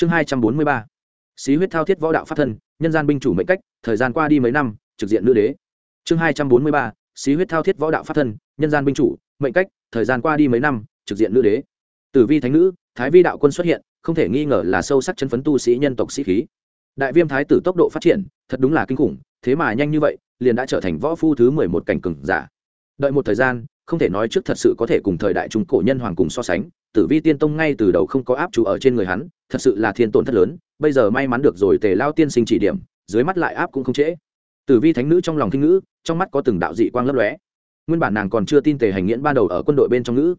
chương hai trăm bốn mươi ba. Xí huyết thao thiết võ đạo pháp thân, nhân gian binh chủ mệnh cách, thời gian qua đi mấy năm, trực diện nữ đế. Chương hai trăm bốn mươi ba. Xí huyết thao thiết võ đạo pháp thân, nhân gian binh chủ mệnh cách, thời gian qua đi mấy năm, trực diện nữ đế. Tử vi thánh nữ, thái vi đạo quân xuất hiện, không thể nghi ngờ là sâu sắc chân phấn tu sĩ nhân tộc sĩ khí. Đại viêm thái tử tốc độ phát triển, thật đúng là kinh khủng, thế mà nhanh như vậy, liền đã trở thành võ phu thứ mười một cảnh cừng giả. Đợi một thời gian không thể nói trước thật sự có thể cùng thời đại trung cổ nhân hoàng cùng so sánh, tử vi tiên tông ngay từ đầu không có áp chủ ở trên người hắn, thật sự là thiên tổn thất lớn, bây giờ may mắn được rồi tề lao tiên sinh chỉ điểm, dưới mắt lại áp cũng không trễ. Tử vi thánh nữ trong lòng kinh ngữ, trong mắt có từng đạo dị quang lấp lóe. Nguyên bản nàng còn chưa tin tề hành nghiễn ban đầu ở quân đội bên trong ngữ.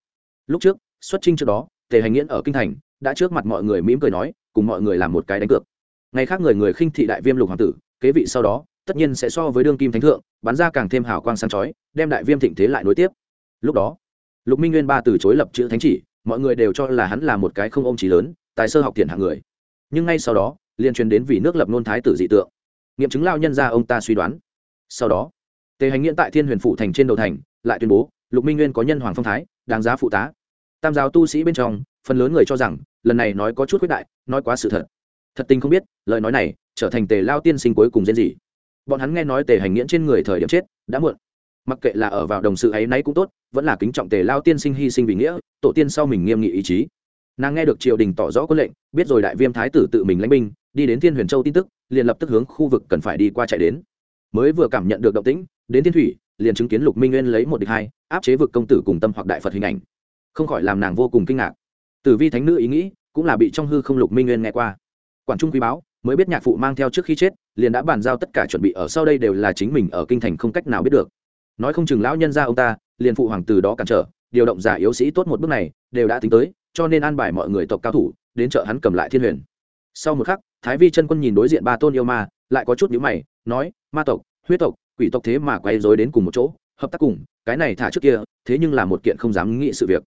Lúc trước, xuất trinh trước đó, tề hành nghiễn ở kinh thành, đã trước mặt mọi người mỉm cười nói, cùng mọi người làm một cái đánh cược. Ngày khác người người khinh thị đại viêm lục hoàng tử, kế vị sau đó, tất nhiên sẽ so với đương kim thánh thượng, bắn ra càng thêm hào quang sáng chói, đem đại viêm thịnh thế lại nối tiếp lúc đó, lục minh nguyên ba từ chối lập chữ thánh chỉ, mọi người đều cho là hắn là một cái không ôm trí lớn, tài sơ học tiền hạng người. Nhưng ngay sau đó liên truyền đến vì nước lập nôn thái tử dị tượng. Nghiệm chứng lao nhân ra ông ta suy đoán. Sau đó, tề hành nghiện tại thiên huyền phụ thành trên đầu thành, lại tuyên bố, lục minh nguyên có nhân hoàng phong thái, đáng giá phụ tá. Tam giáo tu sĩ bên trong, phần lớn người cho rằng, lần này nói có chút quyết đại, nói quá sự thật. Thật tình không biết, lời nói này, trở thành tề lao tiên sinh cuối cùng diễn gì. Bọn hắn nghe nói tề hành nghiễn trên người thời điểm chết, đã muộn mặc kệ là ở vào đồng sự ấy nấy cũng tốt, vẫn là kính trọng tề lao tiên sinh hy sinh vì nghĩa, tổ tiên sau mình nghiêm nghị ý chí. Nàng nghe được triều đình tỏ rõ quân lệnh, biết rồi đại viêm thái tử tự mình lãnh binh, đi đến thiên huyền châu tin tức, liền lập tức hướng khu vực cần phải đi qua chạy đến. Mới vừa cảm nhận được động tĩnh, đến thiên thủy, liền chứng kiến lục minh nguyên lấy một địch hai, áp chế vực công tử cùng tâm hoặc đại phật hình ảnh. Không khỏi làm nàng vô cùng kinh ngạc. Tử vi thánh nữ ý nghĩ, cũng là bị trong hư không lục minh nguyên nghe qua. Quản trung quý báo, mới biết nhạc phụ mang theo trước khi chết, liền đã bàn giao tất cả chuẩn bị ở sau đây đều là chính mình ở kinh thành không cách nào biết được nói không chừng lão nhân ra ông ta, liền phụ hoàng từ đó cản trở, điều động giả yếu sĩ tốt một bước này, đều đã tính tới, cho nên an bài mọi người tộc cao thủ, đến chợ hắn cầm lại thiên huyền. Sau một khắc, thái vi chân quân nhìn đối diện ba tôn yêu ma, lại có chút nhữ mày, nói, ma tộc, huyết tộc, quỷ tộc thế mà quay dối đến cùng một chỗ, hợp tác cùng, cái này thả trước kia, thế nhưng là một kiện không dám nghĩ sự việc.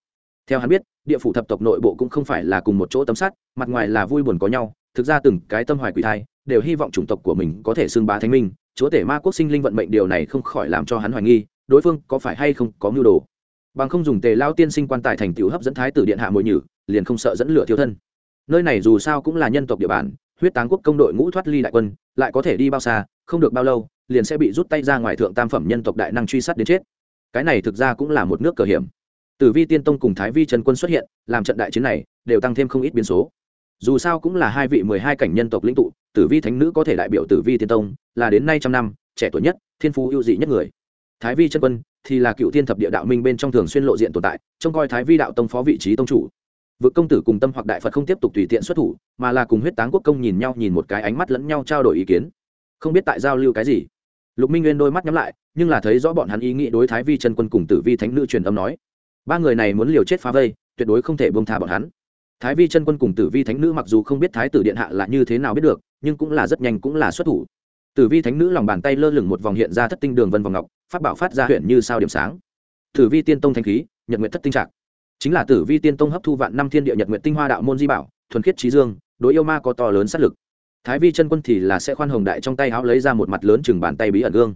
Theo hắn biết, địa phủ thập tộc nội bộ cũng không phải là cùng một chỗ tấm sắt, mặt ngoài là vui buồn có nhau, thực ra từng cái tâm hoài quỷ thai, đều hy vọng chủng tộc của mình có thể xưng bá thánh minh chúa tể ma quốc sinh linh vận mệnh điều này không khỏi làm cho hắn hoài nghi, đối phương có phải hay không có mưu đồ. Bằng không dùng tề lao tiên sinh quan tài thành tiểu hấp dẫn thái tử điện hạ mồi nhử, liền không sợ dẫn lửa thiếu thân. Nơi này dù sao cũng là nhân tộc địa bàn, huyết táng quốc công đội ngũ thoát ly đại quân, lại có thể đi bao xa, không được bao lâu, liền sẽ bị rút tay ra ngoài thượng tam phẩm nhân tộc đại năng truy sát đến chết. Cái này thực ra cũng là một nước cờ hiểm. Tử vi tiên tông cùng thái vi trần quân xuất hiện, làm trận đại chiến này, đều tăng thêm không ít biến số dù sao cũng là hai vị mười hai cảnh nhân tộc lĩnh tụ, tử vi thánh nữ có thể đại biểu tử vi tiên tông, là đến nay trăm năm, trẻ tuổi nhất, thiên phú ưu dị nhất người. Thái vi chân quân thì là cựu thiên thập địa đạo minh bên trong thường xuyên lộ diện tồn tại, trông coi thái vi đạo tông phó vị trí tông chủ. Vực công tử cùng tâm hoặc đại phật không tiếp tục tùy tiện xuất thủ, mà là cùng huyết táng quốc công nhìn nhau nhìn một cái ánh mắt lẫn nhau trao đổi ý kiến. Không biết tại giao lưu cái gì. Lục minh nguyên đôi mắt nhắm lại, nhưng là thấy rõ bọn hắn ý nghĩ đối thái vi chân quân cùng tử vi thánh nữ truyền âm nói. Ba người này muốn liều chết phá vây, tuyệt đối không thể bông tha bọn hắn thái vi chân quân cùng tử vi thánh nữ mặc dù không biết thái tử điện hạ là như thế nào biết được, nhưng cũng là rất nhanh cũng là xuất thủ. Tử vi thánh nữ lòng bàn tay lơ lửng một vòng hiện ra thất tinh đường vân vòng ngọc phát bảo phát ra huyện như sao điểm sáng. Tử vi tiên tông thanh khí, nhật nguyện thất tinh trạc. Chính là tử vi tiên tông hấp thu vạn năm thiên địa nhật nguyện tinh hoa đạo môn di bảo, thuần khiết trí dương, đối yêu ma có to lớn sát lực. Thái vi chân quân thì là sẽ khoan hồng đại trong tay háo lấy ra một mặt lớn chừng bàn tay bí ẩn gương.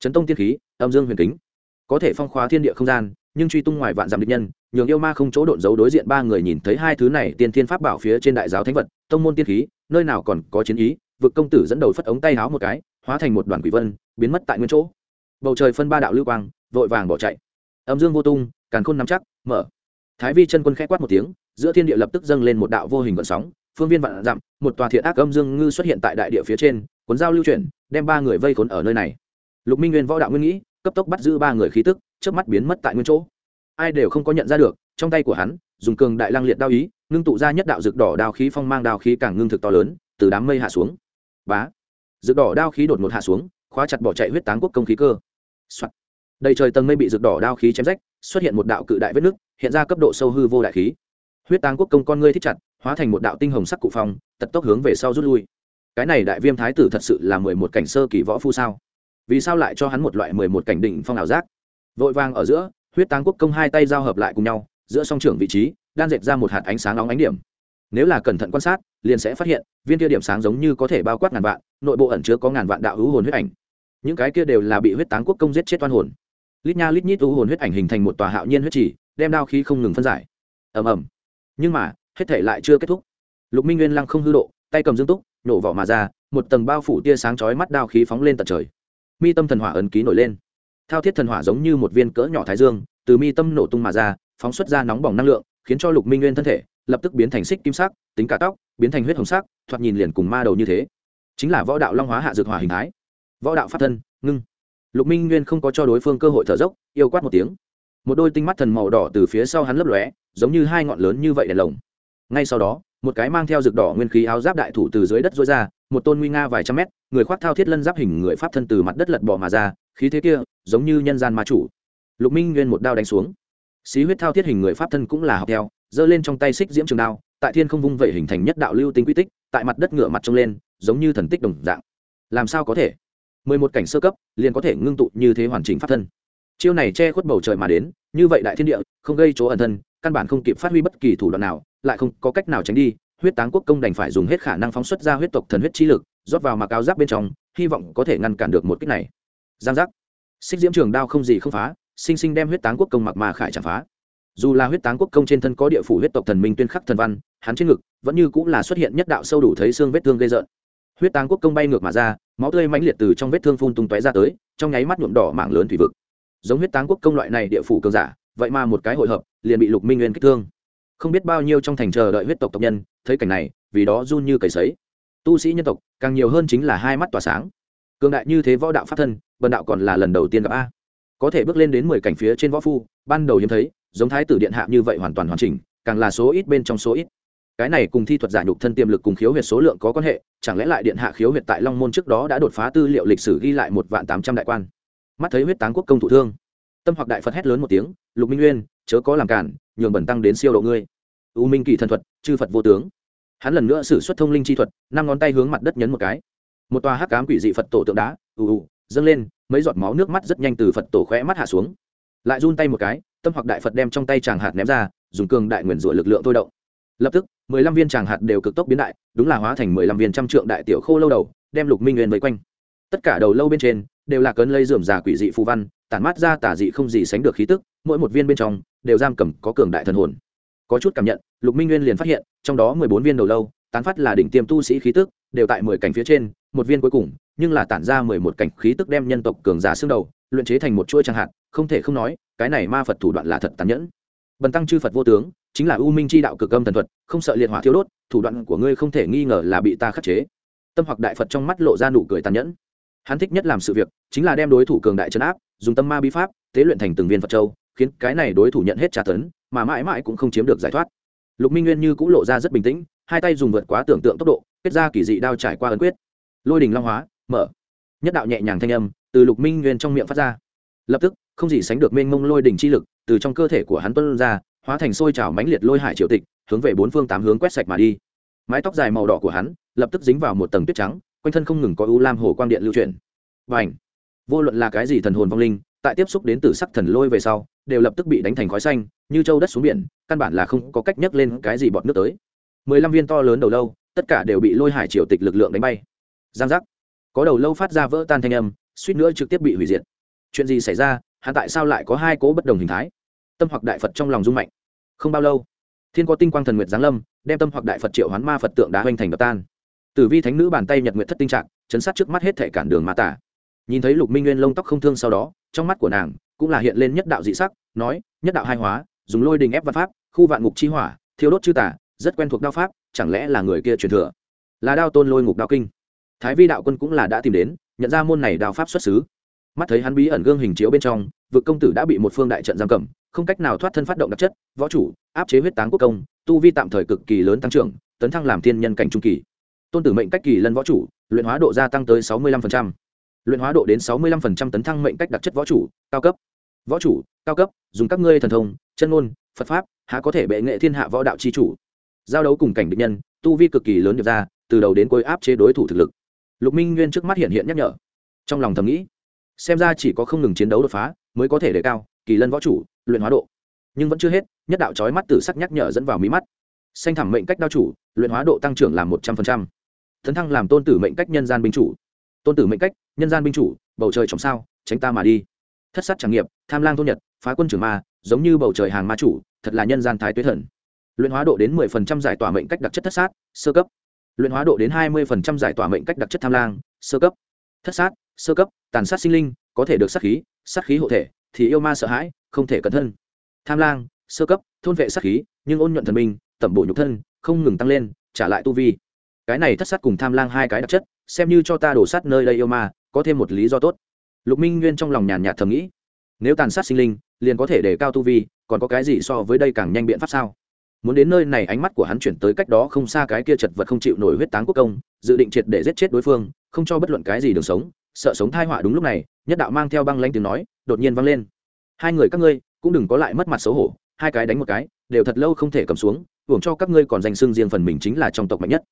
Chấn tông tiên khí, âm dương huyền kính có thể phong khóa thiên địa không gian, nhưng truy tung ngoài vạn dặm địch nhân, nhường yêu ma không chỗ độn giấu đối diện ba người nhìn thấy hai thứ này tiên thiên pháp bảo phía trên đại giáo thánh vật, tông môn tiên khí, nơi nào còn có chiến ý, vực công tử dẫn đầu phất ống tay háo một cái, hóa thành một đoàn quỷ vân, biến mất tại nguyên chỗ. Bầu trời phân ba đạo lưu quang, vội vàng bỏ chạy. Âm dương vô tung, càn khôn nắm chắc, mở. Thái vi chân quân khẽ quát một tiếng, giữa thiên địa lập tức dâng lên một đạo vô hình vận sóng, phương viên vạn dặm, một tòa thiện ác âm dương ngư xuất hiện tại đại địa phía trên, cuốn dao lưu chuyển, đem ba người vây khốn ở nơi này. Lục minh nguyên võ đạo nguyên nghĩ cấp tốc bắt giữ ba người khí tức trước mắt biến mất tại nguyên chỗ. Ai đều không có nhận ra được, trong tay của hắn, dùng cường đại lang liệt đao ý, ngưng tụ ra nhất đạo rực đỏ đao khí phong mang đao khí càng ngưng thực to lớn, từ đám mây hạ xuống. Bá! Rực đỏ đao khí đột ngột hạ xuống, khóa chặt bỏ chạy huyết táng quốc công khí cơ、Soạn. đầy trời tầng mây bị rực đỏ đao khí chém rách, xuất hiện một đạo cự đại vết nứt, hiện ra cấp độ sâu hư vô đại khí. Huyết táng quốc công con ngươi thích chặt, hóa thành một đạo tinh hồng sắc cụ phong, tật tốc hướng về sau rút lui. Cái này đại viêm thái tử thật sự là mười một cảnh sơ kỳ võ phu sao? Vì sao lại cho hắn một loại mười một cảnh đỉnh phong ảo giác? Vội vàng ở giữa, huyết táng quốc công hai tay giao hợp lại cùng nhau, giữa song trưởng vị trí đang dệt ra một hạt ánh sáng nóng ánh điểm. Nếu là cẩn thận quan sát, liền sẽ phát hiện, viên kia điểm sáng giống như có thể bao quát ngàn vạn, nội bộ ẩn chứa có ngàn vạn đạo hữu hồn huyết ảnh. Những cái kia đều là bị huyết táng quốc công giết chết toan hồn. Lít nha lít nhít hữu hồn huyết ảnh hình thành một tòa hạo nhiên huyết trì, đem đao khí không ngừng phân giải. Ầm ầm. Nhưng mà, hết thể lại chưa kết thúc. Lục minh nguyên lăng không hư độ, tay cầm dương túc nổ vỏ mà ra, một tầng bao phủ tia sáng chói mắt đao khí phóng lên tận trời mi tâm thần hỏa ấn ký nổi lên. Thao thiết thần hỏa giống như một viên cỡ nhỏ thái dương, từ mi tâm nổ tung mà ra, phóng xuất ra nóng bỏng năng lượng, khiến cho lục minh nguyên thân thể lập tức biến thành xích kim sắc, tính cả tóc, biến thành huyết hồng sắc, thoạt nhìn liền cùng ma đầu như thế. Chính là võ đạo long hóa hạ dược hỏa hình thái. Võ đạo pháp thân, ngưng. Lục minh nguyên không có cho đối phương cơ hội thở dốc, yêu quát một tiếng. Một đôi tinh mắt thần màu đỏ từ phía sau hắn lấp lóe, giống như hai ngọn lớn như vậy đèn lồng. Ngay sau đó, một cái mang theo rực đỏ nguyên khí áo giáp đại thủ từ dưới đất dối ra một tôn nguy nga vài trăm mét, người khoác thao thiết lân giáp hình người pháp thân từ mặt đất lật bỏ mà ra, khí thế kia giống như nhân gian ma chủ. Lục minh nguyên một đao đánh xuống. Xí huyết thao thiết hình người pháp thân cũng là học theo, giơ lên trong tay xích diễm trường đao, tại thiên không vung vẩy hình thành nhất đạo lưu tính quy tích, tại mặt đất ngựa mặt trông lên, giống như thần tích đồng dạng. Làm sao có thể? Mười một cảnh sơ cấp, liền có thể ngưng tụ như thế hoàn chỉnh pháp thân. Chiêu này che khuất bầu trời mà đến, như vậy đại thiên địa, không gây chỗ ẩn thân, căn bản không kịp phát huy bất kỳ thủ đoạn nào, lại không có cách nào tránh đi huyết táng quốc công đành phải dùng hết khả năng phóng xuất ra huyết tộc thần huyết chi lực, rót vào mặc áo giáp bên trong, hy vọng có thể ngăn cản được một kích này. Giang giác. Xích diễm trường đao không gì không phá, sinh sinh đem huyết táng quốc công mặc mà khải chạm phá. Dù là huyết táng quốc công trên thân có địa phủ huyết tộc thần minh tuyên khắc thần văn, hắn trên ngực vẫn như cũng là xuất hiện nhất đạo sâu đủ thấy xương vết thương gây rợn. Huyết táng quốc công bay ngược mà ra, máu tươi mãnh liệt từ trong vết thương phun tung tóe ra tới, trong nháy mắt nhuộm đỏ mảng lớn thủy vực. Giống huyết táng quốc công loại này địa phủ cường giả, vậy mà một cái hội hợp, liền bị lục minh nguyên kích thương không biết bao nhiêu trong thành chờ đợi huyết tộc tộc nhân, thấy cảnh này, vì đó run như cầy sấy. Tu sĩ nhân tộc, càng nhiều hơn chính là hai mắt tỏa sáng. Cường đại như thế võ đạo pháp thân, bần đạo còn là lần đầu tiên gặp a. Có thể bước lên đến mười cảnh phía trên võ phu, ban đầu hiếm thấy, giống thái tử điện hạ như vậy hoàn toàn hoàn chỉnh, càng là số ít bên trong số ít. Cái này cùng thi thuật giả nhục thân tiềm lực cùng khiếu huyệt số lượng có quan hệ, chẳng lẽ lại điện hạ khiếu huyệt tại long môn trước đó đã đột phá tư liệu lịch sử ghi lại một vạn tám trăm đại quan? Mắt thấy huyết táng quốc công thủ thương. Tâm hoặc đại phật hét lớn một tiếng, lục minh nguyên, chớ có làm cản, nhường bẩn tăng đến siêu độ ngươi u minh kỳ thần thuật, chư phật vô tướng. Hắn lần nữa xử suất thông linh chi thuật, năm ngón tay hướng mặt đất nhấn một cái. Một tòa hắc cám quỷ dị phật tổ tượng đá, ù ù, dâng lên, mấy giọt máu nước mắt rất nhanh từ phật tổ khóe mắt hạ xuống. Lại run tay một cái, tâm hoặc đại phật đem trong tay chàng hạt ném ra, dùng cường đại nguyền rủa lực lượng thôi động. Lập tức, mười lăm viên chàng hạt đều cực tốc biến đại, đúng là hóa thành mười lăm viên trăm trượng đại tiểu khô lâu đầu, đem lục minh nguyên vây quanh. Tất cả đầu lâu bên trên, đều là cơn lây dườm già quỷ dị phù văn, tản mát ra tả dị không gì sánh được khí tức, mỗi một viên bên trong, đều giam cầm có cường đại thần hồn có chút cảm nhận, lục minh nguyên liền phát hiện, trong đó mười bốn viên đầu lâu, tán phát là đỉnh tiêm tu sĩ khí tức, đều tại mười cảnh phía trên, một viên cuối cùng, nhưng là tản ra mười một cảnh khí tức đem nhân tộc cường giả xương đầu, luyện chế thành một chuỗi chẳng hạn không thể không nói, cái này ma phật thủ đoạn là thật tàn nhẫn. Bần tăng chư phật vô tướng, chính là u minh chi đạo cực âm thần thuật, không sợ liệt hỏa thiêu đốt, thủ đoạn của ngươi không thể nghi ngờ là bị ta khắc chế. Tâm hoặc đại phật trong mắt lộ ra nụ cười tàn nhẫn. Hắn thích nhất làm sự việc, chính là đem đối thủ cường đại chấn áp, dùng tâm ma bi pháp, tế luyện thành từng viên phật châu, khiến cái này đối thủ nhận hết trả tấn mà mãi mãi cũng không chiếm được giải thoát. Lục minh nguyên như cũng lộ ra rất bình tĩnh, hai tay dùng vượt quá tưởng tượng tốc độ, kết ra kỳ dị đao trải qua ấn quyết. Lôi đình long hóa, mở. Nhất đạo nhẹ nhàng thanh âm từ lục minh nguyên trong miệng phát ra. Lập tức, không gì sánh được mênh mông lôi đình chi lực từ trong cơ thể của hắn tuân ra, hóa thành sôi trào mãnh liệt lôi hải triều tịch, hướng về bốn phương tám hướng quét sạch mà đi. Mái tóc dài màu đỏ của hắn lập tức dính vào một tầng tuyết trắng, quanh thân không ngừng có u lam hồ quang điện lưu chuyển. Và ảnh vô luận là cái gì thần hồn vong linh tại tiếp xúc đến từ sắc thần lôi về sau, đều lập tức bị đánh thành khói xanh, như châu đất xuống biển, căn bản là không có cách nhấc lên cái gì bọt nước tới. Mười lăm viên to lớn đầu lâu, tất cả đều bị lôi hải triều tịch lực lượng đánh bay. Giang giác. Có đầu lâu phát ra vỡ tan thanh âm, suýt nữa trực tiếp bị hủy diệt. Chuyện gì xảy ra? Hắn tại sao lại có hai cố bất đồng hình thái? Tâm hoặc đại phật trong lòng rung mạnh. Không bao lâu, thiên có tinh quang thần nguyệt giáng lâm, đem tâm hoặc đại phật triệu hoán ma phật tượng đá hoành thành đập tan. Tử vi thánh nữ bàn tay nhật nguyệt thất tinh trạng, chấn sát trước mắt hết thể cản đường ma tả. Nhìn thấy lục minh nguyên lông tóc không thương sau đó trong mắt của nàng cũng là hiện lên nhất đạo dị sắc, nói, nhất đạo hai hóa, dùng lôi đình ép văn pháp, khu vạn ngục chi hỏa, thiêu đốt chư tả rất quen thuộc đao pháp, chẳng lẽ là người kia truyền thừa? Là đao tôn lôi ngục đao kinh. Thái vi đạo quân cũng là đã tìm đến, nhận ra môn này đao pháp xuất xứ. Mắt thấy hắn bí ẩn gương hình chiếu bên trong, vực công tử đã bị một phương đại trận giam cầm, không cách nào thoát thân phát động đặc chất, võ chủ, áp chế huyết táng quốc công, tu vi tạm thời cực kỳ lớn tăng trưởng, tấn thăng làm thiên nhân cảnh trung kỳ. Tôn tử mệnh cách kỳ lân võ chủ, luyện hóa độ gia tăng tới sáu mươi lăm phần trăm luyện hóa độ đến sáu mươi lăm tấn thăng mệnh cách đặc chất võ chủ, cao cấp. Võ chủ, cao cấp, dùng các ngươi thần thông, chân ngôn, phật pháp, há có thể bệ nghệ thiên hạ võ đạo chi chủ. Giao đấu cùng cảnh địch nhân, tu vi cực kỳ lớn được ra, từ đầu đến cuối áp chế đối thủ thực lực. Lục minh nguyên trước mắt hiện hiện nhắc nhở. Trong lòng thầm nghĩ, xem ra chỉ có không ngừng chiến đấu đột phá mới có thể đề cao kỳ lân võ chủ, luyện hóa độ. Nhưng vẫn chưa hết, nhất đạo trói mắt tử sắc nhắc nhở dẫn vào mí mắt. Xanh thẳm mệnh cách đao chủ, luyện hóa độ tăng trưởng làm một trăm linh tấn thăng làm tôn tử mệnh cách nhân gian binh chủ tôn tử mệnh cách, nhân gian binh chủ, bầu trời trọng sao, tránh ta mà đi. Thất sát tràng nghiệp, tham lang thôn nhật, phá quân trưởng ma, giống như bầu trời hàng ma chủ, thật là nhân gian thái tuế thần. Luyện hóa độ đến 10% giải tỏa mệnh cách đặc chất thất sát, sơ cấp. Luyện hóa độ đến 20% giải tỏa mệnh cách đặc chất tham lang, sơ cấp. Thất sát, sơ cấp, tàn sát sinh linh, có thể được sát khí sát khí hộ thể, thì yêu ma sợ hãi, không thể cẩn thân. Tham lang, sơ cấp, thôn vệ sát khí, nhưng ôn nhuận thần minh, tẩm bổ nhục thân, không ngừng tăng lên, trả lại tu vi. Cái này thất sát cùng tham lang hai cái đặc chất xem như cho ta đổ sát nơi đây yêu ma, có thêm một lý do tốt. Lục minh nguyên trong lòng nhàn nhạt thầm nghĩ, nếu tàn sát sinh linh, liền có thể để cao tu vi, còn có cái gì so với đây càng nhanh biện pháp sao? Muốn đến nơi này ánh mắt của hắn chuyển tới cách đó không xa cái kia chật vật không chịu nổi huyết táng quốc công, dự định triệt để giết chết đối phương, không cho bất luận cái gì đường sống, sợ sống thai họa đúng lúc này, nhất đạo mang theo băng lanh tiếng nói, đột nhiên vang lên. Hai người các ngươi, cũng đừng có lại mất mặt xấu hổ, hai cái đánh một cái, đều thật lâu không thể cầm xuống, hưởng cho các ngươi còn danh xưng riêng phần mình chính là trong tộc mạnh nhất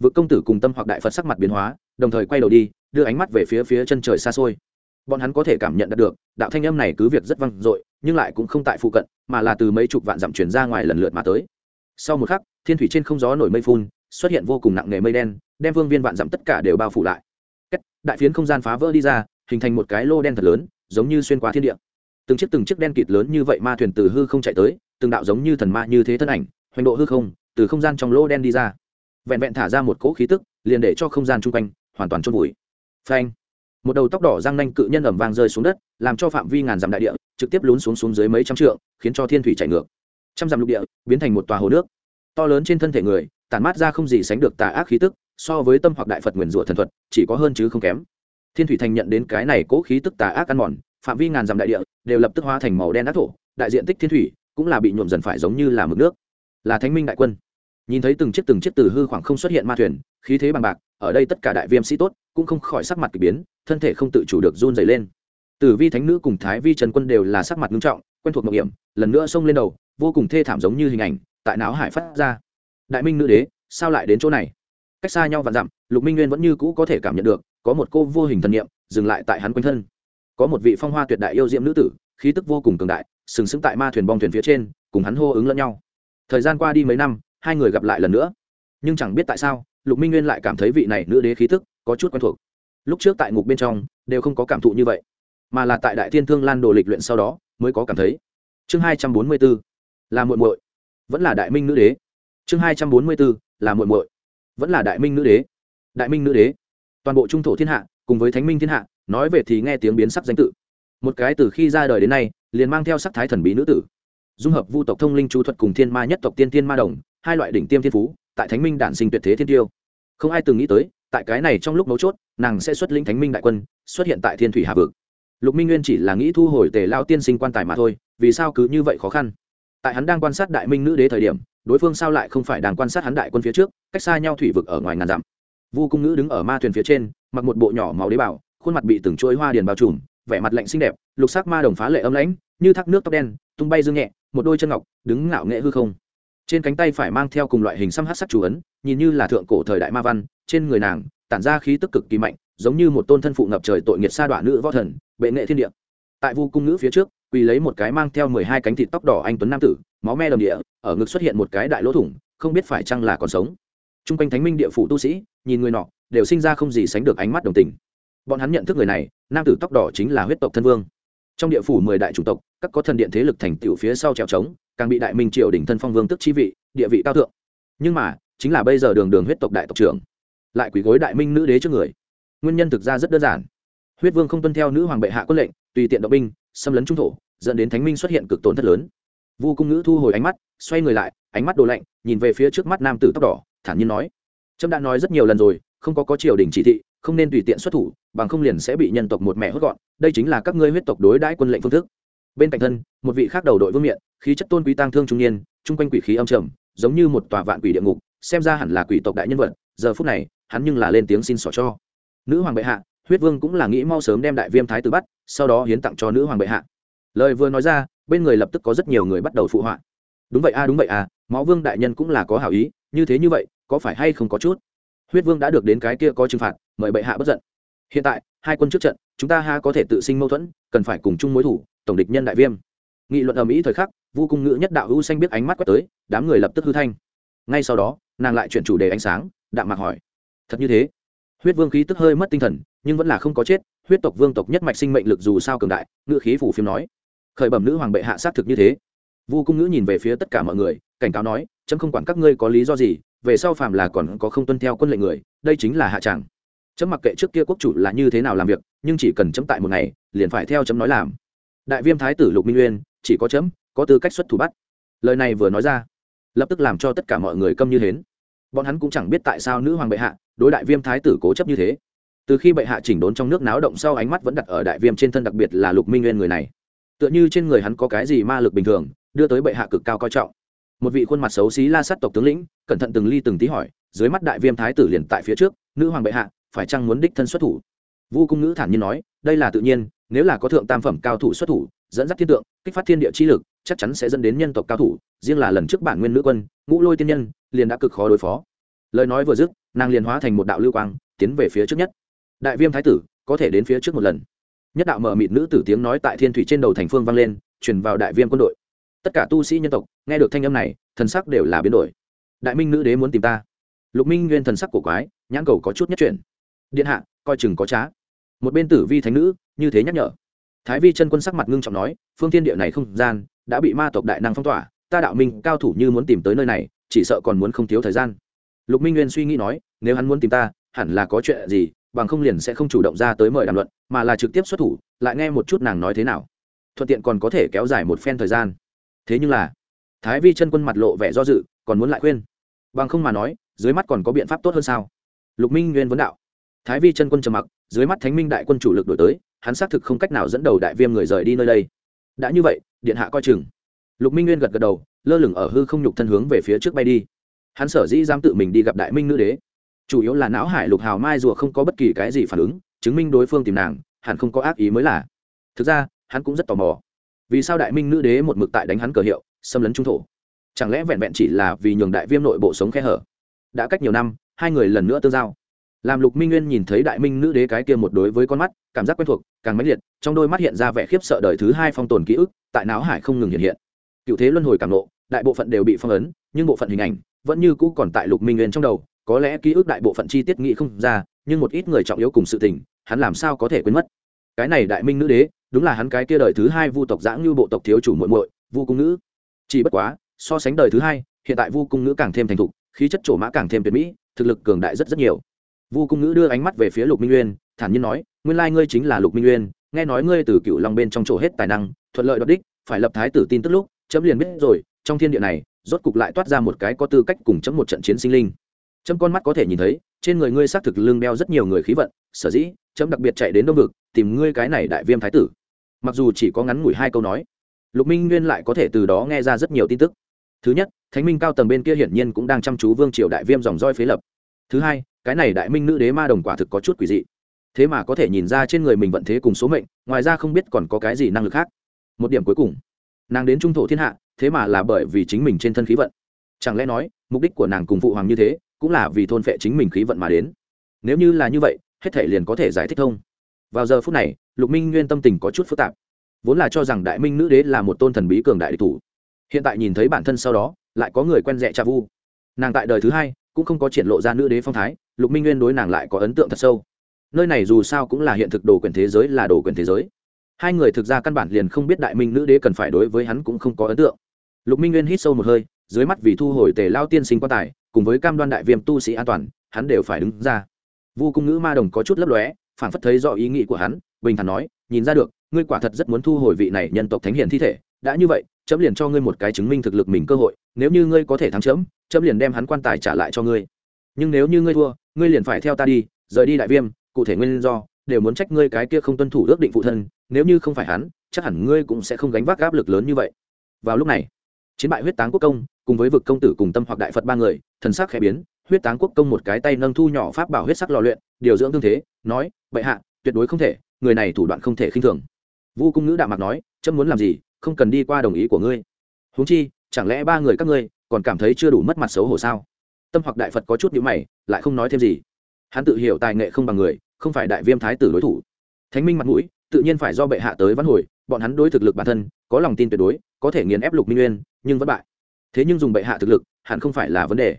vượt công tử cùng tâm hoặc đại phật sắc mặt biến hóa đồng thời quay đầu đi đưa ánh mắt về phía phía chân trời xa xôi. Bọn hắn có thể cảm nhận được đạo thanh âm này cứ việc rất vang dội nhưng lại cũng không tại phụ cận mà là từ mấy chục vạn dặm chuyển ra ngoài lần lượt mà tới. Sau một khắc thiên thủy trên không gió nổi mây phun xuất hiện vô cùng nặng nề mây đen đem vương viên vạn dặm tất cả đều bao phủ lại. Cách, đại phiến không gian phá vỡ đi ra hình thành một cái lô đen thật lớn giống như xuyên qua thiên địa. Từng chiếc từng chiếc đen kịt lớn như vậy ma thuyền từ hư không chạy tới từng đạo giống như thần ma như thế thân ảnh hoành độ hư không từ không gian trong lô đen đi ra vẹn vẹn thả ra một cỗ khí tức, liền để cho không gian chung quanh hoàn toàn chôn vùi. Phanh. Một đầu tóc đỏ răng nanh cự nhân ẩm vang rơi xuống đất, làm cho phạm vi ngàn dặm đại địa trực tiếp lún xuống xuống dưới mấy trăm trượng, khiến cho thiên thủy chảy ngược. Trăm dặm lục địa biến thành một tòa hồ nước. To lớn trên thân thể người, tản mát ra không gì sánh được tà ác khí tức, so với tâm hoặc đại phật nguyền rủa thần thuật, chỉ có hơn chứ không kém. Thiên thủy thành nhận đến cái này cố khí tức tà ác ăn mòn, phạm vi ngàn dặm đại địa đều lập tức hóa thành màu đen ác thổ, đại diện tích thiên thủy cũng là bị nhuộm dần phải giống như là mực nước. Là thánh minh đại quân nhìn thấy từng chiếc từng chiếc từ hư khoảng không xuất hiện ma thuyền, khí thế bằng bạc, ở đây tất cả đại viêm sĩ tốt cũng không khỏi sắc mặt k ỳ biến, thân thể không tự chủ được run dày lên. Tử vi thánh nữ cùng thái vi trần quân đều là sắc mặt nghiêm trọng, quen thuộc mộng hiểm, lần nữa xông lên đầu, vô cùng thê thảm giống như hình ảnh, tại não hải phát ra. Đại minh nữ đế, sao lại đến chỗ này? Cách xa nhau và dặm, lục minh nguyên vẫn như cũ có thể cảm nhận được, có một cô vô hình thần niệm dừng lại tại hắn quanh thân. Có một vị phong hoa tuyệt đại yêu diệm nữ tử, khí tức vô cùng cường đại, sừng sững tại ma thuyền bong thuyền phía trên, cùng hắn hô ứng lẫn nhau. Thời gian qua đi mấy năm hai người gặp lại lần nữa. Nhưng chẳng biết tại sao, lục minh nguyên lại cảm thấy vị này nữ đế khí tức có chút quen thuộc. Lúc trước tại ngục bên trong, đều không có cảm thụ như vậy, mà là tại đại thiên thương lan đồ lịch luyện sau đó mới có cảm thấy. Chương hai trăm bốn mươi b ố là muội muội. Vẫn là đại minh nữ đế. Chương hai trăm bốn mươi b ố là muội muội. Vẫn là đại minh nữ đế. Đại minh nữ đế. Toàn bộ trung thổ thiên hạ, cùng với thánh minh thiên hạ, nói về thì nghe tiếng biến sắc danh tự. Một cái từ khi ra đời đến nay, liền mang theo sắc thái thần bí nữ tử. Dung hợp vu tộc thông linh chú thuật cùng thiên ma nhất tộc tiên tiên ma đồng hai loại đỉnh tiêm thiên phú, tại thánh minh đản sinh tuyệt thế thiên tiêu. Không ai từng nghĩ tới, tại cái này trong lúc mấu chốt, nàng sẽ xuất lĩnh thánh minh đại quân, xuất hiện tại thiên thủy hà vực. Lục minh nguyên chỉ là nghĩ thu hồi tề lao tiên sinh quan tài mà thôi, vì sao cứ như vậy khó khăn? Tại hắn đang quan sát đại minh nữ đế thời điểm, đối phương sao lại không phải đang quan sát hắn đại quân phía trước, cách xa nhau thủy vực ở ngoài ngàn dặm. Vu cung nữ đứng ở ma thuyền phía trên, mặc một bộ nhỏ màu đế bảo, khuôn mặt bị từng chuỗi hoa điền bao trùm, vẻ mặt lạnh xinh đẹp, lục sắc ma đồng phá lệ âm lãnh, như thác nước tóc đen, tung bay dương nhẹ, một đôi chân ngọc, đứng ngạo nghệ hư không trên cánh tay phải mang theo cùng loại hình xăm hát sắc chủ ấn, nhìn như là thượng cổ thời đại ma văn, trên người nàng, tản ra khí tức cực kỳ mạnh, giống như một tôn thân phụ ngập trời tội nghiệt sa đoạn nữ võ thần, bệ nghệ thiên địa. Tại vu cung nữ phía trước, quỳ lấy một cái mang theo mười hai cánh thịt tóc đỏ anh tuấn nam tử, máu me đầm địa, ở ngực xuất hiện một cái đại lỗ thủng, không biết phải chăng là còn sống. T r u n g quanh thánh minh địa phủ tu sĩ, nhìn người nọ, đều sinh ra không gì sánh được ánh mắt đồng tình. Bọn hắn nhận thức người này, nam tử tóc đỏ chính là huyết tộc thân vương. Trong địa phủ mười đại chủng tộc, các có thần điện thế lực thành tựu phía sau trèo trống càng bị đại minh triều đình thân phong vương tức chi vị, địa vị cao thượng. Nhưng mà, chính là bây giờ đường đường huyết tộc đại tộc trưởng, lại quỷ gối đại minh nữ đế trước người. Nguyên nhân thực ra rất đơn giản. Huyết vương không tuân theo nữ hoàng bệ hạ quân lệnh, tùy tiện động binh, xâm lấn trung thổ, dẫn đến thánh minh xuất hiện cực tổn thất lớn. Vu cung nữ thu hồi ánh mắt, xoay người lại, ánh mắt đồ lạnh, nhìn về phía trước mắt nam tử tóc đỏ, thản nhiên nói trâm đã nói rất nhiều lần rồi, không có có triều đình chỉ thị, không nên tùy tiện xuất thủ, bằng không liền sẽ bị nhân tộc một mẹ hốt gọn. Đây chính là các ngươi huyết tộc đối đãi quân lệnh phương thức bên cạnh thân, một vị khác đầu đội vương miện, khí chất tôn quý tang thương trung niên, chung quanh quỷ khí âm trầm, giống như một tòa vạn quỷ địa ngục, xem ra hẳn là quỷ tộc đại nhân vật, giờ phút này, hắn nhưng là lên tiếng xin xỏ cho. Nữ hoàng bệ hạ, huyết vương cũng là nghĩ mau sớm đem đại viêm thái tử bắt, sau đó hiến tặng cho nữ hoàng bệ hạ. Lời vừa nói ra, bên người lập tức có rất nhiều người bắt đầu phụ họa. Đúng vậy a, đúng vậy a, máu vương đại nhân cũng là có hảo ý, như thế như vậy, có phải hay không có chút? Huyết vương đã được đến cái kia có trừng phạt, mời bệ hạ bất giận. Hiện tại, hai quân trước trận, chúng ta ha có thể tự sinh mâu thuẫn, cần phải cùng chung mối thủ tổng địch nhân đại viêm. Nghị luận ở mỹ thời khắc, vu cung ngữ nhất đạo hữu xanh biết ánh mắt quét tới, đám người lập tức hư thanh. Ngay sau đó, nàng lại chuyển chủ đề ánh sáng, đạm mạc hỏi, thật như thế? Huyết vương khí tức hơi mất tinh thần, nhưng vẫn là không có chết, huyết tộc vương tộc nhất mạch sinh mệnh lực dù sao cường đại, ngữ khí phủ phiếm nói. Khởi bẩm nữ hoàng bệ hạ xác thực như thế. Vu cung ngữ nhìn về phía tất cả mọi người, cảnh cáo nói, chấm không quản các ngươi có lý do gì, về sau phàm là còn có không tuân theo quân lệnh người, đây chính là hạ tràng. Chấm mặc kệ trước kia quốc chủ là như thế nào làm việc, nhưng chỉ cần chấm tại một ngày, liền phải theo chấm nói làm đại viêm thái tử lục minh uyên, chỉ có chấm, có tư cách xuất thủ bắt. Lời này vừa nói ra, lập tức làm cho tất cả mọi người câm như hến. Bọn hắn cũng chẳng biết tại sao nữ hoàng bệ hạ, đối đại viêm thái tử cố chấp như thế. Từ khi bệ hạ chỉnh đốn trong nước náo động sau ánh mắt vẫn đặt ở đại viêm trên thân đặc biệt là lục minh nguyên người này. Tựa như trên người hắn có cái gì ma lực bình thường, đưa tới bệ hạ cực cao coi trọng. Một vị khuôn mặt xấu xí la sát tộc tướng lĩnh, cẩn thận từng ly từng tí hỏi, dưới mắt đại viêm thái tử liền tại phía trước, nữ hoàng bệ hạ, phải chăng muốn đích thân xuất thủ? Vu cung nữ thản nhiên nói, đây là tự nhiên nếu là có thượng tam phẩm cao thủ xuất thủ, dẫn dắt thiên tượng, kích phát thiên địa chi lực, chắc chắn sẽ dẫn đến nhân tộc cao thủ. Riêng là lần trước bản nguyên nữ quân, ngũ lôi tiên nhân, liền đã cực khó đối phó. Lời nói vừa dứt, nàng liền hóa thành một đạo lưu quang, tiến về phía trước nhất. Đại viêm thái tử, có thể đến phía trước một lần. Nhất đạo mở mịt nữ tử tiếng nói tại thiên thủy trên đầu thành phương vang lên, truyền vào đại viêm quân đội. Tất cả tu sĩ nhân tộc, nghe được thanh âm này, thần sắc đều là biến đổi. Đại minh nữ đế muốn tìm ta. Lục minh nguyên thần sắc của quái, nhãn cầu có chút nhất chuyển. Điện hạ, coi chừng có trá một bên tử vi thánh nữ, như thế nhắc nhở. Thái vi chân quân sắc mặt ngưng trọng nói, phương thiên địa này không gian, đã bị ma tộc đại năng phong tỏa, ta đạo minh cao thủ như muốn tìm tới nơi này, chỉ sợ còn muốn không thiếu thời gian. Lục minh nguyên suy nghĩ nói, nếu hắn muốn tìm ta, hẳn là có chuyện gì, bằng không liền sẽ không chủ động ra tới mời đàm luận, mà là trực tiếp xuất thủ, lại nghe một chút nàng nói thế nào. Thuận tiện còn có thể kéo dài một phen thời gian. Thế nhưng là, thái vi chân quân mặt lộ vẻ do dự, còn muốn lại khuyên. Bằng không mà nói, dưới mắt còn có biện pháp tốt hơn sao? Lục minh nguyên vấn đạo. Thái vi chân quân trầm mặc dưới mắt thánh minh đại quân chủ lực đổi tới, hắn xác thực không cách nào dẫn đầu đại viêm người rời đi nơi đây. Đã như vậy, điện hạ coi chừng. Lục minh nguyên gật gật đầu, lơ lửng ở hư không nhục thân hướng về phía trước bay đi. Hắn sở dĩ dám tự mình đi gặp đại minh nữ đế. Chủ yếu là não hải lục hào mai rùa không có bất kỳ cái gì phản ứng, chứng minh đối phương tìm nàng, hẳn không có ác ý mới là. Thực ra, hắn cũng rất tò mò. Vì sao đại minh nữ đế một mực tại đánh hắn cờ hiệu, xâm lấn trung thổ? Chẳng lẽ vẹn vẹn chỉ là vì nhường đại viêm nội bộ sống khe hở? Đã cách nhiều năm, hai người lần nữa tương giao làm lục minh nguyên nhìn thấy đại minh nữ đế cái kia một đối với con mắt, cảm giác quen thuộc, càng mãnh liệt, trong đôi mắt hiện ra vẻ khiếp sợ đời thứ hai phong tồn ký ức, tại não hải không ngừng hiện hiện. Cựu thế luân hồi càng lộ đại bộ phận đều bị phong ấn, nhưng bộ phận hình ảnh vẫn như cũ còn tại lục minh nguyên trong đầu, có lẽ ký ức đại bộ phận chi tiết nghĩ không ra, nhưng một ít người trọng yếu cùng sự tình, hắn làm sao có thể quên mất. Cái này đại minh nữ đế, đúng là hắn cái kia đời thứ hai vu tộc giãng như bộ tộc thiếu chủ muội muội, vu cung nữ chỉ bất quá, so sánh đời thứ hai, hiện tại vu cung nữ càng thêm thành thục, khí chất trổ mã càng thêm tuyệt mỹ, thực lực cường đại rất rất nhiều vu cung nữ đưa ánh mắt về phía lục minh nguyên thản nhiên nói, nguyên lai ngươi chính là lục minh nguyên nghe nói ngươi từ cựu long bên trong chỗ hết tài năng, thuận lợi đoạt đích, phải lập thái tử tin tức lúc, chấm liền biết rồi, trong thiên địa này, rốt cục lại toát ra một cái có tư cách cùng chấm một trận chiến sinh linh. Chấm con mắt có thể nhìn thấy, trên người ngươi xác thực lưng đeo rất nhiều người khí vận, sở dĩ, chấm đặc biệt chạy đến đông vực, tìm ngươi cái này đại viêm thái tử. Mặc dù chỉ có ngắn ngủi hai câu nói, lục minh nguyên lại có thể từ đó nghe ra rất nhiều tin tức. Thứ nhất, thánh minh cao tầng bên kia hiển nhiên cũng đang chăm chú vương triều đại viêm dòng roi phế lập. Thứ hai cái này đại minh nữ đế ma đồng quả thực có chút quỷ dị. Thế mà có thể nhìn ra trên người mình vận thế cùng số mệnh, ngoài ra không biết còn có cái gì năng lực khác. Một điểm cuối cùng, nàng đến trung thổ thiên hạ, thế mà là bởi vì chính mình trên thân khí vận. Chẳng lẽ nói, mục đích của nàng cùng phụ hoàng như thế, cũng là vì thôn phệ chính mình khí vận mà đến? Nếu như là như vậy, hết thể liền có thể giải thích thông. Vào giờ phút này, lục minh nguyên tâm tình có chút phức tạp. Vốn là cho rằng đại minh nữ đế là một tôn thần bí cường đại địch thủ. Hiện tại nhìn thấy bản thân sau đó, lại có người quen rẻ cha vu. Nàng tại đời thứ hai, cũng không có triển lộ ra nữ đế phong thái lục minh nguyên đối nàng lại có ấn tượng thật sâu. Nơi này dù sao cũng là hiện thực đồ quyền thế giới là đồ quyền thế giới. Hai người thực ra căn bản liền không biết đại minh nữ đế cần phải đối với hắn cũng không có ấn tượng. Lục minh nguyên hít sâu một hơi, dưới mắt vì thu hồi tề lao tiên sinh quan tài, cùng với cam đoan đại viêm tu sĩ an toàn, hắn đều phải đứng ra. Vu cung ngữ ma đồng có chút lấp lóe phản phất thấy rõ ý nghĩ của hắn, bình thản nói, nhìn ra được, ngươi quả thật rất muốn thu hồi vị này nhân tộc thánh hiền thi thể. Đã như vậy, chấm liền cho ngươi một cái chứng minh thực lực mình cơ hội, nếu như ngươi có thể thắng chấm chấm liền đem hắn quan tài trả lại cho ngươi. Nhưng nếu như ngươi thua ngươi liền phải theo ta đi, rời đi đại viêm, cụ thể nguyên do, đều muốn trách ngươi cái kia không tuân thủ ước định phụ thân, nếu như không phải hắn, chắc hẳn ngươi cũng sẽ không gánh vác áp lực lớn như vậy. Vào lúc này, chiến bại huyết táng quốc công, cùng với vực công tử cùng tâm hoặc đại phật ba người, thần sắc khẽ biến, huyết táng quốc công một cái tay nâng thu nhỏ pháp bảo huyết sắc lò luyện, điều dưỡng tương thế, nói, bệ hạ, tuyệt đối không thể, người này thủ đoạn không thể khinh thường. Vu cung nữ đạo mạc nói, chấm muốn làm gì, không cần đi qua đồng ý của ngươi. Huống chi, chẳng lẽ ba người các ngươi còn cảm thấy chưa đủ mất mặt xấu hổ sao? Tâm hoặc đại phật có chút nhữ mày, lại không nói thêm gì. Hắn tự hiểu tài nghệ không bằng người, không phải đại viêm thái tử đối thủ. Thánh minh mặt mũi, tự nhiên phải do bệ hạ tới văn hồi, bọn hắn đối thực lực bản thân, có lòng tin tuyệt đối, có thể nghiền ép lục minh nguyên, nhưng vẫn bại. Thế nhưng dùng bệ hạ thực lực, hẳn không phải là vấn đề.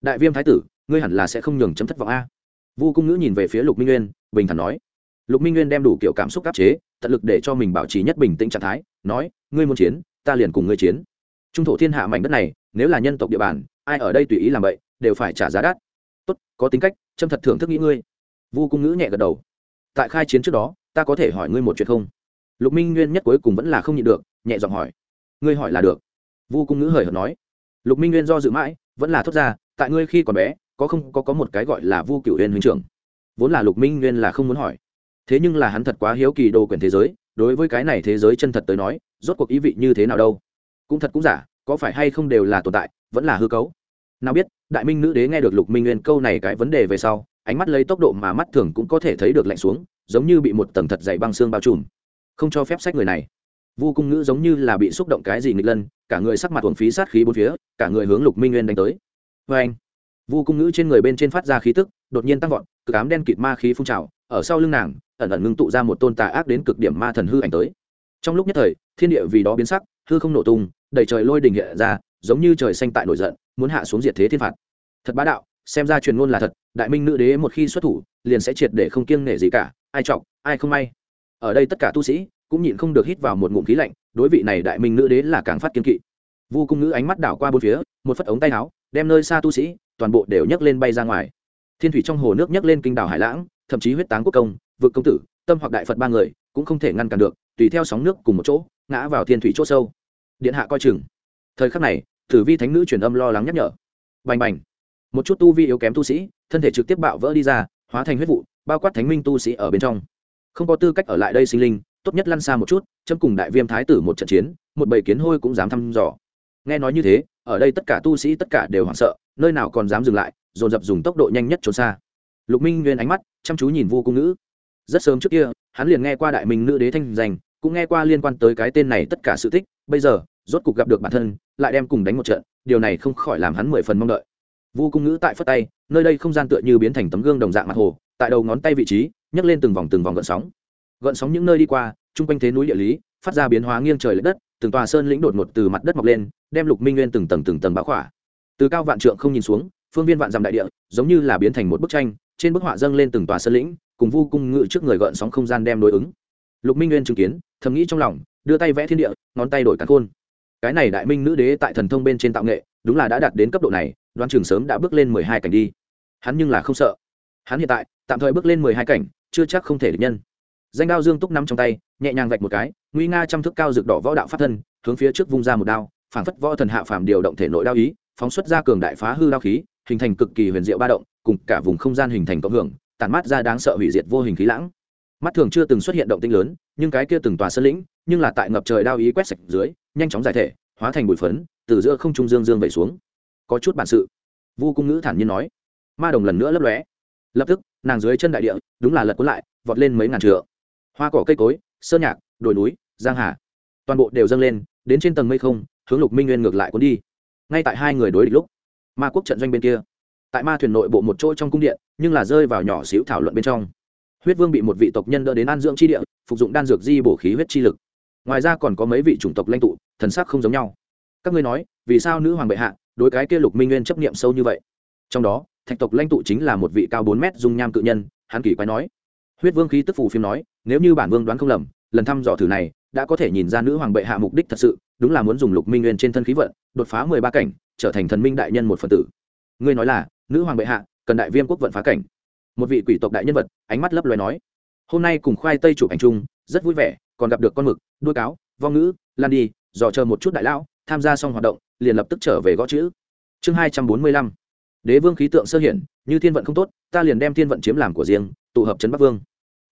Đại viêm thái tử, ngươi hẳn là sẽ không nhường chấm thất vọng a. Vu cung ngữ nhìn về phía lục minh nguyên, bình thản nói. Lục minh nguyên đem đủ kiểu cảm xúc áp chế, tận lực để cho mình bảo trì nhất bình tĩnh trạng thái, nói, ngươi muốn chiến, ta liền cùng ngươi chiến. Trung thổ thiên hạ mảnh đất này, nếu là nhân tộc địa bàn, ai ở đây tùy ý làm vậy đều phải trả giá đắt. Tốt, có tính cách, châm thật thưởng thức nghĩ ngươi. Vu cung ngữ nhẹ gật đầu. Tại khai chiến trước đó, ta có thể hỏi ngươi một chuyện không? Lục minh nguyên nhất cuối cùng vẫn là không nhịn được, nhẹ giọng hỏi. Ngươi hỏi là được. Vu cung ngữ hời hợt nói. Lục minh nguyên do dự mãi, vẫn là thốt ra, tại ngươi khi còn bé, có không, có có một cái gọi là vu cựu huyền huynh trưởng. Vốn là lục minh nguyên là không muốn hỏi. Thế nhưng là hắn thật quá hiếu kỳ đồ quyền thế giới, đối với cái này thế giới chân thật tới nói, rốt cuộc ý vị như thế nào đâu? Cũng thật cũng giả, có phải hay không đều là tồn tại, vẫn là hư cấu? Nào biết, đại minh nữ đế nghe được lục minh nguyên câu này cái vấn đề về sau, ánh mắt lấy tốc độ mà mắt thường cũng có thể thấy được lạnh xuống, giống như bị một tầng thật dày băng xương bao trùm. Không cho phép sách người này. Vu cung ngữ giống như là bị xúc động cái gì nghịch lân, cả người sắc mặt thuồng phí sát khí bốn phía, cả người hướng lục minh nguyên đánh tới. Vê anh, vu cung ngữ trên người bên trên phát ra khí tức, đột nhiên tăng vọt, cực ám đen kịt ma khí phun trào, ở sau lưng nàng, ẩn ẩn ngưng tụ ra một tôn tà ác đến cực điểm ma thần hư ảnh tới. Trong lúc nhất thời, thiên địa vì đó biến sắc, hư không nổ tung, đầy trời lôi đình hiện ra, giống như trời xanh tại nổi giận muốn hạ xuống diệt thế thiên phạt. Thật bá đạo, xem ra truyền ngôn là thật, đại minh nữ đế một khi xuất thủ, liền sẽ triệt để không kiêng nể gì cả, ai trọng ai không may. Ở đây tất cả tu sĩ cũng nhịn không được hít vào một ngụm khí lạnh, đối vị này đại minh nữ đế là càng phát kiên kỵ. Vu cung nữ ánh mắt đảo qua bốn phía, một phất ống tay áo, đem nơi xa tu sĩ, toàn bộ đều nhấc lên bay ra ngoài. Thiên thủy trong hồ nước nhấc lên kinh đảo hải lãng, thậm chí huyết táng quốc công vực công tử, tâm hoặc đại phật ba người, cũng không thể ngăn cản được, tùy theo sóng nước cùng một chỗ, ngã vào thiên thủy c h ỗ sâu. Điện hạ coi chừng. Thời khắc này tử vi thánh nữ truyền âm lo lắng nhắc nhở. Bành bành. Một chút tu vi yếu kém tu sĩ, thân thể trực tiếp bạo vỡ đi ra, hóa thành huyết vụ, bao quát thánh minh tu sĩ ở bên trong. Không có tư cách ở lại đây sinh linh, tốt nhất lăn xa một chút, chấm cùng đại viêm thái tử một trận chiến, một bầy kiến hôi cũng dám thăm dò. Nghe nói như thế, ở đây tất cả tu sĩ tất cả đều hoảng sợ, nơi nào còn dám dừng lại, dồn dập dùng tốc độ nhanh nhất trốn xa. Lục minh nguyên ánh mắt, chăm chú nhìn vô cung nữ rất sớm trước kia, hắn liền nghe qua đại minh nữ đế thanh danh, cũng nghe qua liên quan tới cái tên này tất cả sự tích, bây giờ rốt cục gặp được bản thân, lại đem cùng đánh một trận, điều này không khỏi làm hắn mười phần mong đợi. Vu cung ngữ tại phất tay, nơi đây không gian tựa như biến thành tấm gương đồng dạng mặt hồ, tại đầu ngón tay vị trí, nhấc lên từng vòng từng vòng gợn sóng. Gợn sóng những nơi đi qua, chung quanh thế núi địa lý, phát ra biến hóa nghiêng trời l ệ đất, từng tòa sơn lĩnh đột ngột từ mặt đất mọc lên, đem lục minh nguyên từng tầng từng tầng bão khỏa. Từ cao vạn trượng không nhìn xuống, phương viên vạn dặm đại địa, giống như là biến thành một bức tranh, trên bức họa dâng lên từng tòa sơn lĩnh, cùng vu cung ngự trước người gợn sóng không gian đem đối ứng. Lục minh nguyên chứng kiến, thầm nghĩ trong lòng, đưa tay vẽ thiên địa, ngón tay đổi cắn khôn cái này đại minh nữ đế tại thần thông bên trên tạo nghệ, đúng là đã đạt đến cấp độ này đoan trường sớm đã bước lên mười hai cảnh đi. Hắn nhưng là không sợ. Hắn hiện tại, tạm thời bước lên mười hai cảnh, chưa chắc không thể được nhân. Danh đao dương túc nắm trong tay, nhẹ nhàng vạch một cái, nguy nga trăm thước cao rực đỏ võ đạo phát thân, hướng phía trước vung ra một đao, phảng phất võ thần hạ phàm điều động thể nội đao ý, phóng xuất ra cường đại phá hư đao khí, hình thành cực kỳ huyền diệu ba động, cùng cả vùng không gian hình thành cộng hưởng tàn mát ra đáng sợ hủy diệt vô hình khí lãng mắt thường chưa từng xuất hiện động tinh lớn, nhưng cái kia từng tòa sơn lĩnh, nhưng là tại ngập trời đao ý quét sạch dưới, nhanh chóng giải thể, hóa thành bụi phấn, từ giữa không trung dương dương vẩy xuống. Có chút bản sự. Vu cung ngữ thản nhiên nói. Ma đồng lần nữa lấp lóe. Lập tức, nàng dưới chân đại địa, đúng là lật cuốn lại, vọt lên mấy ngàn trượng. Hoa cỏ cây cối, sơn nhạc, đồi núi, giang hà, toàn bộ đều dâng lên, đến trên tầng mây không, hướng lục minh nguyên ngược lại cuốn đi. Ngay tại hai người đối địch lúc, ma quốc trận doanh bên kia. Tại ma thuyền nội bộ một chỗ trong cung điện, nhưng là rơi vào nhỏ xíu thảo luận bên trong huyết vương bị một vị tộc nhân đỡ đến an dưỡng chi địa, phục dụng đan dược di bổ khí huyết chi lực. Ngoài ra còn có mấy vị chủng tộc lãnh tụ, thần sắc không giống nhau. Các ngươi nói, vì sao nữ hoàng bệ hạ đối cái kia lục minh nguyên chấp niệm sâu như vậy? Trong đó, thạch tộc lãnh tụ chính là một vị cao bốn mét dung nham cự nhân, hắn kỳ quái nói. Huyết vương khí tức phù phim nói, nếu như bản vương đoán không lầm, lần thăm dò thử này đã có thể nhìn ra nữ hoàng bệ hạ mục đích thật sự, đúng là muốn dùng lục minh nguyên trên thân khí vận, đột phá mười ba cảnh, trở thành thần minh đại nhân một phần tử. Ngươi nói là, nữ hoàng bệ hạ cần đại viêm quốc vận phá cảnh. Một vị quỷ tộc đại nhân vật ánh mắt lấp loé nói, hôm nay cùng khoai tây chụp ảnh chung, rất vui vẻ, còn gặp được con mực, đuôi cáo, vong ngữ, lan đi, dò chờ một chút đại lão, tham gia xong hoạt động, liền lập tức trở về gõ chữ. Chương hai trăm bốn mươi lăm. Đế vương khí tượng sơ hiển, như thiên vận không tốt, ta liền đem thiên vận chiếm làm của riêng, tụ hợp trấn bắc vương.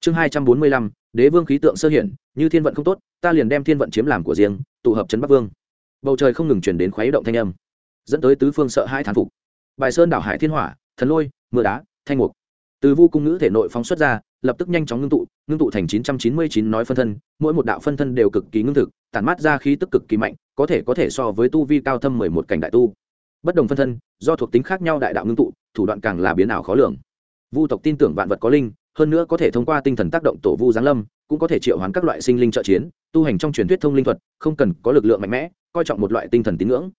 Chương hai trăm bốn mươi lăm. Đế vương khí tượng sơ hiển, như thiên vận không tốt, ta liền đem thiên vận chiếm làm của riêng, tụ hợp trấn bắc vương. Bầu trời không ngừng chuyển đến khuấy động thanh âm, dẫn tới tứ phương sợ hai thán phục. Bài sơn đảo hải thiên hỏa, thần lôi, mưa đá, thanh mục từ vu cung ngữ thể nội phóng xuất ra, lập tức nhanh chóng ngưng tụ ngưng tụ thành chín trăm chín mươi chín nói phân thân, mỗi một đạo phân thân đều cực kỳ ngưng thực, tản mát ra khí tức cực kỳ mạnh, có thể có thể so với tu vi cao thâm mười một cảnh đại tu. Bất đồng phân thân, do thuộc tính khác nhau đại đạo ngưng tụ, thủ đoạn càng là biến ảo khó lường. Vu tộc tin tưởng vạn vật có linh, hơn nữa có thể thông qua tinh thần tác động tổ vu giáng lâm, cũng có thể triệu hoán các loại sinh linh trợ chiến, tu hành trong truyền thuyết thông linh thuật, không cần có lực lượng mạnh mẽ, coi trọng một loại tinh thần tín ngưỡng.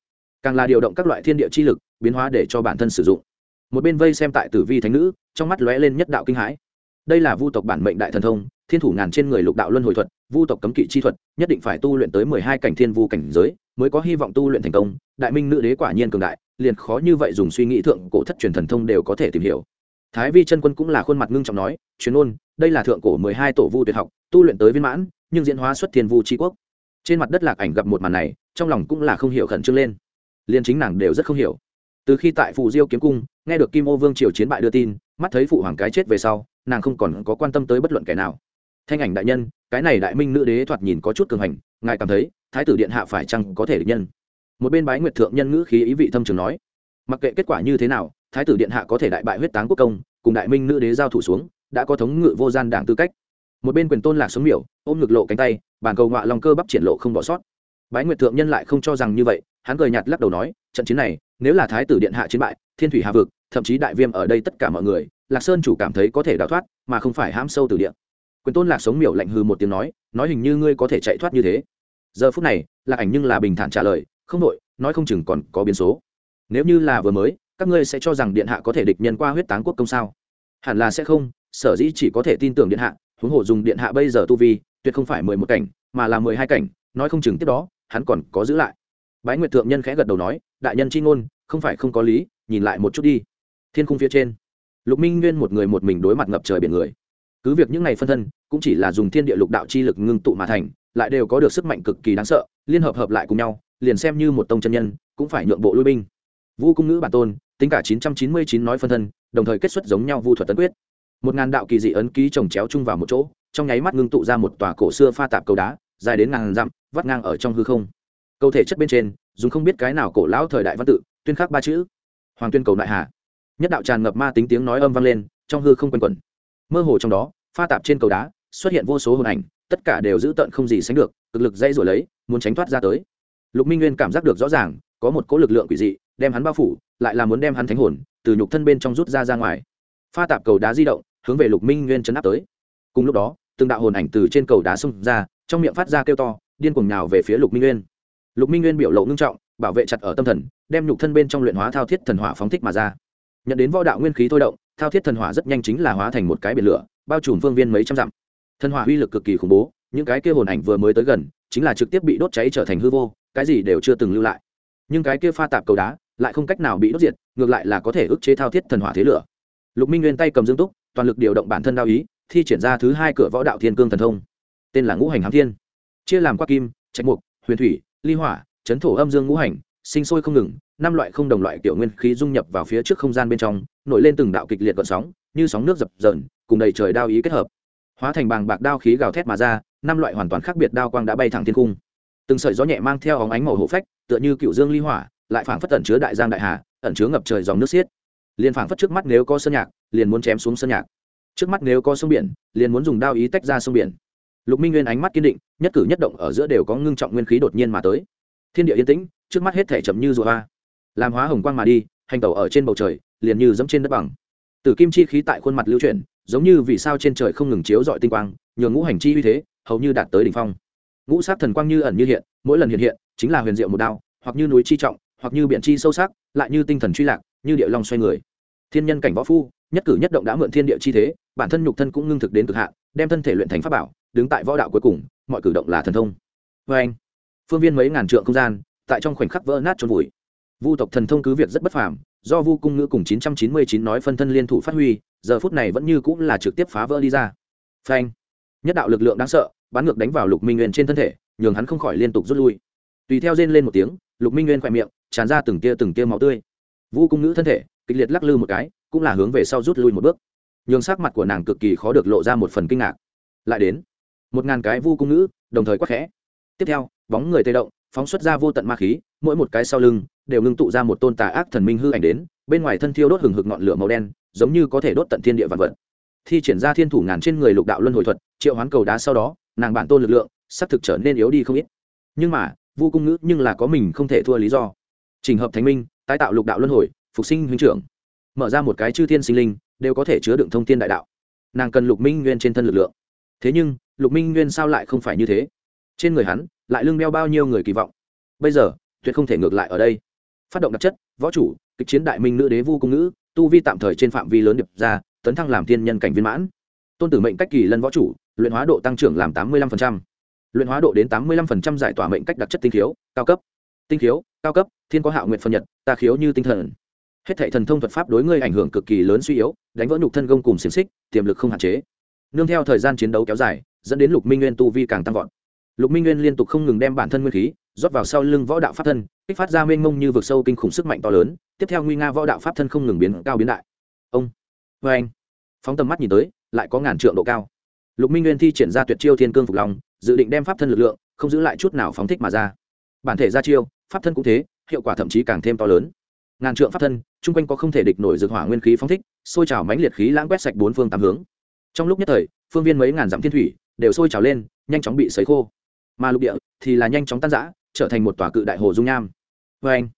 Càng là điều động các loại thiên địa chi lực, biến hóa để cho bản thân sử dụng một bên vây xem tại tử vi thánh nữ, trong mắt lóe lên nhất đạo kinh hãi. Đây là vu tộc bản mệnh đại thần thông, thiên thủ ngàn trên người lục đạo luân hồi thuật, vu tộc cấm kỵ chi thuật, nhất định phải tu luyện tới mười hai cảnh thiên vu cảnh giới, mới có hy vọng tu luyện thành công. Đại minh nữ đế quả nhiên cường đại, liền khó như vậy dùng suy nghĩ thượng cổ thất truyền thần thông đều có thể tìm hiểu. Thái vi chân quân cũng là khuôn mặt ngưng trọng nói chuyên ôn, đây là thượng cổ mười hai tổ vu tuyệt học, tu luyện tới viên mãn, nhưng diễn hóa xuất thiên vu tri quốc. Trên mặt đất lạc ảnh gặp một màn này, trong lòng cũng là không hiểu khẩn trương lên. Liền chính nàng đều rất không hiểu từ khi tại phù diêu kiếm cung, nghe được kim ô vương triều chiến bại đưa tin, mắt thấy phụ hoàng cái chết về sau, nàng không còn có quan tâm tới bất luận kẻ nào. Thanh ảnh đại nhân, cái này đại minh nữ đế thoạt nhìn có chút cường hành, ngài cảm thấy, thái tử điện hạ phải chăng có thể địch nhân? Một bên bái nguyệt thượng nhân ngữ khí ý vị thâm trường nói, mặc kệ kết quả như thế nào, thái tử điện hạ có thể đại bại huyết táng quốc công, cùng đại minh nữ đế giao thủ xuống, đã có thống ngự vô gian đảng tư cách. Một bên quyền tôn lạc xuống miểu, ôm ngực lộ cánh tay, bàn cầu ngọa lòng cơ bắp triển lộ không bỏ sót. Bái nguyệt thượng nhân lại không cho rằng như vậy, hắn cười nhạt lắc đầu nói trận chiến này, nếu là thái tử điện hạ chiến bại, thiên thủy hà vực, thậm chí đại viêm ở đây tất cả mọi người, lạc sơn chủ cảm thấy có thể đào thoát, mà không phải ham sâu từ điện quyền tôn lạc sống miểu lạnh hư một tiếng nói nói hình như ngươi có thể chạy thoát như thế. Giờ phút này, lạc ảnh nhưng là bình thản trả lời, không đội nói không chừng còn có biến số. Nếu như là vừa mới, các ngươi sẽ cho rằng điện hạ có thể địch nhân qua huyết táng quốc công sao? Hẳn là sẽ không, sở dĩ chỉ có thể tin tưởng điện hạ, huống hồ dùng điện hạ bây giờ tu vi, tuyệt không phải mười một cảnh, mà là mười hai cảnh, nói không chừng tiếp đó, hắn còn có giữ lại bái nguyệt thượng nhân khẽ gật đầu nói, đại nhân c h i ngôn, không phải không có lý, nhìn lại một chút đi. Thiên khung phía trên, lục minh nguyên một người một mình đối mặt ngập trời biển người. Cứ việc những ngày phân thân cũng chỉ là dùng thiên địa lục đạo chi lực ngưng tụ mà thành, lại đều có được sức mạnh cực kỳ đáng sợ, liên hợp hợp lại cùng nhau, liền xem như một tông chân nhân, cũng phải nhượng bộ lui binh. Vu cung ngữ bản tôn, tính cả chín trăm chín mươi chín nói phân thân, đồng thời kết xuất giống nhau vu thuật tấn quyết. Một ngàn đạo kỳ dị ấn ký trồng chéo chung vào một chỗ, trong nháy mắt ngưng tụ ra một tòa cổ xưa pha tạp cầu đá, dài đến ngàn dặm, vắt ngang ở trong hư không cầu thể chất bên trên, dùng không biết cái nào cổ lão thời đại văn tự, tuyên khắc ba chữ. Hoàng tuyên cầu đại hà. Nhất đạo tràn ngập ma tính tiếng nói âm vang lên, trong hư không quanh quẩn. Mơ hồ trong đó, pha tạp trên cầu đá, xuất hiện vô số hồn ảnh, tất cả đều giữ tận không gì sánh được, cực lực dây rồi lấy, muốn tránh thoát ra tới. Lục minh nguyên cảm giác được rõ ràng, có một cỗ lực lượng quỷ dị, đem hắn bao phủ, lại là muốn đem hắn thánh hồn, từ nhục thân bên trong rút ra ra ngoài. Pha tạp cầu đá di động, hướng về lục minh nguyên chấn áp tới. Cùng lúc đó, từng đạo hồn ảnh từ trên cầu đá xông ra, trong miệng phát ra kêu to, điên cuồng nhào về phía lục minh nguyên lục minh nguyên biểu lộ ngưng trọng, bảo vệ chặt ở tâm thần, đem nhục thân bên trong luyện hóa thao thiết thần hỏa phóng thích mà ra. Nhận đến võ đạo nguyên khí thôi động, thao thiết thần hỏa rất nhanh chính là hóa thành một cái biển lửa, bao trùm phương viên mấy trăm dặm. Thần hỏa uy lực cực kỳ khủng bố, những cái kia hồn ảnh vừa mới tới gần, chính là trực tiếp bị đốt cháy trở thành hư vô, cái gì đều chưa từng lưu lại. Nhưng cái kia pha tạp cầu đá, lại không cách nào bị đốt diệt, ngược lại là có thể ức chế thao thiết thần hỏa thế lửa. Lục minh nguyên tay cầm dương túc, toàn lực điều động bản thân đao ý, thi triển ra thứ hai cửa võ đạo thiên cương thần thông. Tên là ngũ hành hám thiên. Chia làm qua kim, trạch mục, huyền thủy ly hỏa, chấn thổ âm dương ngũ hành, sinh sôi không ngừng, năm loại không đồng loại kiểu nguyên khí dung nhập vào phía trước không gian bên trong, nổi lên từng đạo kịch liệt gợn sóng, như sóng nước dập dờn, cùng đầy trời đao ý kết hợp. Hóa thành bàng bạc đao khí gào thét mà ra, năm loại hoàn toàn khác biệt đao quang đã bay thẳng thiên cung. Từng sợi gió nhẹ mang theo óng ánh màu hổ phách, tựa như cựu dương ly hỏa, lại phảng phất tẩn chứa đại giang đại hà, ẩn chứa ngập trời dòng nước xiết. Liền phảng phất trước mắt nếu có sơn nhạc, liền muốn chém xuống sơn nhạc. Trước mắt nếu có sông biển, liền muốn dùng đao ý tách ra sông biển lục minh nguyên ánh mắt kiên định, nhất cử nhất động ở giữa đều có ngưng trọng nguyên khí đột nhiên mà tới. Thiên địa yên tĩnh, trước mắt hết thể chậm như rùa hoa. Làm hóa hồng quang mà đi, hành tẩu ở trên bầu trời, liền như dẫm trên đất bằng. Tử kim chi khí tại khuôn mặt lưu chuyển, giống như vì sao trên trời không ngừng chiếu dọi tinh quang nhường ngũ hành chi uy thế, hầu như đạt tới đỉnh phong. Ngũ sát thần quang như ẩn như hiện, mỗi lần hiện hiện, chính là huyền diệu một đao, hoặc như núi chi trọng, hoặc như biển chi sâu sắc, lại như tinh thần truy lạc, như địa long xoay người. Thiên nhân cảnh võ phu, nhất cử nhất động đã mượn thiên địa chi thế, bản thân nhục thân cũng ngưng thực đến cực hạn, đem thân thể luyện thành pháp bảo đứng tại võ đạo cuối cùng, mọi cử động là thần thông. Vê anh, phương viên mấy ngàn trượng không gian, tại trong khoảnh khắc vỡ nát trôn vùi. Vu tộc thần thông cứ việc rất bất phàm, do vu cung ngữ cùng 999 nói phân thân liên thủ phát huy, giờ phút này vẫn như cũng là trực tiếp phá vỡ đi ra. Phanh nhất đạo lực lượng đáng sợ, bắn ngược đánh vào lục minh nguyên trên thân thể, nhường hắn không khỏi liên tục rút lui. Tùy theo rên lên một tiếng, lục minh nguyên khỏe miệng, tràn ra từng tia từng tia máu tươi. Vu cung ngữ thân thể, kịch liệt lắc lư một cái, cũng là hướng về sau rút lui một bước. Nhường sắc mặt của nàng cực kỳ khó được lộ ra một phần kinh ngạc. Lại đến một ngàn cái vu cung nữ đồng thời quắc khẽ. Tiếp theo, bóng người tê động, phóng xuất ra vô tận ma khí, mỗi một cái sau lưng đều ngưng tụ ra một tôn tà ác thần minh hư ảnh đến, bên ngoài thân thiêu đốt hừng hực ngọn lửa màu đen, giống như có thể đốt tận thiên địa vạn vật. Thi triển ra thiên thủ ngàn trên người lục đạo luân hồi thuật, triệu hoán cầu đá sau đó, nàng bản tôn lực lượng, sắp thực trở nên yếu đi không ít. Nhưng mà, vu cung nữ nhưng là có mình không thể thua lý do. Trình hợp thánh minh, tái tạo lục đạo luân hồi, phục sinh huynh trưởng. Mở ra một cái chư thiên sinh linh, đều có thể chứa đựng thông tin đại đạo. Nàng cần lục minh nguyên trên thân lực lượng. Thế nhưng lục minh nguyên sao lại không phải như thế? Trên người hắn, lại lưng đeo bao nhiêu người kỳ vọng? Bây giờ, tuyệt không thể ngược lại ở đây. Phát động đặc chất, võ chủ, kịch chiến đại minh nữ đế vu cung nữ, tu vi tạm thời trên phạm vi lớn điệp ra, tấn thăng làm thiên nhân cảnh viên mãn. Tôn tử mệnh cách kỳ lân võ chủ, luyện hóa độ tăng trưởng làm tám mươi lăm luyện hóa độ đến tám mươi lăm giải tỏa mệnh cách đặc chất tinh khiếu, cao cấp. Tinh khiếu, cao cấp, thiên có hạo nguyện phân nhật, ta khiếu như tinh thần. Hết thệ thần thông thuật pháp đối ngươi ảnh hưởng cực kỳ lớn suy yếu, đánh vỡ nhục thân gông cùng xiềng xích, tiềm lực không hạn chế. Nương theo thời gian chiến đấu kéo dài dẫn đến lục minh nguyên tu vi càng tăng vọt. Lục minh nguyên liên tục không ngừng đem bản thân nguyên khí rót vào sau lưng võ đạo pháp thân, kích phát ra mênh mông như vực sâu kinh khủng sức mạnh to lớn, tiếp theo nguy nga võ đạo pháp thân không ngừng biến cao biến đại. Ông vê anh. Phóng tầm mắt nhìn tới, lại có ngàn trượng độ cao. Lục minh nguyên thi triển ra tuyệt chiêu thiên cương phục lòng dự định đem pháp thân lực lượng, không giữ lại chút nào phóng thích mà ra. Bản thể ra chiêu, pháp thân cũng thế, hiệu quả thậm chí càng thêm to lớn. Ngàn trượng pháp thân, chung quanh có không thể địch nổi dược hỏa nguyên khí phóng thích, sôi trào mãnh liệt khí lãng quét sạch bốn phương tám hướng. Trong lúc nhất thời, phương viên mấy ngàn dặm thiên thủy đều sôi trào lên, nhanh chóng bị sấy khô. Mà lục địa thì là nhanh chóng tan rã, trở thành một tòa cự đại hồ dung nham. Vê anh.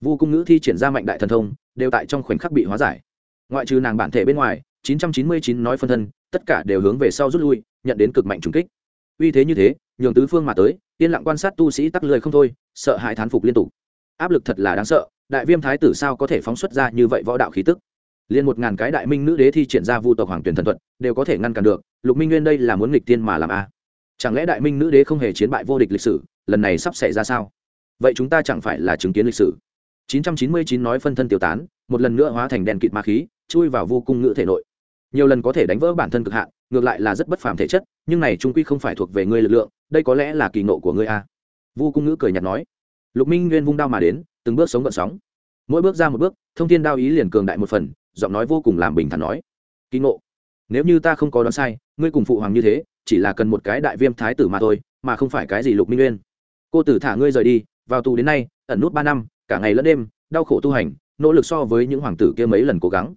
Vu cung ngữ thi triển ra mạnh đại thần thông, đều tại trong khoảnh khắc bị hóa giải. Ngoại trừ nàng bản thể bên ngoài 999 nói phân thân, tất cả đều hướng về sau rút lui, nhận đến cực mạnh trùng kích. Uy thế như thế, nhường tứ phương mà tới, yên lặng quan sát tu sĩ tắc lười không thôi, sợ hãi thán phục liên tục. Áp lực thật là đáng sợ, đại viêm thái tử sao có thể phóng xuất ra như vậy võ đạo khí tức? Liền một ngàn cái đại minh nữ đế thi triển ra vu tộc hoàng tuyển thần thuật, đều có thể ngăn cản được. Lục minh nguyên đây là muốn nghịch tiên mà làm a. Chẳng lẽ đại minh nữ đế không hề chiến bại vô địch lịch sử, lần này sắp xảy ra sao? Vậy chúng ta chẳng phải là chứng kiến lịch sử? 999 nói phân thân tiêu tán, một lần nữa hóa thành đèn kịt ma khí, chui vào vô cung ngữ thể nội. Nhiều lần có thể đánh vỡ bản thân cực hạn, ngược lại là rất bất phàm thể chất, nhưng này trung quy không phải thuộc về ngươi lực lượng, đây có lẽ là kỳ nộ của ngươi a. Vu cung ngữ cười nhạt nói. Lục minh nguyên vung đao mà đến, từng bước sống gợn sóng. Mỗi bước ra một bước, thông thiên đao ý liền cường đại một phần giọng nói vô cùng làm bình thản nói, kỳ ngộ, nếu như ta không có đoán sai, ngươi cùng phụ hoàng như thế, chỉ là cần một cái đại viêm thái tử mà thôi, mà không phải cái gì lục minh nguyên. Cô tử thả ngươi rời đi, vào tù đến nay, ẩn nút ba năm, cả ngày lẫn đêm, đau khổ tu hành, nỗ lực so với những hoàng tử kia mấy lần cố gắng.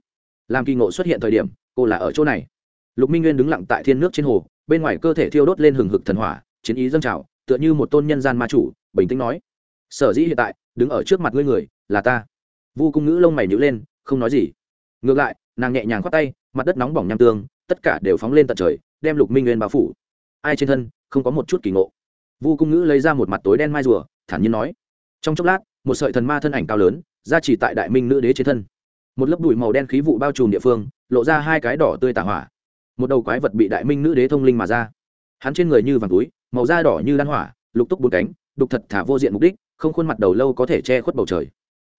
Làm kỳ ngộ xuất hiện thời điểm, cô là ở chỗ này. Lục minh nguyên đứng lặng tại thiên nước trên hồ, bên ngoài cơ thể thiêu đốt lên hừng hực thần hỏa, chiến ý dâng trào, tựa như một tôn nhân gian ma chủ, bình tĩnh nói, sở dĩ hiện tại, đứng ở trước mặt ngươi người là ta. Vu cung ngữ lông mày nhữ lên, không nói gì ngược lại, nàng nhẹ nhàng khoát tay, mặt đất nóng bỏng nham tương, tất cả đều phóng lên tận trời, đem lục minh nguyên bao phủ. Ai trên thân, không có một chút kỳ ngộ. Vu cung ngữ lấy ra một mặt tối đen mai rùa, thản nhiên nói. Trong chốc lát, một sợi thần ma thân ảnh cao lớn, ra chỉ tại đại minh nữ đế trên thân. Một lớp bụi màu đen khí vụ bao trùm địa phương, lộ ra hai cái đỏ tươi tả hỏa. Một đầu quái vật bị đại minh nữ đế thông linh mà ra. Hắn trên người như vàng túi, màu da đỏ như đan hỏa, lục túc bốn cánh, đục thật thả vô diện mục đích, không khuôn mặt đầu lâu có thể che khuất bầu trời.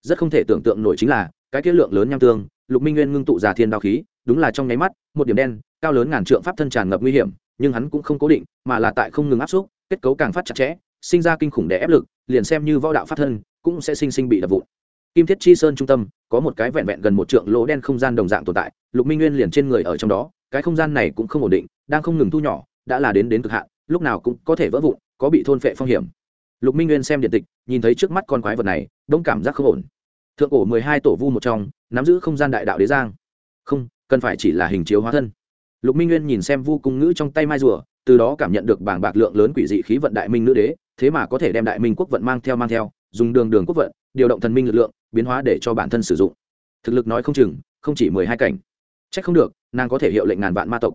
Rất không thể tưởng tượng nổi chính là, cái kết lượng lớn nham tương lục minh nguyên ngưng tụ già thiên đao khí, đúng là trong nháy mắt, một điểm đen, cao lớn ngàn trượng pháp thân tràn ngập nguy hiểm, nhưng hắn cũng không cố định, mà là tại không ngừng áp xúc, kết cấu càng phát chặt chẽ, sinh ra kinh khủng đè ép lực, liền xem như võ đạo pháp thân, cũng sẽ sinh sinh bị đập vụn. Kim thiết chi sơn trung tâm, có một cái vẹn vẹn gần một trượng lỗ đen không gian đồng dạng tồn tại, lục minh nguyên liền trên người ở trong đó, cái không gian này cũng không ổn định, đang không ngừng thu nhỏ, đã là đến đến cực hạn, lúc nào cũng có thể vỡ vụn, có bị thôn phệ phong hiểm. Lục minh nguyên xem điện tịch, nhìn thấy trước mắt con quái vật này, đông cảm giác không ổn thượng cổ mười hai tổ vu một trong, nắm giữ không gian đại đạo đế giang. Không, cần phải chỉ là hình chiếu hóa thân. Lục minh nguyên nhìn xem vu cung ngữ trong tay mai rùa, từ đó cảm nhận được bảng bạc lượng lớn quỷ dị khí vận đại minh nữ đế, thế mà có thể đem đại minh quốc vận mang theo mang theo, dùng đường đường quốc vận, điều động thần minh lực lượng, biến hóa để cho bản thân sử dụng. Thực lực nói không chừng, không chỉ mười hai cảnh. C h ắ c không được, nàng có thể hiệu lệnh ngàn vạn ma tộc.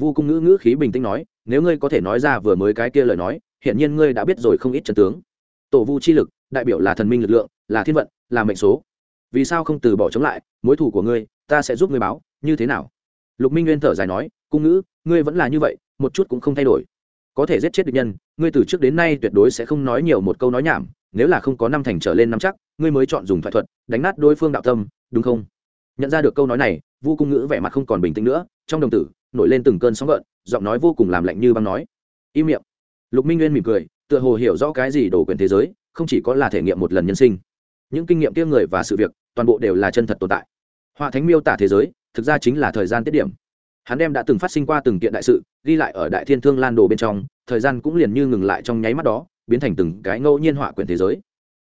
Vu cung ngữ ngữ khí bình tĩnh nói, nếu ngươi có thể nói ra vừa mới cái kia lời nói hiện nhiên ngươi đã biết rồi không ít trần tướng. Tổ vu chi lực, đại biểu là thần minh lực lượng, là thiên vận là mệnh số. Vì sao không từ bỏ chống lại, mối thủ của ngươi, ta sẽ giúp ngươi báo, như thế nào? Lục minh nguyên thở dài nói, cung ngữ, ngươi vẫn là như vậy, một chút cũng không thay đổi. Có thể giết chết địch nhân, ngươi từ trước đến nay tuyệt đối sẽ không nói nhiều một câu nói nhảm, nếu là không có năm thành trở lên năm chắc, ngươi mới chọn dùng thoại thuật, đánh nát đối phương đạo tâm, đúng không? Nhận ra được câu nói này, vu cung ngữ vẻ mặt không còn bình tĩnh nữa, trong đồng tử, nổi lên từng cơn sóng gợn, giọng nói vô cùng làm lạnh như băng nói. Im miệng. Lục minh nguyên mỉm cười, tựa hồ hiểu rõ cái gì đổ quyền thế giới, không chỉ có là thể nghiệm một lần nhân sinh những kinh nghiệm kia người và sự việc, toàn bộ đều là chân thật tồn tại. Họa thánh miêu tả thế giới, thực ra chính là thời gian tiết điểm. Hắn đem đã từng phát sinh qua từng kiện đại sự, ghi lại ở đại thiên thương lan đồ bên trong, thời gian cũng liền như ngừng lại trong nháy mắt đó, biến thành từng cái ngẫu nhiên họa quyển thế giới.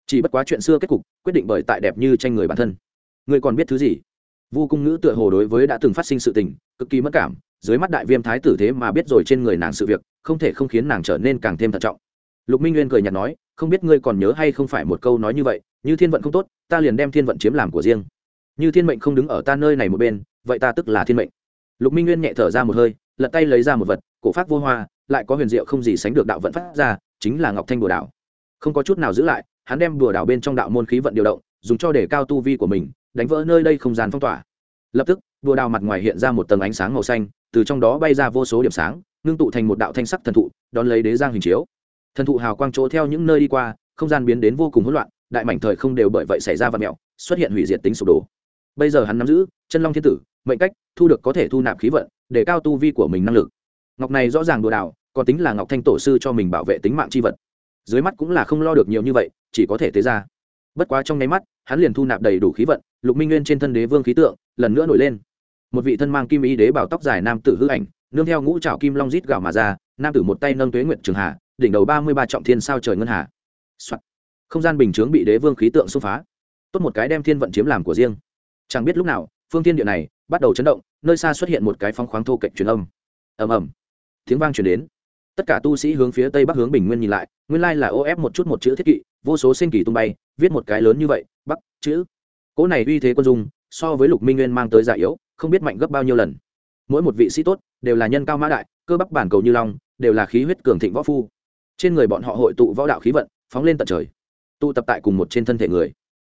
Chỉ bất quá chuyện xưa kết cục, quyết định bởi tại đẹp như tranh người bản thân. Người còn biết thứ gì? Vu cung ngữ tựa hồ đối với đã từng phát sinh sự tình, cực kỳ mất cảm, dưới mắt đại viêm thái tử thế mà biết rồi trên người nàng sự việc, không thể không khiến nàng trở nên càng thêm thận trọng. Lục minh nguyên cười nhạt nói, không biết ngươi còn nhớ hay không phải một câu nói như vậy như thiên vận không tốt, ta liền đem thiên vận chiếm làm của riêng. Như thiên mệnh không đứng ở ta nơi này một bên, vậy ta tức là thiên mệnh. Lục minh nguyên nhẹ thở ra một hơi, lật tay lấy ra một vật, cổ pháp vô hoa, lại có huyền diệu không gì sánh được đạo vận phát ra, chính là ngọc thanh bùa đảo. Không có chút nào giữ lại, hắn đem bùa đảo bên trong đạo môn khí vận điều động, dùng cho để cao tu vi của mình, đánh vỡ nơi đây không gian phong tỏa. Lập tức, bùa đảo mặt ngoài hiện ra một tầng ánh sáng màu xanh, từ trong đó bay ra vô số điểm sáng, ngưng tụ thành một đạo thanh sắc thần thụ, đón lấy đế giang hình chiếu. Thần thụ hào quang chỗ theo những nơi đi qua, không gian biến đến vô cùng hỗn loạn đại mảnh thời không đều bởi vậy xảy ra vật mẹo, xuất hiện hủy diệt tính sụp đổ. Bây giờ hắn nắm giữ chân long thiên tử, mệnh cách, thu được có thể thu nạp khí vận, để cao tu vi của mình năng lực. Ngọc này rõ ràng đùa đảo, còn tính là ngọc thanh tổ sư cho mình bảo vệ tính mạng c h i vật. Dưới mắt cũng là không lo được nhiều như vậy, chỉ có thể tế ra. Bất quá trong nháy mắt, hắn liền thu nạp đầy đủ khí vận, lục minh nguyên trên thân đế vương khí tượng, lần nữa nổi lên. Một vị thân mang kim ý đế bảo tóc dài nam tử hư ảnh, nương theo ngũ trào kim long rít gạo mà ra, nam tử một tay nâng tuế nguyện trường hà, đỉnh đầu ba mươi ba trọng thiên sao trời ngân hà、Soạn không gian bình chướng bị đế vương khí tượng xông phá. Tốt một cái đem thiên vận chiếm làm của riêng. Chẳng biết lúc nào, phương thiên địa này bắt đầu chấn động, nơi xa xuất hiện một cái phong khoáng thô cạnh truyền âm. Ầm ầm. Tiếng vang truyền đến. Tất cả tu sĩ hướng phía tây bắc hướng bình nguyên nhìn lại, nguyên lai là ô ép một chút một chữ thiết kỵ, vô số sinh kỳ tung bay, viết một cái lớn như vậy, bắc, chữ. Cỗ này uy thế quân dung, so với lục minh nguyên mang tới giả yếu, không biết mạnh gấp bao nhiêu lần. Mỗi một vị sĩ tốt đều là nhân cao mã đại, cơ bắp bản cầu như long, đều là khí huyết cường thịnh võ phu. Trên người bọn họ hội tụ võ đạo khí vận, phóng lên tận trời tụ tập tại cùng một trên thân thể người.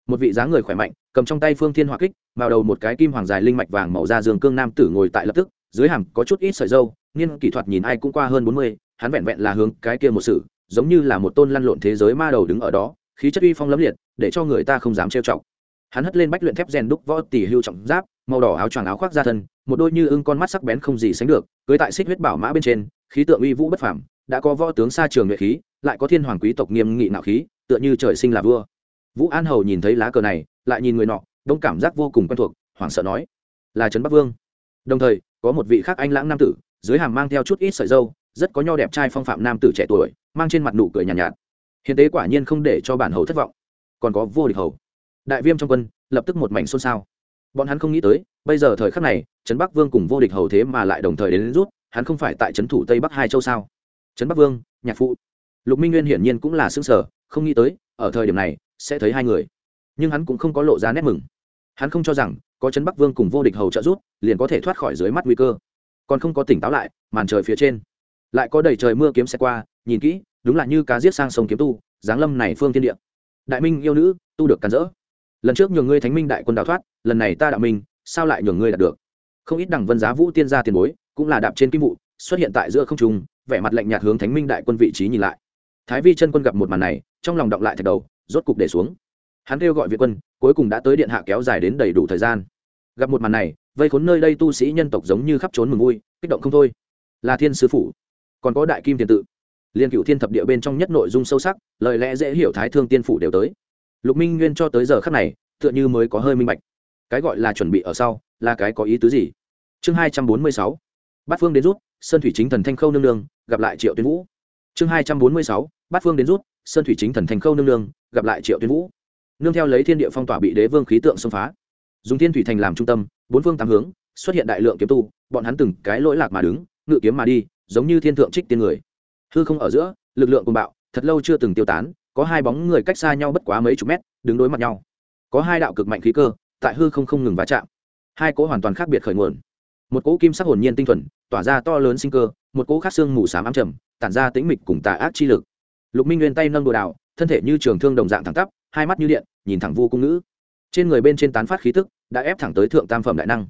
Một vị dáng người khỏe mạnh, cầm trong tay phương thiên hỏa kích vào đầu một cái kim hoàng dài linh mạch vàng màu da dương cương nam tử ngồi tại lập tức, dưới hàm có chút ít sợi dâu, niên kỹ thuật nhìn ai cũng qua hơn bốn mươi, hắn vẹn vẹn là hướng cái kia một sự, giống như là một tôn lăn lộn thế giới ma đầu đứng ở đó, khí chất uy phong lẫm liệt, để cho người ta không dám trêu chọc. Hắn hất lên bách luyện thép rèn đúc võ tỷ hưu trọng giáp, màu đỏ áo choàng áo khoác ra thân, một đôi như ưng con mắt sắc bén không gì sánh được cưới tại xích huyết bảo mã bên trên, khí tượng uy vũ bất phàm đã có võ tướng xa trường nhuệ khí lại có thiên hoàng quý tộc nghiêm nghị nạo khí tựa như trời sinh là vua. Vũ an hầu nhìn thấy lá cờ này lại nhìn người nọ đông cảm giác vô cùng quen thuộc hoảng sợ nói là trấn bắc vương. Đồng thời có một vị khác anh lãng nam tử dưới hàm mang theo chút ít sợi dâu rất có nho đẹp trai phong phạm nam tử trẻ tuổi mang trên mặt nụ cười nhàn nhạt, nhạt. Hiện tế quả nhiên không để cho bản hầu thất vọng. Còn có vô địch hầu. Đại viêm trong quân lập tức một mảnh xôn xao. Bọn hắn không nghĩ tới bây giờ thời khắc này trấn bắc vương cùng vô địch hầu thế mà lại đồng thời đến, đến rút hắn không phải tại trấn thủ tây bắc hai châu sao? Trấn bắc vương nhạc phụ lục minh nguyên hiển nhiên cũng là xương sở, không nghĩ tới, ở thời điểm này, sẽ thấy hai người. Nhưng hắn cũng không có lộ ra nét mừng. Hắn không cho rằng, có trấn bắc vương cùng vô địch hầu trợ rút liền có thể thoát khỏi dưới mắt nguy cơ. Còn không có tỉnh táo lại, màn trời phía trên. Lại có đầy trời mưa kiếm xe qua, nhìn kỹ, đúng là như cá giết sang sông kiếm tu, giáng lâm này phương thiên địa. Đại minh yêu nữ, tu được cắn rỡ. Lần trước nhường ngươi thánh minh đại quân đào thoát, lần này ta đạo minh, sao lại nhường ngươi đạt được? Không ít đẳng vân giá vũ tiên gia tiền bối, cũng là đạp trên kim vụ, xuất hiện tại giữa không trung vẻ mặt lạnh nhạt hướng thánh minh đại quân vị trí nhìn lại. Thái vi chân quân gặp một màn này, trong lòng động lại thạch đầu, rốt cục để xuống. Hắn kêu gọi viện quân, cuối cùng đã tới điện hạ kéo dài đến đầy đủ thời gian. Gặp một màn này, vây khốn nơi đây tu sĩ nhân tộc giống như khắp trốn mừng vui, kích động không thôi. Là thiên sứ phủ, còn có đại kim tiền tự. Liên cựu thiên thập địa bên trong nhất nội dung sâu sắc, lời lẽ dễ hiểu thái thương tiên phủ đều tới. Lục minh nguyên cho tới giờ khắc này, tựa như mới có hơi minh bạch. Cái gọi là chuẩn bị ở sau, là cái có ý tứ gì? Chương hai trăm bốn mươi sáu. Bát phương đến rút sơn thủy chính thần thanh khâu nương nương, gặp lại triệu tuyên vũ. Chương hai trăm bốn mươi sáu, bát phương đến rút, sơn thủy chính thần thanh khâu nương nương, gặp lại triệu tuyên vũ. Nương theo lấy thiên địa phong tỏa bị đế vương khí tượng xông phá. Dùng thiên thủy thành làm trung tâm, bốn phương tám hướng, xuất hiện đại lượng kiếm tu, bọn hắn từng cái lỗi lạc mà đứng, ngự kiếm mà đi, giống như thiên thượng trích tiên người. Hư không ở giữa, lực lượng cùng bạo, thật lâu chưa từng tiêu tán, có hai bóng người cách xa nhau bất quá mấy chục mét, đứng đối mặt nhau. Có hai đạo cực mạnh khí cơ, tại hư không không ngừng va chạm. Hai cỗ hoàn toàn khác biệt khởi nguồn một cỗ kim sắc hồn nhiên tinh thuần, tỏa ra to lớn sinh cơ, một cỗ khác xương mù s á m ám trầm, tản ra tĩnh mịch cùng tà ác chi lực. Lục minh nguyên tay nâng đồ đào, thân thể như trường thương đồng dạng thẳng tắp, hai mắt như điện, nhìn thẳng vu cung ngữ. Trên người bên trên tán phát khí tức, đã ép thẳng tới thượng tam phẩm đại năng.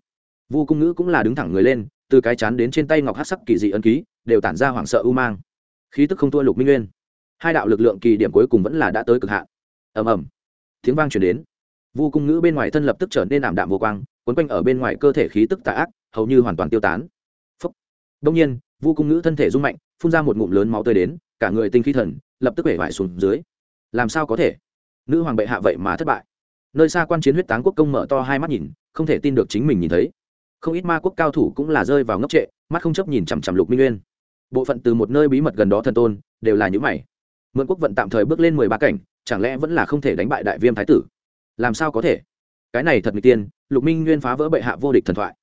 Vu cung ngữ cũng là đứng thẳng người lên, từ cái chán đến trên tay ngọc hát sắc kỳ dị ân ký, đều tản ra hoảng sợ u mang. Khí tức không thua lục minh nguyên. Hai đạo lực lượng kỳ điểm cuối cùng vẫn là đã tới cực hạn. Ầm ầm. Tiếng vang chuyển đến. Vu cung ngữ bên ngoài thân lập tức trở nên ảm đạm vô quang, quấn quanh ở bên ngoài cơ thể khí tức tà ác hầu như hoàn toàn tiêu tán. Phúc. đông nhiên, vu cung ngữ thân thể rung mạnh, phun ra một ngụm lớn máu tươi đến, cả người tinh khí thần lập tức bể vải xuống dưới. Làm sao có thể? Nữ hoàng bệ hạ vậy mà thất bại. Nơi xa quan chiến huyết táng quốc công mở to hai mắt nhìn, không thể tin được chính mình nhìn thấy. Không ít ma quốc cao thủ cũng là rơi vào ngốc trệ, mắt không chấp nhìn chằm chằm lục minh nguyên. Bộ phận từ một nơi bí mật gần đó thần tôn, đều là những mày. Mượn quốc vận tạm thời bước lên mười ba cảnh, chẳng lẽ vẫn là không thể đánh bại đại viêm thái tử? Làm sao có thể? Cái này thật n g tiên, lục minh nguyên phá vỡ bệ hạ vô địch thần thoại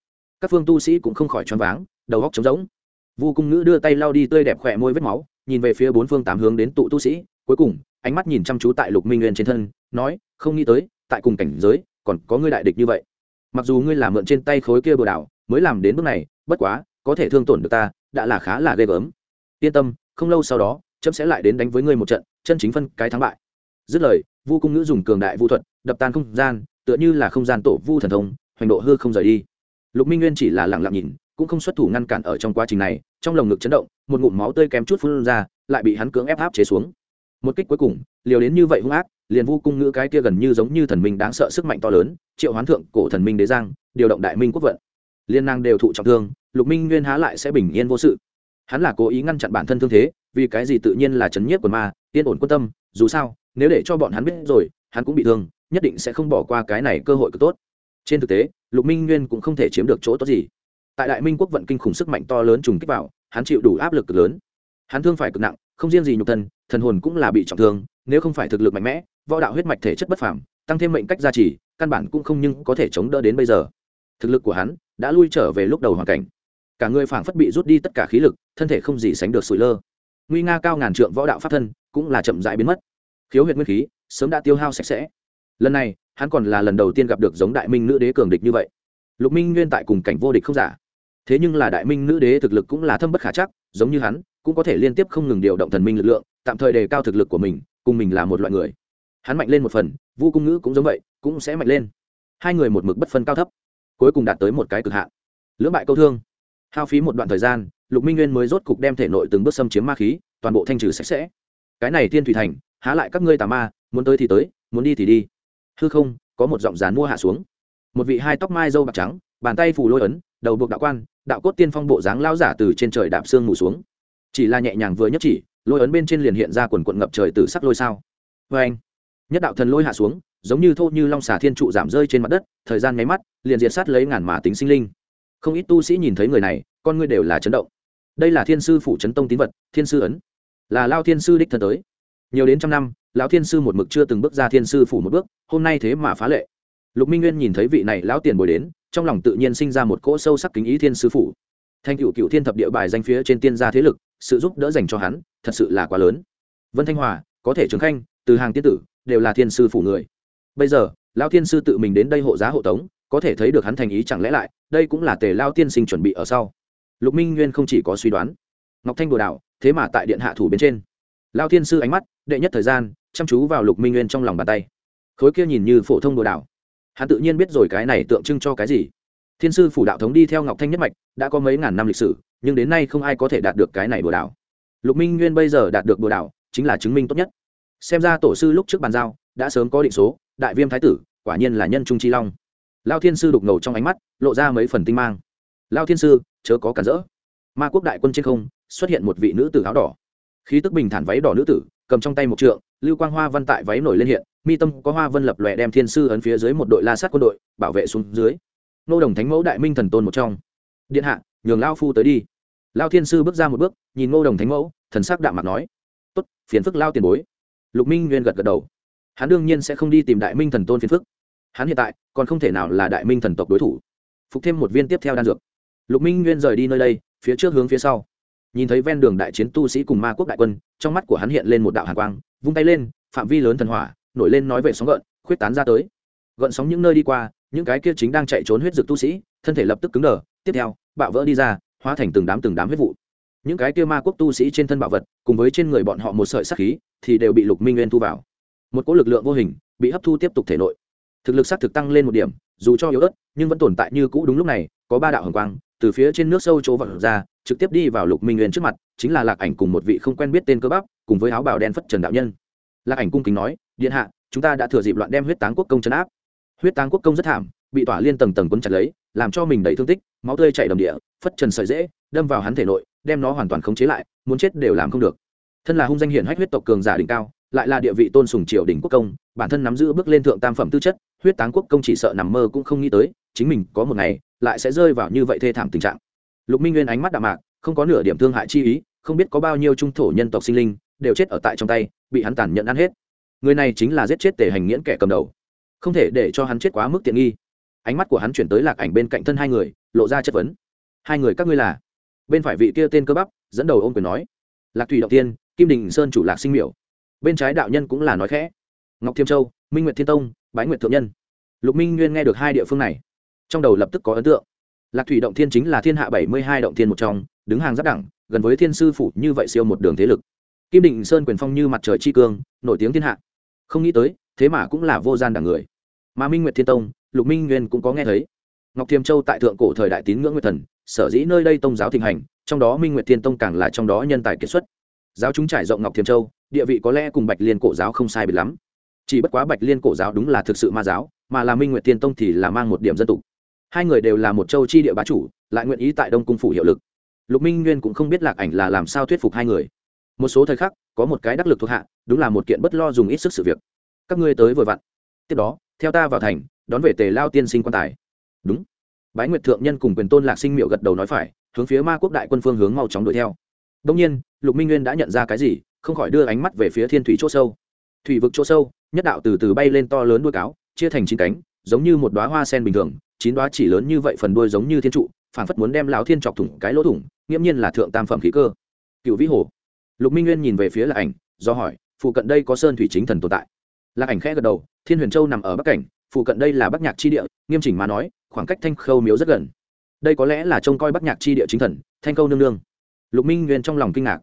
các phương tu sĩ cũng không khỏi choáng váng, đầu góc trống rỗng. Vu cung ngữ đưa tay lau đi tươi đẹp khỏe môi vết máu, nhìn về phía bốn phương tám hướng đến tụ tu sĩ, cuối cùng, ánh mắt nhìn chăm chú tại lục minh nguyên trên thân, nói, không nghĩ tới, tại cùng cảnh giới, còn có ngươi đại địch như vậy. Mặc dù ngươi làm mượn trên tay khối kia bừa đảo mới làm đến bước này, bất quá, có thể thương tổn được ta, đã là khá là ghê gớm. Yên tâm, không lâu sau đó trẫm sẽ lại đến đánh với ngươi một trận, chân chính phân cái thắng bại. Dứt lời, vu cung ngữ dùng cường đại vu thuật, đập tan không gian, tựa như là không gian tổ vu thần thông, hoành độ hư không rời đi lục minh nguyên chỉ là lặng lặng nhìn, cũng không xuất thủ ngăn cản ở trong quá trình này, trong lồng ngực chấn động, một ngụm máu tươi kém chút phun ra, lại bị hắn cưỡng ép áp chế xuống. Một kích cuối cùng, liều đến như vậy hung ác, liền vu cung ngữ cái kia gần như giống như thần minh đáng sợ sức mạnh to lớn, triệu hoán thượng, cổ thần minh đế giang, điều động đại minh quốc vận. Liên năng đều thụ trọng thương, lục minh nguyên há lại sẽ bình yên vô sự. Hắn là cố ý ngăn chặn bản thân thương thế, vì cái gì tự nhiên là chấn nhiếp của ma, yên ổn quân tâm, dù sao, nếu để cho bọn hắn biết rồi, hắn cũng bị thương, nhất định sẽ không bỏ qua cái này cơ hội cực tốt trên thực tế, lục minh nguyên cũng không thể chiếm được chỗ tốt gì. Tại đại minh quốc vận kinh khủng sức mạnh to lớn trùng kích vào, hắn chịu đủ áp lực cực lớn. Hắn thương phải cực nặng, không riêng gì nhục thân, thần hồn cũng là bị trọng thương, nếu không phải thực lực mạnh mẽ, võ đạo huyết mạch thể chất bất phàm, tăng thêm mệnh cách gia trì, căn bản cũng không nhưng có thể chống đỡ đến bây giờ. Thực lực của hắn đã lui trở về lúc đầu hoàn cảnh. Cả người phảng phất bị rút đi tất cả khí lực, thân thể không gì sánh được sủi lơ. Nguy nga cao ngàn trượng võ đạo pháp thân cũng là chậm rãi biến mất. Khiếu huyệt nguyên khí sớm đã tiêu hao sạch sẽ. Lần này hắn còn là lần đầu tiên gặp được giống đại minh nữ đế cường địch như vậy. Lục minh nguyên tại cùng cảnh vô địch không giả. Thế nhưng là đại minh nữ đế thực lực cũng là thâm bất khả chắc, giống như hắn, cũng có thể liên tiếp không ngừng điều động thần minh lực lượng, tạm thời đề cao thực lực của mình, cùng mình là một loại người. Hắn mạnh lên một phần, vu cung ngữ cũng giống vậy, cũng sẽ mạnh lên. Hai người một mực bất phân cao thấp, cuối cùng đạt tới một cái cực hạn. Lưỡng bại câu thương. Hao phí một đoạn thời gian, lục minh nguyên mới rốt cục đem thể nội từng bước xâm chiếm ma khí, toàn bộ thanh trừ sạch sẽ. Cái này thiên thủy thành, há lại các ngươi tà ma, muốn tới thì tới, muốn đi thì đi hư không, có một giọng dàn mua hạ xuống. Một vị hai tóc mai dâu bạc trắng, bàn tay phù lôi ấn, đầu buộc đạo quan, đạo cốt tiên phong bộ dáng lao giả từ trên trời đạp xương mù xuống. Chỉ là nhẹ nhàng vừa nhất chỉ, lôi ấn bên trên liền hiện ra quần quận ngập trời từ sắc lôi sao. Vê anh, nhất đạo thần lôi hạ xuống, giống như thô như long xà thiên trụ giảm rơi trên mặt đất, thời gian nháy mắt, liền diệt sát lấy ngàn mã tính sinh linh. Không ít tu sĩ nhìn thấy người này, con ngươi đều là chấn động. Đây là thiên sư phủ chấn tông tín vật, thiên sư ấn. Là lao thiên sư đích thân tới. Nhiều đến trăm năm lão thiên sư một mực chưa từng bước ra thiên sư phủ một bước, hôm nay thế mà phá lệ. Lục minh nguyên nhìn thấy vị này lão tiền bồi đến, trong lòng tự nhiên sinh ra một cỗ sâu sắc kính ý thiên sư phủ. Thanh cựu cựu thiên thập địa bài danh phía trên tiên gia thế lực, sự giúp đỡ dành cho hắn, thật sự là quá lớn. Vân thanh hòa, có thể trường khanh, từ hàng tiên tử, đều là thiên sư phủ người. Bây giờ, lão thiên sư tự mình đến đây hộ giá hộ tống, có thể thấy được hắn thành ý chẳng lẽ lại, đây cũng là tề lao tiên sinh chuẩn bị ở sau. Lục minh nguyên không chỉ có suy đoán. Ngọc thanh đồ đảo thế mà tại điện hạ thủ bên trên lao thiên sư ánh mắt, đệ nhất thời gian, chăm chú vào lục minh nguyên trong lòng bàn tay. Khối kia nhìn như phổ thông đồ đảo. Hắn tự nhiên biết rồi cái này tượng trưng cho cái gì. Thiên sư phủ đạo thống đi theo ngọc thanh nhất mạch, đã có mấy ngàn năm lịch sử, nhưng đến nay không ai có thể đạt được cái này bồ đảo. Lục minh nguyên bây giờ đạt được bồ đảo, chính là chứng minh tốt nhất. Xem ra tổ sư lúc trước bàn giao, đã sớm có định số, đại viêm thái tử, quả nhiên là nhân trung chi long. Lao thiên sư đục ngầu trong ánh mắt, lộ ra mấy phần tinh mang. Lao thiên sư, chớ có cản rỡ. Ma quốc đại quân trên không, xuất hiện một vị nữ tử áo đỏ khí tức bình thản váy đỏ nữ tử, cầm trong tay một trượng, lưu quang hoa văn tại váy nổi lên hiện, mi tâm có hoa vân lập lòe đem thiên sư ấn phía dưới một đội la sát quân đội, bảo vệ xuống dưới. Nô đồng thánh mẫu đại minh thần tôn một trong. Điện hạ, nhường lao phu tới đi. Lao thiên sư bước ra một bước, nhìn ngô đồng thánh mẫu, thần sắc đạm mặt nói, tốt, phiền phức lao tiền bối. Lục minh nguyên gật gật đầu. Hắn đương nhiên sẽ không đi tìm đại minh thần tôn phiền phức. Hắn hiện tại, còn không thể nào là đại minh thần tộc đối thủ. Phục thêm một viên tiếp theo đan dược. Lục minh nguyên rời đi nơi đây, phía trước hướng phía sau nhìn thấy ven đường đại chiến tu sĩ cùng ma quốc đại quân, trong mắt của hắn hiện lên một đạo hàn quang, vung tay lên, phạm vi lớn thần hỏa, nổi lên nói về sóng gợn, khuyết tán ra tới. Gợn sóng những nơi đi qua, những cái kia chính đang chạy trốn huyết dược tu sĩ, thân thể lập tức cứng đờ, tiếp theo, bạo vỡ đi ra, hóa thành từng đám từng đám huyết vụ. Những cái kia ma quốc tu sĩ trên thân bảo vật, cùng với trên người bọn họ một sợi sắc khí, thì đều bị lục minh nguyên thu vào. Một cỗ lực lượng vô hình, bị hấp thu tiếp tục thể nội. Thực lực xác thực tăng lên một điểm, dù cho yếu ớt, nhưng vẫn tồn tại như cũ đúng lúc này, có ba đạo hồng quang từ phía trên nước sâu chỗ vật ra, trực tiếp đi vào lục minh nguyên trước mặt, chính là lạc ảnh cùng một vị không quen biết tên cơ bắp, cùng với áo bào đen phất trần đạo nhân. Lạc ảnh cung kính nói, điện hạ, chúng ta đã thừa dịp loạn đem huyết táng quốc công chấn áp. Huyết táng quốc công rất thảm, bị tỏa liên tầng tầng quấn chặt lấy, làm cho mình đầy thương tích, máu tươi chảy đầm địa, phất trần sợi dễ đâm vào hắn thể nội, đem nó hoàn toàn khống chế lại, muốn chết đều làm không được. Thân là hung danh hiển hách huyết tộc cường giả đỉnh cao, lại là địa vị tôn sùng triều đỉnh quốc công, bản thân nắm giữ bước lên thượng tam phẩm tư chất, huyết táng quốc công chỉ sợ nằm mơ cũng không nghĩ tới, chính mình có một ngày lại sẽ rơi vào như vậy thê thảm tình trạng. Lục minh nguyên ánh mắt đạm mạc, không có nửa điểm thương hại chi ý, không biết có bao nhiêu trung thổ nhân tộc sinh linh đều chết ở tại trong tay, bị hắn tàn nhẫn ăn hết. Người này chính là giết chết tề hành nghiễn kẻ cầm đầu. Không thể để cho hắn chết quá mức tiện nghi. Ánh mắt của hắn chuyển tới lạc ảnh bên cạnh thân hai người, lộ ra chất vấn. Hai người các ngươi là? Bên phải vị kia tên cơ bắp, dẫn đầu ôn quyền nói. Lạc thủy động tiên, kim đình sơn chủ lạc sinh miểu. Bên trái đạo nhân cũng là nói khẽ. Ngọc thiêm châu, minh nguyệt thiên tông, bái nguyệt thượng nhân. Lục minh nguyên nghe được hai địa phương này trong đầu lập tức có ấn tượng. Lạc thủy động thiên chính là thiên hạ bảy mươi hai động thiên một trong, đứng hàng giáp đẳng, gần với thiên sư phủ như vậy siêu một đường thế lực. Kim định sơn quyền phong như mặt trời chi cương, nổi tiếng thiên hạ. Không nghĩ tới, thế mà cũng là vô gian đẳng người. Mà minh nguyệt thiên tông, lục minh nguyên cũng có nghe thấy. Ngọc thiềm châu tại thượng cổ thời đại tín ngưỡng nguyệt thần, sở dĩ nơi đây tông giáo thịnh hành, trong đó minh nguyệt thiên tông càng là trong đó nhân tài kiệt xuất. Giáo chúng trải rộng ngọc thiềm châu, địa vị có lẽ cùng bạch liên cổ giáo không sai biệt lắm. Chỉ bất quá bạch liên cổ giáo đúng là thực sự ma giáo, mà là minh nguyệt thiên tông thì là mang một điểm dân tục hai người đều là một châu chi địa bá chủ, lại nguyện ý tại đông cung phủ hiệu lực. Lục minh nguyên cũng không biết lạc ảnh là làm sao thuyết phục hai người. Một số thời khắc, có một cái đắc lực thuộc hạ, đúng là một kiện bất lo dùng ít sức sự việc. Các ngươi tới vội vặn. Tiếp đó, theo ta vào thành, đón về tề lao tiên sinh quan tài. Đúng. Bái nguyệt thượng nhân cùng quyền tôn lạc sinh miệu gật đầu nói phải, hướng phía ma quốc đại quân phương hướng mau chóng đuổi theo. Đông nhiên, lục minh nguyên đã nhận ra cái gì, không khỏi đưa ánh mắt về phía thiên thủy chỗ sâu. Thủy vực chỗ sâu, nhất đạo từ từ bay lên to lớn đuôi cáo, chia thành chín cánh giống như một đoá hoa sen bình thường, chín đoá chỉ lớn như vậy phần đuôi giống như thiên trụ phản phất muốn đem lão thiên chọc thủng cái lỗ thủng, nghiễm nhiên là thượng tam phẩm khí cơ. Cựu vĩ hồ. Lục minh nguyên nhìn về phía lạc ảnh, do hỏi, phụ cận đây có sơn thủy chính thần tồn tại? Lạc ảnh khẽ gật đầu, thiên huyền châu nằm ở bắc cảnh, phụ cận đây là bắc nhạc chi địa, nghiêm chỉnh mà nói, khoảng cách thanh khâu miếu rất gần. Đây có lẽ là trông coi bắc nhạc chi địa chính thần, thanh khâu nương nương. Lục minh nguyên trong lòng kinh ngạc.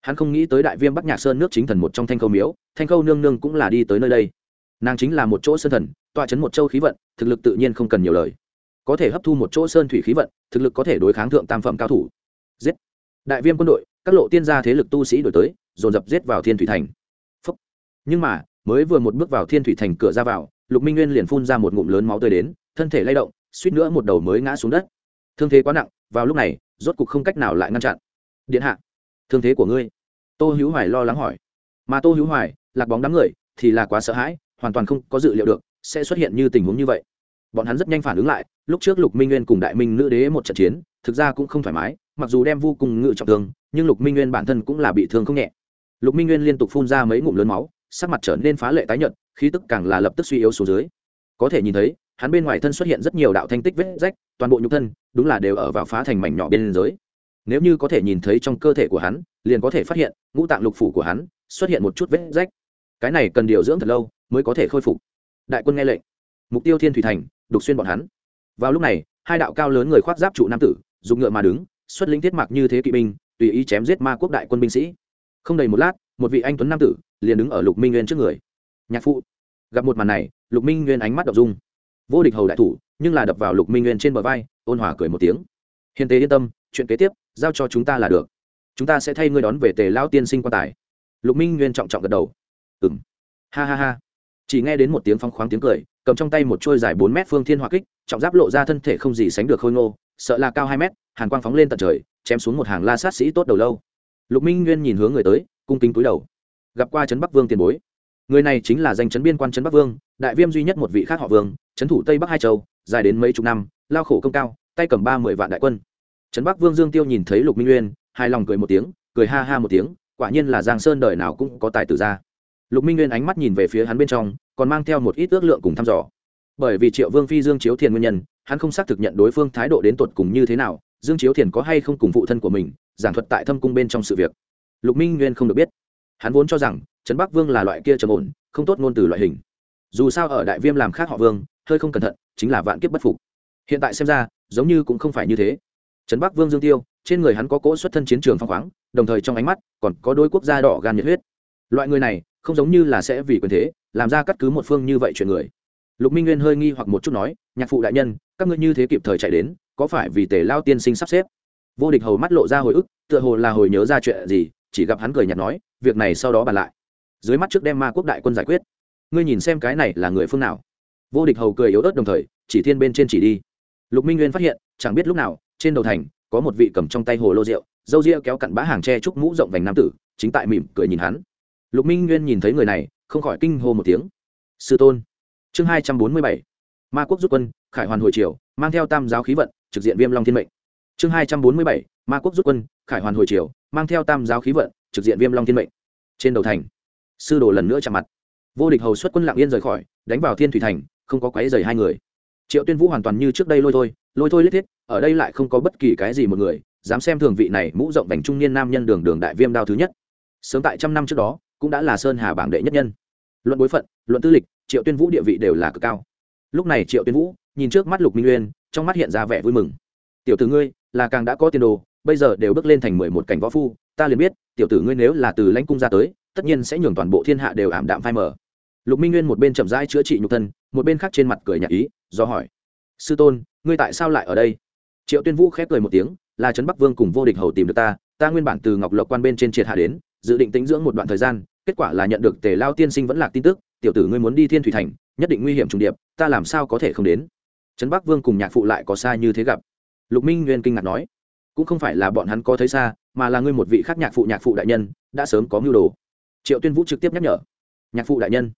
Hắn không nghĩ tới đại viêm bắc nhạc sơn nước chính thần một trong thanh khâu miếu, thanh khâu nương nương cũng là đi tới nơi đây nàng chính là một chỗ sơn thần, tọa chấn một châu khí vận, thực lực tự nhiên không cần nhiều lời. Có thể hấp thu một chỗ sơn thủy khí vận, thực lực có thể đối kháng thượng tam phẩm cao thủ. Giết! Đại viêm quân đội, các lộ tiên gia thế lực tu sĩ đổi tới, dồn dập giết vào thiên thủy thành. Phúc. nhưng mà, mới vừa một bước vào thiên thủy thành cửa ra vào, lục minh nguyên liền phun ra một ngụm lớn máu tươi đến, thân thể lay động, suýt nữa một đầu mới ngã xuống đất. Thương thế quá nặng, vào lúc này, rốt cục không cách nào lại ngăn chặn. Điện hạ! Thương thế của ngươi! Tô hữu hoài lo lắng hỏi. Mà tô hữu hoài, lạc bóng đám người, thì là quá sợ hãi hoàn toàn không có dự liệu được sẽ xuất hiện như tình huống như vậy. Bọn hắn rất nhanh phản ứng lại, lúc trước lục minh nguyên cùng đại minh nữ đế một trận chiến, thực ra cũng không thoải mái, mặc dù đem vô cùng ngự trọng thương, nhưng lục minh nguyên bản thân cũng là bị thương không nhẹ. Lục minh nguyên liên tục phun ra mấy ngụm lớn máu, sắc mặt trở nên phá lệ tái nhợt, khí tức càng là lập tức suy yếu xuống dưới. Có thể nhìn thấy, hắn bên ngoài thân xuất hiện rất nhiều đạo thanh tích vết rách, toàn bộ nhục thân, đúng là đều ở vào phá thành mảnh nhỏ bên giới nếu như có thể nhìn thấy trong cơ thể của hắn, liền có thể phát hiện, ngũ tạng lục phủ của hắn, xuất hiện một chút vết rách. Cái này cần điều dưỡng thật lâu mới có thể khôi phục. Đại quân nghe lệnh. Mục tiêu thiên thủy thành, đục xuyên bọn hắn. Vào lúc này, hai đạo cao lớn người khoác giáp trụ nam tử, dùng ngựa mà đứng, xuất lĩnh thiết mạc như thế kỵ binh, tùy ý chém giết ma quốc đại quân binh sĩ. Không đầy một lát, một vị anh tuấn nam tử liền đứng ở lục minh nguyên trước người. Nhạc phụ. Gặp một màn này, lục minh nguyên ánh mắt đ ộ n g dung. Vô địch hầu đại thủ, nhưng là đập vào lục minh nguyên trên bờ vai, ôn hòa cười một tiếng. Hiền tế yên tâm, chuyện kế tiếp, giao cho chúng ta là được. Chúng ta sẽ thay ngươi đón về tề lao tiên sinh quan tài. Lục minh nguyên trọng trọng gật đầu. Ừng ha ha ha chỉ nghe đến một tiếng phong khoáng tiếng cười, cầm trong tay một trôi dài bốn mét phương thiên hỏa kích, trọng giáp lộ ra thân thể không gì sánh được khôi ngô, sợ là cao hai mét, hàn quang phóng lên tận trời, chém xuống một hàng la sát sĩ tốt đầu lâu. Lục minh nguyên nhìn hướng người tới, cung kính túi đầu. Gặp qua trấn bắc vương tiền bối. Người này chính là danh chấn biên quan trấn bắc vương, đại viêm duy nhất một vị khác họ vương trấn thủ tây bắc hai châu, dài đến mấy chục năm, lao khổ công cao, tay cầm ba mươi vạn đại quân. Trấn bắc vương dương tiêu nhìn thấy lục minh nguyên, hài lòng cười một tiếng, cười ha ha một tiếng, quả nhiên là giang sơn đời nào cũng có tài tử ra lục minh nguyên ánh mắt nhìn về phía hắn bên trong, còn mang theo một ít ước lượng cùng thăm dò. Bởi vì triệu vương phi dương chiếu thiền nguyên nhân, hắn không xác thực nhận đối phương thái độ đến tột cùng như thế nào, dương chiếu thiền có hay không cùng phụ thân của mình, giảng thuật tại thâm cung bên trong sự việc. Lục minh nguyên không được biết. Hắn vốn cho rằng, trấn bắc vương là loại kia trầm ổn, không tốt ngôn từ loại hình. Dù sao ở đại viêm làm khác họ vương, hơi không cẩn thận, chính là vạn kiếp bất phục. Hiện tại xem ra, giống như cũng không phải như thế. Trấn bắc vương dương tiêu, trên người hắn có cỗ xuất thân chiến trường phong khoáng, đồng thời trong ánh mắt, còn có đôi quốc gia đỏ gan nhiệt huyết. Loại người này không giống như là sẽ vì quyền thế, làm ra cắt cứ một phương như vậy chuyện người. Lục minh nguyên hơi nghi hoặc một chút nói, nhạc phụ đại nhân, các ngươi như thế kịp thời chạy đến, có phải vì tề lao tiên sinh sắp xếp? Vô địch hầu mắt lộ ra hồi ức, tựa hồ là hồi nhớ ra chuyện gì, chỉ gặp hắn cười nhạt nói, việc này sau đó bàn lại. Dưới mắt trước đem ma quốc đại quân giải quyết. Ngươi nhìn xem cái này là người phương nào? Vô địch hầu cười yếu ớt đồng thời, chỉ thiên bên trên chỉ đi. Lục minh nguyên phát hiện, chẳng biết lúc nào, trên đầu thành, có một vị cầm trong tay hồ lô rượu, dâu ria kéo cặn bã hàng tre trúc mũ rộng vành nam tử, chính tại mỉm cười nhìn hắn lục minh nguyên nhìn thấy người này, không khỏi kinh hô một tiếng. Sư tôn. Chương hai trăm bốn mươi bảy. Ma quốc rút quân, khải hoàn hồi triều, mang theo tam giáo khí vận, trực diện viêm long thiên mệnh. Chương hai trăm bốn mươi bảy. Ma quốc rút quân, khải hoàn hồi triều, mang theo tam giáo khí vận, trực diện viêm long thiên mệnh. Trên đầu thành, sư đồ lần nữa chạm mặt. Vô địch hầu xuất quân lạng yên rời khỏi, đánh vào thiên thủy thành, không có quáy dày hai người. Triệu tuyên vũ hoàn toàn như trước đây lôi thôi lôi thôi lết thiết, ở đây lại không có bất kỳ cái gì một người, dám xem thường vị này mũ rộng vành trung niên nam nhân đường đường đại viêm đao thứ nhất. Sớm tại trăm năm trước đó cũng đã là sơn hà bảng đệ nhất nhân. Luận bối phận, luận tư lịch, triệu tuyên vũ địa vị đều là cực cao. Lúc này triệu tuyên vũ nhìn trước mắt lục minh nguyên trong mắt hiện ra vẻ vui mừng. Tiểu tử ngươi, là càng đã có tiền đồ, bây giờ đều bước lên thành mười một cảnh võ phu, ta liền biết, tiểu tử ngươi nếu là từ lãnh cung ra tới, tất nhiên sẽ nhường toàn bộ thiên hạ đều ảm đạm phai mờ. Lục minh nguyên một bên chậm rãi chữa trị nhục thân, một bên khác trên mặt cười nhạt ý, do hỏi, sư tôn, ngươi tại sao lại ở đây? Triệu tuyên vũ khép cười một tiếng, là trấn bắc vương cùng vô địch hầu tìm được ta ta nguyên bản từ ngọc lộc quan bên trên triệt hạ đến dự định tính dưỡng một đoạn thời gian, kết quả là nhận được tề lao tiên sinh vẫn lạc tin tức, tiểu tử ngươi muốn đi thiên thủy thành, nhất định nguy hiểm trùng điệp, ta làm sao có thể không đến? Trấn bắc vương cùng nhạc phụ lại có xa như thế gặp. Lục minh nguyên kinh ngạc nói, cũng không phải là bọn hắn có thấy xa, mà là ngươi một vị khác nhạc phụ nhạc phụ đại nhân, đã sớm có mưu đồ. Triệu tuyên vũ trực tiếp nhắc nhở, nhạc phụ đại nhân.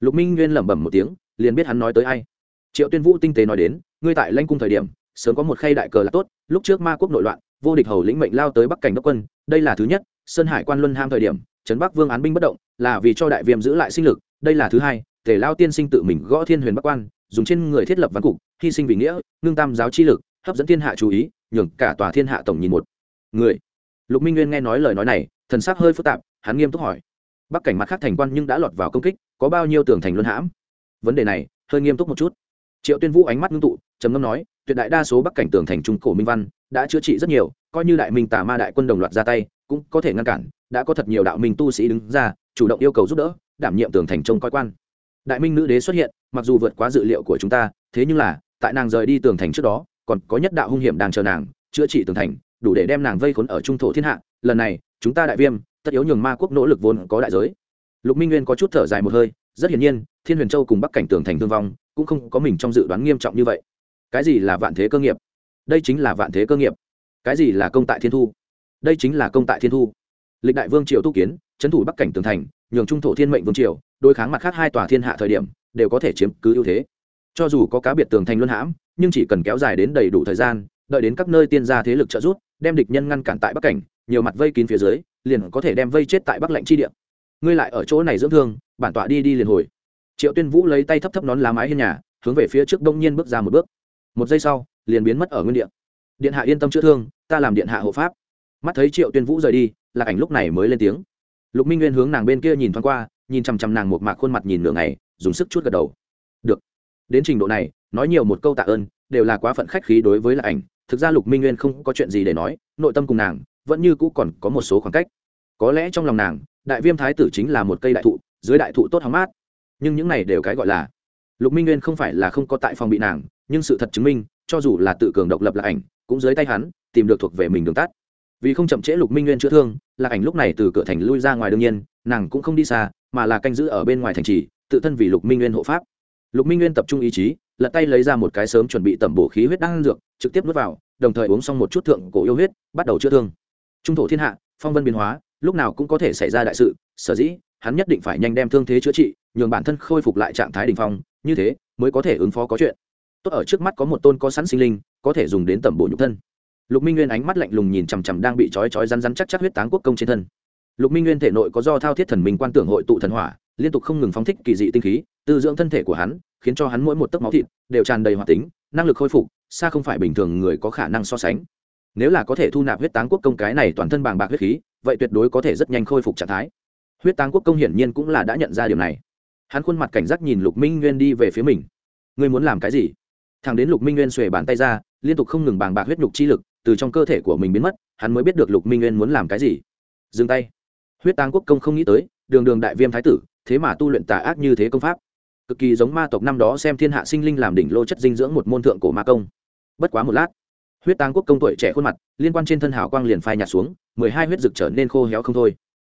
Lục minh nguyên lẩm bẩm một tiếng, liền biết hắn nói tới ai. Triệu tuyên vũ tinh tế nói đến, ngươi tại lanh cung thời điểm, sớm có một khay đại cờ là tốt, lúc trước ma quốc nội loạn vô địch hầu lĩnh mệnh lao tới bắc cảnh đốc quân, đây là thứ nhất, sơn hải quan luân ham thời điểm, trấn bắc vương án binh bất động, là vì cho đại viêm giữ lại sinh lực, đây là thứ hai, tề lao tiên sinh tự mình gõ thiên huyền bắc quan, dùng trên người thiết lập văn cục, hy sinh vì nghĩa, ngưng tam giáo chi lực, hấp dẫn thiên hạ chú ý, nhường cả tòa thiên hạ tổng nhìn một người. Lục minh nguyên nghe nói lời nói này, thần sắc hơi phức tạp, hắn nghiêm túc hỏi. Bắc cảnh mặt khác thành quan nhưng đã lọt vào công kích, có bao nhiêu tường thành luân hãm? Vấn đề này, hơi nghiêm túc một chút. Triệu tuyên vũ ánh mắt ngưng tụ, trầm ngâm nói tuyệt đại đa số bắc cảnh tường thành trung cổ minh văn đã chữa trị rất nhiều, coi như đại minh tà ma đại quân đồng loạt ra tay, cũng có thể ngăn cản, đã có thật nhiều đạo minh tu sĩ đứng ra, chủ động yêu cầu giúp đỡ, đảm nhiệm tường thành trông coi quan. Đại minh nữ đế xuất hiện, mặc dù vượt quá dự liệu của chúng ta, thế nhưng là, tại nàng rời đi tường thành trước đó, còn có nhất đạo hung hiểm đang chờ nàng, chữa trị tường thành, đủ để đem nàng vây khốn ở trung thổ thiên hạ, lần này, chúng ta đại viêm, tất yếu nhường ma quốc nỗ lực vốn có đại giới. Lục minh nguyên có chút thở dài một hơi, rất hiển nhiên, thiên huyền châu cùng bắc cảnh tường thành thương vong, cũng không có mình trong dự đoán nghiêm trọng như vậy cái gì là vạn thế cơ nghiệp? Đây chính là vạn thế cơ nghiệp. Cái gì là công tại thiên thu? Đây chính là công tại thiên thu. Lịch đại vương triều tu kiến trấn thủ bắc cảnh tường thành, nhường trung thổ thiên mệnh vương triều, đối kháng mặt khác hai tòa thiên hạ thời điểm, đều có thể chiếm cứ ưu thế. Cho dù có cá biệt tường thành luân hãm, nhưng chỉ cần kéo dài đến đầy đủ thời gian, đợi đến các nơi tiên gia thế lực trợ giúp, đem địch nhân ngăn cản tại bắc cảnh, nhiều mặt vây kín phía dưới, liền có thể đem vây chết tại bắc lạnh chi địa. Ngươi lại ở chỗ này dưỡng thương, bản tọa đi đi liền hồi. Triệu tuyên vũ lấy tay thấp thấp nón lá mái hiên nhà, hướng về phía trước đông nhiên bước ra một bước một giây sau, liền biến mất ở nguyên địa. Điện hạ yên tâm chữa thương, ta làm điện hạ hộ pháp. Mắt thấy triệu tuyên vũ rời đi, lạc ảnh lúc này mới lên tiếng. Lục minh nguyên hướng nàng bên kia nhìn thoáng qua, nhìn chằm chằm nàng một mạc khuôn mặt nhìn nửa ngày, dùng sức chút gật đầu. Được. Đến trình độ này, nói nhiều một câu tạ ơn, đều là quá phận khách khí đối với lạc ảnh. Thực ra lục minh nguyên không có chuyện gì để nói, nội tâm cùng nàng vẫn như cũ còn có một số khoảng cách. Có lẽ trong lòng nàng, đại viêm thái tử chính là một cây đại thụ, dưới đại thụ tốt hóng mát. Nhưng những này đều cái gọi là lục minh nguyên không phải là không có tại phòng bị nàng, nhưng sự thật chứng minh, cho dù là tự cường độc lập là ảnh, cũng dưới tay hắn, tìm được thuộc về mình đường tắt. Vì không chậm trễ lục minh nguyên chữa thương, lạc ảnh lúc này từ cửa thành lui ra ngoài đương nhiên, nàng cũng không đi xa, mà là canh giữ ở bên ngoài thành trì, tự thân vì lục minh nguyên hộ pháp. Lục minh nguyên tập trung ý chí, lật tay lấy ra một cái sớm chuẩn bị tẩm bổ khí huyết đang dược, trực tiếp nuốt vào, đồng thời uống xong một chút thượng cổ yêu huyết, bắt đầu chữa thương. Trung thổ thiên hạ, phong vân biến hóa, lúc nào cũng có thể xảy ra đại sự, sở dĩ, hắn nhất định phải nhanh đem thương thế chữa trị, nhường bản thân khôi phục lại trạng thái đỉnh phong như thế mới có thể ứng phó có chuyện. Tốt ở trước mắt có một tôn có sẵn sinh linh, có thể dùng đến tẩm bổ nhục thân. Lục minh nguyên ánh mắt lạnh lùng nhìn chằm chằm đang bị trói trói rắn rắn chắc chắc huyết táng quốc công trên thân. Lục minh nguyên thể nội có do thao thiết thần minh quan tưởng hội tụ thần hỏa, liên tục không ngừng phóng thích kỳ dị tinh khí, tư dưỡng thân thể của hắn, khiến cho hắn mỗi một tấc máu thịt đều tràn đầy hoạt tính, năng lực khôi phục, xa không phải bình thường người có khả năng so sánh. Nếu là có thể thu nạp huyết táng quốc công cái này toàn thân bàng bạc huyết khí, vậy tuyệt đối có thể rất nhanh khôi phục trạng thái. Huyết táng quốc công hiển nhiên cũng là đã nhận ra điều này hắn khuôn mặt cảnh giác nhìn lục minh nguyên đi về phía mình. Ngươi muốn làm cái gì? Thằng đến lục minh nguyên xuề bàn tay ra, liên tục không ngừng bàng bạc huyết nhục chi lực từ trong cơ thể của mình biến mất, hắn mới biết được lục minh nguyên muốn làm cái gì. Dừng tay. Huyết táng quốc công không nghĩ tới, đường đường đại viêm thái tử, thế mà tu luyện tà ác như thế công pháp. Cực kỳ giống ma tộc năm đó xem thiên hạ sinh linh làm đỉnh lô chất dinh dưỡng một môn thượng cổ ma công. Bất quá một lát, huyết táng quốc công tuổi trẻ khuôn mặt, liên quan trên thân hào quang liền phai nhạt xuống, mười hai huyết dực trở nên khô héo không thôi.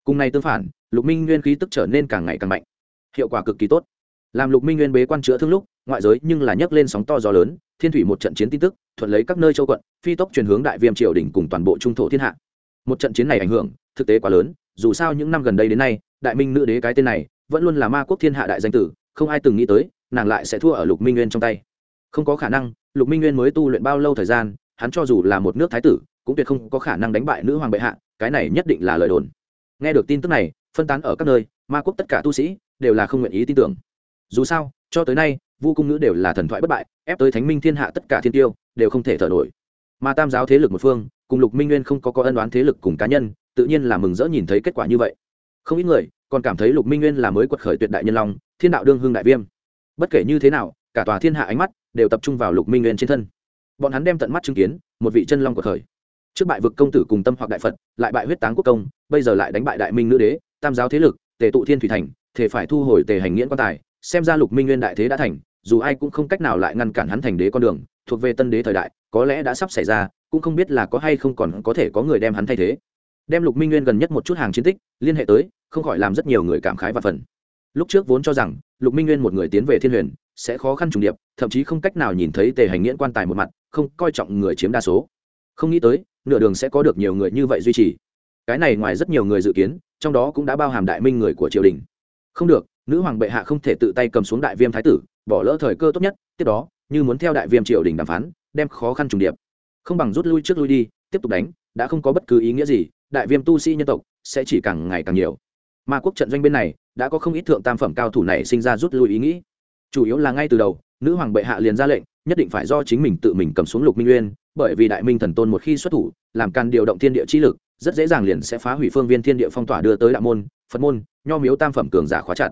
Cùng này tương phản, lục minh nguyên khí tức trở nên càng ngày càng mạnh hiệu quả cực kỳ tốt. Làm lục minh nguyên bế quan chữa thương lúc, ngoại giới nhưng là nhấc lên sóng to gió lớn, thiên thủy một trận chiến tin tức, thuận lấy các nơi châu quận, phi tốc chuyển hướng đại viêm triều đình cùng toàn bộ trung thổ thiên hạ. Một trận chiến này ảnh hưởng, thực tế quá lớn, dù sao những năm gần đây đến nay, đại minh nữ đế cái tên này, vẫn luôn là ma quốc thiên hạ đại danh tử, không ai từng nghĩ tới, nàng lại sẽ thua ở lục minh nguyên trong tay. Không có khả năng, lục minh nguyên mới tu luyện bao lâu thời gian, hắn cho dù là một nước thái tử, cũng tuyệt không có khả năng đánh bại nữ hoàng bệ hạ, cái này nhất định là lời đồn. Nghe được tin tức này, phân tán ở các nơi, ma quốc tất cả tu sĩ đều là không nguyện ý tin tưởng. Dù sao, cho tới nay, vu cung nữ đều là thần thoại bất bại, ép tới thánh minh thiên hạ tất cả thiên tiêu, đều không thể thở nổi. Mà tam giáo thế lực một phương, cùng lục minh nguyên không có có ân đoán thế lực cùng cá nhân, tự nhiên là mừng rỡ nhìn thấy kết quả như vậy. Không ít người còn cảm thấy lục minh nguyên là mới quật khởi tuyệt đại nhân long, thiên đạo đương hương đại viêm. Bất kể như thế nào, cả tòa thiên hạ ánh mắt đều tập trung vào lục minh nguyên trên thân. Bọn hắn đem tận mắt chứng kiến, một vị chân long quật khởi. Trước bại vực công tử cùng tâm hoặc đại phật, lại bại huyết táng quốc công, bây giờ lại đánh bại đại minh nữ đế, tam giáo thế lực, tề tụ thiên thủy thành thể phải thu hồi tề hành nghiễn quan tài, xem ra lục minh nguyên đại thế đã thành, dù ai cũng không cách nào lại ngăn cản hắn thành đế con đường, thuộc về tân đế thời đại, có lẽ đã sắp xảy ra, cũng không biết là có hay không còn có thể có người đem hắn thay thế. Đem lục minh nguyên gần nhất một chút hàng chiến tích, liên hệ tới, không khỏi làm rất nhiều người cảm khái và phần lúc trước vốn cho rằng, lục minh nguyên một người tiến về thiên huyền, sẽ khó khăn trùng điệp, thậm chí không cách nào nhìn thấy tề hành nghiễn quan tài một mặt, không coi trọng người chiếm đa số. Không nghĩ tới, nửa đường sẽ có được nhiều người như vậy duy trì. Cái này ngoài rất nhiều người dự kiến, trong đó cũng đã bao hàm đại minh người của triều đình không được, nữ hoàng bệ hạ không thể tự tay cầm xuống đại viêm thái tử, bỏ lỡ thời cơ tốt nhất, tiếp đó, như muốn theo đại viêm triều đình đàm phán, đem khó khăn trùng điệp. Không bằng rút lui trước lui đi, tiếp tục đánh, đã không có bất cứ ý nghĩa gì, đại viêm tu sĩ nhân tộc sẽ chỉ càng ngày càng nhiều. Mà quốc trận doanh bên này, đã có không ít thượng tam phẩm cao thủ này sinh ra rút lui ý nghĩ. Chủ yếu là ngay từ đầu, nữ hoàng bệ hạ liền ra lệnh, nhất định phải do chính mình tự mình cầm xuống lục minh nguyên bởi vì đại minh thần tôn một khi xuất thủ, làm càn điều động thiên địa chi lực, rất dễ dàng liền sẽ phá hủy phương viên thiên địa phong tỏa đưa tới đạo môn phật môn, nho miếu tam phẩm cường giả khóa chặt.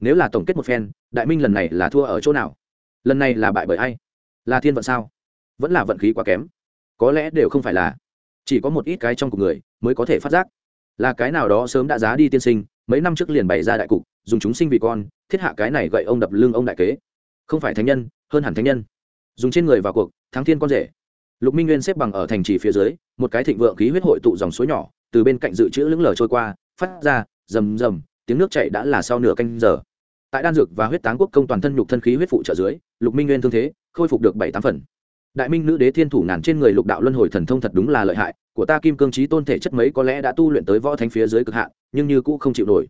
Nếu là tổng kết một phen, đại minh lần này là thua ở chỗ nào? Lần này là bại bởi ai? Là thiên vận sao? Vẫn là vận khí quá kém. Có lẽ đều không phải là. Chỉ có một ít cái trong cuộc người mới có thể phát giác. Là cái nào đó sớm đã giá đi tiên sinh, mấy năm trước liền bày ra đại cục, dùng chúng sinh vì con, thiết hạ cái này gậy ông đập lưng ông đại kế. Không phải thánh nhân, hơn hẳn thánh nhân. Dùng trên người vào cuộc, thắng thiên con rể. Lục minh nguyên xếp bằng ở thành trì phía dưới, một cái thịnh vượng khí huyết hội tụ dòng suối nhỏ, từ bên cạnh dự trữ lững lờ trôi qua, phát ra rầm rầm, tiếng nước chảy đã là sau nửa canh giờ. Tại đan dược và huyết táng quốc công toàn thân nhục thân khí huyết phụ trợ dưới, lục minh nguyên thương thế, khôi phục được bảy tám phần. Đại minh nữ đế thiên thủ ngàn trên người lục đạo luân hồi thần thông thật đúng là lợi hại, của ta kim cương trí tôn thể chất mấy có lẽ đã tu luyện tới võ thánh phía dưới cực hạn, nhưng như cũ không chịu nổi.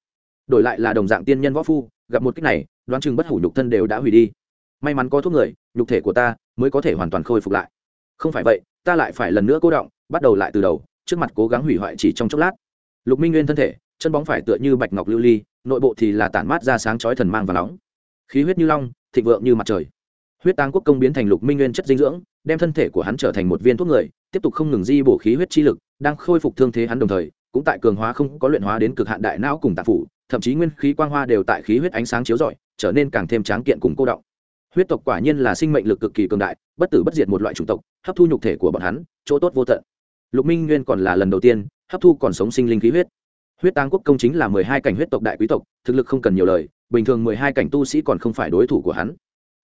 Đổi lại là đồng dạng tiên nhân võ phu, gặp một cách này, đoán chừng bất hủ nhục thân đều đã hủy đi. May mắn có thuốc người, nhục thể của ta mới có thể hoàn toàn khôi phục lại. Không phải vậy, ta lại phải lần nữa cố động, bắt đầu lại từ đầu, trước mặt cố gắng hủy hoại chỉ trong chốc lát. Lục minh nguyên thân thể chân bóng phải tựa như bạch ngọc lưu ly, nội bộ thì là tản mát ra sáng chói thần mang và nóng. Khí huyết như long, thịnh vượng như mặt trời. Huyết táng quốc công biến thành lục minh nguyên chất dinh dưỡng, đem thân thể của hắn trở thành một viên thuốc người, tiếp tục không ngừng di bổ khí huyết chi lực, đang khôi phục thương thế hắn đồng thời, cũng tại cường hóa không có luyện hóa đến cực hạn đại não cùng tạp phủ, thậm chí nguyên khí quang hoa đều tại khí huyết ánh sáng chiếu rọi, trở nên càng thêm tráng kiện cùng cô động. Huyết tộc quả nhiên là sinh mệnh lực cực kỳ cường đại, bất tử bất diệt một loại chủng tộc, hấp thu nhục thể của bọn hắn, chỗ tốt vô tận. Lục minh nguyên còn là lần đầu tiên hấp thu còn sống sinh linh khí huyết huyết tang quốc công chính là mười hai cảnh huyết tộc đại quý tộc, thực lực không cần nhiều lời, bình thường mười hai cảnh tu sĩ còn không phải đối thủ của hắn.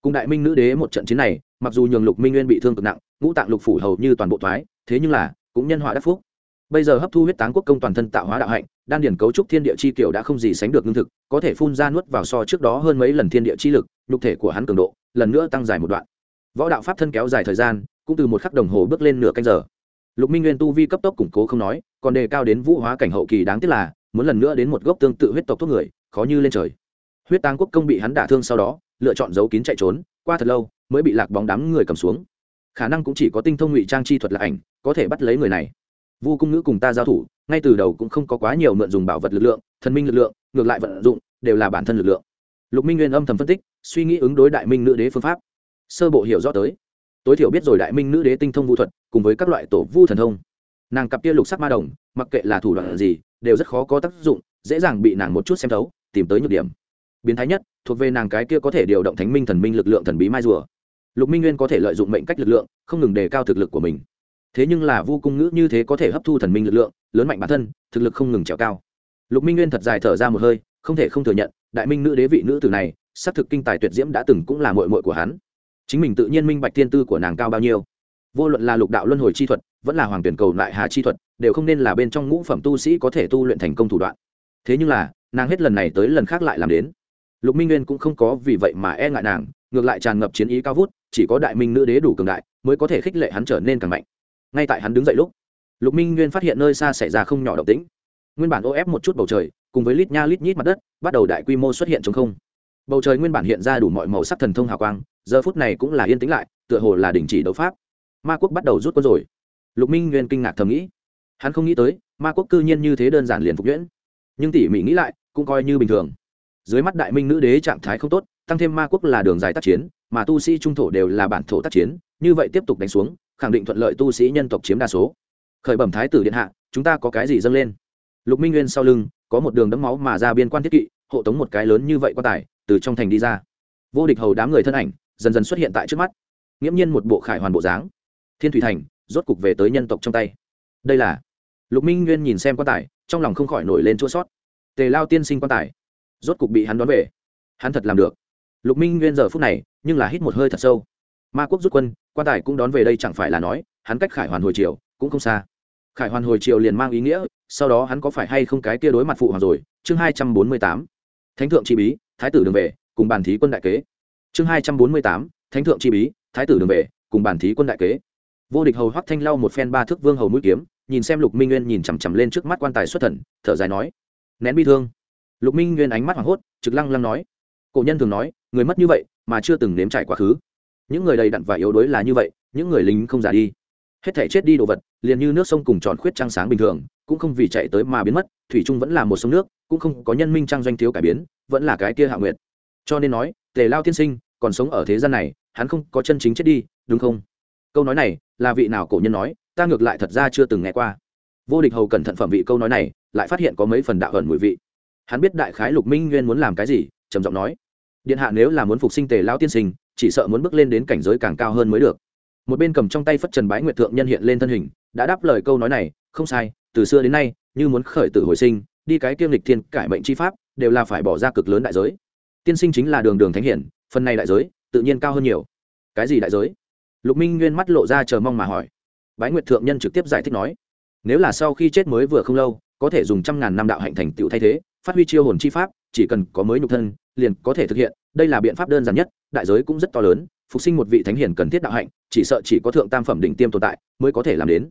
Cùng đại minh nữ đế một trận chiến này, mặc dù nhường lục minh nguyên bị thương cực nặng, ngũ tạng lục phủ hầu như toàn bộ thoái, thế nhưng là, cũng nhân họa đắc phúc. Bây giờ hấp thu huyết táng quốc công toàn thân tạo hóa đạo hạnh, đan điển cấu trúc thiên địa chi kiểu đã không gì sánh được lương thực, có thể phun ra nuốt vào so trước đó hơn mấy lần thiên địa chi lực, nhục thể của hắn cường độ, lần nữa tăng dài một đoạn. Võ đạo pháp thân kéo dài thời gian, cũng từ một khắc đồng hồ bước lên nửa canh giờ lục minh nguyên tu vi cấp tốc củng cố không nói, còn đề cao đến vũ hóa cảnh hậu kỳ đáng tiếc là, muốn lần nữa đến một gốc tương tự huyết tộc thuốc người, khó như lên trời. Huyết tang quốc công bị hắn đả thương sau đó, lựa chọn giấu kín chạy trốn, qua thật lâu, mới bị lạc bóng đám người cầm xuống. Khả năng cũng chỉ có tinh thông ngụy trang chi thuật là ảnh, có thể bắt lấy người này. Vu cung ngữ cùng ta giao thủ, ngay từ đầu cũng không có quá nhiều mượn dùng bảo vật lực lượng, thần minh lực lượng, ngược lại vận dụng, đều là bản thân lực lượng. Lục minh nguyên âm thầm phân tích, suy nghĩ ứng đối đại minh nữ đế phương pháp. Sơ bộ hiểu rõ tới tối thiểu biết rồi đại minh nữ đế tinh thông vũ thuật, cùng với các loại tổ vu thần thông. Nàng cặp kia lục sắc ma đồng, mặc kệ là thủ đoạn gì, đều rất khó có tác dụng, dễ dàng bị nàng một chút xem thấu, tìm tới nhược điểm. Biến thái nhất, thuộc về nàng cái kia có thể điều động thánh minh thần minh lực lượng thần bí mai rùa. Lục minh nguyên có thể lợi dụng mệnh cách lực lượng, không ngừng đề cao thực lực của mình. Thế nhưng là vu cung ngữ như thế có thể hấp thu thần minh lực lượng, lớn mạnh bản thân, thực lực không ngừng trèo cao. Lục minh nguyên thật dài thở ra một hơi, không thể không thừa nhận, đại minh nữ đế vị nữ tử này, xác thực kinh tài tuyệt diễm đã từng cũng là mội mội của hắn chính mình tự nhiên minh bạch thiên tư của nàng cao bao nhiêu. Vô luận là lục đạo luân hồi chi thuật, vẫn là hoàng tuyển cầu lại hà chi thuật, đều không nên là bên trong ngũ phẩm tu sĩ có thể tu luyện thành công thủ đoạn. Thế nhưng là, nàng hết lần này tới lần khác lại làm đến. Lục minh nguyên cũng không có vì vậy mà e ngại nàng, ngược lại tràn ngập chiến ý cao vút, chỉ có đại minh nữ đế đủ cường đại, mới có thể khích lệ hắn trở nên càng mạnh. Ngay tại hắn đứng dậy lúc, lục minh nguyên phát hiện nơi xa xảy ra không nhỏ động tĩnh. Nguyên bản ô ép một chút bầu trời, cùng với lít nha lít nhít mặt đất, bắt đầu đại quy mô xuất hiện trong không bầu trời nguyên bản hiện ra đủ mọi màu sắc thần thông hào quang, giờ phút này cũng là yên tĩnh lại, tựa hồ là đình chỉ đấu pháp. Ma quốc bắt đầu rút quân rồi. Lục minh nguyên kinh ngạc thầm nghĩ. Hắn không nghĩ tới, ma quốc cư nhiên như thế đơn giản liền phục nhuyễn. Nhưng tỉ mỉ nghĩ lại, cũng coi như bình thường. Dưới mắt đại minh nữ đế trạng thái không tốt, tăng thêm ma quốc là đường dài tác chiến, mà tu sĩ trung thổ đều là bản thổ tác chiến, như vậy tiếp tục đánh xuống, khẳng định thuận lợi tu sĩ nhân tộc chiếm đa số. Khởi bẩm thái tử điện hạ, chúng ta có cái gì dâng lên? Lục minh nguyên sau lưng, có một đường đấm máu mà ra biên quan thiết kỵ, hộ tống một cái lớn như vậy quan tài từ trong thành đi ra. Vô địch hầu đám người thân ảnh dần dần xuất hiện tại trước mắt. Nghiễm nhiên một bộ khải hoàn bộ dáng. Thiên thủy thành rốt cục về tới nhân tộc trong tay. Đây là lục minh nguyên nhìn xem quan tài, trong lòng không khỏi nổi lên chua sót tề lao tiên sinh quan tài, rốt cục bị hắn đón về. Hắn thật làm được. Lục minh nguyên giờ phút này nhưng là hít một hơi thật sâu. Ma quốc rút quân, quan tài cũng đón về đây chẳng phải là nói, hắn cách khải hoàn hồi triều cũng không xa. Khải hoàn hồi triều liền mang ý nghĩa, sau đó hắn có phải hay không cái kia đối mặt phụ hoàng rồi? Chương hai trăm bốn mươi tám thánh thượng chi bí, thái tử đường về, cùng bàn thí quân đại kế. Chương hai trăm bốn mươi tám, thánh thượng chi bí, thái tử đường về, cùng bàn thí quân đại kế. Vô địch hầu hoắc thanh lau một phen ba thước vương hầu mũi kiếm, nhìn xem lục minh nguyên nhìn chằm chằm lên trước mắt quan tài xuất thần, thở dài nói, nén bi thương. Lục minh nguyên ánh mắt hoảng hốt, trực lăng lăng nói, cổ nhân thường nói, người mất như vậy mà chưa từng nếm trải quá khứ. Những người đầy đặn và yếu đuối là như vậy, những người lính không già đi hết thể chết đi đồ vật, liền như nước sông cùng tròn khuyết trăng sáng bình thường, cũng không vì chạy tới mà biến mất, thủy trung vẫn là một sông nước, cũng không có nhân minh trang doanh thiếu cải biến, vẫn là cái kia hạ nguyệt. Cho nên nói, tề lao tiên sinh còn sống ở thế gian này, hắn không có chân chính chết đi, đúng không? Câu nói này là vị nào cổ nhân nói, ta ngược lại thật ra chưa từng nghe qua. Vô địch hầu cẩn thận phẩm vị câu nói này, lại phát hiện có mấy phần đạo ẩn mùi vị. Hắn biết đại khái lục minh nguyên muốn làm cái gì, trầm giọng nói, điện hạ nếu là muốn phục sinh tề lao tiên sinh, chỉ sợ muốn bước lên đến cảnh giới càng cao hơn mới được một bên cầm trong tay phất trần bái nguyệt thượng nhân hiện lên thân hình, đã đáp lời câu nói này, không sai, từ xưa đến nay, như muốn khởi tử hồi sinh, đi cái kiêm lịch thiên cải mệnh chi pháp, đều là phải bỏ ra cực lớn đại giới. Tiên sinh chính là đường đường thánh hiển, phần này đại giới, tự nhiên cao hơn nhiều. Cái gì đại giới? Lục minh nguyên mắt lộ ra chờ mong mà hỏi. Bái nguyệt thượng nhân trực tiếp giải thích nói, nếu là sau khi chết mới vừa không lâu, có thể dùng trăm ngàn năm đạo hạnh thành tựu thay thế, phát huy chiêu hồn chi pháp, chỉ cần có mới nhục thân, liền có thể thực hiện. Đây là biện pháp đơn giản nhất, đại giới cũng rất to lớn phục sinh một vị thánh hiền cần thiết đạo hạnh, chỉ sợ chỉ có thượng tam phẩm đỉnh tiêm tồn tại mới có thể làm đến.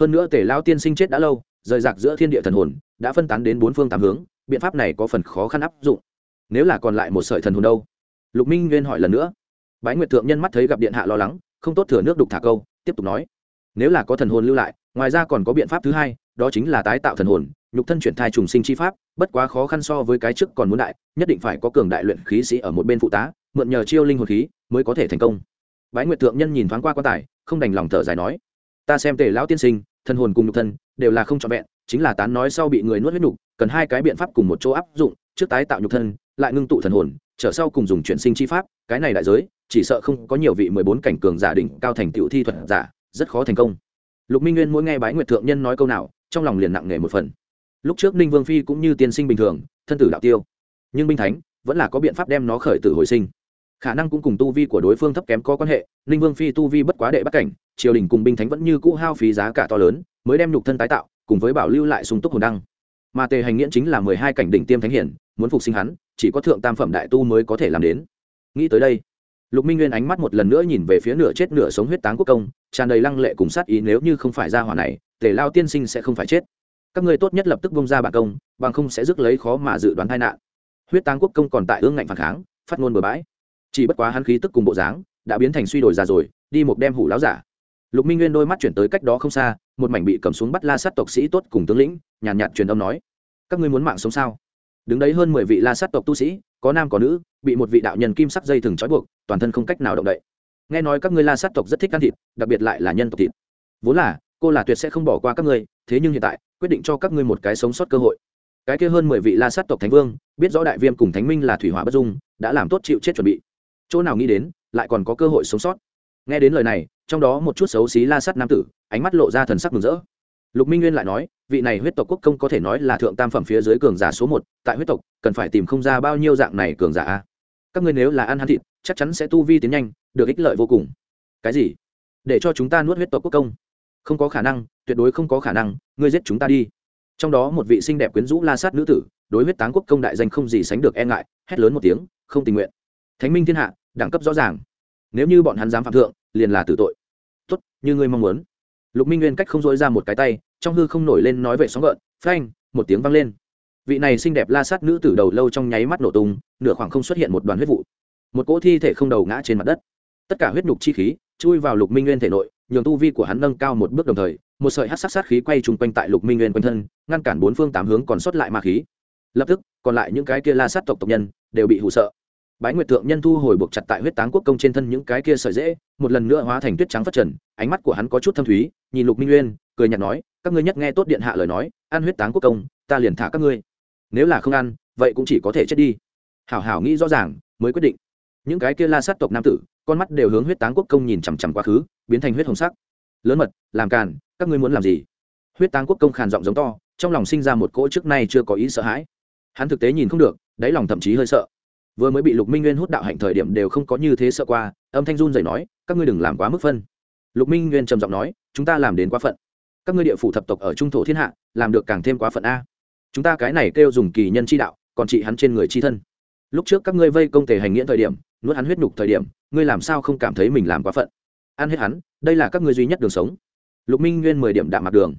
Hơn nữa tề lao tiên sinh chết đã lâu, rời rạc giữa thiên địa thần hồn, đã phân tán đến bốn phương tám hướng, biện pháp này có phần khó khăn áp dụng. Nếu là còn lại một sợi thần hồn đâu? Lục minh nguyên hỏi lần nữa. Bái nguyệt thượng nhân mắt thấy gặp điện hạ lo lắng, không tốt thừa nước đục thả câu, tiếp tục nói. Nếu là có thần hồn lưu lại, ngoài ra còn có biện pháp thứ hai, đó chính là tái tạo thần hồn, nhục thân chuyển thai trùng sinh chi pháp, bất quá khó khăn so với cái trước còn muốn đại, nhất định phải có cường đại luyện khí sĩ ở một bên phụ tá, mượn nhờ chiêu linh hồn khí mới có thể thành công. Bái nguyệt thượng nhân nhìn thoáng qua quan tài, không đành lòng thở dài nói, ta xem tề lão tiên sinh, thân hồn cùng nhục thân đều là không trọn vẹn, chính là tán nói sau bị người nuốt huyết nhục, cần hai cái biện pháp cùng một chỗ áp dụng, trước tái tạo nhục thân, lại ngưng tụ thần hồn trở sau cùng dùng chuyển sinh chi pháp, cái này đại giới, chỉ sợ không có nhiều vị mười bốn cảnh cường giả đỉnh cao thành tựu thi thuật giả, rất khó thành công. Lục minh nguyên mỗi nghe bái nguyệt thượng nhân nói câu nào, trong lòng liền nặng nề một phần. Lúc trước ninh vương phi cũng như tiên sinh bình thường, thân tử đạo tiêu, nhưng binh thánh vẫn là có biện pháp đem nó khởi tử hồi sinh khả năng cũng cùng tu vi của đối phương thấp kém có quan hệ, ninh vương phi tu vi bất quá đệ bắt cảnh, triều đình cùng binh thánh vẫn như cũ hao phí giá cả to lớn, mới đem nhục thân tái tạo, cùng với bảo lưu lại sung túc hồn đăng. Mà tề hành nghiễn chính là mười hai cảnh đỉnh tiêm thánh hiển, muốn phục sinh hắn, chỉ có thượng tam phẩm đại tu mới có thể làm đến. Nghĩ tới đây, lục minh nguyên ánh mắt một lần nữa nhìn về phía nửa chết nửa sống huyết táng quốc công, tràn đầy lăng lệ cùng sát ý nếu như không phải ra hỏa này, tề lao tiên sinh sẽ không phải chết. Các ngươi tốt nhất lập tức bông ra bản công, bằng không sẽ rước lấy khó mà dự đoán tai nạn. Huyết táng quốc công còn tại ương ngạnh phản kháng, phát ngôn bừa bãi chỉ bất quá hắn khí tức cùng bộ dáng đã biến thành suy đổi già rồi, đi một đem hủ láo giả. Lục minh nguyên đôi mắt chuyển tới cách đó không xa, một mảnh bị cầm xuống bắt la sát tộc sĩ tốt cùng tướng lĩnh, nhàn nhạt truyền âm nói, các ngươi muốn mạng sống sao? Đứng đấy hơn mười vị la sát tộc tu sĩ, có nam có nữ, bị một vị đạo nhân kim sắc dây thừng trói buộc, toàn thân không cách nào động đậy. Nghe nói các ngươi la sát tộc rất thích ăn thịt, đặc biệt lại là nhân tộc thịt. Vốn là, cô là tuyệt sẽ không bỏ qua các ngươi, thế nhưng hiện tại, quyết định cho các ngươi một cái sống sót cơ hội. Cái kia hơn mười vị la sát tộc thánh vương, biết rõ đại viêm cùng thánh minh là thủy hỏa bất dung, đã làm tốt chịu chết chuẩn bị chỗ nào nghĩ đến, lại còn có cơ hội sống sót. Nghe đến lời này, trong đó một chút xấu xí la sát nam tử, ánh mắt lộ ra thần sắc mừng rỡ. Lục minh nguyên lại nói, vị này huyết tộc quốc công có thể nói là thượng tam phẩm phía dưới cường giả số một, tại huyết tộc, cần phải tìm không ra bao nhiêu dạng này cường giả các ngươi nếu là ăn hắn thịt, chắc chắn sẽ tu vi tiến nhanh, được ích lợi vô cùng. Cái gì? Để cho chúng ta nuốt huyết tộc quốc công. Không có khả năng, tuyệt đối không có khả năng, ngươi giết chúng ta đi. Trong đó một vị xinh đẹp quyến rũ la sát nữ tử, đối huyết táng quốc công đại danh không gì sánh được e ngại, hét lớn một tiếng, không tình nguyện thánh minh thiên hạ, đẳng cấp rõ ràng. Nếu như bọn hắn dám phạm thượng, liền là tử tội. Tốt, như ngươi mong muốn. Lục minh nguyên cách không dối ra một cái tay, trong hư không nổi lên nói về sóng gợn, phanh, một tiếng vang lên. Vị này xinh đẹp la sát nữ tử đầu lâu trong nháy mắt nổ tung, nửa khoảng không xuất hiện một đoàn huyết vụ. Một cỗ thi thể không đầu ngã trên mặt đất. Tất cả huyết nhục chi khí chui vào lục minh nguyên thể nội, nhường tu vi của hắn nâng cao một bước đồng thời, một sợi hát sát sát khí quay chung quanh tại lục minh nguyên quanh thân, ngăn cản bốn phương tám hướng còn sót lại ma khí. Lập tức, còn lại những cái kia la sát tộc tộc nhân đều bị hụ sợ bái nguyệt thượng nhân thu hồi buộc chặt tại huyết táng quốc công trên thân những cái kia sợi dễ, một lần nữa hóa thành tuyết trắng phất trần, ánh mắt của hắn có chút thâm thúy, nhìn lục minh nguyên cười nhạt nói, các ngươi nhất nghe tốt điện hạ lời nói, ăn huyết táng quốc công, ta liền thả các ngươi. Nếu là không ăn, vậy cũng chỉ có thể chết đi. Hảo hảo nghĩ rõ ràng, mới quyết định. Những cái kia la sát tộc nam tử, con mắt đều hướng huyết táng quốc công nhìn chằm chằm quá khứ, biến thành huyết hồng sắc. Lớn mật, làm càn, các ngươi muốn làm gì? Huyết táng quốc công khàn giọng giống to, trong lòng sinh ra một cỗ trước nay chưa có ý sợ hãi. Hắn thực tế nhìn không được, đáy lòng thậm chí hơi sợ vừa mới bị lục minh nguyên hút đạo hạnh thời điểm đều không có như thế sợ qua, âm thanh run dày nói, các ngươi đừng làm quá mức phân. Lục minh nguyên trầm giọng nói, chúng ta làm đến quá phận. Các ngươi địa phủ thập tộc ở trung thổ thiên hạ, làm được càng thêm quá phận a. Chúng ta cái này kêu dùng kỳ nhân chi đạo, còn trị hắn trên người chi thân. Lúc trước các ngươi vây công tề hành nghĩa thời điểm, nuốt hắn huyết nhục thời điểm, ngươi làm sao không cảm thấy mình làm quá phận? Ăn hết hắn, đây là các ngươi duy nhất đường sống. Lục minh nguyên mười điểm đạm mặt đường.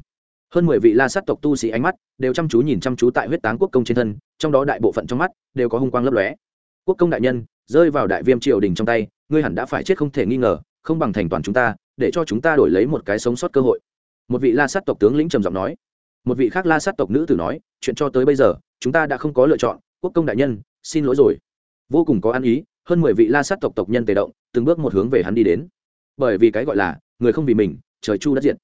Hơn mười vị la sát tộc tu sĩ ánh mắt đều chăm chú nhìn chăm chú tại huyết táng quốc công trên thân, trong đó đại bộ phận trong mắt đều có hung quang lấp lóe quốc công đại nhân, rơi vào đại viêm triều đình trong tay, ngươi hẳn đã phải chết không thể nghi ngờ, không bằng thành toàn chúng ta, để cho chúng ta đổi lấy một cái sống sót cơ hội. Một vị la sát tộc tướng lĩnh trầm giọng nói. Một vị khác la sát tộc nữ tử nói, chuyện cho tới bây giờ, chúng ta đã không có lựa chọn, quốc công đại nhân, xin lỗi rồi. Vô cùng có ăn ý, hơn mười vị la sát tộc tộc nhân tề động, từng bước một hướng về hắn đi đến. Bởi vì cái gọi là, người không vì mình, trời chu đất diệt.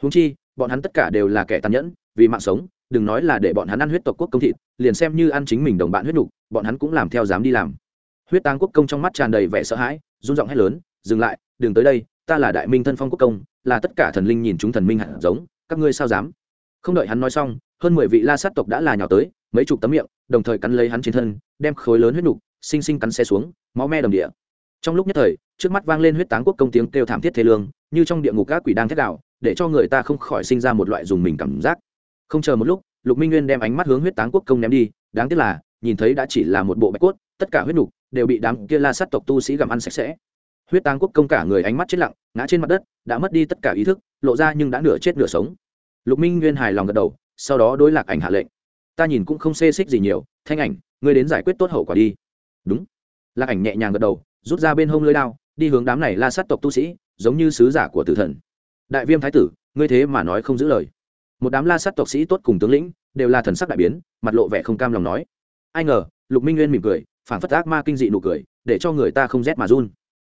Húng chi, bọn hắn tất cả đều là kẻ tàn nhẫn, vì mạng sống đừng nói là để bọn hắn ăn huyết tộc quốc công thịt, liền xem như ăn chính mình đồng bạn huyết nục, bọn hắn cũng làm theo dám đi làm. Huyết táng quốc công trong mắt tràn đầy vẻ sợ hãi, run giọng hét lớn, dừng lại, đừng tới đây, ta là đại minh thân phong quốc công, là tất cả thần linh nhìn chúng thần minh hẳn giống, các ngươi sao dám? Không đợi hắn nói xong, hơn mười vị la sát tộc đã là nhào tới, mấy chục tấm miệng, đồng thời cắn lấy hắn trên thân, đem khối lớn huyết nục, xinh xinh cắn xe xuống, máu me đồng địa. Trong lúc nhất thời, trước mắt vang lên huyết táng quốc công tiếng kêu thảm thiết thế lương, như trong địa ngục các quỷ đang thét đạo để cho người ta không khỏi sinh ra một loại dùng mình cảm giác không chờ một lúc, lục minh nguyên đem ánh mắt hướng huyết táng quốc công ném đi, đáng tiếc là, nhìn thấy đã chỉ là một bộ bạch cốt, tất cả huyết nục đều bị đám kia la sát tộc tu sĩ gặm ăn sạch sẽ. Huyết táng quốc công cả người ánh mắt chết lặng, ngã trên mặt đất, đã mất đi tất cả ý thức, lộ ra nhưng đã nửa chết nửa sống. Lục minh nguyên hài lòng gật đầu, sau đó đối lạc ảnh hạ lệnh. Ta nhìn cũng không xê xích gì nhiều, thanh ảnh, ngươi đến giải quyết tốt hậu quả đi. Đúng. Lạc ảnh nhẹ nhàng gật đầu, rút ra bên hông lưới đao, đi hướng đám này la sát tộc tu sĩ, giống như sứ giả của tử thần. Đại viêm thái tử, ngươi thế mà nói không giữ lời một đám la sát tộc sĩ tốt cùng tướng lĩnh đều là thần sắc đại biến, mặt lộ vẻ không cam lòng nói. Ai ngờ, lục minh nguyên mỉm cười, phản phất ác ma kinh dị nụ cười, để cho người ta không rét mà run.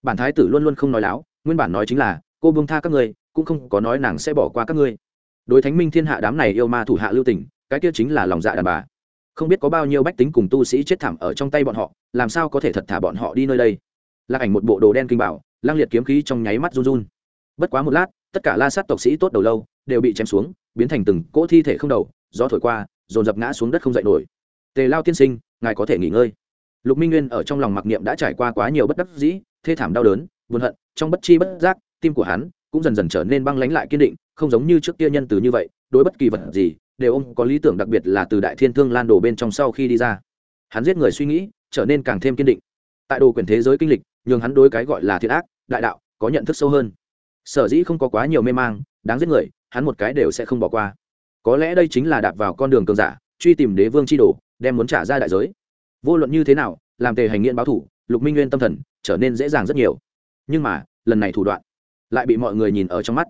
Bản thái tử luôn luôn không nói láo, nguyên bản nói chính là, cô bông tha các ngươi, cũng không có nói nàng sẽ bỏ qua các ngươi. Đối thánh minh thiên hạ đám này yêu ma thủ hạ lưu tình, cái kia chính là lòng dạ đàn bà. Không biết có bao nhiêu bách tính cùng tu sĩ chết thảm ở trong tay bọn họ, làm sao có thể thật thả bọn họ đi nơi đây? Lạc ảnh một bộ đồ đen kinh bảo, lang liệt kiếm khí trong nháy mắt run run. Bất quá một lát, tất cả la sát tộc sĩ tốt đầu lâu đều bị chém xuống, biến thành từng cỗ thi thể không đầu, gió thổi qua, dồn dập ngã xuống đất không dậy nổi. Tề lao tiên sinh, ngài có thể nghỉ ngơi. Lục minh nguyên ở trong lòng mặc niệm đã trải qua quá nhiều bất đắc dĩ, thê thảm đau đớn, buồn hận, trong bất chi bất giác, tim của hắn cũng dần dần trở nên băng lánh lại kiên định, không giống như trước kia nhân từ như vậy, đối bất kỳ vật gì, đều ông có lý tưởng đặc biệt là từ đại thiên thương lan đồ bên trong sau khi đi ra. Hắn giết người suy nghĩ, trở nên càng thêm kiên định. Tại đồ quyển thế giới kinh lịch, nhường hắn đối cái gọi là thiện ác, đại đạo, có nhận thức sâu hơn. Sở dĩ không có quá nhiều mê mang, đáng giết người hắn một cái đều sẽ không bỏ qua. Có lẽ đây chính là đạp vào con đường cường giả, truy tìm đế vương c h i đồ, đem muốn trả ra đại giới. Vô luận như thế nào, làm tề hành nghiện báo thủ, lục minh nguyên tâm thần trở nên dễ dàng rất nhiều. Nhưng mà, lần này thủ đoạn lại bị mọi người nhìn ở trong mắt.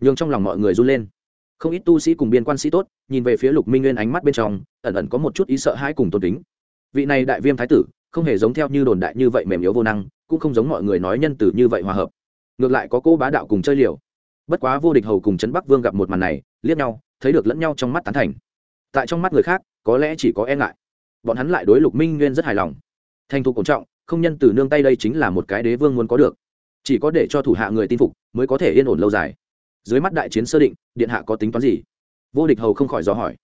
Nhường trong lòng mọi người run lên. Không ít tu sĩ cùng biên quan sĩ tốt nhìn về phía lục minh nguyên ánh mắt bên trong, ẩn ẩn có một chút ý sợ hãi cùng tôn kính. Vị này đại viêm thái tử, không hề giống theo như đồn đại như vậy mềm yếu vô năng, cũng không giống mọi người nói nhân từ như vậy hòa hợp. Ngược lại có cô bá đạo cùng chơi liều bất quá vô địch hầu cùng trấn bắc vương gặp một màn này, liếc nhau, thấy được lẫn nhau trong mắt tán thành. Tại trong mắt người khác, có lẽ chỉ có e ngại. Bọn hắn lại đối lục minh nguyên rất hài lòng. Thành thục cổ trọng, không nhân từ nương tay đây chính là một cái đế vương muốn có được. Chỉ có để cho thủ hạ người tin phục, mới có thể yên ổn lâu dài. Dưới mắt đại chiến sơ định, điện hạ có tính toán gì? Vô địch hầu không khỏi dò hỏi.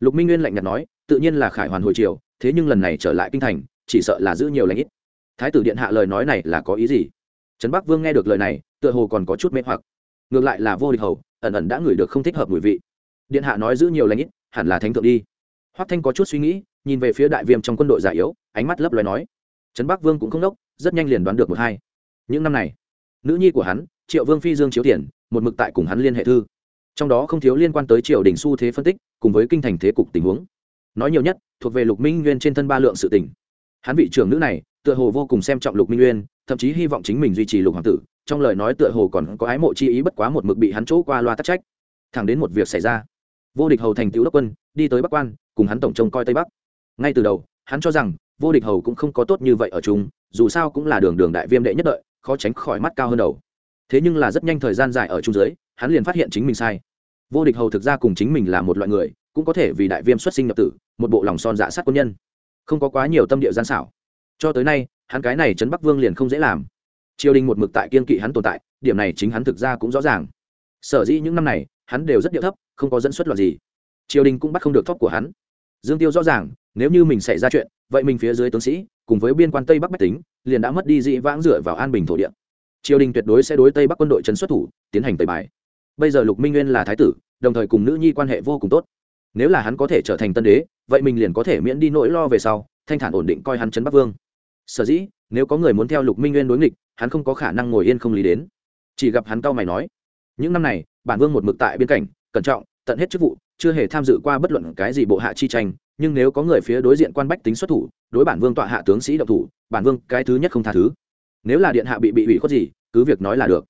Lục minh nguyên lạnh nhạt nói, tự nhiên là khải hoàn hồi triều, thế nhưng lần này trở lại kinh thành, chỉ sợ là giữ nhiều lãnh ít. Thái tử điện hạ lời nói này là có ý gì? Trấn bắc vương nghe được lời này, tựa hồ còn có chút mê hoặc ngược lại là vô địch hầu, ẩn ẩn đã ngửi được không thích hợp mùi vị. Điện hạ nói giữ nhiều lãnh ít, hẳn là thánh thượng đi. Hoắc thanh có chút suy nghĩ, nhìn về phía đại viêm trong quân đội già yếu, ánh mắt lấp loé nói. Trấn bắc vương cũng không đốc, rất nhanh liền đoán được một hai. Những năm này, nữ nhi của hắn, triệu vương phi dương chiếu tiền, một mực tại cùng hắn liên hệ thư. Trong đó không thiếu liên quan tới triều đình xu thế phân tích, cùng với kinh thành thế cục tình huống. Nói nhiều nhất, thuộc về lục minh nguyên trên thân ba lượng sự tình. Hắn vị trưởng nữ này, tựa hồ vô cùng xem trọng lục minh nguyên, thậm chí hy vọng chính mình duy trì lục hoàng tử trong lời nói tựa hồ còn có ái mộ chi ý bất quá một mực bị hắn chỗ qua loa tắc trách. Thẳng đến một việc xảy ra, vô địch hầu thành cứu đốc quân, đi tới bắc quan, cùng hắn tổng trông coi tây bắc. Ngay từ đầu, hắn cho rằng, vô địch hầu cũng không có tốt như vậy ở chung, dù sao cũng là đường đường đại viêm đệ nhất đợi, khó tránh khỏi mắt cao hơn đầu. Thế nhưng là rất nhanh thời gian dài ở chung dưới, hắn liền phát hiện chính mình sai. Vô địch hầu thực ra cùng chính mình là một loại người, cũng có thể vì đại viêm xuất sinh nhập tử, một bộ lòng son dạ sát quân nhân. Không có quá nhiều tâm địa gian xảo. Cho tới nay, hắn cái này trấn bắc vương liền không dễ làm triều đình một mực tại kiên kỵ hắn tồn tại, điểm này chính hắn thực ra cũng rõ ràng. Sở dĩ những năm này, hắn đều rất điệu thấp, không có dẫn xuất loạt gì. Triều đình cũng bắt không được thóc của hắn. Dương tiêu rõ ràng, nếu như mình xảy ra chuyện, vậy mình phía dưới tướng sĩ, cùng với biên quan tây bắc bách tính, liền đã mất đi dị vãng dựa vào an bình thổ địa. Triều đình tuyệt đối sẽ đối tây bắc quân đội trấn xuất thủ, tiến hành tẩy bài. Bây giờ lục minh nguyên là thái tử, đồng thời cùng nữ nhi quan hệ vô cùng tốt. Nếu là hắn có thể trở thành tân đế, vậy mình liền có thể miễn đi nỗi lo về sau, thanh thản ổn định coi hắn trấn bắc vương. Sở dĩ, nếu có người muốn theo lục minh nguyên đối nghịch hắn không có khả năng ngồi yên không lý đến. Chỉ gặp hắn cau mày nói, những năm này, bản vương một mực tại biên cảnh, cẩn trọng, tận hết chức vụ, chưa hề tham dự qua bất luận cái gì bộ hạ chi tranh, nhưng nếu có người phía đối diện quan bách tính xuất thủ, đối bản vương tọa hạ tướng sĩ độc thủ, bản vương cái thứ nhất không tha thứ. Nếu là điện hạ bị bị ủy khuất gì, cứ việc nói là được.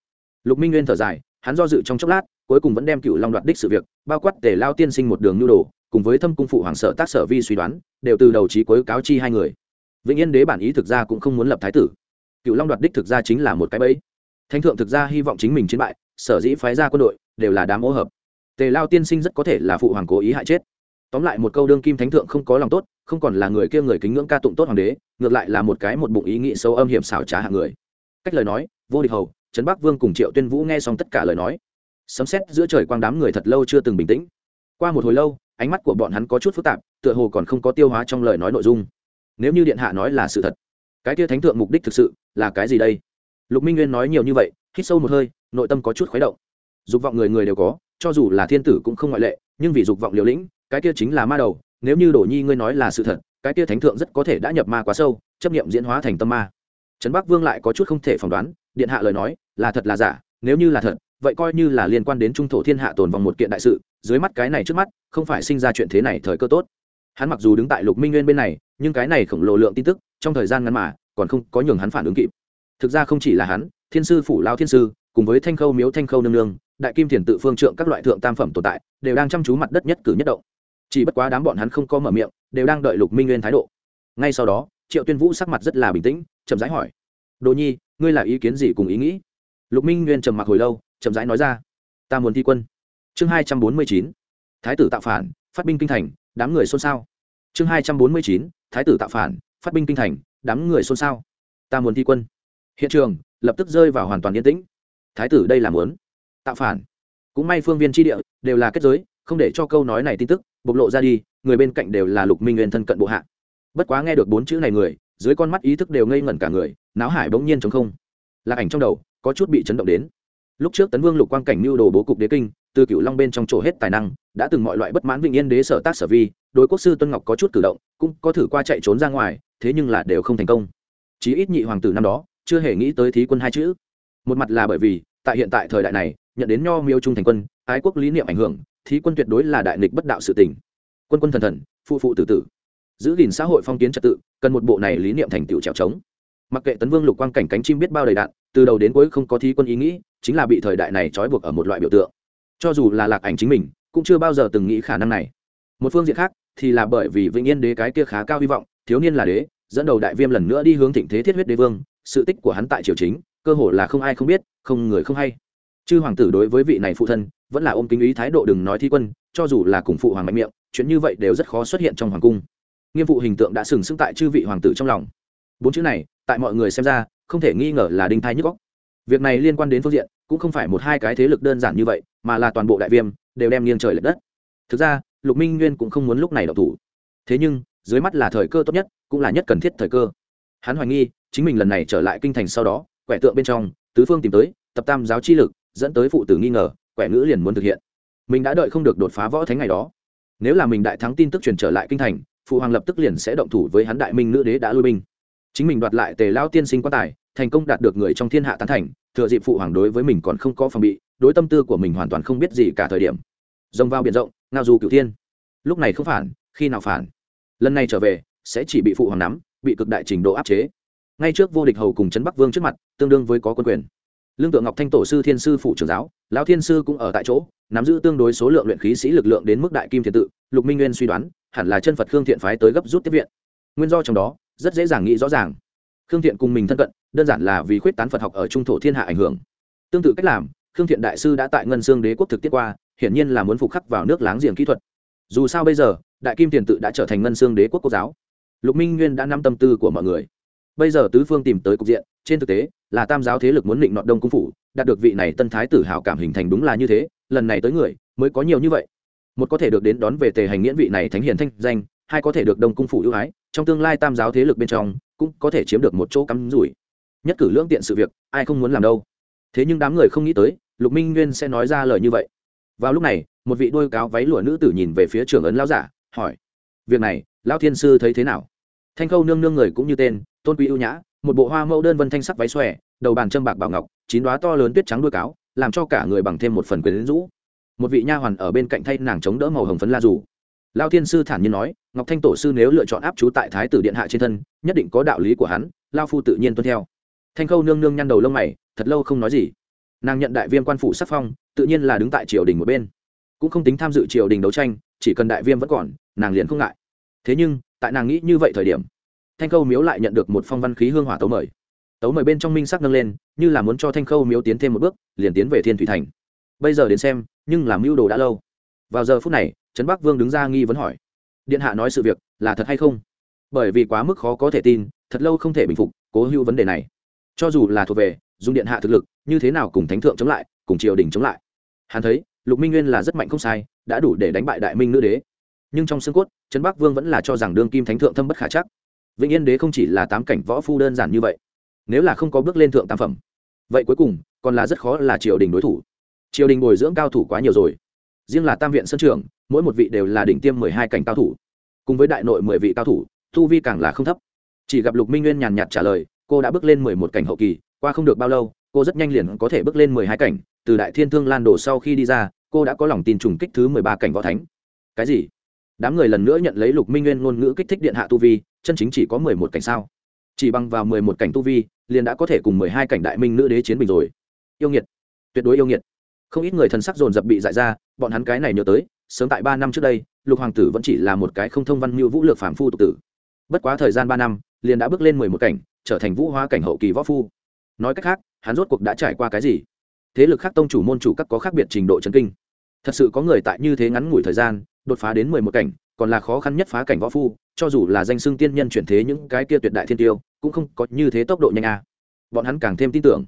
Lục minh nguyên thở dài, hắn do dự trong chốc lát, cuối cùng vẫn đem cựu long đoạt đích sự việc, bao quát để lao tiên sinh một đường nhu đồ, cùng với thâm cung phụ hoàng sở tác sở vi suy đoán, đều từ đầu trí cuối cáo chi hai người. Vĩnh yên đế bản ý thực ra cũng không muốn lập thái tử cựu long đoạt đích thực ra chính là một cái bẫy. Thánh thượng thực ra hy vọng chính mình chiến bại, sở dĩ phái ra quân đội, đều là đám ô hợp. Tề lao tiên sinh rất có thể là phụ hoàng cố ý hại chết. Tóm lại một câu đương kim thánh thượng không có lòng tốt, không còn là người kia người kính ngưỡng ca tụng tốt hoàng đế, ngược lại là một cái một bụng ý nghĩ sâu âm hiểm xảo trá hạng người. Cách lời nói, vô địch hầu, trấn bắc vương cùng triệu tuyên vũ nghe xong tất cả lời nói. Sấm xét giữa trời quang đám người thật lâu chưa từng bình tĩnh. Qua một hồi lâu, ánh mắt của bọn hắn có chút phức tạp, tựa hồ còn không có tiêu hóa trong lời nói nội dung. Nếu như điện hạ nói là sự thật cái kia thánh thượng mục đích thực sự là cái gì đây? Lục minh nguyên nói nhiều như vậy, hít sâu một hơi, nội tâm có chút khuấy động. Dục vọng người người đều có, cho dù là thiên tử cũng không ngoại lệ, nhưng vì dục vọng liều lĩnh, cái kia chính là ma đầu, nếu như đổ nhi ngươi nói là sự thật, cái kia thánh thượng rất có thể đã nhập ma quá sâu, chấp nghiệm diễn hóa thành tâm ma. Trấn bắc vương lại có chút không thể phỏng đoán, điện hạ lời nói, là thật là giả, nếu như là thật, vậy coi như là liên quan đến trung thổ thiên hạ tồn vòng một kiện đại sự, dưới mắt cái này trước mắt, không phải sinh ra chuyện thế này thời cơ tốt. Hắn mặc dù đứng tại lục minh nguyên bên này, nhưng cái này khổng lồ lượng tin tức trong thời gian ngắn mà, còn không có nhường hắn phản ứng kịp. Thực ra không chỉ là hắn, thiên sư phủ lao thiên sư, cùng với thanh khâu miếu thanh khâu nương nương, đại kim thiền tự phương trượng các loại thượng tam phẩm tồn tại, đều đang chăm chú mặt đất nhất cử nhất động. Chỉ bất quá đám bọn hắn không có mở miệng, đều đang đợi lục minh nguyên thái độ. Ngay sau đó, triệu tuyên vũ sắc mặt rất là bình tĩnh, chậm rãi hỏi, đồ nhi, ngươi là ý kiến gì cùng ý nghĩ? Lục minh nguyên trầm mặc hồi lâu, chậm rãi nói ra, ta muốn thi quân. Chương hai trăm bốn mươi chín, thái tử tạo phản, phát binh kinh thành, đám người xôn xao. Chương hai trăm bốn mươi chín, thái tử tạo phản phát binh kinh thành, đám người xôn xao. Ta muốn thi quân. Hiện trường lập tức rơi vào hoàn toàn yên tĩnh. Thái tử đây là muốn tạo phản. Cũng may phương viên tri địa đều là kết giới, không để cho câu nói này tin tức bộc lộ ra đi, người bên cạnh đều là lục minh nguyên thân cận bộ hạ. Bất quá nghe được bốn chữ này người, dưới con mắt ý thức đều ngây ngẩn cả người náo hải bỗng nhiên chống không. Lạc ảnh trong đầu có chút bị chấn động đến. Lúc trước tấn vương lục quang cảnh mưu đồ bố cục đế kinh, từ cựu long bên trong chỗ hết tài năng, đã từng mọi loại bất mãn vĩnh yên đế sở tác sở vi, đối quốc sư tuân ngọc có chút cử động, cũng có thử qua chạy trốn ra ngoài thế nhưng là đều không thành công. Chí ít nhị hoàng tử năm đó, chưa hề nghĩ tới thí quân hai chữ. Một mặt là bởi vì, tại hiện tại thời đại này, nhận đến nho miêu trung thành quân, ái quốc lý niệm ảnh hưởng, thí quân tuyệt đối là đại nghịch bất đạo sự tình. Quân quân thần thần, phụ phụ tử tử. Giữ gìn xã hội phong kiến trật tự, cần một bộ này lý niệm thành tựu trèo trống. Mặc kệ tấn vương lục quang cảnh cánh chim biết bao đầy đạn, từ đầu đến cuối không có thí quân ý nghĩ, chính là bị thời đại này trói buộc ở một loại biểu tượng. Cho dù là lạc ảnh chính mình, cũng chưa bao giờ từng nghĩ khả năng này. Một phương diện khác, thì là bởi vì vĩnh yên đế cái kia khá cao hy vọng, thiếu niên là đế dẫn đầu đại viêm lần nữa đi hướng thịnh thế thiết huyết đế vương, sự tích của hắn tại triều chính, cơ hồ là không ai không biết, không người không hay. Chư hoàng tử đối với vị này phụ thân, vẫn là ôm kính ý thái độ đừng nói thi quân, cho dù là cùng phụ hoàng mạnh miệng, chuyện như vậy đều rất khó xuất hiện trong hoàng cung. Nghiêm vụ hình tượng đã sừng sững tại chư vị hoàng tử trong lòng. Bốn chữ này, tại mọi người xem ra, không thể nghi ngờ là đinh thai nhức góc việc này liên quan đến phương diện, cũng không phải một hai cái thế lực đơn giản như vậy, mà là toàn bộ đại viêm, đều đem nghiêng trời l ệ đất. Thực ra, lục minh nguyên cũng không muốn lúc này đọc thủ. Thế nhưng dưới mắt là thời cơ tốt nhất, cũng là nhất cần thiết thời cơ. Hắn hoài nghi, chính mình lần này trở lại kinh thành sau đó, quẻ tượng bên trong, tứ phương tìm tới, tập tam giáo chi lực, dẫn tới phụ tử nghi ngờ, quẻ ngữ liền muốn thực hiện. Mình đã đợi không được đột phá võ thánh ngày đó. Nếu là mình đại thắng tin tức truyền trở lại kinh thành, phụ hoàng lập tức liền sẽ động thủ với hắn đại minh nữ đế đã lui binh. Chính mình đoạt lại tề lao tiên sinh quan tài, thành công đạt được người trong thiên hạ tán thành, thừa dịp phụ hoàng đối với mình còn không có phòng bị, đối tâm tư của mình hoàn toàn không biết gì cả thời điểm. Rồng vào biển rộng, ngao du cửu thiên. Lúc này không phản, khi nào phản? Lần này trở về, sẽ chỉ bị phụ hoàng nắm, bị cực đại trình độ áp chế. Ngay trước vô địch hầu cùng trấn bắc vương trước mặt, tương đương với có quân quyền. Lương tượng ngọc thanh tổ sư thiên sư phụ trưởng giáo, lão thiên sư cũng ở tại chỗ, nắm giữ tương đối số lượng luyện khí sĩ lực lượng đến mức đại kim thiền tự, lục minh nguyên suy đoán, hẳn là chân phật khương thiện phái tới gấp rút tiếp viện. Nguyên do trong đó, rất dễ dàng nghĩ rõ ràng. Khương thiện cùng mình thân cận, đơn giản là vì khuyết tán phật học ở trung thổ thiên hạ ảnh hưởng. Tương tự cách làm, khương thiện đại sư đã tại ngân xương đế quốc thực tiết qua, hiển nhiên là muốn phục khắc vào nước láng giềng kỹ thuật. Dù sao bây giờ đại kim tiền tự đã trở thành ngân xương đế quốc quốc giáo. Lục minh nguyên đã nắm tâm tư của mọi người. Bây giờ tứ phương tìm tới cục diện, trên thực tế, là tam giáo thế lực muốn định nọt đông cung phủ, đạt được vị này tân thái tử hào cảm hình thành đúng là như thế, lần này tới người, mới có nhiều như vậy. Một có thể được đến đón về tề hành nghiễn vị này thánh hiền thanh danh, hai có thể được đông cung phủ ưu ái, trong tương lai tam giáo thế lực bên trong, cũng có thể chiếm được một chỗ cắm rủi. Nhất cử lưỡng tiện sự việc, ai không muốn làm đâu. Thế nhưng đám người không nghĩ tới, lục minh nguyên sẽ nói ra lời như vậy. Vào lúc này, một vị đôi cáo váy lụa nữ tử nhìn về phía trường ấn lao giả hỏi. Việc này lao thiên sư thấy thế nào? Thanh khâu nương nương người cũng như tên, tôn quý ưu nhã, một bộ hoa mẫu đơn vân thanh sắc váy xòe, đầu bàn châm bạc bảo ngọc, chín đoá to lớn tuyết trắng đuôi cáo, làm cho cả người bằng thêm một phần quyền rũ. Một vị nha hoàn ở bên cạnh thay nàng chống đỡ màu hồng phấn la rủ lao thiên sư thản nhiên nói, ngọc thanh tổ sư nếu lựa chọn áp chú tại thái tử điện hạ trên thân, nhất định có đạo lý của hắn lao phu tự nhiên tuân theo. Thanh khâu nương nương nhăn đầu lông mày, thật lâu không nói gì. Nàng nhận đại viên quan phủ sắc phong, tự nhiên là đứng tại triều đình một bên. Cũng không tính tham dự triều đình đấu tranh chỉ cần đại viêm vẫn còn, nàng liền không ngại. Thế nhưng, tại nàng nghĩ như vậy thời điểm, thanh khâu miếu lại nhận được một phong văn khí hương hỏa tấu mời. Tấu mời bên trong minh sắc nâng lên, như là muốn cho thanh khâu miếu tiến thêm một bước, liền tiến về thiên thủy thành. Bây giờ đến xem, nhưng làm mưu đồ đã lâu. Vào giờ phút này, trấn bắc vương đứng ra nghi vấn hỏi. Điện hạ nói sự việc, là thật hay không? Bởi vì quá mức khó có thể tin, thật lâu không thể bình phục, cố hữu vấn đề này. Cho dù là thuộc về, dùng điện hạ thực lực, như thế nào cùng thánh thượng chống lại, cùng triều đình chống lại? Hắn thấy, lục minh nguyên là rất mạnh không sai đã đủ để đánh bại đại minh nữ đế. Nhưng trong xương cốt, trấn bắc vương vẫn là cho rằng đương kim thánh thượng thâm bất khả chắc. Vĩnh yên đế không chỉ là tám cảnh võ phu đơn giản như vậy, nếu là không có bước lên thượng tam phẩm, vậy cuối cùng còn là rất khó là triều đình đối thủ. Triều đình bồi dưỡng cao thủ quá nhiều rồi. Riêng là tam viện sân trường mỗi một vị đều là đỉnh tiêm mười hai cảnh cao thủ. Cùng với đại nội mười vị cao thủ, thu vi càng là không thấp. Chỉ gặp lục minh nguyên nhàn nhạt trả lời, cô đã bước lên mười một cảnh hậu kỳ, qua không được bao lâu, cô rất nhanh liền có thể bước lên mười hai cảnh, từ đại thiên thương lan đổ sau khi đi ra cô đã có lòng tin trùng kích thứ mười ba cảnh võ thánh. Cái gì? Đám người lần nữa nhận lấy lục minh nguyên ngôn ngữ kích thích điện hạ tu vi, chân chính chỉ có mười một cảnh sao? Chỉ bằng vào mười một cảnh tu vi, liền đã có thể cùng mười hai cảnh đại minh nữ đế chiến bình rồi. Yêu nghiệt. Tuyệt đối yêu nghiệt. Không ít người thần sắc dồn dập bị dại ra, bọn hắn cái này nhớ tới, sớm tại ba năm trước đây, lục hoàng tử vẫn chỉ là một cái không thông văn mưu vũ lược phản phu tục tử. Bất quá thời gian ba năm, liền đã bước lên mười một cảnh, trở thành vũ hóa cảnh hậu kỳ võ phu. Nói cách khác, hắn rốt cuộc đã trải qua cái gì? Thế lực khác tông chủ môn chủ các có khác biệt trình độ chấn kinh thật sự có người tại như thế ngắn ngủi thời gian, đột phá đến mười một cảnh, còn là khó khăn nhất phá cảnh võ phu, cho dù là danh xưng tiên nhân chuyển thế những cái kia tuyệt đại thiên tiêu, cũng không có như thế tốc độ nhanh a. Bọn hắn càng thêm tin tưởng.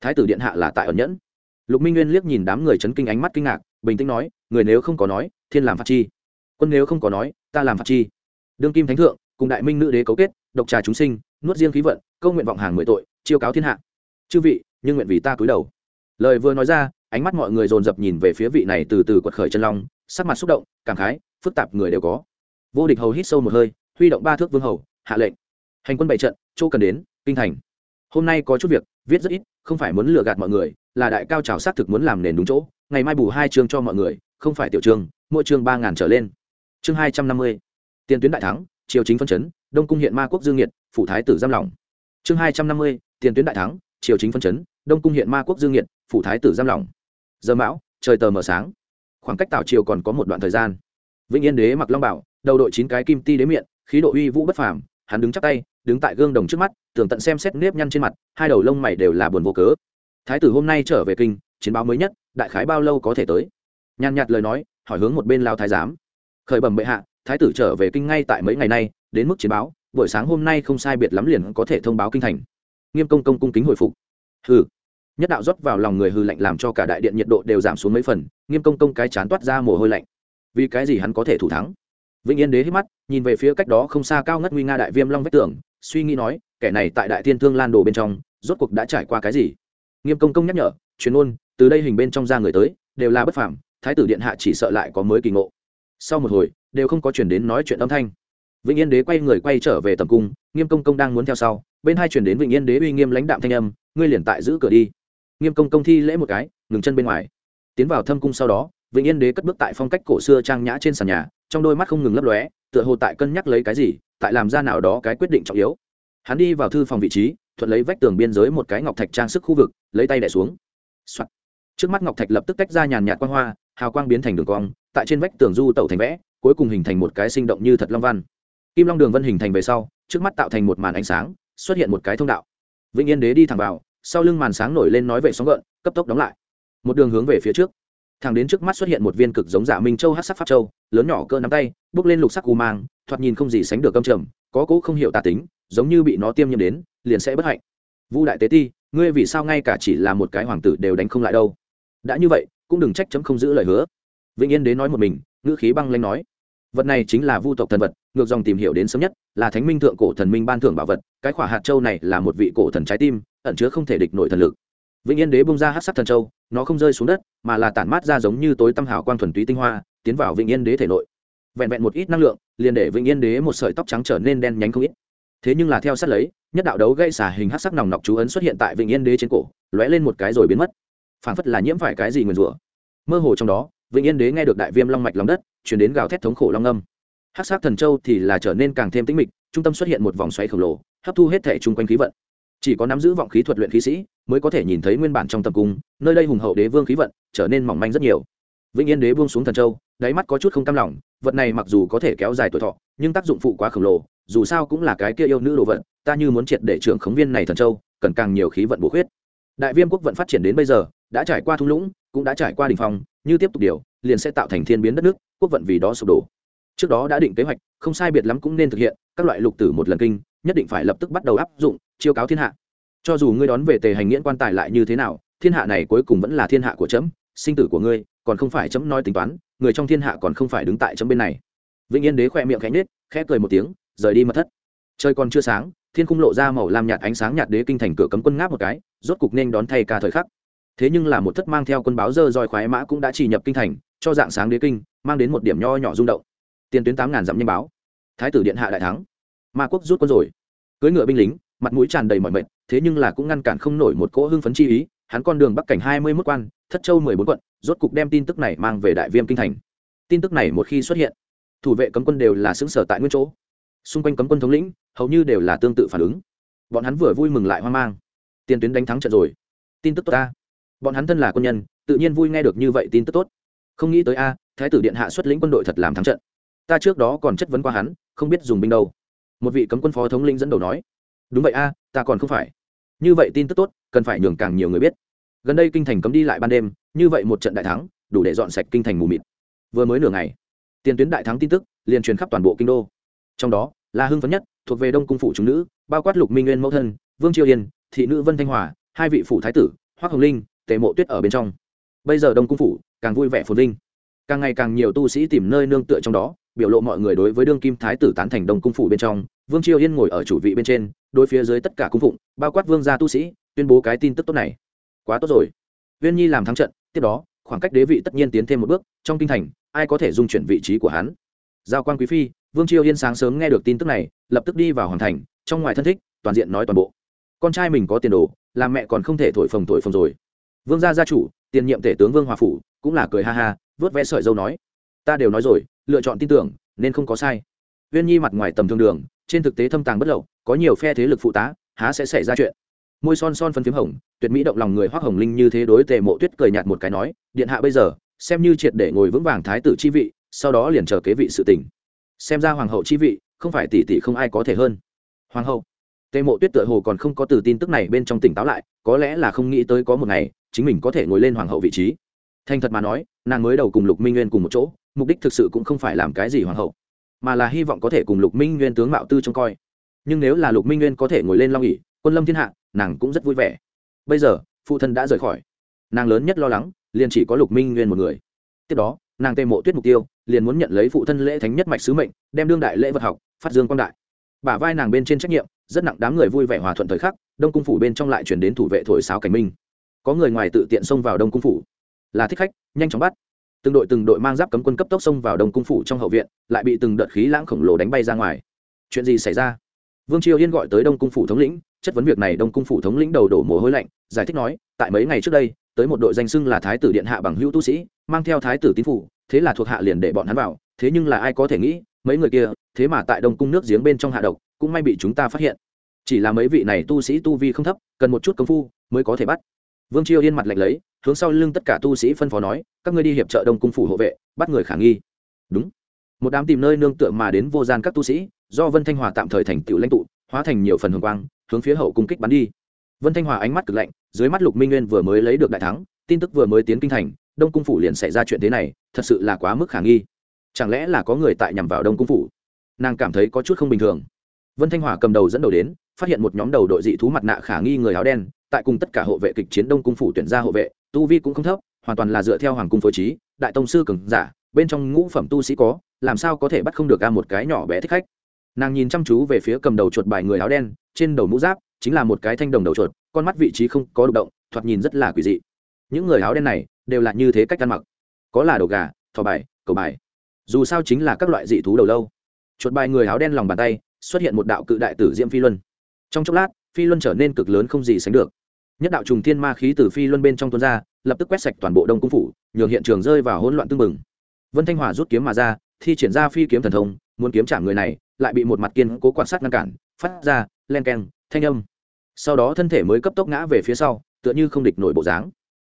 Thái tử điện hạ là tại ẩn nhẫn. Lục minh nguyên liếc nhìn đám người chấn kinh ánh mắt kinh ngạc, bình tĩnh nói, người nếu không có nói, thiên làm phạt chi. Quân nếu không có nói, ta làm phạt chi. Đương kim thánh thượng, cùng đại minh nữ đế cấu kết, độc trà chúng sinh, nuốt riêng khí vận, câu nguyện vọng hàng mười tội, chiêu cáo thiên hạ. Chư vị, nhưng nguyện vì ta cúi đầu. Lời vừa nói ra ánh mắt mọi người dồn dập nhìn về phía vị này từ từ quật khởi chân long, sắc mặt xúc động, cảm khái, phức tạp người đều có. Vô địch hầu hít sâu một hơi, huy động ba thước vương hầu, hạ lệnh. Hành quân bày trận, chỗ cần đến, kinh thành. Hôm nay có chút việc, viết rất ít, không phải muốn lừa gạt mọi người, là đại cao trào xác thực muốn làm nền đúng chỗ. Ngày mai bù hai chương cho mọi người, không phải tiểu chương, mỗi chương ba ngàn trở lên. Chương hai trăm năm mươi. Tiền tuyến đại thắng, triều chính phân chấn, đông cung hiện ma quốc dương nhiệt, phủ thái tử giam lỏng. Chương hai trăm năm mươi, tiền tuyến đại thắng, triều chính phân chấn, đông cung hiện ma quốc dương nhiệt, phủ thái tử giam lỏng giờ mão, trời tờ mờ sáng. Khoảng cách tảo triều còn có một đoạn thời gian. Vĩnh yên đế mặc long bảo, đầu đội chín cái kim ti đế miệng khí độ uy vũ bất phàm, hắn đứng chắc tay, đứng tại gương đồng trước mắt, tường tận xem xét nếp nhăn trên mặt, hai đầu lông mày đều là buồn vô cớ. Thái tử hôm nay trở về kinh, chiến báo mới nhất, đại khái bao lâu có thể tới? Nhàn nhạt lời nói, hỏi hướng một bên lao thái giám. Khởi bẩm bệ hạ, thái tử trở về kinh ngay tại mấy ngày nay, đến mức chiến báo, buổi sáng hôm nay không sai biệt lắm liền có thể thông báo kinh thành. Nghiêm công công cung kính hồi phục. Hừ nhất đạo rót vào lòng người hư lạnh làm cho cả đại điện nhiệt độ đều giảm xuống mấy phần, nghiêm công công cái chán toát ra mồ hôi lạnh. Vì cái gì hắn có thể thủ thắng? Vĩnh yên đế hít mắt, nhìn về phía cách đó không xa cao ngất nguy nga đại viêm long vách tường, suy nghĩ nói, kẻ này tại đại tiên thương lan đồ bên trong, rốt cuộc đã trải qua cái gì? Nghiêm công công nhắc nhở chuyên ôn, từ đây hình bên trong ra người tới, đều là bất phàm, thái tử điện hạ chỉ sợ lại có mới kỳ ngộ. Sau một hồi, đều không có chuyển đến nói chuyện âm thanh. Vĩnh yên đế quay người quay trở về tầm cung, nghiêm công công đang muốn theo sau, bên hai chuyển đến vĩnh yên đế uy nghiêm lãnh đạm thanh âm, ngươi liền tại giữ cửa đi nghiêm công công thi lễ một cái, ngừng chân bên ngoài. Tiến vào thâm cung sau đó, vĩnh yên đế cất bước tại phong cách cổ xưa trang nhã trên sàn nhà, trong đôi mắt không ngừng lấp lóe, tựa hồ tại cân nhắc lấy cái gì, tại làm ra nào đó cái quyết định trọng yếu. Hắn đi vào thư phòng vị trí, thuận lấy vách tường biên giới một cái ngọc thạch trang sức khu vực, lấy tay đẻ xuống、Soạn. trước mắt ngọc thạch lập tức tách ra nhàn nhạt quang hoa, hào quang biến thành đường cong, tại trên vách tường du tẩu thành vẽ, cuối cùng hình thành một cái sinh động như thật long văn. Kim long đường vân hình thành về sau, trước mắt tạo thành một màn ánh sáng, xuất hiện một cái thông đạo. Vĩnh yên đế đi thẳng vào sau lưng màn sáng nổi lên nói về sóng gợn, cấp tốc đóng lại. Một đường hướng về phía trước. Thẳng đến trước mắt xuất hiện một viên cực giống dạ minh châu hát sắc pháp châu, lớn nhỏ cơ nắm tay, bước lên lục sắc u mang, thoạt nhìn không gì sánh được âm trầm, có cỗ không hiểu tà tính, giống như bị nó tiêm nhiễm đến, liền sẽ bất hạnh. Vu đại tế ti, ngươi vì sao ngay cả chỉ là một cái hoàng tử đều đánh không lại đâu? Đã như vậy, cũng đừng trách chấm không giữ lời hứa. Vĩnh yên đến nói một mình, ngữ khí băng lanh nói. Vật này chính là vu tộc thần vật, ngược dòng tìm hiểu đến sớm nhất, là thánh minh thượng cổ thần minh ban thưởng bảo vật, cái khỏa hạt châu này là một vị cổ thần trái tim ẩn chứa không thể địch nổi thần lực. Vĩnh yên đế bung ra hát sắc thần châu, nó không rơi xuống đất, mà là tản mát ra giống như tối tâm hào quang thuần túy tinh hoa, tiến vào vĩnh yên đế thể nội. Vẹn vẹn một ít năng lượng, liền để vĩnh yên đế một sợi tóc trắng trở nên đen nhánh không ít. Thế nhưng là theo sát lấy, nhất đạo đấu gây xả hình hát sắc nòng nọc chú ấn xuất hiện tại vịnh yên đế trên cổ, lóe lên một cái rồi biến mất. Phảng phất là nhiễm phải cái gì nguyền rủa. Mơ hồ trong đó vịnh yên đế nghe được đại viêm long mạch lòng đất chuyển đến gào thét thống khổ long âm. Hát sắc thần châu thì là trở nên càng thêm tĩnh mịch, trung tâm xuất hiện một vòng xoáy khổng lồ, hấp thu hết thể chung quanh khí vận chỉ có nắm giữ vọng khí thuật luyện khí sĩ mới có thể nhìn thấy nguyên bản trong tầm cung, nơi đây hùng hậu đế vương khí vận trở nên mỏng manh rất nhiều. Vĩnh yên đế buông xuống thần châu, đáy mắt có chút không cam lòng, vật này mặc dù có thể kéo dài tuổi thọ, nhưng tác dụng phụ quá khổng lồ, dù sao cũng là cái kia yêu nữ đồ vận ta như muốn triệt để trưởng khống viên này thần châu, cần càng nhiều khí vận bổ khuyết. Đại viêm quốc vận phát triển đến bây giờ, đã trải qua thung lũng, cũng đã trải qua đỉnh phong, như tiếp tục điều, liền sẽ tạo thành thiên biến đất nước, quốc vận vì đó sụp đổ trước đó đã định kế hoạch, không sai biệt lắm cũng nên thực hiện, các loại lục tử một lần kinh, nhất định phải lập tức bắt đầu áp dụng, chiêu cáo thiên hạ. Cho dù ngươi đón về tề hành nghiễn quan tài lại như thế nào, thiên hạ này cuối cùng vẫn là thiên hạ của trẫm sinh tử của ngươi, còn không phải chấm nói tính toán, người trong thiên hạ còn không phải đứng tại chấm bên này. Vĩnh yên đế khoe miệng khẽ nết khẽ cười một tiếng, rời đi mật thất. Trời còn chưa sáng, thiên cung lộ ra màu lam nhạt ánh sáng nhạt đế kinh thành cửa cấm quân ngáp một cái, rốt cục nên đón thay ca thời khắc. Thế nhưng là một thất mang theo quân báo dơ roi khoái mã cũng đã chỉ nhập kinh thành, cho dạng sáng đế kinh, mang đến một điểm nho nhỏ rung động tiền tuyến tám ngàn dặm nhanh báo. Thái tử điện hạ đại thắng. Ma quốc rút quân rồi. Cưỡi ngựa binh lính, mặt mũi tràn đầy mọi mệt, thế nhưng là cũng ngăn cản không nổi một cỗ hưng phấn chi ý. Hắn con đường bắc cảnh hai mươi mốt quan, thất châu mười bốn quận, rốt cục đem tin tức này mang về đại viêm kinh thành. Tin tức này một khi xuất hiện, thủ vệ cấm quân đều là xứng sở tại nguyên chỗ. Xung quanh cấm quân thống lĩnh, hầu như đều là tương tự phản ứng. Bọn hắn vừa vui mừng lại hoang mang. Tiền tuyến đánh thắng trận rồi. Tin tức tốt ta. Bọn hắn thân là quân nhân, tự nhiên vui nghe được như vậy tin tức tốt. Không nghĩ tới a, thái tử điện hạ xuất lĩnh quân đội thật làm thắng trận ta trước đó còn chất vấn qua hắn, không biết dùng binh đâu. Một vị cấm quân phó thống lĩnh dẫn đầu nói, đúng vậy a, ta còn không phải. Như vậy tin tức tốt, cần phải nhường càng nhiều người biết. Gần đây kinh thành cấm đi lại ban đêm, như vậy một trận đại thắng, đủ để dọn sạch kinh thành mù mịt. Vừa mới nửa ngày, tiền tuyến đại thắng tin tức liền truyền khắp toàn bộ kinh đô. Trong đó là hưng phấn nhất, thuộc về đông cung phủ chúng nữ, bao quát lục minh nguyên mẫu thân, vương triều yên thị nữ vân thanh hòa, hai vị phủ thái tử hoác hồng linh, tề mộ tuyết ở bên trong. Bây giờ đông cung phủ càng vui vẻ phồn linh càng ngày càng nhiều tu sĩ tìm nơi nương tựa trong đó biểu lộ mọi người đối với đương kim thái tử tán thành đông cung phủ bên trong, vương triều yên ngồi ở chủ vị bên trên, đối phía dưới tất cả cung phụng, bao quát vương gia tu sĩ, tuyên bố cái tin tức tốt này. Quá tốt rồi. Viên nhi làm thắng trận, tiếp đó, khoảng cách đế vị tất nhiên tiến thêm một bước, trong kinh thành, ai có thể dung chuyển vị trí của hắn? Giao quan quý phi, vương triều yên sáng sớm nghe được tin tức này, lập tức đi vào hoàng thành, trong ngoài thân thích, toàn diện nói toàn bộ. Con trai mình có tiền đồ, làm mẹ còn không thể thổi phồng thổi phồng rồi. Vương gia gia chủ, tiền nhiệm tể tướng vương hòa phủ, cũng là cười ha ha, vớt vẽ sợi dâu nói, ta đều nói rồi lựa chọn tin tưởng, nên không có sai. Viên nhi mặt ngoài tầm thường đường, trên thực tế thâm tàng bất lậu, có nhiều phe thế lực phụ tá, há sẽ xảy ra chuyện. Môi son son phân phím hồng, tuyệt mỹ động lòng người hoác hồng linh như thế đối tề mộ tuyết cười nhạt một cái nói, điện hạ bây giờ, xem như triệt để ngồi vững vàng thái tử chi vị, sau đó liền chờ kế vị sự tình. Xem ra hoàng hậu chi vị, không phải tỷ tỷ không ai có thể hơn. Hoàng hậu. Tề mộ tuyết tựa hồ còn không có từ tin tức này bên trong tỉnh táo lại, có lẽ là không nghĩ tới có một ngày, chính mình có thể ngồi lên hoàng hậu vị trí thành thật mà nói, nàng mới đầu cùng lục minh nguyên cùng một chỗ, mục đích thực sự cũng không phải làm cái gì hoàng hậu, mà là hy vọng có thể cùng lục minh nguyên tướng mạo tư trông coi. Nhưng nếu là lục minh nguyên có thể ngồi lên long ỉ quân lâm thiên hạ, nàng cũng rất vui vẻ. Bây giờ, phụ thân đã rời khỏi. Nàng lớn nhất lo lắng, liền chỉ có lục minh nguyên một người. Tiếp đó, nàng tề mộ tuyết mục tiêu, liền muốn nhận lấy phụ thân lễ thánh nhất mạch sứ mệnh, đem đương đại lễ vật học, phát dương quang đại. Bả vai nàng bên trên trách nhiệm, rất nặng đám người vui vẻ hòa thuận thời khắc, đông cung phủ bên trong lại chuyển đến thủ vệ thổi sáo cảnh minh. Có người ngoài tự tiện xông vào đông cung phủ là thích khách, nhanh chóng bắt. Từng đội từng đội mang giáp cấm quân cấp tốc xông vào đông cung phủ trong hậu viện, lại bị từng đợt khí lãng khổng lồ đánh bay ra ngoài. Chuyện gì xảy ra? Vương triều yên gọi tới đông cung phủ thống lĩnh, chất vấn việc này đông cung phủ thống lĩnh đầu đổ mồ hôi lạnh, giải thích nói, tại mấy ngày trước đây, tới một đội danh xưng là thái tử điện hạ bằng hữu tu sĩ, mang theo thái tử tín phủ, thế là thuộc hạ liền để bọn hắn vào, thế nhưng là ai có thể nghĩ, mấy người kia, thế mà tại đông cung nước giếng bên trong hạ độc, cũng may bị chúng ta phát hiện. Chỉ là mấy vị này tu sĩ tu vi không thấp, cần một chút công phu mới có thể bắt. Vương triều yên mặt lạnh lấy hướng sau lưng tất cả tu sĩ phân phó nói, các ngươi đi hiệp trợ đông cung phủ hộ vệ, bắt người khả nghi. Đúng. Một đám tìm nơi nương tựa mà đến vô gian các tu sĩ, do vân thanh hòa tạm thời thành tựu lãnh tụ, hóa thành nhiều phần hồng quang, hướng phía hậu cung kích bắn đi. Vân thanh hòa ánh mắt cực lạnh, dưới mắt lục minh nguyên vừa mới lấy được đại thắng, tin tức vừa mới tiến kinh thành, đông cung phủ liền xảy ra chuyện thế này, thật sự là quá mức khả nghi. Chẳng lẽ là có người tại nhằm vào đông cung phủ? Nàng cảm thấy có chút không bình thường. Vân thanh hòa cầm đầu dẫn đầu đến, phát hiện một nhóm đầu đội dị thú mặt nạ khả nghi người áo đen, tại cùng tất cả hộ vệ kịch chiến đông cung phủ tuyển ra hộ vệ tu vi cũng không thấp, hoàn toàn là dựa theo hoàng cung phối trí, đại tông sư cường giả, bên trong ngũ phẩm tu sĩ có, làm sao có thể bắt không được ca một cái nhỏ bé thích khách. Nàng nhìn chăm chú về phía cầm đầu chuột bài người áo đen, trên đầu mũ giáp, chính là một cái thanh đồng đầu chuột, con mắt vị trí không có đ động, thoạt nhìn rất là quỷ dị. Những người áo đen này, đều là như thế cách ăn mặc. Có là đầu gà thò bài, cầu bài. Dù sao chính là các loại dị thú đầu lâu. Chuột bài người áo đen lòng bàn tay, xuất hiện một đạo cự đại tử diễm phi luân. Trong chốc lát, phi luân trở nên cực lớn không gì sánh được nhất đạo trùng thiên ma khí từ phi luân bên trong tuôn ra, lập tức quét sạch toàn bộ đông cung phủ, nhường hiện trường rơi vào hỗn loạn tưng bừng. Vân thanh hòa rút kiếm mà ra, thi triển ra phi kiếm thần thông, muốn kiếm trả người này, lại bị một mặt kiên cố quan sát ngăn cản, phát ra len keng, thanh âm. Sau đó thân thể mới cấp tốc ngã về phía sau, tựa như không địch nổi bộ dáng.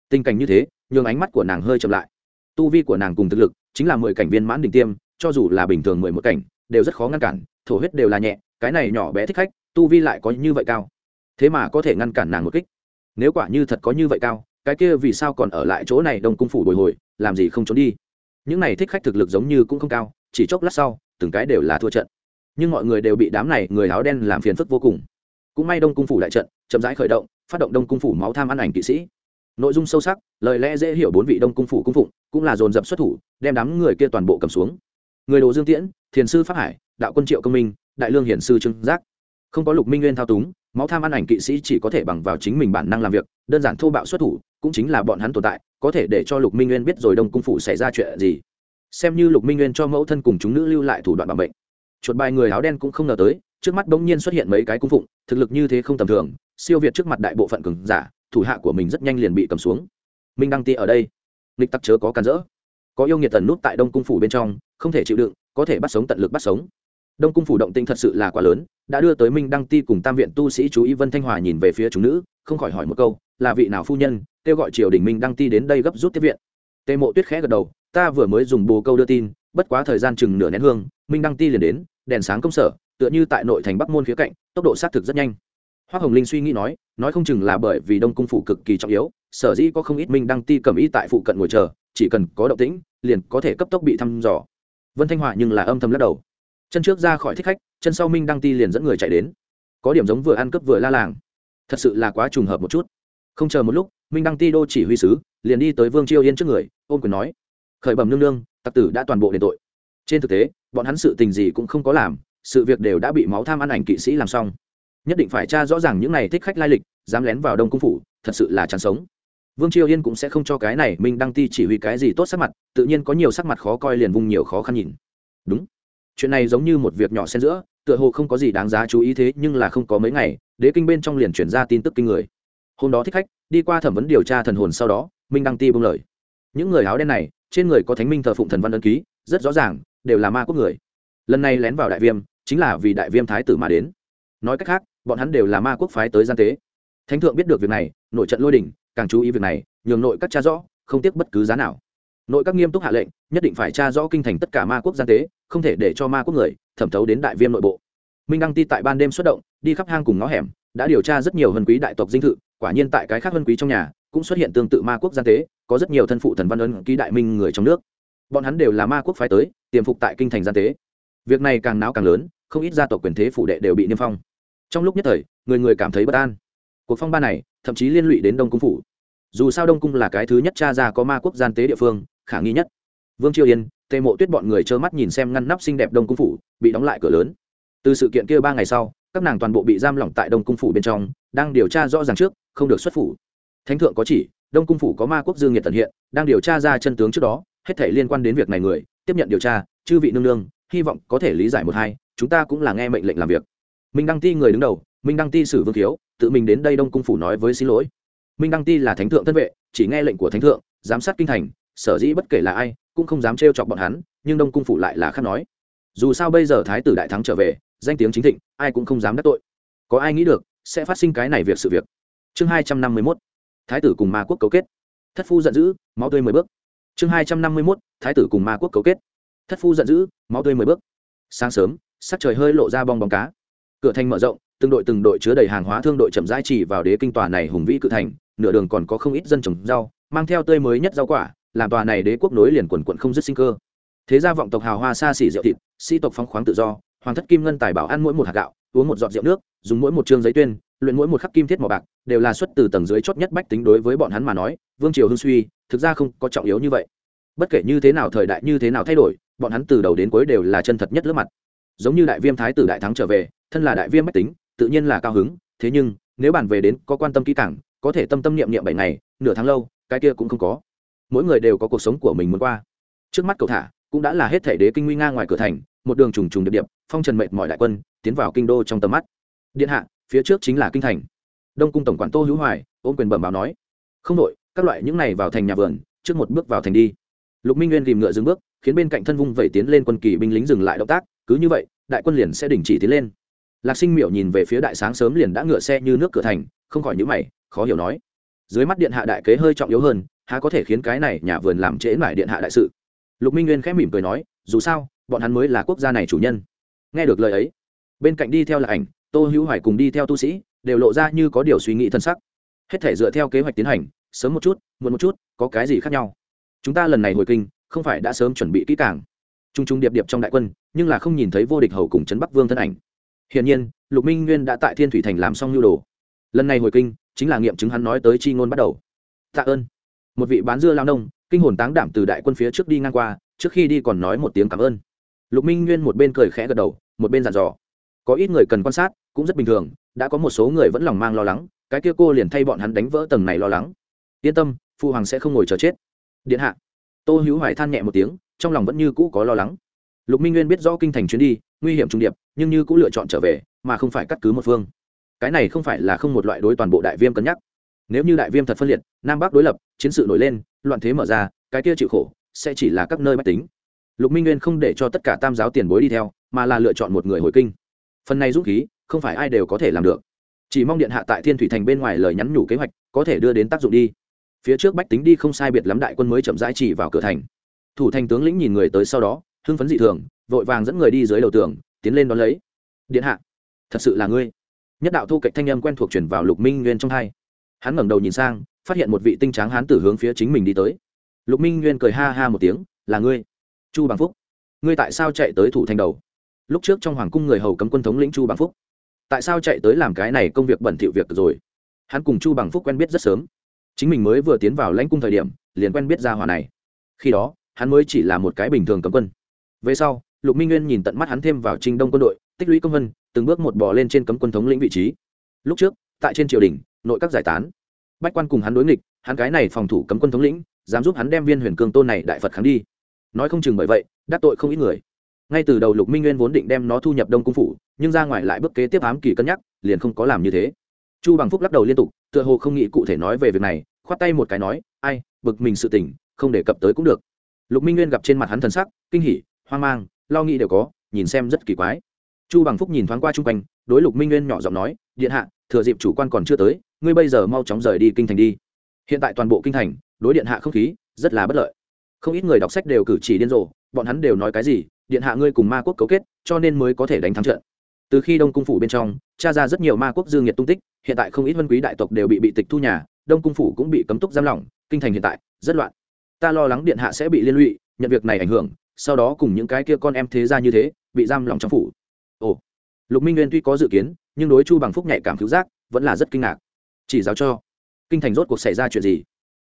Tình cảnh như thế, nhường ánh mắt của nàng hơi chậm lại. Tu vi của nàng cùng thực lực, chính là mười cảnh viên mãn đỉnh tiêm, cho dù là bình thường mười một cảnh, đều rất khó ngăn cản, thổ huyết đều là nhẹ, cái này nhỏ bé thích khách, tu vi lại có như vậy cao. Thế mà có thể ngăn cản nàng một kích nếu quả như thật có như vậy cao, cái kia vì sao còn ở lại chỗ này đông cung phủ bồi hồi, làm gì không trốn đi? Những này thích khách thực lực giống như cũng không cao, chỉ chốc lát sau, từng cái đều là thua trận. Nhưng mọi người đều bị đám này người áo đen làm phiền phức vô cùng. Cũng may đông cung phủ đại trận, chậm rãi khởi động, phát động đông cung phủ máu tham ăn ảnh kỵ sĩ. Nội dung sâu sắc, lời lẽ dễ hiểu bốn vị đông cung phủ cung phụng, cũng là dồn dập xuất thủ, đem đám người kia toàn bộ cầm xuống. Người đồ dương tiễn, thiền sư pháp hải, đạo quân triệu công minh, đại lương hiển sư trương giác. Không có lục minh nguyên thao túng máu tham ăn ảnh kỵ sĩ chỉ có thể bằng vào chính mình bản năng làm việc, đơn giản thô bạo xuất thủ, cũng chính là bọn hắn tồn tại, có thể để cho lục minh nguyên biết rồi đông cung phủ xảy ra chuyện gì. Xem như lục minh nguyên cho mẫu thân cùng chúng nữ lưu lại thủ đoạn bằng bệnh. Chuột bài người áo đen cũng không ngờ tới, trước mắt bỗng nhiên xuất hiện mấy cái cung phụng, thực lực như thế không tầm thường, siêu việt trước mặt đại bộ phận cường giả, thủ hạ của mình rất nhanh liền bị cầm xuống. Minh đăng ti ở đây. Lịch tắc chớ có cản rỡ. Có yêu nghiệt tần nút tại đông cung phủ bên trong, không thể chịu đựng, có thể bắt sống tận lực bắt sống đông cung phủ động tinh thật sự là quá lớn, đã đưa tới minh đăng ti cùng tam viện tu sĩ chú ý vân thanh hòa nhìn về phía chúng nữ, không khỏi hỏi một câu, là vị nào phu nhân? Kêu gọi triều đình minh đăng ti đến đây gấp rút tiếp viện. Tề mộ tuyết khẽ gật đầu, ta vừa mới dùng bồ câu đưa tin, bất quá thời gian chừng nửa nén hương, minh đăng ti liền đến, đèn sáng công sở, tựa như tại nội thành bắc môn khía cạnh, tốc độ xác thực rất nhanh. Hoa hồng linh suy nghĩ nói nói không chừng là bởi vì đông cung phủ cực kỳ trọng yếu, sở dĩ có không ít minh đăng ti cầm ý tại phụ cận ngồi chờ, chỉ cần có động tĩnh, liền có thể cấp tốc bị thăm dò. Vân thanh hòa nhưng là âm thầm lắc đầu chân trước ra khỏi thích khách, chân sau minh đăng ti liền dẫn người chạy đến. Có điểm giống vừa ăn cướp vừa la làng. Thật sự là quá trùng hợp một chút. Không chờ một lúc, minh đăng ti đô chỉ huy sứ, liền đi tới vương chiêu yên trước người, ôm quyền nói, khởi bẩm nương nương, tặc tử đã toàn bộ đền tội. Trên thực tế, bọn hắn sự tình gì cũng không có làm, sự việc đều đã bị máu tham ăn ảnh kỵ sĩ làm xong. Nhất định phải tra rõ ràng những này thích khách lai lịch, dám lén vào đông cung phủ, thật sự là chán sống. Vương triều yên cũng sẽ không cho cái này minh đăng ti chỉ huy cái gì tốt sắc mặt, tự nhiên có nhiều sắc mặt khó coi liền vung nhiều khó khăn nhìn. Đúng chuyện này giống như một việc nhỏ xen giữa, tựa hồ không có gì đáng giá chú ý thế, nhưng là không có mấy ngày, đế kinh bên trong liền chuyển ra tin tức kinh người. Hôm đó thích khách, đi qua thẩm vấn điều tra thần hồn sau đó, minh đăng ti bưng lời. Những người áo đen này, trên người có thánh minh thờ phụng thần văn ân ký, rất rõ ràng, đều là ma quốc người. Lần này lén vào đại viêm, chính là vì đại viêm thái tử mà đến. Nói cách khác, bọn hắn đều là ma quốc phái tới gian tế. Thánh thượng biết được việc này, nội trận lôi đỉnh, càng chú ý việc này, nhường nội các cha rõ, không tiếc bất cứ giá nào nội các nghiêm túc hạ lệnh, nhất định phải tra rõ kinh thành tất cả ma quốc gian tế, không thể để cho ma quốc người thẩm thấu đến đại viêm nội bộ. Minh đăng ti tại ban đêm xuất động, đi khắp hang cùng ngõ hẻm, đã điều tra rất nhiều vân quý đại tộc dinh thự, quả nhiên tại cái khác vân quý trong nhà, cũng xuất hiện tương tự ma quốc gian tế, có rất nhiều thân phụ thần văn ân ký đại minh người trong nước. Bọn hắn đều là ma quốc phái tới, tiềm phục tại kinh thành gian tế. Việc này càng náo càng lớn, không ít gia tộc quyền thế phủ đệ đều bị niêm phong. Trong lúc nhất thời, người người cảm thấy bất an. Cuộc phong ba này, thậm chí liên lụy đến đông cung phủ. Dù sao đông cung là cái thứ nhất cha ra có ma quốc gian tế địa phương khả nghi nhất. Vương triều yên, tề mộ tuyết bọn người trơ mắt nhìn xem ngăn nắp xinh đẹp đông cung phủ, bị đóng lại cửa lớn. Từ sự kiện kia ba ngày sau, các nàng toàn bộ bị giam lỏng tại đông cung phủ bên trong, đang điều tra rõ ràng trước, không được xuất phủ. Thánh thượng có chỉ, đông cung phủ có ma quốc dương nhiệt tận hiện, đang điều tra ra chân tướng trước đó, hết thể liên quan đến việc này người, tiếp nhận điều tra, chư vị nương nương, hy vọng có thể lý giải một hai, chúng ta cũng là nghe mệnh lệnh làm việc. Minh đăng ti người đứng đầu, minh đăng ti sử vương thiếu, tự mình đến đây đông cung phủ nói với xin lỗi. Minh đăng ti là thánh thượng thân vệ, chỉ nghe lệnh của thánh thượng, giám sát kinh thành sở dĩ bất kể là ai, cũng không dám trêu chọc bọn hắn, nhưng đông cung phủ lại là khác nói. Dù sao bây giờ thái tử đại thắng trở về, danh tiếng chính thịnh, ai cũng không dám đắc tội. Có ai nghĩ được, sẽ phát sinh cái này việc sự việc. Chương hai trăm năm mươi mốt, thái tử cùng ma quốc cấu kết. Thất phu giận dữ, máu tươi mười bước. Chương hai trăm năm mươi mốt, thái tử cùng ma quốc cấu kết. Thất phu giận dữ, máu tươi mười bước. Sáng sớm, sắc trời hơi lộ ra bong bóng cá. Cửa thành mở rộng, từng đội từng đội chứa đầy hàng hóa thương đội chậm rãi chỉ vào đế kinh tòa này hùng vĩ cự thành, nửa đường còn có không ít dân trồng rau, mang theo tươi mới nhất rau quả làm tòa này đế quốc nối liền quần quận không dứt sinh cơ. Thế gia vọng tộc hào hoa xa xỉ rượu thịt sĩ tộc phóng khoáng tự do, hoàng thất kim ngân tài bảo ăn mỗi một hạt gạo, uống một giọt rượu nước, dùng mỗi một chương giấy tuyên, luyện mỗi một khắc kim thiết màu bạc, đều là xuất từ tầng dưới chót nhất bách tính đối với bọn hắn mà nói, vương triều hưng suy, thực ra không có trọng yếu như vậy. Bất kể như thế nào thời đại như thế nào thay đổi, bọn hắn từ đầu đến cuối đều là chân thật nhất lớp mặt. Giống như đại viêm thái tử đại thắng trở về, thân là đại viêm bách tính, tự nhiên là cao hứng, thế nhưng, nếu bàn về đến có quan tâm kỹ càng, có thể tâm tâm niệm niệm bảy ngày, nửa tháng lâu, cái kia cũng không có mỗi người đều có cuộc sống của mình muốn qua. Trước mắt cầu thả cũng đã là hết thể đế kinh nguy nga ngoài cửa thành, một đường trùng trùng điệp điệp, phong trần mệnh mọi đại quân, tiến vào kinh đô trong tầm mắt. Điện hạ, phía trước chính là kinh thành. Đông cung tổng quản tô hữu hoài ôm quyền bẩm báo nói, không đội, các loại những này vào thành nhà vườn, trước một bước vào thành đi. Lục minh nguyên tìm ngựa dừng bước, khiến bên cạnh thân vung vẩy tiến lên quân kỳ binh lính dừng lại động tác, cứ như vậy, đại quân liền sẽ đình chỉ tiến lên. Lạc sinh miểu nhìn về phía đại sáng sớm liền đã ngựa xe như nước cửa thành, không khỏi nhữ mày, khó hiểu nói, dưới mắt điện hạ đại kế hơi trọng yếu hơn há có thể khiến cái này nhà vườn làm trễ mải điện hạ đại sự? Lục minh nguyên khẽ mỉm cười nói, dù sao, bọn hắn mới là quốc gia này chủ nhân. Nghe được lời ấy, bên cạnh đi theo là ảnh, tô hữu hoài cùng đi theo tu sĩ, đều lộ ra như có điều suy nghĩ thân sắc. Hết thể dựa theo kế hoạch tiến hành, sớm một chút, muộn một chút, có cái gì khác nhau? Chúng ta lần này hồi kinh, không phải đã sớm chuẩn bị kỹ càng. T r u n g t r u n g điệp điệp trong đại quân, nhưng là không nhìn thấy vô địch hầu cùng trấn bắc vương thân ảnh. Hiển nhiên, lục minh nguyên đã tại thiên thủy thành làm xong nhu đồ. Lần này hồi kinh, chính là nghiệm chứng hắn nói tới chi ngôn bắt đầu. Tạ ơn một vị bán dưa lao nông, kinh hồn táng đảm từ đại quân phía trước đi ngang qua, trước khi đi còn nói một tiếng cảm ơn. Lục minh nguyên một bên cười khẽ gật đầu, một bên dặn dò. Có ít người cần quan sát, cũng rất bình thường, đã có một số người vẫn lòng mang lo lắng, cái kia cô liền thay bọn hắn đánh vỡ tầng này lo lắng. Yên tâm phụ hoàng sẽ không ngồi chờ chết. Điện hạ. Tô hữu hoài than nhẹ một tiếng, trong lòng vẫn như cũ có lo lắng. Lục minh nguyên biết rõ kinh thành chuyến đi, nguy hiểm trung điệp, nhưng như cũng lựa chọn trở về, mà không phải cắt cứ một phương. Cái này không phải là không một loại đối toàn bộ đại viêm cân nhắc nếu như đại viêm thật phân liệt, nam bắc đối lập, chiến sự nổi lên, loạn thế mở ra, cái kia chịu khổ, sẽ chỉ là các nơi mách tính. Lục minh nguyên không để cho tất cả tam giáo tiền bối đi theo, mà là lựa chọn một người hồi kinh. Phần này dũng khí, không phải ai đều có thể làm được. Chỉ mong điện hạ tại thiên thủy thành bên ngoài lời nhắn nhủ kế hoạch, có thể đưa đến tác dụng đi. Phía trước bách tính đi không sai biệt lắm đại quân mới chậm rãi chỉ vào cửa thành. Thủ thành tướng lĩnh nhìn người tới sau đó, hưng phấn dị thường, vội vàng dẫn người đi dưới đầu tường, tiến lên đón lấy. Điện hạ, thật sự là ngươi. Nhất đạo thu cạnh thanh âm quen thuộc chuyển vào lục minh nguyên trong hai hắn ngẩng đầu nhìn sang, phát hiện một vị tinh tráng hán tử hướng phía chính mình đi tới. Lục minh nguyên cười ha ha một tiếng, là ngươi, chu bằng phúc. Ngươi tại sao chạy tới thủ thành đầu? Lúc trước trong hoàng cung người hầu cấm quân thống lĩnh chu bằng phúc. Tại sao chạy tới làm cái này công việc bẩn thỉu việc rồi? Hắn cùng chu bằng phúc quen biết rất sớm. Chính mình mới vừa tiến vào lãnh cung thời điểm, liền quen biết ra hòa này. Khi đó, hắn mới chỉ là một cái bình thường cấm quân. Về sau, lục minh nguyên nhìn tận mắt hắn thêm vào trinh đông quân đội, tích lũy công vân, từng bước một bò lên trên cấm quân thống lĩnh vị trí. Lúc trước, tại trên triều đình nội các giải tán. Bách quan cùng hắn đối nghịch, hắn cái này phòng thủ cấm quân thống lĩnh, dám giúp hắn đem viên huyền cương tôn này đại phật kháng đi. Nói không chừng bởi vậy, đắc tội không ít người. Ngay từ đầu lục minh nguyên vốn định đem nó thu nhập đông cung phủ, nhưng ra ngoài lại bước kế tiếp ám kỳ cân nhắc, liền không có làm như thế. Chu bằng phúc lắc đầu liên tục, tựa hồ không nghĩ cụ thể nói về việc này, khoát tay một cái nói, ai, bực mình sự tỉnh không đề cập tới cũng được. Lục minh nguyên gặp trên mặt hắn thần sắc, kinh hỉ, hoang mang, lo nghĩ đều có, nhìn xem rất kỳ quái. Chu bằng phúc nhìn thoáng qua chung quanh, đối lục minh nguyên nhỏ giọng nói điện hạ, thừa dịp chủ quan còn chưa tới, ngươi bây giờ mau chóng rời đi kinh thành đi. Hiện tại toàn bộ kinh thành, đối điện hạ không khí, rất là bất lợi. Không ít người đọc sách đều cử chỉ điên rồ, bọn hắn đều nói cái gì, điện hạ ngươi cùng ma quốc cấu kết, cho nên mới có thể đánh thắng trận. Từ khi đông cung phủ bên trong, tra ra rất nhiều ma quốc dương nhiệt tung tích, hiện tại không ít vân quý đại tộc đều bị bị tịch thu nhà, đông cung phủ cũng bị cấm túc giam lỏng, kinh thành hiện tại, rất loạn. Ta lo lắng điện hạ sẽ bị liên lụy, nhận việc này ảnh hưởng, sau đó cùng những cái kia con em thế ra như thế, bị giam lỏng trong phủ. Ồ. Lục minh nguyên tuy có dự kiến nhưng đối chu bằng phúc nhạy cảm cứu giác vẫn là rất kinh ngạc chỉ giáo cho kinh thành rốt cuộc xảy ra chuyện gì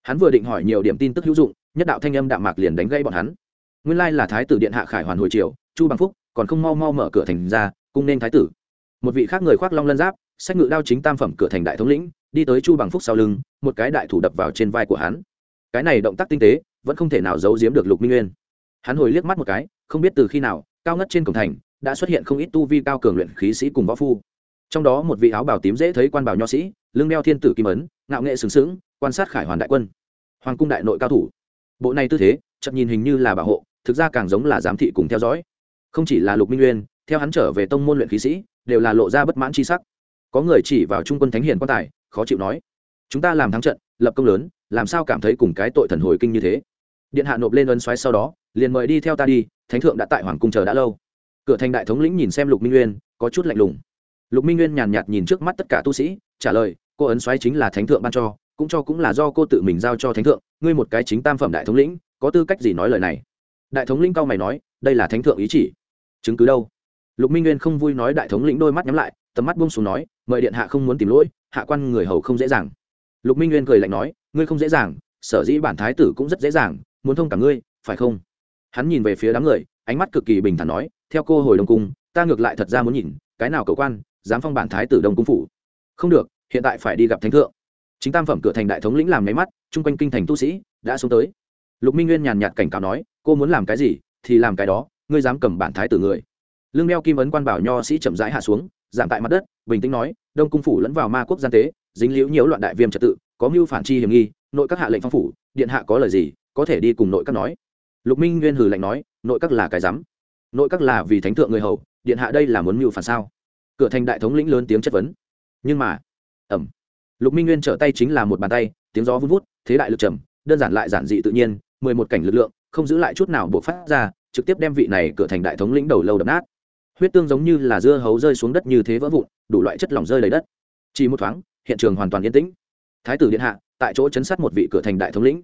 hắn vừa định hỏi nhiều điểm tin tức hữu dụng nhất đạo thanh âm đạm mạc liền đánh gây bọn hắn nguyên lai là thái tử điện hạ khải hoàn hồi triều chu bằng phúc còn không mau mau mở cửa thành ra cung nên thái tử một vị khác người khoác long lân giáp sách ngự đao chính tam phẩm cửa thành đại thống lĩnh đi tới chu bằng phúc sau lưng một cái đại thủ đập vào trên vai của hắn cái này động tác tinh tế vẫn không thể nào giấu giếm được lục minh nguyên hắn hồi liếc mắt một cái không biết từ khi nào cao ngất trên cổng thành đã xuất hiện không ít tu vi cao cường luyện khí sĩ cùng võ phu trong đó một vị áo bào tím dễ thấy quan bảo nho sĩ, lưng đeo thiên tử kim ấn, ngạo nghệ sướng sướng quan sát khải hoàn đại quân. Hoàng cung đại nội cao thủ. Bộ này tư thế, chậm nhìn hình như là bảo hộ, thực ra càng giống là giám thị cùng theo dõi. Không chỉ là lục minh nguyên, theo hắn trở về tông môn luyện khí sĩ, đều là lộ ra bất mãn c h i sắc. Có người chỉ vào trung quân thánh hiền quan tài, khó chịu nói, chúng ta làm thắng trận, lập công lớn, làm sao cảm thấy cùng cái tội thần hồi kinh như thế? Điện hạ nộp lên ân xoáy sau đó, liền mời đi theo ta đi, thánh thượng đã tại hoàng cung chờ đã lâu. Cửa thành đại thống lĩnh nhìn xem lục minh nguyên, có chút lạnh lùng lục minh nguyên nhàn nhạt nhìn trước mắt tất cả tu sĩ, trả lời, cô ấn xoáy chính là thánh thượng ban cho, cũng cho cũng là do cô tự mình giao cho thánh thượng, ngươi một cái chính tam phẩm đại thống lĩnh, có tư cách gì nói lời này? Đại thống lĩnh cao mày nói, đây là thánh thượng ý chỉ. Chứng cứ đâu? Lục minh nguyên không vui nói đại thống lĩnh đôi mắt nhắm lại, tầm mắt buông xuống nói, mời điện hạ không muốn tìm lỗi, hạ quan người hầu không dễ dàng. Lục minh nguyên cười lạnh nói, ngươi không dễ dàng, sở dĩ bản thái tử cũng rất dễ dàng, muốn thông cả ngươi, phải không? Hắn nhìn về phía đám người, ánh mắt cực kỳ bình thản nói, theo cô hồi đông cung, ta ngược lại thật ra muốn nhìn, cái nào cầu quan dám phong bản thái tử đông cung phủ. Không được, hiện tại phải đi gặp thánh thượng. Chính tam phẩm cửa thành đại thống lĩnh làm máy mắt, chung quanh kinh thành tu sĩ đã xuống tới. Lục minh nguyên nhàn nhạt cảnh cáo nói, cô muốn làm cái gì thì làm cái đó, ngươi dám cầm bản thái tử người. Lương đeo kim ấn quan bảo nho sĩ chậm rãi hạ xuống, giảm tại mặt đất, bình tĩnh nói, đông cung phủ lẫn vào ma quốc gian tế, dính liễu nhiễu loạn đại viêm trật tự, có mưu phản chi hiểm nghi, nội các hạ lệnh phong phủ, điện hạ có lời gì, có thể đi cùng nội các nói. Lục minh nguyên hừ lạnh nói, nội các là cái rắm. Nội các là vì thánh thượng người hầu, điện hạ đây là muốn mưu phản sao? Cửa thành đại thống lĩnh lớn tiếng chất vấn. Nhưng mà ẩm lục minh nguyên trở tay chính là một bàn tay, tiếng gió vun vút, thế đại lực trầm, đơn giản lại giản dị tự nhiên, mười một cảnh lực lượng, không giữ lại chút nào buộc phát ra, trực tiếp đem vị này cửa thành đại thống lĩnh đầu lâu đập nát. Huyết tương giống như là dưa hấu rơi xuống đất như thế vỡ vụn, đủ loại chất lỏng rơi lấy đất. Chỉ một thoáng, hiện trường hoàn toàn yên tĩnh. Thái tử điện hạ, tại chỗ chấn sát một vị cửa thành đại thống lĩnh.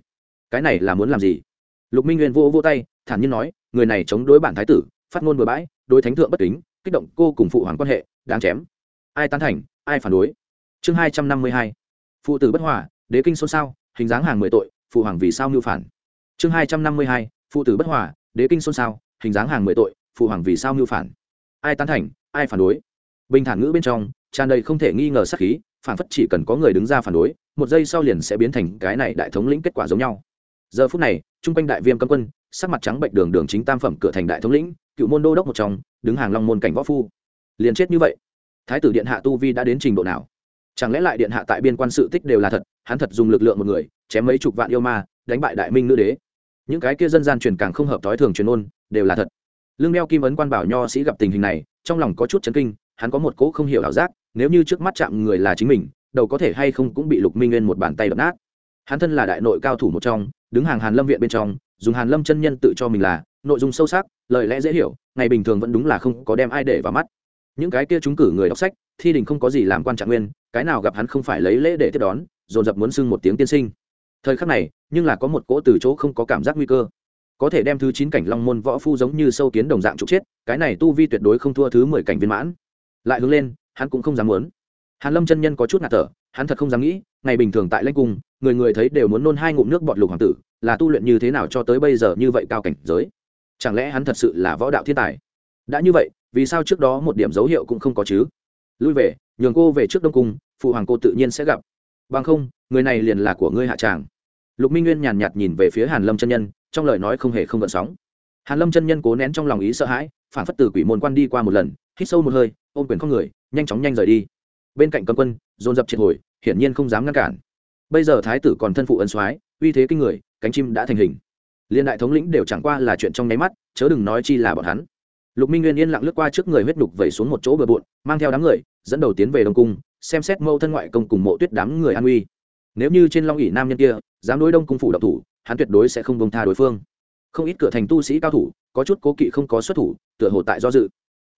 Cái này là muốn làm gì? Lục minh nguyên vô vô tay, thản nhiên nói, người này chống đối bản thái tử, phát ngôn bừa bãi, đối thánh thượng bất kính kích động cô cùng phụ hoàng quan hệ, đáng chém. Ai tán thành, ai phản đối? Chương hai trăm năm mươi hai. Phụ tử bất hòa, đế kinh xôn xao, hình dáng hàng mười tội, phụ hoàng vì sao mưu phản? Chương hai trăm năm mươi hai. Phụ tử bất hòa, đế kinh xôn xao, hình dáng hàng mười tội, phụ hoàng vì sao mưu phản? Ai tán thành, ai phản đối? Bình thản ngữ bên trong, tràn đầy không thể nghi ngờ sắc khí, phản phất chỉ cần có người đứng ra phản đối, một giây sau liền sẽ biến thành cái này đại thống lĩnh kết quả giống nhau. Giờ phút này, trung quanh đại viêm cấm quân sắc mặt trắng bệnh đường đường chính tam phẩm cửa thành đại thống lĩnh, cựu môn đô đốc một trong, đứng hàng long môn cảnh võ phu. Liền chết như vậy, thái tử điện hạ tu vi đã đến trình độ nào? Chẳng lẽ lại điện hạ tại biên quan sự tích đều là thật, hắn thật dùng lực lượng một người, chém mấy chục vạn yêu ma, đánh bại đại minh nữ đế. Những cái kia dân gian truyền càng không hợp thói thường truyền ôn đều là thật. Lương đeo kim ấn quan bảo nho sĩ gặp tình hình này, trong lòng có chút chấn kinh, hắn có một cỗ không hiểu ảo giác, nếu như trước mắt chạm người là chính mình, đầu có thể hay không cũng bị lục minh nguyên một bàn tay đập nát. Hắn thân là đại nội cao thủ một trong, đứng hàng hàn lâm viện bên trong dùng hàn lâm chân nhân tự cho mình là, nội dung sâu sắc, lời lẽ dễ hiểu, ngày bình thường vẫn đúng là không có đem ai để vào mắt. Những cái kia chúng cử người đọc sách, thi đình không có gì làm quan trạng nguyên, cái nào gặp hắn không phải lấy lễ để tiếp đón, dồn dập muốn xưng một tiếng tiên sinh. Thời khắc này, nhưng là có một cỗ từ chỗ không có cảm giác nguy cơ. Có thể đem thứ chín cảnh long môn võ phu giống như sâu kiến đồng dạng trục chết, cái này tu vi tuyệt đối không thua thứ mười cảnh viên mãn. Lại hướng lên, hắn cũng không dám muốn hàn lâm chân nhân có chút ngạt thở, hắn thật không dám nghĩ, ngày bình thường tại lãnh cung, người người thấy đều muốn nôn hai ngụm nước bọt lục hoàng tử, là tu luyện như thế nào cho tới bây giờ như vậy cao cảnh giới? Chẳng lẽ hắn thật sự là võ đạo thiên tài? Đã như vậy, vì sao trước đó một điểm dấu hiệu cũng không có chứ? Lui về, nhường cô về trước đông cung, phụ hoàng cô tự nhiên sẽ gặp. Bằng không, người này liền là của ngươi hạ tràng. Lục minh nguyên nhàn nhạt nhìn về phía hàn lâm chân nhân, trong lời nói không hề không gợn sóng. Hàn lâm chân nhân cố nén trong lòng ý sợ hãi, phản phất từ quỷ môn quan đi qua một lần, hít sâu một hơi, ôm quyền không người, nhanh chóng nhanh rời đi bên cạnh cấm quân, dồn dập triệt hồi, hiển nhiên không dám ngăn cản. Bây giờ thái tử còn thân phụ ân soái, uy thế kinh người, cánh chim đã thành hình. Liên đại thống lĩnh đều chẳng qua là chuyện trong nháy mắt, chớ đừng nói chi là bọn hắn. Lục minh nguyên yên lặng lướt qua trước người huyết đục vẩy xuống một chỗ bừa bộn, mang theo đám người, dẫn đầu tiến về đông cung, xem xét mâu thân ngoại công cùng mộ tuyết đám người an uy. Nếu như trên long ỉ nam nhân kia, dám đối đông cung phủ độc thủ, hắn tuyệt đối sẽ không bông tha đối phương. Không ít cửa thành tu sĩ cao thủ, có chút cố kỵ không có xuất thủ, tựa hồ tại do dự.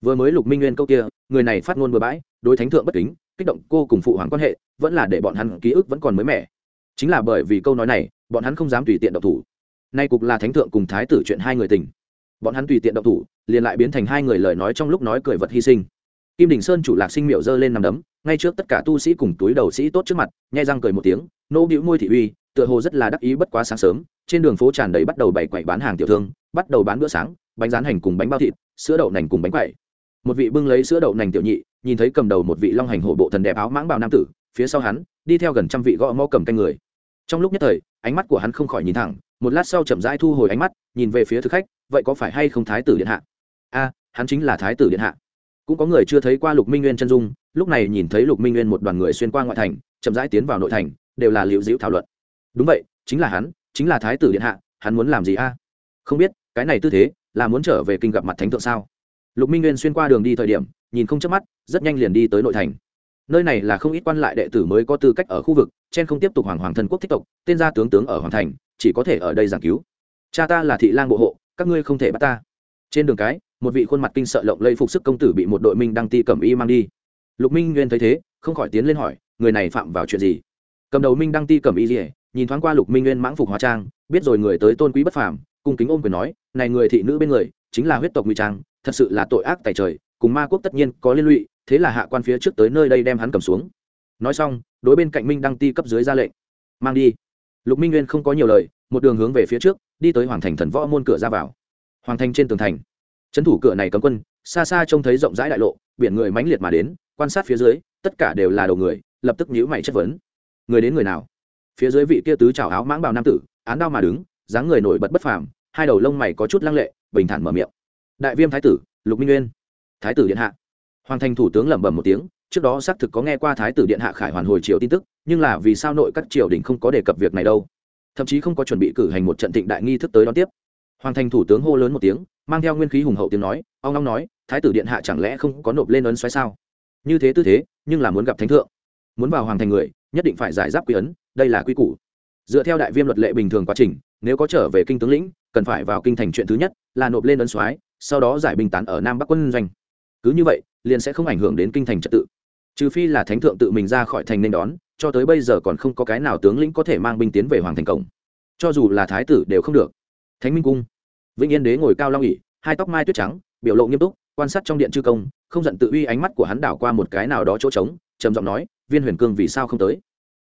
Vừa mới lục minh nguyên câu kia, người này phát ngôn bừa bãi, đối thánh thượng bất kính kích động cô cùng phụ hoàng quan hệ, vẫn là để bọn hắn ký ức vẫn còn mới mẻ. Chính là bởi vì câu nói này, bọn hắn không dám tùy tiện độc thủ. Nay cục là thánh thượng cùng thái tử chuyện hai người tình. Bọn hắn tùy tiện độc thủ, liền lại biến thành hai người lời nói trong lúc nói cười vật hy sinh. Kim đình sơn chủ lạc sinh miệu giơ lên nằm đấm, ngay trước tất cả tu sĩ cùng túi đầu sĩ tốt trước mặt nhai răng cười một tiếng, nô bĩu môi thị uy, tựa hồ rất là đắc ý bất quá sáng sớm, trên đường phố tràn đầy bắt đầu bày quậy bán hàng tiểu thương, bắt đầu bán bữa sáng, bánh rán hành cùng bánh bao thịt, sữa đậu nành cùng bánh quậy một vị bưng lấy sữa đậu nành tiểu nhị, nhìn thấy cầm đầu một vị long hành hổ bộ thần đẹp áo mãng bào nam tử, phía sau hắn, đi theo gần trăm vị gõ mõ cầm canh người. Trong lúc nhất thời, ánh mắt của hắn không khỏi nhìn thẳng, một lát sau chậm rãi thu hồi ánh mắt, nhìn về phía thực khách, vậy có phải hay không thái tử điện hạ? A, hắn chính là thái tử điện hạ. Cũng có người chưa thấy qua lục minh nguyên chân dung, lúc này nhìn thấy lục minh nguyên một đoàn người xuyên qua ngoại thành, chậm rãi tiến vào nội thành, đều là liệu dĩu thảo luận. Đúng vậy, chính là hắn, chính là thái tử điện hạ, hắn muốn làm gì a? Không biết, cái này tư thế, là muốn trở về kinh gặp mặt thánh thượng sao? Lục minh nguyên xuyên qua đường đi thời điểm, nhìn không chớp mắt, rất nhanh liền đi tới nội thành. Nơi này là không ít quan lại đệ tử mới có tư cách ở khu vực, trên không tiếp tục hoàng hoàng thần quốc thích tộc, tên gia tướng tướng ở hoàng thành, chỉ có thể ở đây giảng cứu. Cha ta là thị lang bộ hộ, các ngươi không thể bắt ta. Trên đường cái, một vị khuôn mặt kinh sợ lộng lây phục sức công tử bị một đội minh đăng ti cẩm y mang đi. Lục minh nguyên thấy thế, không khỏi tiến lên hỏi, người này phạm vào chuyện gì? Cầm đầu minh đăng ti cẩm y gì nhìn thoáng qua lục minh nguyên mãng phục hóa trang, biết rồi người tới tôn quý bất phàm, cung kính ôm quyền nói, này người thị nữ bên người, chính là huyết tộc nguy trang thật sự là tội ác tại trời, cùng ma quốc tất nhiên có liên lụy, thế là hạ quan phía trước tới nơi đây đem hắn cầm xuống. Nói xong, đối bên cạnh minh đăng ti cấp dưới ra lệnh. Mang đi. Lục minh nguyên không có nhiều lời, một đường hướng về phía trước, đi tới hoàng thành thần võ môn cửa ra vào. Hoàng thành trên tường thành. Trấn thủ cửa này cấm quân, xa xa trông thấy rộng rãi đại lộ, biển người mãnh liệt mà đến, quan sát phía dưới, tất cả đều là đầu người, lập tức nhíu mày chất vấn. Người đến người nào? Phía dưới vị kia tứ trào áo mãng bào nam tử, án đao mà đứng, dáng người nổi bật bất phàm, hai đầu lông mày có chút lăng lệ, bình thản mở miệng đại viêm thái tử, lục minh nguyên. Thái tử điện hạ. Hoàng thành thủ tướng lẩm bẩm một tiếng, trước đó xác thực có nghe qua thái tử điện hạ khải hoàn hồi triều tin tức, nhưng là vì sao nội các triều đình không có đề cập việc này đâu? Thậm chí không có chuẩn bị cử hành một trận thịnh đại nghi thức tới đón tiếp. Hoàng thành thủ tướng hô lớn một tiếng, mang theo nguyên khí hùng hậu tiếng nói, ông long nói, thái tử điện hạ chẳng lẽ không có nộp lên ấn xoáy sao? Như thế tư thế, nhưng là muốn gặp thánh thượng. Muốn vào hoàng thành người, nhất định phải giải giáp quy ấn, đây là quy củ. Dựa theo đại viêm luật lệ bình thường quá trình, nếu có trở về kinh tướng lĩnh, cần phải vào kinh thành chuyện thứ nhất, là nộp lên ấn xoáy sau đó giải binh tán ở nam bắc quân doanh. Cứ như vậy, liền sẽ không ảnh hưởng đến kinh thành trật tự. Trừ phi là thánh thượng tự mình ra khỏi thành nên đón, cho tới bây giờ còn không có cái nào tướng lĩnh có thể mang binh tiến về hoàng thành cổng cho dù là thái tử đều không được. Thánh minh cung. Vĩnh yên đế ngồi cao long ỉ hai tóc mai tuyết trắng, biểu lộ nghiêm túc, quan sát trong điện chư công, không giận tự uy ánh mắt của hắn đảo qua một cái nào đó chỗ trống, trầm giọng nói, viên huyền cương vì sao không tới?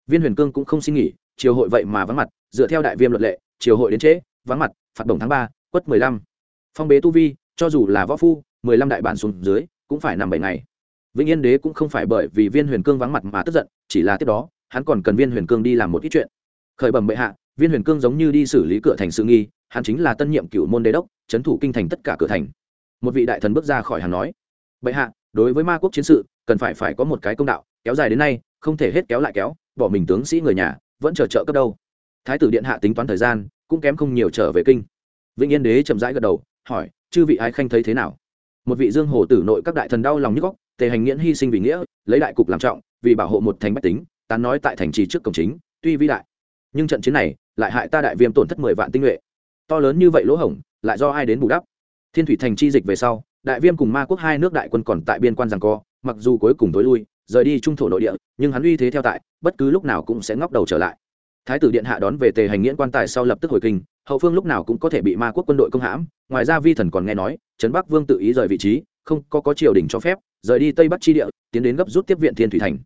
Viên huyền cương cũng không xin nghỉ, triều hội vậy mà vắng mặt, dựa theo đại viêm luật lệ, triều hội đến trễ, vắng mặt, phạt đồng tháng ba, quất mười lăm. Phong bế tu vi cho dù là võ phu, mười lăm đại bản xuống dưới, cũng phải nằm bảy ngày. Vĩnh yên đế cũng không phải bởi vì viên huyền cương vắng mặt mà tức giận, chỉ là tiếp đó, hắn còn cần viên huyền cương đi làm một ít chuyện. Khởi bẩm bệ hạ, viên huyền cương giống như đi xử lý cửa thành sự nghi, hắn chính là tân nhiệm cựu môn đế đốc trấn thủ kinh thành tất cả cửa thành. Một vị đại thần bước ra khỏi hắn nói, bệ hạ, đối với ma quốc chiến sự, cần phải phải có một cái công đạo, kéo dài đến nay, không thể hết kéo lại kéo, bỏ mình tướng sĩ người nhà, vẫn chờ trợ cấp đâu. Thái tử điện hạ tính toán thời gian, cũng kém không nhiều trở về kinh. Vĩnh yên đế chậm rãi gật đầu hỏi, chư vị ái khanh thấy thế nào? Một vị dương hồ tử nội các đại thần đau lòng nhức góc tề hành nghiễn hy sinh vì nghĩa, lấy đại cục làm trọng, vì bảo hộ một thành bách tính, tán nói tại thành trì trước cổng chính, tuy vĩ đại. Nhưng trận chiến này lại hại ta đại viêm tổn thất mười vạn tinh nhuệ. To lớn như vậy lỗ hổng, lại do ai đến bù đắp? Thiên thủy thành chi dịch về sau, đại viêm cùng ma quốc hai nước đại quân còn tại biên quan rằng co, mặc dù cuối cùng tối lui, rời đi trung thổ nội địa, nhưng hắn uy thế theo tại, bất cứ lúc nào cũng sẽ ngóc đầu trở lại thái tử điện hạ đón về tề hành nghiễn quan tài sau lập tức hồi kinh, hậu phương lúc nào cũng có thể bị ma quốc quân đội công hãm, ngoài ra vi thần còn nghe nói, trấn bắc vương tự ý rời vị trí, không có có triều đình cho phép, rời đi tây bắc chi địa, tiến đến gấp rút tiếp viện thiên thủy thành.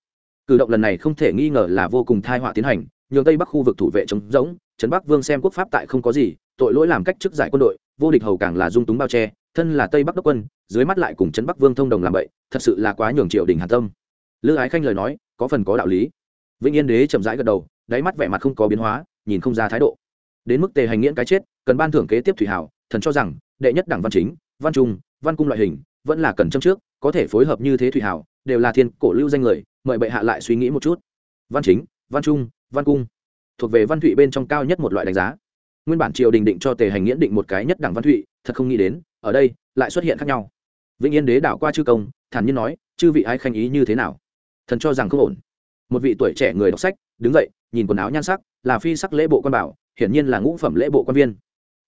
Cử động lần này không thể nghi ngờ là vô cùng thai họa tiến hành, nhường tây bắc khu vực thủ vệ chống rỗng, trấn bắc vương xem quốc pháp tại không có gì, tội lỗi làm cách chức giải quân đội, vô địch hầu càng là dung túng bao che, thân là tây bắc đốc quân, dưới mắt lại cùng trấn bắc vương thông đồng làm vậy thật sự là quá nhường triều đình hàn tâm. Lữ ái khanh lời nói, có phần có đạo lý. Vĩnh yên đế chậm rãi gật đầu đáy mắt vẻ mặt không có biến hóa, nhìn không ra thái độ. Đến mức tề hành nghiễn cái chết, cần ban thưởng kế tiếp thủy hảo, thần cho rằng, đệ nhất đảng văn chính, văn trung, văn cung loại hình, vẫn là cần châm trước, có thể phối hợp như thế thủy hảo, đều là thiên cổ lưu danh người, mời bệ hạ lại suy nghĩ một chút. Văn chính, văn trung, văn cung, thuộc về văn thụy bên trong cao nhất một loại đánh giá. Nguyên bản triều đình định cho tề hành nghiễn định một cái nhất đảng văn thụy, thật không nghĩ đến, ở đây, lại xuất hiện khác nhau. Vĩnh yên đế đảo qua chư công, thản nhiên nói, chư vị ai khanh ý như thế nào? Thần cho rằng không ổn. Một vị tuổi trẻ người đọc sách, đứng dậy nhìn quần áo nhan sắc, là phi sắc lễ bộ quan bảo, hiển nhiên là ngũ phẩm lễ bộ quan viên.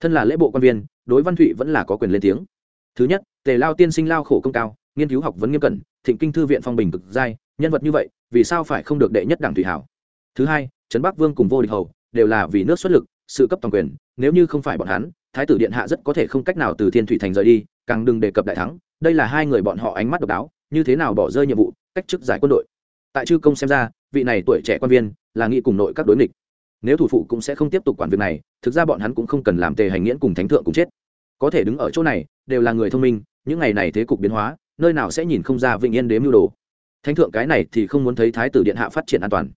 Thân là lễ bộ quan viên, đối văn thụy vẫn là có quyền lên tiếng. Thứ nhất, tề lao tiên sinh lao khổ công cao, nghiên cứu học vấn nghiêm cẩn, thịnh kinh thư viện phong bình cực giai nhân vật như vậy, vì sao phải không được đệ nhất đảng thủy hảo? Thứ hai, trấn bắc vương cùng vô địch hầu, đều là vì nước xuất lực, sự cấp toàn quyền, nếu như không phải bọn hắn, thái tử điện hạ rất có thể không cách nào từ thiên thủy thành rời đi, càng đừng đề cập đại thắng, đây là hai người bọn họ ánh mắt độc đáo, như thế nào bỏ rơi nhiệm vụ, cách chức giải quân đội. Tại chư công xem ra, vị này tuổi trẻ quan viên là nghị cùng nội các đối nghịch. Nếu thủ phụ cũng sẽ không tiếp tục quản việc này, thực ra bọn hắn cũng không cần làm tề hành nghiễn cùng thánh thượng cùng chết. Có thể đứng ở chỗ này, đều là người thông minh, những ngày này thế cục biến hóa, nơi nào sẽ nhìn không ra vịnh yên đếm mưu đồ. Thánh thượng cái này thì không muốn thấy thái tử điện hạ phát triển an toàn.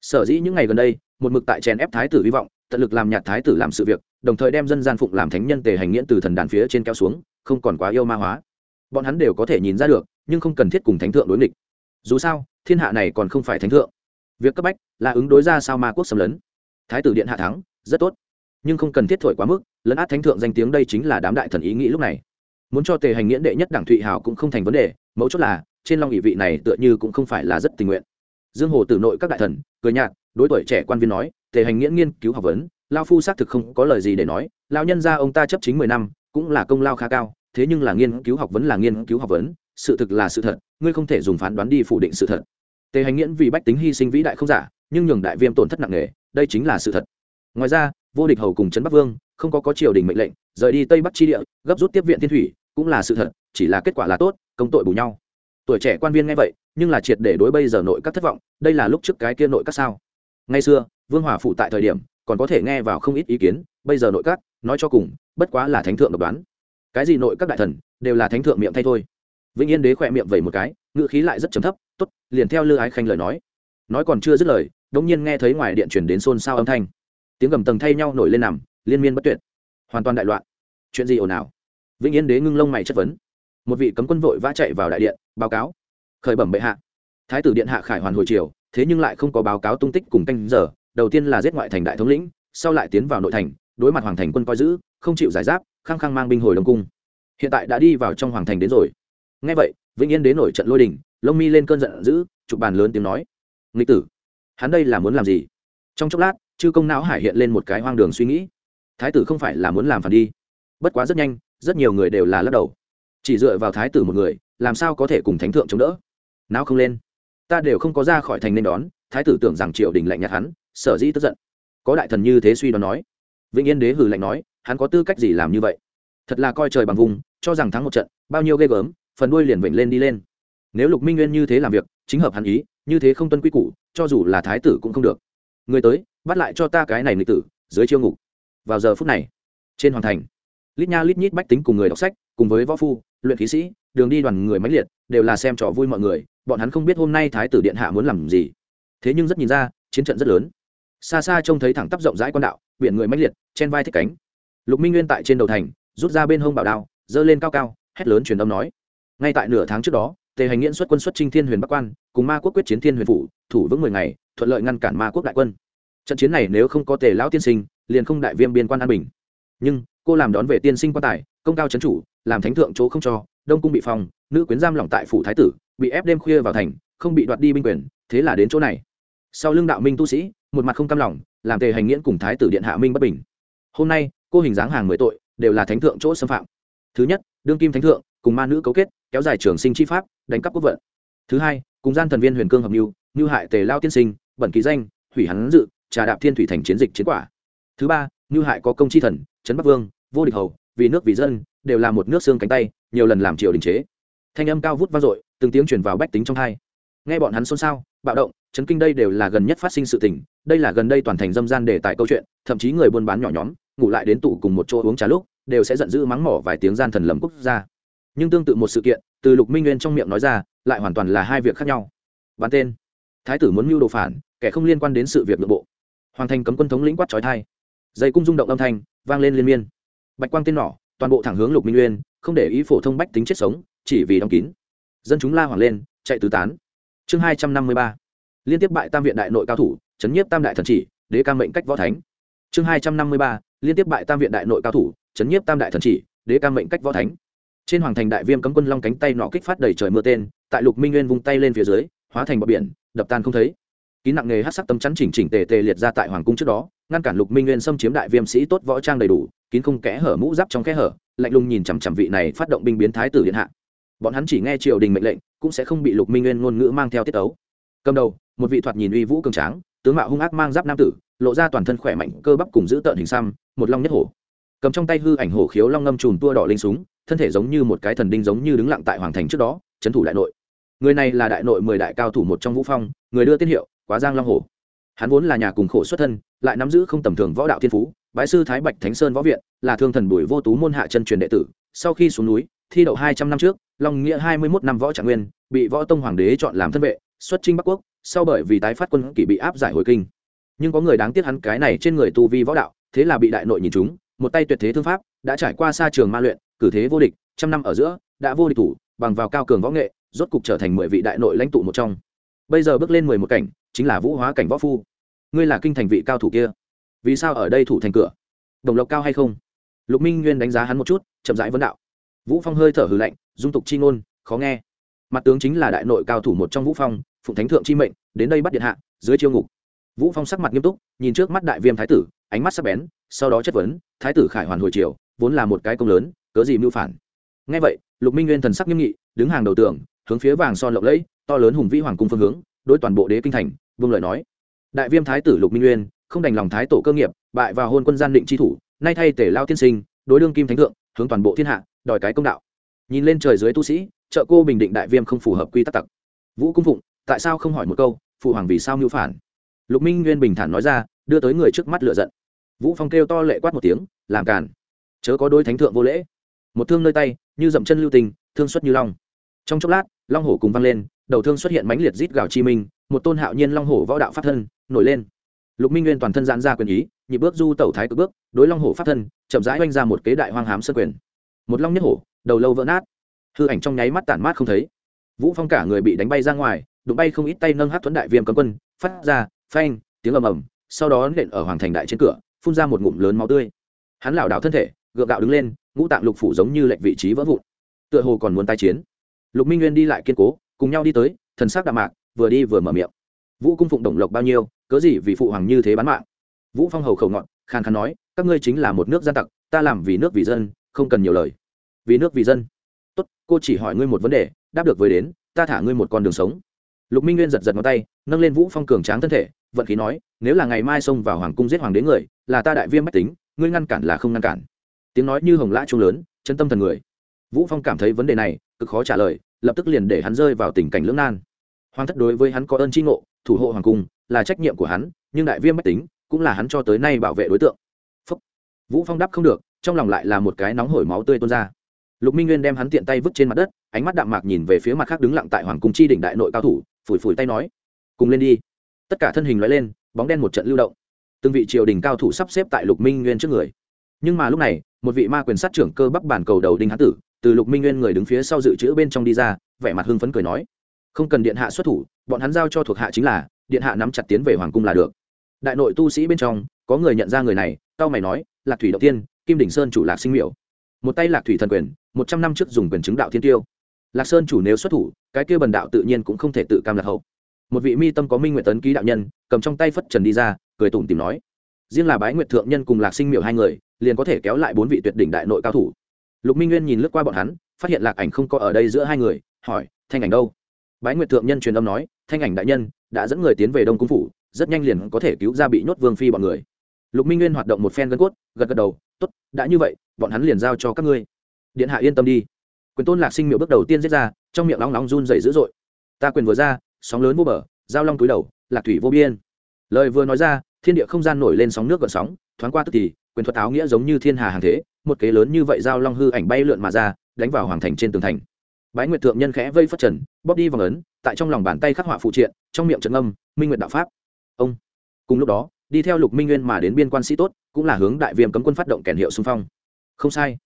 Sở dĩ những ngày gần đây, một mực tại chèn ép thái tử hy vọng, tận lực làm nhạt thái tử làm sự việc, đồng thời đem dân gian phụng làm thánh nhân tề hành nghiễn từ thần đàn phía trên kéo xuống, không còn quá yêu ma hóa. Bọn hắn đều có thể nhìn ra được, nhưng không cần thiết cùng thánh thượng đối nghịch. Dù sao, thiên hạ này còn không phải thánh thượng việc cấp bách là ứng đối ra sao ma quốc xâm lấn. Thái tử điện hạ thắng, rất tốt. Nhưng không cần thiết thổi quá mức, lấn át thánh thượng danh tiếng đây chính là đám đại thần ý nghĩ lúc này. Muốn cho tề hành nghĩa đệ nhất đảng thụy hào cũng không thành vấn đề, mấu chốt là, trên long nghị vị này tựa như cũng không phải là rất tình nguyện. Dương hồ tử nội các đại thần, cười nhạt, đối tuổi trẻ quan viên nói, tề hành nghĩa nghiên cứu học vấn, lao phu xác thực không có lời gì để nói, lao nhân ra ông ta chấp chính mười năm, cũng là công lao khá cao, thế nhưng là nghiên cứu học vấn là nghiên cứu học vấn, sự thực là sự thật, ngươi không thể dùng phán đoán đi phủ định sự thật tề hành nghiễn vì bách tính hy sinh vĩ đại không giả, nhưng nhường đại viêm tổn thất nặng nề, đây chính là sự thật. Ngoài ra, vô địch hầu cùng trấn bắc vương, không có có triều đình mệnh lệnh, rời đi tây bắc chi địa, gấp rút tiếp viện thiên thủy, cũng là sự thật, chỉ là kết quả là tốt, công tội bù nhau. Tuổi trẻ quan viên nghe vậy, nhưng là triệt để đối bây giờ nội các thất vọng, đây là lúc trước cái kia nội các sao. Ngay xưa, vương hòa phụ tại thời điểm, còn có thể nghe vào không ít ý kiến, bây giờ nội các, nói cho cùng, bất quá là thánh thượng độc đoán. Cái gì nội các đại thần, đều là thánh thượng miệng thay thôi. Vĩnh yên đế khỏe miệng vẩy một cái ngự khí lại rất trầm thấp tốt, liền theo lư ái khanh lời nói. Nói còn chưa dứt lời đ ỗ n g nhiên nghe thấy ngoài điện chuyển đến xôn xao âm thanh. Tiếng gầm tầng thay nhau nổi lên nằm, liên miên bất tuyệt. Hoàn toàn đại loạn. Chuyện gì ồn ào? Vĩnh yên đế ngưng lông mày chất vấn. Một vị cấm quân vội vã chạy vào đại điện, báo cáo. Khởi bẩm bệ hạ. Thái tử điện hạ khải hoàn hồi triều, thế nhưng lại không có báo cáo tung tích cùng canh giờ, đầu tiên là giết ngoại thành đại thống lĩnh, sau lại tiến vào nội thành, đối mặt hoàng thành quân coi giữ, không chịu giải giáp, khăng khăng mang binh hồi đông cung. Hiện tại đã đi vào trong hoàng thành đến rồi. Ngay vậy vĩnh yên đến nổi trận lôi đình, lông mi lên cơn giận dữ, chụp bàn lớn tiếng nói. Nghịch tử, hắn đây là muốn làm gì? Trong chốc lát, chư công não hải hiện lên một cái hoang đường suy nghĩ. Thái tử không phải là muốn làm phản đi. Bất quá rất nhanh, rất nhiều người đều là lắc đầu. Chỉ dựa vào thái tử một người, làm sao có thể cùng thánh thượng chống đỡ? Não không lên. Ta đều không có ra khỏi thành nên đón, thái tử tưởng rằng triều đình lạnh nhạt hắn, sở dĩ tức giận. Có đại thần như thế suy đoán nói. Vĩnh yên đế hử lạnh nói, hắn có tư cách gì làm như vậy? Thật là coi trời bằng vùng, cho rằng thắng một trận, bao nhiêu ghê gớm phần đuôi liền vểnh lên đi lên. Nếu lục minh nguyên như thế làm việc, chính hợp hắn ý, như thế không tuân quy củ, cho dù là thái tử cũng không được. Người tới, bắt lại cho ta cái này nghịch tử, dưới chiêu ngục. Vào giờ phút này, trên hoàng thành, lít nha lít nhít bách tính cùng người đọc sách, cùng với võ phu, luyện khí sĩ, đường đi đoàn người máy liệt, đều là xem trò vui mọi người, bọn hắn không biết hôm nay thái tử điện hạ muốn làm gì. Thế nhưng rất nhìn ra, chiến trận rất lớn. Xa xa trông thấy thẳng tắp rộng rãi quan đạo, biển người máy liệt trên vai thích cánh. Lục minh nguyên tại trên đầu thành, rút ra bên hông bảo đao, giơ lên cao cao, hét lớn truyền âm nói ngay tại nửa tháng trước đó, tề hành nghiễn xuất quân xuất trinh thiên huyền bắc quan, cùng ma quốc quyết chiến thiên huyền phủ, thủ vững mười ngày, thuận lợi ngăn cản ma quốc đại quân. Trận chiến này nếu không có tề lão tiên sinh, liền không đại viêm biên quan an bình. Nhưng, cô làm đón về tiên sinh quan tài, công cao trấn chủ, làm thánh thượng chỗ không cho, đông cung bị phòng nữ quyến giam lỏng tại phủ thái tử, bị ép đêm khuya vào thành, không bị đoạt đi binh quyền, thế là đến chỗ này. Sau lưng đạo minh tu sĩ, một mặt không cam lòng, làm tề hành nghiễn cùng thái tử điện hạ minh bất bình. Hôm nay, cô hình dáng hàng mười tội, đều là thánh thượng chỗ xâm phạm. Thứ nhất, đương kim thánh thượng cùng ma nữ cấu kết, kéo dài trường sinh chi pháp, đánh cắp quốc vận. Thứ hai, cùng gian thần viên huyền cương hợp mưu mưu hại tề lao tiên sinh, bẩn ký danh, hủy hắn dự, trà đạp thiên thủy thành chiến dịch chiến quả. Thứ ba mưu hại có công chi thần, trấn bắc vương, vô địch hầu, vì nước vì dân, đều là một nước xương cánh tay, nhiều lần làm triều đình chế. Thanh âm cao vút vang dội, từng tiếng chuyển vào bách tính trong hai. Nghe bọn hắn xôn xao, bạo động, chấn kinh đây đều là gần nhất phát sinh sự tình, đây là gần đây toàn thành dâm gian để tại câu chuyện, thậm chí người buôn bán nhỏ nhóm, ngủ lại đến tụ cùng một chỗ uống trà lúc, đều sẽ giận dữ mắng mỏ vài tiếng gian thần lầm quốc gia nhưng tương tự một sự kiện, từ lục minh nguyên trong miệng nói ra, lại hoàn toàn là hai việc khác nhau. Bán tên. Thái tử muốn mưu đồ phản, kẻ không liên quan đến sự việc nội bộ. Hoàng thành cấm quân thống lĩnh quát trói thai. Dây cung rung động âm thanh, vang lên liên miên. Bạch quang tên nỏ, toàn bộ thẳng hướng lục minh nguyên, không để ý phổ thông bách tính chết sống, chỉ vì đóng kín. Dân chúng la hoảng lên, chạy tứ tán. Chương hai trăm năm mươi ba. Liên tiếp bại tam viện đại nội cao thủ, chấn nhiếp tam đại thần chỉ, đế ca mệnh cách võ thánh. Chương hai trăm năm mươi ba, liên tiếp bại tam viện đại nội cao thủ, chấn nhiếp tam đại thần chỉ, đế ca mệnh cách võ thánh trên hoàng thành đại viêm cấm quân long cánh tay nọ kích phát đầy trời mưa tên, tại lục minh nguyên vung tay lên phía dưới, hóa thành bọc biển, đập tan không thấy. Kín nặng nghề hát sắc tấm chắn chỉnh chỉnh tề tề liệt ra tại hoàng cung trước đó, ngăn cản lục minh nguyên xâm chiếm đại viêm sĩ tốt võ trang đầy đủ, kín không kẽ hở mũ giáp trong kẽ hở, lạnh lùng nhìn chằm chằm vị này phát động binh biến thái tử điện hạ. Bọn hắn chỉ nghe triều đình mệnh lệnh, cũng sẽ không bị lục minh nguyên ngôn ngữ mang theo tiết ấu. Cầm đầu, một vị thoạt nhìn uy vũ cường tráng, tướng mạo hung ác mang giáp nam tử, lộ ra toàn thân khỏe mạnh, cơ bắp cùng giữ tợn hình xăm, một long nhất hổ. Cầm trong tay hư ảnh hổ khiếu long ngâm trùn tua đỏ linh súng thân thể giống như một cái thần đinh giống như đứng lặng tại hoàng thành trước đó trấn thủ đại nội người này là đại nội mười đại cao thủ một trong vũ phong, người đưa tiên hiệu, quá giang long hồ. hắn vốn là nhà cùng khổ xuất thân, lại nắm giữ không tầm thường võ đạo thiên phú, bái sư thái bạch thánh sơn võ viện, là thương thần bùi vô tú môn hạ chân truyền đệ tử, sau khi xuống núi, thi đậu hai trăm năm trước, long nghĩa hai mươi mốt năm võ trạng nguyên, bị võ tông hoàng đế chọn làm thân vệ, xuất trinh bắc quốc, sau bởi vì tái phát quân kỷ bị áp giải hồi kinh nhưng có người đáng tiếc hắn cái này trên người tu vi võ đạo, thế là bị đại nội nhìn chúng một tay tuyệt thế thương pháp đã trải qua xa trường ma luyện, cử thế vô địch, trăm năm ở giữa, đã vô địch thủ, bằng vào cao cường võ nghệ, rốt cục trở thành mười vị đại nội lãnh tụ một trong. Bây giờ bước lên mười một cảnh, chính là vũ hóa cảnh võ phu. Ngươi là kinh thành vị cao thủ kia. Vì sao ở đây thủ thành cửa? Đồng lộc cao hay không? Lục minh nguyên đánh giá hắn một chút, chậm rãi vấn đạo. Vũ phong hơi thở hừ lạnh, dung tục chi ngôn, khó nghe. Mặt tướng chính là đại nội cao thủ một trong vũ phong, phụng thánh thượng chi mệnh, đến đây bắt điện hạ, dưới chiêu ngục. Vũ phong sắc mặt nghiêm túc, nhìn trước mắt đại viêm thái tử, ánh mắt sắc bén, sau đó chất vấn, thái tử khải hoàn hồi triều vốn là một cái công lớn, cớ gì mưu phản? Ngay vậy, lục minh nguyên thần sắc nghiêm nghị, đứng hàng đầu tường, hướng phía vàng son lộng lẫy, to lớn hùng vĩ hoàng cung phương hướng, đối toàn bộ đế kinh thành, vương lợi nói. Đại viêm thái tử lục minh nguyên, không đành lòng thái tổ cơ nghiệp, bại vào hôn quân gian định chi thủ, nay thay tể lao tiên sinh, đối đương kim thánh thượng, hướng toàn bộ thiên hạ, đòi cái công đạo. Nhìn lên trời dưới tu sĩ, trợ cô bình định đại viêm không phù hợp quy tắc tặc. Vũ cung phụng, tại sao không hỏi một câu, phụ hoàng vì sao mưu phản? Lục minh nguyên bình thản nói ra, đưa tới người trước mắt lựa giận. Vũ phong kêu to lệ quát một tiếng, làm càn chớ có đôi thánh thượng vô lễ. Một thương nơi tay, như dậm chân lưu tình, thương xuất như long. Trong chốc lát, long hổ cùng vang lên, đầu thương xuất hiện mãnh liệt rít gào chi minh, một tôn hạo nhiên long hổ võ đạo pháp thân nổi lên. Lục minh nguyên toàn thân giãn ra quyền ý nhịp bước du tẩu thái cực bước, đối long hổ pháp thân, chậm rãi oanh ra một kế đại hoang hám sơn quyền. Một long nhất hổ, đầu lâu vỡ nát. Hư ảnh trong nháy mắt tản mát không thấy. Vũ phong cả người bị đánh bay ra ngoài, đụng bay không ít tay nâng hát thuẫn đại viêm cấm quân, phát ra phanh, tiếng ầm ầm, sau đó nện ở hoàng thành đại trên cửa, phun ra một ngụm lớn máu tươi. Hắn lảo đảo thân thể gượng gạo đứng lên, ngũ tạng lục phủ giống như lệnh vị trí vỡ vụn. Tựa hồ còn muốn tai chiến. Lục minh nguyên đi lại kiên cố, cùng nhau đi tới, thần sắc đạm mạc, vừa đi vừa mở miệng. Vũ cung phụng đồng lộc bao nhiêu, cớ gì vì phụ hoàng như thế bán mạng? Vũ phong hầu khẩu ngọn, khàn khàn nói, các ngươi chính là một nước gian tặc, ta làm vì nước vì dân, không cần nhiều lời. Vì nước vì dân. Tốt, cô chỉ hỏi ngươi một vấn đề, đáp được với đến, ta thả ngươi một con đường sống. Lục minh nguyên giật giật ngón tay, nâng lên vũ phong cường tráng thân thể, vận khí nói, nếu là ngày mai xông vào hoàng cung giết hoàng đế người, là ta đại viêm bách tính, ngươi ngăn cản là không ngăn cản tiếng nói như hồng lã trung lớn, chân tâm thần người. Vũ phong cảm thấy vấn đề này, cực khó trả lời, lập tức liền để hắn rơi vào tình cảnh lưỡng nan. Hoàng thất đối với hắn có ơn tri ngộ, thủ hộ hoàng cung là trách nhiệm của hắn, nhưng đại viêm bách tính cũng là hắn cho tới nay bảo vệ đối tượng. Phúc. vũ phong đáp không được, trong lòng lại là một cái nóng hổi máu tươi tuôn ra. Lục minh nguyên đem hắn tiện tay vứt trên mặt đất, ánh mắt đạm mạc nhìn về phía mặt khác đứng lặng tại hoàng cung chi đỉnh đại nội cao thủ, phủi phủi tay nói, cùng lên đi. Tất cả thân hình nói lên, bóng đen một trận lưu động. Từng vị triều đình cao thủ sắp xếp tại lục minh nguyên trước người. Nhưng mà lúc này một vị ma quyền sát trưởng cơ bắc bản cầu đầu đinh hán tử, từ lục minh nguyên người đứng phía sau dự trữ bên trong đi ra, vẻ mặt hưng phấn cười nói, không cần điện hạ xuất thủ, bọn hắn giao cho thuộc hạ chính là, điện hạ nắm chặt tiến về hoàng cung là được. Đại nội tu sĩ bên trong, có người nhận ra người này tao mày nói, lạc thủy đầu tiên kim đỉnh sơn chủ lạc sinh miểu. Một tay lạc thủy thần quyền, một trăm năm trước dùng quyền chứng đạo thiên tiêu. Lạc sơn chủ nếu xuất thủ, cái kia bần đạo tự nhiên cũng không thể tự cam lạc hậu. Một vị mi tâm có minh nguyện tấn ký đạo nhân, cầm trong tay phất trần đi ra, cười tủm tìm nói, riêng là bái nguyệt thượng nhân cùng lạc sinh miểu hai người liền có thể kéo lại bốn vị tuyệt đỉnh đại nội cao thủ. Lục minh nguyên nhìn lướt qua bọn hắn, phát hiện lạc ảnh không có ở đây giữa hai người, hỏi, thanh ảnh đâu? Bái nguyệt thượng nhân truyền âm nói, thanh ảnh đại nhân đã dẫn người tiến về đông cung phủ, rất nhanh liền có thể cứu ra bị nhốt vương phi bọn người. Lục minh nguyên hoạt động một phen gân cốt, gật gật đầu, tốt, đã như vậy, bọn hắn liền giao cho các ngươi. Điện hạ yên tâm đi. Quyền tôn lạc sinh miệu bước đầu tiên giết ra, trong miệng nóng nóng run dày dữ dội. Ta quyền vừa ra, sóng lớn vô bờ, giao long túi đầu, lạc thủy vô biên. Lời vừa nói ra, thiên địa không gian nổi lên sóng nước gợn sóng, thoáng qua tức thì quyền thuật áo nghĩa giống như thiên hà hàng thế, một kế lớn như vậy giao long hư ảnh bay lượn mà ra, đánh vào hoàng thành trên tường thành. Bái nguyệt thượng nhân khẽ vây phất trần, bóp đi vòng ấn, tại trong lòng bàn tay khắc họa phụ triện, trong miệng trận âm, minh nguyệt đạo pháp. Ông. Cùng lúc đó, đi theo lục minh nguyên mà đến biên quan sĩ tốt, cũng là hướng đại viêm cấm quân phát động kèn hiệu xung phong. Không sai.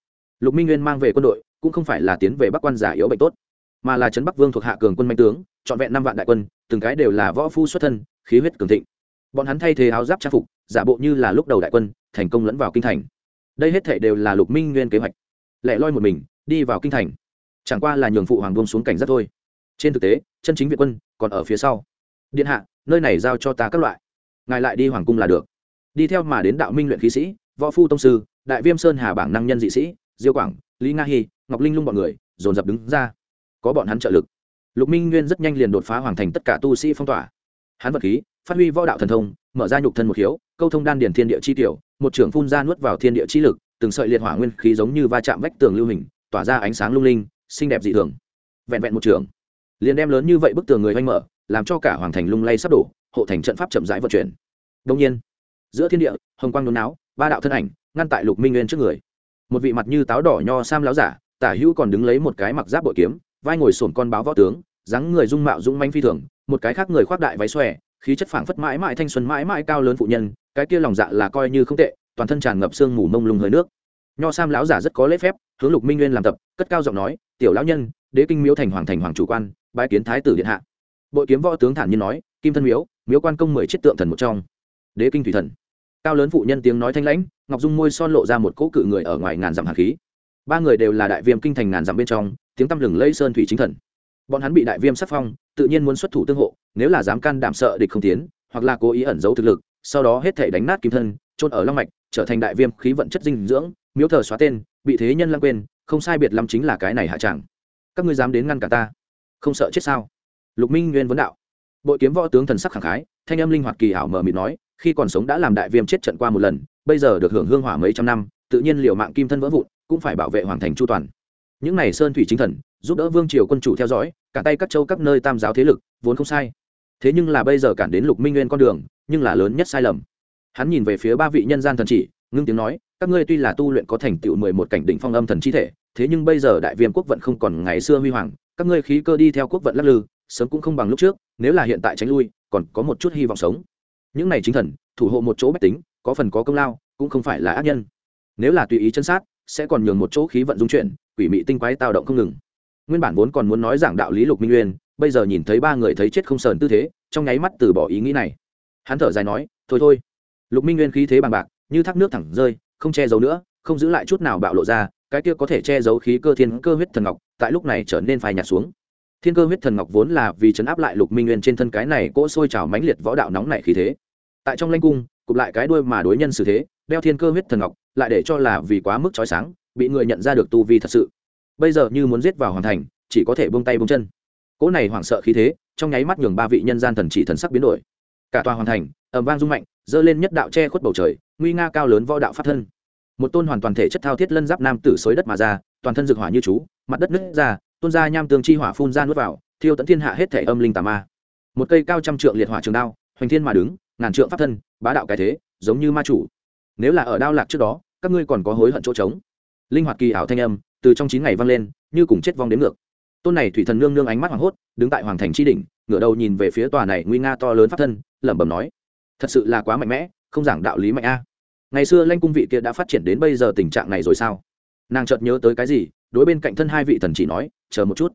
Lục minh nguyên mang về quân đội, cũng không phải là tiến về bắc quan giả yếu bệnh tốt, mà là trấn bắc vương thuộc hạ cường quân mạnh tướng, trọn vẹn năm vạn đại quân, từng cái đều là võ phu xuất thân, khí huyết cường thịnh. Bọn hắn thay thế áo giáp trang phục giả bộ như là lúc đầu đại quân, thành công lẫn vào kinh thành. Đây hết thể đều là lục minh nguyên kế hoạch. Lẻ loi một mình, đi vào kinh thành. Chẳng qua là nhường phụ hoàng buông xuống cảnh rất thôi. Trên thực tế, chân chính việt quân còn ở phía sau. Điện hạ, nơi này giao cho ta các loại. Ngài lại đi hoàng cung là được. Đi theo mà đến đạo minh luyện khí sĩ, võ phu tông sư, đại viêm sơn hà bảng năng nhân dị sĩ, diêu quảng, lý nga hy, ngọc linh lung bọn người, dồn dập đứng ra. Có bọn hắn trợ lực. Lục minh nguyên rất nhanh liền đột phá hoàn thành tất cả tu sĩ phong tỏa. Hắn vật khí, phát huy võ đạo thần thông mở ra nhục thân một hiếu câu thông đan điển thiên địa chi tiểu, một trưởng phun ra nuốt vào thiên địa chi lực, từng sợi liệt hỏa nguyên khí giống như va chạm vách tường lưu hình, tỏa ra ánh sáng lung linh, xinh đẹp dị thường. Vẹn vẹn một trường liền đem lớn như vậy bức tường người oanh mở, làm cho cả hoàng thành lung lay sắp đổ, hộ thành trận pháp chậm rãi vận chuyển. Đông nhiên, giữa thiên địa, hồng quang nôn não ba đạo thân ảnh, ngăn tại lục minh nguyên trước người. Một vị mặt như táo đỏ nho sam láo giả, tả hữu còn đứng lấy một cái mặc giáp bội kiếm, vai ngồi sổn con báo võ tướng, dáng người dung mạo dũng manh phi thường, một cái khác người khoác đại váy xòe khí chất phảng phất mãi mãi thanh xuân mãi mãi cao lớn phụ nhân, cái kia lòng dạ là coi như không tệ, toàn thân tràn ngập sương mù mông lung hơi nước. Nho sam lão giả rất có lễ phép, hướng lục minh nguyên làm tập, cất cao giọng nói, tiểu lão nhân, đế kinh miếu thành hoàng thành hoàng chủ quan, bái kiến thái tử điện hạ. Bội kiếm võ tướng thản nhiên nói, kim thân miếu miếu quan công mười chiếc tượng thần một trong. Đế kinh thủy thần. Cao lớn phụ nhân tiếng nói thanh lãnh, ngọc dung môi son lộ ra một cỗ cự người ở ngoài ngàn dặm hà khí. Ba người đều là đại viêm kinh thành ngàn dặm bên trong, tiếng tăm lừng lây sơn thủy chính thần bọn hắn bị đại viêm sắc phong, tự nhiên muốn xuất thủ tương hộ, nếu là dám can đảm sợ địch không tiến, hoặc là cố ý ẩn giấu thực lực, sau đó hết thể đánh nát kim thân trôn ở long mạch, trở thành đại viêm khí vận chất dinh dưỡng, miếu thờ xóa tên, bị thế nhân lăng quên, không sai biệt lắm chính là cái này hạ chẳng các ngươi dám đến ngăn cả ta? Không sợ chết sao? Lục minh nguyên vấn đạo. Bội kiếm võ tướng thần sắc khẳng khái, thanh âm linh hoạt kỳ hảo mở mịt nói, khi còn sống đã làm đại viêm chết trận qua một lần, bây giờ được hưởng hương hỏa mấy trăm năm, tự nhiên liệu mạng kim thân vỡ vụn, cũng phải bảo vệ hoàng thành chu toàn những này sơn thủy chính thần, giúp đỡ vương triều quân chủ theo dõi, cả tay các châu các nơi tam giáo thế lực, vốn không sai. Thế nhưng là bây giờ cản đến lục minh nguyên con đường, nhưng là lớn nhất sai lầm. Hắn nhìn về phía ba vị nhân gian thần chỉ, ngưng tiếng nói, các ngươi tuy là tu luyện có thành tựu mười một cảnh đỉnh phong âm thần chi thể, thế nhưng bây giờ đại viêm quốc vận không còn ngày xưa huy hoàng, các ngươi khí cơ đi theo quốc vận lắc lư, sớm cũng không bằng lúc trước, nếu là hiện tại tránh lui, còn có một chút hy vọng sống. Những này chính thần, thủ hộ một chỗ bách tính, có phần có công lao, cũng không phải là ác nhân. Nếu là tùy ý chân sát, sẽ còn nhường một chỗ khí vận dung chuyển quỷ mị tinh quái tạo động không ngừng. Nguyên bản vốn còn muốn nói giảng đạo lý lục minh nguyên, bây giờ nhìn thấy ba người thấy chết không sờn tư thế, trong nháy mắt từ bỏ ý nghĩ này. Hắn thở dài nói, thôi thôi. Lục minh nguyên khí thế bằng bạc, như thác nước thẳng rơi, không che giấu nữa, không giữ lại chút nào bạo lộ ra, cái kia có thể che giấu khí cơ thiên cơ huyết thần ngọc, tại lúc này trở nên phai nhạt xuống. Thiên cơ huyết thần ngọc vốn là vì chấn áp lại lục minh nguyên trên thân cái này cỗ sôi trào mãnh liệt võ đạo nóng này khí thế. Tại trong lanh cung, cụp lại cái đuôi mà đối nhân xử thế, đeo thiên cơ huyết thần ngọc, lại để cho là vì quá mức trói sáng bị người nhận ra được tu vi thật sự. Bây giờ như muốn giết vào hoàn thành, chỉ có thể bông tay bông chân. Cỗ này hoảng sợ khí thế, trong nháy mắt nhường ba vị nhân gian thần chỉ thần sắc biến đổi. Cả tòa hoàn thành ẩm vang rung mạnh, dơ lên nhất đạo che khuất bầu trời, nguy nga cao lớn võ đạo pháp thân. Một tôn hoàn toàn thể chất thao thiết lân giáp nam tử xối đất mà ra, toàn thân rực hỏa như chú, mặt đất nứt ra tôn ra nham tương chi hỏa phun ra nuốt vào, thiêu tận thiên hạ hết thể âm linh tà ma. Một cây cao trăm trượng liệt hỏa trường đao, hoành thiên mà đứng, ngàn trượng pháp thân, bá đạo cái thế, giống như ma chủ. Nếu là ở đao lạc trước đó, các ngươi còn có hối hận chỗ trống linh hoạt kỳ ảo thanh âm từ trong chín ngày vang lên, như cùng chết vong đến ngược. Tôn này thủy thần nương nương ánh mắt hoảng hốt, đứng tại hoàng thành tri đỉnh, ngửa đầu nhìn về phía tòa này nguy nga to lớn pháp thân, lẩm bẩm nói, thật sự là quá mạnh mẽ, không giảng đạo lý mạnh a. Ngày xưa lanh cung vị kia đã phát triển đến bây giờ tình trạng này rồi sao? Nàng chợt nhớ tới cái gì, đối bên cạnh thân hai vị thần chỉ nói, chờ một chút.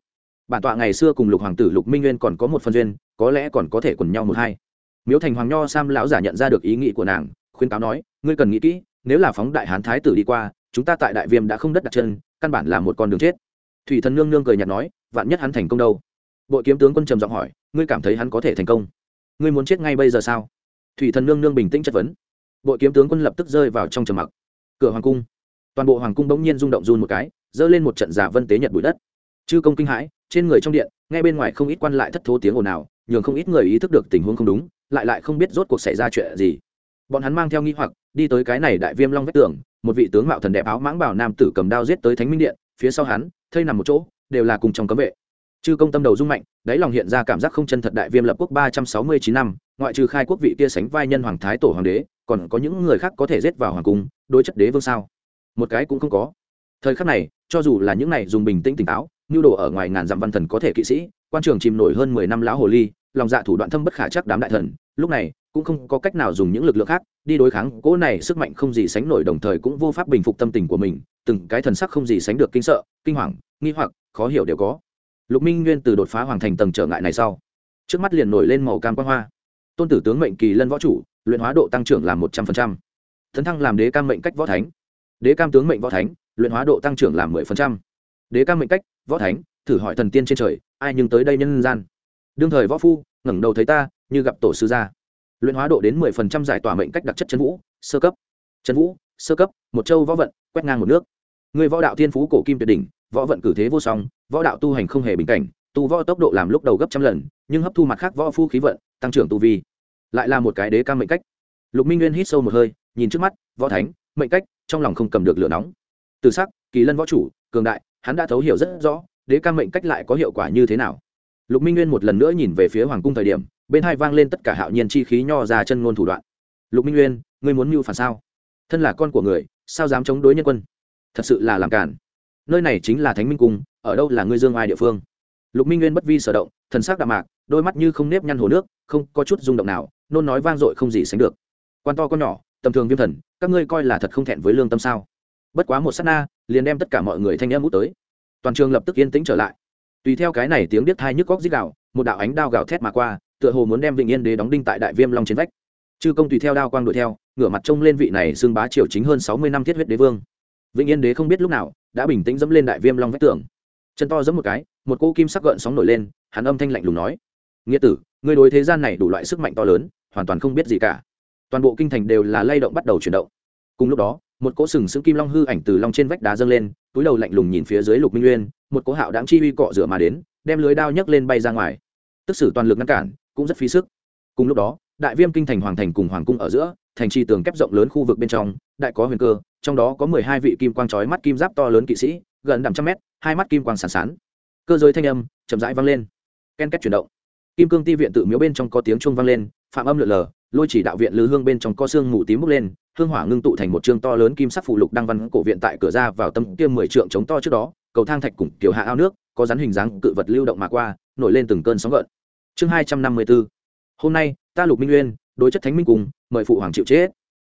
Bản tọa ngày xưa cùng lục hoàng tử lục minh nguyên còn có một phần duyên, có lẽ còn có thể quần nhau một hai. Miếu thành hoàng nho sam lão giả nhận ra được ý nghĩ của nàng, khuyên cáo nói, ngươi cần nghĩ kỹ, nếu là phóng đại hán thái tử đi qua chúng ta tại đại viêm đã không đất đặt chân, căn bản là một con đường chết. Thủy thần nương nương cười nhạt nói, vạn nhất hắn thành công đâu? Bội kiếm tướng quân trầm giọng hỏi, ngươi cảm thấy hắn có thể thành công? Ngươi muốn chết ngay bây giờ sao? Thủy thần nương nương bình tĩnh chất vấn. Bội kiếm tướng quân lập tức rơi vào trong trầm mặc. Cửa hoàng cung. Toàn bộ hoàng cung bỗng nhiên rung động run một cái, dơ lên một trận giả vân tế nhật bụi đất. Chư công kinh hãi, trên người trong điện, ngay bên ngoài không ít quan lại thất thố tiếng ồn ào, nhường không ít người ý thức được tình huống không đúng, lại lại không biết rốt cuộc xảy ra chuyện gì. Bọn hắn mang theo nghi hoặc, đi tới cái này đại viêm long vách tường một vị tướng mạo thần đẹp áo mãng bảo nam tử cầm đao giết tới thánh minh điện, phía sau hắn, thây nằm một chỗ, đều là cùng trong cấm vệ. Chư công tâm đầu rung mạnh, đáy lòng hiện ra cảm giác không chân thật đại viêm lập quốc ba trăm sáu mươi chín năm, ngoại trừ khai quốc vị kia sánh vai nhân hoàng thái tổ hoàng đế, còn có những người khác có thể giết vào hoàng cung, đối chất đế vương sao? Một cái cũng không có. Thời khắc này, cho dù là những này dùng bình tĩnh tỉnh táo, nhu đồ ở ngoài ngàn dặm văn thần có thể kỵ sĩ, quan trường chìm nổi hơn mười năm lão hồ ly, lòng dạ thủ đoạn thâm bất khả chắc đám đại thần. Lúc này cũng không có cách nào dùng những lực lượng khác, đi đối kháng, cỗ này sức mạnh không gì sánh nổi đồng thời cũng vô pháp bình phục tâm tình của mình, từng cái thần sắc không gì sánh được kinh sợ, kinh hoàng, nghi hoặc, khó hiểu đều có. Lục minh nguyên từ đột phá hoàng thành tầng trở ngại này sau, trước mắt liền nổi lên màu cam quan hoa. Tôn tử tướng mệnh kỳ lân võ chủ, luyện hóa độ tăng trưởng là một trăm phần trăm. Thấn thăng làm đế cam mệnh cách võ thánh. Đế cam tướng mệnh võ thánh, luyện hóa độ tăng trưởng là mười phần trăm. Đế cam mệnh cách võ thánh, thử hỏi thần tiên trên trời, ai nhưng tới đây nhân gian? Đương thời võ phu, ngẩng đầu thấy ta, như gặp tổ sư gia luyện hóa độ đến mười phần trăm giải tỏa mệnh cách đặc chất chân vũ, sơ cấp. Chân vũ, sơ cấp, một châu võ vận, quét ngang một nước. Người võ đạo thiên phú cổ kim tuyệt đỉnh, võ vận cử thế vô song, võ đạo tu hành không hề bình cảnh, tu võ tốc độ làm lúc đầu gấp trăm lần, nhưng hấp thu mặt khác võ phu khí vận, tăng trưởng tu vi. Lại là một cái đế cam mệnh cách. Lục minh nguyên hít sâu một hơi, nhìn trước mắt, võ thánh, mệnh cách, trong lòng không cầm được lửa nóng. Từ sắc, kỳ lân võ chủ, cường đại, hắn đã thấu hiểu rất rõ, đế cam mệnh cách lại có hiệu quả như thế nào. Lục minh nguyên một lần nữa nhìn về phía hoàng cung thời điểm bên hai vang lên tất cả hạo nhiên chi khí nho ra chân ngôn thủ đoạn. Lục minh nguyên, ngươi muốn mưu phản sao? Thân là con của người, sao dám chống đối nhân quân? Thật sự là làm cản nơi này chính là thánh minh cung, ở đâu là ngươi dương ai địa phương? Lục minh nguyên bất vi sở động, thần sắc đạm mạc, đôi mắt như không nếp nhăn hồ nước, không có chút rung động nào, nôn nói vang dội không gì sánh được. Quan to con nhỏ, tầm thường viêm thần, các ngươi coi là thật không thẹn với lương tâm sao? Bất quá một s á t na, liền đem tất cả mọi người thanh em út tới. Toàn trường lập tức yên tĩnh trở lại. Tùy theo cái này tiếng biết thai nhức góc dít gạo một đạo ánh đao gạo thét mà qua tựa hồ muốn đem vịnh yên đế đóng đinh tại đại viêm long trên vách. Chư công tùy theo đao quang đuổi theo, ngửa mặt trông lên vị này xương bá triều chính hơn sáu mươi năm thiết huyết đế vương. Vịnh yên đế không biết lúc nào, đã bình tĩnh dẫm lên đại viêm long vách tường. Chân to dẫm một cái, một cô kim sắc gợn sóng nổi lên, hắn âm thanh lạnh lùng nói, nghĩa tử người đối thế gian này đủ loại sức mạnh to lớn, hoàn toàn không biết gì cả. Toàn bộ kinh thành đều là lay động bắt đầu chuyển động. Cùng lúc đó, một cỗ sừng sững kim long hư ảnh từ long trên vách đá dâng lên, túi đầu lạnh lùng nhìn phía dưới lục minh nguyên, một cỗ hạo đáng chi uy cọ rửa mà đến, đem lưới đao nhấc lên bay ra ngoài. Tức sử toàn lực ngăn cản cũng rất phí sức. Cùng lúc đó, đại viêm kinh thành hoàng thành cùng hoàng cung ở giữa, thành trì tường kép rộng lớn khu vực bên trong, đại có huyền cơ, trong đó có mười hai vị kim quang trói mắt kim giáp to lớn kỵ sĩ, gần năm trăm mét, hai mắt kim quang sàn sán. Cơ giới thanh âm chậm rãi vang lên. Ken két chuyển động. Kim cương ti viện tự miếu bên trong có tiếng chuông vang lên, phạm âm lượn lờ, lôi chỉ đạo viện lư hương bên trong có xương mù tím bốc lên, hương hỏa ngưng tụ thành một chương to lớn kim sắc phụ lục đăng văn cổ viện tại cửa ra vào tâm tiêm mười trượng chống to trước đó, cầu thang thạch cùng kiểu hạ ao nước, có rắn hình dáng cự vật lưu động mà qua, nổi lên từng cơn sóng gợn chương hai trăm năm mươi bốn hôm nay, ta lục minh uyên, đối chất thánh minh cùng, mời phụ hoàng chịu chết.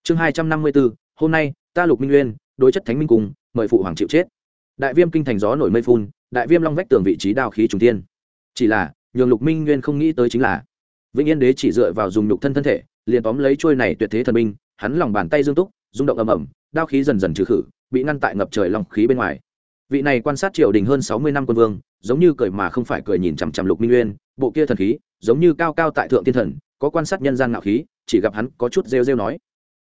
Chương hai trăm năm mươi bốn hôm nay, ta lục minh uyên, đối chất thánh minh cùng, mời phụ hoàng chịu chết. Đại viêm kinh thành gió nổi mây phun, đại viêm long vách tường vị trí đao khí trùng tiên chỉ là, nhường lục minh nguyên không nghĩ tới chính là, vĩnh yên đế chỉ dựa vào dùng nhục thân thân thể, liền tóm lấy trôi này tuyệt thế thần minh hắn lòng bàn tay dương túc, rung động ầm ầm, đao khí dần dần trừ khử, bị ngăn tại ngập trời long khí bên ngoài vị này quan sát triều đình hơn sáu mươi năm quân vương, giống như cười mà không phải cười nhìn chằm chằm lục minh nguyên, bộ kia thần khí, giống như cao cao tại thượng thiên thần, có quan sát nhân gian ngạo khí, chỉ gặp hắn có chút rêu rêu nói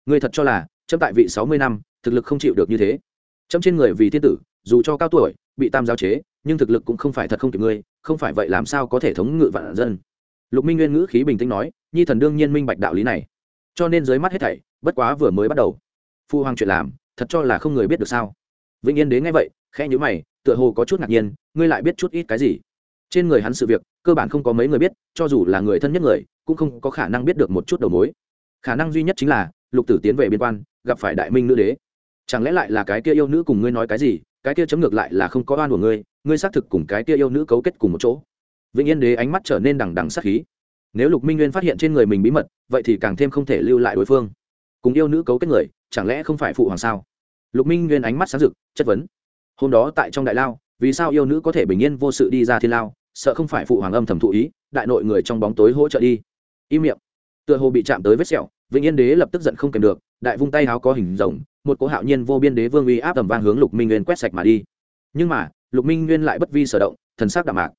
người thật cho là, chấm tại vị sáu mươi năm, thực lực không chịu được như thế. Chấm trên người vì thiên tử, dù cho cao tuổi, bị tam giáo chế, nhưng thực lực cũng không phải thật không kịp ngươi, không phải vậy làm sao có thể thống ngự vạn dân? Lục minh nguyên ngữ khí bình tĩnh nói, nhi thần đương nhiên minh bạch đạo lý này. Cho nên dưới mắt hết thảy, bất quá vừa mới bắt đầu. Phu hoàng chuyện làm, thật cho là không người biết được sao? Vĩnh yên đến ngay vậy khẽ nhữ mày, tựa hồ có chút ngạc nhiên, ngươi lại biết chút ít cái gì? Trên người hắn sự việc, cơ bản không có mấy người biết, cho dù là người thân nhất người, cũng không có khả năng biết được một chút đầu mối. Khả năng duy nhất chính là, lục tử tiến về biên quan, gặp phải đại minh nữ đế. Chẳng lẽ lại là cái kia yêu nữ cùng ngươi nói cái gì? Cái kia chấm ngược lại là không có oan của ngươi ngươi xác thực cùng cái kia yêu nữ cấu kết cùng một chỗ. Vĩnh yên đế ánh mắt trở nên đằng đằng sắc khí. Nếu lục minh nguyên phát hiện trên người mình bí mật, vậy thì càng thêm không thể lưu lại đối phương. Cùng yêu nữ cấu kết người, chẳng lẽ không phải phụ hoàng sao? Lục minh nguyên ánh mắt sáng rực, chất vấn hôm đó tại trong đại lao, vì sao yêu nữ có thể bình yên vô sự đi ra thiên lao, sợ không phải phụ hoàng âm thầm thụ ý, đại nội người trong bóng tối hỗ trợ đi. Im miệng. Tựa hồ bị chạm tới vết sẹo, vĩnh yên đế lập tức giận không kèm được, đại vung tay háo có hình rồng, một cỗ hạo nhiên vô biên đế vương uy áp tầm vang hướng lục minh nguyên quét sạch mà đi. Nhưng mà, lục minh nguyên lại bất vi sở động, thần sắc đạm mạc.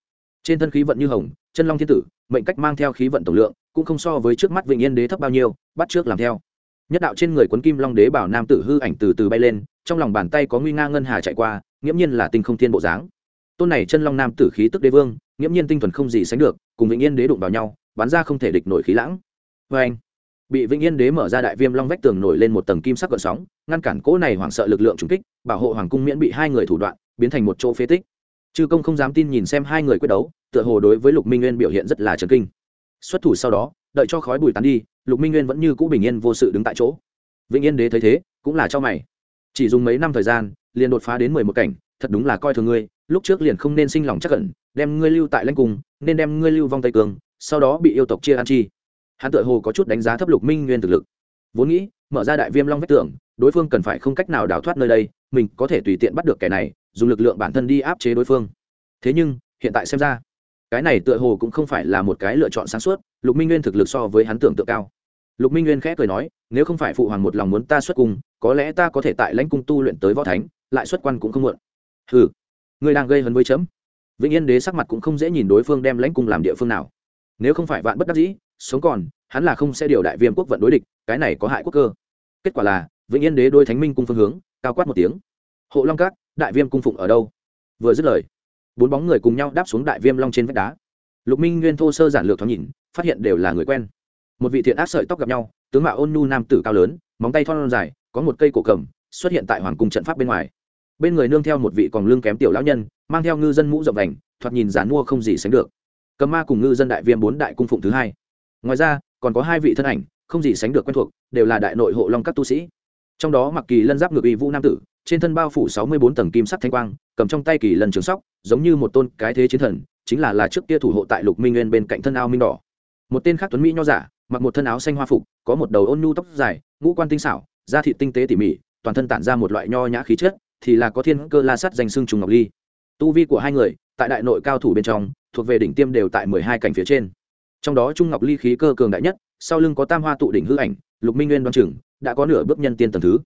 Trên thân khí vận như hồng, chân long thiên tử, mệnh cách mang theo khí vận tổng lượng, cũng không so với trước mắt vĩnh yên đế thấp bao nhiêu, bắt trước làm theo. Nhất đạo trên người quấn kim long đế bảo nam tử hư ảnh từ từ bay lên trong lòng bàn tay có nguy nga ngân hà chạy qua, nghiễm nhiên là tinh không thiên bộ dáng. Tôn này chân long nam tử khí tức đế vương, nghiễm nhiên tinh thuần không gì sánh được, cùng vĩnh yên đế đụng vào nhau, bắn ra không thể địch nổi khí lãng. Vê anh, bị vĩnh yên đế mở ra đại viêm long vách tường nổi lên một tầng kim sắc gợn sóng, ngăn cản cỗ này hoảng sợ lực lượng trùng kích, bảo hộ hoàng cung miễn bị hai người thủ đoạn, biến thành một chỗ phế tích. Chư công không dám tin nhìn xem hai người quyết đấu, tựa hồ đối với lục minh nguyên biểu hiện rất là trần kinh. Xuất thủ sau đó, đợi cho khói bùi tán đi, lục minh nguyên vẫn như cũ bình yên vô sự đứng tại chỗ. Vĩnh yên đế thấy thế, cũng là cho mày chỉ dùng mấy năm thời gian, liền đột phá đến mười một cảnh, thật đúng là coi thường ngươi, lúc trước liền không nên sinh lòng chắc cẩn đem ngươi lưu tại lãnh cung, nên đem ngươi lưu vong tây cường sau đó bị yêu tộc chia ăn chi. Hắn tự hồ có chút đánh giá thấp lục minh nguyên thực lực. Vốn nghĩ, mở ra đại viêm long vách tưởng đối phương cần phải không cách nào đào thoát nơi đây, mình có thể tùy tiện bắt được kẻ này, dùng lực lượng bản thân đi áp chế đối phương. Thế nhưng, hiện tại xem ra, cái này tựa hồ cũng không phải là một cái lựa chọn sáng suốt, lục minh nguyên thực lực so với hắn tưởng tượng cao lục minh nguyên khẽ cười nói, nếu không phải phụ hoàng một lòng muốn ta xuất cung, có lẽ ta có thể tại lãnh cung tu luyện tới võ thánh, lại xuất quan cũng không muộn. Hừ, ngươi đang gây hấn với chấm? Vĩnh yên đế sắc mặt cũng không dễ nhìn đối phương đem lãnh cung làm địa phương nào. Nếu không phải vạn bất đắc dĩ, sống còn, hắn là không sẽ điều đại viêm quốc vận đối địch, cái này có hại quốc cơ. Kết quả là, vĩnh yên đế đôi thánh minh cung phương hướng, cao quát một tiếng. Hộ long các, đại viêm cung phụng ở đâu? Vừa dứt lời, bốn bóng người cùng nhau đáp xuống đại viêm long trên vách đá. Lục minh nguyên thô sơ giản lược thoáng nhìn, phát hiện đều là người quen một vị thiện ác sợi tóc gặp nhau, tướng mạo ôn nhu nam tử cao lớn, móng tay thon dài, có một cây cổ cầm, xuất hiện tại hoàng cung trận pháp bên ngoài. Bên người nương theo một vị còn lương kém tiểu lão nhân, mang theo ngư dân mũ rộng đành thoạt nhìn dán mua không gì sánh được. Cầm ma cùng ngư dân đại viêm bốn đại cung phụng thứ hai. Ngoài ra, còn có hai vị thân ảnh, không gì sánh được quen thuộc, đều là đại nội hộ long các tu sĩ. Trong đó mặc kỳ lân giáp ngược uy vũ nam tử, trên thân bao phủ sáu mươi bốn tầng kim sắc thanh quang, cầm trong tay kỳ lân trường sóc, giống như một tôn cái thế chiến thần, chính là là trước kia thủ hộ tại lục minh nguyên bên cạnh thân ao minh đỏ. Một tên khác tuấn mỹ nho giả mặc một thân áo xanh hoa phục, có một đầu ôn nhu tóc dài, ngũ quan tinh xảo, da thịt tinh tế tỉ mỉ, toàn thân tản ra một loại nho nhã khí chất, thì là có thiên cơ la sắt danh xưng trùng ngọc ly. Tu vi của hai người, tại đại nội cao thủ bên trong, thuộc về đỉnh tiêm đều tại mười hai cảnh phía trên. Trong đó trung ngọc ly khí cơ cường đại nhất, sau lưng có tam hoa tụ đỉnh hư ảnh, lục minh nguyên đoan chừng, đã có nửa bước nhân tiên tầm thứ.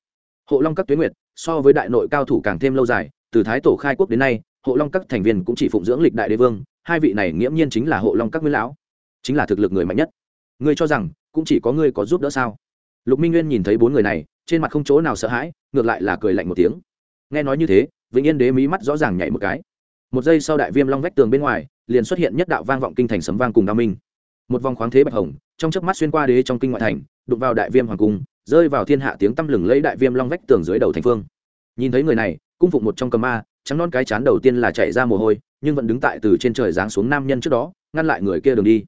Hộ long các tuyến nguyệt, so với đại nội cao thủ càng thêm lâu dài, từ thái tổ khai quốc đến nay, hộ long các thành viên cũng chỉ phụng dưỡng lịch đại đế vương, hai vị này nghiễm nhiên chính là hộ long các nguyên lão, chính là thực lực người mạnh nhất ngươi cho rằng cũng chỉ có ngươi có giúp đỡ sao? Lục minh nguyên nhìn thấy bốn người này, trên mặt không chỗ nào sợ hãi, ngược lại là cười lạnh một tiếng. Nghe nói như thế, vĩnh yên đế mí mắt rõ ràng nhảy một cái. Một giây sau đại viêm long vách tường bên ngoài, liền xuất hiện nhất đạo vang vọng kinh thành sấm vang cùng đao minh. Một vòng khoáng thế bạch hồng, trong chớp mắt xuyên qua đế trong kinh ngoại thành, đụng vào đại viêm hoàng cung, rơi vào thiên hạ tiếng tăm lừng lấy đại viêm long vách tường dưới đầu thành phương. Nhìn thấy người này, cung phụng một trong cầm ma, trắng non cái chán đầu tiên là chạy ra mồ hôi, nhưng vẫn đứng tại từ trên trời giáng xuống nam nhân trước đó, ngăn lại người kia đường đi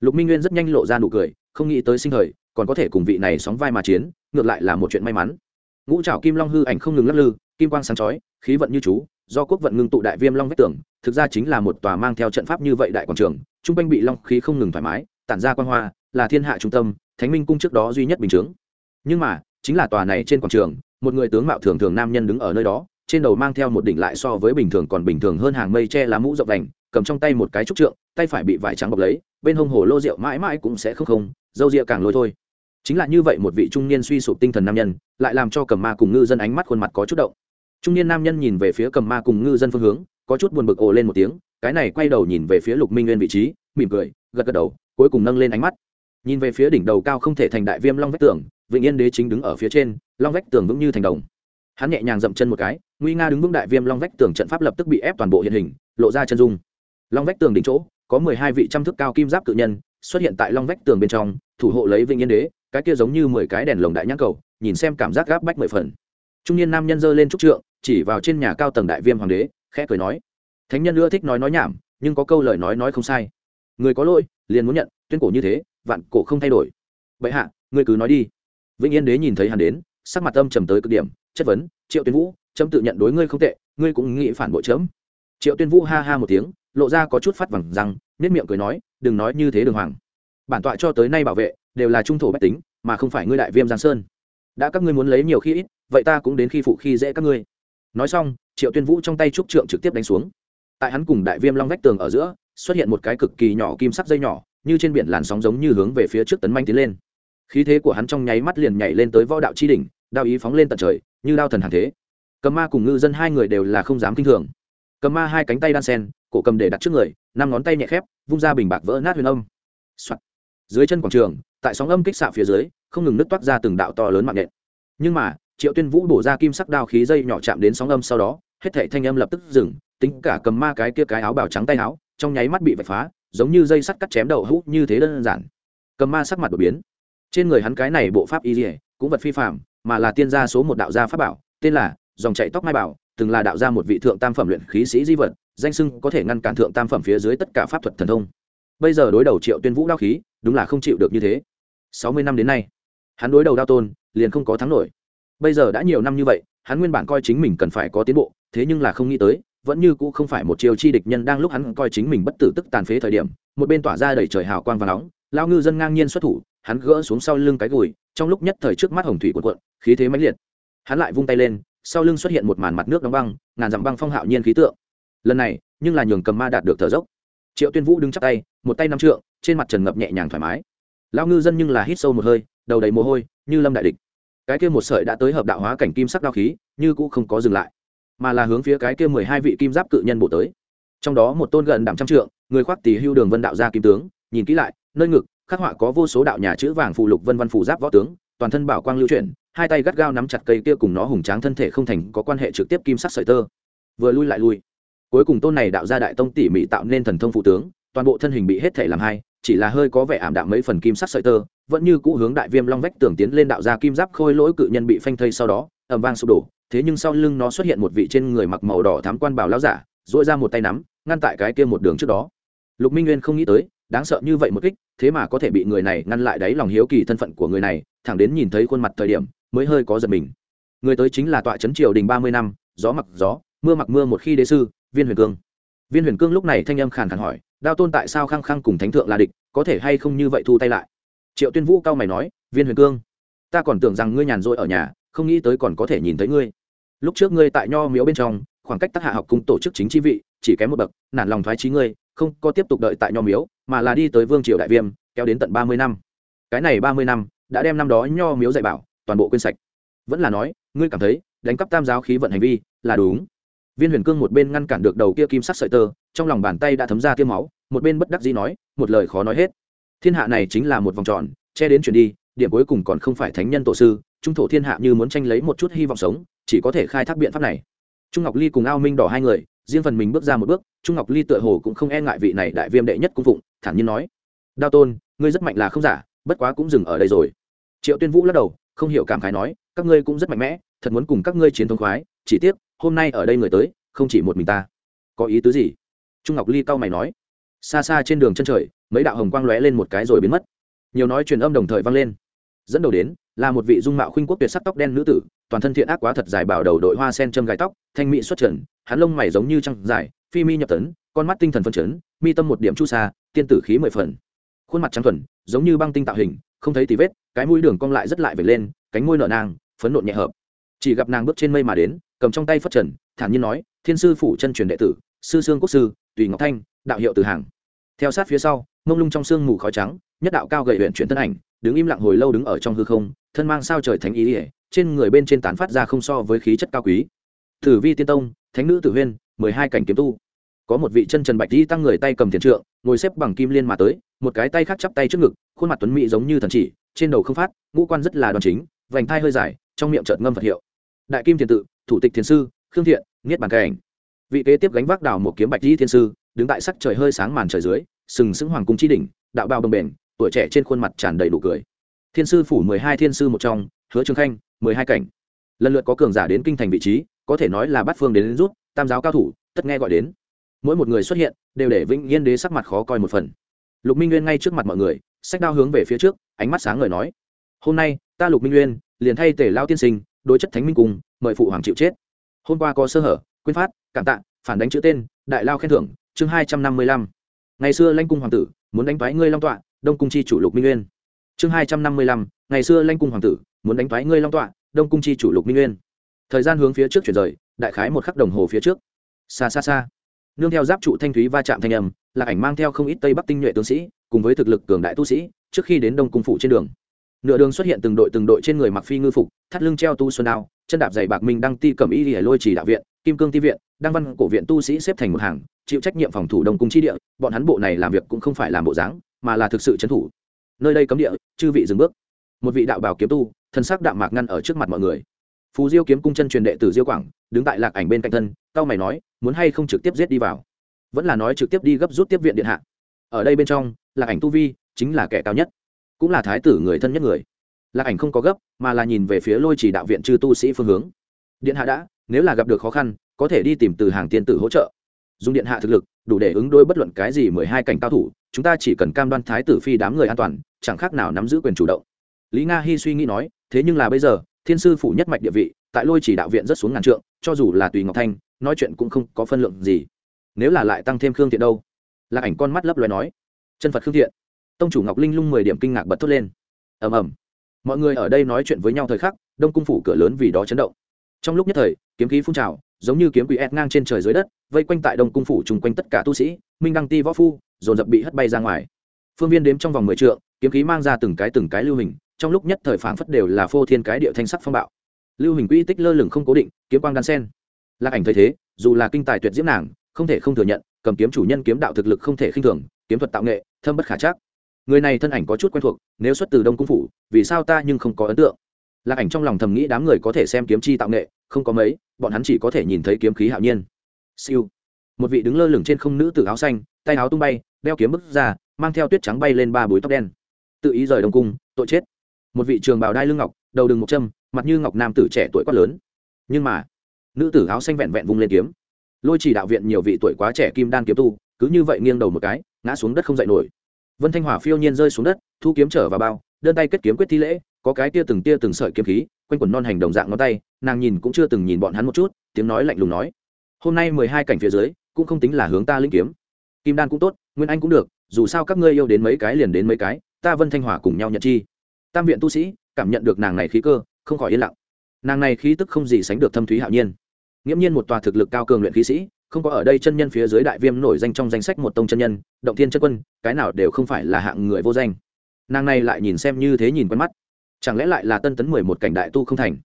lục minh nguyên rất nhanh lộ ra nụ cười, không nghĩ tới sinh thời, còn có thể cùng vị này sóng vai mà chiến, ngược lại là một chuyện may mắn. Ngũ trảo kim long hư ảnh không ngừng lắc lư, kim quang sáng chói, khí vận như chú, do quốc vận ngưng tụ đại viêm long vách tường, thực ra chính là một tòa mang theo trận pháp như vậy đại quảng trường, trung quanh bị long khí không ngừng thoải mái, tản ra quan hoa, là thiên hạ trung tâm, thánh minh cung trước đó duy nhất bình chướng. Nhưng mà, chính là tòa này trên quảng trường, một người tướng mạo thường thường nam nhân đứng ở nơi đó, trên đầu mang theo một đỉnh lại so với bình thường còn bình thường hơn hàng mây che lá mũ rộng đành, cầm trong tay một cái trúc trượng, tay phải bị vải trắng bọc lấy bên hông hồ lô rượu mãi mãi cũng sẽ không không, dâu rịa càng lôi thôi. Chính là như vậy một vị trung niên suy sụp tinh thần nam nhân, lại làm cho cầm ma cùng ngư dân ánh mắt khuôn mặt có chút động. Trung niên nam nhân nhìn về phía cầm ma cùng ngư dân phương hướng, có chút buồn bực ồ lên một tiếng, cái này quay đầu nhìn về phía lục minh nguyên vị trí, mỉm cười, gật gật đầu, cuối cùng nâng lên ánh mắt. Nhìn về phía đỉnh đầu cao không thể thành đại viêm long vách tường vĩnh yên đế chính đứng ở phía trên, long vách tường vững như thành đồng. Hắn nhẹ nhàng dậm chân một cái, nguy nga đứng vững đại viêm long vách tường trận pháp lập tức bị ép toàn bộ hiện hình, lộ ra chân dung. Long vách tường đỉnh chỗ có mười hai vị trăm thức cao kim giáp cự nhân, xuất hiện tại long vách tường bên trong, thủ hộ lấy vĩnh yên đế, cái kia giống như mười cái đèn lồng đại nhãn cầu, nhìn xem cảm giác gáp bách mười phần. Trung niên nam nhân giơ lên trúc trượng, chỉ vào trên nhà cao tầng đại viêm hoàng đế, khẽ cười nói, thánh nhân ưa thích nói nói nhảm, nhưng có câu lời nói nói không sai. Người có lỗi, liền muốn nhận, tuyên cổ như thế, vạn cổ không thay đổi. Vậy hạ, ngươi cứ nói đi. Vĩnh yên đế nhìn thấy hắn đến, sắc mặt âm trầm tới cực điểm, chất vấn, triệu tuyên vũ trâm tự nhận đối ngươi không tệ, ngươi cũng nghĩ phản bội chấm. Triệu tuyên vũ ha ha một tiếng lộ ra có chút phát vẳng rằng nết miệng cười nói, đừng nói như thế đường hoàng. Bản tọa cho tới nay bảo vệ, đều là trung thổ bách tính, mà không phải ngươi đại viêm giang sơn. Đã các ngươi muốn lấy nhiều khi ít, vậy ta cũng đến khi phụ khi dễ các ngươi. Nói xong, triệu tuyên vũ trong tay trúc trượng trực tiếp đánh xuống. Tại hắn cùng đại viêm long vách tường ở giữa, xuất hiện một cái cực kỳ nhỏ kim sắc dây nhỏ, như trên biển làn sóng giống như hướng về phía trước tấn manh tiến lên. Khí thế của hắn trong nháy mắt liền nhảy lên tới võ đạo chi đỉnh, đao ý phóng lên tận trời, như đao thần hàng thế. Cầm ma cùng ngư dân hai người đều là không dám kinh thường cầm ma hai cánh tay đan sen, cổ cầm để đặt trước người, năm ngón tay nhẹ khép, vung ra bình bạc vỡ nát huyền âm、Soạn. dưới chân quảng trường, tại sóng âm kích xạ phía dưới, không ngừng nứt toát ra từng đạo to lớn mạng nhện. Nhưng mà, triệu tuyên vũ bổ ra kim sắc đao khí dây nhỏ chạm đến sóng âm sau đó, hết thể thanh âm lập tức dừng, tính cả cầm ma cái kia cái áo bào trắng tay áo, trong nháy mắt bị vạch phá, giống như dây sắt cắt chém đầu hũ như thế đơn giản. Cầm ma sắc mặt đột biến. Trên người hắn cái này bộ pháp y dỉa cũng vật phi phạm mà là tiên gia số một đạo gia pháp bảo, tên là dòng chạy tóc mai bảo từng là đạo ra một vị thượng tam phẩm luyện khí sĩ di vật, danh sưng có thể ngăn cản thượng tam phẩm phía dưới tất cả pháp thuật thần thông. Bây giờ đối đầu triệu tuyên vũ đao khí, đúng là không chịu được như thế. Sáu mươi năm đến nay, hắn đối đầu đao tôn, liền không có thắng nổi. Bây giờ đã nhiều năm như vậy, hắn nguyên bản coi chính mình cần phải có tiến bộ, thế nhưng là không nghĩ tới, vẫn như cũ không phải một chiêu chi địch nhân đang lúc hắn coi chính mình bất tử tức tàn phế thời điểm, một bên tỏa ra đầy trời hào quang và nóng lao ngư dân ngang nhiên xuất thủ, hắn gỡ xuống sau lưng cái gùi, trong lúc nhất thời trước mắt hồng thủy cuộn cuộn, khí thế mãnh liệt. Hắn lại vung tay lên sau lưng xuất hiện một màn mặt nước đóng băng, ngàn dặm băng phong hạo nhiên khí tượng. Lần này, nhưng là nhường cầm ma đạt được thở dốc. Triệu tuyên vũ đứng chắp tay, một tay năm trượng, trên mặt trần ngập nhẹ nhàng thoải mái. Lao ngư dân nhưng là hít sâu một hơi, đầu đầy mồ hôi, như lâm đại địch. Cái kia một sợi đã tới hợp đạo hóa cảnh kim sắc đao khí, như cũng không có dừng lại, mà là hướng phía cái kia mười hai vị kim giáp cự nhân bổ tới. Trong đó một tôn gần đạm trăm trượng, người khoác tỷ hưu đường vân đạo gia kim tướng, nhìn kỹ lại, nơi ngực, khắc họa có vô số đạo nhà chữ vàng phù lục vân văn phù giáp võ tướng, toàn thân bảo quang lưu chuyển hai tay gắt gao nắm chặt cây kia cùng nó hùng tráng thân thể không thành có quan hệ trực tiếp kim sắc sợi tơ. Vừa lui lại lui. Cuối cùng tôn này đạo gia đại tông tỉ mỉ tạo nên thần thông phụ tướng, toàn bộ thân hình bị hết thể làm hai, chỉ là hơi có vẻ ảm đạm mấy phần kim sắc sợi tơ, vẫn như cũ hướng đại viêm long vách tưởng tiến lên đạo gia kim giáp khôi lỗi cự nhân bị phanh thây sau đó ẩm vang sụp đổ. Thế nhưng sau lưng nó xuất hiện một vị trên người mặc màu đỏ thám quan bảo lao giả dội ra một tay nắm, ngăn tại cái kia một đường trước đó. Lục minh nguyên không nghĩ tới, đáng sợ như vậy một kích, thế mà có thể bị người này ngăn lại đáy lòng hiếu kỳ thân phận của người này, thẳng đến nhìn thấy khuôn mặt thời điểm mới hơi có giật mình. Người tới chính là tọa trấn triều đình ba mươi năm, gió mặc gió, mưa mặc mưa một khi đế sư, viên huyền cương. Viên huyền cương lúc này thanh âm khàn khàn hỏi, đao tôn tại sao khăng khăng cùng thánh thượng là địch, có thể hay không như vậy thu tay lại? Triệu tuyên vũ cao mày nói, viên huyền cương, ta còn tưởng rằng ngươi nhàn rỗi ở nhà, không nghĩ tới còn có thể nhìn thấy ngươi. Lúc trước ngươi tại nho miếu bên trong, khoảng cách tác hạ học cung tổ chức chính chi vị, chỉ kém một bậc, nản lòng thoái trí ngươi, không có tiếp tục đợi tại nho miếu, mà là đi tới vương triều đại viêm, kéo đến tận ba mươi năm. Cái này ba mươi năm, đã đem năm đó nho miếu dạy bảo toàn bộ quên sạch. Vẫn là nói, ngươi cảm thấy, đánh cắp tam giáo khí vận hành vi, là đúng. Viên huyền cương một bên ngăn cản được đầu kia kim sắc sợi tơ, trong lòng bàn tay đã thấm ra tiêm máu, một bên bất đắc dĩ nói, một lời khó nói hết. Thiên hạ này chính là một vòng tròn, che đến chuyển đi, điểm cuối cùng còn không phải thánh nhân tổ sư, trung thổ thiên hạ như muốn tranh lấy một chút hy vọng sống, chỉ có thể khai thác biện pháp này. Trung ngọc ly cùng ao minh đỏ hai người, riêng phần mình bước ra một bước, trung ngọc ly tựa hồ cũng không e ngại vị này đại viêm đệ nhất cung phụng, thản nhiên nói, đao tôn, ngươi rất mạnh là không giả, bất quá cũng dừng ở đây rồi. Triệu tuyên vũ lắc đầu không hiểu cảm khái nói, các ngươi cũng rất mạnh mẽ, thật muốn cùng các ngươi chiến thống khoái, chỉ tiếc, hôm nay ở đây người tới, không chỉ một mình ta. Có ý tứ gì? Trung ngọc ly cau mày nói. Xa xa trên đường chân trời, mấy đạo hồng quang lóe lên một cái rồi biến mất. Nhiều nói truyền âm đồng thời vang lên. Dẫn đầu đến, là một vị dung mạo khuynh quốc tuyệt sắc tóc đen nữ tử, toàn thân thiện ác quá thật dài bảo đầu đội hoa sen châm gai tóc, thanh mỹ xuất trần, hắn lông mày giống như trăng dài, phi mi nhập tấn, con mắt tinh thần phân chấn, mi tâm một điểm chu xa tiên tử khí mười phần. Khuôn mặt trắng thuần, giống như băng tinh tạo hình không thấy tí vết, cái mũi đường cong lại rất lại về lên, cánh môi nở nang, phấn nộn nhẹ hợp. Chỉ gặp nàng bước trên mây mà đến, cầm trong tay phất trần, thản nhiên nói, thiên sư phủ chân truyền đệ tử, sư sương quốc sư, tùy ngọc thanh, đạo hiệu từ hàng. Theo sát phía sau, mông lung trong sương mù khói trắng, nhất đạo cao gậy huyện chuyển thân ảnh, đứng im lặng hồi lâu đứng ở trong hư không, thân mang sao trời thánh ý ỉa trên người bên trên tán phát ra không so với khí chất cao quý. Tử vi tiên tông, thánh nữ tử huyên, mười hai cảnh kiếm tu có một vị chân trần bạch đi tăng người tay cầm thiền trượng ngồi xếp bằng kim liên mà tới một cái tay khác chắp tay trước ngực khuôn mặt tuấn mỹ giống như thần chỉ trên đầu không phát ngũ quan rất là đoàn chính vành thai hơi dài trong miệng trợt ngâm phật hiệu. Đại kim thiền tự thủ tịch thiền sư khương thiện niết bàn cảnh. Vị kế tiếp gánh vác đào một kiếm bạch di thiên sư đứng tại sắc trời hơi sáng màn trời dưới sừng sững hoàng cung chi đỉnh đạo bao đồng bền tuổi trẻ trên khuôn mặt tràn đầy đủ cười. Thiên sư phủ mười hai thiên sư một trong hứa trường khanh mười hai cảnh. Lần lượt có cường giả đến kinh thành vị trí có thể nói là bắt phương đến, đến rút tam giáo cao thủ tất nghe gọi đến mỗi một người xuất hiện đều để vĩnh yên đế sắc mặt khó coi một phần. Lục minh nguyên ngay trước mặt mọi người sách đao hướng về phía trước, ánh mắt sáng ngời nói, hôm nay, ta lục minh nguyên, liền thay tể lao tiên sinh, đối chất thánh minh cùng mời phụ hoàng chịu chết. Hôm qua có sơ hở quyên phát, cảm tạ, phản đánh chữ tên, đại lao khen thưởng, chương hai trăm năm mươi lăm. Ngày xưa lanh cung hoàng tử, muốn đánh thoái ngươi long tọa, đông cung chi chủ lục minh nguyên. Chương hai trăm năm mươi lăm, ngày xưa lanh cung hoàng tử, muốn đánh thoái ngươi long tọa, đông cung chi chủ lục minh nguyên. Thời gian hướng phía trước chuyển rời, đại khái một khắc đồng hồ phía trước. Xa xa xa nương theo giáp trụ thanh thúy va chạm thanh âm, là ảnh mang theo không ít tây bắc tinh nhuệ tướng sĩ, cùng với thực lực cường đại tu sĩ, trước khi đến đông cung phủ trên đường. Nửa đường xuất hiện từng đội từng đội trên người mặc phi ngư phục, thắt lưng treo tu xuân đao, chân đạp giày bạc minh đăng ti cầm y lìa lôi chỉ đạo viện, kim cương ti viện, đăng văn cổ viện tu sĩ xếp thành một hàng, chịu trách nhiệm phòng thủ đông cung chi địa, bọn hắn bộ này làm việc cũng không phải làm bộ dáng, mà là thực sự trấn thủ. Nơi đây cấm địa, chư vị dừng bước. Một vị đạo bảo kiếm tu, thân sắc đạm mạc ngăn ở trước mặt mọi người phù diêu kiếm cung chân truyền đệ tử diêu quảng, đứng tại lạc ảnh bên cạnh thân, cao mày nói, muốn hay không trực tiếp giết đi vào? Vẫn là nói trực tiếp đi gấp rút tiếp viện điện hạ. Ở đây bên trong, lạc ảnh tu vi chính là kẻ cao nhất, cũng là thái tử người thân nhất người. Lạc ảnh không có gấp, mà là nhìn về phía lôi chỉ đạo viện chư tu sĩ phương hướng. Điện hạ đã, nếu là gặp được khó khăn, có thể đi tìm từ hàng tiên tử hỗ trợ. Dùng điện hạ thực lực, đủ để ứng đôi bất luận cái gì mười hai cảnh cao thủ, chúng ta chỉ cần cam đoan thái tử phi đám người an toàn, chẳng khác nào nắm giữ quyền chủ động. Lý nga hy suy nghĩ nói, thế nhưng là bây giờ thiên sư phủ nhất mạch địa vị, tại lôi chỉ đạo viện rất xuống ngàn trượng, cho dù là tùy ngọc thanh, nói chuyện cũng không có phân lượng gì. Nếu là lại tăng thêm khương thiện đâu? Lạc ảnh con mắt lấp loài nói. Chân phật khương thiện. Tông chủ ngọc linh lung mười điểm kinh ngạc bật thốt lên. Ầm ầm. Mọi người ở đây nói chuyện với nhau thời khắc, đông cung phủ cửa lớn vì đó chấn động. Trong lúc nhất thời, kiếm khí phun trào, giống như kiếm quỷ ép ngang trên trời dưới đất, vây quanh tại đông cung phủ chung quanh tất cả tu sĩ, minh đăng ti võ phu, dồn dập bị hất bay ra ngoài. Phương viên đếm trong vòng mười trượng, kiếm khí mang ra từng cái từng cái lưu hình trong lúc nhất thời phảng phất đều là phô thiên cái địa thanh sắc phong bạo. Lưu hình quỹ tích lơ lửng không cố định, kiếm quang đan sen. Lạc ảnh thấy thế, dù là kinh tài tuyệt diễm nàng, không thể không thừa nhận, cầm kiếm chủ nhân kiếm đạo thực lực không thể khinh thường, kiếm thuật tạo nghệ, thâm bất khả chắc người này thân ảnh có chút quen thuộc, nếu xuất từ đông cung phủ, vì sao ta nhưng không có ấn tượng? Lạc ảnh trong lòng thầm nghĩ đám người có thể xem kiếm chi tạo nghệ, không có mấy, bọn hắn chỉ có thể nhìn thấy kiếm khí hạo nhiên. Siêu. Một vị đứng lơ lửng trên không nữ tử áo xanh, tay áo tung bay, đeo kiếm bức ra, mang theo tuyết trắng bay lên ba búi tóc đen. Tự ý rời đông cung, tội chết một vị trường bào đai lưng ngọc, đầu đừng một châm, mặt như ngọc nam tử trẻ tuổi quá lớn. Nhưng mà, nữ tử áo xanh vẹn vẹn vung lên kiếm. Lôi chỉ đạo viện nhiều vị tuổi quá trẻ kim đan kiếm tu, cứ như vậy nghiêng đầu một cái, ngã xuống đất không dậy nổi. Vân thanh hỏa phiêu nhiên rơi xuống đất, thu kiếm trở vào bao, đơn tay kết kiếm quyết thi lễ, có cái tia từng tia từng sợi kiếm khí, quanh quần non hành đồng dạng ngón tay, nàng nhìn cũng chưa từng nhìn bọn hắn một chút, tiếng nói lạnh lùng nói. Hôm nay mười hai cảnh phía dưới, cũng không tính là hướng ta linh kiếm. Kim đan cũng tốt, nguyên anh cũng được, dù sao các ngươi yêu đến mấy cái liền đến mấy cái, ta vân thanh hỏa cùng nhau nhận chi tam viện tu sĩ cảm nhận được nàng này khí cơ, không khỏi yên lặng. Nàng này khí tức không gì sánh được thâm thúy hạo nhiên. Nghiễm nhiên một tòa thực lực cao cường luyện khí sĩ, không có ở đây chân nhân phía dưới đại viêm nổi danh trong danh sách một tông chân nhân, động thiên chân quân, cái nào đều không phải là hạng người vô danh. Nàng này lại nhìn xem như thế nhìn quen mắt. Chẳng lẽ lại là tân tấn mười một cảnh đại tu không thành?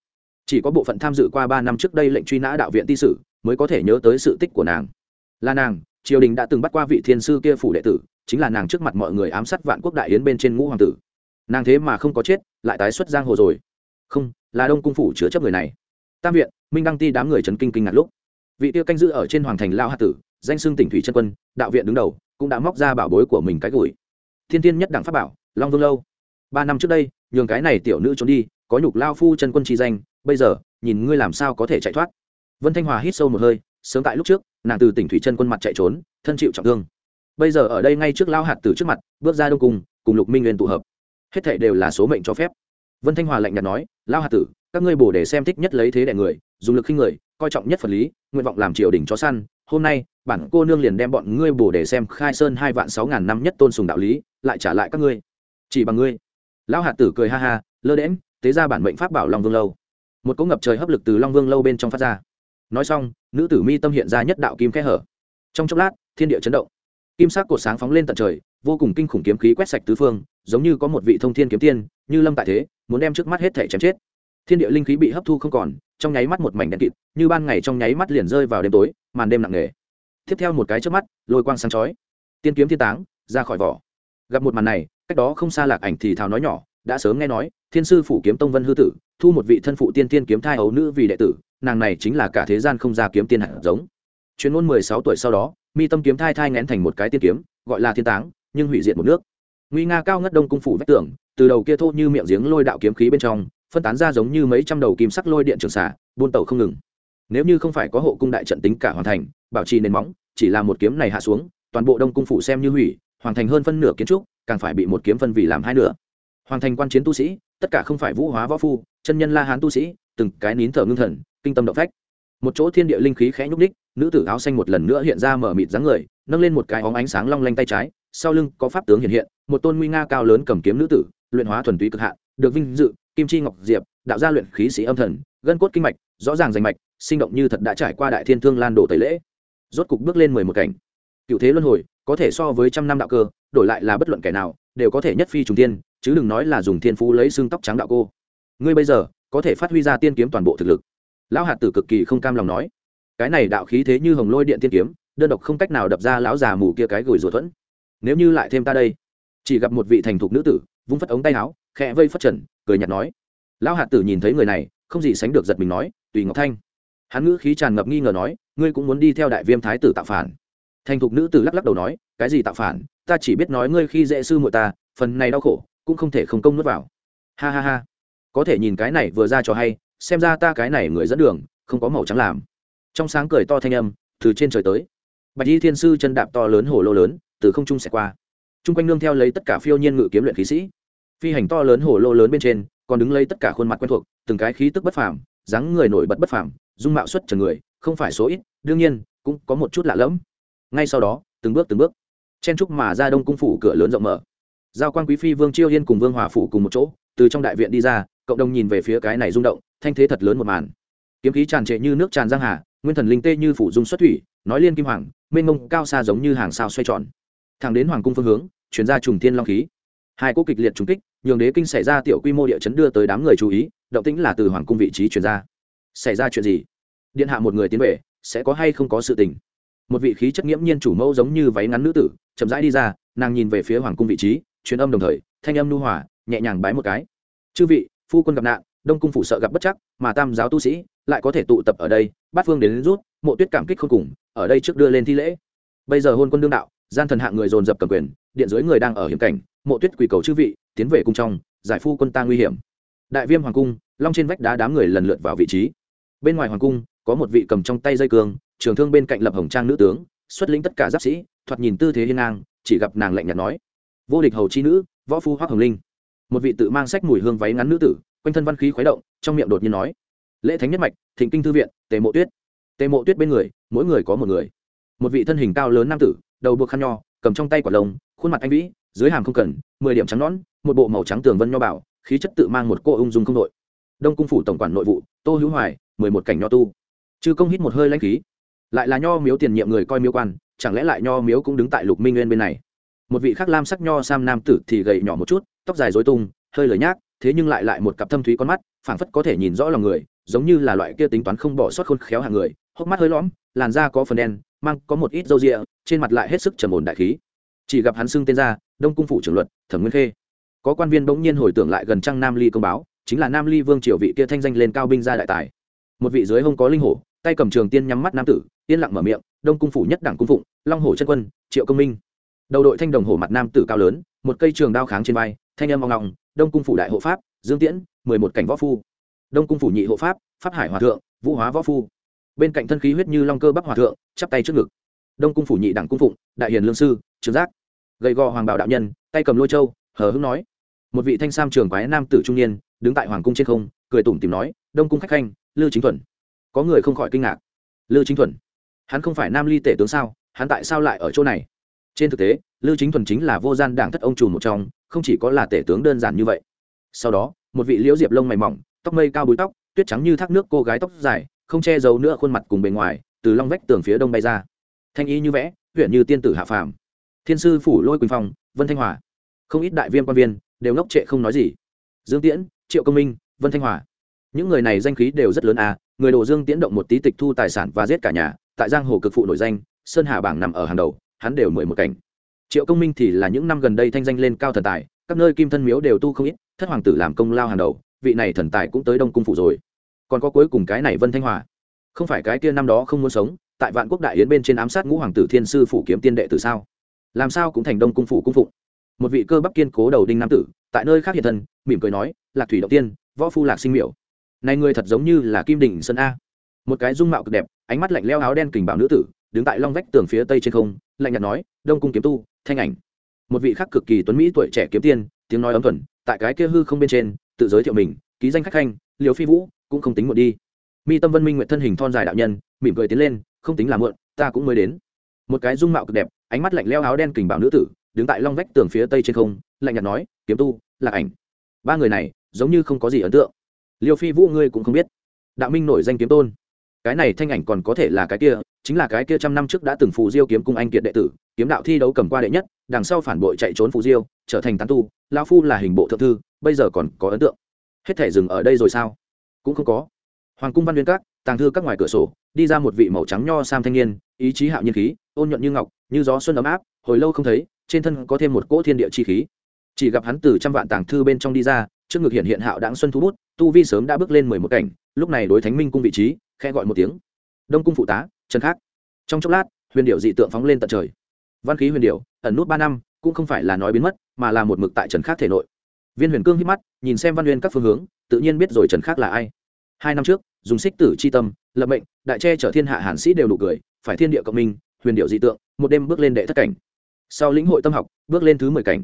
Chỉ có bộ phận tham dự qua ba năm trước đây lệnh truy nã đạo viện ti sử mới có thể nhớ tới sự tích của nàng. Là nàng, triều đình đã từng bắt qua vị thiên sư kia phủ đệ tử, chính là nàng trước mặt mọi người ám sát vạn quốc đại yến bên trên ngũ hoàng tử nàng thế mà không có chết, lại tái xuất giang hồ rồi. Không, là đông cung phủ chứa chấp người này. Tam viện, minh đăng ti đám người trấn kinh kinh ngạc lúc. Vị tiêu canh giữ ở trên hoàng thành lao hạ tử, danh xưng tỉnh thủy chân quân, đạo viện đứng đầu, cũng đã móc ra bảo bối của mình cái gửi. Thiên tiên nhất đẳng pháp bảo, long vương lâu. Ba năm trước đây, nhường cái này tiểu nữ trốn đi, có nhục lao phu chân quân chi danh, bây giờ, nhìn ngươi làm sao có thể chạy thoát. Vân thanh hòa hít sâu một hơi, sớm tại lúc trước, nàng từ tỉnh thủy chân quân mặt chạy trốn, thân chịu trọng thương. Bây giờ ở đây ngay trước lao hạt tử trước mặt, bước ra đông cung, cùng lục minh nguyên tụ hợp hết thảy đều là số mệnh cho phép. Vân thanh hòa lạnh nhạt nói lao hạt tử, các ngươi bổ để xem thích nhất lấy thế đệ người, dùng lực khinh người, coi trọng nhất phần lý, nguyện vọng làm triều đình chó săn, hôm nay, bản cô nương liền đem bọn ngươi bổ để xem khai sơn hai vạn sáu ngàn năm nhất tôn sùng đạo lý, lại trả lại các ngươi. Chỉ bằng ngươi. Lão hạt tử cười ha ha, lơ đễm tế ra bản mệnh pháp bảo long vương lâu. Một cỗ ngập trời hấp lực từ long vương lâu bên trong phát ra. Nói xong, nữ tử mi tâm hiện ra nhất đạo kim khe hở. Trong chốc lát, thiên địa chấn động. Kim sắc cột sáng phóng lên tận trời vô cùng kinh khủng kiếm khí quét sạch tứ phương, giống như có một vị thông thiên kiếm tiên, như lâm tại thế, muốn đem trước mắt hết thể chém chết. Thiên địa linh khí bị hấp thu không còn, trong nháy mắt một mảnh đen kịt, như ban ngày trong nháy mắt liền rơi vào đêm tối, màn đêm nặng nề. Tiếp theo một cái trước mắt, lôi quang sáng chói. Tiên kiếm thiên táng, ra khỏi vỏ. Gặp một màn này, cách đó không xa lạc ảnh thì thào nói nhỏ, đã sớm nghe nói, thiên sư phủ kiếm tông vân hư tử, thu một vị thân phụ tiên tiên kiếm thai ấu nữ vì đệ tử, nàng này chính là cả thế gian không ra kiếm tiên hạt giống. Chuyên môn mười sáu tuổi sau đó, mi tâm kiếm thai thai ngén thành một cái tiên kiếm, gọi là thiên táng nhưng hủy diệt một nước. Nguy nga cao ngất đông cung phủ vách tường, từ đầu kia thô như miệng giếng lôi đạo kiếm khí bên trong, phân tán ra giống như mấy trăm đầu kim sắc lôi điện trường xả, buôn tàu không ngừng. Nếu như không phải có hộ cung đại trận tính cả hoàn thành, bảo trì nền móng, chỉ là một kiếm này hạ xuống, toàn bộ đông cung phủ xem như hủy, hoàn thành hơn phân nửa kiến trúc, càng phải bị một kiếm phân vì làm hai nửa. Hoàn thành quan chiến tu sĩ, tất cả không phải vũ hóa võ phu, chân nhân la hán tu sĩ, từng cái nín thở ngưng thần, kinh tâm động phách. Một chỗ thiên địa linh khí khẽ nhúc ních nữ tử áo xanh một lần nữa hiện ra mở mịt dáng người, nâng lên một cái óng ánh sáng long lanh tay trái sau lưng có pháp tướng hiện hiện, một tôn nguy nga cao lớn cầm kiếm nữ tử, luyện hóa thuần túy cực hạn, được vinh dự, kim chi ngọc diệp, đạo gia luyện khí sĩ âm thần, gân cốt kinh mạch, rõ ràng rành mạch, sinh động như thật đã trải qua đại thiên thương lan đổ tẩy lễ. Rốt cục bước lên mười một cảnh. Cựu thế luân hồi, có thể so với trăm năm đạo cơ, đổi lại là bất luận kẻ nào, đều có thể nhất phi trùng tiên chứ đừng nói là dùng thiên phú lấy xương tóc trắng đạo cô. Ngươi bây giờ, có thể phát huy ra tiên kiếm toàn bộ thực lực. Lão hạt tử cực kỳ không cam lòng nói. Cái này đạo khí thế như hồng lôi điện tiên kiếm, đơn độc không cách nào đập ra lão già mù kia cái gửi rủa thuẫn nếu như lại thêm ta đây. Chỉ gặp một vị thành thục nữ tử, vung phất ống tay áo, khẽ vây phất trần, cười nhạt nói. Lão hạt tử nhìn thấy người này, không gì sánh được giật mình nói, tùy ngọc thanh. Hắn ngữ khí tràn ngập nghi ngờ nói, ngươi cũng muốn đi theo đại viêm thái tử tạo phản? Thành thục nữ tử lắc lắc đầu nói, cái gì tạo phản? Ta chỉ biết nói ngươi khi dễ sư muội ta, phần này đau khổ, cũng không thể không công nuốt vào. Ha ha ha. Có thể nhìn cái này vừa ra cho hay, xem ra ta cái này người dẫn đường, không có màu trắng làm. Trong sáng cười to thanh âm, từ trên trời tới. Bạch y thiên sư chân đạp to lớn hồ lô lớn từ không trung sẽ qua. Chung quanh nương theo lấy tất cả phiêu nhiên ngự kiếm luyện khí sĩ. Phi hành to lớn hổ lô lớn bên trên, còn đứng lấy tất cả khuôn mặt quen thuộc, từng cái khí tức bất phàm, dáng người nổi bật bất phàm, dung mạo xuất trần người, không phải số ít, đương nhiên, cũng có một chút lạ lẫm. Ngay sau đó, từng bước từng bước, chen trúc mà ra đông cung phủ cửa lớn rộng mở. Giao quan quý phi vương chiêu yên cùng vương hòa phủ cùng một chỗ, từ trong đại viện đi ra, cộng đồng nhìn về phía cái này rung động, thanh thế thật lớn một màn. Kiếm khí tràn trệ như nước tràn giang hà, nguyên thần linh tê như phủ dung xuất thủy, nói liên kim hoàng, mênh mông cao xa giống như hàng sao xoay tròn thẳng đến hoàng cung phương hướng chuyển ra trùng thiên long khí. Hai cỗ kịch liệt trùng kích nhường đế kinh xảy ra tiểu quy mô địa chấn đưa tới đám người chú ý động tĩnh là từ hoàng cung vị trí chuyển ra. Xảy ra chuyện gì? Điện hạ một người tiến về sẽ có hay không có sự tình? Một vị khí chất nghiễm nhiên chủ mẫu giống như váy ngắn nữ tử chậm rãi đi ra nàng nhìn về phía hoàng cung vị trí truyền âm đồng thời thanh âm nu hòa nhẹ nhàng bái một cái. Chư vị phu quân gặp nạn đông cung phủ sợ gặp bất chắc mà tam giáo tu sĩ lại có thể tụ tập ở đây bát phương đến, đến rút mộ tuyết cảm kích không cùng ở đây trước đưa lên thi lễ. Bây giờ hôn quân đương đạo gian thần hạng người dồn dập cầm quyền, điện dưới người đang ở hiểm cảnh, mộ tuyết quỳ cầu chư vị, tiến về cung trong, giải phu quân ta nguy hiểm. Đại viêm hoàng cung, long trên vách đá đám người lần lượt vào vị trí. Bên ngoài hoàng cung, có một vị cầm trong tay dây cương, trường thương bên cạnh lập hồng trang nữ tướng, xuất lĩnh tất cả giáp sĩ, thoạt nhìn tư thế hiên ngang, chỉ gặp nàng lạnh nhạt nói, vô địch hầu chi nữ, võ phu hoác hồng linh. Một vị tự mang sách mùi hương váy ngắn nữ tử, quanh thân văn khí khuấy động, trong miệng đột nhiên nói, lễ thánh nhất mạch, thịnh kinh thư viện, tề mộ tuyết. Tề mộ tuyết bên người, mỗi người có một người. Một vị thân hình cao lớn nam tử đầu buộc khăn nho cầm trong tay quả lồng, khuôn mặt anh vĩ dưới hàm không cần mười điểm trắng nón một bộ màu trắng tường vân nho bảo khí chất tự mang một cô ung dung không đội. Đông cung phủ tổng quản nội vụ tô hữu hoài mười một cảnh nho tu. Chư công hít một hơi lãnh khí. Lại là nho miếu tiền nhiệm người coi miếu quan chẳng lẽ lại nho miếu cũng đứng tại lục minh nguyên bên này? Một vị khác lam sắc nho sam nam tử thì gầy nhỏ một chút tóc dài dối tung hơi lời nhác thế nhưng lại lại một cặp thâm thúy con mắt phảng phất có thể nhìn rõ lòng người giống như là loại kia tính toán không bỏ sót khôn khéo hàng người hốc mắt hơi lõm làn da có phần đen mang có một ít râu rịa, trên mặt lại hết sức trầm ổn đại khí. Chỉ gặp hắn xưng tên ra, đông cung phủ trưởng luật, thẩm nguyên khê. Có quan viên bỗng nhiên hồi tưởng lại gần trăng nam ly công báo, chính là nam ly vương triều vị kia thanh danh lên cao binh gia đại tài. Một vị dưới hông có linh hổ, tay cầm trường tiên nhắm mắt nam tử, yên lặng mở miệng, đông cung phủ nhất đảng cung phụng, long hổ chân quân, triệu công minh. Đầu đội thanh đồng hổ mặt nam tử cao lớn, một cây trường đao kháng trên vai, thanh âm mong ngọng đông cung phủ đại hộ pháp, dương tiễn, mười một cảnh võ phu. Đông cung phủ nhị hộ pháp pháp hải hòa thượng, vũ hóa võ phu bên cạnh thân khí huyết như long cơ bắc hòa thượng, chắp tay trước ngực. Đông cung phủ nhị đảng cung phụng, đại hiền lương sư, trường giác. Gầy gò hoàng bảo đạo nhân, tay cầm lôi châu, hờ hững nói. Một vị thanh sam trường quái nam tử trung niên, đứng tại hoàng cung trên không, cười tủm tìm nói, đông cung khách khanh, lư chính thuần. Có người không khỏi kinh ngạc. Lư chính thuần? Hắn không phải nam ly tể tướng sao? Hắn tại sao lại ở chỗ này? Trên thực tế, lư chính thuần chính là vô gian đảng thất ông trùm một trong, không chỉ có là tể tướng đơn giản như vậy. Sau đó, một vị liễu diệp lông mày mỏng, tóc mây cao búi tóc, tuyết trắng như thác nước cô gái tóc dài không che giấu nữa khuôn mặt cùng bề ngoài, từ long vách tường phía đông bay ra. Thanh ý như vẽ, huyện như tiên tử hạ phàm. Thiên sư phủ lôi quỳnh phong, vân thanh hòa. Không ít đại viên quan viên, đều ngốc trệ không nói gì. Dương tiễn, triệu công minh, vân thanh hòa. Những người này danh khí đều rất lớn à người đồ dương tiễn động một tí tịch thu tài sản và giết cả nhà, tại giang hồ cực phụ nổi danh, sơn hà bảng nằm ở hàng đầu, hắn đều mười một cảnh. Triệu công minh thì là những năm gần đây thanh danh lên cao thần tài, các nơi kim thân miếu đều tu không ít, thất hoàng tử làm công lao hàng đầu, vị này thần tài cũng tới đông cung phủ rồi còn có cuối cùng cái này vân thanh hòa. Không phải cái kia năm đó không muốn sống, tại vạn quốc đại yến bên trên ám sát ngũ hoàng tử thiên sư phủ kiếm tiên đệ từ sao? Làm sao cũng thành đông cung phủ cung phụng. Một vị cơ bắp kiên cố đầu đinh nam tử, tại nơi khác hiện thân, mỉm cười nói, lạc thủy đầu tiên, võ phu lạc sinh miểu. Này người thật giống như là kim đỉnh sơn a. Một cái dung mạo cực đẹp, ánh mắt lạnh leo áo đen kình bảo nữ tử, đứng tại long vách tường phía tây trên không, lạnh nhạt nói, đông cung kiếm tu, thanh ảnh. Một vị khác cực kỳ tuấn mỹ tuổi trẻ kiếm tiên, tiếng nói ấm thuần, tại cái kia hư không bên trên, tự giới thiệu mình, ký danh khách khanh liều phi vũ cũng không tính muộn đi. Mi tâm vân minh nguyện thân hình thon dài đạo nhân, mỉm cười tiến lên, không tính là muộn, ta cũng mới đến. Một cái dung mạo cực đẹp, ánh mắt lạnh leo áo đen kình bảo nữ tử, đứng tại long vách tường phía tây trên không, lạnh nhạt nói, kiếm tu lạc ảnh. Ba người này, giống như không có gì ấn tượng. Liêu phi vũ ngươi cũng không biết. Đạo minh nổi danh kiếm tôn. Cái này thanh ảnh còn có thể là cái kia, chính là cái kia trăm năm trước đã từng phù diêu kiếm cung anh kiệt đệ tử, kiếm đạo thi đấu cầm qua đệ nhất, đằng sau phản bội chạy trốn phù diêu, trở thành tán tu lao phu là hình bộ thượng thư, bây giờ còn có ấn tượng. Hết thể dừng ở đây rồi sao? Cũng không có. Hoàng cung văn viên các, tàng thư các ngoài cửa sổ, đi ra một vị màu trắng nho sam thanh niên, ý chí hạo nhiên khí, ôn nhuận như ngọc, như gió xuân ấm áp, hồi lâu không thấy, trên thân có thêm một cỗ thiên địa chi khí. Chỉ gặp hắn từ trăm vạn tàng thư bên trong đi ra, trước ngực hiện hiện hạo đáng xuân thu bút, tu vi sớm đã bước lên mười một cảnh, lúc này đối thánh minh cung vị trí khe gọi một tiếng. Đông cung phụ tá, trần khác trong chốc lát, huyền điệu dị tượng phóng lên tận trời. Văn khí huyền điệu ẩn nút ba năm, cũng không phải là nói biến mất, mà là một mực tại trần khác thể nội. Viên huyền cương hít mắt, nhìn xem văn huyền các phương hướng tự nhiên biết rồi trần khác là ai. Hai năm trước, dùng xích tử c h i tâm, lập mệnh, đại tre chở thiên hạ hàn sĩ đều nụ cười, phải thiên địa cộng minh, huyền điệu dị tượng, một đêm bước lên đệ thất cảnh. Sau lĩnh hội tâm học, bước lên thứ mười cảnh.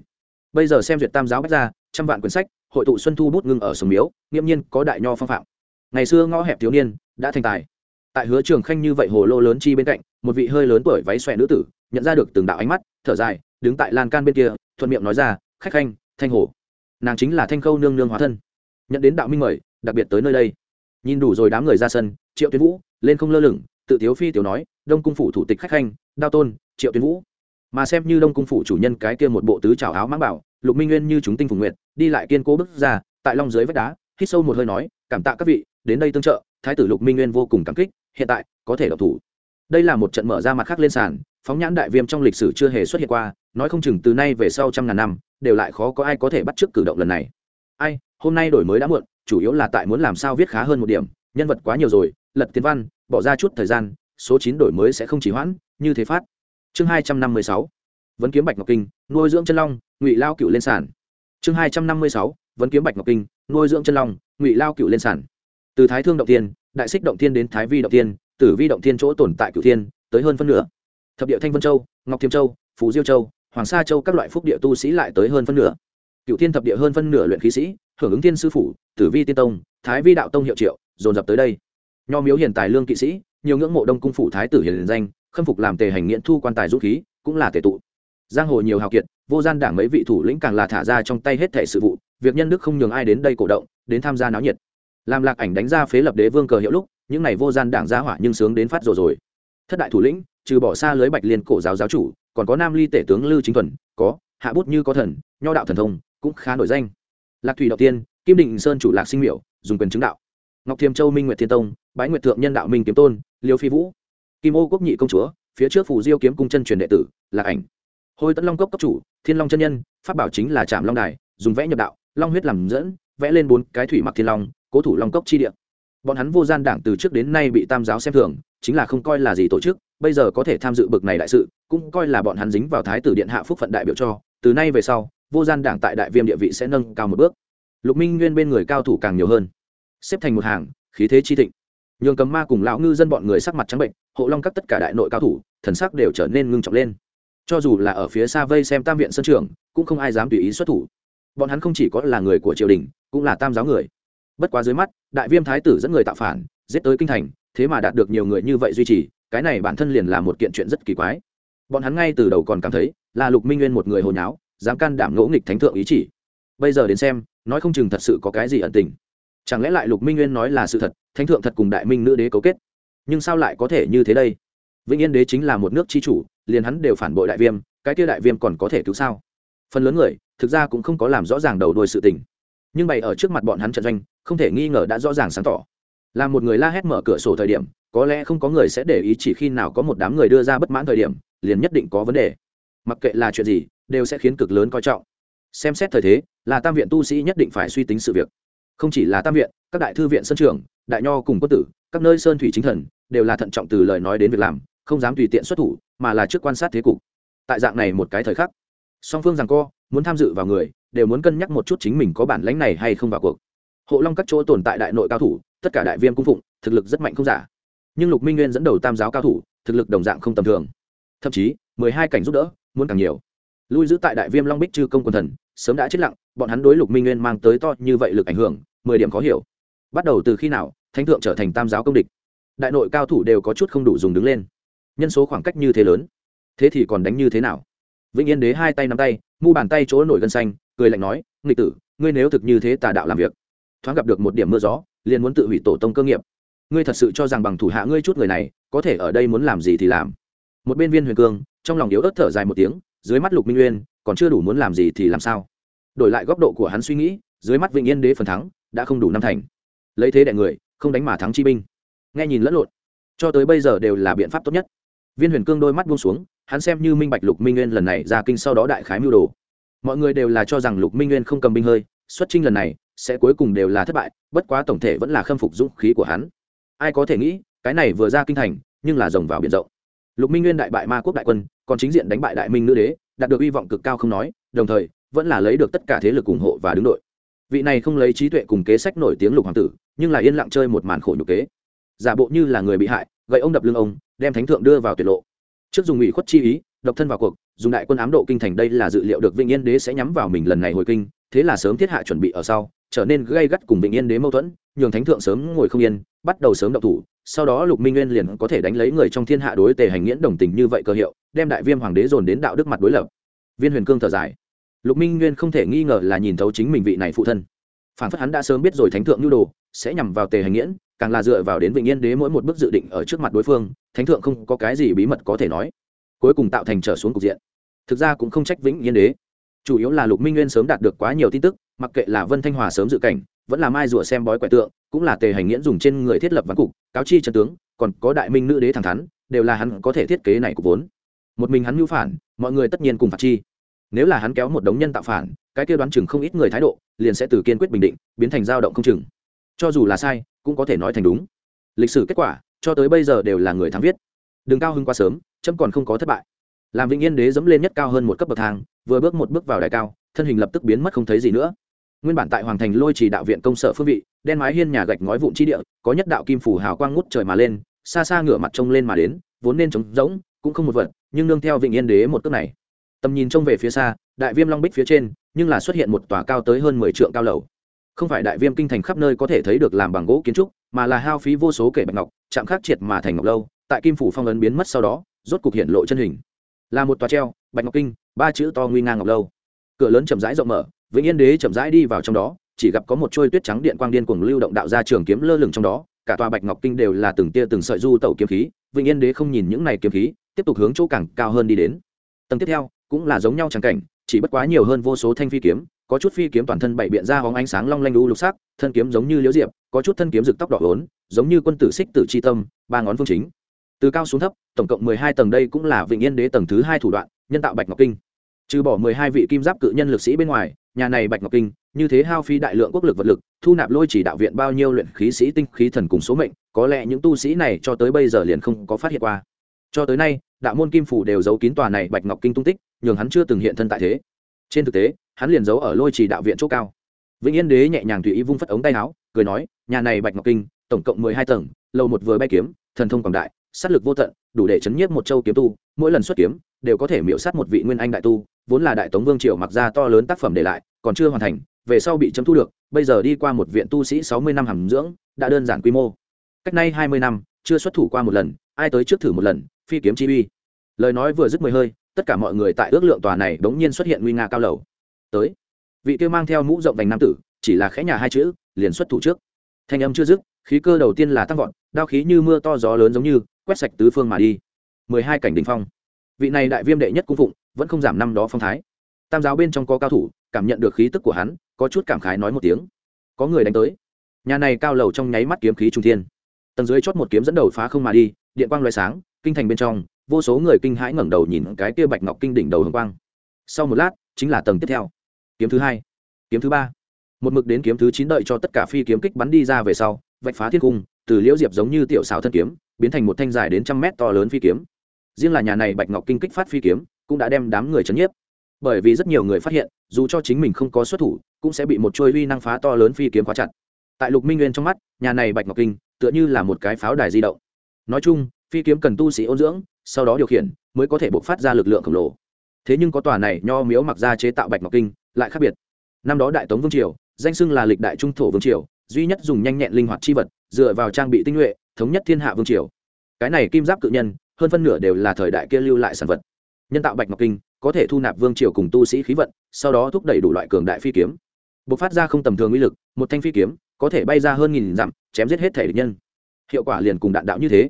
Bây giờ xem duyệt tam giáo bách ra trăm vạn quyển sách, hội tụ xuân thu bút ngưng ở sông miếu, nghiễm nhiên có đại nho phong phạm. Ngày xưa ngõ hẹp thiếu niên, đã thành tài. Tại hứa trường khanh như vậy hồ lô lớn chi bên cạnh, một vị hơi lớn tuổi váy xòe nữ tử, nhận ra được từng đạo ánh mắt, thở dài, đứng tại lan can bên kia, thuận miệng nói ra, khách khanh, thanh hồ. Nàng chính là thanh khâu nương nương hóa thân nhận đến đạo minh mời, đặc biệt tới nơi đây. Nhìn đủ rồi đám người ra sân, triệu tuyến vũ lên không lơ lửng, tự thiếu phi tiểu nói, đông cung phủ thủ tịch khách khanh, đao tôn, triệu tuyến vũ. Mà xem như đông cung phủ chủ nhân cái kia một bộ tứ trào áo mãng bảo, lục minh nguyên như chúng tinh phùng nguyệt, đi lại kiên cố bước ra, tại long dưới vách đá, hít sâu một hơi nói, cảm tạ các vị, đến đây tương trợ, thái tử lục minh nguyên vô cùng cảm kích, hiện tại có thể độc thủ. Đây là một trận mở ra mặt khác lên sàn, phóng nhãn đại viêm trong lịch sử chưa hề xuất hiện qua, nói không chừng từ nay về sau trăm ngàn năm, đều lại khó có ai có thể bắt chước cử động lần này. Ai? Hôm nay đổi mới đã muộn, chủ yếu là tại muốn làm sao viết khá hơn một điểm, nhân vật quá nhiều rồi, lật tiến văn, bỏ ra chút thời gian, số chín đổi mới sẽ không chỉ hoãn, như thế phát chương hai trăm năm mươi sáu vẫn kiếm bạch ngọc kinh, nuôi dưỡng chân long, ngụy lao cựu lên sản. chương hai trăm năm mươi sáu vẫn kiếm bạch ngọc kinh, nuôi dưỡng chân long, ngụy lao cựu lên sản. từ thái thương động tiên đại xích động tiên đến thái vi động tiên tử vi động tiên chỗ tồn tại cựu thiên, tới hơn phân nửa thập địa thanh vân châu, ngọc thiêm châu, phú diêu châu, hoàng sa châu các loại phúc địa tu sĩ lại tới hơn phân nửa cựu thiên thập địa hơn phân nửa luyện khí sĩ, hưởng ứng thiên sư phủ, tử vi tiên tông, thái vi đạo tông hiệu triệu, dồn dập tới đây. Nho miếu hiền tài lương kỵ sĩ, nhiều ngưỡng mộ đông cung phủ thái tử hiền danh, khâm phục làm tề hành nghiện thu quan tài dũng khí, cũng là tề tụ. Giang hồ nhiều hào kiệt, vô gian đảng mấy vị thủ lĩnh càng là thả ra trong tay hết thể sự vụ, việc nhân đức không nhường ai đến đây cổ động, đến tham gia náo nhiệt. Làm lạc ảnh đánh ra phế lập đế vương cờ hiệu lúc, những này vô gian đảng gia hỏa nhưng sướng đến phát rồi rồi. Thất đại thủ lĩnh, trừ bỏ xa lưới bạch liên cổ giáo giáo chủ, còn có nam ly tể tướng lư chính thuần, có hạ bút như có thần, nho đạo thần thông cũng khá nổi danh. Lạc thủy đầu tiên, kim định sơn chủ lạc sinh miểu, dùng quyền chứng đạo. Ngọc thiềm châu minh nguyệt thiên tông, bái nguyệt thượng nhân đạo minh kiếm tôn, liêu phi vũ. Kim ô quốc nhị công chúa, phía trước phủ diêu kiếm cung chân truyền đệ tử, lạc ảnh. Hôi tấn long cốc cấp chủ, thiên long chân nhân, pháp bảo chính là trạm long đài, dùng vẽ nhập đạo, long huyết làm dẫn, vẽ lên bốn cái thủy mặc thiên long, cố thủ long cốc chi địa. Bọn hắn vô gian đảng từ trước đến nay bị tam giáo xem thường, chính là không coi là gì tổ chức, bây giờ có thể tham dự bực này đại sự, cũng coi là bọn hắn dính vào thái tử điện hạ phúc phận đại biểu cho, từ nay về sau vô gian đảng tại đại viêm địa vị sẽ nâng cao một bước. Lục minh nguyên bên người cao thủ càng nhiều hơn. Xếp thành một hàng, khí thế chi thịnh. Nhường Cầm ma cùng lão ngư dân bọn người sắc mặt trắng bệnh, hộ long các tất cả đại nội cao thủ, thần sắc đều trở nên ngưng trọng lên. Cho dù là ở phía xa vây xem tam viện sân trường cũng không ai dám tùy ý xuất thủ. Bọn hắn không chỉ có là người của triều đình, cũng là tam giáo người. Bất quá dưới mắt, đại viêm thái tử dẫn người tạo phản, giết tới kinh thành, thế mà đạt được nhiều người như vậy duy trì, cái này bản thân liền là một kiện chuyện rất kỳ quái. Bọn hắn ngay từ đầu còn cảm thấy là lục minh nguyên một người hồi nháo dám can đảm ngỗ nghịch thánh thượng ý chỉ. Bây giờ đến xem, nói không chừng thật sự có cái gì ẩn tình. Chẳng lẽ lại lục minh nguyên nói là sự thật, thánh thượng thật cùng đại minh nữ đế cấu kết? Nhưng sao lại có thể như thế đây? Vĩnh yên đế chính là một nước chi chủ, liền hắn đều phản bội đại viêm, cái kia đại viêm còn có thể cứu sao? Phần lớn người, thực ra cũng không có làm rõ ràng đầu đuôi sự tình. Nhưng bày ở trước mặt bọn hắn trận doanh, không thể nghi ngờ đã rõ ràng sáng tỏ. Là một người la hét mở cửa sổ thời điểm, có lẽ không có người sẽ để ý chỉ khi nào có một đám người đưa ra bất mãn thời điểm, liền nhất định có vấn đề mặc kệ là chuyện gì, đều sẽ khiến cực lớn coi trọng. Xem xét thời thế, là tam viện tu sĩ nhất định phải suy tính sự việc. Không chỉ là tam viện, các đại thư viện sân trường, đại nho cùng quân tử, các nơi sơn thủy chính thần, đều là thận trọng từ lời nói đến việc làm, không dám tùy tiện xuất thủ, mà là trước quan sát thế cục. Tại dạng này một cái thời khắc, song phương rằng co, muốn tham dự vào người, đều muốn cân nhắc một chút chính mình có bản lãnh này hay không vào cuộc. Hộ long các chỗ tồn tại đại nội cao thủ, tất cả đại viêm cung phụng, thực lực rất mạnh không giả. Nhưng lục minh nguyên dẫn đầu tam giáo cao thủ, thực lực đồng dạng không tầm thường. Thậm chí mười hai cảnh giúp đỡ, muốn càng nhiều. Lui giữ tại đại viêm long bích chư công quần thần, sớm đã chết lặng, bọn hắn đối lục minh nguyên mang tới to như vậy lực ảnh hưởng, mười điểm khó hiểu. Bắt đầu từ khi nào, thánh thượng trở thành tam giáo công địch? Đại nội cao thủ đều có chút không đủ dùng đứng lên. Nhân số khoảng cách như thế lớn. Thế thì còn đánh như thế nào? Vĩnh yên đế hai tay nắm tay, mu bàn tay chỗ nổi gân xanh, cười lạnh nói, nghịch tử, ngươi nếu thực như thế tà đạo làm việc, thoáng gặp được một điểm mưa gió, liền muốn tự hủy tổ tông cơ nghiệp. Ngươi thật sự cho rằng bằng thủ hạ ngươi chút người này, có thể ở đây muốn làm gì thì làm một bên viên huyền cương, trong lòng yếu ớt thở dài một tiếng, dưới mắt lục minh nguyên còn chưa đủ muốn làm gì thì làm sao? Đổi lại góc độ của hắn suy nghĩ, dưới mắt vịnh yên đế phần thắng, đã không đủ năm thành. Lấy thế đại người, không đánh mà thắng chi binh. Nghe nhìn lẫn lộn, cho tới bây giờ đều là biện pháp tốt nhất. Viên huyền cương đôi mắt buông xuống, hắn xem như minh bạch lục minh nguyên lần này ra kinh sau đó đại khái mưu đồ. Mọi người đều là cho rằng lục minh nguyên không cầm binh hơi, xuất trinh lần này, sẽ cuối cùng đều là thất bại, bất quá tổng thể vẫn là khâm phục dũng khí của hắn. Ai có thể nghĩ, cái này vừa ra kinh thành, nhưng là rồng vào biển rộng lục minh nguyên đại bại ma quốc đại quân, còn chính diện đánh bại đại minh nữ đế, đạt được hy vọng cực cao không nói, đồng thời, vẫn là lấy được tất cả thế lực ủng hộ và đứng đội. Vị này không lấy trí tuệ cùng kế sách nổi tiếng lục hoàng tử, nhưng là yên lặng chơi một màn khổ nhục kế. Giả bộ như là người bị hại, gậy ông đập lưng ông, đem thánh thượng đưa vào tuyệt lộ. Trước dùng ủy khuất chi ý, độc thân vào cuộc, dùng đại quân ám độ kinh thành đây là dự liệu được vĩnh yên đế sẽ nhắm vào mình lần này hồi kinh, thế là sớm thiết hạ chuẩn bị ở sau trở nên gây gắt cùng Vịnh yên đế mâu thuẫn, nhường thánh thượng sớm ngồi không yên, bắt đầu sớm động thủ, sau đó lục minh nguyên liền có thể đánh lấy người trong thiên hạ đối tề hành nghiễn đồng tình như vậy cơ hiệu, đem đại viêm hoàng đế dồn đến đạo đức mặt đối lập. Viên huyền cương thở dài. Lục minh nguyên không thể nghi ngờ là nhìn thấu chính mình vị này phụ thân. Phản phất hắn đã sớm biết rồi thánh thượng nhu đồ, sẽ nhằm vào tề hành nghiễn, càng là dựa vào đến Vịnh yên đế mỗi một bước dự định ở trước mặt đối phương, thánh thượng không có cái gì bí mật có thể nói. Cuối cùng tạo thành trở xuống cục diện. Thực ra cũng không trách vĩnh yên đế. Chủ yếu là lục minh nguyên sớm đạt được quá nhiều tin tức mặc kệ là vân thanh hòa sớm dự cảnh, vẫn là mai rùa xem bói quẻ tượng, cũng là tề hành nghiễn dùng trên người thiết lập văn cục, cáo chi trần tướng, còn có đại minh nữ đế thẳng thắn, đều là hắn có thể thiết kế này của vốn. Một mình hắn mưu phản, mọi người tất nhiên cùng phạt chi. Nếu là hắn kéo một đống nhân tạo phản, cái kia đoán chừng không ít người thái độ, liền sẽ từ kiên quyết bình định, biến thành dao động không chừng. Cho dù là sai, cũng có thể nói thành đúng. Lịch sử kết quả, cho tới bây giờ đều là người thắng viết. Đừng cao hưng quá sớm, chấm còn không có thất bại. Làm vĩnh yên đế dẫm lên nhất cao hơn một cấp bậc thang, vừa bước một bước vào đài cao, thân hình lập tức biến mất không thấy gì nữa nguyên bản tại hoàng thành lôi trì đạo viện công sở phương vị, đen mái hiên nhà gạch ngói vụn chi địa, có nhất đạo kim phủ hào quang ngút trời mà lên, xa xa ngửa mặt trông lên mà đến, vốn nên trống rỗng, cũng không một vật, nhưng nương theo vịnh yên đế một cước này. Tầm nhìn trông về phía xa, đại viêm long bích phía trên, nhưng là xuất hiện một tòa cao tới hơn mười trượng cao lầu. Không phải đại viêm kinh thành khắp nơi có thể thấy được làm bằng gỗ kiến trúc, mà là hao phí vô số kể bạch ngọc, chạm khắc triệt mà thành ngọc lâu, tại kim phủ phong ấn biến mất sau đó, rốt cục hiện lộ chân hình. Là một tòa treo, bạch ngọc kinh, ba chữ to nguy ngang ngọc lâu. Cửa lớn chậm rãi rộng mở vĩnh yên đế chậm rãi đi vào trong đó, chỉ gặp có một trôi tuyết trắng điện quang điên cuồng lưu động đạo ra trường kiếm lơ lửng trong đó, cả tòa bạch ngọc kinh đều là từng tia từng sợi du tẩu kiếm khí, vĩnh yên đế không nhìn những này kiếm khí, tiếp tục hướng chỗ càng cao hơn đi đến. Tầng tiếp theo, cũng là giống nhau chẳng cảnh, chỉ bất quá nhiều hơn vô số thanh phi kiếm, có chút phi kiếm toàn thân bảy biện ra hóng ánh sáng long lanh đu lục sắc, thân kiếm giống như liễu diệp, có chút thân kiếm rực tóc đỏ ốn giống như quân tử xích tử chi tâm, ba ngón phương chính. Từ cao xuống thấp, tổng cộng mười hai tầng đây cũng là vịnh yên đế tầng thứ hai thủ đoạn, nhân tạo bạch ngọc kinh. Trừ bỏ mười hai vị kim giáp cự nhân lực sĩ bên ngoài nhà này bạch ngọc kinh, như thế hao phí đại lượng quốc lực vật lực, thu nạp lôi chỉ đạo viện bao nhiêu luyện khí sĩ tinh khí thần cùng số mệnh, có lẽ những tu sĩ này cho tới bây giờ liền không có phát hiện qua. Cho tới nay, đạo môn kim phủ đều giấu kín tòa này bạch ngọc kinh tung tích, nhường hắn chưa từng hiện thân tại thế. Trên thực tế, hắn liền giấu ở lôi chỉ đạo viện chỗ cao. Vĩnh yên đế nhẹ nhàng tùy ý vung phất ống tay áo, cười nói, nhà này bạch ngọc kinh, tổng cộng mười hai tầng lầu một vừa bay kiếm, thần thông quảng đại, sát lực vô tận, đủ để chấn nhiếp một châu kiếm tu, mỗi lần xuất kiếm, đều có thể miễu sát một vị nguyên anh đại tu vốn là đại tống vương triều mặc ra to lớn tác phẩm để lại, còn chưa hoàn thành, về sau bị chấm thu được, bây giờ đi qua một viện tu sĩ sáu mươi năm hàm dưỡng, đã đơn giản quy mô. Cách nay hai mươi năm, chưa xuất thủ qua một lần, ai tới trước thử một lần, phi kiếm chi uy. Lời nói vừa dứt mười hơi, tất cả mọi người tại ước lượng tòa này bỗng nhiên xuất hiện nguy nga cao lầu. Tới, vị kia mang theo mũ rộng vành nam tử, chỉ là khẽ nhà hai chữ, liền xuất thủ trước. Thanh âm chưa dứt, khí cơ đầu tiên là tăng vọt, đao khí như mưa to gió lớn giống như, quét sạch tứ phương mà đi. Mười hai cảnh đ ỉ n h phong. Vị này đại viêm đệ nhất cung phụng vẫn không giảm năm đó phong thái. Tam giáo bên trong có cao thủ, cảm nhận được khí tức của hắn, có chút cảm khái nói một tiếng. Có người đánh tới. Nhà này cao lầu trong nháy mắt kiếm khí trung thiên. Tầng dưới chót một kiếm dẫn đầu phá không mà đi, điện quang loại sáng, kinh thành bên trong, vô số người kinh hãi ngẩng đầu nhìn cái kia bạch ngọc kinh đỉnh đầu hồng quang. Sau một lát, chính là tầng tiếp theo. Kiếm thứ hai, kiếm thứ ba. Một mực đến kiếm thứ chín đợi cho tất cả phi kiếm kích bắn đi ra về sau, vạch phá thiên cung, từ liễu diệp giống như tiểu xào thân kiếm, biến thành một thanh dài đến trăm mét to lớn phi kiếm. Riêng là nhà này bạch ngọc kinh kích phát phi kiếm cũng đã đem đám người chấn nhiếp. Bởi vì rất nhiều người phát hiện, dù cho chính mình không có xuất thủ, cũng sẽ bị một trôi uy năng phá to lớn phi kiếm khóa chặt. Tại lục minh nguyên trong mắt, nhà này bạch ngọc kinh, tựa như là một cái pháo đài di động. Nói chung, phi kiếm cần tu sĩ ôn dưỡng, sau đó điều khiển, mới có thể bộc phát ra lực lượng khổng lồ. Thế nhưng có tòa này nho miếu mặc ra chế tạo bạch ngọc kinh, lại khác biệt. Năm đó đại tống vương triều, danh xưng là lịch đại trung thổ vương triều, duy nhất dùng nhanh nhẹn linh hoạt chi vật, dựa vào trang bị tinh nhuệ, thống nhất thiên hạ vương triều. Cái này kim giáp cự nhân, hơn phân nửa đều là thời đại kia lưu lại sản vật nhân tạo bạch ngọc kinh, có thể thu nạp vương triều cùng tu sĩ khí vận, sau đó thúc đẩy đủ loại cường đại phi kiếm. Bộc phát ra không tầm thường uy lực, một thanh phi kiếm, có thể bay ra hơn nghìn dặm, chém giết hết thể địch nhân. Hiệu quả liền cùng đạn đạo như thế.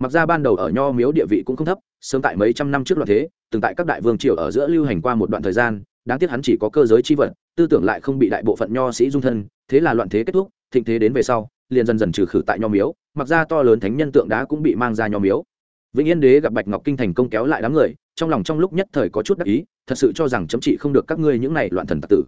Mặc ra ban đầu ở nho miếu địa vị cũng không thấp, sớm tại mấy trăm năm trước loạn thế, từng tại các đại vương triều ở giữa lưu hành qua một đoạn thời gian, đáng tiếc hắn chỉ có cơ giới chi vật tư tưởng lại không bị đại bộ phận nho sĩ dung thân, thế là loạn thế kết thúc, thịnh thế đến về sau, liền dần dần trừ khử tại nho miếu, mặc ra to lớn thánh nhân tượng đá cũng bị mang ra nho miếu. Vĩnh yên đế gặp bạch ngọc kinh thành công kéo lại đám người trong lòng trong lúc nhất thời có chút đắc ý, thật sự cho rằng chấm trị không được các ngươi những này loạn thần tặc tử.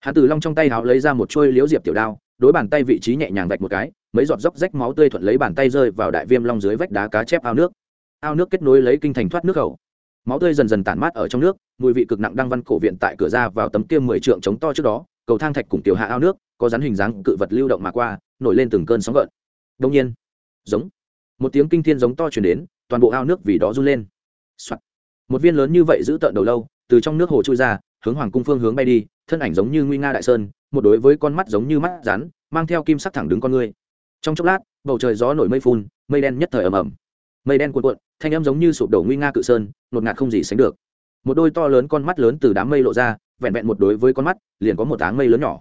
Hạ tử long trong tay háo lấy ra một trôi liếu diệp tiểu đao, đối bàn tay vị trí nhẹ nhàng vạch một cái, mấy giọt dốc rách máu tươi thuận lấy bàn tay rơi vào đại viêm long dưới vách đá cá chép ao nước. Ao nước kết nối lấy kinh thành thoát nước khẩu. Máu tươi dần dần tản mát ở trong nước, mùi vị cực nặng đang văn cổ viện tại cửa ra vào tấm kia mười trượng chống to trước đó, cầu thang thạch cùng tiểu hạ ao nước, có rắn hình dáng cự vật lưu động mà qua, nổi lên từng cơn sóng gợn. Đông nhiên, giống, một tiếng kinh thiên giống to chuyển đến, toàn bộ ao nước vì đó run lên、Soạn một viên lớn như vậy giữ tợn đầu lâu, từ trong nước hồ trôi ra, hướng hoàng cung phương hướng bay đi, thân ảnh giống như nguy nga đại sơn, một đối với con mắt giống như mắt rắn, mang theo kim sắc thẳng đứng con người. Trong chốc lát, bầu trời gió nổi mây phun, mây đen nhất thời ầm ầm. Mây đen cuộn cuộn, thanh âm giống như sụp đổ nguy nga cự sơn nột ngạt không gì sánh được. Một đôi to lớn con mắt lớn từ đám mây lộ ra, vẹn vẹn một đối với con mắt, liền có một áng mây lớn nhỏ.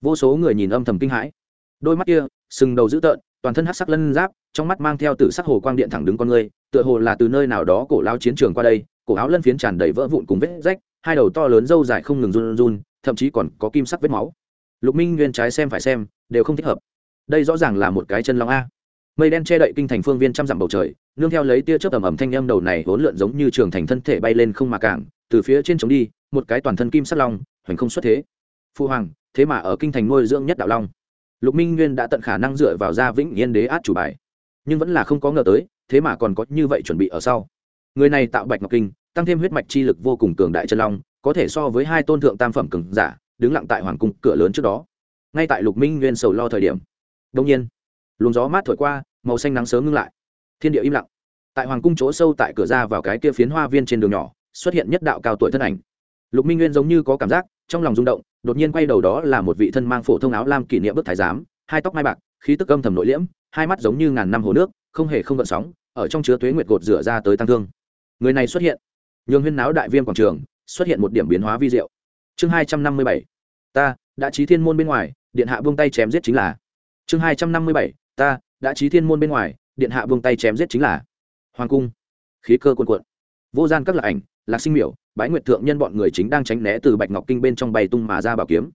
Vô số người nhìn âm thầm kinh hãi. Đôi mắt kia, sừng đầu dữ tợn, toàn thân hắc sắc lân giáp, trong mắt mang theo tử sắc hồ quang điện thẳng đứng con người, tựa hồ là từ nơi nào đó cổ lao chiến trường qua đây cổ áo lân phiến tràn đầy vỡ vụn cùng vết rách, hai đầu to lớn râu dài không ngừng run run, thậm chí còn có kim sắc vết máu. Lục minh nguyên trái xem phải xem, đều không thích hợp. Đây rõ ràng là một cái chân long a. Mây đen che đậy kinh thành phương viên trăm dặm bầu trời, nương theo lấy tia chớp ẩm ẩm thanh âm đầu này hỗn lượn giống như trường thành thân thể bay lên không mà cảng, từ phía trên trống đi, một cái toàn thân kim sắt long, hoành không xuất thế. Phu hoàng, thế mà ở kinh thành nuôi dưỡng nhất đạo long. Lục minh nguyên đã tận khả năng dựa vào gia vĩnh yên đế át chủ bài. Nhưng vẫn là không có ngờ tới, thế mà còn có như vậy chuẩn bị ở sau người này tạo bạch ngọc kinh, tăng thêm huyết mạch chi lực vô cùng cường đại chân long, có thể so với hai tôn thượng tam phẩm cường giả, đứng lặng tại hoàng cung cửa lớn trước đó. Ngay tại lục minh nguyên sầu lo thời điểm đông nhiên, luồng gió mát thổi qua, màu xanh nắng sớm ngưng lại. Thiên địa im lặng. Tại hoàng cung chỗ sâu tại cửa ra vào cái kia phiến hoa viên trên đường nhỏ, xuất hiện nhất đạo cao tuổi thân ảnh. Lục minh nguyên giống như có cảm giác, trong lòng rung động, đột nhiên quay đầu đó là một vị thân mang phổ thông áo lam kỷ niệm bức thái giám, hai tóc mai bạc, khí tức âm thầm nội liễm, hai mắt giống như ngàn năm hồ nước, không hề không gợn sóng, ở trong chứa tuế nguyệt gột rửa ra tới tăng thương người này xuất hiện. Nhường huyên náo đại viêm quảng trường, xuất hiện một điểm biến hóa vi diệu. Chương hai trăm năm mươi bảy, ta đã trí thiên môn bên ngoài, điện hạ buông tay chém giết chính là. Chương hai trăm năm mươi bảy, ta đã trí thiên môn bên ngoài, điện hạ buông tay chém giết chính là. Hoàng cung. Khí cơ cuồn cuộn. Vô gian các lạc ảnh, lạc sinh miểu, bái nguyệt thượng nhân bọn người chính đang tránh né từ bạch ngọc kinh bên trong bay tung mà ra bảo kiếm.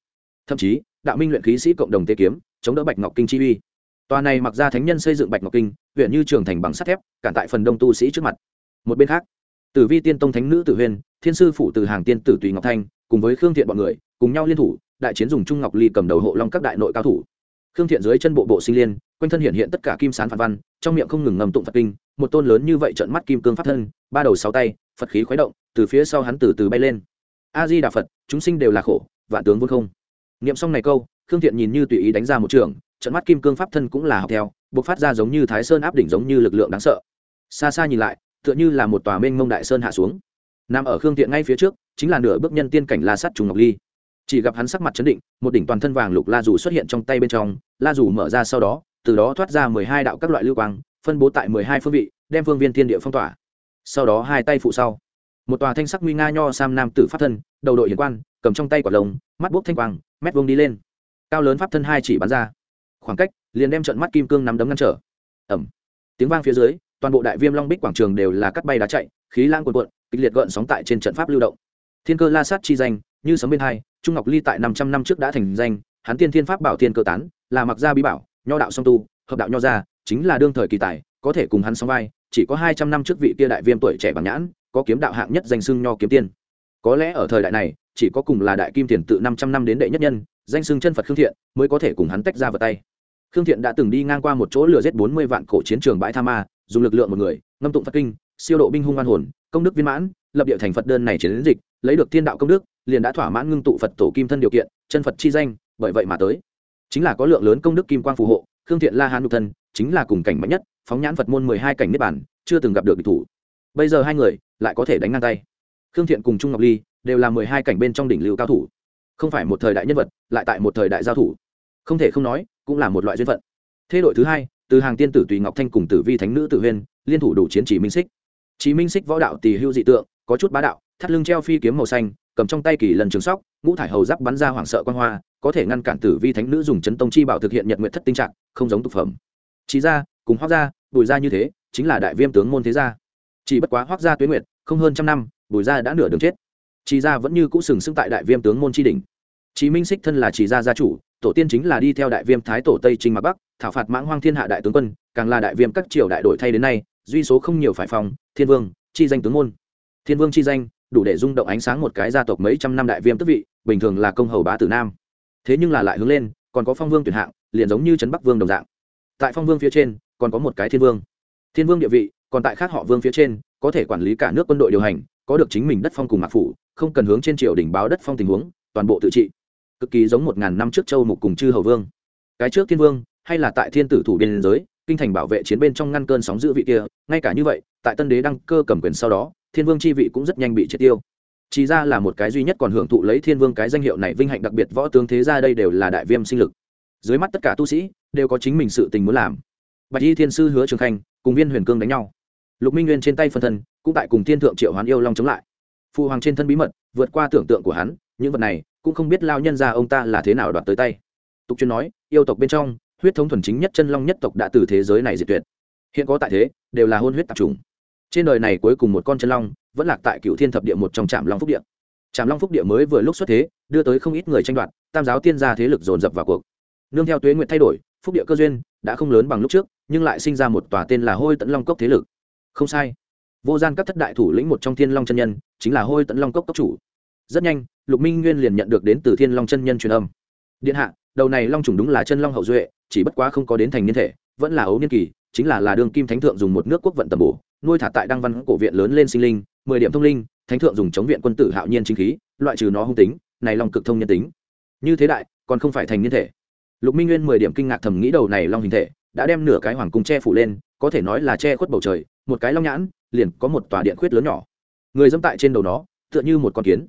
Thậm chí, đạo minh luyện khí sĩ cộng đồng tê kiếm, chống đỡ bạch ngọc kinh chi uy. Tòa này mặc ra thánh nhân xây dựng bạch ngọc kinh, huyện như trường thành bằng sắt thép, cản tại phần đông tu sĩ trước mặt. Một bên khác tử vi tiên tông thánh nữ tử huyền thiên sư phụ từ hàng tiên tử tùy ngọc thanh, cùng với khương thiện bọn người, cùng nhau liên thủ, đại chiến dùng trung ngọc ly cầm đầu hộ long các đại nội cao thủ. Khương thiện dưới chân bộ bộ sinh liên, quanh thân hiện hiện tất cả kim sán phản văn, trong miệng không ngừng ngầm tụng phật kinh, một tôn lớn như vậy trận mắt kim cương pháp thân, ba đầu sáu tay, phật khí khuấy động, từ phía sau hắn từ từ bay lên. A di đà phật, chúng sinh đều là khổ, vạn tướng vốn không. Niệm xong này câu, khương thiện nhìn như tùy ý đánh ra một trường trận mắt kim cương pháp thân cũng là học theo, bộc phát ra giống như thái sơn áp đỉnh giống như lực lượng đáng sợ. Xa xa nhìn lại tựa như là một tòa mênh mông đại sơn hạ xuống. Nằm ở khương thiện ngay phía trước, chính là nửa bước nhân tiên cảnh la sắt trùng ngọc ly. Chỉ gặp hắn sắc mặt chấn định, một đỉnh toàn thân vàng lục la dù xuất hiện trong tay bên trong, la dù mở ra sau đó, từ đó thoát ra mười hai đạo các loại lưu quang, phân bố tại mười hai phương vị, đem phương viên thiên địa phong tỏa. Sau đó hai tay phụ sau. Một tòa thanh sắc nguy nga nho sam nam tử pháp thân, đầu đội hiền quan, cầm trong tay quả lồng mắt bốc thanh quang, mét vông đi lên. Cao lớn pháp thân hai chỉ bắn ra. Khoảng cách, liền đem trận mắt kim cương nắm đấm ngăn trở. Ẩm tiếng vang phía dưới toàn bộ đại viêm long bích quảng trường đều là cắt bay đá chạy, khí lãng cuồn cuộn, kịch liệt gợn sóng tại trên trận pháp lưu động. Thiên cơ la sát chi danh, như sấm bên hai, trung ngọc ly tại năm trăm năm trước đã thành danh, hắn tiên thiên pháp bảo thiên cơ tán, là mặc gia bí bảo, nho đạo song tu, hợp đạo nho gia, chính là đương thời kỳ tài, có thể cùng hắn song vai, chỉ có hai trăm năm trước vị kia đại viêm tuổi trẻ bằng nhãn, có kiếm đạo hạng nhất danh xưng nho kiếm tiên. Có lẽ ở thời đại này, chỉ có cùng là đại kim tiền tự năm trăm năm đến đệ nhất nhân, danh xưng chân phật khương thiện, mới có thể cùng hắn tách ra vào tay. Khương thiện đã từng đi ngang qua một chỗ lừa giết bốn mươi vạn cổ chiến trường bãi tha ma dùng lực lượng một người, ngâm tụng phật kinh, siêu độ binh hung an hồn, công đức viên mãn, lập địa thành phật đơn này chiến dịch, lấy được thiên đạo công đức, liền đã thỏa mãn ngưng tụ phật tổ kim thân điều kiện, chân phật chi danh, bởi vậy mà tới. Chính là có lượng lớn công đức kim quang phù hộ, khương thiện la hán nhục thân, chính là cùng cảnh mạnh nhất, phóng nhãn phật môn mười hai cảnh niết bản chưa từng gặp được địch thủ. Bây giờ hai người lại có thể đánh ngang tay. Khương thiện cùng trung ngọc ly đều là mười hai cảnh bên trong đỉnh lưu cao thủ. Không phải một thời đại nhân vật, lại tại một thời đại giao thủ. Không thể không nói, cũng là một loại duyên phận. Thế đội thứ hai từ hàng tiên tử tùy ngọc thanh cùng tử vi thánh nữ tử huyên, liên thủ đủ chiến chỉ minh xích. Chí minh xích võ đạo tỳ hưu dị tượng, có chút bá đạo, thắt lưng treo phi kiếm màu xanh, cầm trong tay kỳ lần trường sóc, ngũ thải hầu giáp bắn ra hoảng sợ quan hoa, có thể ngăn cản tử vi thánh nữ dùng chấn tông chi bảo thực hiện nhật nguyện thất tinh trạng, không giống tục phẩm. Trí ra, cùng hoác gia, bùi gia như thế, chính là đại viêm tướng môn thế gia. Chỉ bất quá hoác gia tuyến nguyệt, không hơn trăm năm, bùi gia đã nửa đường chết. Trí gia vẫn như cũ sừng sững tại đại viêm tướng môn tri đình chí minh xích thân là trí gia gia chủ, tổ tiên chính là đi theo đại viêm thái tổ tây trinh mạc bắc thảo phạt mãng hoang thiên hạ đại tướng quân, càng là đại viêm các triều đại đổi thay đến nay, duy số không nhiều phải phòng thiên vương, chi danh tướng môn. Thiên vương chi danh, đủ để rung động ánh sáng một cái gia tộc mấy trăm năm đại viêm tức vị, bình thường là công hầu bá tử nam. Thế nhưng là lại hướng lên, còn có phong vương tuyển hạng, liền giống như trấn bắc vương đồng dạng. Tại phong vương phía trên, còn có một cái thiên vương. Thiên vương địa vị, còn tại khác họ vương phía trên, có thể quản lý cả nước quân đội điều hành, có được chính mình đất phong cùng mạc phủ, không cần hướng trên triều đỉnh báo đất phong tình huống, toàn bộ tự trị. Cực kỳ giống một ngàn năm trước châu mục cùng chư hầu vương. Cái trước thiên vương hay là tại thiên tử thủ biên giới, kinh thành bảo vệ chiến bên trong ngăn cơn sóng giữ vị kia, ngay cả như vậy, tại tân đế đăng cơ cầm quyền sau đó, thiên vương chi vị cũng rất nhanh bị triệt tiêu. Chỉ ra là một cái duy nhất còn hưởng thụ lấy thiên vương cái danh hiệu này vinh hạnh đặc biệt võ tướng thế ra đây đều là đại viêm sinh lực. Dưới mắt tất cả tu sĩ, đều có chính mình sự tình muốn làm. Bạch y thiên sư hứa trường khanh, cùng viên huyền cương đánh nhau. Lục minh nguyên trên tay phân thân, cũng tại cùng thiên thượng triệu hoán yêu long chống lại. Phụ hoàng trên thân bí mật, vượt qua tưởng tượng của hắn, những vật này, cũng không biết lao nhân ra ông ta là thế nào đoạt tới tay. Tục chuyên nói, yêu tộc bên trong huyết thống thuần chính nhất chân long nhất tộc đã từ thế giới này diệt tuyệt. Hiện có tại thế, đều là hôn huyết tạp trùng trên đời này cuối cùng một con chân long, vẫn lạc tại cựu thiên thập địa một trong trạm long phúc địa. Trạm long phúc địa mới vừa lúc xuất thế, đưa tới không ít người tranh đoạt, tam giáo tiên gia thế lực dồn dập vào cuộc. Nương theo tuế nguyện thay đổi, phúc địa cơ duyên đã không lớn bằng lúc trước, nhưng lại sinh ra một tòa tên là hôi tẫn long cốc thế lực. Không sai. Vô gian các thất đại thủ lĩnh một trong thiên long chân nhân, chính là hôi tẫn long cốc cốc chủ. Rất nhanh, lục minh nguyên liền nhận được đến từ thiên long chân nhân truyền âm. Điện hạ, đầu này long trùng đúng là chân long hậu duệ chỉ bất quá không có đến thành niên thể, vẫn là ấu niên kỳ, chính là là đường kim thánh thượng dùng một nước quốc vận tầm bổ, nuôi thả tại đăng văn cổ viện lớn lên sinh linh, mười điểm thông linh, thánh thượng dùng chống viện quân tử hạo nhiên chính khí, loại trừ nó hung tính, này long cực thông nhân tính. Như thế đại, còn không phải thành niên thể. Lục minh nguyên mười điểm kinh ngạc thầm nghĩ đầu này long hình thể, đã đem nửa cái hoàng cung che phủ lên, có thể nói là che khuất bầu trời, một cái long nhãn, liền có một tòa điện khuyết lớn nhỏ. Người dẫm tại trên đầu nó, tựa như một con kiến.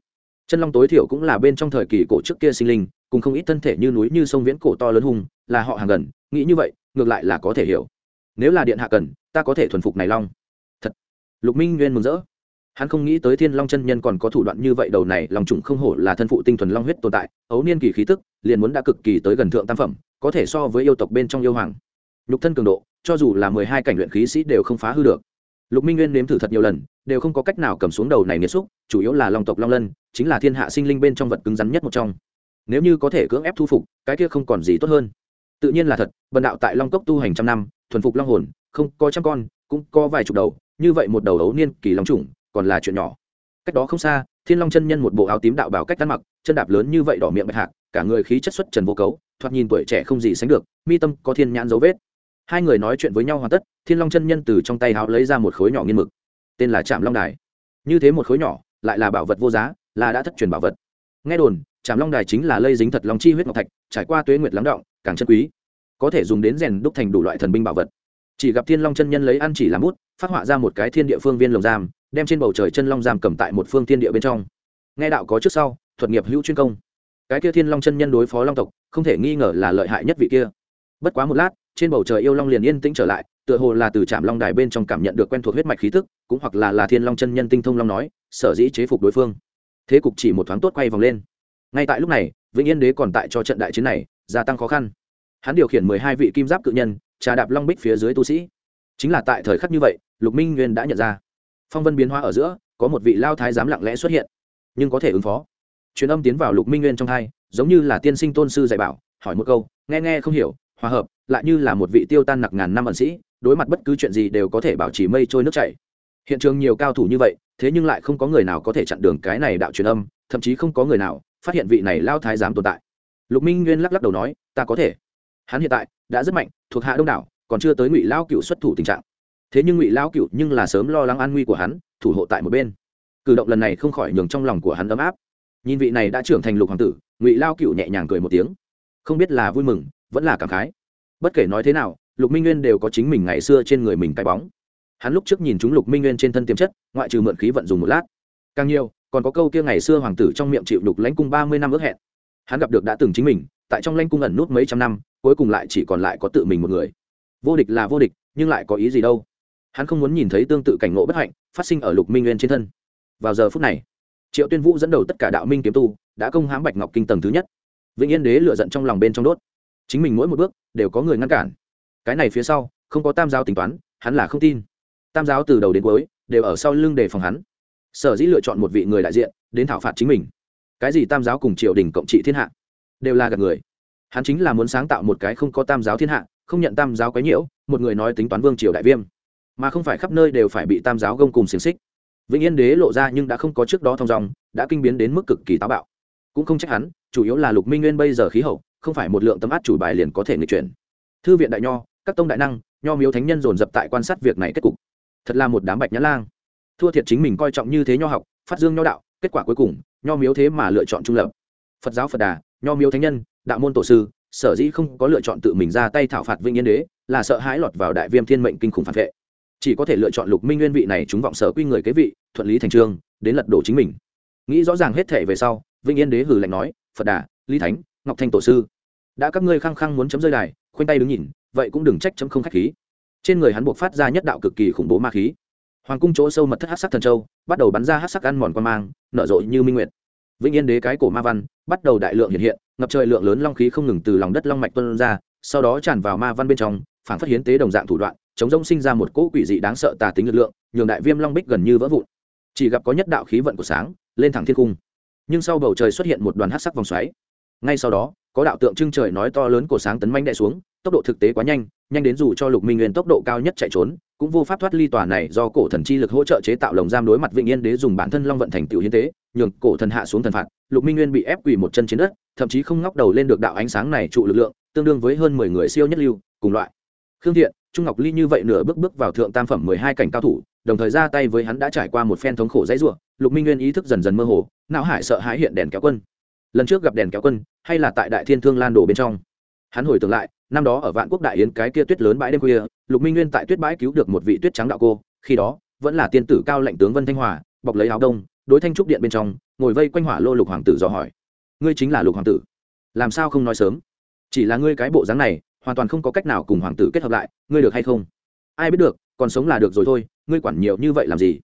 Chân long tối thiểu cũng là bên trong thời kỳ cổ trước kia sinh linh cùng không ít thân thể như núi như sông viễn cổ to lớn hùng, là họ hàng gần, nghĩ như vậy, ngược lại là có thể hiểu. Nếu là điện hạ cần, ta có thể thuần phục này long. Thật. Lục minh nguyên mừng rỡ. Hắn không nghĩ tới thiên long chân nhân còn có thủ đoạn như vậy, đầu này lòng trùng không hổ là thân phụ tinh thuần long huyết tồn tại, ấu niên kỳ khí tức, liền muốn đã cực kỳ tới gần thượng tam phẩm, có thể so với yêu tộc bên trong yêu hoàng. Nhục thân cường độ, cho dù là mười hai cảnh luyện khí sĩ đều không phá hư được. Lục minh nguyên nếm thử thật nhiều lần, đều không có cách nào cầm xuống đầu này nghiệt xúc, chủ yếu là long tộc long lân, chính là thiên hạ sinh linh bên trong vật cứng rắn nhất một trong nếu như có thể cưỡng ép thu phục, cái kia không còn gì tốt hơn. Tự nhiên là thật, bần đạo tại long cốc tu hành trăm năm, thuần phục long hồn, không có trăm con, cũng có vài chục đầu, như vậy một đầu ấu niên kỳ long trùng còn là chuyện nhỏ. Cách đó không xa, thiên long chân nhân một bộ áo tím đạo bảo cách ăn mặc, chân đạp lớn như vậy đỏ miệng bạch hạc, cả người khí chất xuất trần vô cấu, thoạt nhìn tuổi trẻ không gì sánh được, mi tâm có thiên nhãn dấu vết. Hai người nói chuyện với nhau hoàn tất, thiên long chân nhân từ trong tay áo lấy ra một khối nhỏ nghiên mực. Tên là trạm long đài. Như thế một khối nhỏ, lại là bảo vật vô giá, là đã thất truyền bảo vật. Nghe đồn trảm long đài chính là lây dính thật long chi huyết ngọc thạch, trải qua tuế nguyệt lắng động, càng chân quý. Có thể dùng đến rèn đúc thành đủ loại thần binh bảo vật. Chỉ gặp thiên long chân nhân lấy ăn chỉ làm bút, phát họa ra một cái thiên địa phương viên lồng giam, đem trên bầu trời chân long giam cầm tại một phương thiên địa bên trong. Nghe đạo có trước sau, thuật nghiệp hữu chuyên công. Cái kia thiên long chân nhân đối phó long tộc, không thể nghi ngờ là lợi hại nhất vị kia. Bất quá một lát, trên bầu trời yêu long liền yên tĩnh trở lại, tựa hồ là từ trạm long đài bên trong cảm nhận được quen thuộc huyết mạch khí tức, cũng hoặc là là thiên long chân nhân tinh thông long nói, sở dĩ chế phục đối phương. Thế cục chỉ một thoáng tốt quay vòng lên ngay tại lúc này, vĩnh yên đế còn tại cho trận đại chiến này, gia tăng khó khăn. Hắn điều khiển mười hai vị kim giáp cự nhân, trà đạp long bích phía dưới tu sĩ. Chính là tại thời khắc như vậy, lục minh nguyên đã nhận ra. Phong vân biến hóa ở giữa, có một vị lao thái giám lặng lẽ xuất hiện. Nhưng có thể ứng phó. Truyền âm tiến vào lục minh nguyên trong hai, giống như là tiên sinh tôn sư dạy bảo, hỏi một câu, nghe nghe không hiểu, hòa hợp, lại như là một vị tiêu tan nặc ngàn năm ẩn sĩ, đối mặt bất cứ chuyện gì đều có thể bảo trì mây trôi nước chảy. Hiện trường nhiều cao thủ như vậy, thế nhưng lại không có người nào có thể chặn đường cái này đạo truyền âm, thậm chí không có người nào phát hiện vị này lao thái giám tồn tại. Lục minh nguyên lắc lắc đầu nói, ta có thể. Hắn hiện tại đã rất mạnh, thuộc hạ đông đảo, còn chưa tới ngụy lao cựu xuất thủ tình trạng. Thế nhưng ngụy lao cựu nhưng là sớm lo lắng an nguy của hắn, thủ hộ tại một bên. Cử động lần này không khỏi nhường trong lòng của hắn ấm áp. Nhìn vị này đã trưởng thành lục hoàng tử, ngụy lao cựu nhẹ nhàng cười một tiếng. Không biết là vui mừng, vẫn là cảm khái. Bất kể nói thế nào, lục minh nguyên đều có chính mình ngày xưa trên người mình cái bóng. Hắn lúc trước nhìn chúng lục minh nguyên trên thân tiềm chất, ngoại trừ mượn khí vận dùng một lát. Càng nhiều còn có câu kia ngày xưa hoàng tử trong miệng chịu đục lãnh cung ba mươi năm ước hẹn. Hắn gặp được đã từng chính mình, tại trong lãnh cung ẩn nút mấy trăm năm, cuối cùng lại chỉ còn lại có tự mình một người. Vô địch là vô địch, nhưng lại có ý gì đâu? Hắn không muốn nhìn thấy tương tự cảnh ngộ bất hạnh, phát sinh ở lục minh nguyên trên thân. Vào giờ phút này, triệu tuyên vũ dẫn đầu tất cả đạo minh kiếm tu, đã công hãm bạch ngọc kinh tầng thứ nhất. Vĩnh yên đế lựa giận trong lòng bên trong đốt. Chính mình mỗi một bước, đều có người ngăn cản. Cái này phía sau, không có tam giáo tính toán, hắn là không tin. Tam giáo từ đầu đến cuối, đều ở sau lưng đề phòng hắn sở dĩ lựa chọn một vị người đại diện đến thảo phạt chính mình. Cái gì tam giáo cùng triều đình cộng trị thiên hạ, đều là gạt người. Hắn chính là muốn sáng tạo một cái không có tam giáo thiên hạ, không nhận tam giáo quấy nhiễu, một người nói tính toán vương triều đại viêm. Mà không phải khắp nơi đều phải bị tam giáo gông cùng xiềng xích. Vĩnh yên đế lộ ra nhưng đã không có trước đó thong dòng, đã kinh biến đến mức cực kỳ táo bạo. Cũng không trách hắn, chủ yếu là lục minh nguyên bây giờ khí hậu, không phải một lượng tấm át chủ bài liền có thể người chuyển. Thư viện đại nho, các tông đại năng, nho miếu thánh nhân dồn dập tại quan sát việc này kết cục. Thật là một đám bạch nhã lang thua thiệt chính mình coi trọng như thế nho học, phát dương nho đạo, kết quả cuối cùng, nho miếu thế mà lựa chọn trung lập. Phật giáo phật đà, nho miếu thánh nhân, đạo môn tổ sư, sở dĩ không có lựa chọn tự mình ra tay thảo phạt vĩnh yên đế, là sợ hãi lọt vào đại viêm thiên mệnh kinh khủng phản vệ. Chỉ có thể lựa chọn lục minh nguyên vị này chúng vọng sở quy người kế vị, thuận lý thành trương, đến lật đổ chính mình. Nghĩ rõ ràng hết thể về sau vĩnh yên đế hử lạnh nói, phật đà, lý thánh, ngọc thanh tổ sư, đã các ngươi khăng khăng muốn chấm rơi đài, khoanh tay đứng nhìn, vậy cũng đừng trách chấm không khách khí. Trên người hắn buộc phát ra nhất đạo cực kỳ khủng bố ma khí hoàng cung chỗ sâu mật thất hát sắc thần châu, bắt đầu bắn ra hát sắc ăn mòn quan mang, nở rộ như minh nguyệt. Vĩnh yên đế cái cổ ma văn, bắt đầu đại lượng hiện hiện, ngập trời lượng lớn long khí không ngừng từ lòng đất long mạch tuân ra, sau đó tràn vào ma văn bên trong phản phát hiến tế đồng dạng thủ đoạn, chống rông sinh ra một cỗ quỷ dị đáng sợ tà tính lực lượng, nhường đại viêm long bích gần như vỡ vụn. Chỉ gặp có nhất đạo khí vận của sáng, lên thẳng thiên cung. Nhưng sau bầu trời xuất hiện một đoàn hát sắc vòng xoáy. Ngay sau đó, có đạo tượng trưng trời nói to lớn của sáng tấn manh đại xuống, tốc độ thực tế quá nhanh nhanh đến dù cho lục minh nguyên tốc độ cao nhất chạy trốn, cũng vô pháp thoát ly tòa này do cổ thần chi lực hỗ trợ chế tạo lồng giam đối mặt vĩnh yên đế dùng bản thân long vận thành tựu hiến tế, nhường cổ thần hạ xuống thần phạt, lục minh nguyên bị ép quỳ một chân trên đất, thậm chí không ngóc đầu lên được đạo ánh sáng này trụ lực lượng, tương đương với hơn mười người siêu nhất lưu, cùng loại. Khương thiện, trung ngọc ly như vậy nửa bước bước vào thượng tam phẩm mười hai cảnh cao thủ, đồng thời ra tay với hắn đã trải qua một phen thống khổ dãy ruộng lục minh nguyên ý thức dần dần mơ hồ, não hải sợ hãi hiện đèn kéo quân. Lần trước gặp đèn kéo quân, hay là tại đại thiên thương lan đồ bên trong? Hắn hồi tưởng lại, năm đó ở vạn quốc đại yến cái kia tuyết lớn bãi đêm khuya, lục minh nguyên tại tuyết bãi cứu được một vị tuyết trắng đạo cô, khi đó, vẫn là tiên tử cao lệnh tướng vân thanh hòa, bọc lấy áo đông, đối thanh trúc điện bên trong, ngồi vây quanh hỏa lô lục hoàng tử dò hỏi. Ngươi chính là lục hoàng tử? Làm sao không nói sớm? Chỉ là ngươi cái bộ dáng này, hoàn toàn không có cách nào cùng hoàng tử kết hợp lại, ngươi được hay không? Ai biết được, còn sống là được rồi thôi, ngươi quản nhiều như vậy làm gì?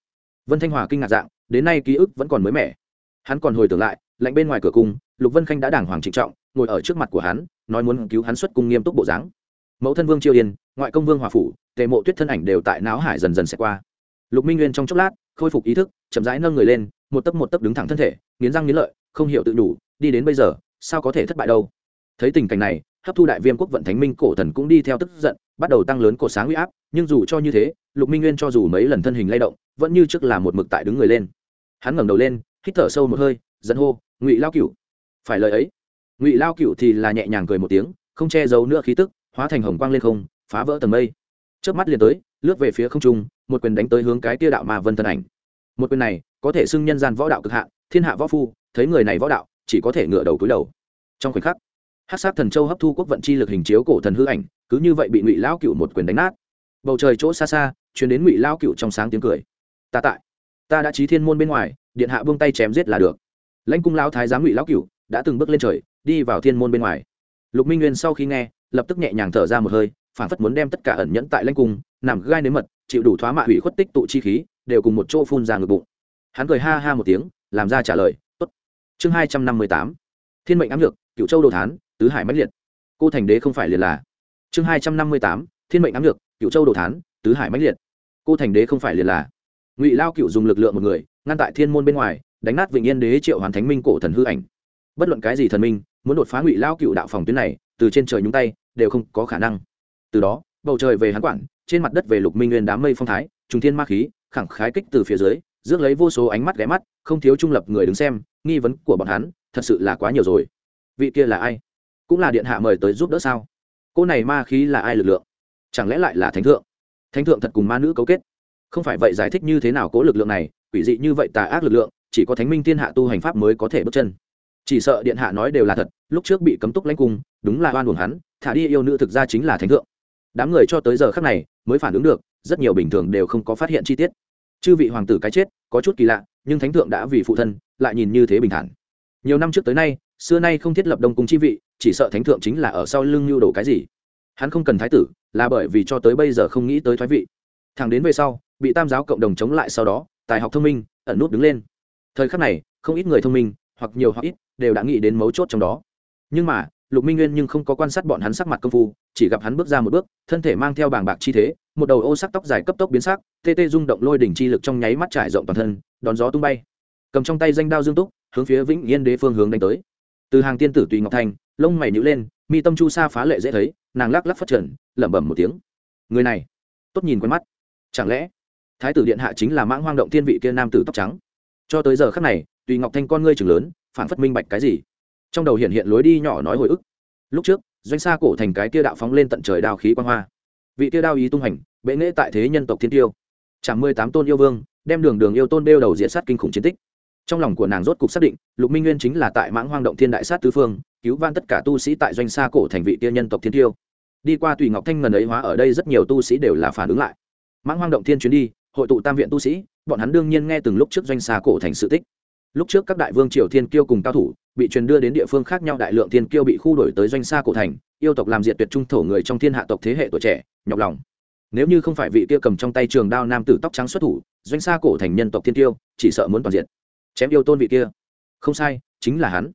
Vân thanh hòa kinh ngạc dạng, đến nay ký ức vẫn còn mới mẻ. Hắn còn hồi tưởng lại, lạnh bên ngoài cửa cung, lục vân khanh đã đàng hoàng trịnh trọng, ngồi ở trước mặt của hắn nói muốn cứu hắn xuất cung nghiêm túc bộ dáng. Mẫu thân vương triều yên, ngoại công vương hòa phủ, tề mộ tuyết thân ảnh đều tại não hải dần dần sẽ qua. Lục minh nguyên trong chốc lát, khôi phục ý thức, chậm rãi nâng người lên, một tấc một tấc đứng thẳng thân thể, nghiến răng nghiến lợi, không hiểu tự đủ, đi đến bây giờ, sao có thể thất bại đâu? Thấy tình cảnh này, hấp thu đại viêm quốc vận thánh minh cổ thần cũng đi theo tức giận, bắt đầu tăng lớn cổ sáng huy áp, nhưng dù cho như thế, lục minh nguyên cho dù mấy lần thân hình lay động, vẫn như trước là một mực tại đứng người lên. Hắn ngẩng đầu lên, hít thở sâu một hơi dẫn hô, ngụy lao cửu, phải lời ấy ngụy lao Cựu thì là nhẹ nhàng cười một tiếng, không che giấu nữa khí tức, hóa thành hồng quang lên không, phá vỡ tầng mây. Trước mắt liền tới, lướt về phía không trung, một quyền đánh tới hướng cái tia đạo mà vân thân ảnh. Một quyền này, có thể xưng nhân gian võ đạo cực hạn, thiên hạ võ phu, thấy người này võ đạo, chỉ có thể ngựa đầu cúi đầu. Trong khoảnh khắc hát sát thần châu hấp thu quốc vận chi lực hình chiếu cổ thần hư ảnh, cứ như vậy bị ngụy lão cựu một quyền đánh nát. Bầu trời chỗ xa xa chuyển đến ngụy lão cựu trong sáng tiếng cười. Ta tại, ta đã trí thiên môn bên ngoài, điện hạ buông tay chém giết là được. Lãnh cung lão thái giám ngụy lão cựu đã từng bước lên trời đi vào thiên môn bên ngoài. Lục minh nguyên sau khi nghe, lập tức nhẹ nhàng thở ra một hơi phản phất muốn đem tất cả ẩn nhẫn tại lanh cung, nằm gai nếm mật, chịu đủ thoá mạ hủy khuất tích tụ chi khí, đều cùng một chỗ phun ra ngực bụng. Hắn cười ha ha một tiếng, làm ra trả lời, tốt. Chương hai trăm năm mươi tám. Thiên mệnh ám lược cựu châu đồ thán, tứ hải mãnh liệt. Cô thành đế không phải liền là. Chương hai trăm năm mươi tám, thiên mệnh ám lược cựu châu đồ thán, tứ hải mãnh liệt. Cô thành đế không phải liền là. Ngụy lao cựu dùng lực lượng một người, ngăn tại thiên môn bên ngoài, đánh nát vịnh yên đế triệu hoàn thánh minh cổ thần hư ảnh. Bất luận cái gì thần minh muốn đột phá ngụy lao cựu đạo phòng tuyến này, từ trên trời nhúng tay, đều không có khả năng. Từ đó, bầu trời về hắn quản, trên mặt đất về lục minh nguyên đám mây phong thái, trùng thiên ma khí, khẳng khái kích từ phía dưới, rước lấy vô số ánh mắt ghé mắt, không thiếu trung lập người đứng xem, nghi vấn của bọn hắn, thật sự là quá nhiều rồi. Vị kia là ai? Cũng là điện hạ mời tới giúp đỡ sao? Cô này ma khí là ai lực lượng? Chẳng lẽ lại là thánh thượng? Thánh thượng thật cùng ma nữ cấu kết. Không phải vậy giải thích như thế nào cố lực lượng này, quỷ dị như vậy tà ác lực lượng, chỉ có thánh minh thiên hạ tu hành pháp mới có thể bước chân chỉ sợ điện hạ nói đều là thật, lúc trước bị cấm túc lãnh cung, đúng là oan uổng hắn, thả đi yêu nữ thực ra chính là thánh thượng. Đám người cho tới giờ khắc này mới phản ứng được, rất nhiều bình thường đều không có phát hiện chi tiết. Chư vị hoàng tử cái chết, có chút kỳ lạ, nhưng thánh thượng đã vì phụ thân, lại nhìn như thế bình thản. Nhiều năm trước tới nay, xưa nay không thiết lập đông cung chi vị, chỉ sợ thánh thượng chính là ở sau lưng lưu đồ cái gì. Hắn không cần thái tử, là bởi vì cho tới bây giờ không nghĩ tới thoái vị. Thằng đến về sau, bị tam giáo cộng đồng chống lại sau đó, tài học thông minh, ẩn nút đứng lên. Thời khắc này, không ít người thông minh, hoặc nhiều hoặc ít đều đã nghĩ đến mấu chốt trong đó. Nhưng mà, lục minh nguyên nhưng không có quan sát bọn hắn sắc mặt công phu, chỉ gặp hắn bước ra một bước, thân thể mang theo bảng bạc chi thế, một đầu ô sắc tóc dài cấp tốc biến sắc, tê tê rung động lôi đỉnh chi lực trong nháy mắt trải rộng toàn thân, đón gió tung bay. Cầm trong tay danh đao dương túc, hướng phía vĩnh yên đế phương hướng đánh tới. Từ hàng tiên tử tùy ngọc thanh lông mày nhữ lên, mi tâm chu sa phá lệ dễ thấy, nàng lắc lắc phát triển lẩm bẩm một tiếng. Người này, tốt nhìn quen mắt. Chẳng lẽ, thái tử điện hạ chính là mãng hoang động thiên vị kia nam tử tóc trắng? Cho tới giờ khắc này, tùy ngọc thanh con ngươi trưởng lớn phản phất minh bạch cái gì. Trong đầu hiện hiện lối đi nhỏ nói hồi ức. Lúc trước, doanh xa cổ thành cái kia đạo phóng lên tận trời đao khí quan hoa. Vị kia đao ý tung hành, bệ nghễ tại thế nhân tộc thiên tiêu. Chẳng mười tám tôn yêu vương, đem đường đường yêu tôn đeo đầu diện sát kinh khủng chiến tích. Trong lòng của nàng rốt cục xác định, lục minh nguyên chính là tại mãng hoang động thiên đại sát tứ phương, cứu van tất cả tu sĩ tại doanh xa cổ thành vị kia nhân tộc thiên tiêu. Đi qua tùy ngọc thanh ngần ấy hóa ở đây rất nhiều tu sĩ đều là phản ứng lại. Mãng hoang động thiên chuyến đi, hội tụ tam viện tu sĩ, bọn hắn đương nhiên nghe từng lúc trước doanh xa cổ thành sự tích lúc trước các đại vương triều thiên kiêu cùng cao thủ bị truyền đưa đến địa phương khác nhau, đại lượng thiên kiêu bị khu đổi tới doanh xa cổ thành, yêu tộc làm diệt tuyệt trung thổ người trong thiên hạ tộc thế hệ tuổi trẻ, nhọc lòng. Nếu như không phải vị kia cầm trong tay trường đao nam tử tóc trắng xuất thủ, doanh xa cổ thành nhân tộc thiên kiêu chỉ sợ muốn toàn diện chém yêu tôn vị kia. Không sai, chính là hắn.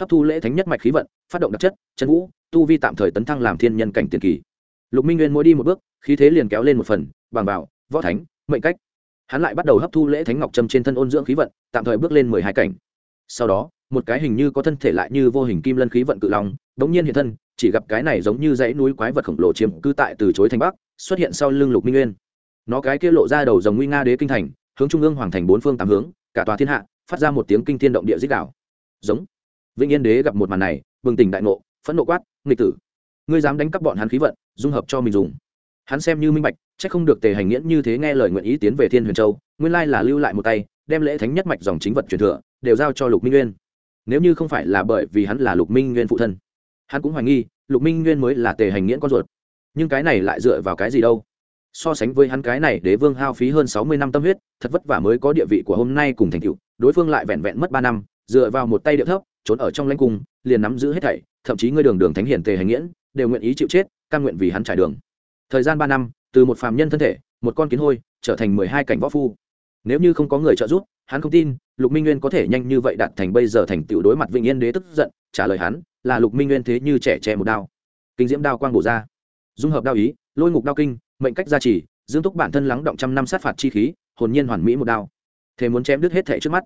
Hấp thu lễ thánh nhất mạch khí vận, phát động đặc chất, chân vũ, tu vi tạm thời tấn thăng làm thiên nhân cảnh tiền kỳ. Lục minh nguyên mỗi đi một bước, khí thế liền kéo lên một phần bằng bảo võ thánh, mệnh cách hắn lại bắt đầu hấp thu lễ thánh ngọc trâm trên thân ôn dưỡng khí vận, tạm thời bước lên mười hai cảnh. Sau đó, một cái hình như có thân thể lại như vô hình kim lân khí vận cự long, đống nhiên hiện thân, chỉ gặp cái này giống như dãy núi quái vật khổng lồ chiếm cư tại từ chối thành bắc, xuất hiện sau lưng lục minh nguyên. Nó cái kia lộ ra đầu dòng nguy nga đế kinh thành, hướng trung ương hoàng thành bốn phương tám hướng, cả tòa thiên hạ, phát ra một tiếng kinh thiên động địa dích đảo giống. Vĩnh yên đế gặp một màn này, bừng tỉnh đại ngộ, phẫn nộ quát, nghịch tử, ngươi dám đánh cắp bọn hắn khí vận, dung hợp cho mình dùng. Hắn xem như minh bạch chắc không được tề hành nghiễn như thế nghe lời nguyện ý tiến về thiên huyền châu, nguyên lai là lưu lại một tay, đem lễ thánh nhất mạch dòng chính vật truyền thừa, đều giao cho lục minh nguyên. Nếu như không phải là bởi vì hắn là lục minh nguyên phụ thân, hắn cũng hoài nghi, lục minh nguyên mới là tề hành nghiễn con ruột. Nhưng cái này lại dựa vào cái gì đâu? So sánh với hắn cái này đế vương hao phí hơn sáu mươi năm tâm huyết, thật vất vả mới có địa vị của hôm nay cùng thành tựu, đối phương lại vẹn vẹn mất ba năm, dựa vào một tay địa thấp, trốn ở trong lãnh cung, liền nắm giữ hết thảy, thậm chí ngươi đường đường thánh hiển tề hành nghiễn, đều nguyện ý chịu chết căn nguyện vì hắn trải đường. Thời gian ba năm từ một phàm nhân thân thể, một con kiến hôi, trở thành mười hai cảnh võ phu. Nếu như không có người trợ giúp, hắn không tin, lục minh nguyên có thể nhanh như vậy đạt thành bây giờ thành tựu đối mặt vĩnh yên đế tức giận, trả lời hắn, là lục minh nguyên thế như trẻ trẻ một đao. Kinh diễm đao quang bổ ra. Dung hợp đao ý, lôi ngục đao kinh, mệnh cách gia trì, dương túc bản thân lắng động trăm năm sát phạt chi khí, hồn nhiên hoàn mỹ một đao. Thế muốn chém đứt hết thể trước mắt.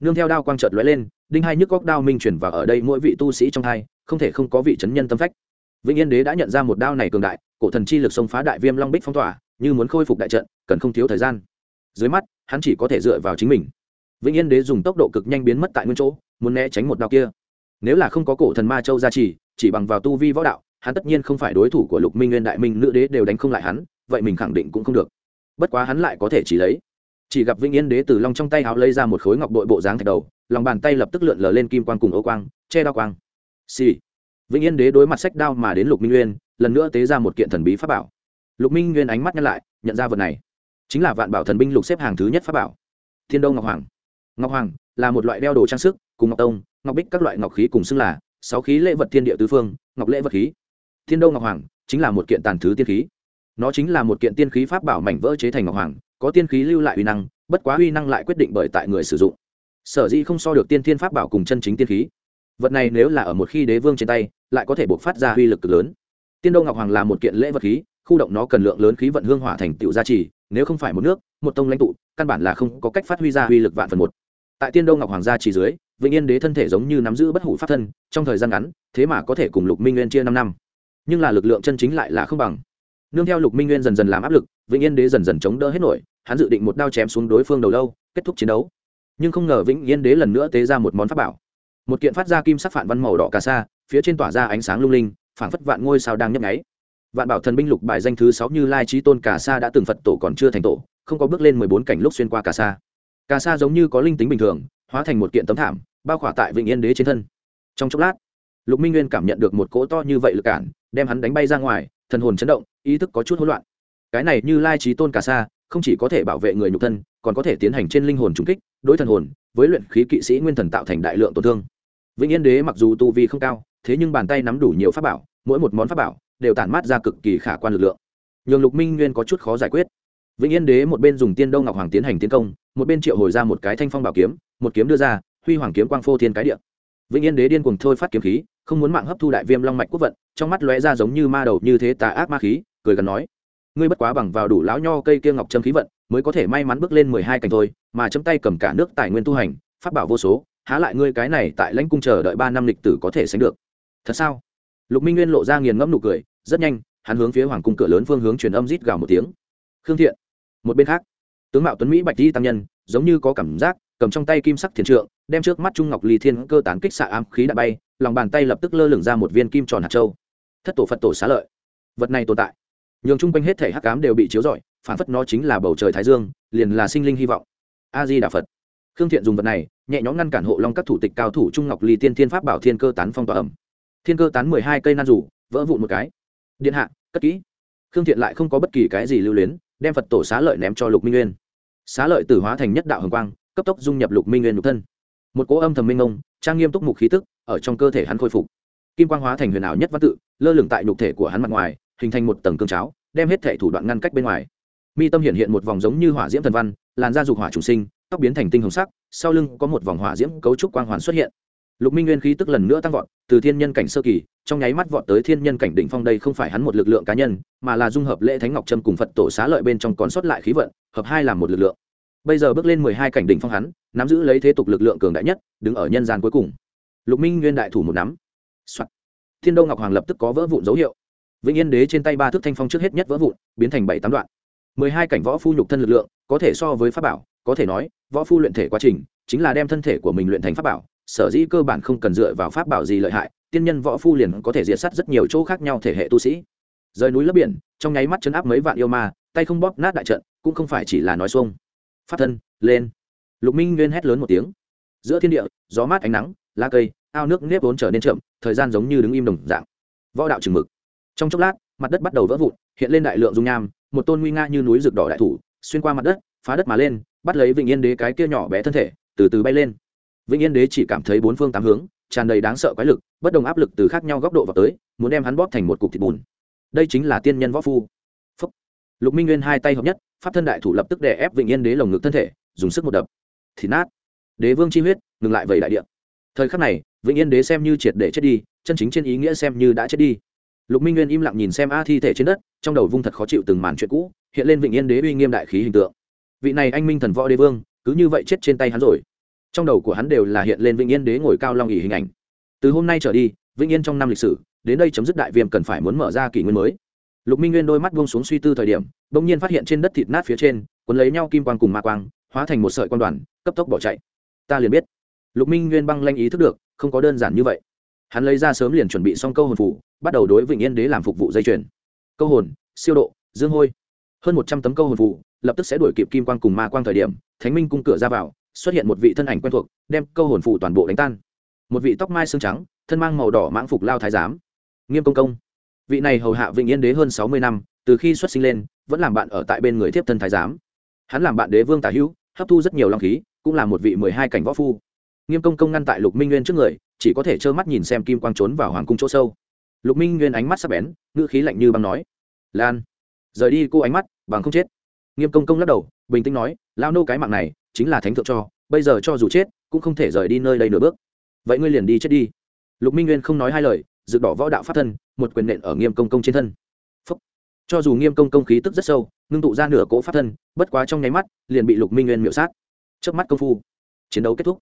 Nương theo đao quang chợt lóe lên, đinh hai nhức góc đao minh chuyển vào ở đây mỗi vị tu sĩ trong hai, không thể không có vị chấn nhân tâm phách vĩnh yên đế đã nhận ra một đao này cường đại, cổ thần chi lực xông phá đại viêm long bích phong tỏa, như muốn khôi phục đại trận, cần không thiếu thời gian. Dưới mắt, hắn chỉ có thể dựa vào chính mình. Vĩnh yên đế dùng tốc độ cực nhanh biến mất tại nguyên chỗ, muốn né tránh một đao kia. Nếu là không có cổ thần ma châu gia trì, chỉ bằng vào tu vi võ đạo, hắn tất nhiên không phải đối thủ của lục minh nguyên đại minh, nữ đế đều đánh không lại hắn, vậy mình khẳng định cũng không được. Bất quá hắn lại có thể chỉ lấy. Chỉ gặp vĩnh yên đế từ long trong tay áo lấy ra một khối ngọc đội bộ dáng thạch đầu, lòng bàn tay lập tức lượn lờ lên kim quang cùng ô quang, che đao quang. Xì、sì vĩnh yên đế đối mặt sách đao mà đến lục minh nguyên, lần nữa tế ra một kiện thần bí pháp bảo. Lục minh nguyên ánh mắt nhăn lại, nhận ra vật này. Chính là vạn bảo thần binh lục xếp hàng thứ nhất pháp bảo. Thiên đông ngọc hoàng. Ngọc hoàng là một loại đeo đồ trang sức, cùng ngọc tông, ngọc bích các loại ngọc khí cùng xưng là sáu khí lễ vật thiên địa tứ phương, ngọc lễ vật khí. Thiên đông ngọc hoàng chính là một kiện tàn thứ tiên khí. Nó chính là một kiện tiên khí pháp bảo mảnh vỡ chế thành ngọc hoàng, có tiên khí lưu lại uy năng, bất quá uy năng lại quyết định bởi tại người sử dụng. Sở dĩ không so được tiên thiên pháp bảo cùng chân chính tiên khí vật này nếu là ở một khi đế vương trên tay, lại có thể buộc phát ra uy lực cực lớn. Tiên đô ngọc hoàng là một kiện lễ vật khí, khu động nó cần lượng lớn khí vận hương hỏa thành tựu gia trì, nếu không phải một nước, một tông lãnh tụ, căn bản là không có cách phát huy ra uy lực vạn phần một. Tại tiên đô ngọc hoàng gia trì dưới, vĩnh yên đế thân thể giống như nắm giữ bất hủ pháp thân, trong thời gian ngắn, thế mà có thể cùng lục minh nguyên chia năm năm. Nhưng là lực lượng chân chính lại là không bằng. Nương theo lục minh nguyên dần dần làm áp lực, vĩnh yên đế dần dần chống đỡ hết nổi, hắn dự định một đao chém xuống đối phương đầu lâu, kết thúc chiến đấu. Nhưng không ngờ vĩnh yên đế lần nữa tế ra một món pháp bảo một kiện phát ra kim sắc phản văn màu đỏ cà sa, phía trên tỏa ra ánh sáng lung linh, phảng phất vạn ngôi sao đang nhấp nháy. Vạn bảo thần binh lục bài danh thứ sáu như lai trí tôn cà sa đã từng phật tổ còn chưa thành tổ, không có bước lên mười bốn cảnh lúc xuyên qua cà sa. Cà sa giống như có linh tính bình thường, hóa thành một kiện tấm thảm, bao khỏa tại vĩnh yên đế trên thân. Trong chốc lát, lục minh nguyên cảm nhận được một cỗ to như vậy lực cản, đem hắn đánh bay ra ngoài, thần hồn chấn động, ý thức có chút hỗn loạn. Cái này như lai trí tôn cà sa, không chỉ có thể bảo vệ người nhục thân, còn có thể tiến hành trên linh hồn trùng kích, đối thần hồn với luyện khí kỵ sĩ nguyên thần tạo thành đại lượng tổn thương. Vĩnh yên đế mặc dù tu vi không cao, thế nhưng bàn tay nắm đủ nhiều pháp bảo, mỗi một món pháp bảo đều tản mát ra cực kỳ khả quan lực lượng. Nhường lục minh nguyên có chút khó giải quyết. Vĩnh yên đế một bên dùng tiên đông ngọc hoàng tiến hành tiến công, một bên triệu hồi ra một cái thanh phong bảo kiếm, một kiếm đưa ra, huy hoàng kiếm quang phô thiên cái địa. Vĩnh yên đế điên cuồng thôi phát kiếm khí, không muốn mạng hấp thu đại viêm long mạch quốc vận, trong mắt lóe ra giống như ma đầu như thế tà ác ma khí, cười gần nói, ngươi bất quá bằng vào đủ lão nho cây kia ngọc trâm khí vận mới có thể may mắn bước lên mười hai cành thôi, mà chấm tay cầm cả nước tài nguyên tu hành phát bảo vô số, há lại ngươi cái này tại lãnh cung chờ đợi ba năm lịch tử có thể sánh được. Thật sao? Lục minh nguyên lộ ra nghiền ngẫm nụ cười, rất nhanh, hắn hướng phía hoàng cung cửa lớn phương hướng truyền âm rít gào một tiếng. Khương thiện, một bên khác, tướng mạo tuấn mỹ bạch di tam nhân, giống như có cảm giác, cầm trong tay kim sắc thiền trượng, đem trước mắt trung ngọc ly thiên cơ tán kích xạ ám khí đã bay, lòng bàn tay lập tức lơ lửng ra một viên kim tròn hạt châu. Thất tổ phật tổ xá lợi. Vật này tồn tại. Nhường chung quanh hết thể hắc cám đều bị chiếu rọi phản phất nó chính là bầu trời thái dương, liền là sinh linh hy vọng. A di đà phật. Khương thiện dùng vật này, nhẹ nhõm ngăn cản hộ long các thủ tịch cao thủ trung ngọc ly tiên thiên pháp bảo thiên cơ tán phong tỏa ẩm. Thiên cơ tán mười hai cây nan rủ, vỡ vụn một cái. Điện hạ, cất kỹ. Khương thiện lại không có bất kỳ cái gì lưu luyến, đem phật tổ xá lợi ném cho lục minh nguyên xá lợi tử hóa thành nhất đạo hồng quang, cấp tốc dung nhập lục minh nguyên nhục thân. Một cỗ âm thầm minh ông trang nghiêm túc mục khí tức, ở trong cơ thể hắn khôi phục. Kim quang hóa thành huyền ảo nhất văn tự, lơ lửng tại nhục thể của hắn mặt ngoài, hình thành một tầng cương cháo, đem hết thể thủ đoạn ngăn cách bên ngoài mi tâm hiện hiện một vòng giống như hỏa diễm thần văn, làn da dục hỏa chủ sinh, tóc biến thành tinh hồng sắc, sau lưng có một vòng hỏa diễm cấu trúc quang hoàn xuất hiện. Lục minh nguyên khí tức lần nữa tăng vọt, từ thiên nhân cảnh sơ kỳ, trong nháy mắt vọt tới thiên nhân cảnh đỉnh phong đây không phải hắn một lực lượng cá nhân, mà là dung hợp lễ thánh ngọc trâm cùng phật tổ xá lợi bên trong còn sót lại khí vận, hợp hai làm một lực lượng. Bây giờ bước lên mười hai cảnh đỉnh phong hắn, nắm giữ lấy thế tục lực lượng cường đại nhất, đứng ở nhân gian cuối cùng. Lục minh nguyên đại thủ một nắm、Soạn. thiên đô ngọc hoàng lập tức có vỡ vụn dấu hiệu. Vĩnh yên đế trên tay ba thước thanh phong trước hết nhất vỡ vụn, biến thành bảy tám đoạn mười hai cảnh võ phu nhục thân lực lượng, có thể so với pháp bảo, có thể nói, võ phu luyện thể quá trình, chính là đem thân thể của mình luyện thành pháp bảo, sở dĩ cơ bản không cần dựa vào pháp bảo gì lợi hại, tiên nhân võ phu liền có thể diệt sát rất nhiều chỗ khác nhau thể hệ tu sĩ. Rời núi lấp biển, trong nháy mắt chấn áp mấy vạn yêu ma, tay không bóp nát đại trận, cũng không phải chỉ là nói xuông. Phát thân, lên. Lục minh nguyên hét lớn một tiếng. Giữa thiên địa, gió mát ánh nắng, lá cây, ao nước nếp vốn trở nên chậm, thời gian giống như đứng im đồng dạng. Võ đạo chừng mực. Trong chốc lát, mặt đất bắt đầu vỡ vụn, hiện lên đại lượng dung nham một tôn nguy nga như núi rực đỏ đại thủ, xuyên qua mặt đất, phá đất mà lên, bắt lấy vịnh yên đế cái kia nhỏ bé thân thể, từ từ bay lên. Vĩnh yên đế chỉ cảm thấy bốn phương tám hướng, tràn đầy đáng sợ quái lực, bất đồng áp lực từ khác nhau góc độ vào tới, muốn đem hắn bóp thành một cục thịt bùn. Đây chính là tiên nhân võ phu. Phúc. lục minh nguyên hai tay hợp nhất, pháp thân đại thủ lập tức đè ép vĩnh yên đế lồng ngực thân thể, dùng sức một đập. Thì nát. Đế vương chi huyết, ngừng lại vẩy đại địa. Thời khắc này vĩnh yên đế xem như triệt để chết đi, chân chính trên ý nghĩa xem như đã chết đi lục minh nguyên im lặng nhìn xem a thi thể trên đất, trong đầu vung thật khó chịu từng màn chuyện cũ, hiện lên Vịnh yên đế uy nghiêm đại khí hình tượng. Vị này anh minh thần võ đế vương, cứ như vậy chết trên tay hắn rồi. Trong đầu của hắn đều là hiện lên vĩnh yên đế ngồi cao long ỉ hình ảnh. Từ hôm nay trở đi vĩnh yên trong năm lịch sử, đến đây chấm dứt đại viêm cần phải muốn mở ra kỷ nguyên mới. Lục minh nguyên đôi mắt buông xuống suy tư thời điểm đ ỗ n g nhiên phát hiện trên đất thịt nát phía trên quấn lấy nhau kim quang cùng ma quang, hóa thành một sợi quan đoàn, cấp tốc bỏ chạy. Ta liền biết. Lục minh nguyên băng lanh ý thức được, không có đơn giản như vậy. Hắn lấy ra sớm liền chuẩn bị xong câu hồn phủ bắt đầu đối vịnh yên đế làm phục vụ dây chuyền. Câu hồn, siêu độ, dương hôi. Hơn một trăm tấm câu hồn phụ lập tức sẽ đuổi kịp kim quang cùng ma quang thời điểm, thánh minh cung cửa ra vào, xuất hiện một vị thân ảnh quen thuộc, đem câu hồn phụ toàn bộ đánh tan. Một vị tóc mai xương trắng, thân mang màu đỏ mãng phục lao thái giám. Nghiêm công công. Vị này hầu hạ vịnh yên đế hơn sáu mươi năm, từ khi xuất sinh lên, vẫn làm bạn ở tại bên người thiếp thân thái giám. Hắn làm bạn đế vương tả hữu, hấp thu rất nhiều long khí, cũng là một vị mười hai cảnh võ phu. Nghiêm công công ngăn tại lục minh nguyên trước người, chỉ có thể trơ mắt nhìn xem kim quang trốn vào hoàng cung chỗ sâu lục minh nguyên ánh mắt sắp bén, ngữ khí lạnh như băng nói, lan, rời đi cô ánh mắt, bằng không chết. Nghiêm công công lắc đầu, bình tĩnh nói lao nô cái mạng này, chính là thánh thượng cho, bây giờ cho dù chết, cũng không thể rời đi nơi đây nửa bước. Vậy ngươi liền đi chết đi. Lục minh nguyên không nói hai lời, dựng đỏ võ đạo pháp thân, một quyền nện ở nghiêm công công trên thân. Phúc. cho dù nghiêm công công khí tức rất sâu, ngưng tụ ra nửa cỗ pháp thân, bất quá trong nháy mắt, liền bị lục minh nguyên miệu sát. Trước mắt công phu, chiến đấu kết thúc.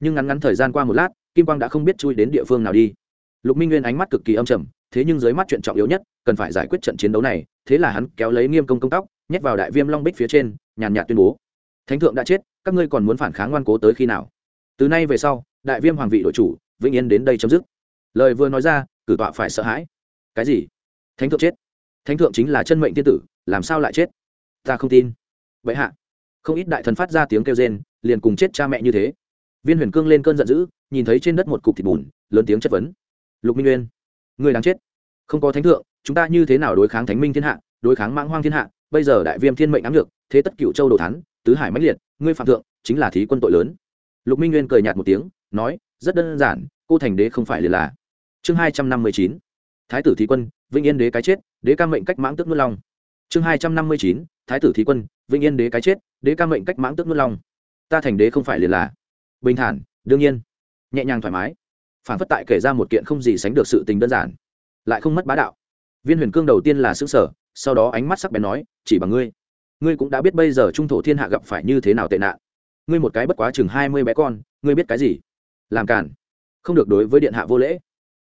Nhưng ngắn ngắn thời gian qua một lát, kim quang đã không biết chui đến địa phương nào đi lục minh nguyên ánh mắt cực kỳ âm trầm, thế nhưng dưới mắt chuyện trọng yếu nhất, cần phải giải quyết trận chiến đấu này, thế là hắn kéo lấy nghiêm công công tóc, nhét vào đại viêm long bích phía trên, nhàn nhạt tuyên bố. Thánh thượng đã chết, các ngươi còn muốn phản kháng ngoan cố tới khi nào? Từ nay về sau, đại viêm hoàng vị đội chủ, vĩnh yên đến đây chấm dứt. Lời vừa nói ra, cử tọa phải sợ hãi. Cái gì? Thánh thượng chết? Thánh thượng chính là chân mệnh tiên tử, làm sao lại chết? Ta không tin. Vậy hạ. Không ít đại thần phát ra tiếng kêu rên, liền cùng chết cha mẹ như thế. Viên huyền cương lên cơn giận dữ, nhìn thấy trên đất một cục thịt bùn, lớn tiếng chất vấn lục minh nguyên người đáng chết. Không có thánh thượng, chúng ta như thế nào đối kháng thánh minh thiên hạ, đối kháng mãng hoang thiên hạ? Bây giờ đại viêm thiên mệnh ám lược thế tất cựu châu đồ thắn tứ hải mãnh liệt, ngươi phạm thượng, chính là thí quân tội lớn. Lục minh nguyên cười nhạt một tiếng, nói, rất đơn giản, cô thành đế không phải liền là. Chương hai trăm năm mươi chín, thái tử thí quân, vĩnh yên đế cái chết, đế ca mệnh cách mãng tức nuốt long. Chương hai trăm năm mươi chín, thái tử thí quân, vĩnh yên đế cái chết, đế ca mệnh cách mãng tức nuốt long. Ta thành đế không phải liền là. Bình thản, đương nhiên. Nhẹ nhàng thoải mái phản phất tại kể ra một kiện không gì sánh được sự tình đơn giản, lại không mất bá đạo. Viên huyền cương đầu tiên là xứ sở sau đó ánh mắt sắc bén nói, chỉ bằng ngươi ngươi cũng đã biết bây giờ trung thổ thiên hạ gặp phải như thế nào tệ nạn. Ngươi một cái bất quá chừng hai mươi bé con, ngươi biết cái gì? Làm cản không được đối với điện hạ vô lễ.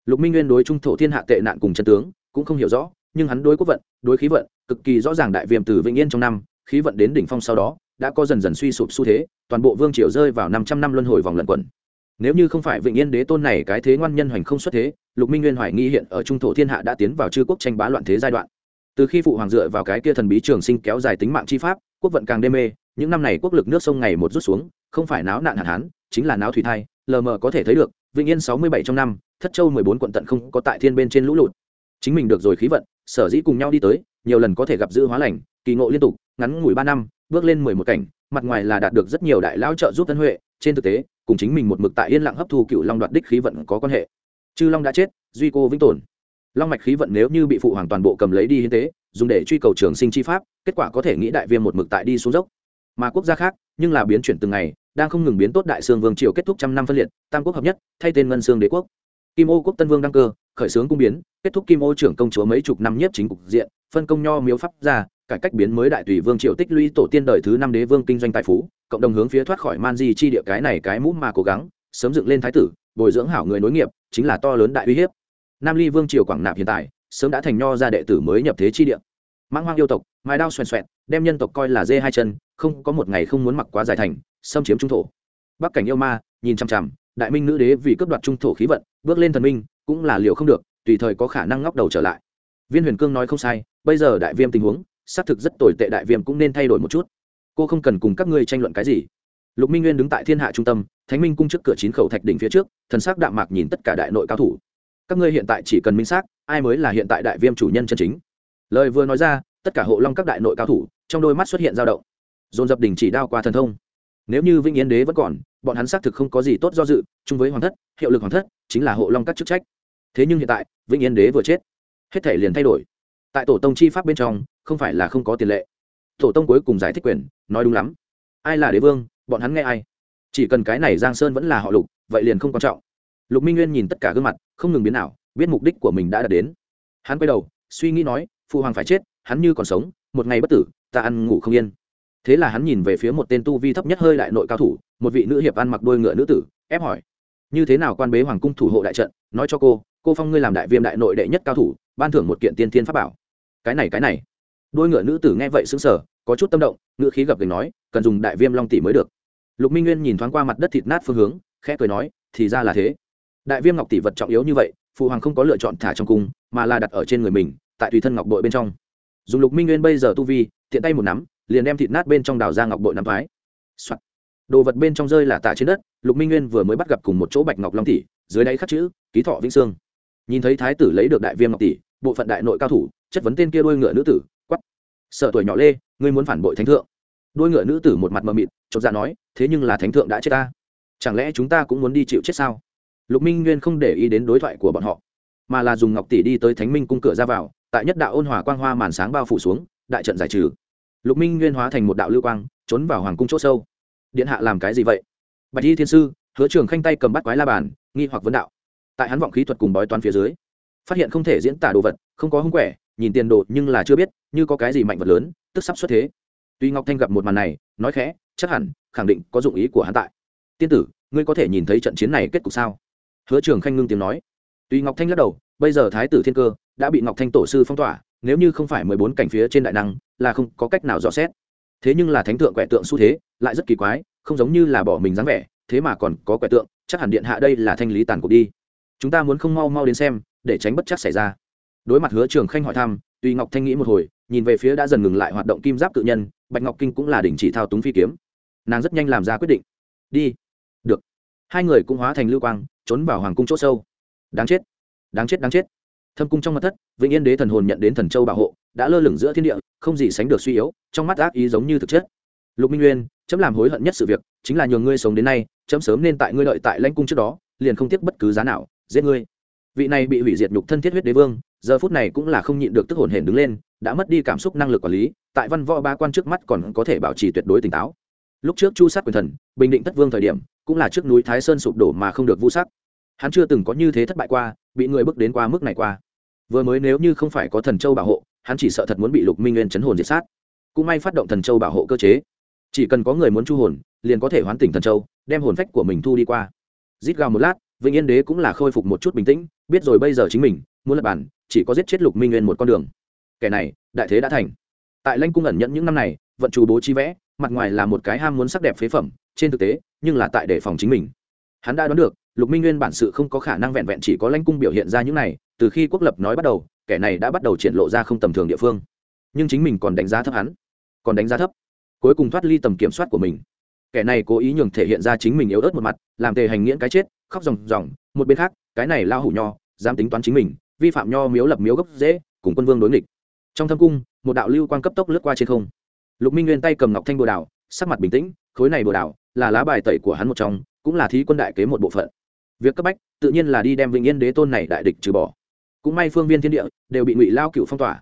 Lục minh nguyên đối trung thổ thiên hạ tệ nạn cùng chân tướng cũng không hiểu rõ, nhưng hắn đối quốc vận, đối khí vận, cực kỳ rõ ràng đại viêm từ vĩnh yên trong năm, khí vận đến đỉnh phong sau đó, đã có dần dần suy sụp xu thế, toàn bộ vương triều rơi vào năm trăm năm luân hồi vòng lẩn quẩn nếu như không phải vĩnh yên đế tôn này cái thế ngoan nhân hoành không xuất thế, lục minh nguyên hoài nghi hiện ở trung thổ thiên hạ đã tiến vào chư quốc tranh bá loạn thế giai đoạn. Từ khi phụ hoàng dựa vào cái kia thần bí trường sinh kéo dài tính mạng chi pháp, quốc vận càng đê mê, những năm này quốc lực nước sông ngày một rút xuống, không phải náo nạn hạn hán, chính là náo thủy thai, lờ mờ có thể thấy được vĩnh yên sáu mươi bảy trong năm, thất châu mười bốn quận tận không có tại thiên bên trên lũ lụt. Chính mình được rồi khí vận, sở dĩ cùng nhau đi tới, nhiều lần có thể gặp giữ hóa lành, kỳ ngộ liên tục, ngắn ngủi ba năm, bước lên mười một cảnh mặt ngoài là đạt được rất nhiều đại lão trợ giúp tân huệ, trên thực tế, cùng chính mình một mực tại yên lặng hấp thu cựu long đoạt đích khí vận có quan hệ. Chư long đã chết, duy cô vĩnh tồn. Long mạch khí vận nếu như bị phụ hoàng toàn bộ cầm lấy đi hiến tế, dùng để truy cầu trường sinh chi pháp, kết quả có thể nghĩ đại viêm một mực tại đi xuống dốc. Mà quốc gia khác, nhưng là biến chuyển từng ngày, đang không ngừng biến tốt đại sương vương triều kết thúc trăm năm phân liệt, tam quốc hợp nhất, thay tên ngân sương đế quốc. Kim ô quốc tân vương đăng cơ, khởi xướng cung biến, kết thúc kim ô trưởng công chúa mấy chục năm nhất chính cục diện, phân công nho miếu pháp ra cải cách biến mới đại tùy vương triều tích lũy tổ tiên đời thứ năm đế vương kinh doanh tài phú, cộng đồng hướng phía thoát khỏi man di chi địa cái này cái mũ mà cố gắng, sớm dựng lên thái tử, bồi dưỡng hảo người nối nghiệp, chính là to lớn đại uy hiếp. Nam ly vương triều quảng nạp hiện tại, sớm đã thành nho ra đệ tử mới nhập thế chi địa. Mang hoang yêu tộc mài đao xoèn xoẹn đem nhân tộc coi là dê hai chân, không, có một ngày không muốn mặc quá dài thành, xâm chiếm trung thổ. Bắc cảnh yêu ma, nhìn chằm chằm, đại minh nữ đế vì cướp đoạt trung thổ khí vận, bước lên thần minh, cũng là liệu không được, tùy thời có khả năng ngóc đầu trở lại. Viên huyền cương nói không sai, bây giờ đại viêm tình huống xác thực rất tồi tệ, đại viêm cũng nên thay đổi một chút. Cô không cần cùng các ngươi tranh luận cái gì. Lục minh nguyên đứng tại thiên hạ trung tâm, thánh minh cung trước cửa chín khẩu thạch đỉnh phía trước, thần sắc đạm mạc nhìn tất cả đại nội cao thủ. Các ngươi hiện tại chỉ cần minh xác, ai mới là hiện tại đại viêm chủ nhân chân chính. Lời vừa nói ra, tất cả hộ long các đại nội cao thủ, trong đôi mắt xuất hiện dao động. Dồn dập đỉnh chỉ đao qua thần thông. Nếu như vĩnh yến đế vẫn còn, bọn hắn xác thực không có gì tốt do dự, chung với hoàng thất, hiệu lực hoàng thất chính là hộ long các chức trách. Thế nhưng hiện tại, vĩnh yến đế vừa chết, hết thể liền thay đổi. Tại tổ tông chi pháp bên trong không phải là không có tiền lệ. Tổ tông cuối cùng giải thích quyền, nói đúng lắm. Ai là đế vương, bọn hắn nghe ai. Chỉ cần cái này giang sơn vẫn là họ lục, vậy liền không quan trọng. Lục minh nguyên nhìn tất cả gương mặt, không ngừng biến nào biết mục đích của mình đã đạt đến. Hắn quay đầu, suy nghĩ nói phụ hoàng phải chết, hắn như còn sống, một ngày bất tử, ta ăn ngủ không yên. Thế là hắn nhìn về phía một tên tu vi thấp nhất hơi đại nội cao thủ, một vị nữ hiệp ăn mặc đôi ngựa nữ tử, ép hỏi, như thế nào quan bế hoàng cung thủ hộ đại trận, nói cho cô cô phong ngươi làm đại viêm đại nội đệ nhất cao thủ, ban thưởng một kiện tiên thiên pháp bảo. Cái này cái này đôi ngựa nữ tử nghe vậy xứng sở có chút tâm động ngựa khí gập gành nói, cần dùng đại viêm long tỷ mới được. Lục minh nguyên nhìn thoáng qua mặt đất thịt nát phương hướng, khẽ cười nói, thì ra là thế. Đại viêm ngọc tỷ vật trọng yếu như vậy, phụ hoàng không có lựa chọn thả trong cung, mà là đặt ở trên người mình, tại tùy thân ngọc bội bên trong. Dùng lục minh nguyên bây giờ tu vi, tiện tay một nắm, liền đem thịt nát bên trong đào ra ngọc bội nắm thoái、Soạn. đồ vật bên trong rơi là tạ trên đất, lục minh nguyên vừa mới bắt gặp cùng một chỗ bạch ngọc long tỷ dưới đáy khắc chữ, ký thọ vĩnh sương. Nhìn thấy thái tử lấy được đại viêm ngọc tỷ bộ phận đại nội cao thủ, chất vấn tên kia đôi ngựa nữ tử sợ tuổi nhỏ lê, ngươi muốn phản bội thánh thượng. Đôi ngựa nữ tử một mặt mờ mịt, chột dạ nói, thế nhưng là thánh thượng đã chết ta. Chẳng lẽ chúng ta cũng muốn đi chịu chết sao? Lục minh nguyên không để ý đến đối thoại của bọn họ, mà là dùng ngọc tỷ đi tới thánh minh cung cửa ra vào, tại nhất đạo ôn hòa quang hoa màn sáng bao phủ xuống, đại trận giải trừ. Lục minh nguyên hóa thành một đạo lưu quang, trốn vào hoàng cung c h ỗ sâu. Điện hạ làm cái gì vậy? Bạch y thiên sư, hứa trường khanh tay cầm bắt quái la bàn, nghi hoặc vấn đạo. Tại hắn vọng khí thuật cùng bói toán phía dưới, phát hiện không thể diễn tả đồ vật, không có hung quẻ nhìn tiền đồ nhưng là chưa biết, như có cái gì mạnh vật lớn, tức sắp xuất thế. Tuy ngọc thanh gặp một màn này, nói khẽ, chắc hẳn, khẳng định có dụng ý của hắn tại. Tiên tử, ngươi có thể nhìn thấy trận chiến này kết cục sao? Hứa trường khanh ngưng tiếng nói. Tuy ngọc thanh lắc đầu, bây giờ thái tử thiên cơ đã bị ngọc thanh tổ sư phong tỏa, nếu như không phải mười bốn cảnh phía trên đại năng, là không có cách nào dò xét. Thế nhưng là thánh tượng quẻ tượng xu thế, lại rất kỳ quái, không giống như là bỏ mình dáng vẻ, thế mà còn có quẻ tượng, chắc hẳn điện hạ đây là thanh lý tàn cuộc đi. Chúng ta muốn không mau mau đến xem, để tránh bất chắc xảy ra đối mặt hứa trường khanh hỏi thăm tuy ngọc thanh nghĩ một hồi, nhìn về phía đã dần ngừng lại hoạt động kim giáp tự nhân, bạch ngọc kinh cũng là đình chỉ thao túng phi kiếm. Nàng rất nhanh làm ra quyết định. Đi. Được. Hai người cũng hóa thành lưu quang, trốn vào hoàng cung c h ỗ sâu. Đáng chết. Đáng chết đáng chết. Thâm cung trong mặt thất, vĩnh yên đế thần hồn nhận đến thần châu bảo hộ, đã lơ lửng giữa thiên địa, không gì sánh được suy yếu, trong mắt ác ý giống như thực chất. Lục minh nguyên, chấm làm hối hận nhất sự việc, chính là nhường ngươi sống đến nay, chấm sớm nên tại ngươi lợi tại lãnh cung trước đó, liền không tiếc bất cứ giá nào, giết ngươi. Vị này bị hủy diệt nhục thân thiết huyết đế vương giờ phút này cũng là không nhịn được tức hồn hển đứng lên, đã mất đi cảm xúc năng lực quản lý, tại văn võ ba quan trước mắt còn có thể bảo trì tuyệt đối tỉnh táo. Lúc trước chu sát quyền thần, bình định thất vương thời điểm, cũng là trước núi thái sơn sụp đổ mà không được vu sắc. Hắn chưa từng có như thế thất bại qua, bị người bước đến qua mức này qua. Vừa mới nếu như không phải có thần châu bảo hộ, hắn chỉ sợ thật muốn bị lục minh nguyên chấn hồn diệt sát. Cũng may phát động thần châu bảo hộ cơ chế. Chỉ cần có người muốn chu hồn, liền có thể hoán tỉnh thần châu, đem hồn phách của mình thu đi qua. Rít gào một lát, vĩnh yên đế cũng là khôi phục một chút bình tĩnh, biết rồi bây giờ chính mình muốn lập bản, chỉ có giết chết lục minh nguyên một con đường. Kẻ này, đại thế đã thành. Tại lanh cung ẩn nhận những năm này, vận chủ bố trí vẽ, mặt ngoài là một cái ham muốn sắc đẹp phế phẩm, trên thực tế, nhưng là tại đề phòng chính mình. Hắn đã đoán được, lục minh nguyên bản sự không có khả năng vẹn vẹn chỉ có lanh cung biểu hiện ra những này, từ khi quốc lập nói bắt đầu, kẻ này đã bắt đầu triển lộ ra không tầm thường địa phương. Nhưng chính mình còn đánh giá thấp hắn, còn đánh giá thấp, cuối cùng thoát ly tầm kiểm soát của mình. Kẻ này cố ý nhường thể hiện ra chính mình yếu ớt một mặt, làm tề hành nghiễn cái chết, khóc ròng ròng, một bên khác, cái này lao hủ nho, dám tính toán chính mình vi phạm nho miếu lập miếu gốc dễ, cùng quân vương đối nghịch. Trong thâm cung, một đạo lưu quan cấp tốc lướt qua trên không. Lục minh nguyên tay cầm ngọc thanh bồ đào sắc mặt bình tĩnh, khối này bồ đào là lá bài tẩy của hắn một trong, cũng là thí quân đại kế một bộ phận. Việc cấp bách, tự nhiên là đi đem vĩnh yên đế tôn này đại địch trừ bỏ. Cũng may phương viên thiên địa đều bị ngụy lao cựu phong tỏa.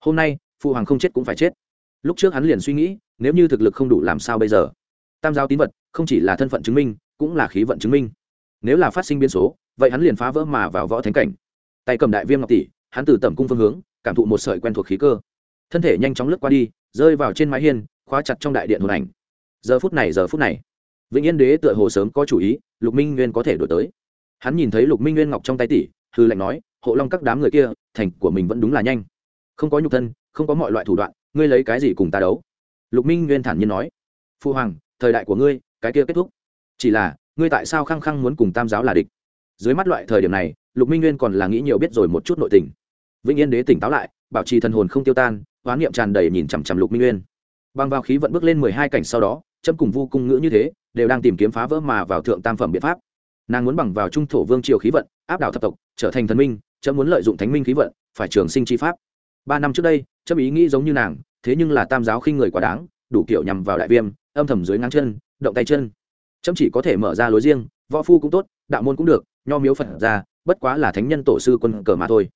Hôm nay, phụ hoàng không chết cũng phải chết. Lúc trước hắn liền suy nghĩ, nếu như thực lực không đủ làm sao bây giờ? Tam giao tín vật không chỉ là thân phận chứng minh, cũng là khí vận chứng minh. Nếu là phát sinh biến số, vậy hắn liền phá vỡ mà vào võ thánh cảnh tay cầm đại viêm ngọc tỷ, hắn từ tầm cung phương hướng, cảm thụ một sợi quen thuộc khí cơ. Thân thể nhanh chóng lướt qua đi, rơi vào trên mái hiên, khóa chặt trong đại điện hồn ảnh. Giờ phút này, giờ phút này. Vĩnh yên đế tựa hồ sớm có chủ ý, lục minh nguyên có thể đổi tới. Hắn nhìn thấy lục minh nguyên ngọc trong tay tỷ, hư lệnh nói, hộ long các đám người kia, thành của mình vẫn đúng là nhanh. Không có nhục thân, không có mọi loại thủ đoạn, ngươi lấy cái gì cùng ta đấu? Lục minh nguyên thản nhiên nói, phu hoàng, thời đại của ngươi, cái kia kết thúc. Chỉ là, ngươi tại sao khăng khăng muốn cùng tam giáo là địch? Dưới mắt loại thời điểm này lục minh nguyên còn là nghĩ nhiều biết rồi một chút nội tình. Vĩnh yên đế tỉnh táo lại, bảo trì thần hồn không tiêu tan, hoán niệm tràn đầy nhìn chằm chằm lục minh nguyên. Bằng vào khí vận bước lên mười hai cảnh sau đó, chấm cùng vu cung ngữ như thế, đều đang tìm kiếm phá vỡ mà vào thượng tam phẩm biện pháp. Nàng muốn bằng vào trung thổ vương triều khí vận, áp đảo thập tộc, trở thành thần minh, chấm muốn lợi dụng thánh minh khí vận, phải trường sinh chi pháp. Ba năm trước đây, chấm ý nghĩ giống như nàng, thế nhưng là tam giáo khinh người quá đáng, đủ kiểu nhằm vào đại viêm, âm thầm dưới ngang chân, động tay chân. Chấm chỉ có thể mở ra lối riêng, võ phu cũng tốt, đạo môn cũng được, nho miếu phật ra bất quá là thánh nhân tổ sư quân cờ mà thôi.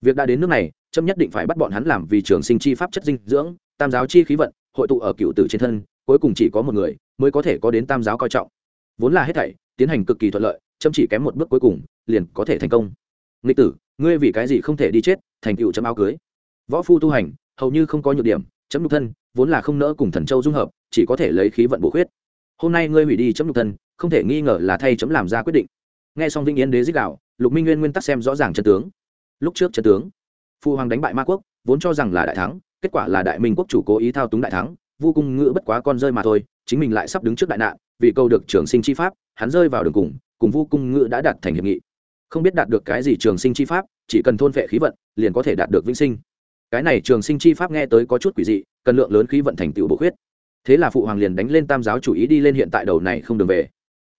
Việc đã đến nước này trâm nhất định phải bắt bọn hắn làm vì trường sinh chi pháp chất dinh dưỡng, tam giáo chi khí vận, hội tụ ở cựu tử trên thân, cuối cùng chỉ có một người mới có thể có đến tam giáo coi trọng. Vốn là hết thảy, tiến hành cực kỳ thuận lợi châm chỉ kém một bước cuối cùng, liền có thể thành công. Nghịch tử, ngươi vì cái gì không thể đi chết, thành cựu chấm áo cưới? Võ phu tu hành, hầu như không có nhược điểm, chấm nhục thân vốn là không nỡ cùng thần châu dung hợp, chỉ có thể lấy khí vận bổ khuyết. Hôm nay ngươi hủy đi chấm nhục thân, không thể nghi ngờ là thay chấm làm ra quyết định nghe xong vĩnh yên đế dích đạo, lục minh nguyên nguyên tắc xem rõ ràng chân tướng. Lúc trước chân tướng, phu hoàng đánh bại ma quốc, vốn cho rằng là đại thắng, kết quả là đại minh quốc chủ cố ý thao túng đại thắng, vô cung ngữ bất quá con rơi mà thôi, chính mình lại sắp đứng trước đại nạn, vì câu được trường sinh chi pháp, hắn rơi vào đường cùng cùng vô cung ngữ đã đạt thành hiệp nghị. Không biết đạt được cái gì trường sinh chi pháp, chỉ cần thôn vệ khí vận, liền có thể đạt được vĩnh sinh. Cái này trường sinh chi pháp nghe tới có chút quỷ dị, cần lượng lớn khí vận thành tựu bổ khuyết. Thế là phụ hoàng liền đánh lên tam giáo chủ ý đi lên hiện tại đầu này không đường về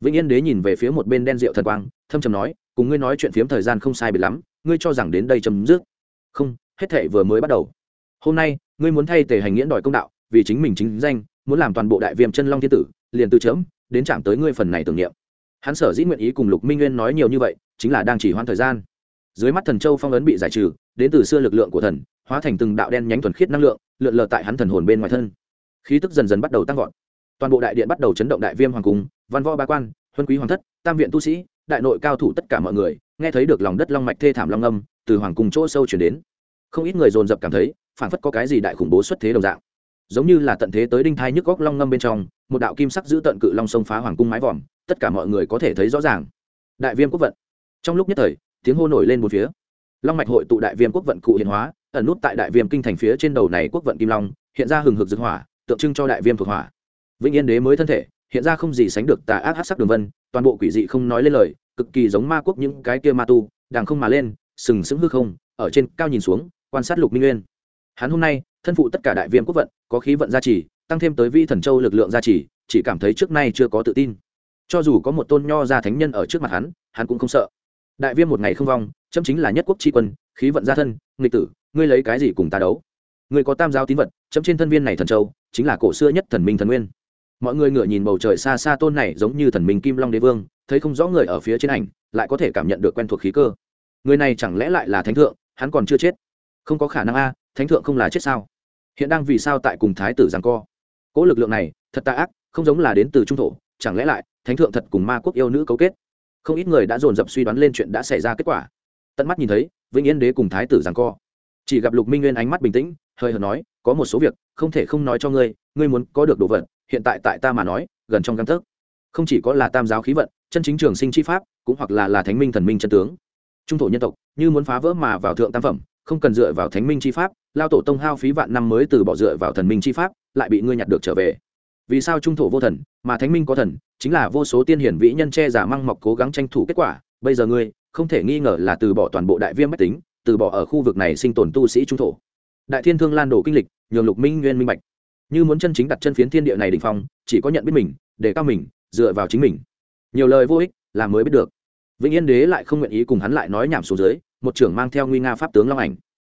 vĩnh yên đế nhìn về phía một bên đen rượu thần quang, thâm trầm nói, cùng ngươi nói chuyện phiếm thời gian không sai biệt lắm, ngươi cho rằng đến đây chấm dứt. Không, hết thệ vừa mới bắt đầu. Hôm nay, ngươi muốn thay tề hành nghĩa đòi công đạo, vì chính mình chính danh, muốn làm toàn bộ đại viêm chân long thiên tử, liền từ chấm, đến chạm tới ngươi phần này tưởng niệm. Hắn sở dĩ nguyện ý cùng lục minh nguyên nói nhiều như vậy, chính là đang chỉ hoãn thời gian. Dưới mắt thần châu phong ấn bị giải trừ, đến từ xưa lực lượng của thần, hóa thành từng đạo đen nhánh thuần khiết năng lượng, lượn lờ tại hắn thần hồn bên ngoài thân. Khí tức dần dần bắt đầu tăng vọt. Toàn bộ đại điện bắt đầu chấn động đại viêm hoàng cung văn võ ba quan, huân quý hoàng thất, tam viện tu sĩ, đại nội cao thủ tất cả mọi người, nghe thấy được lòng đất long mạch thê thảm long âm, từ hoàng cung chỗ sâu chuyển đến. Không ít người dồn dập cảm thấy phản phất có cái gì đại khủng bố xuất thế đồng dạng. Giống như là tận thế tới đinh thai nhức góc long ngâm bên trong, một đạo kim sắc giữ tận cự long sông phá hoàng cung mái vòm, tất cả mọi người có thể thấy rõ ràng. Đại viêm quốc vận. Trong lúc nhất thời, tiếng hô nổi lên một phía. Long mạch hội tụ đại viêm quốc vận cụ hiện hóa, ẩn nút tại đại viêm kinh thành phía trên đầu này quốc vận kim long, hiện ra hừng hực dược hỏa, tượng trưng cho đại viêm thuộc hỏa. Vĩnh yên đế mới thân thể hiện ra không gì sánh được tà ác hát sắc đường vân, toàn bộ quỷ dị không nói lên lời, cực kỳ giống ma quốc những cái kia ma tu đàng không mà lên, sừng sững hư không, ở trên cao nhìn xuống, quan sát lục minh nguyên. Hắn hôm nay, thân phụ tất cả đại viêm quốc vận, có khí vận gia trì, tăng thêm tới vi thần châu lực lượng gia trì, chỉ cảm thấy trước nay chưa có tự tin. Cho dù có một tôn nho gia thánh nhân ở trước mặt hắn hắn cũng không sợ. Đại viêm một ngày không vong, chấm chính là nhất quốc tri quân, khí vận gia thân, nghịch tử, ngươi lấy cái gì cùng ta đấu? Ngươi có tam giáo tín vật, chấm trên thân viên này thần châu, chính là cổ xưa nhất thần minh thần nguyên mọi người ngửa nhìn bầu trời xa xa tôn này giống như thần minh kim long đế vương, thấy không rõ người ở phía trên ảnh, lại có thể cảm nhận được quen thuộc khí cơ. Người này chẳng lẽ lại là thánh thượng, hắn còn chưa chết? Không có khả năng a, thánh thượng không là chết sao? Hiện đang vì sao tại cùng thái tử giằng co? Cỗ lực lượng này, thật tà ác, không giống là đến từ trung thổ, chẳng lẽ lại, thánh thượng thật cùng ma quốc yêu nữ cấu kết? Không ít người đã dồn dập suy đoán lên chuyện đã xảy ra kết quả. Tận mắt nhìn thấy, vĩnh yên đế cùng thái tử giằng co. Chỉ gặp lục minh nguyên ánh mắt bình tĩnh, hơi hợt nói, có một số việc không thể không nói cho ngươi ngươi muốn có được đồ vật hiện tại tại ta mà nói, gần trong căn thức không chỉ có là tam giáo khí vận, chân chính trường sinh chi pháp, cũng hoặc là là thánh minh thần minh chân tướng. Trung thổ nhân tộc, như muốn phá vỡ mà vào thượng tam phẩm, không cần dựa vào thánh minh chi pháp, lao tổ tông hao phí vạn năm mới từ bỏ dựa vào thần minh chi pháp, lại bị ngươi nhặt được trở về. Vì sao trung thổ vô thần, mà thánh minh có thần, chính là vô số tiên hiển vĩ nhân che giả măng mọc cố gắng tranh thủ kết quả. Bây giờ ngươi, không thể nghi ngờ là từ bỏ toàn bộ đại viêm mách tính, từ bỏ ở khu vực này sinh tồn tu sĩ trung thổ. Đại thiên thương lan đổ kinh lịch, nhường lục minh nguyên minh bạch như muốn chân chính đặt chân phiến thiên địa này đ ỉ n h phong, chỉ có nhận biết mình để cao mình, dựa vào chính mình. Nhiều lời vô ích, là mới biết được. Vĩnh yên đế lại không nguyện ý cùng hắn lại nói nhảm xuống dưới, một trưởng mang theo nguy nga pháp tướng long ảnh.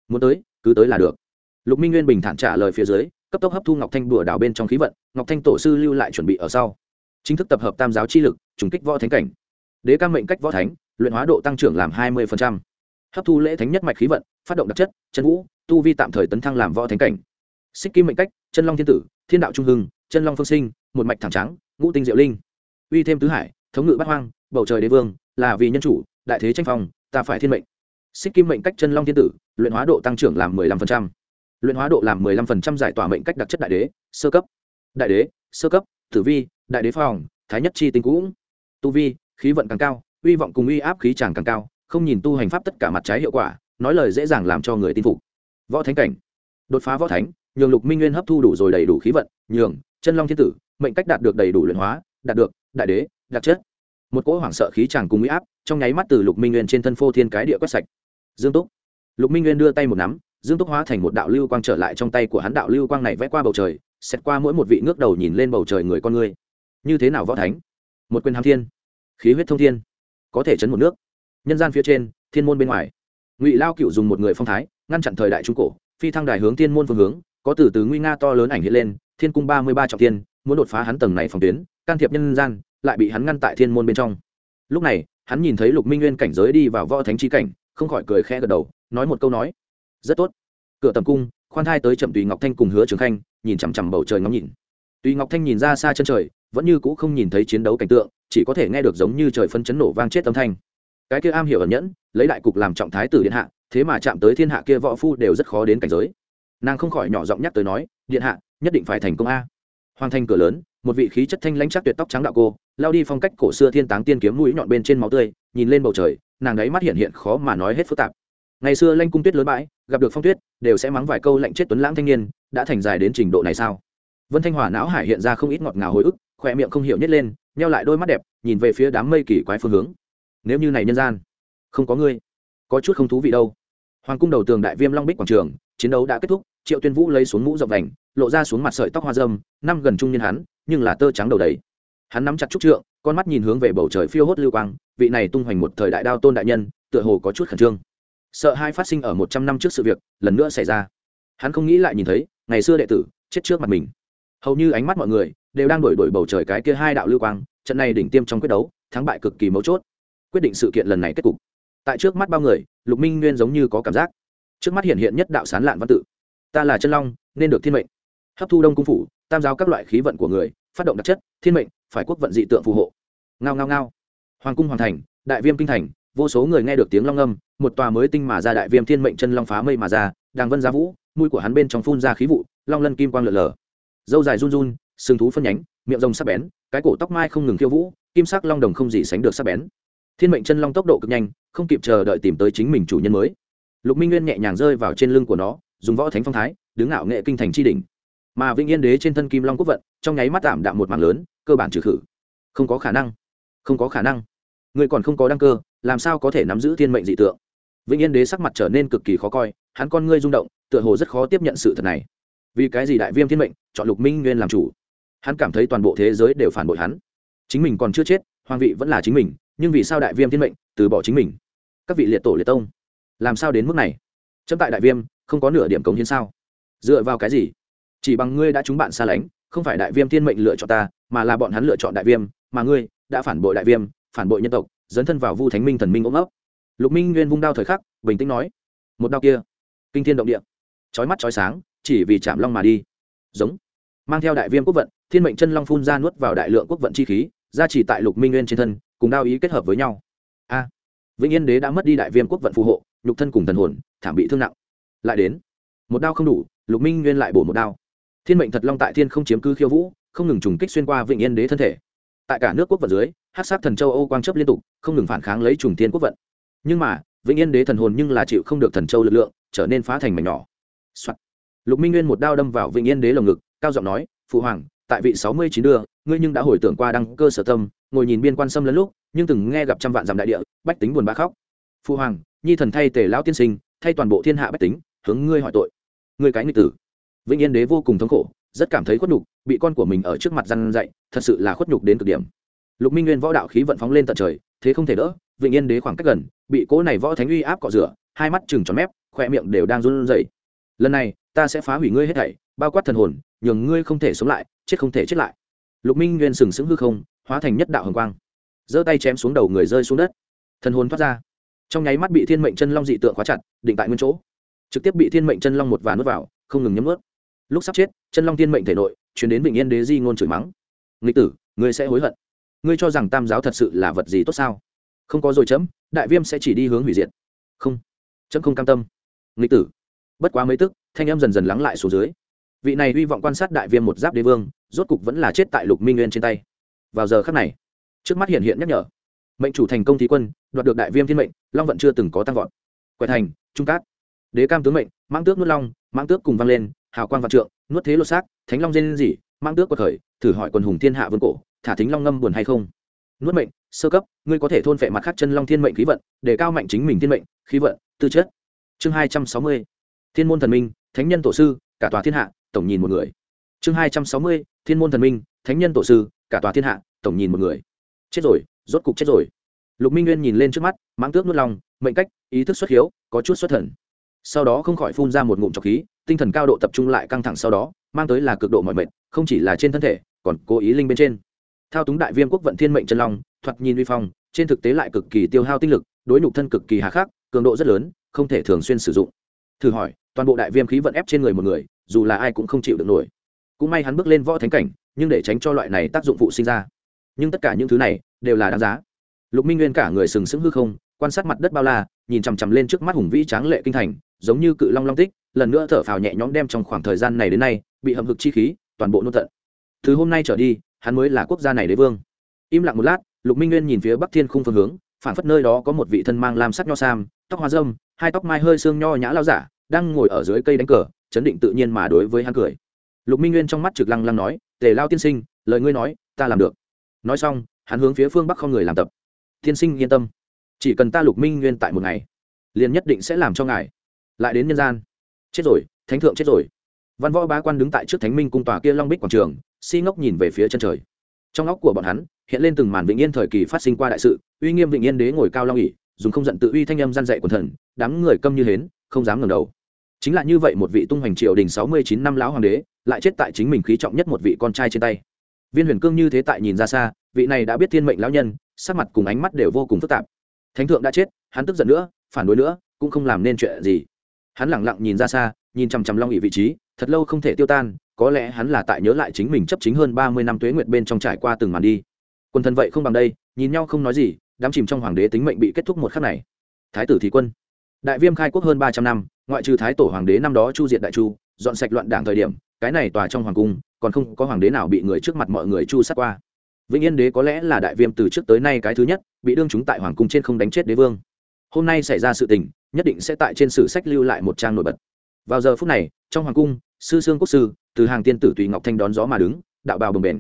Muốn tới, cứ tới là được. Lục minh nguyên bình thản trả lời phía dưới, cấp tốc hấp thu ngọc thanh đùa đảo bên trong khí vận, ngọc thanh tổ sư lưu lại chuẩn bị ở sau. Chính thức tập hợp tam giáo chi lực, trùng kích võ thánh cảnh. Đế ca mệnh cách võ thánh, luyện hóa độ tăng trưởng làm hai mươi hấp thu lễ thánh nhất mạch khí vận, phát động đặc chất, chân vũ, tu vi tạm thời tấn thăng làm võ thánh cảnh xích kim mệnh cách, chân long thiên tử, thiên đạo trung hưng, chân long phương sinh, một mạch thẳng trắng, ngũ tinh diệu linh. Uy thêm tứ hải, thống ngự bát hoang, bầu trời đế vương, là vì nhân chủ, đại thế tranh phong, ta phải thiên mệnh. Xích kim mệnh cách chân long thiên tử, luyện hóa độ tăng trưởng làm mười lăm phần trăm. Luyện hóa độ làm mười lăm phần trăm giải tỏa mệnh cách đặc chất đại đế, sơ cấp. Đại đế, sơ cấp, tử vi, đại đế phòng, thái nhất chi tinh cũ tu vi, khí vận càng cao, uy vọng cùng uy áp khí tràng càng cao, không nhìn tu hành pháp tất cả mặt trái hiệu quả, nói lời dễ dàng làm cho người tin phục. Võ thánh cảnh đột phá võ thánh, nhường lục minh nguyên hấp thu đủ rồi đầy đủ khí vận, nhường chân long thiên tử, mệnh cách đạt được đầy đủ luyện hóa, đạt được đại đế, đặc chất. Một cỗ hoảng sợ khí chàng cùng uy áp, trong nháy mắt từ lục minh nguyên trên thân phô thiên cái địa quét sạch. Dương túc. Lục minh nguyên đưa tay một nắm, dương túc hóa thành một đạo lưu quang trở lại trong tay của hắn đạo lưu quang này vẽ qua bầu trời, xét qua mỗi một vị ngước đầu nhìn lên bầu trời người con người. Như thế nào võ thánh? Một quyền hàm thiên, khí huyết thông thiên, có thể chấn một nước. Nhân gian phía trên, thiên môn bên ngoài. Ngụy lao cựu dùng một người phong thái, ngăn chặn thời đại trung cổ phi thăng đài hướng thiên môn phương hướng, có từ từ nguy nga to lớn ảnh hiện lên, thiên cung ba mươi ba trọng tiên muốn đột phá hắn tầng này phòng tuyến, can thiệp nhân gian, lại bị hắn ngăn tại thiên môn bên trong. Lúc này, hắn nhìn thấy lục minh nguyên cảnh giới đi vào võ thánh trí cảnh, không khỏi cười khẽ gật đầu, nói một câu nói. Rất tốt. Cửa tầm cung, khoan thai tới chậm tùy ngọc thanh cùng hứa trường khanh, nhìn chằm chằm bầu trời ngắm nhìn. Tùy ngọc thanh nhìn ra xa chân trời, vẫn như cũ không nhìn thấy chiến đấu cảnh tượng, chỉ có thể nghe được giống như trời phân chấn nổ vang chết âm thanh. Cái kia am hiểu ẩn nhẫn, lấy đại cục làm trọng thái tử điện hạ thế mà chạm tới thiên hạ kia võ phu đều rất khó đến cảnh giới. Nàng không khỏi nhỏ giọng nhắc tới nói, điện hạ, nhất định phải thành công a. Hoàng thành cửa lớn, một vị khí chất thanh lãnh chắc tuyệt tóc trắng đạo cô, lao đi phong cách cổ xưa thiên táng tiên kiếm mũi nhọn bên trên máu tươi, nhìn lên bầu trời, nàng ấy mắt hiện hiện khó mà nói hết phức tạp. Ngày xưa lanh cung tuyết lớn bãi, gặp được phong tuyết, đều sẽ mắng vài câu lạnh chết tuấn lãng thanh niên, đã thành dài đến trình độ này sao? Vân thanh hòa não hải hiện ra không ít ngọt ngào hồi ức, khỏe miệng không hiểu nhét lên neo lại đôi mắt đẹp, nhìn về phía đám mây kỳ quái phương hướng. Nếu như này nhân gian, không có ngươi, có chút không thú vị đâu hoàng cung đầu tường đại viêm long bích quảng trường, chiến đấu đã kết thúc, triệu tuyên vũ lấy xuống mũ rộng vành, lộ ra xuống mặt sợi tóc hoa dâm, năm gần trung niên hắn, nhưng là tơ trắng đầu đầy. Hắn nắm chặt trúc trượng, con mắt nhìn hướng về bầu trời phiêu hốt lưu quang, vị này tung hoành một thời đại đao tôn đại nhân, tựa hồ có chút khẩn trương. Sợ hai phát sinh ở một trăm năm trước sự việc, lần nữa xảy ra. Hắn không nghĩ lại nhìn thấy, ngày xưa đệ tử, chết trước mặt mình. Hầu như ánh mắt mọi người, đều đang đổi đổi bầu trời cái kia hai đạo lưu quang, trận này đỉnh tiêm trong quyết đấu, thắng bại cực kỳ mấu chốt. Quyết định sự kiện lần này kết cục tại trước mắt bao người, lục minh nguyên giống như có cảm giác. Trước mắt hiện hiện nhất đạo sán lạn văn tự. Ta là chân long, nên được thiên mệnh. Hấp thu đông cung phủ, tam giáo các loại khí vận của người, phát động đặc chất, thiên mệnh, phải quốc vận dị tượng phù hộ. Ngao ngao ngao. Hoàng cung hoàng thành, đại viêm kinh thành, vô số người nghe được tiếng long âm, một tòa mới tinh mà ra đại viêm thiên mệnh chân long phá mây mà ra đàng vân giá vũ, mũi của hắn bên trong phun ra khí vụ, long lân kim quang lở lở dâu dài run run, sừng thú phân nhánh, miệng rồng sắc bén, cái cổ tóc mai không ngừng khiêu vũ, kim sắc long đồng không gì sánh được sắc bén thiên mệnh chân long tốc độ cực nhanh, không kịp chờ đợi tìm tới chính mình chủ nhân mới. Lục minh nguyên nhẹ nhàng rơi vào trên lưng của nó, dùng võ thánh phong thái, đứng ngạo nghệ kinh thành tri đỉnh. Mà vĩnh yên đế trên thân kim long quốc vận, trong nháy mắt tạm đạm một mảng lớn, cơ bản trừ khử. Không có khả năng. Không có khả năng. Người còn không có đăng cơ, làm sao có thể nắm giữ thiên mệnh dị tượng? Vĩnh yên đế sắc mặt trở nên cực kỳ khó coi, hắn con ngươi rung động, tựa hồ rất khó tiếp nhận sự thật này. Vì cái gì đại viêm thiên mệnh, chọn lục minh nguyên làm chủ? Hắn cảm thấy toàn bộ thế giới đều phản bội hắn. Chính mình còn chưa chết hoàng vị vẫn là chính mình nhưng vì sao đại viêm thiên mệnh từ bỏ chính mình? Các vị liệt tổ liệt tông, làm sao đến mức này? Chấm tại đại viêm, không có nửa điểm cống hiến sao? Dựa vào cái gì? Chỉ bằng ngươi đã trúng bạn xa lánh, không phải đại viêm thiên mệnh lựa chọn ta, mà là bọn hắn lựa chọn đại viêm, mà ngươi đã phản bội đại viêm, phản bội nhân tộc, dấn thân vào vu thánh minh thần minh ôm ấp. Lục minh nguyên vung đao thời khắc, bình tĩnh nói, một đao kia, kinh thiên động địa, chói mắt chói sáng, chỉ vì chạm long mà đi. Giống. Mang theo đại viêm quốc vận, thiên mệnh chân long phun ra nuốt vào đại lượng quốc vận chi khí ra chỉ tại lục minh nguyên trên thân cùng đao ý kết hợp với nhau. A, vĩnh yên đế đã mất đi đại viêm quốc vận phù hộ, nhục thân cùng thần hồn, thảm bị thương nặng. Lại đến, một đao không đủ, lục minh nguyên lại bổ một đao. Thiên mệnh thật long tại thiên không chiếm cứ khiêu vũ, không ngừng trùng kích xuyên qua vĩnh yên đế thân thể. Tại cả nước quốc vận dưới hát sát thần châu âu quang chấp liên tục, không ngừng phản kháng lấy trùng thiên quốc vận. Nhưng mà, vĩnh yên đế thần hồn nhưng là chịu không được thần châu lực lượng, trở nên phá thành mảnh nhỏ、Soạn. lục minh nguyên một đao đâm vào vĩnh yên đế lồng ngực, cao giọng nói, phụ hoàng tại vị sáu mươi chín đưa, ngươi nhưng đã hồi tưởng qua đăng cơ sở tâm, ngồi nhìn biên quan sâm lớn lúc, nhưng từng nghe gặp trăm vạn dặm đại địa, bách tính buồn bã khóc. Phu hoàng, nhi thần thay tề lão tiên sinh, thay toàn bộ thiên hạ bách tính, hướng ngươi hỏi tội. Ngươi cái nghịch tử. Vĩnh yên đế vô cùng thống khổ, rất cảm thấy khuất nhục, bị con của mình ở trước mặt răn dạy, thật sự là khuất nhục đến cực điểm. Lục minh nguyên võ đạo khí vận phóng lên tận trời, thế không thể đỡ, vĩnh yên đế khoảng cách gần, bị cỗ này võ thánh uy áp cọ rửa, hai mắt chừng tròn mép, khoe miệng đều đang run rẩy. Lần này, ta sẽ phá hủy ngươi hết thảy bao quát thần hồn, nhường ngươi không thể sống lại, chết không thể chết lại. Lục minh nguyên sừng sững hư không, hóa thành nhất đạo hồng quang, giơ tay chém xuống đầu người rơi xuống đất. Thần hồn thoát ra. Trong nháy mắt bị thiên mệnh chân long dị tượng khóa chặt, định tại nguyên chỗ. Trực tiếp bị thiên mệnh chân long một và nuốt vào, không ngừng nhấm ướt lúc sắp chết, chân long thiên mệnh thể nội chuyển đến bình yên đế di ngôn chửi mắng. Nghịch tử, ngươi sẽ hối hận. Ngươi cho rằng tam giáo thật sự là vật gì tốt sao? Không có rồi chấm, đại viêm sẽ chỉ đi hướng hủy diệt. Không. Chấm không cam tâm. Nghịch tử. Bất quá mấy tức, thanh em dần dần lắng lại xuống dưới vị này hy vọng quan sát đại viêm một giáp đế vương, rốt cục vẫn là chết tại lục minh nguyên trên tay. Vào giờ khắc này, trước mắt hiện hiện nhắc nhở. Mệnh chủ thành công thí quân, đoạt được đại viêm thiên mệnh, long vận chưa từng có tăng vọt. Quẻ thành, trung cát. Đế cam tướng mệnh mang tước nuốt long mang tước cùng vang lên, hào quang vạn trượng, nuốt thế lột xác, thánh long dên gì mang tước quật khởi, thử hỏi quần hùng thiên hạ vương cổ, thả thính long ngâm buồn hay không? Nuốt mệnh, sơ cấp, ngươi có thể thôn phệ mặt khác chân long thiên mệnh khí vận, để cao mạnh chính mình thiên mệnh, khí vận, tư chất. Chương hai trăm sáu mươi. Thiên môn thần minh, thánh nhân tổ sư cả tòa thiên hạ, tổng nhìn một người. Chương hai trăm sáu mươi, thiên môn thần minh, thánh nhân tổ sư, cả tòa thiên hạ, tổng nhìn một người. Chết rồi, rốt cục chết rồi. Lục minh nguyên nhìn lên trước mắt, mãng tước nuốt lòng, mệnh cách, ý thức xuất hiếu, có chút xuất thần. Sau đó không khỏi phun ra một ngụm trọc khí, tinh thần cao độ tập trung lại căng thẳng sau đó, mang tới là cực độ mọi mệnh không chỉ là trên thân thể, còn cố ý linh bên trên. Thao túng đại viêm quốc vận thiên mệnh chân long, thoạt nhìn vi phong, trên thực tế lại cực kỳ tiêu hao tinh lực, đối nhục thân cực kỳ hà khắc, cường độ rất lớn, không thể thường xuyên sử dụng. Thử hỏi toàn bộ đại viêm khí vận ép trên người một người, dù là ai cũng không chịu được nổi. Cũng may hắn bước lên võ thánh cảnh, nhưng để tránh cho loại này tác dụng phụ sinh ra. Nhưng tất cả những thứ này đều là đáng giá. Lục minh nguyên cả người sừng sững hư không, quan sát mặt đất bao la, nhìn chằm chằm lên trước mắt hùng vĩ tráng lệ kinh thành, giống như cự long long tích, lần nữa thở phào nhẹ nhõm đem trong khoảng thời gian này đến nay, bị hầm hực chi khí, toàn bộ nôn tận. Từ hôm nay trở đi, hắn mới là quốc gia này đế vương. Im lặng một lát, lục minh nguyên nhìn phía bắc thiên khung phương hướng phản phất nơi đó có một vị thân mang lam sắc nho sam, tóc hoa dâm hai tóc mai hơi xương nho nhã lao giả đang ngồi ở dưới cây đánh cờ, chấn định tự nhiên mà đối với hắn cười. Lục minh nguyên trong mắt trực lăng lăng nói, tề lao tiên sinh, lời ngươi nói, ta làm được. Nói xong, hắn hướng phía phương bắc không người làm tập. Tiên sinh, yên tâm. Chỉ cần ta lục minh nguyên tại một ngày, liền nhất định sẽ làm cho ngài. Lại đến nhân gian. Chết rồi, thánh thượng chết rồi. Văn võ bá quan đứng tại trước thánh minh cung tòa kia long bích quảng trường, si ngốc nhìn về phía chân trời. Trong óc của bọn hắn, hiện lên từng màn vĩnh yên thời kỳ phát sinh qua đại sự, uy nghiêm vĩnh yên đế ngồi cao long ỉ dùng không giận tự uy thanh âm gian dạy quần thần, đám người câm như hến, không dám ngẩng đầu chính là như vậy một vị tung hoành triều đình sáu mươi chín năm lão hoàng đế, lại chết tại chính mình khí trọng nhất một vị con trai trên tay. Viên huyền cương như thế tại nhìn ra xa, vị này đã biết thiên mệnh lão nhân, sắc mặt cùng ánh mắt đều vô cùng phức tạp. Thánh thượng đã chết, hắn tức giận nữa, phản đối nữa, cũng không làm nên chuyện gì. Hắn lẳng lặng nhìn ra xa, nhìn chằm chằm long ỵ vị trí, thật lâu không thể tiêu tan, có lẽ hắn là tại nhớ lại chính mình chấp chính hơn ba mươi năm tuế nguyệt bên trong trải qua từng màn đi. Quân thân vậy không bằng đây, nhìn nhau không nói gì, đám chìm trong hoàng đế tính mệnh bị kết thúc một khắc này. Thái tử thì quân. Đại viêm khai quốc hơn ba trăm năm ngoại trừ thái tổ hoàng đế năm đó chu diệt đại chu, dọn sạch loạn đảng thời điểm, cái này tòa trong hoàng cung, còn không có hoàng đế nào bị người trước mặt mọi người chu sát qua. Vĩnh yên đế có lẽ là đại viêm từ trước tới nay cái thứ nhất, bị đương chúng tại hoàng cung trên không đánh chết đế vương. Hôm nay xảy ra sự tình, nhất định sẽ tại trên sử sách lưu lại một trang nổi bật. Vào giờ phút này, trong hoàng cung, sư sương quốc sư, từ hàng tiên tử tùy ngọc thanh đón gió mà đứng, đạo bào bồng bền.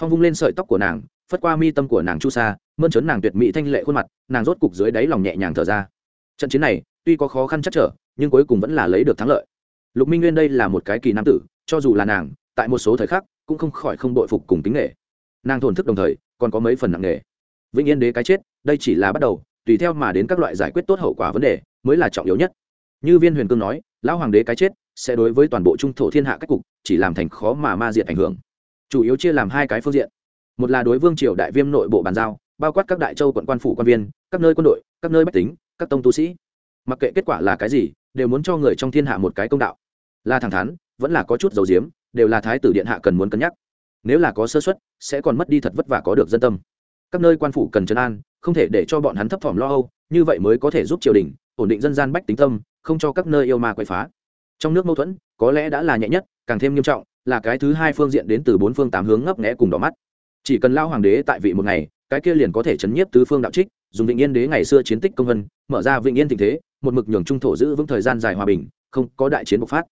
Phong vung lên sợi tóc của nàng, phất qua mi tâm của nàng chu sa, mơn trớn nàng tuyệt mỹ thanh lệ khuôn mặt, nàng rốt cục dưới đáy lòng nhẹ nhàng thở ra. Trận chiến này, tuy có khó khăn chắc trở nhưng cuối cùng vẫn là lấy được thắng lợi. Lục minh nguyên đây là một cái kỳ nam tử, cho dù là nàng, tại một số thời khắc, cũng không khỏi không đội phục cùng tính nghệ. Nàng thổn thức đồng thời, còn có mấy phần nặng nghề. vĩnh yên đế cái chết, đây chỉ là bắt đầu, tùy theo mà đến các loại giải quyết tốt hậu quả vấn đề, mới là trọng yếu nhất. Như viên huyền cương nói, lão hoàng đế cái chết, sẽ đối với toàn bộ trung thổ thiên hạ cách cục, chỉ làm thành khó mà ma diệt ảnh hưởng. Chủ yếu chia làm hai cái phương diện. Một là đối vương triều đại viêm nội bộ bàn giao, bao quát các đại châu quận quan phủ quan viên, các nơi quân đội, các nơi bách tính, các tông tu sĩ. Mặc kệ kết quả là cái gì đều muốn cho người trong thiên hạ một cái công đạo. Là thẳng thắn, vẫn là có chút dầu diếm, đều là thái tử điện hạ cần muốn cân nhắc. Nếu là có sơ xuất sẽ còn mất đi thật vất vả có được dân tâm. Các nơi quan phủ cần trấn an, không thể để cho bọn hắn thấp thỏm lo âu, như vậy mới có thể giúp triều đình, ổn định dân gian bách tính tâm, không cho các nơi yêu ma quậy phá. Trong nước mâu thuẫn, có lẽ đã là nhẹ nhất, càng thêm nghiêm trọng, là cái thứ hai phương diện đến từ bốn phương tám hướng ngấp nghẽ cùng đỏ mắt. Chỉ cần lao hoàng đế tại vị một ngày, cái kia liền có thể chấn nhiếp tứ phương đạo trích dùng vĩnh yên đế ngày xưa chiến tích công vân, mở ra vĩnh yên tình thế, một mực nhường trung thổ giữ vững thời gian dài hòa bình, không có đại chiến bộc phát.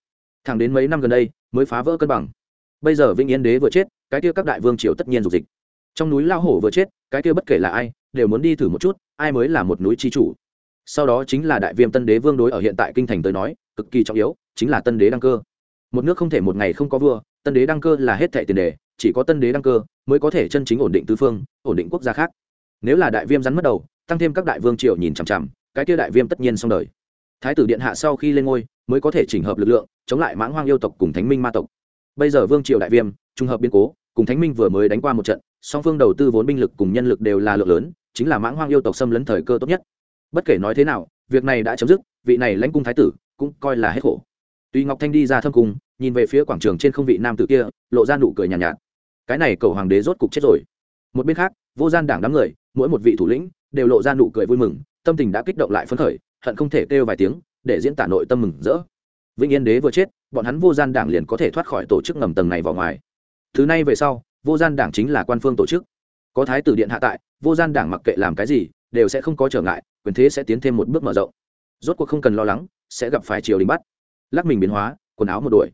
Thẳng đến mấy năm gần đây, mới phá vỡ cân bằng. Bây giờ vĩnh yên đế vừa chết, cái kia các đại vương triều tất nhiên dục dịch. Trong núi lao hổ vừa chết, cái kia bất kể là ai, đều muốn đi thử một chút, ai mới là một núi chi chủ. Sau đó chính là đại viêm tân đế vương đối ở hiện tại kinh thành tới nói, cực kỳ trọng yếu, chính là tân đế đăng cơ. Một nước không thể một ngày không có vua, tân đế đăng cơ là hết thệ tiền đề, chỉ có tân đế đăng cơ mới có thể chân chính ổn định tư phương, ổn định quốc gia khác nếu là đại viêm rắn mất đầu tăng thêm các đại vương triều nhìn chằm chằm cái kia đại viêm tất nhiên xong đời. Thái tử điện hạ sau khi lên ngôi mới có thể chỉnh hợp lực lượng chống lại mãng hoang yêu tộc cùng thánh minh ma tộc. Bây giờ vương triều đại viêm trùng hợp biên cố cùng thánh minh vừa mới đánh qua một trận song phương đầu tư vốn binh lực cùng nhân lực đều là lượng lớn chính là mãng hoang yêu tộc xâm lấn thời cơ tốt nhất. Bất kể nói thế nào việc này đã chấm dứt vị này lãnh cung thái tử cũng coi là hết khổ. Tuy ngọc thanh đi ra thâm cung nhìn về phía quảng trường trên không vị nam tử kia lộ ra nụ cười nhàn nhạt, nhạt. Cái này cầu hoàng đế rốt cục chết rồi. Một bên khác vô gian đảng đám người mỗi một vị thủ lĩnh đều lộ ra nụ cười vui mừng, tâm tình đã kích động lại phấn khởi, hận không thể kêu vài tiếng, để diễn tả nội tâm mừng rỡ. Vĩnh yên đế vừa chết, bọn hắn vô gian đảng liền có thể thoát khỏi tổ chức ngầm tầng này vào ngoài. Thứ này về sau, vô gian đảng chính là quan phương tổ chức. Có thái tử điện hạ tại, vô gian đảng mặc kệ làm cái gì, đều sẽ không có trở ngại, quyền thế sẽ tiến thêm một bước mở rộng. Rốt cuộc không cần lo lắng, sẽ gặp phải triều đình bắt. Lắc mình biến hóa, quần áo một đuổi.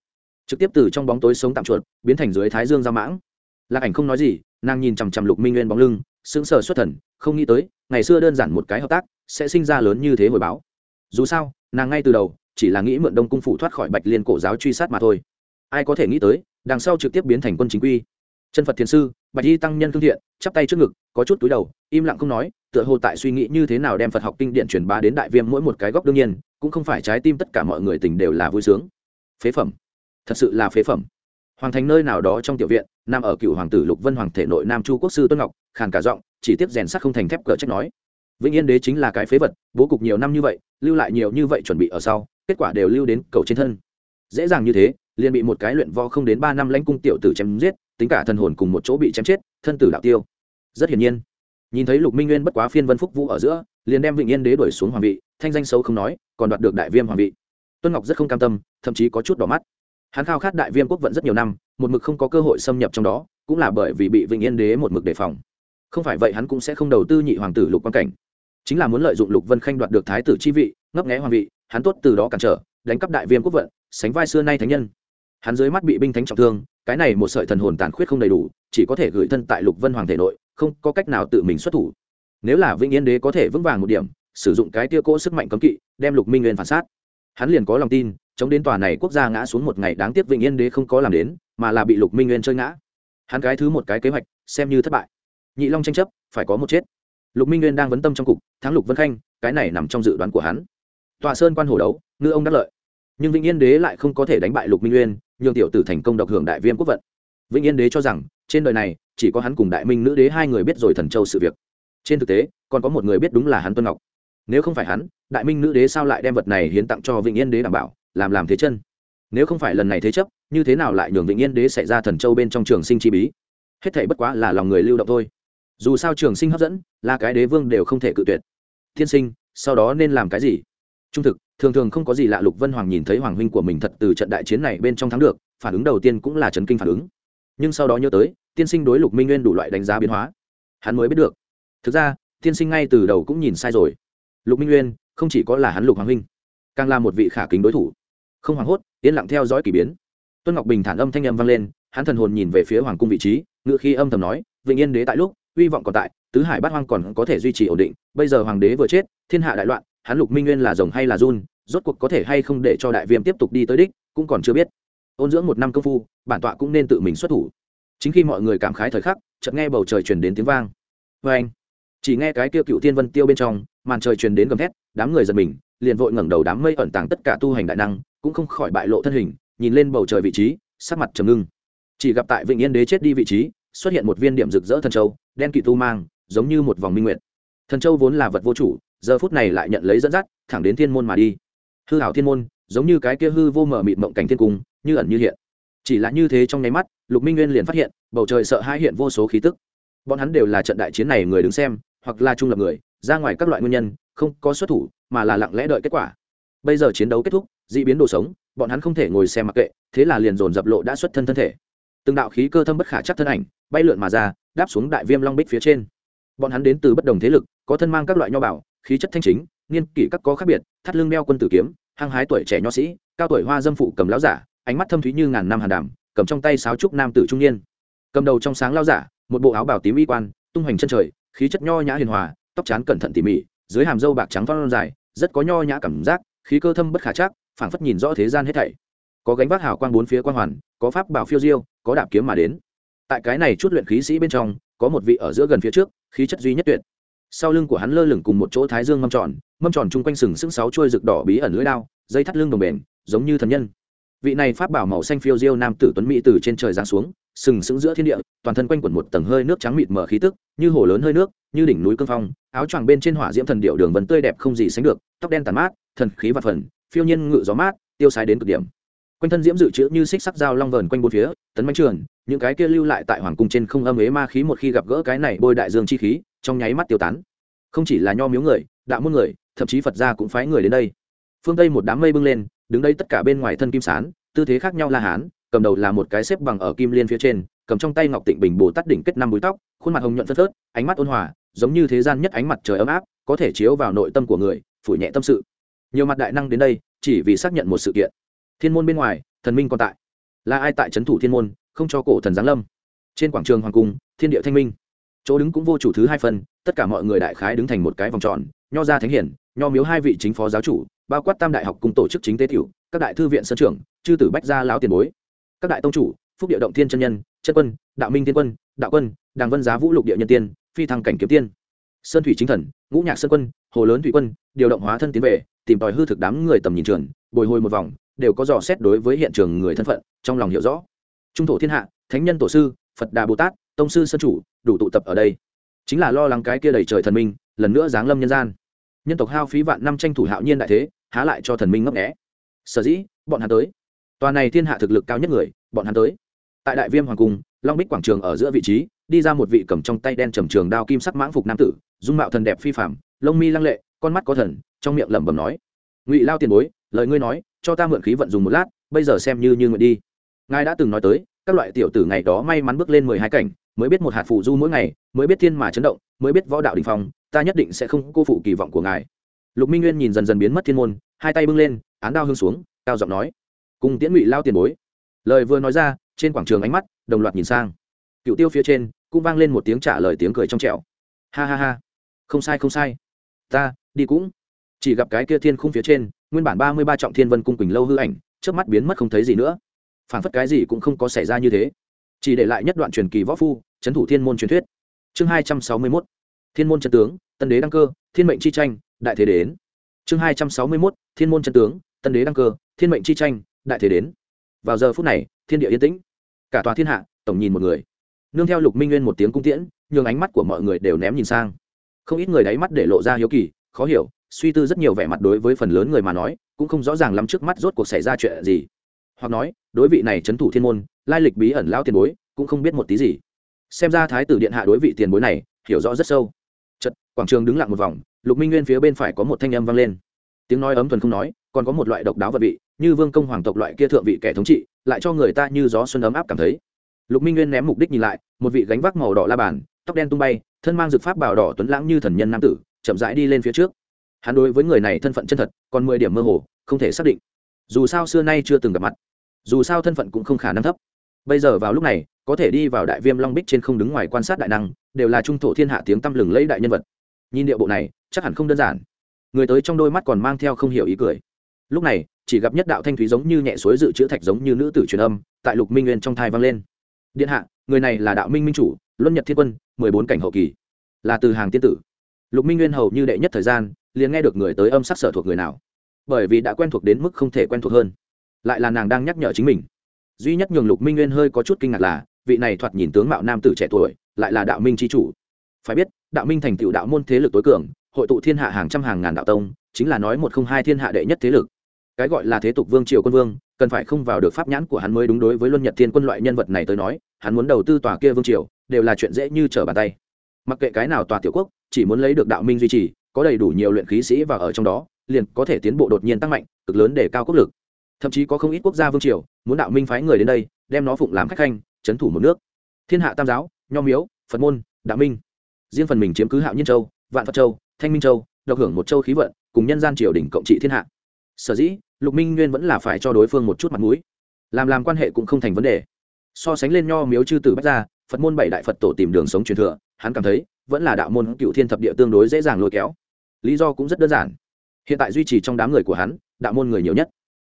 Trực tiếp từ trong bóng tối sống tạm chuột, biến thành dưới thái dương ra mãng. Lạc ảnh không nói gì, nàng nhìn chằm chằm lục minh nguyên bóng lưng sững sờ xuất thần, không nghĩ tới, ngày xưa đơn giản một cái hợp tác, sẽ sinh ra lớn như thế hồi báo. Dù sao, nàng ngay từ đầu, chỉ là nghĩ mượn đông cung phủ thoát khỏi bạch liên cổ giáo truy sát mà thôi. Ai có thể nghĩ tới, đằng sau trực tiếp biến thành quân chính quy. Chân phật thiền sư, bạch y tăng nhân thương thiện, chắp tay trước ngực, có chút túi đầu, im lặng không nói, tựa hồ tại suy nghĩ như thế nào đem phật học kinh điển truyền bá đến đại viêm mỗi một cái góc đương nhiên, cũng không phải trái tim tất cả mọi người tình đều là vui sướng. Phế phẩm. Thật sự là phế phẩm hoàng thành nơi nào đó trong tiểu viện, nằm ở cựu hoàng tử lục vân hoàng thể nội nam chu quốc sư tuân ngọc, khàn cả giọng, chỉ tiếp rèn sắt không thành thép cờ trách nói. Vĩnh yên đế chính là cái phế vật, bố cục nhiều năm như vậy, lưu lại nhiều như vậy chuẩn bị ở sau, kết quả đều lưu đến cầu trên thân. Dễ dàng như thế, liền bị một cái luyện vo không đến ba năm lãnh cung tiểu tử chém giết, tính cả thần hồn cùng một chỗ bị chém chết, thân tử đạo tiêu. Rất hiển nhiên, nhìn thấy lục minh nguyên bất quá phiên vân phúc vũ ở giữa, liền đem vĩnh yên đế đuổi xuống hoàng vị, thanh danh xấu không nói, còn đoạt được đại viêm hoàng vị. Tuân ngọc rất không cam tâm, thậm chí có chút đỏ mắt hắn khao khát đại viêm quốc vận rất nhiều năm, một mực không có cơ hội xâm nhập trong đó, cũng là bởi vì bị vĩnh yên đế một mực đề phòng. Không phải vậy hắn cũng sẽ không đầu tư nhị hoàng tử lục quan cảnh. Chính là muốn lợi dụng lục vân khanh đoạt được thái tử chi vị, ngấp nghé hoàng vị, hắn tốt từ đó cản trở, đánh cắp đại viêm quốc vận, sánh vai xưa nay thánh nhân. Hắn dưới mắt bị binh thánh trọng thương, cái này một sợi thần hồn tàn khuyết không đầy đủ, chỉ có thể gửi thân tại lục vân hoàng thể nội, không có cách nào tự mình xuất thủ. Nếu là vĩnh yên đế có thể vững vàng một điểm, sử dụng cái tia cỗ sức mạnh cấm kỵ, đem lục minh nguyên phản sát. Hắn liền có lòng tin chống đến tòa này quốc gia ngã xuống một ngày đáng tiếc vĩnh yên đế không có làm đến, mà là bị lục minh nguyên chơi ngã. Hắn cái thứ một cái kế hoạch, xem như thất bại. Nhị long tranh chấp, phải có một chết. Lục minh nguyên đang vấn tâm trong cục, thắng lục vân khanh, cái này nằm trong dự đoán của hắn. Tòa sơn quan hổ đấu, ngư ông đắc lợi. Nhưng vĩnh yên đế lại không có thể đánh bại lục minh nguyên, nhường tiểu tử thành công độc hưởng đại viêm quốc vận. Vĩnh yên đế cho rằng, trên đời này, chỉ có hắn cùng đại minh nữ đế hai người biết rồi thần châu sự việc. Trên thực tế, còn có một người biết đúng là hắn tuân ngọc. Nếu không phải hắn, đại minh nữ đế sao lại đem vật này hiến tặng cho vĩnh yên đế đảm bảo? Làm làm thế chân. Nếu không phải lần này thế chấp, như thế nào lại nhường vĩnh yên đế xảy ra thần châu bên trong trường sinh chi bí? Hết thảy bất quá là lòng người lưu động thôi. Dù sao trường sinh hấp dẫn, là cái đế vương đều không thể cự tuyệt. Thiên sinh, sau đó nên làm cái gì? Trung thực, thường thường không có gì lạ lục vân hoàng nhìn thấy hoàng huynh của mình thật từ trận đại chiến này bên trong thắng được, phản ứng đầu tiên cũng là trấn kinh phản ứng. Nhưng sau đó nhớ tới, tiên sinh đối lục minh nguyên đủ loại đánh giá biến hóa. Hắn mới biết được. Thực ra, tiên sinh ngay từ đầu cũng nhìn sai rồi. Lục minh nguyên, không chỉ có là hắn lục hoàng huynh, càng là một vị khả kính đối thủ không hoảng hốt, yên lặng theo dõi k ỳ biến. Tuân ngọc bình thản âm thanh âm vang lên, hắn thần hồn nhìn về phía hoàng cung vị trí ngự khi âm thầm nói vĩnh yên đế tại lúc, hy vọng còn tại, tứ hải bát hoang còn có thể duy trì ổn định, bây giờ hoàng đế vừa chết, thiên hạ đại loạn, hắn lục minh nguyên là rồng hay là run, rốt cuộc có thể hay không để cho đại viêm tiếp tục đi tới đích, cũng còn chưa biết. Ôn dưỡng một năm công phu, bản tọa cũng nên tự mình xuất thủ. Chính khi mọi người cảm khái thời khắc, chợt nghe bầu trời truyền đến tiếng vang. Vê anh. Chỉ nghe cái kia cựu thiên vân tiêu bên trong, màn trời truyền đến gầm thét, đám người giật mình, liền vội ngẩng đầu đám mây ẩn tàng tất cả tu hành đại năng cũng không khỏi bại lộ thân hình, nhìn lên bầu trời vị trí, sắc mặt trầm ngưng. Chỉ gặp tại vịnh yên đế chết đi vị trí, xuất hiện một viên điểm rực rỡ thần châu, đen kỵ tu mang, giống như một vòng minh nguyện thần châu vốn là vật vô chủ, giờ phút này lại nhận lấy dẫn dắt, thẳng đến thiên môn mà đi. Hư hảo thiên môn, giống như cái kia hư vô mở mịt mộng cảnh thiên cung, như ẩn như hiện. Chỉ là như thế trong nháy mắt, lục minh nguyên liền phát hiện, bầu trời sợ hai hiện vô số khí tức. Bọn hắn đều là trận đại chiến này người đứng xem, hoặc là trung lập người, ra ngoài các loại nguyên nhân, không có xuất thủ, mà là lặng lẽ đợi kết quả. Bây giờ chiến đấu kết thúc d ị biến đồ sống, bọn hắn không thể ngồi xem mặc kệ, thế là liền dồn dập lộ đã xuất thân thân thể. Từng đạo khí cơ thâm bất khả chắc thân ảnh bay lượn mà ra, đáp xuống đại viêm long bích phía trên. Bọn hắn đến từ bất đồng thế lực, có thân mang các loại nho bảo, khí chất thanh chính, niên kỷ các có khác biệt, thắt lưng đeo quân tử kiếm, hăng hái tuổi trẻ nho sĩ, cao tuổi hoa dâm phụ cầm lão giả, ánh mắt thâm thúy như ngàn năm hàn đàm, cầm trong tay sáo trúc nam tử trung niên. Cầm đầu trong sáng lao giả, một bộ áo bào tím y quan, tung hoành chân trời, khí chất nho nhã hiền hòa, tóc trán cẩn thận tỉ mỉ, dưới hàm dâu bạc trắng phong dài, rất có nho nhã cảm giác, khí cơ thâm bất khả chắc phảng phất nhìn rõ thế gian hết thảy. Có gánh vác hào quang bốn phía quan hoàn, có pháp bảo phiêu diêu, có đạp kiếm mà đến. Tại cái này chút luyện khí sĩ bên trong, có một vị ở giữa gần phía trước, khí chất duy nhất tuyệt. Sau lưng của hắn lơ lửng cùng một chỗ thái dương mâm tròn mâm tròn chung quanh sừng sững sáu chuôi rực đỏ bí ẩn lưỡi đao, dây thắt lưng đồng bền, giống như thần nhân. Vị này pháp bảo màu xanh phiêu diêu nam tử tuấn mỹ từ trên trời giáng xuống, sừng sững giữa thiên địa, toàn thân quanh quẩn một tầng hơi nước trắng mịt mở khí tức, như hồ lớn hơi nước, như đỉnh núi cương phong, áo choàng bên trên hỏa diễm thần điệu đường vân tươi đẹp không gì sánh được, tóc đen tàn mát, thần khí và phần phiêu nhiên ngự gió mát, tiêu sái đến cực điểm. Quanh thân diễm dự trữ như xích sắc dao long vờn quanh bốn phía, tấn manh trường, những cái kia lưu lại tại hoàng cung trên không âm ế ma khí một khi gặp gỡ cái này bôi đại dương chi khí, trong nháy mắt tiêu tán. Không chỉ là nho miếu người, đạo môn người, thậm chí phật gia cũng phái người đến đây. Phương tây một đám mây bưng lên, đứng đây tất cả bên ngoài thân kim sán, tư thế khác nhau la hán, cầm đầu là một cái xếp bằng ở kim liên phía trên, cầm trong tay ngọc tịnh bình bồ tát đỉnh kết năm búi tóc, khuôn mặt hồng nhuận phớt phớt, ánh mắt ôn hòa, giống như thế gian nhất ánh mặt trời ấm áp, có thể chiếu vào nội tâm của người phủ nhẹ tâm sự nhiều mặt đại năng đến đây, chỉ vì xác nhận một sự kiện. Thiên môn bên ngoài, thần minh còn tại. Là ai tại trấn thủ thiên môn, không cho cổ thần giáng lâm? Trên quảng trường hoàng cung, thiên địa thanh minh. Chỗ đứng cũng vô chủ thứ hai phần, tất cả mọi người đại khái đứng thành một cái vòng tròn, nho ra thánh hiển, nho miếu hai vị chính phó giáo chủ, bao quát tam đại học cùng tổ chức chính tế tiểu, các đại thư viện sân trưởng, chư tử bách gia lão tiền bối. Các đại tông chủ, phúc địa động thiên chân nhân, chân quân, đạo minh thiên quân, đạo quân, đàng vân giá vũ lục địa nhân tiên, phi thăng cảnh kiếm tiên. Sơn thủy chính thần, ngũ nhạc sơn quân, hồ lớn thủy quân, điều động hóa thân tiến về tìm tòi hư thực đám người tầm nhìn trường, bồi hồi một vòng, đều có dò xét đối với hiện trường người thân phận, trong lòng hiểu rõ. Trung thổ thiên hạ, thánh nhân tổ sư, phật đà bồ tát, tông sư sơn chủ, đủ tụ tập ở đây. Chính là lo lắng cái kia đầy trời thần minh, lần nữa giáng lâm nhân gian. Nhân tộc hao phí vạn năm tranh thủ hạo nhiên đại thế, há lại cho thần minh ngấp nghẽ sở dĩ, bọn hắn tới. Tòa này thiên hạ thực lực cao nhất người, bọn hắn tới. Tại đại viêm hoàng cung, long bích quảng trường ở giữa vị trí, đi ra một vị cầm trong tay đen trầm trường đao kim sắc mãng phục nam tử, dung mạo thần đẹp phi phạm lông mi lăng lệ con mắt có thần, trong miệng lẩm bẩm nói, ngụy lao tiền bối, lời ngươi nói, cho ta mượn khí vận dùng một lát, bây giờ xem như như nguyện đi. Ngài đã từng nói tới, các loại tiểu tử ngày đó may mắn bước lên mười hai cảnh, mới biết một hạt phụ du mỗi ngày, mới biết thiên mà chấn động, mới biết võ đạo đình phong, ta nhất định sẽ không cô phụ kỳ vọng của ngài. Lục minh nguyên nhìn dần dần biến mất thiên môn, hai tay bưng lên, án đao hương xuống, cao giọng nói, cùng tiễn ngụy lao tiền bối. Lời vừa nói ra, trên quảng trường ánh mắt đồng loạt nhìn sang. Cựu tiêu phía trên, cũng vang lên một tiếng trả lời tiếng cười trong trẻo. Ha ha ha, không sai không sai. Ta đi cũng. Chỉ gặp cái kia thiên khung phía trên, nguyên bản ba mươi ba trọng thiên vân cung quỳnh lâu hư ảnh trước mắt biến mất không thấy gì nữa. Phản phất cái gì cũng không có xảy ra như thế. Chỉ để lại nhất đoạn truyền kỳ võ phu trấn thủ thiên môn truyền thuyết. Chương hai trăm sáu mươi mốt. Thiên môn trần tướng, tân đế đăng cơ, thiên mệnh chi tranh, đại thế đến. Chương hai trăm sáu mươi mốt, thiên môn trần tướng, tân đế đăng cơ, thiên mệnh chi tranh, đại thế đến. Vào giờ phút này, thiên địa yên tĩnh. Cả tòa thiên hạ, tổng nhìn một người. Nương theo lục minh nguyên một tiếng cung tiễn, nhường ánh mắt của mọi người đều ném nhìn sang. Không ít người đáy mắt để lộ ra hiếu kỳ khó hiểu, suy tư rất nhiều vẻ mặt đối với phần lớn người mà nói, cũng không rõ ràng lắm trước mắt rốt cuộc xảy ra chuyện gì. Hoặc nói, đối vị này trấn thủ thiên môn, lai lịch bí ẩn lao tiền bối, cũng không biết một tí gì. Xem ra thái tử điện hạ đối vị tiền bối này, hiểu rõ rất sâu. Chật quảng trường đứng lặng một vòng, lục minh nguyên phía bên phải có một thanh âm vang lên. Tiếng nói ấm thuần không nói, còn có một loại độc đáo vật vị, như vương công hoàng tộc loại kia thượng vị kẻ thống trị, lại cho người ta như gió xuân ấm áp cảm thấy. Lục minh nguyên ném mục đích nhìn lại, một vị gánh vác màu đỏ la bàn, tóc đen tung bay, thân mang dược pháp bảo đỏ tuấn lãng như thần nhân nam tử chậm rãi đi lên phía trước. Hắn đối với người này thân phận chân thật, còn mười điểm mơ hồ, không thể xác định. Dù sao xưa nay chưa từng gặp mặt. Dù sao thân phận cũng không khả năng thấp. Bây giờ vào lúc này, có thể đi vào đại viêm long bích trên không đứng ngoài quan sát đại năng, đều là trung thổ thiên hạ tiếng tăm lừng lẫy đại nhân vật. Nhìn điệu bộ này, chắc hẳn không đơn giản. Người tới trong đôi mắt còn mang theo không hiểu ý cười. Lúc này, chỉ gặp nhất đạo thanh thúy giống như nhẹ suối dự trữ thạch giống như nữ tử truyền âm, tại lục minh nguyên trong thai vang lên. Điện hạ, người này là đạo minh minh chủ, luân nhật thiên quân, mười bốn cảnh hậu kỳ. Là từ hàng tiên tử lục minh nguyên hầu như đệ nhất thời gian, liền nghe được người tới âm sắc sở thuộc người nào. Bởi vì đã quen thuộc đến mức không thể quen thuộc hơn. Lại là nàng đang nhắc nhở chính mình. Duy nhất nhường lục minh nguyên hơi có chút kinh ngạc là, vị này thoạt nhìn tướng mạo nam tử trẻ tuổi, lại là đạo minh c h i chủ. Phải biết, đạo minh thành tựu đạo môn thế lực tối cường, hội tụ thiên hạ hàng trăm hàng ngàn đạo tông, chính là nói một không hai thiên hạ đệ nhất thế lực. Cái gọi là thế tục vương triều quân vương, cần phải không vào được pháp nhãn của hắn mới đúng đối với luân nhật thiên quân loại nhân vật này tới nói, hắn muốn đầu tư tòa kia vương triều, đều là chuyện dễ như trở bàn tay mặc kệ cái nào tòa tiểu quốc, chỉ muốn lấy được đạo minh duy trì, có đầy đủ nhiều luyện khí sĩ và ở trong đó, liền có thể tiến bộ đột nhiên tăng mạnh, cực lớn để cao quốc lực. Thậm chí có không ít quốc gia vương triều, muốn đạo minh phái người đến đây, đem nó phụng làm khách khanh, trấn thủ một nước. Thiên hạ tam giáo, nho miếu, phật môn, đạo minh. Riêng phần mình chiếm cứ hạo nhiên châu, vạn phật châu, thanh minh châu, độc hưởng một châu khí vận, cùng nhân gian triều đỉnh cộng trị thiên hạ. Sở dĩ, lục minh nguyên vẫn là phải cho đối phương một chút mặt mũi. Làm làm quan hệ cũng không thành vấn đề. So sánh lên nho miếu chư tử bách gia phật môn bảy đại phật tổ tìm đường sống truyền thừa, hắn cảm thấy, vẫn là đạo môn cựu thiên thập địa tương đối dễ dàng lôi kéo. Lý do cũng rất đơn giản. Hiện tại duy trì trong đám người của hắn, đạo môn người nhiều nhất.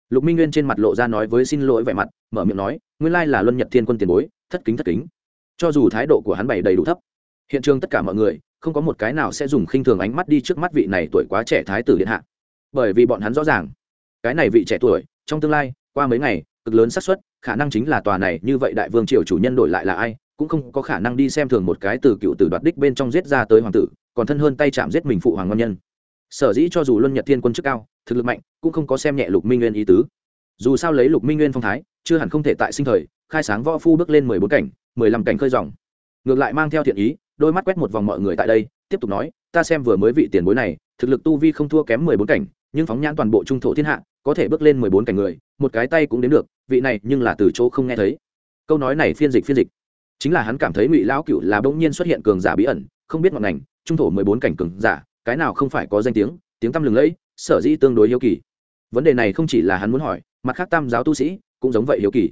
Lục minh nguyên trên mặt lộ ra nói với xin lỗi vẻ mặt, mở miệng nói, nguyên lai là luân nhật thiên quân tiền bối, thất kính thất kính. Cho dù thái độ của hắn bày đầy đủ thấp, hiện trường tất cả mọi người, không có một cái nào sẽ dùng khinh thường ánh mắt đi trước mắt vị này tuổi quá trẻ thái tử điện hạ. Bởi vì bọn hắn rõ ràng, cái này vị trẻ tuổi, trong tương lai, qua mấy ngày, cực lớn xác suất, khả năng chính là tòa này như vậy đại vương triều chủ nhân đổi lại là ai cũng không có khả năng đi xem thường một cái từ cựu tử đoạt đích bên trong giết ra tới hoàng tử, còn thân hơn tay chạm giết mình phụ hoàng ngon nhân. Sở dĩ cho dù luân nhật thiên quân chức cao, thực lực mạnh, cũng không có xem nhẹ lục minh nguyên ý tứ. Dù sao lấy lục minh nguyên phong thái, chưa hẳn không thể tại sinh thời, khai sáng võ phu bước lên mười bốn cảnh, mười lăm cảnh khơi dòng. Ngược lại mang theo thiện ý, đôi mắt quét một vòng mọi người tại đây, tiếp tục nói, ta xem vừa mới vị tiền bối này, thực lực tu vi không thua kém mười bốn cảnh, nhưng phóng nhãn toàn bộ trung thổ thiên hạ, có thể bước lên mười bốn cảnh người, một cái tay cũng đến được, vị này nhưng là từ chỗ không nghe thấy. Câu nói này phiên dịch phiên dịch chính là hắn cảm thấy ngụy lão cựu là bỗng nhiên xuất hiện cường giả bí ẩn, không biết ngọn ngành, trung thổ mười bốn cảnh cường giả, cái nào không phải có danh tiếng tiếng tăm lừng lẫy, sở dĩ tương đối hiếu kỳ. Vấn đề này không chỉ là hắn muốn hỏi, mặt khác tam giáo tu sĩ cũng giống vậy hiếu kỳ.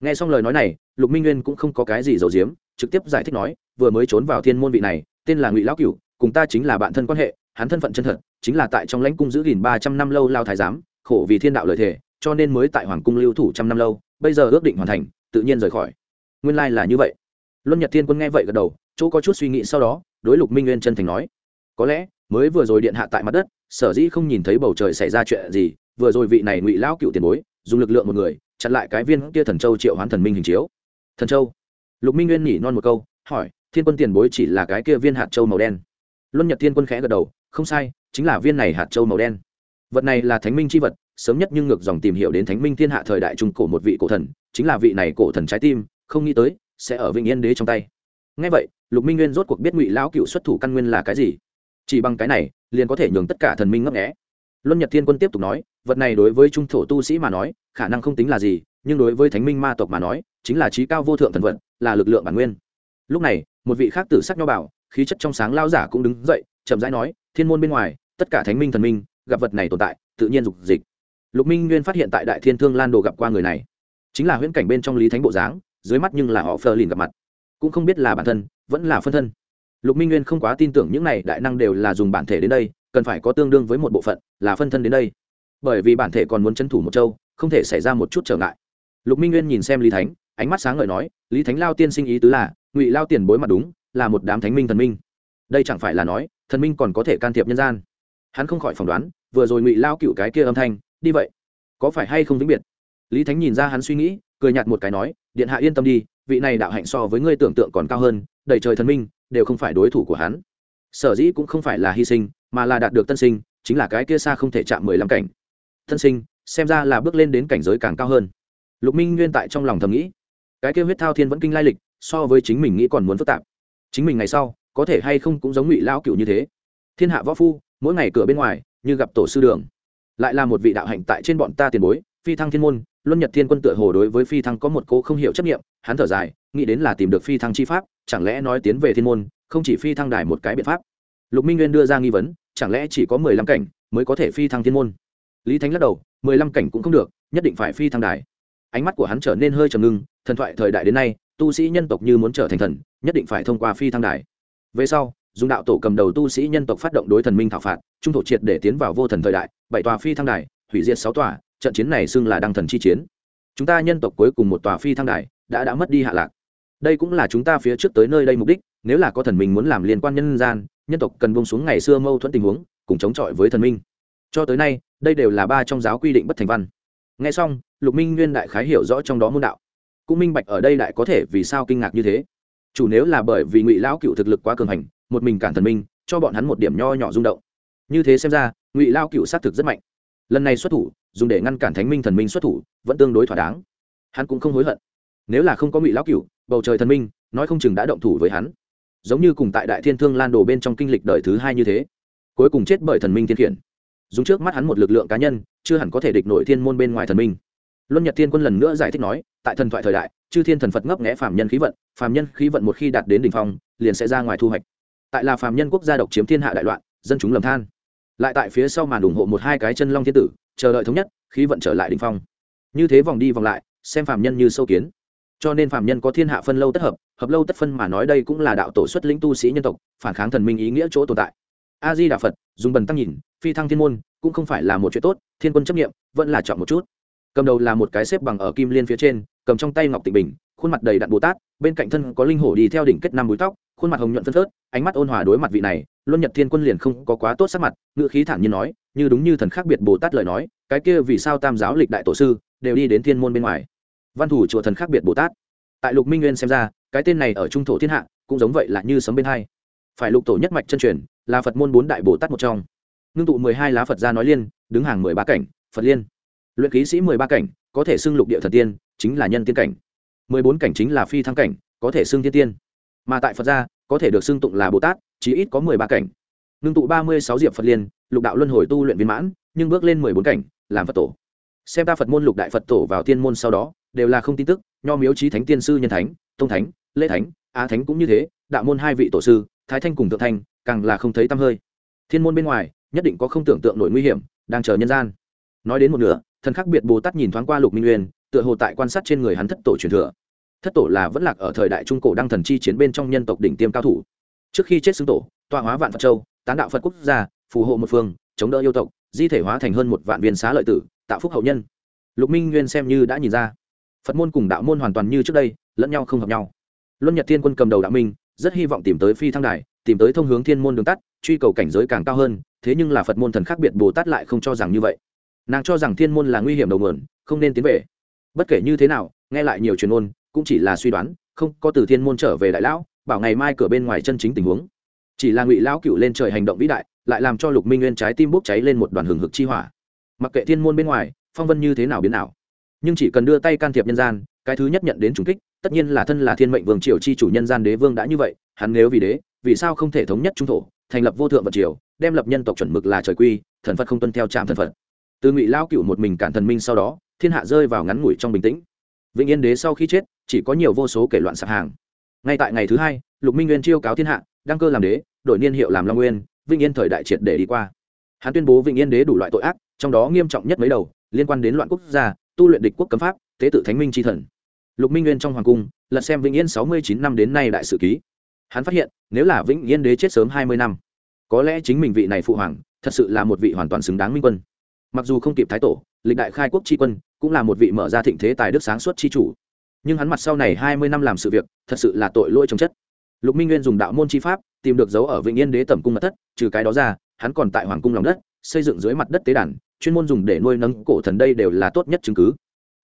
Nghe xong lời nói này, lục minh nguyên cũng không có cái gì giấu giếm, trực tiếp giải thích nói, vừa mới trốn vào thiên môn vị này, tên là ngụy lão cửu, cùng ta chính là bạn thân quan hệ, hắn thân phận chân thật, chính là tại trong lãnh cung giữ gìn ba trăm năm lâu lao thái giám, khổ vì thiên đạo lợi thể cho nên mới tại hoàng cung lưu thủ trăm năm lâu, bây giờ ước định hoàn thành, tự nhiên rời khỏi. Nguyên lai là như vậy luân nhật thiên quân nghe vậy gật đầu, chỗ có chút suy nghĩ sau đó, đối lục minh nguyên chân thành nói, có lẽ, mới vừa rồi điện hạ tại mặt đất, sở dĩ không nhìn thấy bầu trời xảy ra chuyện gì, vừa rồi vị này ngụy lão cựu tiền bối, dùng lực lượng một người, chặn lại cái viên kia thần châu triệu hoán thần minh hình chiếu. Thần châu? Lục minh nguyên nhỉ non một câu, hỏi, thiên quân tiền bối chỉ là cái kia viên hạt châu màu đen. Luân nhật thiên quân khẽ gật đầu, không sai, chính là viên này hạt châu màu đen. Vật này là thánh minh c h i vật, sớm nhất nhưng ngược dòng tìm hiểu đến thánh minh thiên hạ thời đại trung cổ một vị cổ thần, chính là vị này cổ thần trái tim, không nghĩ tới sẽ ở vĩnh yên đế trong tay. Ngay vậy, lục minh nguyên rốt cuộc biết ngụy lão cựu xuất thủ căn nguyên là cái gì. Chỉ bằng cái này, liền có thể nhường tất cả thần minh ngấp nghẽ luân nhật thiên quân tiếp tục nói, vật này đối với trung thổ tu sĩ mà nói, khả năng không tính là gì, nhưng đối với thánh minh ma tộc mà nói, chính là trí cao vô thượng thần vật là lực lượng bản nguyên. Lúc này, một vị khác tử sắc nho bảo, khí chất trong sáng lao giả cũng đứng dậy, chậm rãi nói, thiên môn bên ngoài, tất cả thánh minh thần minh, gặp vật này tồn tại, tự nhiên dục dịch. Lục minh nguyên phát hiện tại đại thiên thương lan đồ gặp qua người này. Chính là huyễn cảnh bên trong lý thánh bộ dáng dưới mắt nhưng là họ phờ lìn gặp mặt. Cũng không biết là bản thân, vẫn là phân thân. Lục minh nguyên không quá tin tưởng những này đại năng đều là dùng bản thể đến đây, cần phải có tương đương với một bộ phận là phân thân đến đây. Bởi vì bản thể còn muốn tranh thủ một châu, không thể xảy ra một chút trở ngại. Lục minh nguyên nhìn xem lý thánh, ánh mắt sáng ngời nói, lý thánh lao tiên sinh ý tứ là, ngụy lao tiền bối mặt đúng, là một đám thánh minh thần minh. Đây chẳng phải là nói, thần minh còn có thể can thiệp nhân gian. Hắn không khỏi phỏng đoán, vừa rồi ngụy lao cựu cái kia âm thanh, đi vậy, có phải hay không vĩnh biệt? Lý thánh nhìn ra hắn suy nghĩ, cười nhạt một cái nói điện hạ yên tâm đi, vị này đạo hạnh so với ngươi tưởng tượng còn cao hơn, đầy trời thần minh, đều không phải đối thủ của hắn. Sở dĩ cũng không phải là hy sinh, mà là đạt được tân sinh, chính là cái kia xa không thể chạm mười lăm cảnh. Tân sinh, xem ra là bước lên đến cảnh giới càng cao hơn. Lục minh nguyên tại trong lòng thầm nghĩ. Cái kia huyết thao thiên vẫn kinh lai lịch, so với chính mình nghĩ còn muốn phức tạp. Chính mình ngày sau, có thể hay không cũng giống ngụy lão cựu như thế. Thiên hạ võ phu, mỗi ngày cửa bên ngoài, như gặp tổ sư đường. Lại là một vị đạo hạnh tại trên bọn ta tiền bối, phi thăng thiên môn luân nhật thiên quân tựa hồ đối với phi thăng có một cô không hiểu chấp nghiệm hắn thở dài, nghĩ đến là tìm được phi thăng chi pháp, chẳng lẽ nói tiến về thiên môn, không chỉ phi thăng đài một cái biện pháp. Lục minh nguyên đưa ra nghi vấn, chẳng lẽ chỉ có mười lăm cảnh mới có thể phi thăng thiên môn? Lý thánh lắc đầu, mười lăm cảnh cũng không được, nhất định phải phi thăng đài. Ánh mắt của hắn trở nên hơi trầm ngưng, thần thoại thời đại đến nay, tu sĩ nhân tộc như muốn trở thành thần, nhất định phải thông qua phi thăng đài. Về sau, dùng đạo tổ cầm đầu tu sĩ nhân tộc phát động đối thần minh thảo phạt, trung thổ triệt để tiến vào vô thần thời đại, bảy tòa phi thăng đài, hủy diệt sáu tòa trận chiến này xưng là đăng thần chi chiến. Chúng ta nhân tộc cuối cùng một tòa phi thăng đài, đã đã mất đi hạ lạc. Đây cũng là chúng ta phía trước tới nơi đây mục đích, nếu là có thần minh muốn làm liên quan nhân gian, nhân tộc cần bông xuống ngày xưa mâu thuẫn tình huống, cùng chống chọi với thần minh. Cho tới nay, đây đều là ba trong giáo quy định bất thành văn. Nghe xong, lục minh nguyên đại khái hiểu rõ trong đó môn đạo. Cũng minh bạch ở đây đại có thể vì sao kinh ngạc như thế. Chủ nếu là bởi vì ngụy lão cựu thực lực quá cường hành, một mình cản thần minh, cho bọn hắn một điểm nho nhỏ rung động. Như thế xem ra, ngụy lao cựu xác thực rất mạnh. Lần này xuất thủ dùng để ngăn cản thánh minh thần minh xuất thủ, vẫn tương đối thỏa đáng. Hắn cũng không hối hận. Nếu là không có ngụy lão cựu bầu trời thần minh, nói không chừng đã động thủ với hắn. Giống như cùng tại đại thiên thương lan đồ bên trong kinh lịch đời thứ hai như thế. Cuối cùng chết bởi thần minh thiên khiển. Dùng trước mắt hắn một lực lượng cá nhân, chưa hẳn có thể địch nội thiên môn bên ngoài thần minh. Luân nhật thiên quân lần nữa giải thích nói, tại thần thoại thời đại, chư thiên thần phật ngấp nghẽ phạm nhân khí vận phạm nhân khí vận một khi đạt đến đ ỉ n h phong, liền sẽ ra ngoài thu hoạch. Tại là phạm nhân quốc gia độc chiếm thiên hạ đại loạn, dân chúng lầm than. Lại tại phía sau màn ủng hộ một hai cái chân long thiên tử chờ đợi thống nhất, khí vận trở lại đỉnh phong. Như thế vòng đi vòng lại, xem phạm nhân như sâu kiến. Cho nên phạm nhân có thiên hạ phân lâu tất hợp hợp lâu tất phân mà nói đây cũng là đạo tổ xuất lĩnh tu sĩ nhân tộc, phản kháng thần minh ý nghĩa chỗ tồn tại. A di đà phật, dùng bần tăng nhìn, phi thăng thiên môn, cũng không phải là một chuyện tốt, thiên quân chấp nghiệm vẫn là chọn một chút. Cầm đầu là một cái xếp bằng ở kim liên phía trên, cầm trong tay ngọc tịnh bình, khuôn mặt đầy đặn bồ tát, bên cạnh thân có linh hổ đi theo đỉnh kết năm búi tóc, khuôn mặt hồng nhuận phân phớt, ánh mắt ôn hòa đối mặt vị này, luân nhật thiên quân liền không có quá tốt sắc mặt ngự khí thản nhiên nói như đúng như thần khác biệt bồ tát lời nói, cái kia vì sao tam giáo lịch đại tổ sư đều đi đến thiên môn bên ngoài? Văn thủ chùa thần khác biệt bồ tát. Tại lục minh nguyên xem ra, cái tên này ở trung thổ thiên hạ cũng giống vậy là như sấm bên hai. Phải lục tổ nhất mạch chân truyền, là phật môn bốn đại bồ tát một trong. Ngưng tụ mười hai lá phật gia nói liên, đứng hàng mười ba cảnh, phật liên. Luyện ký sĩ mười ba cảnh, có thể xưng lục địa thần tiên, chính là nhân tiên cảnh. mười bốn cảnh chính là phi thăng cảnh, có thể xưng thiên tiên. Mà tại phật gia, có thể được xưng tụng là bồ tát, chí ít có mười ba cảnh ngưng tụ ba mươi sáu diệp phật liên, lục đạo luân hồi tu luyện viên mãn, nhưng bước lên mười bốn cảnh, làm phật tổ. Xem ta phật môn lục đại phật tổ vào tiên môn sau đó, đều là không tin tức, nho miếu trí thánh, tiên sư nhân thánh, tông thánh, lễ thánh, á thánh cũng như thế, đạo môn hai vị tổ sư, thái thanh cùng thượng thanh, càng là không thấy tăm hơi. Thiên môn bên ngoài, nhất định có không tưởng tượng nổi nguy hiểm, đang chờ nhân gian. Nói đến một nửa, thần khắc biệt bồ tát nhìn thoáng qua lục minh nguyên tựa hồ tại quan sát trên người hắn thất tổ truyền thừa. Thất tổ là vẫn lạc ở thời đại trung cổ đăng thần chi chiến bên trong nhân tộc đỉnh tiêm cao thủ. Trước khi chết xưng tổ, tọa hóa vạn phật châu tán đạo phật quốc gia, phù hộ một phương, chống đỡ yêu tộc, di thể hóa thành hơn một vạn viên xá lợi tử, tạo phúc hậu nhân. Lục minh nguyên xem như đã nhìn ra. Phật môn cùng đạo môn hoàn toàn như trước đây, lẫn nhau không hợp nhau. Luân nhật thiên quân cầm đầu đạo minh, rất hy vọng tìm tới phi thăng đài, tìm tới thông hướng thiên môn đường tắt, truy cầu cảnh giới càng cao hơn, thế nhưng là phật môn thần khác biệt bồ tát lại không cho rằng như vậy. Nàng cho rằng thiên môn là nguy hiểm đầu nguồn, không nên tiến về. Bất kể như thế nào, nghe lại nhiều truyền ôn cũng chỉ là suy đoán, không có từ thiên môn trở về đại lão, bảo ngày mai cửa bên ngoài chân chính tình huống chỉ là ngụy lão cựu lên trời hành động vĩ đại, lại làm cho lục minh nguyên trái tim bốc cháy lên một đoàn hừng hực chi hỏa. Mặc kệ thiên môn bên ngoài, phong vân như thế nào biến nào nhưng chỉ cần đưa tay can thiệp nhân gian, cái thứ nhất nhận đến trùng kích, tất nhiên là thân là thiên mệnh vương triều chi chủ nhân gian đế vương đã như vậy, hắn nếu vì đế, vì sao không thể thống nhất trung thổ, thành lập vô thượng vật triều, đem lập nhân tộc chuẩn mực là trời quy, thần phật không tuân theo trạm thần phật. Từ ngụy lao cựu một mình cản thần minh sau đó, thiên hạ rơi vào ngắn ngủi trong bình tĩnh. Vĩnh yên đế sau khi chết, chỉ có nhiều vô số kể loạn sạp hàng. Ngay tại ngày thứ hai lục minh nguyên chiêu cáo thiên hạ, đăng cơ làm đế, đổi niên hiệu làm long nguyên, vĩnh yên thời đại triệt để đi qua. Hắn tuyên bố vĩnh yên đế đủ loại tội ác, trong đó nghiêm trọng nhất mấy đầu, liên quan đến loạn quốc gia, tu luyện địch quốc cấm pháp, tế tự thánh minh tri thần. Lục minh nguyên trong hoàng cung, lật xem vĩnh yên sáu mươi chín năm đến nay đại sử ký. Hắn phát hiện, nếu là vĩnh yên đế chết sớm hai mươi năm, có lẽ chính mình vị này phụ hoàng, thật sự là một vị hoàn toàn xứng đáng minh quân. Mặc dù không kịp thái tổ, lịch đại khai quốc tri quân, cũng là một vị mở ra thịnh thế tài đức sáng suốt tri chủ. Nhưng hắn mặt sau này hai mươi năm làm sự việc, thật sự là tội lỗi trồng chất lục minh nguyên dùng đạo môn chi pháp, tìm được dấu ở vịnh yên đế tẩm cung mật thất, trừ cái đó ra, hắn còn tại hoàng cung lòng đất, xây dựng dưới mặt đất tế đàn, chuyên môn dùng để nuôi nấng cổ thần đây đều là tốt nhất chứng cứ.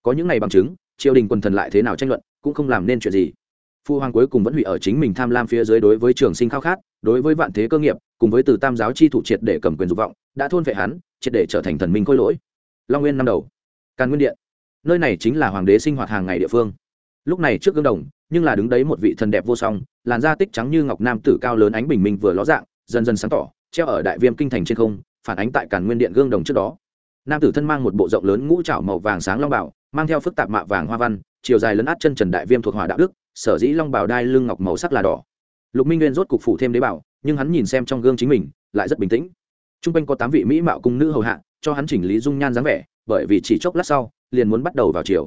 Có những này bằng chứng, triều đình quần thần lại thế nào tranh luận, cũng không làm nên chuyện gì. Phu hoàng cuối cùng vẫn hủy ở chính mình tham lam phía dưới đối với trường sinh khao khát, đối với vạn thế cơ nghiệp, cùng với từ tam giáo chi thủ triệt để cầm quyền dục vọng, đã thôn vệ hắn, triệt để trở thành thần minh khôi lỗi. Long nguyên năm đầu. Càn nguyên điện. Nơi này chính là hoàng đế sinh hoạt hàng ngày địa phương. Lúc này trước gương đồng nhưng là đứng đấy một vị thần đẹp vô song, làn da tích trắng như ngọc nam tử cao lớn ánh bình minh vừa ló dạng, dần dần sáng tỏ, treo ở đại viêm kinh thành trên không, phản ánh tại cản nguyên điện gương đồng trước đó. Nam tử thân mang một bộ rộng lớn ngũ trảo màu vàng sáng long bảo, mang theo phức tạp mạ vàng hoa văn, chiều dài lấn át chân trần đại viêm thuộc hỏa đạo đức, sở dĩ long bảo đai lưng ngọc màu sắc là đỏ. Lục minh nguyên rốt cục phủ thêm đế bảo, nhưng hắn nhìn xem trong gương chính mình, lại rất bình tĩnh. T r u n g quanh có tám vị mỹ mạo cung nữ hầu hạ, cho hắn chỉnh lý dung nhan dáng vẻ, bởi vì chỉ chốc lát sau, liền muốn bắt đầu vào chiều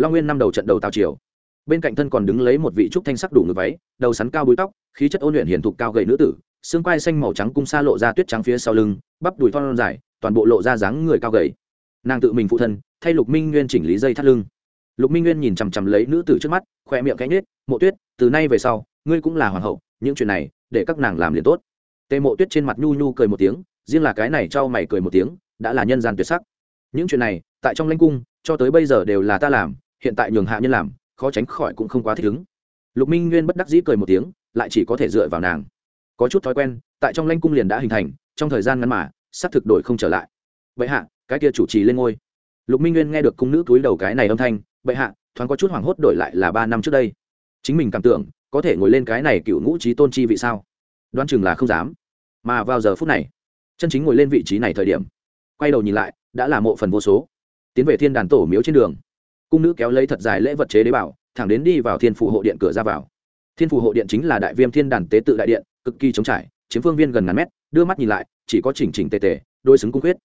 long nguyên năm đầu trận đầu tào triều bên cạnh thân còn đứng lấy một vị trúc thanh sắc đủ ngực váy, đầu sắn cao búi tóc, khí chất ôn luyện hiển thục cao gậy nữ tử, xương quai xanh màu trắng cung xa lộ ra tuyết trắng phía sau lưng, bắp đùi thon dài, toàn bộ lộ ra dáng người cao gầy. Nàng tự mình phụ thân, thay lục minh nguyên chỉnh lý dây thắt lưng. Lục minh nguyên nhìn chằm chằm lấy nữ tử trước mắt khoe miệng cánh nết mộ tuyết, từ nay về sau, ngươi cũng là hoàng hậu, những chuyện này, để các nàng làm liền tốt. Tề mộ tuyết trên mặt nhu nhu cười một tiếng, riêng là cái này cho mày cười một tiếng, đã là nhân gian tuyệt sắc. Những chuyện này, tại trong lãnh cung, cho tới bây giờ đều là ta làm, hiện tại nhường hạ nhân làm khó tránh khỏi cũng không quá thích ứng. Lục minh nguyên bất đắc dĩ cười một tiếng, lại chỉ có thể dựa vào nàng. Có chút thói quen, tại trong lanh cung liền đã hình thành, trong thời gian ngắn mà, sắp thực đổi không trở lại. Vậy hạ, cái kia chủ trì lên ngôi. Lục minh nguyên nghe được cung nữ túi đầu cái này âm thanh, bệ hạ, thoáng có chút hoảng hốt đổi lại là ba năm trước đây. Chính mình cảm tưởng, có thể ngồi lên cái này cựu ngũ trí tôn chi vị sao? Đoan chừng là không dám. Mà vào giờ phút này, chân chính ngồi lên vị trí này thời điểm, quay đầu nhìn lại, đã là mộ phần vô số. Tiến về thiên đàn tổ miếu trên đường cung nữ kéo lấy thật dài lễ vật chế đế bảo, thẳng đến đi vào thiên phủ hộ điện cửa ra vào. Thiên phủ hộ điện chính là đại viêm thiên đàn tế tự đại điện, cực kỳ trống trải, chiếm phương viên gần ngàn mét, đưa mắt nhìn lại, chỉ có chỉnh chỉnh tề tề đôi xứng cung quyết.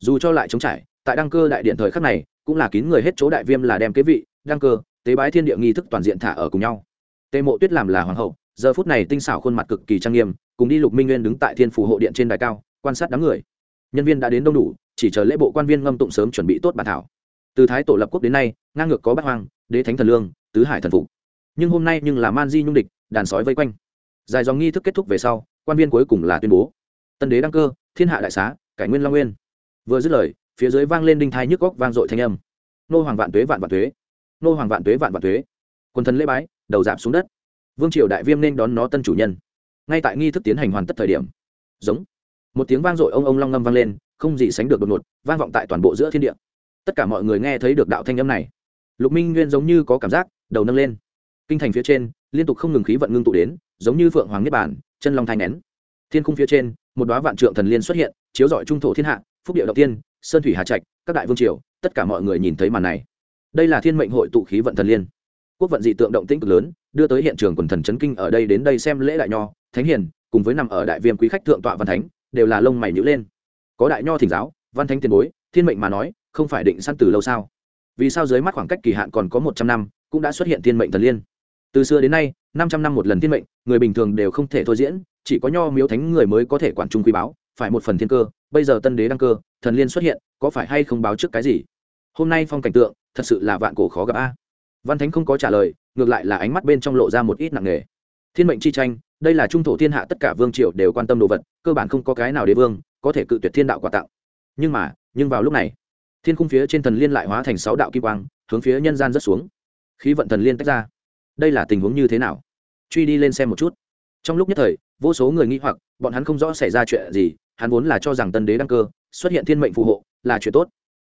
Dù cho lại trống trải, tại đăng cơ đại điện thời khắc này, cũng là kín người hết chỗ đại viêm là đem kế vị, đăng cơ, tế bái thiên địa nghi thức toàn diện thả ở cùng nhau. Tề mộ tuyết làm là hoàng hậu, giờ phút này tinh xảo khuôn mặt cực kỳ trang nghiêm, cùng đi lục minh nguyên đứng tại thiên phủ hộ điện trên đài cao, quan sát đám người. Nhân viên đã đến đông đủ, chỉ chờ lễ bộ quan viên ngâm tụng sớm chuẩn bị tốt bản thảo từ thái tổ lập quốc đến nay, ngang ngược có bát hoang, đế thánh thần lương, tứ hải thần phục nhưng hôm nay nhưng là man di nhung địch, đàn sói vây quanh. Dài dòng nghi thức kết thúc về sau, quan viên cuối cùng là tuyên bố. Tân đế đăng cơ, thiên hạ đại xá, cải nguyên long nguyên. Vừa dứt lời, phía dưới vang lên đinh thai nhức góc vang dội thanh âm. Nô hoàng vạn tuế, vạn vạn tuế. Nô hoàng vạn tuế, vạn vạn tuế. Quân thần lễ bái, đầu giảm xuống đất. Vương triều đại viêm nên đón nó tân chủ nhân. Ngay tại nghi thức tiến hành hoàn tất thời điểm. Giống. Một tiếng vang dội ông ông long ngâm vang lên, không gì sánh được đột ngột, vang vọng tại toàn bộ giữa thiên địa tất cả mọi người nghe thấy được đạo thanh âm này. Lục minh nguyên giống như có cảm giác, đầu nâng lên. Kinh thành phía trên, liên tục không ngừng khí vận ngưng tụ đến, giống như phượng hoàng niết bản chân long thanh nén. Thiên khung phía trên, một đoá vạn trượng thần liên xuất hiện, chiếu rọi trung thổ thiên hạ, phúc địa đầu tiên, sơn thủy hà trạch, các đại vương triều, tất cả mọi người nhìn thấy màn này. Đây là thiên mệnh hội tụ khí vận thần liên. Quốc vận dị tượng động tĩnh cực lớn, đưa tới hiện trường quần thần chấn kinh ở đây đến đây xem lễ đại nho, thánh hiền, cùng với nằm ở đại viêm quý khách thượng tọa văn thánh, đều là lông mày nhữ lên. Có đại nho thỉnh giáo, văn thánh tiền bối, thiên mệnh mà nói không phải định săn từ lâu sao? Vì sao dưới mắt khoảng cách kỳ hạn còn có một trăm năm, cũng đã xuất hiện thiên mệnh thần liên? Từ xưa đến nay, năm trăm năm một lần thiên mệnh, người bình thường đều không thể thôi diễn, chỉ có nho miếu thánh người mới có thể quản trung quý báo, phải một phần thiên cơ, bây giờ tân đế đăng cơ, thần liên xuất hiện, có phải hay không báo trước cái gì? Hôm nay phong cảnh tượng, thật sự là vạn cổ khó gặp a. Văn thánh không có trả lời, ngược lại là ánh mắt bên trong lộ ra một ít nặng nề. Thiên mệnh chi tranh, đây là trung thổ thiên hạ tất cả vương triều đều quan tâm đồ vật, cơ bản không có cái nào đế vương có thể cự tuyệt thiên đạo quà tặng. Nhưng mà, nhưng vào lúc này thiên khung phía trên thần liên lại hóa thành sáu đạo kim quang, hướng phía nhân gian rất xuống. Khí vận thần liên tách ra. Đây là tình huống như thế nào? Truy đi lên xem một chút. Trong lúc nhất thời, vô số người nghĩ hoặc, bọn hắn không rõ xảy ra chuyện gì, hắn vốn là cho rằng tân đế đăng cơ, xuất hiện thiên mệnh phù hộ, là chuyện tốt.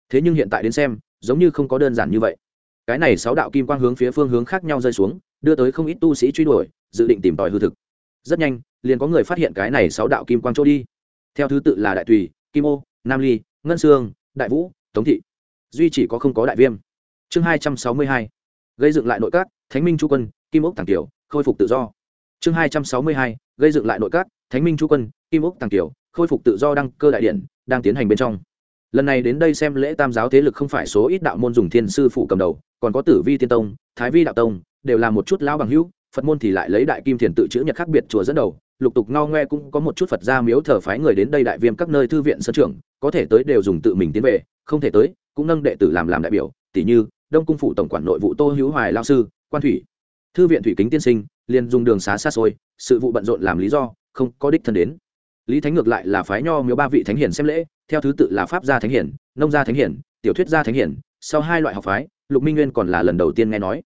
Thế nhưng hiện tại đến xem, giống như không có đơn giản như vậy. Cái này sáu đạo kim quang hướng phía phương hướng khác nhau rơi xuống, đưa tới không ít tu sĩ truy đuổi, dự định tìm tòi hư thực. Rất nhanh, liền có người phát hiện cái này sáu đạo kim quang trôi đi. Theo thứ tự là đại tùy, kim ô, nam ly, ngân sương, đại vũ tống thị. Duy chỉ có không có đại viêm. Chương hai trăm sáu mươi hai. Gây dựng lại nội các, thánh minh chu quân, kim ốc tàng tiểu khôi phục tự do. Chương hai trăm sáu mươi hai. Gây dựng lại nội các, thánh minh chu quân, kim ốc tàng tiểu khôi phục tự do đăng cơ đại điện, đang tiến hành bên trong. Lần này đến đây xem lễ tam giáo thế lực không phải số ít đạo môn dùng thiên sư phụ cầm đầu, còn có tử vi tiên tông, thái vi đạo tông, đều là một chút lão bằng hữu, phật môn thì lại lấy đại kim thiền tự chữ nhật khác biệt chùa dẫn đầu, lục tục ngao ngoe cũng có một chút phật gia miếu thờ phái người đến đây đại viêm các nơi thư viện sân trưởng có thể tới đều dùng tự mình tiến về, không thể tới, cũng nâng đệ tử làm làm đại biểu tỷ như, đông cung phụ tổng quản nội vụ tô hữu hoài lao sư, quan thủy. Thư viện thủy kính tiên sinh, liền dùng đường xá xa xôi, sự vụ bận rộn làm lý do, không có đích thân đến. Lý thánh ngược lại là phái nho miếu ba vị thánh hiển xem lễ, theo thứ tự là pháp gia thánh hiển nông gia thánh hiển tiểu thuyết gia thánh hiển sau hai loại học phái, lục minh nguyên còn là lần đầu tiên nghe nói.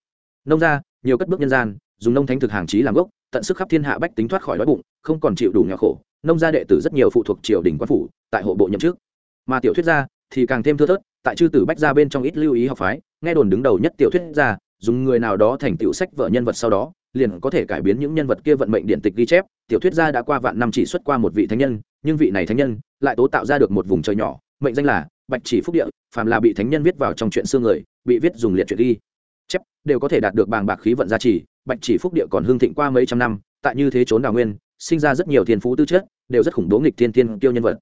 Nông gia, nhiều cất bước nhân gian, dùng nông thánh thực hàng trí làm gốc, tận sức khắp thiên hạ bách tính thoát khỏi đói bụng, không còn chịu đủ nghèo khổ. Nông gia đệ tử rất nhiều phụ thuộc triều đình quan phủ, tại hộ bộ nhậm chức mà tiểu thuyết gia thì càng thêm thưa thớt, tại chư tử bách gia bên trong ít lưu ý học phái, nghe đồn đứng đầu nhất tiểu thuyết gia, dùng người nào đó thành tựu sách vợ nhân vật sau đó, liền có thể cải biến những nhân vật kia vận mệnh điện tịch ghi chép. Tiểu thuyết gia đã qua vạn năm chỉ xuất qua một vị thánh nhân, nhưng vị này thánh nhân lại tố tạo ra được một vùng trời nhỏ, mệnh danh là bạch chỉ phúc địa, phàm là bị thánh nhân viết vào trong chuyện xương người, bị viết dùng liệt truyện ghi chép, đều có thể đạt được bàng bạc khí vận gia trì. Bạch chỉ phúc địa còn hương thịnh qua mấy trăm năm, tại như thế trốn đào nguyên, sinh ra rất nhiều thiên phú tư chất, đều rất khủng bố nghịch thiên tiên tiêu nhân vật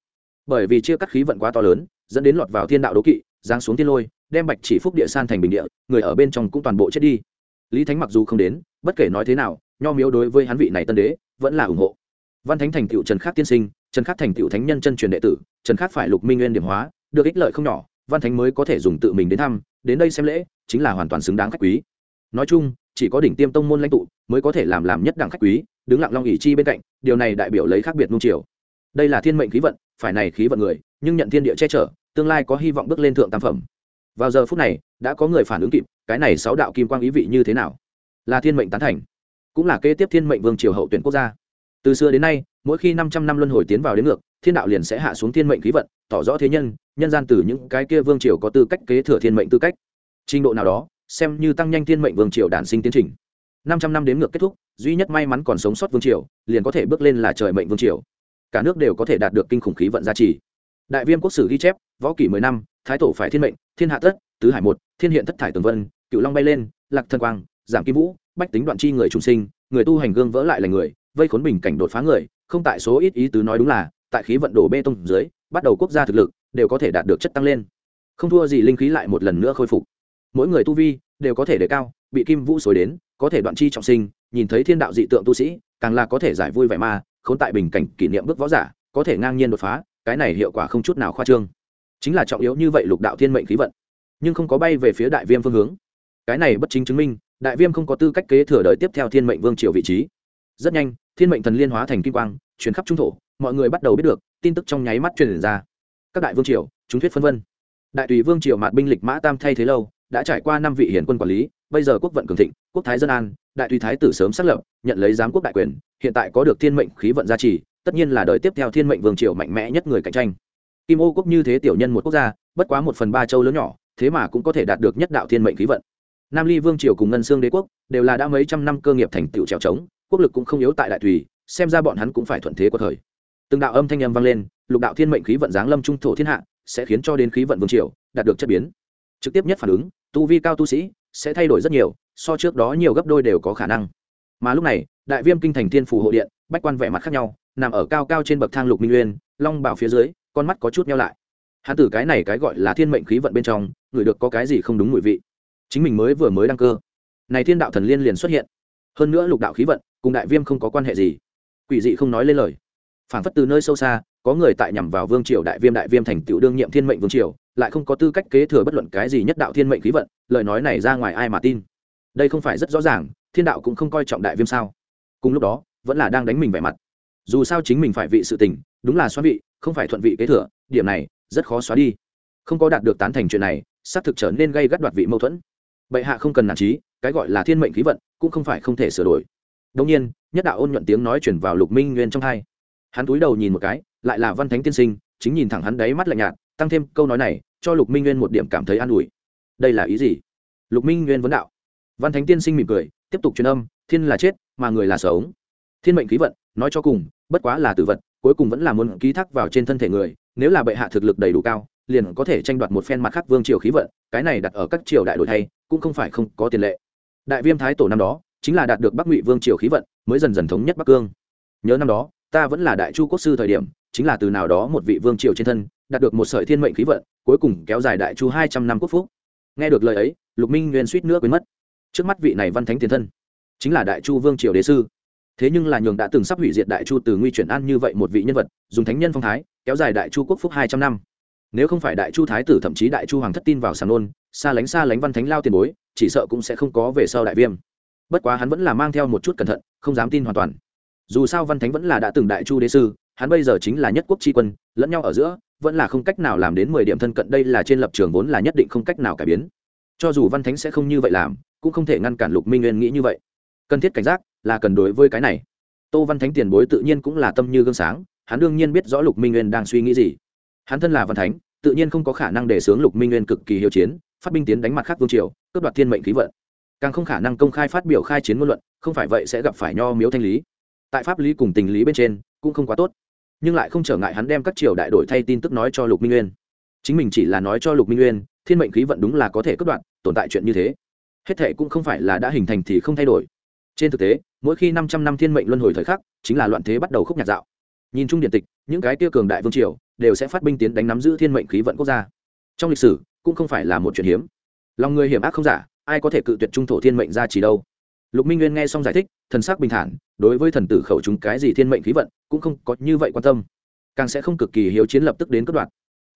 bởi vì chia cắt khí vận quá to lớn, dẫn đến lọt vào thiên đạo đố kỵ, giáng xuống thiên lôi, đem bạch chỉ phúc địa san thành bình địa, người ở bên trong cũng toàn bộ chết đi. Lý thánh mặc dù không đến, bất kể nói thế nào, nho miếu đối với hắn vị này tân đế, vẫn là ủng hộ. Văn thánh thành tựu trần khắc tiên sinh, trần khắc thành tựu thánh nhân chân truyền đệ tử, trần khắc phải lục minh nguyên điểm hóa, được ích lợi không nhỏ, văn thánh mới có thể dùng tự mình đến thăm, đến đây xem lễ, chính là hoàn toàn xứng đáng khách quý. Nói chung, chỉ có đỉnh tiêm tông môn lãnh tụ, mới có thể làm làm nhất đẳng khách quý, đứng lặng long ỷ chi bên cạnh, điều này đại biểu lấy khác biệt nung triều đây là thiên mệnh khí vận, phải này khí vận người, nhưng nhận thiên địa che chở, tương lai có hy vọng bước lên thượng tam phẩm. Vào giờ phút này, đã có người phản ứng kịp, cái này sáu đạo kim quang ý vị như thế nào? Là thiên mệnh tán thành, cũng là kế tiếp thiên mệnh vương triều hậu tuyển quốc gia. Từ xưa đến nay, mỗi khi năm trăm năm luân hồi tiến vào đến ngược, thiên đạo liền sẽ hạ xuống thiên mệnh khí vận, tỏ rõ thế nhân nhân gian từ những cái kia vương triều có tư cách kế thừa thiên mệnh tư cách. Trình độ nào đó, xem như tăng nhanh thiên mệnh vương triều đản sinh tiến trình. Năm trăm năm đến ngược kết thúc, duy nhất may mắn còn sống sót vương triều, liền có thể bước lên là trời mệnh vương triều cả nước đều có thể đạt được kinh khủng khí vận gia trì. Đại viêm quốc sử ghi chép, võ kỷ mười năm, thái tổ phải thiên mệnh, thiên hạ tất, tứ hải một, thiên hiện thất thải tường vân, cựu long bay lên, lạc thân quang, giảm kim vũ, bách tính đoạn chi người trùng sinh, người tu hành gương vỡ lại là người, vây khốn bình cảnh đột phá người, không tại số ít ý tứ nói đúng là, tại khí vận đổ bê tông dưới, bắt đầu quốc gia thực lực đều có thể đạt được chất tăng lên. Không thua gì linh khí lại một lần nữa khôi phục. Mỗi người tu vi đều có thể đề cao, bị kim vũ xối đến, có thể đoạn chi trọng sinh, nhìn thấy thiên đạo dị tượng tu sĩ, càng là có thể giải vui vẻ mà khốn tại bình cảnh kỷ niệm bước võ giả, có thể ngang nhiên đột phá, cái này hiệu quả không chút nào khoa trương. Chính là trọng yếu như vậy lục đạo thiên mệnh khí vận, nhưng không có bay về phía đại viêm phương hướng. Cái này bất chính chứng minh, đại viêm không có tư cách kế thừa đời tiếp theo thiên mệnh vương triều vị trí. Rất nhanh, thiên mệnh thần liên hóa thành kim quang chuyển khắp trung thổ, mọi người bắt đầu biết được, tin tức trong nháy mắt truyền ra. Các đại vương triều, chúng thuyết phân vân. Đại tùy vương triều mạt binh lịch mã tam thay thế lâu, đã trải qua năm vị hiển quân quản lý, bây giờ quốc vận cường thịnh, quốc thái dân an, đại tùy thái tử sớm xác lập, nhận lấy giám quốc đại quyền hiện tại có được thiên mệnh khí vận gia trì tất nhiên là đời tiếp theo thiên mệnh vương triều mạnh mẽ nhất người cạnh tranh. Kim ô quốc như thế tiểu nhân một quốc gia bất quá một phần ba châu lớn nhỏ thế mà cũng có thể đạt được nhất đạo thiên mệnh khí vận. Nam ly vương triều cùng ngân xương đế quốc đều là đã mấy trăm năm cơ nghiệp thành tựu trèo trống quốc lực cũng không yếu tại đại thủy, xem ra bọn hắn cũng phải thuận thế của thời. Từng đạo âm thanh âm vang lên lục đạo thiên mệnh khí vận giáng lâm trung thổ thiên hạ sẽ khiến cho đến khí vận vương triều đạt được chất biến. Trực tiếp nhất phản ứng tu vi cao tu sĩ sẽ thay đổi rất nhiều so trước đó nhiều gấp đôi đều có khả năng. Mà lúc này đại viêm kinh thành thiên phủ hộ điện, bách quan vẻ mặt khác nhau, nằm ở cao cao trên bậc thang lục minh uyên long bảo phía dưới, con mắt có chút nhau lại. Hắn Tử cái này cái gọi là thiên mệnh khí vận bên trong, người được có cái gì không đúng mùi vị. Chính mình mới vừa mới đăng cơ. Này thiên đạo thần liên liền xuất hiện. Hơn nữa lục đạo khí vận, cùng đại viêm không có quan hệ gì. Quỷ dị không nói lên lời. Phản phất từ nơi sâu xa, có người tại nhằm vào vương triều đại viêm đại viêm thành tựu đương nhiệm thiên mệnh vương triều, lại không có tư cách kế thừa bất luận cái gì nhất đạo thiên mệnh khí vận, lời nói này ra ngoài ai mà tin. Đây không phải rất rõ ràng, thiên đạo cũng không coi trọng đại viêm sao cùng lúc đó, vẫn là đang đánh mình vẻ mặt. Dù sao chính mình phải vị sự tình, đúng là xóa vị, không phải thuận vị kế thừa, điểm này, rất khó xóa đi. Không có đạt được tán thành chuyện này, xác thực trở nên gây gắt đoạt vị mâu thuẫn. Bệ hạ không cần nản trí cái gọi là thiên mệnh khí vận, cũng không phải không thể sửa đổi. Đông nhiên, nhất đạo ôn nhuận tiếng nói chuyển vào lục minh nguyên trong hai. Hắn túi đầu nhìn một cái, lại là văn thánh tiên sinh, chính nhìn thẳng hắn đáy mắt lạnh nhạt, tăng thêm câu nói này, cho lục minh nguyên một điểm cảm thấy an ủi. Đây là ý gì? Lục minh nguyên vấn đạo. Văn thánh tiên sinh mỉm cười, tiếp tục truyền âm thiên là chết, mà người là sống. Thiên mệnh khí vận, nói cho cùng, bất quá là tử vật, cuối cùng vẫn là muốn ký thác vào trên thân thể người, nếu là bệ hạ thực lực đầy đủ cao, liền có thể tranh đoạt một phen mặt khác vương triều khí vận, cái này đặt ở các triều đại đổi thay, cũng không phải không có tiền lệ. Đại viêm thái tổ năm đó, chính là đạt được bắc ngụy vương triều khí vận, mới dần dần thống nhất bắc cương. Nhớ năm đó, ta vẫn là đại chu quốc sư thời điểm, chính là từ nào đó một vị vương triều trên thân, đạt được một sợi thiên mệnh khí vận, cuối cùng kéo dài đại chu hai trăm năm quốc phúc. Nghe được lời ấy, lục minh nguyên suýt nữa quên mất. Trước mắt vị này văn thánh tiền thân chính là đại chu vương triều đế sư. Thế nhưng là nhường đã từng sắp hủy diệt đại chu từ nguy chuyển an như vậy một vị nhân vật, dùng thánh nhân phong thái, kéo dài đại chu quốc phúc hai trăm năm. Nếu không phải đại chu thái tử thậm chí đại chu hoàng thất tin vào sàn ôn xa lánh xa lánh văn thánh lao tiền bối, chỉ sợ cũng sẽ không có về sau đại viêm. Bất quá hắn vẫn là mang theo một chút cẩn thận, không dám tin hoàn toàn. Dù sao văn thánh vẫn là đã từng đại chu đế sư, hắn bây giờ chính là nhất quốc tri quân, lẫn nhau ở giữa, vẫn là không cách nào làm đến mười điểm thân cận, đây là trên lập trường vốn là nhất định không cách nào cải biến. Cho dù văn thánh sẽ không như vậy làm, cũng không thể ngăn cản lục minh nguyên nghĩ như vậy cần thiết cảnh giác là cần đối với cái này. Tô văn thánh tiền bối tự nhiên cũng là tâm như gương sáng hắn đương nhiên biết rõ lục minh nguyên đang suy nghĩ gì. Hắn thân là văn thánh tự nhiên không có khả năng để sướng lục minh nguyên cực kỳ hiệu chiến phát binh tiến đánh mặt khác vương triều cướp đoạt thiên mệnh khí vận. Càng không khả năng công khai phát biểu khai chiến ngôn luận không phải vậy sẽ gặp phải nho miếu thanh lý. Tại pháp lý cùng tình lý bên trên cũng không quá tốt. Nhưng lại không trở ngại hắn đem các triều đại đổi thay tin tức nói cho lục minh nguyên. Chính mình chỉ là nói cho lục minh nguyên thiên mệnh khí vận đúng là có thể cướp đoạt, tồn tại chuyện như thế. Hết thệ cũng không phải là đã hình thành thì không thay đổi trên thực tế, mỗi khi năm trăm năm thiên mệnh luân hồi thời khắc, chính là loạn thế bắt đầu khúc nhạc dạo. Nhìn chung điện tịch, những cái kia cường đại vương triều đều sẽ phát binh tiến đánh nắm giữ thiên mệnh khí vận quốc gia. Trong lịch sử, cũng không phải là một chuyện hiếm. Lòng người hiểm ác không giả, ai có thể cự tuyệt trung thổ thiên mệnh ra chỉ đâu? Lục minh nguyên nghe xong giải thích, thần sắc bình thản, đối với thần tử khẩu chúng cái gì thiên mệnh khí vận, cũng không có như vậy quan tâm. Càng sẽ không cực kỳ hiếu chiến lập tức đến cất đoạn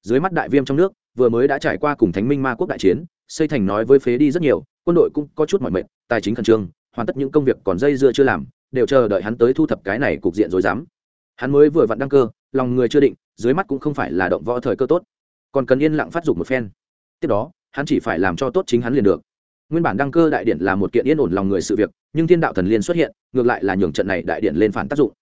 dưới mắt đại viêm trong nước, vừa mới đã trải qua cùng thánh minh ma quốc đại chiến, xây thành nói với phế đi rất nhiều, quân đội cũng có chút mọi mệnh tài chính khẩn trương hoàn tất những công việc còn dây dưa chưa làm, đều chờ đợi hắn tới thu thập cái này cục diện rồi dám. Hắn mới vừa vặn đăng cơ, lòng người chưa định, dưới mắt cũng không phải là động võ thời cơ tốt. Còn cần yên lặng phát dục một phen. Tiếp đó, hắn chỉ phải làm cho tốt chính hắn liền được. Nguyên bản đăng cơ đại điện là một kiện yên ổn lòng người sự việc, nhưng thiên đạo thần liên xuất hiện, ngược lại là nhường trận này đại điện lên phản tác dụng.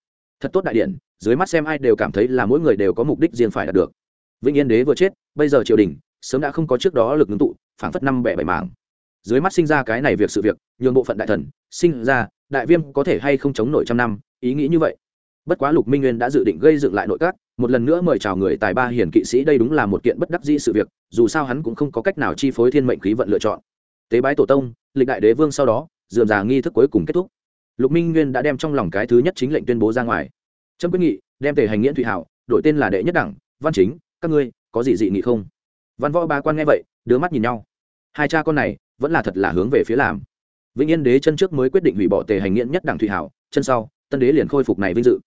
Thật tốt đại điện, dưới mắt xem ai đều cảm thấy là mỗi người đều có mục đích riêng phải đạt được. Vĩnh yên đế vừa chết, bây giờ triều đình, sớm đã không có trước đó lực ngưng tụ, phảng phất năm bẻ bảy mảng dưới mắt sinh ra cái này việc sự việc, nhường bộ phận đại thần, sinh ra, đại viêm có thể hay không chống nổi trăm năm, ý nghĩ như vậy. Bất quá lục minh nguyên đã dự định gây dựng lại nội các, một lần nữa mời chào người tài ba hiền kỵ sĩ đây đúng là một kiện bất đắc dĩ sự việc, dù sao hắn cũng không có cách nào chi phối thiên mệnh khí vận lựa chọn. Tế bái tổ tông, lịch đại đế vương sau đó, dườm già nghi thức cuối cùng kết thúc. Lục minh nguyên đã đem trong lòng cái thứ nhất chính lệnh tuyên bố ra ngoài. Trâm quyết nghị, đem tề hành nghiễn thụy hảo, đổi tên là đệ nhất đẳng, văn chính, các ngươi có gì dị nghị không? Văn võ ba quan nghe vậy, đưa mắt nhìn nhau. Hai cha con này vẫn là thật là hướng về phía làm. Vĩnh yên đế chân trước mới quyết định hủy bỏ tề hành nghiện nhất đẳng thụy hảo, chân sau, tân đế liền khôi phục này vinh dự.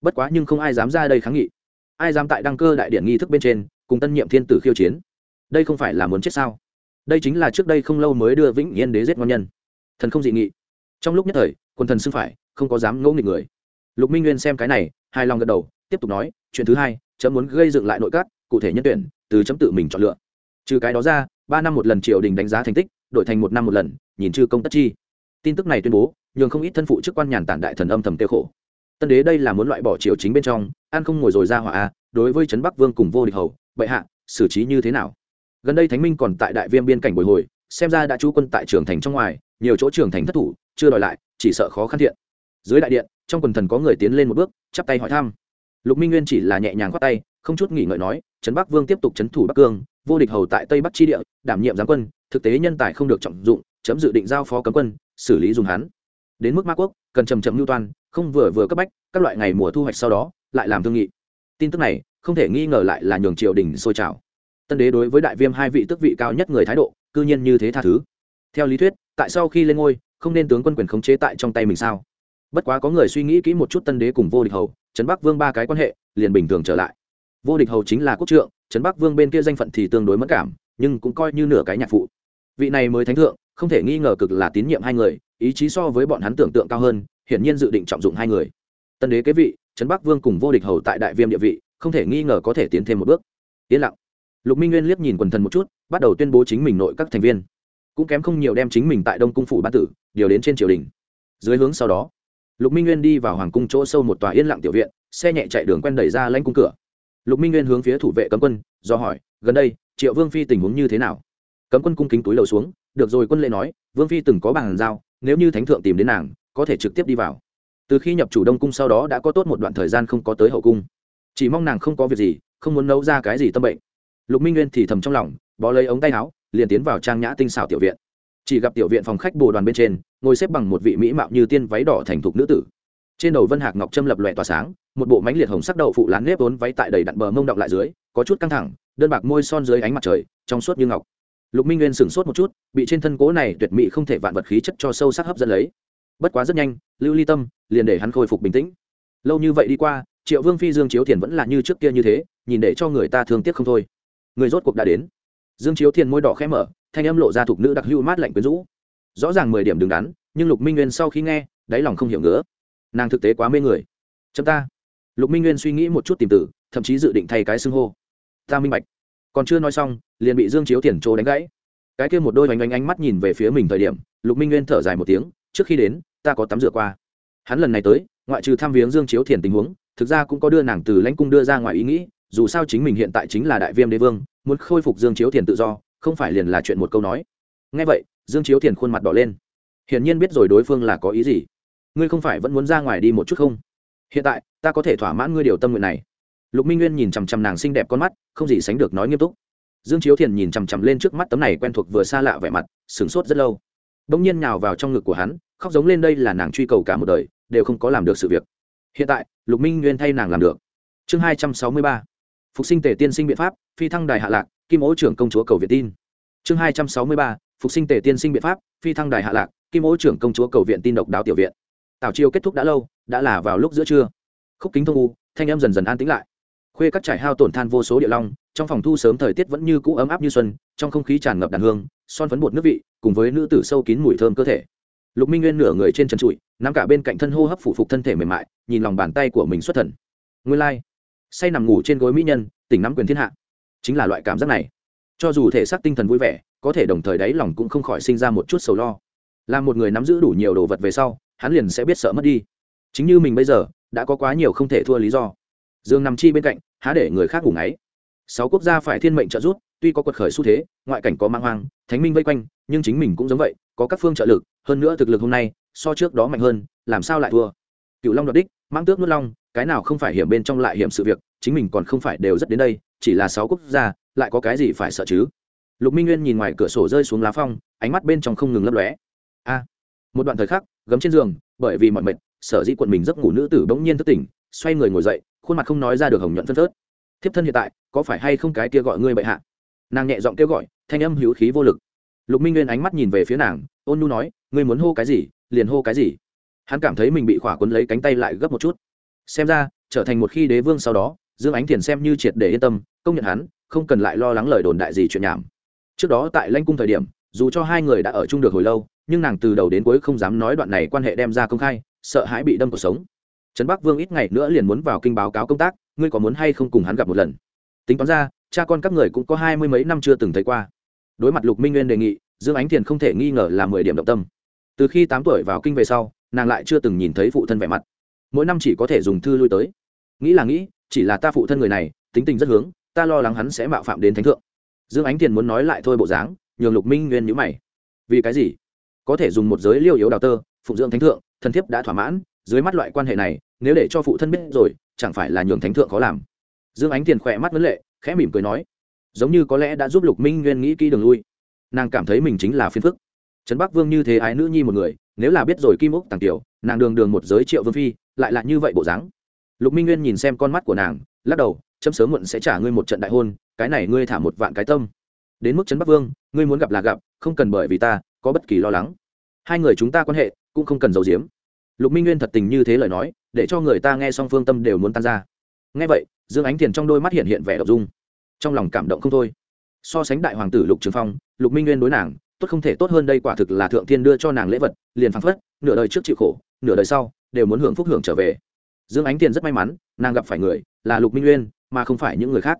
Bất quá nhưng không ai dám ra đây kháng nghị. Ai dám tại đăng cơ đại điện nghi thức bên trên, cùng tân nhiệm thiên tử khiêu chiến? Đây không phải là muốn chết sao? Đây chính là trước đây không lâu mới đưa vĩnh yên đế giết ngon nhân. Thần không dị nghị. Trong lúc nhất thời, quần thần xưng phải, không có dám ngẫu nghịch người. Lục minh nguyên xem cái này, hài lòng gật đầu, tiếp tục nói, chuyện thứ hai, chấm muốn gây dựng lại nội các, cụ thể nhân tuyển, từ chấm tự mình chọn lựa. Trừ cái đó ra, ba năm một lần triều đình đánh giá thành tích đổi thành một năm một lần, nhìn chư công tất chi. Tin tức này tuyên bố, nhường không ít thân phụ chức quan nhàn tản đại thần âm thầm tiêu khổ. Tân đế đây là muốn loại bỏ triều chính bên trong an không ngồi rồi ra hỏa a, đối với trấn bắc vương cùng vô địch hầu, bệ hạ, xử trí như thế nào? Gần đây thánh minh còn tại đại viêm biên cảnh bồi hồi, xem ra đã trú quân tại trường thành trong ngoài, nhiều chỗ trường thành thất thủ, chưa đòi lại, chỉ sợ khó khăn thiện. Dưới đại điện, trong quần thần có người tiến lên một bước, chắp tay hỏi thăm. Lục minh nguyên chỉ là nhẹ nhàng khoát tay, không chút nghỉ ngợi nói, trấn bắc vương tiếp tục trấn thủ bắc cương, vô địch hầu tại tây bắc tri địa, đảm nhiệm giám quân thực tế nhân tài không được trọng dụng, chấm dự định giao phó cấm quân, xử lý dùng hắn. Đến mức ma quốc, cần trầm trầm lưu toan, không vừa vừa cấp bách, các loại ngày mùa thu hoạch sau đó, lại làm thương nghị. Tin tức này, không thể nghi ngờ lại là nhường triều đình sôi trào. Tân đế đối với đại viêm hai vị tước vị cao nhất người thái độ, cư nhiên như thế tha thứ. Theo lý thuyết, tại sau khi lên ngôi, không nên tướng quân quyền khống chế tại trong tay mình sao? Bất quá có người suy nghĩ kỹ một chút tân đế cùng vô địch hầu, trấn bắc vương ba cái quan hệ, liền bình thường trở lại. Vô địch hầu chính là quốc trượng, trấn bắc vương bên kia danh phận thì tương đối mất cảm, nhưng cũng coi như nửa cái nhạc phụ vị này mới thánh thượng, không thể nghi ngờ cực là tín nhiệm hai người, ý chí so với bọn hắn tưởng tượng cao hơn, hiển nhiên dự định trọng dụng hai người. Tân đế kế vị, trấn bắc vương cùng vô địch hầu tại đại viêm địa vị, không thể nghi ngờ có thể tiến thêm một bước. Yên lặng. Lục minh nguyên liếc nhìn quần thần một chút, bắt đầu tuyên bố chính mình nội các thành viên. Cũng kém không nhiều đem chính mình tại đông cung phủ ban tử, điều đến trên triều đình. Dưới hướng sau đó, lục minh nguyên đi vào hoàng cung chỗ sâu một tòa yên lặng tiểu viện, xe nhẹ chạy đường quen đẩy ra lanh cung cửa. Lục minh nguyên hướng phía thủ vệ cấm quân, do hỏi, gần đây, triệu vương phi tình huống như thế nào? Cấm quân cung kính túi đầu xuống, được rồi quân lệ nói, vương phi từng có bàn giao, nếu như thánh thượng tìm đến nàng, có thể trực tiếp đi vào. Từ khi nhập chủ đông cung sau đó đã có tốt một đoạn thời gian không có tới hậu cung. Chỉ mong nàng không có việc gì, không muốn nấu ra cái gì tâm bệnh. Lục minh nguyên thì thầm trong lòng, bó lấy ống tay áo, liền tiến vào trang nhã tinh xảo tiểu viện. Chỉ gặp tiểu viện phòng khách bồ đoàn bên trên, ngồi xếp bằng một vị mỹ mạo như tiên váy đỏ thành thục nữ tử. Trên đầu vân hạc ngọc trâm lập lòe tỏa sáng, một bộ mánh liệt hồng sắc đậu phụ lán nếp vốn váy tại đầy đặn bờ mông động lại dưới, có chút căng thẳng, đơn bạc môi son dưới ánh mặt trời, trong suốt như ngọc lục minh nguyên sửng sốt một chút, bị trên thân cố này tuyệt mỹ không thể vạn vật khí chất cho sâu sắc hấp dẫn lấy. Bất quá rất nhanh, lưu ly tâm liền để hắn khôi phục bình tĩnh. Lâu như vậy đi qua, triệu vương phi dương chiếu thiền vẫn là như trước kia như thế, nhìn để cho người ta thương tiếc không thôi. Người rốt cuộc đã đến. Dương chiếu thiền môi đỏ khẽ mở, thanh âm lộ ra thuộc nữ đặc hưu mát lạnh quyến rũ. Rõ ràng mười điểm đứng đắn, nhưng lục minh nguyên sau khi nghe, đáy lòng không hiểu nữa nàng thực tế quá mê người. Chấm ta. Lục minh nguyên suy nghĩ một chút tìm tử thậm chí dự định thay cái xưng hô. Ta minh bạch còn chưa nói xong, liền bị dương chiếu tiền trô đánh gãy. Cái kia một đôi oanh oanh ánh mắt nhìn về phía mình thời điểm, lục minh nguyên thở dài một tiếng, trước khi đến, ta có tắm rửa qua. Hắn lần này tới, ngoại trừ thăm viếng dương chiếu thiền tình huống, thực ra cũng có đưa nàng từ lãnh cung đưa ra ngoài ý nghĩ, dù sao chính mình hiện tại chính là đại viêm đế vương, muốn khôi phục dương chiếu thiền tự do, không phải liền là chuyện một câu nói. Ngay vậy, dương chiếu thiền khuôn mặt đỏ lên. Hiển nhiên biết rồi đối phương là có ý gì. Ngươi không phải vẫn muốn ra ngoài đi một chút không? Hiện tại, ta có thể thỏa mãn ngươi điều tâm nguyện này lục minh nguyên nhìn chằm chằm nàng xinh đẹp con mắt, không gì sánh được nói nghiêm túc. Dương chiếu thiền nhìn chằm chằm lên trước mắt tấm này quen thuộc vừa xa lạ vẻ mặt, sửng sốt rất lâu. Đ ỗ n g nhiên nào vào trong ngực của hắn, khóc giống lên đây là nàng truy cầu cả một đời, đều không có làm được sự việc. Hiện tại, lục minh nguyên thay nàng làm được. Chương hai trăm sáu mươi ba. Phục sinh tề tiên sinh biện pháp, phi thăng đài hạ lạc, kim ố trưởng công chúa cầu viện tin. Chương hai trăm sáu mươi ba. Phục sinh tề tiên sinh biện pháp, phi thăng đài hạ lạc, kim ố trưởng công chúa cầu viện tin độc đáo tiểu viện. Tảo chiêu kết thúc đã lâu, đã là vào lúc giữa trưa. Khúc kính thông u, thanh em dần dần an tĩnh lại khuê các trải hao tổn than vô số địa long, trong phòng thu sớm thời tiết vẫn như cũ ấm áp như xuân, trong không khí tràn ngập đàn hương, son phấn bột nước vị, cùng với nữ tử sâu kín mùi thơm cơ thể. Lục minh nguyên nửa người trên trần trụi, nắm cả bên cạnh thân hô hấp phủ phục thân thể mềm mại, nhìn lòng bàn tay của mình xuất thần. Nguyên lai、like. say nằm ngủ trên gối mỹ nhân, tỉnh nắm quyền thiên hạ. Chính là loại cảm giác này. Cho dù thể xác tinh thần vui vẻ, có thể đồng thời đáy lòng cũng không khỏi sinh ra một chút sầu lo. Là một người nắm giữ đủ nhiều đồ vật về sau, hắn liền sẽ biết sợ mất đi. Chính như mình bây giờ, đã có quá nhiều không thể thua lý do dương nằm chi bên cạnh, há để người khác ngủ ngáy. Sáu quốc gia phải thiên mệnh trợ giúp, tuy có quật khởi xu thế, ngoại cảnh có mang hoang, thánh minh vây quanh, nhưng chính mình cũng giống vậy, có các phương trợ lực, hơn nữa thực lực hôm nay, so trước đó mạnh hơn, làm sao lại thua? Cựu long đoạt đích, mang tước nuốt long, cái nào không phải hiểm bên trong lại hiểm sự việc, chính mình còn không phải đều rất đến đây, chỉ là sáu quốc gia, lại có cái gì phải sợ chứ? Lục minh nguyên nhìn ngoài cửa sổ rơi xuống lá phong, ánh mắt bên trong không ngừng lấp lóe. A, một đoạn thời khắc, gấm trên giường, bởi vì mọi mệt, sở dĩ quận mình giấc ngủ nữ tử bỗng nhiên thức tỉnh, xoay người ngồi dậy khuôn mặt không nói ra được hồng nhuận phân phớt. Thiếp thân hiện tại, có phải hay không cái kia gọi ngươi bệ hạ? Nàng nhẹ giọng kêu gọi, thanh âm hữu khí vô lực. Lục minh nguyên ánh mắt nhìn về phía nàng, ôn nhu nói, ngươi muốn hô cái gì, liền hô cái gì. Hắn cảm thấy mình bị khỏa quấn lấy cánh tay lại gấp một chút. Xem ra, trở thành một khi đế vương sau đó, dương ánh thiền xem như triệt để yên tâm, công nhận hắn, không cần lại lo lắng lời đồn đại gì chuyện nhảm. Trước đó tại lanh cung thời điểm, dù cho hai người đã ở chung được hồi lâu, nhưng nàng từ đầu đến cuối không dám nói đoạn này quan hệ đem ra công khai, sợ hãi bị đâm cuộc sống trấn bắc vương ít ngày nữa liền muốn vào kinh báo cáo công tác, ngươi có muốn hay không cùng hắn gặp một lần? Tính toán ra, cha con các người cũng có hai mươi mấy năm chưa từng thấy qua. Đối mặt lục minh nguyên đề nghị, dương ánh thiền không thể nghi ngờ là mười điểm động tâm. Từ khi tám tuổi vào kinh về sau, nàng lại chưa từng nhìn thấy phụ thân vẻ mặt. Mỗi năm chỉ có thể dùng thư lui tới. Nghĩ là nghĩ, chỉ là ta phụ thân người này, tính tình rất hướng, ta lo lắng hắn sẽ mạo phạm đến thánh thượng. Dương ánh thiền muốn nói lại thôi bộ dáng, nhường lục minh nguyên nhữ mày. Vì cái gì? Có thể dùng một giới liêu yếu đào tơ, phụng dưỡng thánh thượng, thần thiếp đã thỏa mãn dưới mắt loại quan hệ này, nếu để cho phụ thân biết rồi, chẳng phải là nhường thánh thượng khó làm. Dương ánh tiền khỏe mắt vấn lệ, khẽ mỉm cười nói, giống như có lẽ đã giúp lục minh nguyên nghĩ kỹ đường lui. Nàng cảm thấy mình chính là phiên phức. Trấn bắc vương như thế ái nữ nhi một người, nếu là biết rồi kim úc tàng tiểu, nàng đường đường một giới triệu vương phi, lại là như vậy bộ dáng. Lục minh nguyên nhìn xem con mắt của nàng, lắc đầu, chấm sớm muộn sẽ trả ngươi một trận đại hôn, cái này ngươi thả một vạn cái tâm. Đến mức trấn bắc vương, ngươi muốn gặp là gặp, không cần bởi vì ta, có bất kỳ lo lắng. Hai người chúng ta quan hệ, cũng không cần giấu giếm lục minh nguyên thật tình như thế lời nói, để cho người ta nghe xong phương tâm đều muốn tan ra. Nghe vậy, dương ánh thiền trong đôi mắt hiện hiện vẻ đ ộ n g dung. Trong lòng cảm động không thôi. So sánh đại hoàng tử lục trường phong, lục minh nguyên đối nàng, tốt không thể tốt hơn đây quả thực là thượng thiên đưa cho nàng lễ vật, liền phăng phất, nửa đời trước chịu khổ, nửa đời sau, đều muốn hưởng phúc hưởng trở về. Dương ánh thiền rất may mắn, nàng gặp phải người là lục minh nguyên, mà không phải những người khác.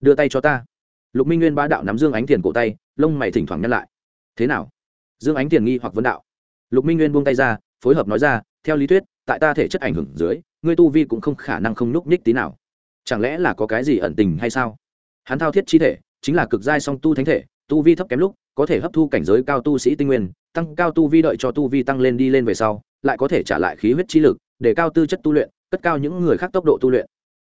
Đưa tay cho ta. Lục minh nguyên bá đạo nắm dương ánh thiền cổ tay, lông mày thỉnh thoảng nhăn lại. Thế nào? Dương ánh thiền nghi hoặc vấn đạo. Lục minh nguyên buông tay ra, phối hợp nói ra theo lý thuyết, tại ta thể chất ảnh hưởng dưới, ngươi tu vi cũng không khả năng không núp ních tí nào. Chẳng lẽ là có cái gì ẩn tình hay sao? Hắn thao thiết chi thể, chính là cực giai song tu thánh thể, tu vi thấp kém lúc, có thể hấp thu cảnh giới cao tu sĩ tinh nguyên, tăng cao tu vi đợi cho tu vi tăng lên đi lên về sau, lại có thể trả lại khí huyết chi lực, để cao tư chất tu luyện, cất cao những người khác tốc độ tu luyện.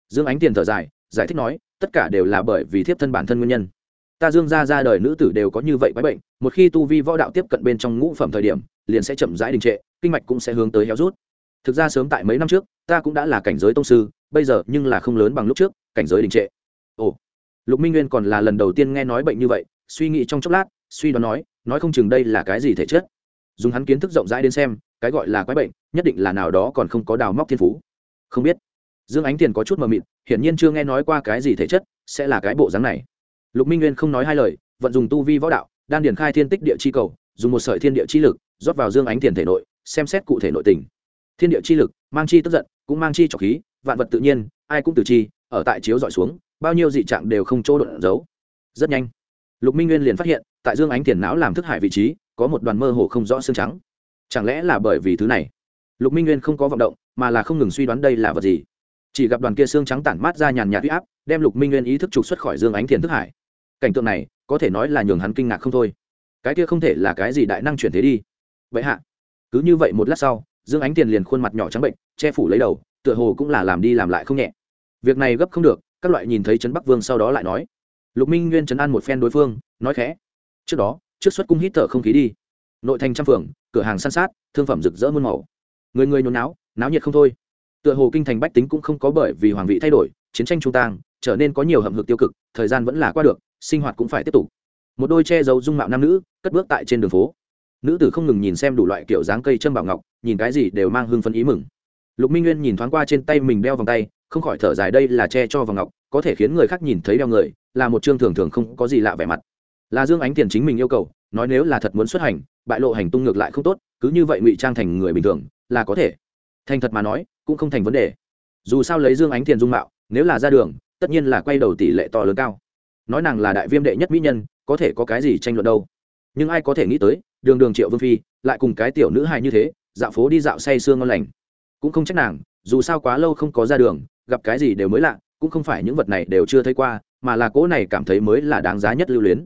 Dương ánh tiền thở dài, giải thích nói, tất cả đều là bởi vì thiếp thân bản thân nguyên nhân ta dương ra ra đời nữ tử đều có như vậy quái bệnh, một khi tu vi võ đạo tiếp cận bên trong ngũ phẩm thời điểm, liền sẽ chậm rãi đình trệ, kinh mạch cũng sẽ hướng tới héo rút. Thực ra sớm tại mấy năm trước, ta cũng đã là cảnh giới tông sư, bây giờ nhưng là không lớn bằng lúc trước, cảnh giới đình trệ. Ồ, lục minh nguyên còn là lần đầu tiên nghe nói bệnh như vậy, suy nghĩ trong chốc lát, suy đoán nói nói không chừng đây là cái gì thể chất. Dùng hắn kiến thức rộng rãi đến xem, cái gọi là quái bệnh, nhất định là nào đó còn không có đào móc thiên phú. Không biết. Dương ánh tiền có chút mờ mịt, hiển nhiên chưa nghe nói qua cái gì thể chất, sẽ là cái bộ dáng này lục minh nguyên không nói hai lời, vận dùng tu vi võ đạo, đan điển khai thiên tích địa chi cầu, dùng một sợi thiên địa chi lực, rót vào dương ánh tiền thể nội, xem xét cụ thể nội tình. Thiên địa chi lực, mang chi tức giận, cũng mang chi trọc khí, vạn vật tự nhiên, ai cũng từ chi, ở tại chiếu dọi xuống, bao nhiêu dị trạng đều không chỗ đột giấu. Rất nhanh, lục minh nguyên liền phát hiện, tại dương ánh tiền não làm thức hải vị trí, có một đoàn mơ hồ không rõ xương trắng. Chẳng lẽ là bởi vì thứ này? Lục minh nguyên không có vọng động, mà là không ngừng suy đoán đây là vật gì chỉ gặp đoàn kia xương trắng tản mát ra nhàn nhạt huy áp, đem lục minh nguyên ý thức trục xuất khỏi dương ánh thiền thức hải. Cảnh tượng này, có thể nói là nhường hắn kinh ngạc không thôi. Cái kia không thể là cái gì đại năng chuyển thế đi. Vậy hạ, cứ như vậy một lát sau, dương ánh tiền liền khuôn mặt nhỏ trắng bệnh, che phủ lấy đầu, tựa hồ cũng là làm đi làm lại không nhẹ. Việc này gấp không được, các loại nhìn thấy trấn bắc vương sau đó lại nói. Lục minh nguyên trấn an một phen đối phương, nói khẽ. Trước đó, trước xuất cung hít thở không khí đi. Nội thành trăm phường, cửa hàng san sát, thương phẩm rực rỡ muôn màu. Người người nhốn náo náo nhiệt không thôi tựa hồ kinh thành bách tính cũng không có bởi vì hoàng vị thay đổi, chiến tranh trung tang, trở nên có nhiều hậm hực tiêu cực, thời gian vẫn là qua được, sinh hoạt cũng phải tiếp tục. Một đôi che giấu dung mạo nam nữ, cất bước tại trên đường phố. Nữ tử không ngừng nhìn xem đủ loại kiểu dáng cây châm bảo ngọc, nhìn cái gì đều mang hương phân ý mừng. Lục minh nguyên nhìn thoáng qua trên tay mình đeo vòng tay, không khỏi thở dài, đây là che cho vòng ngọc, có thể khiến người khác nhìn thấy đeo người, là một chương thường thường không có gì lạ vẻ mặt. Là dương ánh tiền chính mình yêu cầu, nói nếu là thật muốn xuất hành, bại lộ hành tung ngược lại không tốt, cứ như vậy ngụy trang thành người bình thường, là có thể. Thành thật mà nói cũng không thành vấn đề. Dù sao lấy dương ánh Thiền dung mạo, nếu là ra đường, tất nhiên là quay đầu tỷ lệ to lớn cao. Nói nàng là đại viêm đệ nhất mỹ nhân, có thể có cái gì tranh luận đâu. Nhưng ai có thể nghĩ tới, đường đường triệu vương phi, lại cùng cái tiểu nữ hài như thế, dạo phố đi dạo say sương ngon lành. Cũng không trách nàng, dù sao quá lâu không có ra đường, gặp cái gì đều mới lạ, cũng không phải những vật này đều chưa thấy qua, mà là cỗ này cảm thấy mới là đáng giá nhất lưu luyến.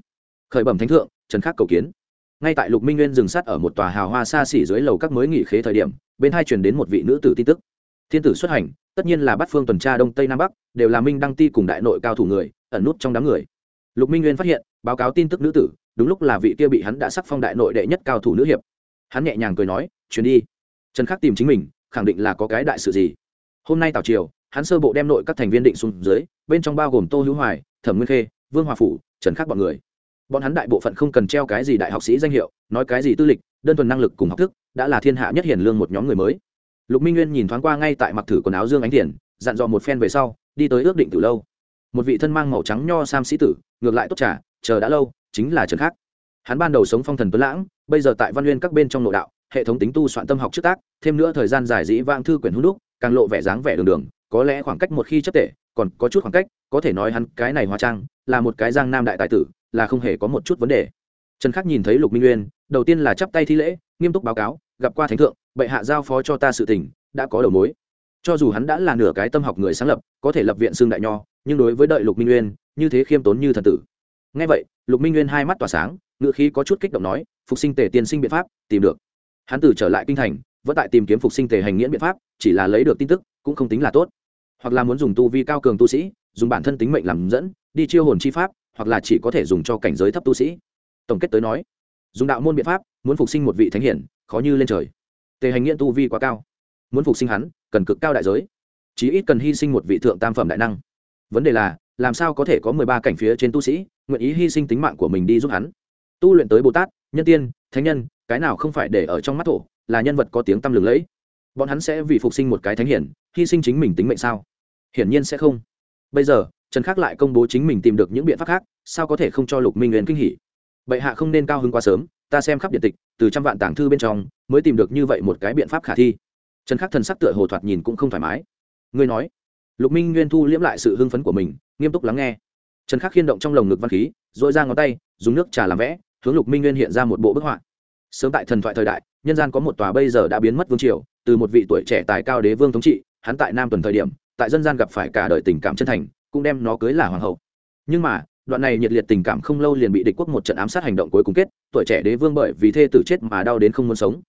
Khởi bẩm thánh thượng, trần khắc cầu kiến. Ngay tại lục minh nguyên dừng sát ở một tòa hào hoa xa xỉ dưới lầu các mới nghỉ khế thời điểm, bên hai truyền đến một vị nữ tử tin tức thiên tử xuất hành, tất nhiên là bắt phương tuần tra đông tây nam bắc, đều là minh đăng ti cùng đại nội cao thủ người, ẩn nút trong đám người. Lục minh nguyên phát hiện, báo cáo tin tức nữ tử, đúng lúc là vị kia bị hắn đã sắc phong đại nội đệ nhất cao thủ nữ hiệp. Hắn nhẹ nhàng cười nói chuyến đi. Trần khắc tìm chính mình, khẳng định là có cái đại sự gì. Hôm nay tào triều, hắn sơ bộ đem nội các thành viên định xuống dưới, bên trong bao gồm tô hữu hoài, thẩm nguyên khê, vương hòa phủ, trần khắc bọn người. Bọn hắn đại bộ phận không cần treo cái gì đại học sĩ danh hiệu, nói cái gì tư lịch, đơn thuần năng lực cùng học thức, đã là thiên hạ nhất hiển lương một nhóm người mới lục minh nguyên nhìn thoáng qua ngay tại mặc thử quần áo dương ánh tiền dặn dò một phen về sau, đi tới ước định từ lâu. Một vị thân mang màu trắng nho sam sĩ tử, ngược lại tốt trả chờ đã lâu, chính là trần khác hắn ban đầu sống phong thần tuấn lãng, bây giờ tại văn nguyên các bên trong nội đạo, hệ thống tính tu soạn tâm học trước tác, thêm nữa thời gian giải dĩ vang thư quyển hút đúc, càng lộ vẻ dáng vẻ đường đường, có lẽ khoảng cách một khi chấp tệ còn có chút khoảng cách, có thể nói hắn cái này hóa trang, là một cái giang nam đại tài tử, là không hề có một chút vấn đề. Trần khắc nhìn thấy lục minh nguyên, đầu tiên là chắp tay thi lễ, nghiêm túc báo cáo gặp qua thánh thượng, bệ hạ giao phó cho ta sự tình, đã có đầu mối. Cho dù hắn đã là nửa cái tâm học người sáng lập, có thể lập viện xương đại nho, nhưng đối với đợi lục minh nguyên, như thế khiêm tốn như thần tử. Ngay vậy, lục minh nguyên hai mắt tỏa sáng ngựa khí có chút kích động nói, phục sinh tề tiên sinh biện pháp, tìm được. Hắn từ trở lại kinh thành, vẫn tại tìm kiếm phục sinh tề hành nghĩa biện pháp, chỉ là lấy được tin tức, cũng không tính là tốt. Hoặc là muốn dùng tu vi cao cường tu sĩ, dùng bản thân tính mệnh làm dẫn, đi chiêu hồn chi pháp, hoặc là chỉ có thể dùng cho cảnh giới thấp tu sĩ. Tổng kết tới nói, dùng đạo môn biện pháp, muốn phục sinh một vị thánh hiển khó như lên trời. Tề hành nghiện tu vi quá cao. Muốn phục sinh hắn, cần cực cao đại giới. Chí ít cần hy sinh một vị thượng tam phẩm đại năng. Vấn đề là, làm sao có thể có mười ba cảnh phía trên tu sĩ, nguyện ý hy sinh tính mạng của mình đi giúp hắn? Tu luyện tới bồ tát, nhân tiên, thánh nhân, cái nào không phải để ở trong mắt thổ, là nhân vật có tiếng tăm lừng lẫy. Bọn hắn sẽ vì phục sinh một cái thánh hiển, hy sinh chính mình tính mệnh sao? Hiển nhiên sẽ không. Bây giờ, trần khắc lại công bố chính mình tìm được những biện pháp khác, sao có thể không cho lục minh nguyên kinh hỉ? Bệ hạ không nên cao hứng quá sớm, ta xem khắp điện tịch từ trăm vạn tàng thư bên trong mới tìm được như vậy một cái biện pháp khả thi. Trần khắc thần sắc tựa hồ thoạt nhìn cũng không thoải mái. Ngươi nói, lục minh nguyên thu liễm lại sự hưng phấn của mình, nghiêm túc lắng nghe. Trần khắc khiên động trong lồng ngực văn khí dội ra ngón tay, dùng nước trà làm vẽ, hướng lục minh nguyên hiện ra một bộ bức họa. Sớm tại thần thoại thời đại, nhân gian có một tòa bây giờ đã biến mất vương triều, từ một vị tuổi trẻ tài cao đế vương thống trị, hắn tại nam tuần thời điểm, tại dân gian gặp phải cả đời tình cảm chân thành, cũng đem nó cưới là hoàng hậu. Nhưng mà đoạn này nhiệt liệt tình cảm không lâu liền bị địch quốc một trận ám sát hành động cuối cùng kết, tuổi trẻ đế vương bởi vì thê tử chết mà đau đến không muốn sống.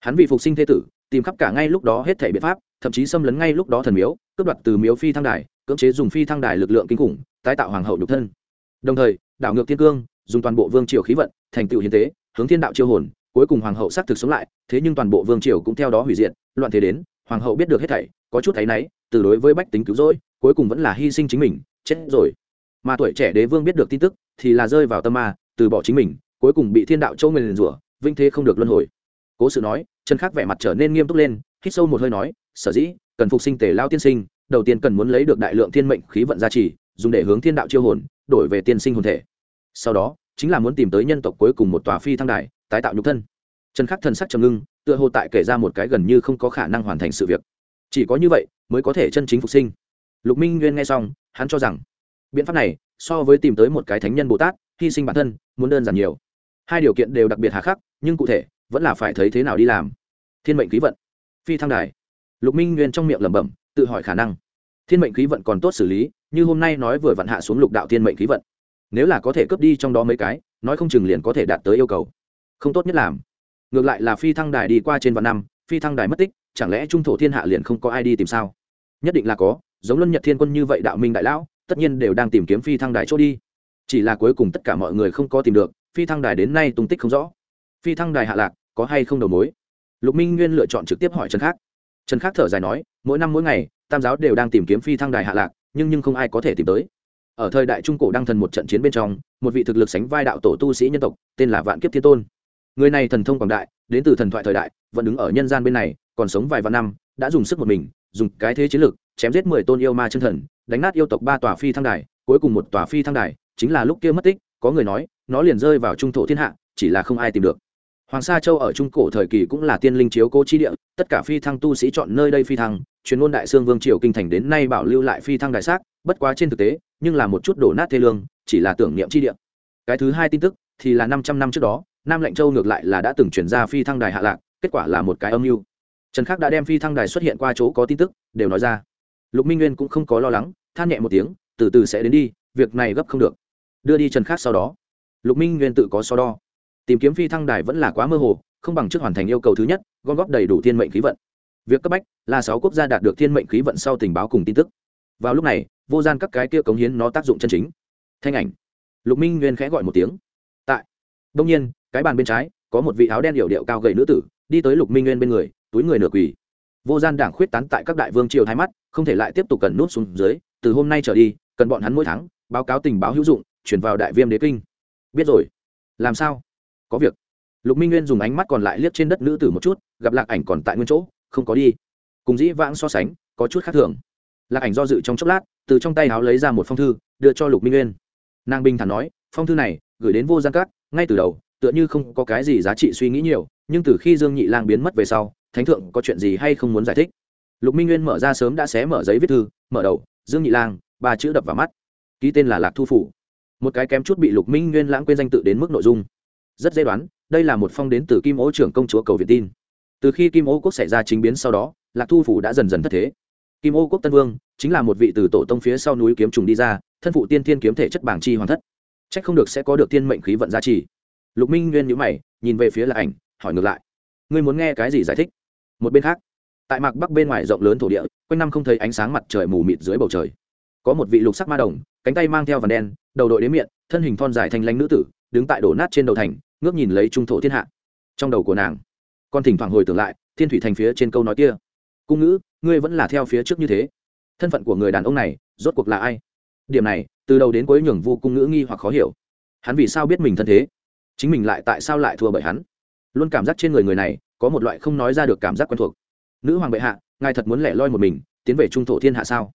Hắn vì phục sinh thê tử, tìm khắp cả ngay lúc đó hết thể biện pháp, thậm chí xâm lấn ngay lúc đó thần miếu, cướp đoạt từ miếu phi thăng đài, cưỡng chế dùng phi thăng đài lực lượng kinh khủng, tái tạo hoàng hậu nhục thân. Đồng thời, đảo ngược thiên cương, dùng toàn bộ vương triều khí vận, thành tựu hiến tế, hướng thiên đạo chiêu hồn, cuối cùng hoàng hậu xác thực sống lại, thế nhưng toàn bộ vương triều cũng theo đó hủy diệt, loạn thế đến, hoàng hậu biết được hết thảy, có chút thấy náy, từ đối với bách tính cứu rỗi, cuối cùng vẫn là hy sinh chính mình, chết rồi mà tuổi trẻ đế vương biết được tin tức thì là rơi vào tâm ma, từ bỏ chính mình, cuối cùng bị thiên đạo châu nguyền rủa vinh thế không được luân hồi. Cố sự nói, chân khắc vẻ mặt trở nên nghiêm túc lên, hít sâu một hơi nói, sở dĩ, cần phục sinh tề lao tiên sinh, đầu tiên cần muốn lấy được đại lượng thiên mệnh khí vận gia trì, dùng để hướng thiên đạo chiêu hồn, đổi về tiên sinh hồn thể. Sau đó, chính là muốn tìm tới nhân tộc cuối cùng một tòa phi thăng đài, tái tạo nhục thân. Trần khắc thần sắc trầm ngưng, tựa hồ tại kể ra một cái gần như không có khả năng hoàn thành sự việc. Chỉ có như vậy mới có thể chân chính phục sinh. Lục minh nguyên nghe xong, hắn cho rằng biện pháp này, so với tìm tới một cái thánh nhân bồ tát, hy sinh bản thân, muốn đơn giản nhiều. Hai điều kiện đều đặc biệt hà khắc, nhưng cụ thể, vẫn là phải thấy thế nào đi làm. Thiên mệnh khí vận. Phi thăng đài. Lục minh nguyên trong miệng lẩm bẩm, tự hỏi khả năng. Thiên mệnh khí vận còn tốt xử lý, như hôm nay nói vừa vặn hạ xuống lục đạo thiên mệnh khí vận. Nếu là có thể cướp đi trong đó mấy cái, nói không chừng liền có thể đạt tới yêu cầu. Không tốt nhất làm. Ngược lại là phi thăng đài đi qua trên vạn năm, phi thăng đài mất tích, chẳng lẽ trung thổ thiên hạ liền không có ai đi tìm sao? Nhất định là có, giống luân nhật thiên quân như vậy đạo minh đại lão tất nhiên đều đang tìm kiếm phi thăng đài chỗ đi. Chỉ là cuối cùng tất cả mọi người không có tìm được, phi thăng đài đến nay tung tích không rõ. Phi thăng đài hạ lạc, có hay không đầu mối? Lục minh nguyên lựa chọn trực tiếp hỏi trần khác. Trần khác thở dài nói, mỗi năm mỗi ngày, tam giáo đều đang tìm kiếm phi thăng đài hạ lạc, nhưng nhưng không ai có thể tìm tới. Ở thời đại trung cổ đăng thần một trận chiến bên trong, một vị thực lực sánh vai đạo tổ tu sĩ nhân tộc, tên là vạn kiếp thiên tôn. Người này thần thông quảng đại, đến từ thần thoại thời đại, vẫn đứng ở nhân gian bên này, còn sống vài vạn năm, đã dùng sức một mình, dùng cái thế chiến lược, chém giết mười tôn yêu ma chân thần đánh nát yêu tộc ba tòa phi thăng đài, cuối cùng một tòa phi thăng đài, chính là lúc kia mất tích, có người nói, nó liền rơi vào trung thổ thiên hạ, chỉ là không ai tìm được. Hoàng sa châu ở trung cổ thời kỳ cũng là tiên linh chiếu cố chi địa, tất cả phi thăng tu sĩ chọn nơi đây phi thăng, chuyên môn đại sương vương triều kinh thành đến nay bảo lưu lại phi thăng đại xác, bất quá trên thực tế, nhưng là một chút đổ nát thê lương, chỉ là tưởng niệm chi địa. Cái thứ hai tin tức, thì là năm trăm năm trước đó, nam lệnh châu ngược lại là đã từng chuyển ra phi thăng đài hạ lạc, kết quả là một cái âm mưu. Trần khắc đã đem phi thăng đài xuất hiện qua chỗ có tin tức, đều nói ra. Lục minh nguyên cũng không có lo lắng than nhẹ một tiếng, từ từ sẽ đến đi, việc này gấp không được. Đưa đi trần khác sau đó. Lục minh nguyên tự có so đo. Tìm kiếm phi thăng đài vẫn là quá mơ hồ, không bằng trước hoàn thành yêu cầu thứ nhất, gom góp đầy đủ thiên mệnh khí vận. Việc cấp bách là sáu quốc gia đạt được thiên mệnh khí vận sau tình báo cùng tin tức. Vào lúc này, vô gian các cái kia cống hiến nó tác dụng chân chính. Thanh ảnh. Lục minh nguyên khẽ gọi một tiếng. Tại. Đông nhiên, cái bàn bên trái, có một vị áo đen điệu điệu cao gầy nữ tử, đi tới lục minh nguyên bên người, túi người nửa quỳ. Vô gian đảng khuyết tán tại các đại vương triều thái mắt, không thể lại tiếp tục cần nút xuống dưới từ hôm nay trở đi, cần bọn hắn mỗi tháng báo cáo tình báo hữu dụng, chuyển vào đại viêm đế kinh. Biết rồi. Làm sao? Có việc. Lục minh nguyên dùng ánh mắt còn lại liếc trên đất nữ tử một chút, gặp lạc ảnh còn tại nguyên chỗ, không có đi. Cùng dĩ vãng so sánh, có chút khác thường. Lạc ảnh do dự trong chốc lát, từ trong tay áo lấy ra một phong thư, đưa cho lục minh nguyên. Nàng bình thản nói, phong thư này gửi đến vô gian cát ngay từ đầu, tựa như không có cái gì giá trị suy nghĩ nhiều, nhưng từ khi dương nhị lang biến mất về sau, thánh thượng có chuyện gì hay không muốn giải thích? Lục minh nguyên mở ra sớm đã xé mở giấy viết thư, mở đầu dương nhị lang, ba chữ đập vào mắt. Ký tên là lạc thu phủ. Một cái kém chút bị lục minh nguyên lãng quên danh tự đến mức nội dung. Rất dễ đoán, đây là một phong đến từ kim ô trưởng công chúa cầu việt tin. Từ khi kim ô quốc xảy ra chính biến sau đó, lạc thu phủ đã dần dần thất thế. Kim ô quốc tân vương chính là một vị từ tổ tông phía sau núi kiếm trùng đi ra, thân phụ tiên thiên kiếm thể chất bảng chi hoàn thất. C h ắ c không được sẽ có được tiên mệnh khí vận giá trị. Lục minh nguyên nhữ mày, nhìn về phía là ảnh, hỏi ngược lại. Ngươi muốn nghe cái gì giải thích? Một bên khác tại mạc bắc bên ngoài rộng lớn thổ địa, quanh năm không thấy ánh sáng mặt trời mù mịt dưới bầu trời. Có một vị lục sắc ma đồng, cánh tay mang theo vằn đen, đầu đội đến miệng thân hình thon dài thanh lanh nữ tử, đứng tại đổ nát trên đầu thành, ngước nhìn lấy trung thổ thiên hạ. Trong đầu của nàng, con thỉnh thoảng hồi tưởng lại, thiên thủy thành phía trên câu nói kia. Cung ngữ, ngươi vẫn là theo phía trước như thế. Thân phận của người đàn ông này, rốt cuộc là ai? Điểm này, từ đầu đến cuối nhường vu cung ngữ nghi hoặc khó hiểu. Hắn vì sao biết mình thân thế? Chính mình lại tại sao lại thua bởi hắn? Luôn cảm giác trên người người này, có một loại không nói ra được cảm giác quen thuộc nữ hoàng bệ hạ, ngài thật muốn lẻ loi một mình, tiến về trung thổ thiên hạ sao?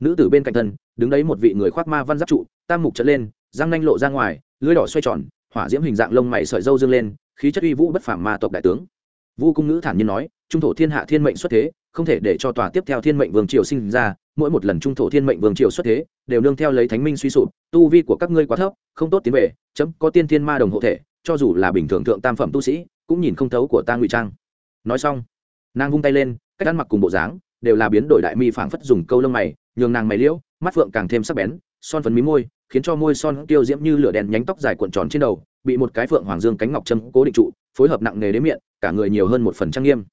Nữ tử bên cạnh thân, đứng đấy một vị người khoác ma văn giáp trụ, tam mục trở lên, răng nanh lộ ra ngoài lưới đỏ xoay tròn, hỏa diễm hình dạng lông mày sợi dâu dương lên, khí chất uy vũ bất phàm ma tộc đại tướng. Vu cung nữ thản nhiên nói, trung thổ thiên hạ thiên mệnh xuất thế, không thể để cho tòa tiếp theo thiên mệnh vương triều sinh ra, mỗi một lần trung thổ thiên mệnh vương triều xuất thế, đều nương theo lấy thánh minh suy sụp, tu vi của các ngươi quá thấp, không tốt tiến về, chấm có tiên thiên ma đồng hộ thể, cho dù là bình thường thượng tam phẩm tu sĩ, cũng nhìn không thấu của ta ngụy trang. Nói xong nàng vung tay lên, cách ăn mặc cùng bộ dáng đều là biến đổi đại mi phảng phất dùng câu lông mày, nhường nàng mày liễu, mắt phượng càng thêm sắc bén, son phấn mí môi, khiến cho môi son tiêu diễm như lửa đèn nhánh tóc dài cuộn tròn trên đầu, bị một cái phượng hoàng dương cánh ngọc trâm cố định trụ, phối hợp nặng nề đến miệng, cả người nhiều hơn một phần trang nghiêm.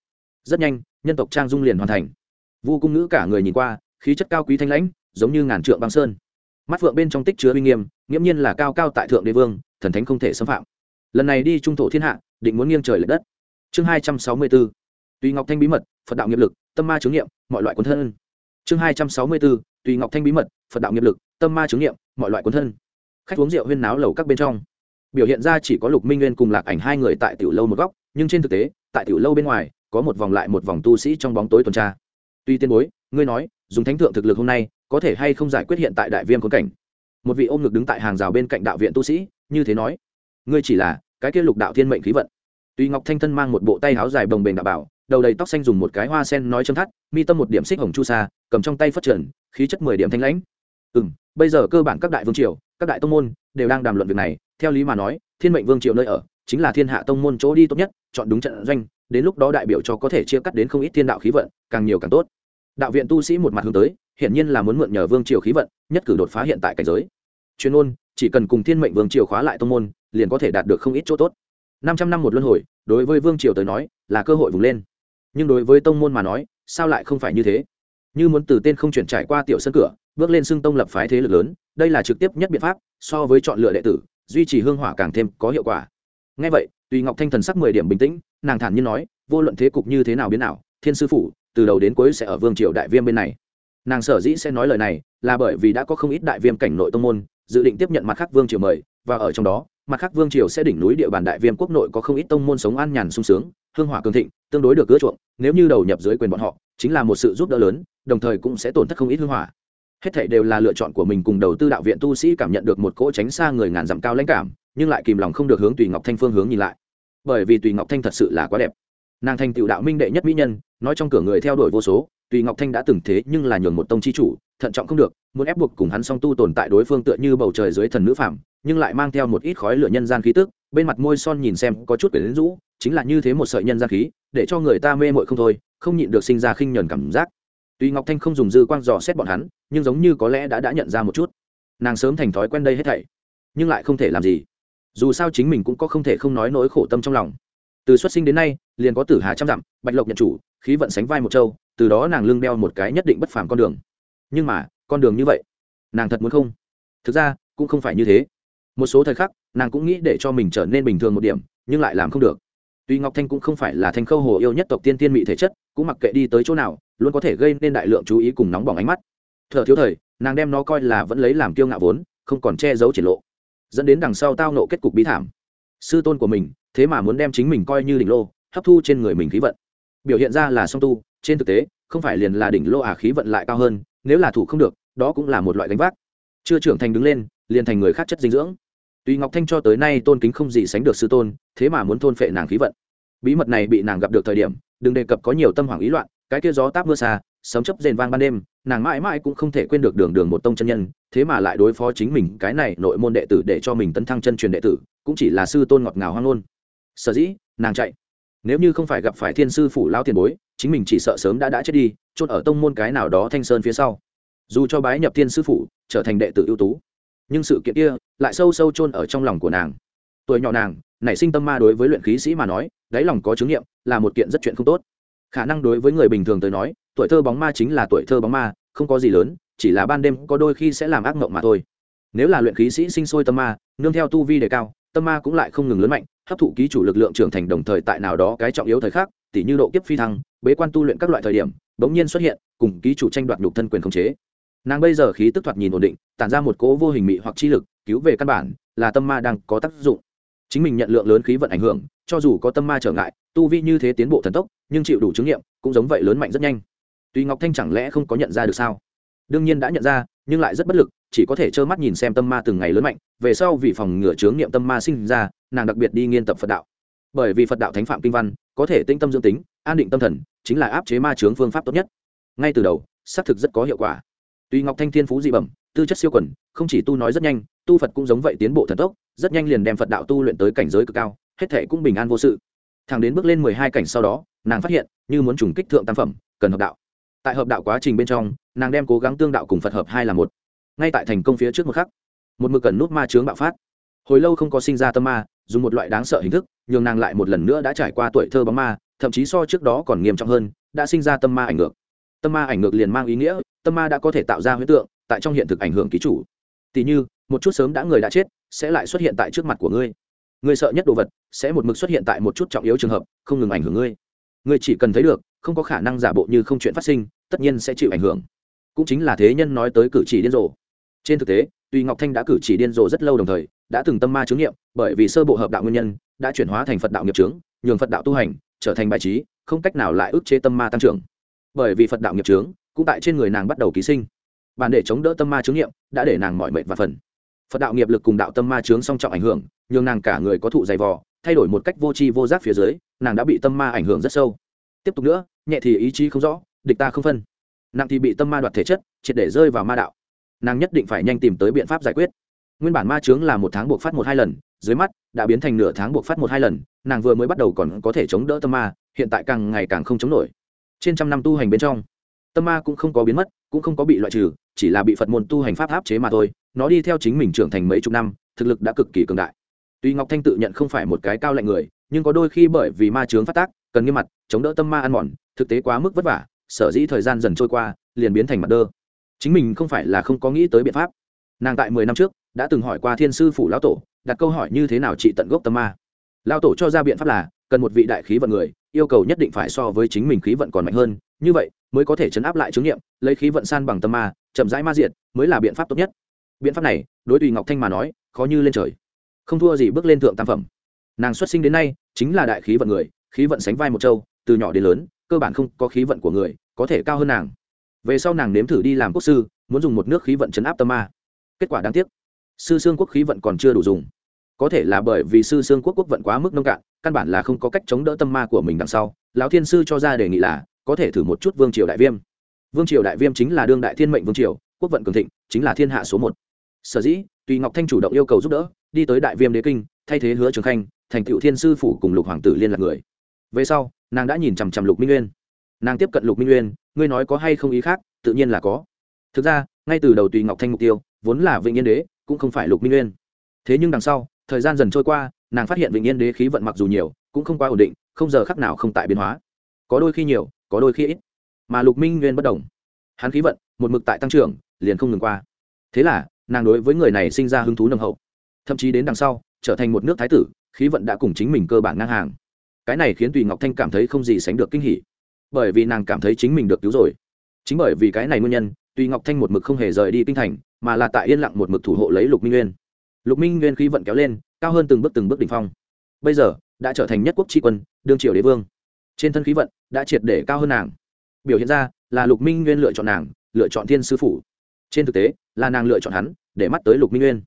Rất nhanh, nhân tộc trang dung liền hoàn thành. Vu cung nữ cả người nhìn qua, khí chất cao quý thanh lãnh, giống như ngàn trượng băng sơn. Mắt phượng bên trong tích chứa uy nghiêm, nghiễm nhiên là cao cao tại thượng đế vương, thần thánh không thể xâm phạm. Lần này đi trung thổ thiên hạ, định muốn nghiêng trời lệch đất. Chương hai trăm sáu mươi bốn tùy ngọc thanh bí mật, phật đạo nghiệp lực, tâm ma chứng nghiệm mọi loại cuốn thân. Chương hai trăm sáu mươi bốn tùy ngọc thanh bí mật, phật đạo nghiệp lực, tâm ma chứng nghiệm mọi loại cuốn thân. Khách uống rượu huyên náo lầu các bên trong. Biểu hiện ra chỉ có lục minh nguyên cùng lạc ảnh hai người tại tiểu lâu một góc, nhưng trên thực tế, tại tiểu lâu bên ngoài, có một vòng lại một vòng tu sĩ trong bóng tối tuần tra. Tuy tiên bối, ngươi nói, dùng thánh thượng thực lực hôm nay, có thể hay không giải quyết hiện tại đại viêm khốn cảnh? Một vị ôm ngực đứng tại hàng rào bên cạnh đạo viện tu sĩ, như thế nói, ngươi chỉ là cái kia lục đạo thiên mệnh khí vận. Tuy ngọc thanh thân mang một bộ tay áo dài bồng bềnh đạo bảo đầu đầy tóc xanh dùng một cái hoa sen nói châm thắt, mi tâm một điểm xích hồng chu sa, cầm trong tay phát triển khí chất mười điểm thanh lãnh. Ừ m bây giờ cơ bản các đại vương triều, các đại tông môn đều đang đàm luận việc này, theo lý mà nói, thiên mệnh vương triều nơi ở chính là thiên hạ tông môn chỗ đi tốt nhất, chọn đúng trận doanh, đến lúc đó đại biểu cho có thể chia cắt đến không ít thiên đạo khí vận, càng nhiều càng tốt. Đạo viện tu sĩ một mặt hướng tới, hiển nhiên là muốn mượn nhờ vương triều khí vận, nhất cử đột phá hiện tại cảnh giới. Chuyên môn, chỉ cần cùng thiên mệnh vương triều khóa lại tông môn, liền có thể đạt được không ít chỗ tốt. Năm trăm năm một luân hồi, đối với vương triều tới nói, là cơ hội vùng lên nhưng đối với tông môn mà nói, sao lại không phải như thế? Như muốn từ tên không chuyển trải qua tiểu sân cửa, bước lên xưng tông lập phái thế lực lớn, đây là trực tiếp nhất biện pháp, so với chọn lựa đệ tử, duy trì hương hỏa càng thêm có hiệu quả. Ngay vậy, tùy ngọc thanh thần sắc mười điểm bình tĩnh, nàng thản nhiên nói, vô luận thế cục như thế nào biến nào thiên sư phủ, từ đầu đến cuối sẽ ở vương triều đại viêm bên này. Nàng sở dĩ sẽ nói lời này, là bởi vì đã có không ít đại viêm cảnh nội tông môn, dự định tiếp nhận mặt khác vương triều mời, và ở trong đó, mặt khác vương triều sẽ đỉnh núi địa bàn đại viêm quốc nội có không ít tông môn sống an nhàn sung sướng hương hỏa cường thịnh, tương đối được ưa chuộng, nếu như đầu nhập dưới quyền bọn họ, chính là một sự giúp đỡ lớn, đồng thời cũng sẽ tổn thất không ít hương hỏa. Hết thảy đều là lựa chọn của mình cùng đầu tư đạo viện tu sĩ cảm nhận được một cỗ tránh xa người ngàn dặm cao lãnh cảm, nhưng lại kìm lòng không được hướng tùy ngọc thanh phương hướng nhìn lại. Bởi vì tùy ngọc thanh thật sự là quá đẹp. Nàng Thanh tựu đạo minh đệ nhất mỹ nhân, nói trong cửa người theo đuổi vô số, tùy ngọc thanh đã từng thế nhưng là nhường một tông chi chủ, thận trọng không được, muốn ép buộc cùng hắn song tu tồn tại đối phương tựa như bầu trời dưới thần nữ phạm nhưng lại mang theo một ít khói lửa nhân gian khí tức bên mặt môi son nhìn xem có chút quyển rũ, chính là như thế một sợi nhân gian khí, để cho người ta mê mội không thôi, không nhịn được sinh ra khinh nhờn cảm giác. Tuy ngọc thanh không dùng dư quang dò xét bọn hắn, nhưng giống như có lẽ đã đã nhận ra một chút. Nàng sớm thành thói quen đây hết thảy, nhưng lại không thể làm gì. Dù sao chính mình cũng có không thể không nói nỗi khổ tâm trong lòng. Từ xuất sinh đến nay, liền có tử hà trăm dặm, bạch lộc nhận chủ, khí vận sánh vai một châu, từ đó nàng lương đeo một cái nhất định bất phàm con đường. Nhưng mà, con đường như vậy, nàng thật muốn không? Thực ra, cũng không phải như thế một số thời khắc, nàng cũng nghĩ để cho mình trở nên bình thường một điểm, nhưng lại làm không được. Tuy ngọc thanh cũng không phải là thanh khâu hồ yêu nhất tộc tiên tiên mỹ thể chất, cũng mặc kệ đi tới chỗ nào, luôn có thể gây nên đại lượng chú ý cùng nóng bỏng ánh mắt. Thợ thiếu thời, nàng đem nó coi là vẫn lấy làm kiêu ngạo vốn, không còn che giấu triển lộ. Dẫn đến đằng sau tao nộ kết cục bí thảm. Sư tôn của mình, thế mà muốn đem chính mình coi như đỉnh lô, hấp thu trên người mình khí vận. Biểu hiện ra là song tu, trên thực tế, không phải liền là đỉnh lô à khí vận lại cao hơn, nếu là thủ không được, đó cũng là một loại gánh vác. Chưa trưởng thành đứng lên, liền thành người khác chất dinh dưỡng. Tùy ngọc thanh cho tới nay tôn kính không gì sánh được sư tôn, thế mà muốn thôn phệ nàng khí vận. Bí mật này bị nàng gặp được thời điểm, đừng đề cập có nhiều tâm hoảng ý loạn, cái kia gió táp mưa xa, sấm chấp rền vang ban đêm, nàng mãi mãi cũng không thể quên được đường đường một tông chân nhân, thế mà lại đối phó chính mình, cái này nội môn đệ tử để cho mình tấn thăng chân truyền đệ tử, cũng chỉ là sư tôn ngọt ngào hoang ngôn. Sở dĩ, nàng chạy. Nếu như không phải gặp phải thiên sư phủ lao tiền bối, chính mình chỉ sợ sớm đã đã chết đi, chôn ở tông môn cái nào đó thanh sơn phía sau. Dù cho bái nhập thiên sư phủ, trở thành đệ tử ưu tú nhưng sự kiện kia lại sâu sâu chôn ở trong lòng của nàng. Tuổi nhỏ nàng, nảy sinh tâm ma đối với luyện khí sĩ mà nói, đáy lòng có chứng nghiệm, là một kiện rất chuyện không tốt. Khả năng đối với người bình thường tới nói, tuổi thơ bóng ma chính là tuổi thơ bóng ma, không có gì lớn, chỉ là ban đêm có đôi khi sẽ làm ác mộng mà thôi. Nếu là luyện khí sĩ sinh sôi tâm ma, nương theo tu vi đề cao, tâm ma cũng lại không ngừng lớn mạnh, hấp thụ ký chủ lực lượng trưởng thành đồng thời tại nào đó cái trọng yếu thời khắc, tỉ như độ kiếp phi thăng, bế quan tu luyện các loại thời điểm, bỗng nhiên xuất hiện, cùng ký chủ tranh đoạt nhục thân quyền khống chế nàng bây giờ khí tức thoạt nhìn ổn định, tản ra một cỗ vô hình mị hoặc chi lực, cứu về căn bản là tâm ma đang có tác dụng. Chính mình nhận lượng lớn khí vận ảnh hưởng, cho dù có tâm ma trở ngại, tu vi như thế tiến bộ thần tốc, nhưng chịu đủ chứng nghiệm, cũng giống vậy lớn mạnh rất nhanh. Tuy ngọc thanh chẳng lẽ không có nhận ra được sao? Đương nhiên đã nhận ra, nhưng lại rất bất lực, chỉ có thể trơ mắt nhìn xem tâm ma từng ngày lớn mạnh. Về sau vì phòng ngừa chướng nghiệm tâm ma sinh ra, nàng đặc biệt đi nghiên tập phật đạo. Bởi vì phật đạo thánh phạm kinh văn, có thể tinh tâm dương tính, an định tâm thần, chính là áp chế ma chướng phương pháp tốt nhất. Ngay từ đầu, xác thực rất có hiệu quả tuy ngọc thanh thiên phú dị bẩm, tư chất siêu quần, không chỉ tu nói rất nhanh, tu phật cũng giống vậy tiến bộ thần tốc, rất nhanh liền đem phật đạo tu luyện tới cảnh giới cực cao, hết thể cũng bình an vô sự. Thẳng đến bước lên mười hai cảnh sau đó, nàng phát hiện, như muốn trùng kích thượng tam phẩm, cần hợp đạo. Tại hợp đạo quá trình bên trong, nàng đem cố gắng tương đạo cùng phật hợp hai là một. Ngay tại thành công phía trước một khắc, một mực cần nút ma chướng bạo phát. Hồi lâu không có sinh ra tâm ma, dùng một loại đáng sợ hình thức, nhường nàng lại một lần nữa đã trải qua tuổi thơ bóng ma, thậm chí so trước đó còn nghiêm trọng hơn, đã sinh ra tâm ma ảnh ngược. Tâm ma ảnh ngược liền mang ý nghĩa tâm ma đã có thể tạo ra huyết tượng, tại trong hiện thực ảnh hưởng ký chủ. Tỉ như, một chút sớm đã người đã chết, sẽ lại xuất hiện tại trước mặt của ngươi. Ngươi sợ nhất đồ vật, sẽ một mực xuất hiện tại một chút trọng yếu trường hợp, không ngừng ảnh hưởng ngươi. Ngươi chỉ cần thấy được, không có khả năng giả bộ như không chuyện phát sinh, tất nhiên sẽ chịu ảnh hưởng. Cũng chính là thế nhân nói tới cử chỉ điên rồ. Trên thực tế, tuy ngọc thanh đã cử chỉ điên rồ rất lâu đồng thời, đã từng tâm ma chứng nghiệm, bởi vì sơ bộ hợp đạo nguyên nhân, đã chuyển hóa thành phật đạo nghiệp trướng nhường phật đạo tu hành, trở thành bài trí, không cách nào lại ức chế tâm ma tăng trưởng. Bởi vì phật đạo nghiệp trướng cũng tại trên người nàng bắt đầu ký sinh. Bản để chống đỡ tâm ma chứng nghiệm đã để nàng mọi mệnh và phần. Phật đạo nghiệp lực cùng đạo tâm ma chướng song trọng ảnh hưởng, nhường nàng cả người có thụ dày vò, thay đổi một cách vô tri vô giác phía dưới, nàng đã bị tâm ma ảnh hưởng rất sâu. Tiếp tục nữa, nhẹ thì ý chí không rõ, địch ta không phân. Nặng thì bị tâm ma đoạt thể chất, triệt để rơi vào ma đạo. Nàng nhất định phải nhanh tìm tới biện pháp giải quyết. Nguyên bản ma chướng là một tháng buộc phát một hai lần, dưới mắt đã biến thành nửa tháng buộc phát một hai lần, nàng vừa mới bắt đầu còn có thể chống đỡ tâm ma, hiện tại càng ngày càng không chống nổi. Trên trăm năm tu hành bên trong tâm ma cũng không có biến mất, cũng không có bị loại trừ, chỉ là bị phật môn tu hành pháp áp chế mà thôi, nó đi theo chính mình trưởng thành mấy chục năm, thực lực đã cực kỳ cường đại. Tuy ngọc thanh tự nhận không phải một cái cao lạnh người, nhưng có đôi khi bởi vì ma chướng phát tác, cần nghiêm mặt, chống đỡ tâm ma ăn mòn, thực tế quá mức vất vả, sở dĩ thời gian dần trôi qua, liền biến thành mặt đơ. Chính mình không phải là không có nghĩ tới biện pháp. Nàng tại mười năm trước, đã từng hỏi qua thiên sư phủ lão tổ, đặt câu hỏi như thế nào trị tận gốc tâm ma. Lão tổ cho ra biện pháp là, cần một vị đại khí vận người, yêu cầu nhất định phải so với chính mình khí vận còn mạnh hơn như vậy, mới có thể chấn áp lại chứng nghiệm lấy khí vận san bằng tâm ma, chậm rãi ma diện mới là biện pháp tốt nhất. Biện pháp này, đối tùy ngọc thanh mà nói, khó như lên trời. Không thua gì bước lên thượng tam phẩm. Nàng xuất sinh đến nay, chính là đại khí vận người, khí vận sánh vai một châu, từ nhỏ đến lớn, cơ bản không có khí vận của người, có thể cao hơn nàng. Về sau nàng nếm thử đi làm quốc sư, muốn dùng một nước khí vận chấn áp tâm ma. Kết quả đáng tiếc, sư xương quốc khí vận còn chưa đủ dùng. Có thể là bởi vì sư xương quốc quốc vận quá mức nông cạn, căn bản là không có cách chống đỡ tâm ma của mình đằng sau. Lão thiên sư cho ra đề nghị là có thể thử một chút vương triều đại viêm. Vương triều đại viêm chính là đương đại thiên mệnh vương triều, quốc vận cường thịnh, chính là thiên hạ số một. Sở dĩ, tùy ngọc thanh chủ động yêu cầu giúp đỡ, đi tới đại viêm đế kinh, thay thế hứa trường khanh, thành cựu thiên sư phủ cùng lục hoàng tử liên lạc người. Về sau, nàng đã nhìn chằm chằm lục minh nguyên. Nàng tiếp cận lục minh nguyên, ngươi nói có hay không ý khác, tự nhiên là có. Thực ra, ngay từ đầu tùy ngọc thanh mục tiêu, vốn là vĩnh yên đế, cũng không phải lục minh nguyên. Thế nhưng đằng sau, thời gian dần trôi qua, nàng phát hiện vĩnh yên đế khí vận mặc dù nhiều, cũng không quá ổn định, không giờ khắc nào không tại biến hóa có đôi khi nhiều, có đôi khi ít. Mà lục minh nguyên bất đồng. Hắn khí vận, một mực tại tăng trưởng, liền không ngừng qua. Thế là, nàng đối với người này sinh ra hứng thú nồng hậu. Thậm chí đến đằng sau, trở thành một nước thái tử, khí vận đã cùng chính mình cơ bản ngang hàng. Cái này khiến tùy ngọc thanh cảm thấy không gì sánh được kinh hỉ. Bởi vì nàng cảm thấy chính mình được cứu rồi. Chính bởi vì cái này nguyên nhân, tùy ngọc thanh một mực không hề rời đi kinh thành, mà là tại yên lặng một mực thủ hộ lấy lục minh nguyên. Lục minh nguyên khí vận kéo lên, cao hơn từng bước từng bước đ ỉ n h phong. Bây giờ, đã trở thành nhất quốc tri quân, đương triều đế vương trên thân khí vận đã triệt để cao hơn nàng. Biểu hiện ra là lục minh nguyên lựa chọn nàng, lựa chọn thiên sư phủ. Trên thực tế, là nàng lựa chọn hắn để mắt tới lục minh nguyên.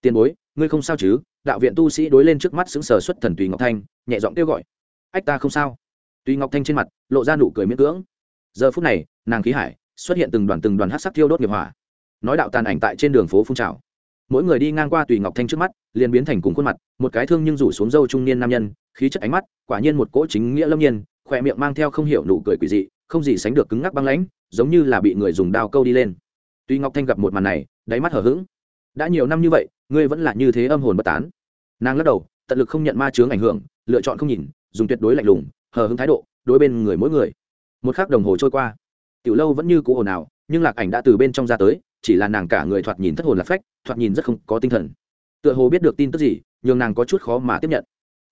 Tiền bối, ngươi không sao chứ? Đạo viện tu sĩ đối lên trước mắt xứng sờ xuất thần tùy ngọc thanh, nhẹ giọng kêu gọi. Ách ta không sao. Tùy ngọc thanh trên mặt lộ ra nụ cười miễn cưỡng. Giờ phút này, nàng khí hải xuất hiện từng đoàn từng đoàn hát sắc thiêu đốt nghiệp hỏa. Nói đạo tàn ảnh tại trên đường phố phun trào. Mỗi người đi ngang qua tùy ngọc thanh trước mắt, liền biến thành cùng khuôn mặt, một cái thương nhưng rủ xuống dâu trung niên nam nhân, khí chất ánh mắt quả nhiên một cỗ chính nghĩa lâm nhiên khỏe miệng mang theo không hiểu nụ cười quỷ dị, không gì sánh được cứng ngắc băng lãnh, giống như là bị người dùng đao câu đi lên. Tuy ngọc thanh gặp một màn này, đáy mắt hở h ữ g đã nhiều năm như vậy, ngươi vẫn là như thế âm hồn bất tán. Nàng lắc đầu, tận lực không nhận ma chướng ảnh hưởng, lựa chọn không nhìn, dùng tuyệt đối lạnh lùng, hờ hững thái độ, đối bên người mỗi người. Một k h ắ c đồng hồ trôi qua. Tiểu lâu vẫn như cũ ồn ào, nhưng lạc ảnh đã từ bên trong ra tới, chỉ là nàng cả người thoạt nhìn thất hồn lạc phách, thoạt nhìn rất không có tinh thần. Tựa hồ biết được tin tức gì, nhường nàng có chút khó mà tiếp nhận.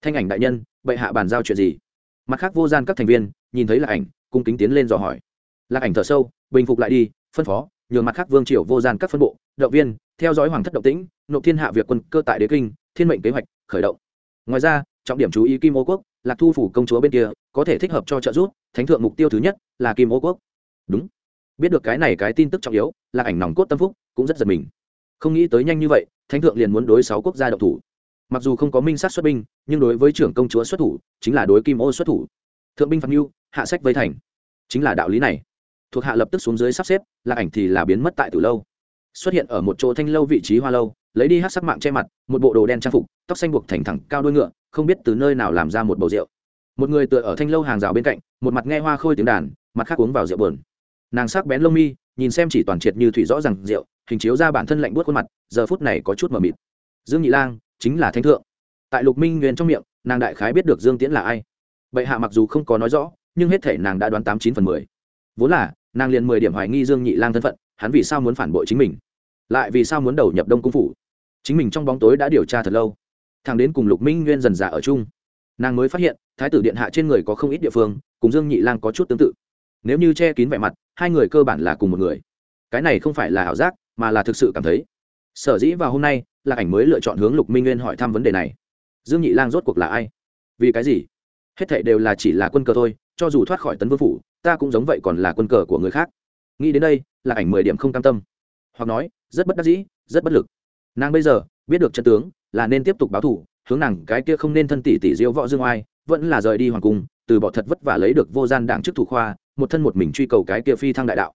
Thanh ảnh đại nhân, bệ hạ bàn giao chuyện gì? Mặt khác vô gian các thành viên nhìn thấy lạc ảnh, cung kính tiến lên dò hỏi. Lạc ảnh thở sâu, bình phục lại đi, phân phó, nhường mặt khác vương triều vô gian các phân bộ, động viên, theo dõi hoàng thất động tĩnh, nộp thiên hạ việc quân cơ tại đế kinh, thiên mệnh kế hoạch, khởi động. Ngoài ra, trọng điểm chú ý kim ô quốc, lạc thu phủ công chúa bên kia, có thể thích hợp cho trợ giúp, thánh thượng mục tiêu thứ nhất là kim ô quốc. Đúng. Biết được cái này cái tin tức trọng yếu, lạc ảnh nòng cốt tâm phúc, cũng rất giật mình. Không nghĩ tới nhanh như vậy, thánh thượng liền muốn đối sáu quốc gia độc thủ mặc dù không có minh sát xuất binh, nhưng đối với trưởng công chúa xuất thủ, chính là đối kim ô xuất thủ. Thượng binh phạt mưu hạ sách vây thành. Chính là đạo lý này. Thuộc hạ lập tức xuống dưới sắp xếp, là ảnh thì là biến mất tại từ lâu. Xuất hiện ở một chỗ thanh lâu vị trí hoa lâu, lấy đi hát sắc mạng che mặt, một bộ đồ đen trang phục, tóc xanh buộc thành thẳng cao đôi ngựa, không biết từ nơi nào làm ra một bầu rượu. Một người tựa ở thanh lâu hàng rào bên cạnh, một mặt nghe hoa khôi tiếng đàn, mặt khác uống vào rượu bờn nàng sắc bén lông mi, nhìn xem chỉ toàn triệt như thủy rõ rằng rượu, hình chiếu ra bản thân lạnh buốt khuôn mặt, giờ phút này có chút mờ mịt. Dương nhị lang chính là thánh thượng. Tại lục minh nguyên trong miệng, nàng đại khái biết được dương tiễn là ai. Bệ hạ mặc dù không có nói rõ, nhưng hết thể nàng đã đoán tám chín phần mười. Vốn là, nàng liền mười điểm hoài nghi dương nhị lang thân phận, hắn vì sao muốn phản bội chính mình? Lại vì sao muốn đầu nhập đông cung phủ? Chính mình trong bóng tối đã điều tra thật lâu. Thằng đến cùng lục minh nguyên dần dà ở chung. Nàng mới phát hiện, thái tử điện hạ trên người có không ít địa phương, cùng dương nhị lang có chút tương tự. Nếu như che kín vẻ mặt, hai người cơ bản là cùng một người. Cái này không phải là ảo giác, mà là thực sự cảm thấy sở dĩ vào hôm nay, lạc ảnh mới lựa chọn hướng lục minh nguyên hỏi thăm vấn đề này. Dương nhị lang rốt cuộc là ai? Vì cái gì? Hết thệ đều là chỉ là quân cờ thôi, cho dù thoát khỏi tấn vương phủ, ta cũng giống vậy còn là quân cờ của người khác. Nghĩ đến đây, lạc ảnh mười điểm không cam tâm. Hoặc nói, rất bất đắc dĩ, rất bất lực. Nàng bây giờ, biết được chân tướng, là nên tiếp tục báo thủ, hướng nàng cái kia không nên thân tỷ tỷ diễu võ dương oai, vẫn là rời đi hoàng cung, từ bỏ thật vất vả lấy được vô gian đảng chức thủ khoa, một thân một mình truy cầu cái kia phi thăng đại đạo.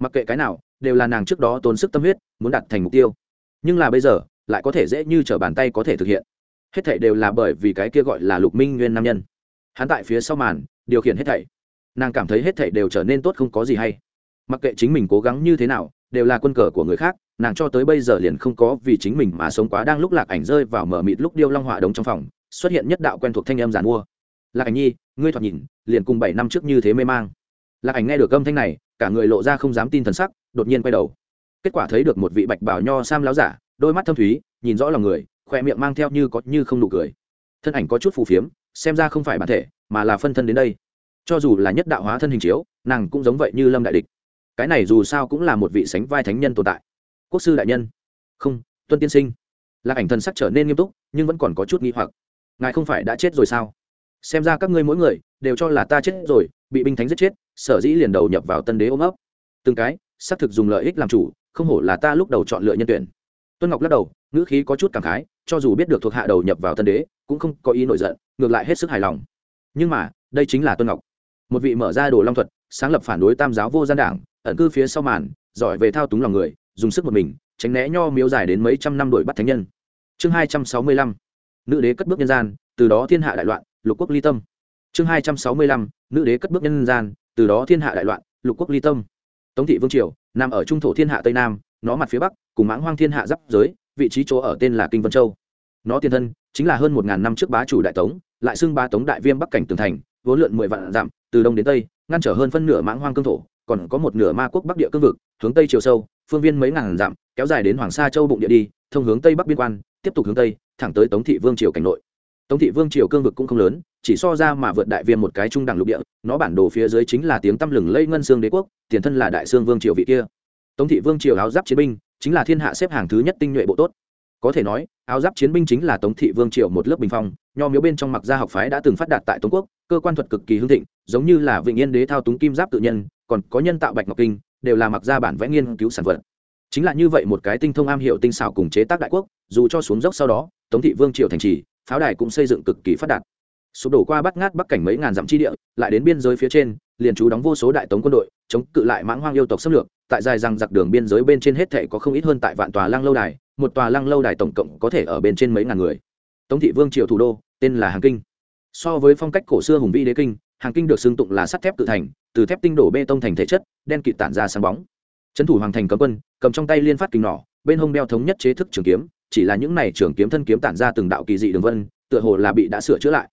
Mặc kệ cái nào, đều là nàng trước đó tốn sức tâm huyết, muốn đạt thành mục tiêu nhưng là bây giờ, lại có thể dễ như trở bàn tay có thể thực hiện. Hết thảy đều là bởi vì cái kia gọi là lục minh nguyên nam nhân. Hắn tại phía sau màn, điều khiển hết thảy. Nàng cảm thấy hết thảy đều trở nên tốt không có gì hay. Mặc kệ chính mình cố gắng như thế nào, đều là quân cờ của người khác, nàng cho tới bây giờ liền không có vì chính mình mà sống quá đang lúc lạc ảnh rơi vào mở mịt lúc điêu long họa đống trong phòng, xuất hiện nhất đạo quen thuộc thanh âm giàn mua. Lạc ảnh nhi, ngươi thoạt nhìn, liền cùng bảy năm trước như thế mê mang. Lạc ảnh nghe được âm thanh này, cả người lộ ra không dám tin thần sắc, đột nhiên quay đầu kết quả thấy được một vị bạch bảo nho sam láo giả, đôi mắt thâm thúy, nhìn rõ lòng người, khoe miệng mang theo như có như không nụ cười. Thân ảnh có chút phù phiếm, xem ra không phải bản thể, mà là phân thân đến đây. Cho dù là nhất đạo hóa thân hình chiếu, nàng cũng giống vậy như lâm đại địch. Cái này dù sao cũng là một vị sánh vai thánh nhân tồn tại. Quốc sư đại nhân. Không, tuân tiên sinh. Lạc ảnh thần sắc trở nên nghiêm túc, nhưng vẫn còn có chút nghi hoặc. Ngài không phải đã chết rồi sao? Xem ra các ngươi mỗi người đều cho là ta chết rồi, bị binh thánh giết chết, sở dĩ liền đầu nhập vào tân đế ôm ấp. Từng cái, xác thực dùng lợi ích làm chủ không hổ là ta lúc đầu chọn lựa nhân tuyển. Tuân ngọc lắc đầu, ngữ khí có chút cảm khái, cho dù biết được thuộc hạ đầu nhập vào tân đế, cũng không có ý nổi giận, ngược lại hết sức hài lòng. Nhưng mà, đây chính là tuân ngọc. Một vị mở ra đồ long thuật, sáng lập phản đối tam giáo vô gian đảng, ẩn cư phía sau màn, giỏi về thao túng lòng người, dùng sức một mình, tránh né nho miếu dài đến mấy trăm năm đuổi bắt thánh nhân. Chương hai trăm sáu mươi lăm, nữ đế cất bước nhân gian, từ đó thiên hạ đại loạn, lục quốc ly tâm. Chương hai trăm sáu mươi lăm, nữ đế cất bước nhân gian, từ đó thiên hạ đại loạn, lục quốc ly tâm. Tống thị vương triều nằm ở trung thổ thiên hạ tây nam, nó mặt phía bắc, cùng mãng hoang thiên hạ giáp giới, vị trí chỗ ở tên là kinh vân châu. Nó tiền thân chính là hơn một ngàn năm trước bá chủ đại tống, lại xưng ba tống đại viêm bắc cảnh tường thành, vốn lượn mười vạn dặm, từ đông đến tây, ngăn trở hơn phân nửa mãng hoang cương thổ, còn có một nửa ma quốc bắc địa cương vực, hướng tây chiều sâu, phương viên mấy ngàn dặm, kéo dài đến hoàng sa châu bụng địa đi, thông hướng tây bắc biên quan, tiếp tục hướng tây, thẳng tới tống thị vương triều cảnh nội. Tống thị vương triều cương vực cũng không lớn chỉ so ra mà vượt đại viêm một cái trung đẳng lục địa, nó bản đồ phía dưới chính là tiếng tăm lừng lây ngân xương đế quốc, tiền thân là đại xương vương triều vị kia. Tống thị vương triều áo giáp chiến binh, chính là thiên hạ xếp hàng thứ nhất tinh nhuệ bộ tốt. Có thể nói, áo giáp chiến binh chính là tống thị vương triều một lớp bình phong, nho miếu bên trong mặc gia học phái đã từng phát đạt tại tống quốc, cơ quan thuật cực kỳ hưng thịnh, giống như là vịnh yên đế thao túng kim giáp tự nhân, còn có nhân tạo bạch ngọc kinh, đều là mặc gia bản vẽ nghiên cứu sản vật. Chính là như vậy một cái tinh thông am hiểu tinh xảo cùng chế tác đại quốc, dù cho xuống dốc sau đó, tống thị vương triều thành trì, pháo đài cũng xây dựng cực kỳ phát đạt sụp đổ qua bắt ngát bắc cảnh mấy ngàn dặm chi địa, lại đến biên giới phía trên, liền trú đóng vô số đại tống quân đội, chống cự lại mãng hoang yêu tộc xâm lược. Tại dài rằng giặc đường biên giới bên trên hết thệ có không ít hơn tại vạn tòa lăng lâu đài, một tòa lăng lâu đài tổng cộng có thể ở bên trên mấy ngàn người. Tống thị vương triều thủ đô, tên là hàng kinh. So với phong cách cổ xưa hùng vĩ đế kinh, hàng kinh được xưng tụng là sắt thép tự thành, từ thép tinh đổ bê tông thành thể chất, đen kịt tản ra sáng bóng. Trấn thủ hoàng thành cấm quân, cầm trong tay liên phát kinh nỏ, bên hông đeo thống nhất chế thức trường kiếm, chỉ là những này trường kiếm thân kiếm tản ra từng đạo kỳ dị đường vân, tựa hồ là bị đã sửa chữa lại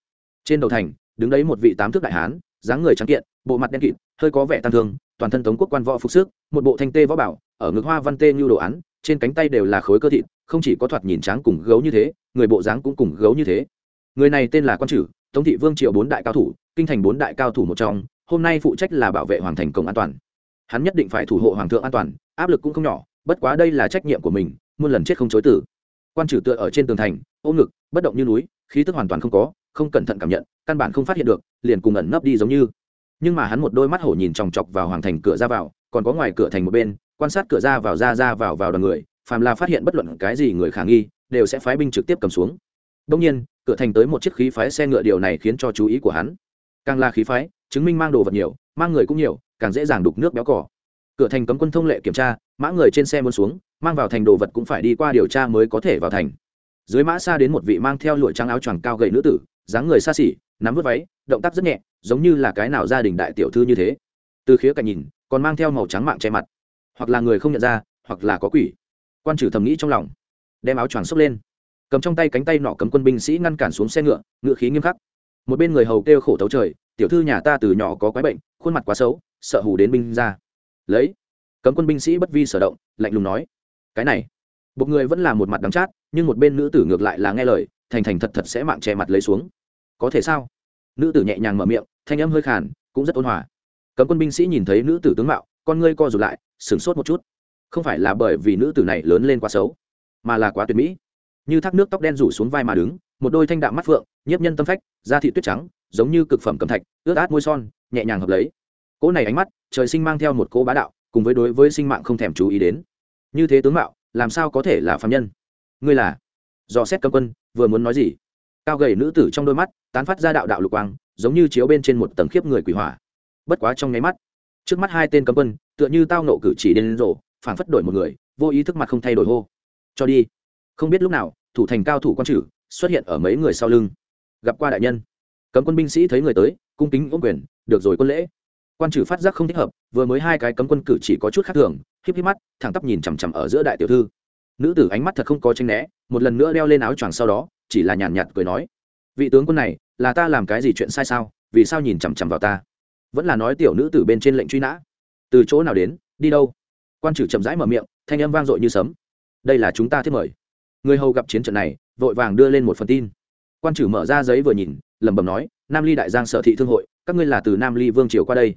trên đầu thành, đứng đấy một vị tám thước đại hán, dáng người trắng kiện, bộ mặt đen kịt, hơi có vẻ tăng thương, toàn thân tống quốc quan võ phục sức, một bộ thanh tê võ bảo, ở ngực hoa văn tê như đồ án, trên cánh tay đều là khối cơ thịt, không chỉ có thoạt nhìn tráng cùng gấu như thế, người bộ dáng cũng cùng gấu như thế. Người này tên là quan chử tống thị vương triệu bốn đại cao thủ, kinh thành bốn đại cao thủ một trong, hôm nay phụ trách là bảo vệ hoàng thành cổng an toàn. Hắn nhất định phải thủ hộ hoàng thượng an toàn, áp lực cũng không nhỏ, bất quá đây là trách nhiệm của mình, muôn lần chết không chối tử quan trừ tựa ở trên tường thành, ôm ngực, bất động như núi, khí tức hoàn toàn không có không cẩn thận cảm nhận, căn bản không phát hiện được, liền cùng ẩn nấp đi giống như. Nhưng mà hắn một đôi mắt hổ nhìn chòng chọc vào hoàng thành cửa ra vào, còn có ngoài cửa thành một bên, quan sát cửa ra vào ra ra vào vào đoàn người, phàm là phát hiện bất luận cái gì người khả nghi, đều sẽ phái binh trực tiếp cầm xuống. Đông nhiên, cửa thành tới một chiếc khí phái xe ngựa điều này khiến cho chú ý của hắn. Càng là khí phái, chứng minh mang đồ vật nhiều, mang người cũng nhiều, càng dễ dàng đục nước béo cỏ cửa thành cấm quân thông lệ kiểm tra, mã người trên xe muốn xuống, mang vào thành đồ vật cũng phải đi qua điều tra mới có thể vào thành. Dưới mã xa đến một vị mang theo lụa trắng áo choàng cao gậy nữ tử dáng người xa xỉ, nắm vớt váy, động tác rất nhẹ, giống như là cái nào gia đình đại tiểu thư như thế. Từ khía cạnh nhìn, còn mang theo màu trắng mạng che mặt. Hoặc là người không nhận ra, hoặc là có quỷ. Quan trừ thầm nghĩ trong lòng. Đem áo choàng xốc lên. Cầm trong tay cánh tay nọ cấm quân binh sĩ ngăn cản xuống xe ngựa ngựa khí nghiêm khắc. Một bên người hầu kêu khổ tấu trời, tiểu thư nhà ta từ nhỏ có quái bệnh, khuôn mặt quá xấu, sợ hù đến binh ra. Lấy. Cấm quân binh sĩ bất vi sở động, lạnh lùng nói, cái này. Một người vẫn là một mặt đắng chát, nhưng một bên nữ tử ngược lại là nghe lời, thành thành thật thật sẽ mạng che mặt lấy xuống có thể sao? Nữ tử nhẹ nhàng mở miệng, thanh âm hơi khàn, cũng rất ôn hòa. Cấm quân binh sĩ nhìn thấy nữ tử tướng mạo, con ngươi co rụt lại, sửng sốt một chút. Không phải là bởi vì nữ tử này lớn lên quá xấu, mà là quá tuyệt mỹ. Như thác nước tóc đen rủ xuống vai mà đứng, một đôi thanh đạm mắt phượng, nhiếp nhân tâm phách, da thị tuyết trắng, giống như cực phẩm cầm thạch, ướt át môi son, nhẹ nhàng hợp lấy. Cỗ này ánh mắt, trời sinh mang theo một cỗ bá đạo, cùng với đối với sinh mạng không thèm chú ý đến. Như thế tướng mạo, làm sao có thể là phạm nhân? Ngươi là? Dò xét cấm quân, vừa muốn nói gì? Cao gầy nữ tử trong đôi mắt, tán phát ra đạo đạo lục quang, giống như chiếu bên trên một tầng khiếp người quỷ hỏa. Bất quá trong nháy mắt, trước mắt hai tên cấm quân, tựa như tao nộ cử chỉ đến rộ phảng phất đổi một người, vô ý thức mặt không thay đổi hô. Cho đi. Không biết lúc nào, thủ thành cao thủ quan trừ, xuất hiện ở mấy người sau lưng. Gặp qua đại nhân. Cấm quân binh sĩ thấy người tới, cung kính ôm quyền, được rồi quân lễ. Quan trừ phát giác không thích hợp, vừa mới hai cái cấm quân cử chỉ có chút khác thường híp híp mắt, thẳng tắp nhìn chằm chằm ở giữa đại tiểu thư nữ tử ánh mắt thật không có tranh né, một lần nữa đeo lên áo choàng sau đó, chỉ là nhàn nhạt cười nói, vị tướng quân này, là ta làm cái gì chuyện sai sao? Vì sao nhìn chằm chằm vào ta? Vẫn là nói tiểu nữ tử bên trên lệnh truy nã. Từ chỗ nào đến, đi đâu? Quan trừ chậm rãi mở miệng, thanh âm vang dội như sấm. Đây là chúng ta thiết mời. Người hầu gặp chiến trận này, vội vàng đưa lên một phần tin. Quan trừ mở ra giấy vừa nhìn, lẩm bẩm nói, nam ly đại giang sở thị thương hội, các ngươi là từ nam ly vương triều qua đây.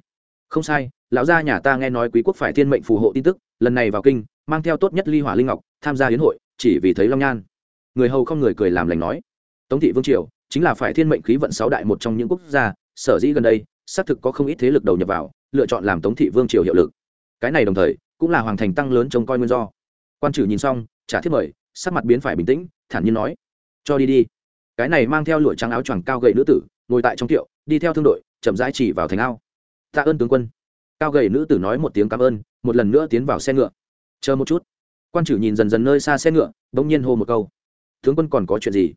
Không sai, lão gia nhà ta nghe nói quý quốc phải thiên mệnh phù hộ tin tức lần này vào kinh, mang theo tốt nhất ly hỏa linh ngọc, tham gia hiến hội, chỉ vì thấy long nhan. Người hầu không người cười làm lành nói. Tống thị vương triều, chính là phải thiên mệnh khí vận sáu đại một trong những quốc gia, sở dĩ gần đây, xác thực có không ít thế lực đầu nhập vào, lựa chọn làm tống thị vương triều hiệu lực. Cái này đồng thời, cũng là hoàng thành tăng lớn trông coi nguyên do. Quan trừ nhìn xong, trả thiết mời, sắc mặt biến phải bình tĩnh, thản nhiên nói. Cho đi đi. Cái này mang theo lụa trắng áo choàng cao gầy nữ tử, ngồi tại trong tiệu đi theo thương đội, chậm rãi chỉ vào thành ao. Tạ ơn tướng quân. Cao gầy nữ tử nói một tiếng cảm ơn một lần nữa tiến vào xe ngựa. Chờ một chút. Quan chử nhìn dần dần nơi xa xe ngựa, bỗng nhiên hô một câu. Tướng quân còn có chuyện gì?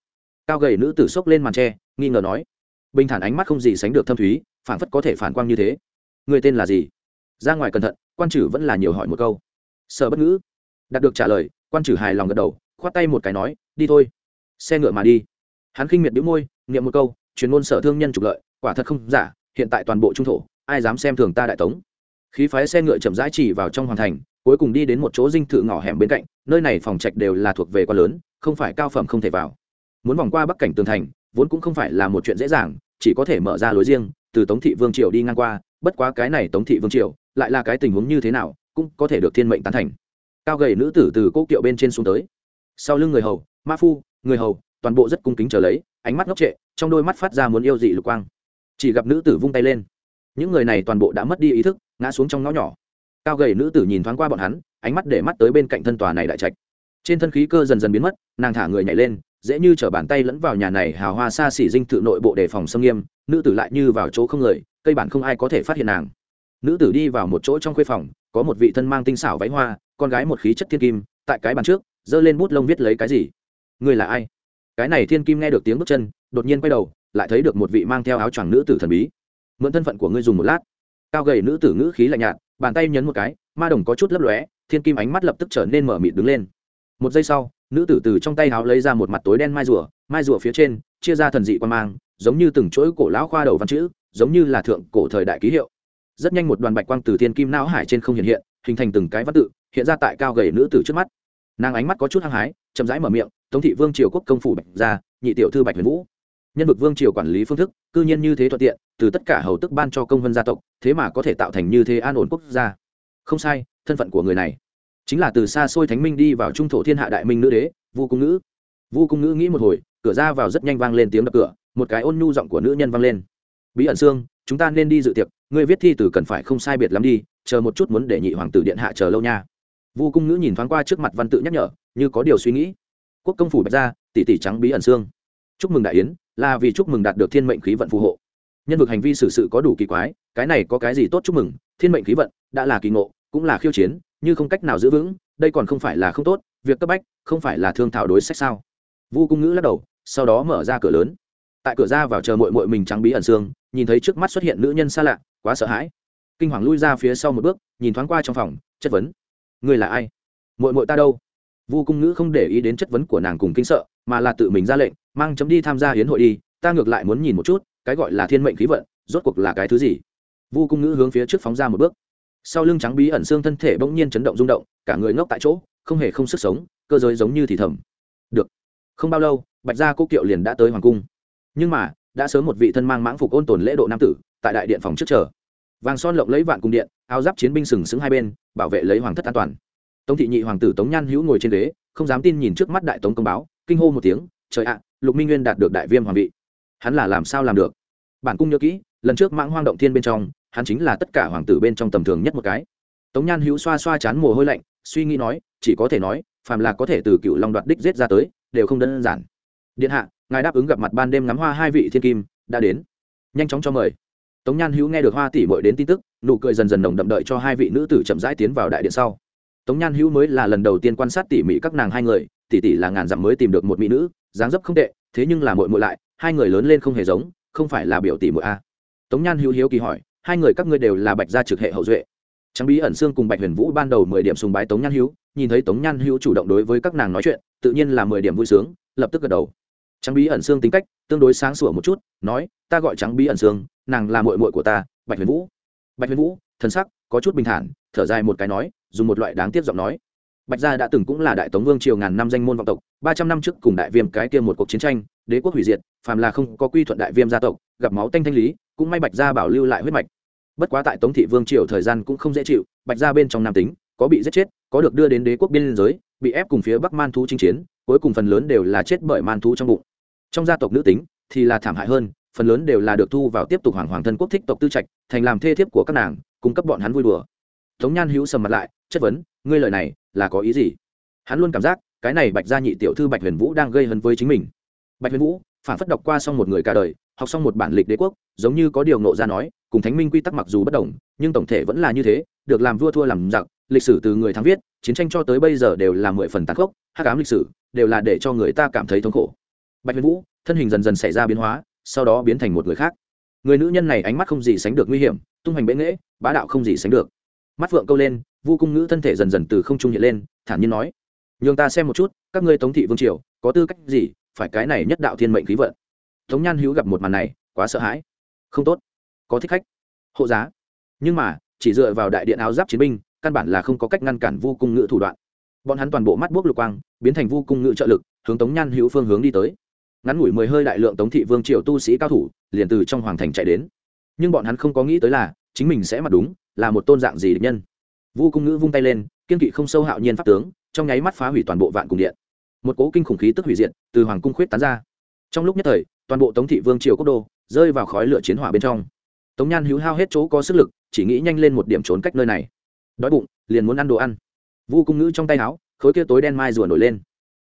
Cao gầy nữ tử xốc lên màn tre nghi ngờ nói. Bình thản ánh mắt không gì sánh được thâm thúy phản phất có thể phản quang như thế. Người tên là gì? Ra ngoài cẩn thận, quan chử vẫn là nhiều hỏi một câu. Sợ bất ngữ. Đạt được trả lời, quan chử hài lòng gật đầu, khoát tay một cái nói, đi thôi. Xe ngựa mà đi. Hắn khinh miệt đĩu môi, niệm một câu, chuyên môn sở thương nhân trục lợi, quả thật không giả, hiện tại toàn bộ trung thổ, ai dám xem thường ta đại tống? Khí phái xe ngựa chậm rãi chỉ vào trong hoàn thành, cuối cùng đi đến một chỗ dinh thự ngõ hẻm bên cạnh, nơi này phòng trạch đều là thuộc về quá lớn, không phải cao phẩm không thể vào. Muốn vòng qua bắc cảnh tường thành, vốn cũng không phải là một chuyện dễ dàng, chỉ có thể mở ra lối riêng, từ tống thị vương triều đi ngang qua, bất quá cái này tống thị vương triều, lại là cái tình huống như thế nào, cũng có thể được thiên mệnh tán thành. Cao gầy nữ tử từ cỗ kiệu bên trên xuống tới. Sau lưng người hầu, ma phu, người hầu, toàn bộ rất cung kính trở lấy, ánh mắt ngốc trệ, trong đôi mắt phát ra muốn yêu dị lục quang. Chỉ gặp nữ tử vung tay lên. Những người này toàn bộ đã mất đi ý thức ngã xuống trong ngõ nhỏ. Cao gầy nữ tử nhìn thoáng qua bọn hắn, ánh mắt để mắt tới bên cạnh thân tòa này đại trạch. Trên thân khí cơ dần dần biến mất, nàng thả người nhảy lên, dễ như t bàn tay lẫn vào nhà này hào hoa xa xỉ dinh thự nội bộ đề phòng xâm nghiêm, nữ tử lại như vào chỗ không người, cây bản không ai có thể phát hiện nàng. Nữ tử đi vào một chỗ trong khuê phòng, có một vị thân mang tinh xảo váy hoa, con gái một khí chất thiên kim, tại cái bàn trước, giơ lên bút lông viết lấy cái gì? Người là ai? Cái này thiên kim nghe được tiếng bước chân, đột nhiên quay đầu, lại thấy được một vị mang theo áo choàng nữ tử thần bí. Mượn thân phận của ngươi dùng một lát cao gầy nữ tử ngữ khí lạnh nhạt, bàn tay nhấn một cái, ma đồng có chút lấp lóe, thiên kim ánh mắt lập tức trở nên mở mịt đứng lên. Một giây sau, nữ tử từ trong tay áo lấy ra một mặt tối đen mai rùa mai rùa phía trên, chia ra thần dị quan mang, giống như từng chuỗi cổ lão khoa đầu văn chữ, giống như là thượng cổ thời đại ký hiệu. Rất nhanh một đoàn bạch quang từ thiên kim não hải trên không hiện hiện, hình thành từng cái văn tự, hiện ra tại cao gầy nữ tử trước mắt. Nàng ánh mắt có chút hăng hái, chậm rãi mở miệng, tống thị vương triều quốc công phủ bạch gia, nhị tiểu thư bạch huyền vũ nhân vực vương triều quản lý phương thức, cư nhiên như thế thuận tiện, từ tất cả hầu tức ban cho công vân gia tộc, thế mà có thể tạo thành như thế an ổn quốc gia. Không sai, thân phận của người này chính là từ xa xôi thánh minh đi vào trung thổ thiên hạ đại minh nữ đế, vu cung nữ vu cung nữ nghĩ một hồi, cửa ra vào rất nhanh vang lên tiếng đập cửa, một cái ôn nhu giọng của nữ nhân vang lên. Bí ẩn xương, chúng ta nên đi dự tiệc người viết thi từ cần phải không sai biệt lắm đi, chờ một chút muốn để nhị hoàng tử điện hạ chờ lâu nha. Vu cung nữ nhìn thoáng qua trước mặt văn tự nhắc nhở, như có điều suy nghĩ. Quốc công phủ bạch ra tỷ tỷ trắng bí ẩn xương. Chúc mừng đại yến là vì chúc mừng đạt được thiên mệnh khí vận phù hộ. Nhân vực hành vi xử sự có đủ kỳ quái, cái này có cái gì tốt chúc mừng? Thiên mệnh khí vận, đã là kỳ ngộ, cũng là khiêu chiến, như không cách nào giữ vững, đây còn không phải là không tốt, việc cấp bách, không phải là thương thảo đối sách sao? Vu cung ngữ lắc đầu, sau đó mở ra cửa lớn. Tại cửa ra vào chờ mội mội mình trắng bí ẩn xương, nhìn thấy trước mắt xuất hiện nữ nhân xa lạ, quá sợ hãi. Kinh hoàng lui ra phía sau một bước, nhìn thoáng qua trong phòng, chất vấn. Người là ai? Mội mội ta đâu? Vu cung ngữ không để ý đến chất vấn của nàng cùng kinh sợ, mà là tự mình ra lệnh, mang chấm đi tham gia hiến hội đi, ta ngược lại muốn nhìn một chút, cái gọi là thiên mệnh khí vận, rốt cuộc là cái thứ gì? Vu cung ngữ hướng phía trước phóng ra một bước. Sau lưng trắng bí ẩn xương thân thể bỗng nhiên chấn động rung động, cả người ngốc tại chỗ, không hề không sức sống, cơ giới giống như thì thầm. Được. Không bao lâu, bạch gia cô kiệu liền đã tới hoàng cung. Nhưng mà, đã sớm một vị thân mang mãng phục ôn tồn lễ độ nam tử, tại đại điện phòng trước chờ. Vàng son lộng lấy vạn cung điện, áo giáp chiến binh sừng sững hai bên, bảo vệ lấy hoàng thất an toàn tống thị nhị hoàng tử tống nhan hữu ngồi trên ghế, không dám tin nhìn trước mắt đại tống công báo, kinh hô một tiếng, trời ạ, lục minh nguyên đạt được đại viêm hoàng vị. Hắn là làm sao làm được? Bản cung nhớ kỹ, lần trước mãng hoang động thiên bên trong, hắn chính là tất cả hoàng tử bên trong tầm thường nhất một cái. Tống nhan hữu xoa xoa chán mồ hôi lạnh, suy nghĩ nói, chỉ có thể nói, phàm là có thể từ cựu long đoạt đích giết ra tới, đều không đơn giản. Điện hạ, ngài đáp ứng gặp mặt ban đêm ngắm hoa hai vị thiên kim, đã đến. Nhanh chóng cho mời. Tống nhan hữu nghe được hoa tỷ mội đến tin tức, nụ cười dần dần nồng đậm đợi cho hai vị nữ tử chậm rãi tiến vào đại điện sau tống nhan hữu mới là lần đầu tiên quan sát tỉ mỉ các nàng hai người tỷ tỷ là ngàn dặm mới tìm được một mỹ nữ, dáng dấp không tệ, thế nhưng là mội mội lại, hai người lớn lên không hề giống, không phải là biểu tỷ mội a. Tống nhan hữu hiếu kỳ hỏi, hai người các ngươi đều là bạch gia trực hệ hậu duệ. Trang bí ẩn xương cùng bạch huyền vũ ban đầu mười điểm sùng bái tống nhan hữu, nhìn thấy tống nhan hữu chủ động đối với các nàng nói chuyện, tự nhiên là mười điểm vui sướng, lập tức gật đầu. Trắng bí ẩn xương tính cách, tương đối sáng sủa một chút, nói, ta gọi trắng bí ẩn xương nàng là mội mội của ta, bạch huyền vũ. Bạch huyền vũ thân sắc có chút bình thản, thở dài một cái nói dùng một loại đáng tiếc giọng nói. Bạch gia đã từng cũng là đại tống vương triều ngàn năm danh môn vọng tộc, ba trăm năm trước cùng đại viêm cái kia một cuộc chiến tranh, đế quốc hủy diệt, phàm là không có quy thuận đại viêm gia tộc, gặp máu tanh thanh lý, cũng may bạch gia bảo lưu lại huyết mạch. Bất quá tại tống thị vương triều thời gian cũng không dễ chịu, bạch gia bên trong nam tính, có bị giết chết, có được đưa đến đế quốc biên giới, bị ép cùng phía bắc man thú chinh chiến, cuối cùng phần lớn đều là chết bởi man thú trong bụng. Trong gia tộc nữ tính thì là thảm hại hơn, phần lớn đều là được thu vào tiếp tục hoàng hoàng thân quốc thích tộc tư trạch, thành làm thê thiếp của các nàng, cung cấp bọn hắn vui đùa tống nhan hữu sầm mặt lại, chất vấn, ngươi lời này là có ý gì? Hắn luôn cảm giác, cái này bạch gia nhị tiểu thư bạch huyền vũ đang gây hấn với chính mình. Bạch huyền vũ, phản phất đọc qua xong một người cả đời, học xong một bản lịch đế quốc, giống như có điều nộ ra nói, cùng thánh minh quy tắc mặc dù bất đồng, nhưng tổng thể vẫn là như thế, được làm vua thua làm giặc, lịch sử từ người thắng viết, chiến tranh cho tới bây giờ đều là mười phần tàn khốc hát cám lịch sử đều là để cho người ta cảm thấy thống khổ. Bạch huyền vũ, thân hình dần dần xảy ra biến hóa, sau đó biến thành một người khác. Người nữ nhân này ánh mắt không gì sánh được nguy hiểm, tung hoành bệ nghễ, bá đạo không gì sánh được mắt phượng câu lên, vu cung ngữ thân thể dần dần từ không trung hiện lên, thản nhiên nói, nhường ta xem một chút, các ngươi tống thị vương triều, có tư cách gì phải cái này nhất đạo thiên mệnh khí vận? Tống nhan hữu gặp một màn này, quá sợ hãi. Không tốt, có thích khách, hộ giá. Nhưng mà, chỉ dựa vào đại điện áo giáp chiến binh, căn bản là không có cách ngăn cản vu cung ngữ thủ đoạn. Bọn hắn toàn bộ mắt bốc lục quang, biến thành vu cung ngữ trợ lực, hướng tống nhan hữu phương hướng đi tới. Ngắn ngủi mười hơi đại lượng tống thị vương triều tu sĩ cao thủ, liền từ trong hoàng thành chạy đến. Nhưng bọn hắn không có nghĩ tới là, chính mình sẽ mặt đúng là một tôn dạng gì địch nhân? Vu cung ngữ vung tay lên, kiên kỵ không sâu hạo nhiên pháp tướng, trong nháy mắt phá hủy toàn bộ vạn cung điện. Một cố kinh khủng khí tức hủy diệt, từ hoàng cung khuyết tán ra. Trong lúc nhất thời, toàn bộ tống thị vương triều quốc đô rơi vào khói lửa chiến hỏa bên trong. Tống nhan hữu hao hết chỗ có sức lực, chỉ nghĩ nhanh lên một điểm trốn cách nơi này. Đói bụng, liền muốn ăn đồ ăn. Vu cung ngữ trong tay áo, khối kia tối đen mai rùa nổi lên.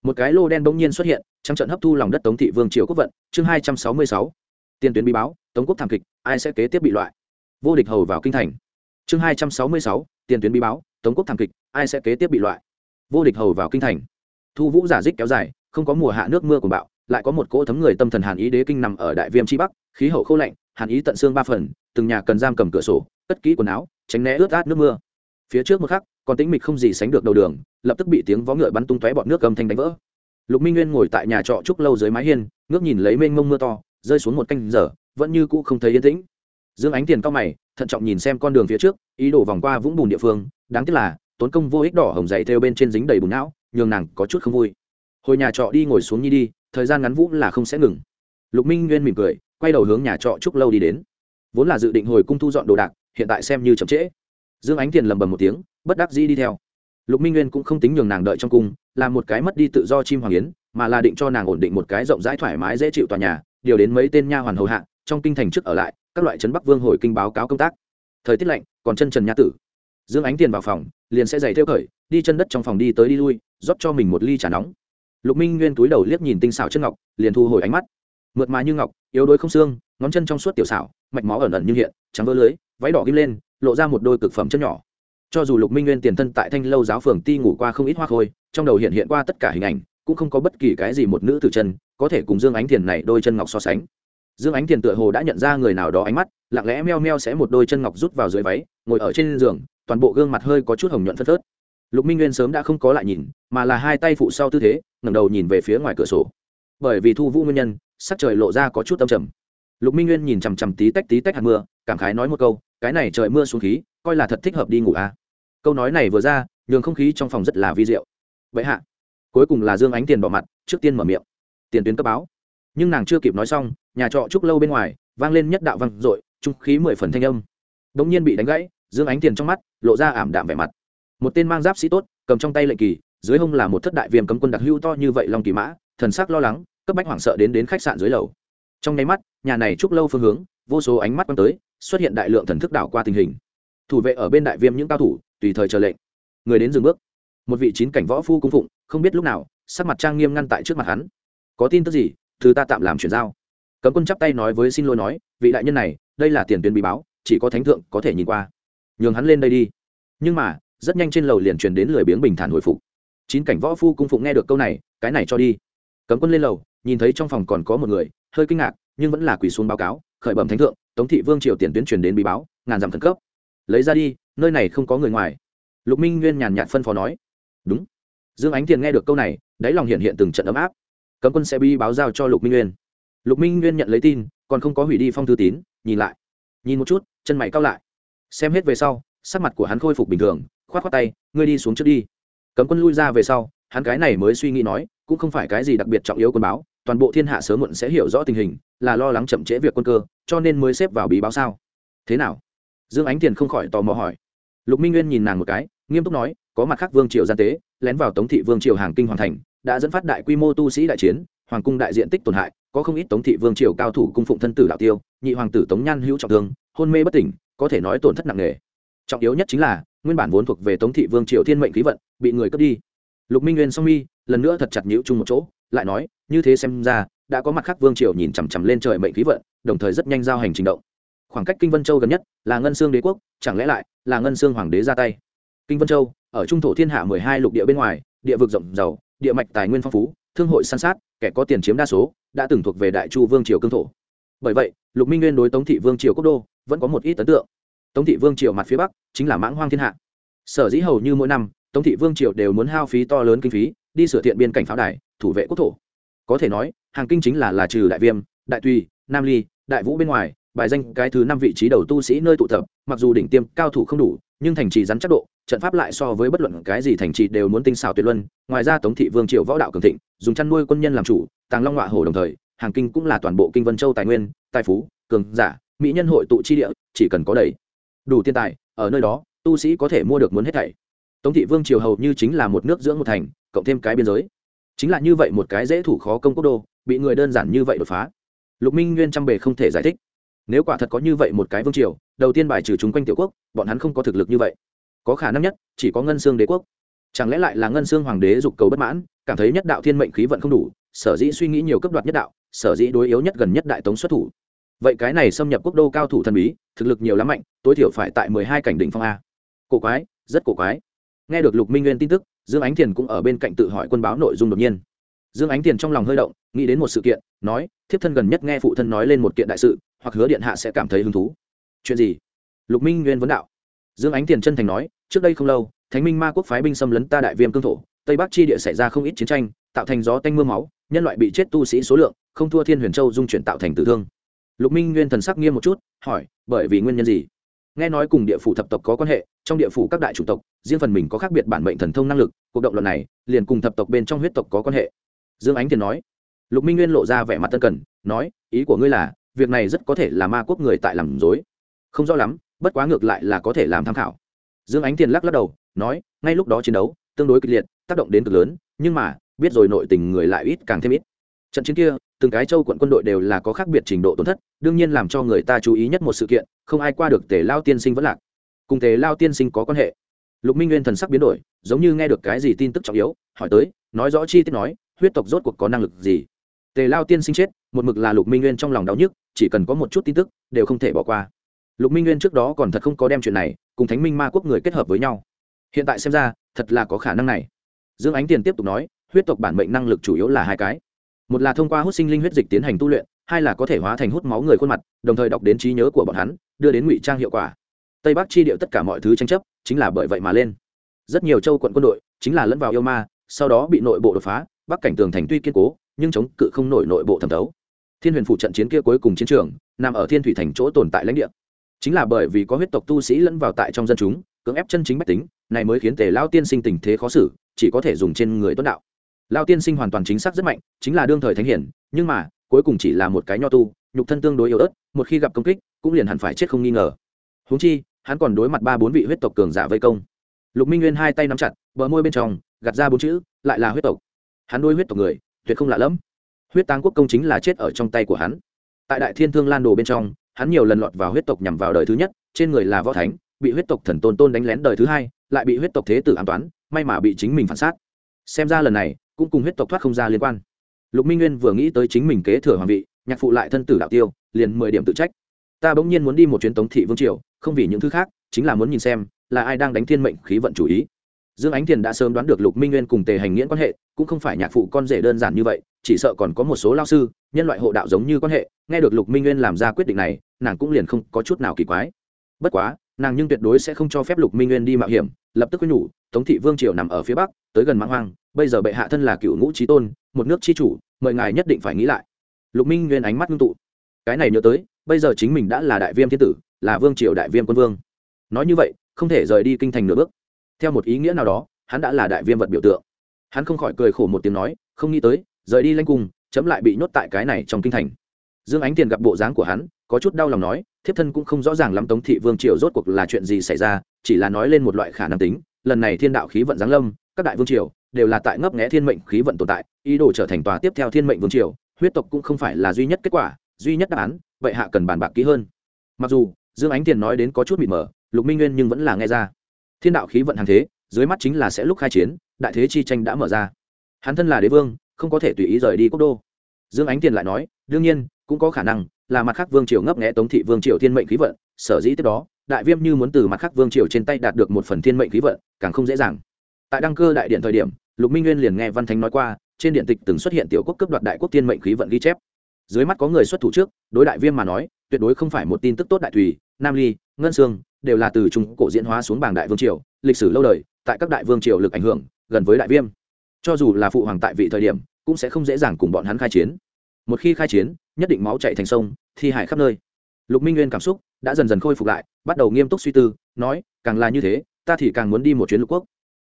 Một cái lô đen bỗng nhiên xuất hiện trong trận hấp thu lòng đất tống thị vương triều quốc vận, chương hai trăm sáu mươi sáu. Tiền tuyến bí báo, tống quốc thảm kịch, ai sẽ kế tiếp bị loại? Vô địch hầu vào kinh thành chương hai trăm sáu mươi sáu, tiền tuyến bí báo, tống quốc thảm kịch, ai sẽ kế tiếp bị loại? Vô địch hầu vào kinh thành. Thu vũ giả dích kéo dài, không có mùa hạ nước mưa của bạo, lại có một cỗ thấm người tâm thần hàn ý đế kinh nằm ở đại viêm tri bắc, khí hậu khô lạnh, hàn ý tận xương ba phần, từng nhà cần giam cầm cửa sổ, cất kỹ quần áo, tránh né ướt át nước mưa. Phía trước một khắc, còn tĩnh mịch không gì sánh được đầu đường, lập tức bị tiếng vó ngựa bắn tung tóe bọt nước cầm thanh đánh vỡ. Lục minh nguyên ngồi tại nhà trọ trúc lâu dưới mái hiên, ngước nhìn lấy mênh mông mưa to, rơi xuống một canh giờ, vẫn như cũ không thấy yên tĩnh. Dương ánh tiền cao mày thận trọng nhìn xem con đường phía trước, ý đồ vòng qua vũng bùn địa phương, đáng tiếc là, tốn công vô ích đỏ hồng dày theo bên trên dính đầy bùn não, nhường nàng có chút không vui. Hồi nhà trọ đi ngồi xuống nhi đi, thời gian ngắn vũ là không sẽ ngừng. Lục minh nguyên mỉm cười, quay đầu hướng nhà trọ chúc lâu đi đến. Vốn là dự định hồi cung thu dọn đồ đạc, hiện tại xem như chậm trễ. Dương ánh tiền lầm bầm một tiếng, bất đắc dĩ đi theo. Lục minh nguyên cũng không tính nhường nàng đợi trong cung, là một cái mất đi tự do chim hoàng yến, mà là định cho nàng ổn định một cái rộng rãi thoải mái dễ chịu tòa nhà, điều đến mấy tên nha hoàn hầu hạ, trong kinh thành trước ở lại các loại trấn bắc vương hồi kinh báo cáo công tác. Thời tiết lạnh, còn chân trần nha tử. Dương ánh tiền vào phòng, liền sẽ giày theo khởi đi chân đất trong phòng đi tới đi lui, rót cho mình một ly trà nóng. Lục minh nguyên túi đầu liếc nhìn tinh xảo chân ngọc, liền thu hồi ánh mắt. Mượt mà như ngọc, yếu đuối không xương, ngón chân trong suốt tiểu xảo, mạch máu ẩn ẩn như hiện, trắng vỡ lưới, váy đỏ kim lên, lộ ra một đôi cực phẩm chân nhỏ. Cho dù lục minh nguyên tiền thân tại thanh lâu giáo phường ti ngủ qua không ít hoa khôi, trong đầu hiện hiện qua tất cả hình ảnh, cũng không có bất kỳ cái gì một nữ tử chân, có thể cùng dương ánh thiền này đôi chân ngọc so sánh dương ánh thiền tựa hồ đã nhận ra người nào đó ánh mắt, lặng lẽ meo meo sẽ một đôi chân ngọc rút vào dưới váy, ngồi ở trên giường, toàn bộ gương mặt hơi có chút hồng nhuận phất phớt. Lục minh nguyên sớm đã không có lại nhìn, mà là hai tay phụ sau tư thế, ngẩng đầu nhìn về phía ngoài cửa sổ. Bởi vì thu vũ nguyên nhân, sắc trời lộ ra có chút âm trầm. Lục minh nguyên nhìn chằm chằm tí tách tí tách hạt mưa, cảm khái nói một câu, cái này trời mưa xuống khí, coi là thật thích hợp đi ngủ à. câu nói này vừa ra, nhường không khí trong phòng rất là vi diệu. Vậy hạ. Cuối cùng là dương ánh tiền bỏ mặt, trước tiên mở miệng. Tiền tuyến cấp báo nhưng nàng chưa kịp nói xong, nhà trọ trúc lâu bên ngoài vang lên nhất đạo vang dội, trung khí mười phần thanh âm. Đ ỗ n g nhiên bị đánh gãy, dương ánh tiền trong mắt lộ ra ảm đạm vẻ mặt. Một tên mang giáp sĩ tốt, cầm trong tay lệnh kỳ, dưới hông là một thất đại viêm cấm quân đặc hưu to như vậy long kỳ mã, thần sắc lo lắng, cấp bách hoảng sợ đến đến khách sạn dưới lầu. Trong nháy mắt, nhà này trúc lâu phương hướng, vô số ánh mắt quăng tới, xuất hiện đại lượng thần thức đảo qua tình hình. Thủ vệ ở bên đại viêm những cao thủ, tùy thời chờ lệnh. Người đến dừng bước. Một vị chín cảnh võ phu cung phụng, không biết lúc nào, sắc mặt trang nghiêm ngăn tại trước mặt hắn. Có tin tức gì? Thứ ta tạm làm chuyển giao. Cấm quân chắp tay nói với xin lỗi nói, vị đại nhân này, đây là tiền tuyến bí báo, chỉ có thánh thượng có thể nhìn qua. Nhường hắn lên đây đi. Nhưng mà, rất nhanh trên lầu liền truyền đến lười biếng bình thản hồi phục. Chín cảnh võ phu cung phụng nghe được câu này, cái này cho đi. Cấm quân lên lầu, nhìn thấy trong phòng còn có một người, hơi kinh ngạc, nhưng vẫn là quỳ xuống báo cáo, khởi bẩm thánh thượng, tống thị vương triều tiền tuyến truyền đến bí báo, ngàn dặm khẩn cấp. Lấy ra đi, nơi này không có người ngoài. Lục minh nguyên nhàn nhạt phân phó nói. Đúng. Dương ánh thiền nghe được câu này, đáy lòng hiện hiện từng trận ấm áp cấm quân sẽ bi báo giao cho lục minh nguyên. Lục minh nguyên nhận lấy tin, còn không có hủy đi phong thư tín, nhìn lại. Nhìn một chút, chân mày cao lại. Xem hết về sau, sắc mặt của hắn khôi phục bình thường k h o á t k h o á t tay, ngươi đi xuống trước đi. Cấm quân lui ra về sau, hắn cái này mới suy nghĩ nói, cũng không phải cái gì đặc biệt trọng yếu quân báo, toàn bộ thiên hạ sớm muộn sẽ hiểu rõ tình hình, là lo lắng chậm trễ việc quân cơ, cho nên mới xếp vào bí báo sao. Thế nào? Dương ánh tiền không khỏi tò mò hỏi. Lục minh nguyên nhìn nàng một cái, nghiêm túc nói, có mặt khác vương triều gian tế, lén vào tống thị vương triều hàng kinh hoàn thành đã dẫn phát đại quy mô tu sĩ đại chiến, hoàng cung đại diện tích tổn hại, có không ít tống thị vương triều cao thủ cung phụng thân tử đạo tiêu, nhị hoàng tử tống nhan hữu trọng thương, hôn mê bất tỉnh, có thể nói tổn thất nặng nề. Trọng yếu nhất chính là, nguyên bản vốn thuộc về tống thị vương triều thiên mệnh khí vận, bị người cướp đi. Lục minh nguyên song mi, lần nữa thật chặt nhữ chung một chỗ, lại nói, như thế xem ra, đã có mặt khác vương triều nhìn chằm chằm lên trời mệnh khí vận, đồng thời rất nhanh giao hành trình động. Khoảng cách kinh vân châu gần nhất, là ngân sương đế quốc, chẳng lẽ lại, là ngân sương hoàng đế ra tay? Kinh vân châu, ở trung thổ thiên hạ mười hai lục địa bên ngoài, địa vực rộng giàu địa mạch tài nguyên phong phú, thương hội san sát, kẻ có tiền chiếm đa số, đã từng thuộc về đại chu vương triều cương thổ. Bởi vậy, lục minh nguyên đối tống thị vương triều quốc đô vẫn có một ít ấn tượng. Tống thị vương triều mặt phía bắc chính là mãng hoang thiên hạ. Sở dĩ hầu như mỗi năm, tống thị vương triều đều muốn hao phí to lớn kinh phí, đi sửa thiện biên cảnh pháo đài, thủ vệ quốc thổ. Có thể nói, hàng kinh chính là là trừ đại viêm, đại tùy, nam ly, đại vũ bên ngoài, bài danh cái thứ năm vị trí đầu tu sĩ nơi tụ tập, mặc dù đỉnh tiêm cao thủ không đủ, nhưng thành trì rắn chắc độ trận pháp lại so với bất luận cái gì thành trì đều muốn tinh xảo tuyệt luân. Ngoài ra tống thị vương triều võ đạo cường thịnh, dùng chăn nuôi quân nhân làm chủ, tàng long họa hổ đồng thời, hàng kinh cũng là toàn bộ kinh vân châu tài nguyên, tài phú, cường giả, mỹ nhân hội tụ chi địa, chỉ cần có đầy đủ tiền tài, ở nơi đó, tu sĩ có thể mua được muốn hết thảy. Tống thị vương triều hầu như chính là một nước dưỡng một thành, cộng thêm cái biên giới. Chính là như vậy một cái dễ thủ khó công quốc đô, bị người đơn giản như vậy đột phá. Lục minh nguyên trăm bề không thể giải thích. Nếu quả thật có như vậy một cái vương triều, đầu tiên bài trừ chúng quanh tiểu quốc, bọn hắn không có thực lực như vậy có khả năng nhất, chỉ có ngân xương đế quốc. Chẳng lẽ lại là ngân xương hoàng đế dục cầu bất mãn, cảm thấy nhất đạo thiên mệnh khí vận không đủ, sở dĩ suy nghĩ nhiều cấp đoạt nhất đạo, sở dĩ đối yếu nhất gần nhất đại tống xuất thủ. Vậy cái này xâm nhập quốc đô cao thủ thần bí, thực lực nhiều lắm mạnh, tối thiểu phải tại mười hai cảnh đỉnh phong a. Cổ quái, rất cổ quái. Nghe được lục minh nguyên tin tức, dương ánh thiền cũng ở bên cạnh tự hỏi quân báo nội dung đột nhiên. Dương ánh thiền trong lòng hơi động, nghĩ đến một sự kiện, nói, thiếp thân gần nhất nghe phụ thân nói lên một kiện đại sự, hoặc hứa điện hạ sẽ cảm thấy hứng thú. Chuyện gì? Lục minh nguyên vấn đạo dương ánh tiền chân thành nói, trước đây không lâu, thánh minh ma quốc phái binh xâm lấn ta đại viêm cương thổ, tây bắc chi địa xảy ra không ít chiến tranh, tạo thành gió tanh m ư a máu, nhân loại bị chết tu sĩ số lượng, không thua thiên huyền châu dung chuyển tạo thành tử thương. Lục minh nguyên thần sắc nghiêm một chút, hỏi, bởi vì nguyên nhân gì? Nghe nói cùng địa phủ thập tộc có quan hệ, trong địa phủ các đại chủ tộc, riêng phần mình có khác biệt bản mệnh thần thông năng lực, cuộc động luận này, liền cùng thập tộc bên trong huyết tộc có quan hệ. Dương ánh tiền nói. Lục minh nguyên lộ ra vẻ mặt tân cần, nói, ý của ngươi là, việc này rất có thể là ma quốc người tại làm dối không rõ lắm bất quá ngược lại là có thể làm tham khảo. Dương ánh tiền lắc lắc đầu, nói, ngay lúc đó chiến đấu, tương đối kịch liệt, tác động đến cực lớn, nhưng mà, biết rồi nội tình người lại ít càng thêm ít. Trận chiến kia, từng cái châu quận quân đội đều là có khác biệt trình độ tổn thất, đương nhiên làm cho người ta chú ý nhất một sự kiện, không ai qua được tề lao tiên sinh vẫn lạc. Cùng tề lao tiên sinh có quan hệ. Lục minh nguyên thần sắc biến đổi, giống như nghe được cái gì tin tức trọng yếu, hỏi tới, nói rõ chi tiết nói, huyết tộc rốt cuộc có năng lực gì? Tề lao tiên sinh chết, một mực là lục minh nguyên trong lòng đau nhức, chỉ cần có một chút tin tức, đều không thể bỏ qua lục minh nguyên trước đó còn thật không có đem chuyện này cùng thánh minh ma quốc người kết hợp với nhau. Hiện tại xem ra, thật là có khả năng này. Dương ánh tiền tiếp tục nói, huyết tộc bản mệnh năng lực chủ yếu là hai cái. Một là thông qua hút sinh linh huyết dịch tiến hành tu luyện, hai là có thể hóa thành hút máu người khuôn mặt, đồng thời đọc đến trí nhớ của bọn hắn, đưa đến ngụy trang hiệu quả. Tây bắc chi điệu tất cả mọi thứ tranh chấp, chính là bởi vậy mà lên. Rất nhiều châu quận quân đội, chính là lẫn vào yêu ma, sau đó bị nội bộ đột phá, bắc cảnh tường thành tuy kiên cố, nhưng chống cự không nổi nội bộ thẩm thấu. Thiên huyền phụ trận chiến kia cuối cùng chiến trường, nằm ở thiên thủy thành chỗ tồn tại lãnh địa chính là bởi vì có huyết tộc tu sĩ lẫn vào tại trong dân chúng, cưỡng ép chân chính bách tính, này mới khiến tề lao tiên sinh tình thế khó xử, chỉ có thể dùng trên người tuấn đạo. Lao tiên sinh hoàn toàn chính xác rất mạnh, chính là đương thời thánh hiển, nhưng mà, cuối cùng chỉ là một cái nho tu, nhục thân tương đối yếu ớt, một khi gặp công kích, cũng liền hẳn phải chết không nghi ngờ. Huống chi, hắn còn đối mặt ba bốn vị huyết tộc cường giả vây công. Lục minh nguyên hai tay nắm chặt, bờ môi bên trong, gạt ra bốn chữ, lại là huyết tộc. Hắn đôi huyết tộc người, tuyệt không lạ lẫm. Huyết táng quốc công chính là chết ở trong tay của hắn. Tại đại thiên thương lan đồ bên trong hắn nhiều lần lọt vào huyết tộc nhằm vào đời thứ nhất, trên người là võ thánh, bị huyết tộc thần tôn tôn đánh lén đời thứ hai, lại bị huyết tộc thế tử an toán, may mà bị chính mình phản sát xem ra lần này, cũng cùng huyết tộc thoát không ra liên quan. Lục minh nguyên vừa nghĩ tới chính mình kế thừa hoàng vị, nhạc phụ lại thân tử đạo tiêu, liền mười điểm tự trách. Ta bỗng nhiên muốn đi một chuyến tống thị vương triều, không vì những thứ khác, chính là muốn nhìn xem, là ai đang đánh thiên mệnh khí vận chủ ý. Dương ánh thiền đã sớm đoán được lục minh nguyên cùng tề hành nghiễn quan hệ, cũng không phải nhạc phụ con rể đơn giản như vậy, chỉ sợ còn có một số lao sư, nhân loại hộ đạo giống như quan hệ, nghe được lục minh nguyên làm ra quyết định này nàng cũng liền không có chút nào kỳ quái. Bất quá, nàng nhưng tuyệt đối sẽ không cho phép lục minh nguyên đi mạo hiểm, lập tức quyết nhủ, tống thị vương triều nằm ở phía bắc, tới gần mãng hoang, bây giờ bệ hạ thân là cựu ngũ trí tôn, một nước tri chủ, mời ngài nhất định phải nghĩ lại. Lục minh nguyên ánh mắt ngưng tụ. Cái này nhớ tới, bây giờ chính mình đã là đại viêm thiên tử, là vương triều đại viêm quân vương. Nói như vậy, không thể rời đi kinh thành nửa bước. Theo một ý nghĩa nào đó, hắn đã là đại viêm vật biểu tượng. Hắn không khỏi cười khổ một tiếng nói, không nghĩ tới, rời đi lanh cung, chấm lại bị nhốt tại cái này trong kinh thành. Dương ánh tiền gặp bộ dáng của hắn có chút đau lòng nói, thiếp thân cũng không rõ ràng lắm tống thị vương triều rốt cuộc là chuyện gì xảy ra, chỉ là nói lên một loại khả năng tính, lần này thiên đạo khí vận giáng lâm, các đại vương triều đều là tại ngấp nghẽ thiên mệnh khí vận tồn tại, ý đồ trở thành tòa tiếp theo thiên mệnh vương triều, huyết tộc cũng không phải là duy nhất kết quả, duy nhất đáp án, vậy hạ cần bàn bạc kỹ hơn. Mặc dù, dương ánh tiền nói đến có chút mịt mờ, lục minh nguyên nhưng vẫn là nghe ra. Thiên đạo khí vận hàng thế, dưới mắt chính là sẽ lúc khai chiến, đại thế chi tranh đã mở ra. Hắn thân là đế vương, không có thể tùy ý rời đi quốc đô. Dương ánh tiền lại nói, đương nhiên, cũng có khả năng là mặt khác vương triều ngấp nghẽ tống thị vương triều thiên mệnh khí vận, sở dĩ tiếp đó, đại viêm như muốn từ mặt khác vương triều trên tay đạt được một phần thiên mệnh khí vận, càng không dễ dàng. Tại đăng cơ đại điện thời điểm, lục minh nguyên liền nghe văn thánh nói qua, trên điện tịch từng xuất hiện tiểu quốc cấp đoạt đại quốc thiên mệnh khí vận ghi chép. Dưới mắt có người xuất thủ trước, đối đại viêm mà nói, tuyệt đối không phải một tin tức tốt đại thùy nam ly, ngân sương, đều là từ trung cổ diễn hóa xuống bảng đại vương triều, lịch sử lâu đời, tại các đại vương triều lực ảnh hưởng, gần với đại viêm. Cho dù là phụ hoàng tại vị thời điểm, cũng sẽ không dễ dàng cùng bọn hắn khai chiến một khi khai chiến, nhất định máu chạy thành sông, thi hải khắp nơi. Lục minh nguyên cảm xúc đã dần dần khôi phục lại, bắt đầu nghiêm túc suy tư, nói, càng là như thế, ta thì càng muốn đi một chuyến lục quốc.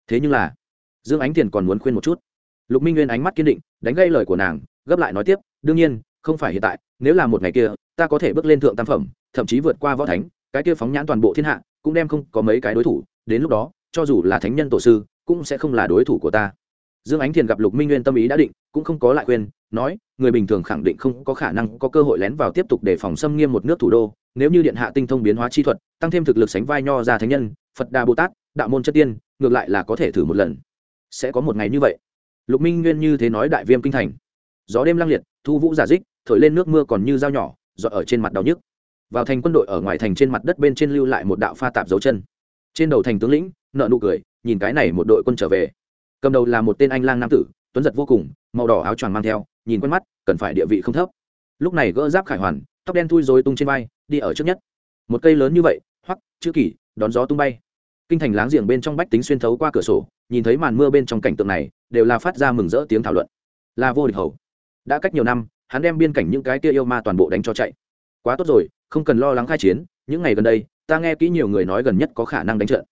Thế nhưng là, dương ánh tiền còn muốn khuyên một chút. Lục minh nguyên ánh mắt kiên định, đánh gây lời của nàng, gấp lại nói tiếp, đương nhiên, không phải hiện tại, nếu là một ngày kia, ta có thể bước lên thượng tam phẩm, thậm chí vượt qua võ thánh, cái kia phóng nhãn toàn bộ thiên hạ, cũng đem không có mấy cái đối thủ, đến lúc đó, cho dù là thánh nhân tổ sư, cũng sẽ không là đối thủ của ta. Dương ánh thiền gặp lục minh nguyên tâm ý đã định, cũng không có lại khuyên nói, người bình thường khẳng định không có khả năng có cơ hội lén vào tiếp tục để phòng xâm nghiêm một nước thủ đô. Nếu như điện hạ tinh thông biến hóa chi thuật, tăng thêm thực lực sánh vai nho ra thánh nhân, phật đà bồ tát, đạo môn chất tiên, ngược lại là có thể thử một lần. Sẽ có một ngày như vậy. Lục minh nguyên như thế nói đại viêm kinh thành. Gió đêm lang liệt, thu vũ giả dích, thổi lên nước mưa còn như dao nhỏ dọa ở trên mặt đau nhức. Vào thành quân đội ở ngoài thành trên mặt đất bên trên lưu lại một đạo pha tạp dấu chân. Trên đầu thành tướng lĩnh nợ nụ cười, nhìn cái này một đội quân trở về. Cầm đầu là một tên anh lang nam tử, tuấn giật vô cùng, màu đỏ áo choàng mang theo nhìn quen mắt, cần phải địa vị không thấp. Lúc này gỡ giáp khải hoàn, tóc đen thui rồi tung trên vai, đi ở trước nhất. Một cây lớn như vậy, hoắc, chữ kỷ, đón gió tung bay. Kinh thành láng giềng bên trong bách tính xuyên thấu qua cửa sổ, nhìn thấy màn mưa bên trong cảnh tượng này, đều là phát ra mừng rỡ tiếng thảo luận. Là vô địch hầu. Đã cách nhiều năm, hắn đem biên cảnh những cái kia yêu ma toàn bộ đánh cho chạy. Quá tốt rồi, không cần lo lắng khai chiến, những ngày gần đây, ta nghe kỹ nhiều người nói gần nhất có khả năng đánh trận.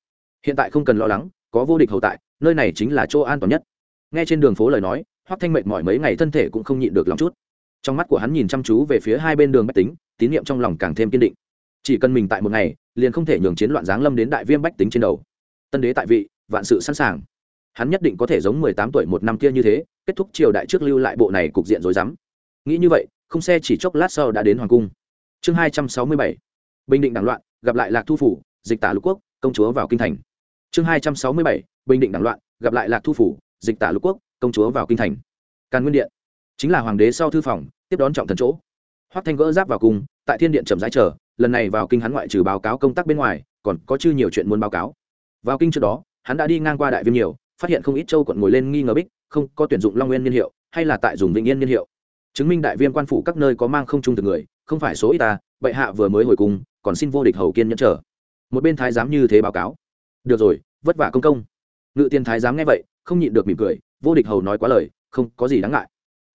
Hiện tại không cần lo lắng, có vô địch hầu tại, nơi này chính là chỗ an toàn nhất. Nghe trên đường phố lời nói hoắc thanh mệt mỏi mấy ngày thân thể cũng không nhịn được lòng chút. Trong mắt của hắn nhìn chăm chú về phía hai bên đường bách tính, tín nhiệm trong lòng càng thêm kiên định. Chỉ cần mình tại một ngày, liền không thể nhường chiến loạn giáng lâm đến đại viêm bách tính trên đầu. Tân đế tại vị, vạn sự sẵn sàng. Hắn nhất định có thể giống mười tám tuổi một năm kia như thế, kết thúc triều đại trước lưu lại bộ này cục diện rối rắm. Nghĩ như vậy, không xe chỉ chốc lát sau đã đến hoàng cung. Chương hai trăm sáu mươi bảy. Bình định đảng loạn, gặp lại lạc thu phủ, dịch tả lục quốc, công chúa vào kinh thành. Chương hai trăm sáu mươi bảy. Bình định đảng loạn, gặp lại lạc thu phủ, dịch tả lục quốc công chúa vào kinh thành. Càn nguyên điện, chính là hoàng đế sau thư phòng, tiếp đón trọng thần chỗ. Hoắc thanh gỡ giáp vào cung, tại thiên điện trầm rãi chờ, lần này vào kinh hắn ngoại trừ báo cáo công tác bên ngoài, còn có chư nhiều chuyện muốn báo cáo. Vào kinh trước đó, hắn đã đi ngang qua đại viêm nhiều, phát hiện không ít châu quận ngồi lên nghi ngờ bích, không có tuyển dụng long nguyên niên hiệu, hay là tại dùng vĩnh yên niên hiệu. Chứng minh đại viêm quan phủ các nơi có mang không trung từ người, không phải số ít ta, bệ hạ vừa mới hồi cung, còn xin vô địch hầu kiên nhẫn trở một bên thái giám như thế báo cáo. Được rồi, vất vả công công. Ngự tiên thái giám nghe vậy, không nhịn được mỉm cười vô địch hầu nói quá lời, không có gì đáng ngại.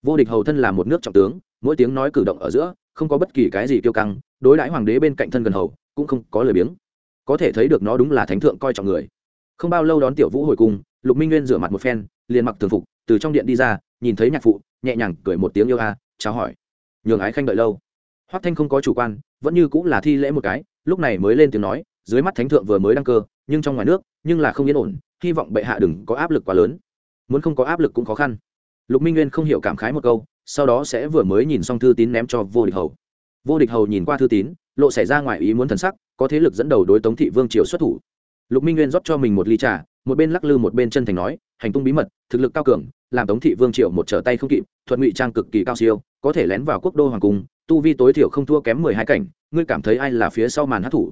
Vô địch hầu thân là một nước trọng tướng, mỗi tiếng nói cử động ở giữa, không có bất kỳ cái gì kiêu căng, đối đãi hoàng đế bên cạnh thân gần hầu, cũng không có lời biếng. Có thể thấy được nó đúng là thánh thượng coi trọng người. Không bao lâu đón tiểu vũ hồi cung, lục minh nguyên rửa mặt một phen, liền mặc thường phục, từ trong điện đi ra, nhìn thấy nhạc phụ, nhẹ nhàng cười một tiếng yêu a, chào hỏi. Nhường ái khanh đợi lâu. Hoắc thanh không có chủ quan, vẫn như cũng là thi lễ một cái, lúc này mới lên tiếng nói, dưới mắt thánh thượng vừa mới đăng cơ, nhưng trong ngoài nước, nhưng là không yên ổn, hy vọng bệ hạ đừng có áp lực quá lớn muốn không có áp lực cũng khó khăn. Lục minh nguyên không hiểu cảm khái một câu, sau đó sẽ vừa mới nhìn xong thư tín ném cho vô địch hầu. Vô địch hầu nhìn qua thư tín, lộ xảy ra ngoài ý muốn thần sắc, có thế lực dẫn đầu đối tống thị vương triều xuất thủ. Lục minh nguyên rót cho mình một ly trà, một bên lắc lư một bên chân thành nói, hành tung bí mật, thực lực cao cường, làm tống thị vương triều một trở tay không kịp, thuật ngụy trang cực kỳ cao siêu, có thể lén vào quốc đô hoàng cung, tu vi tối thiểu không thua kém mười hai cảnh, ngươi cảm thấy ai là phía sau màn hát thủ?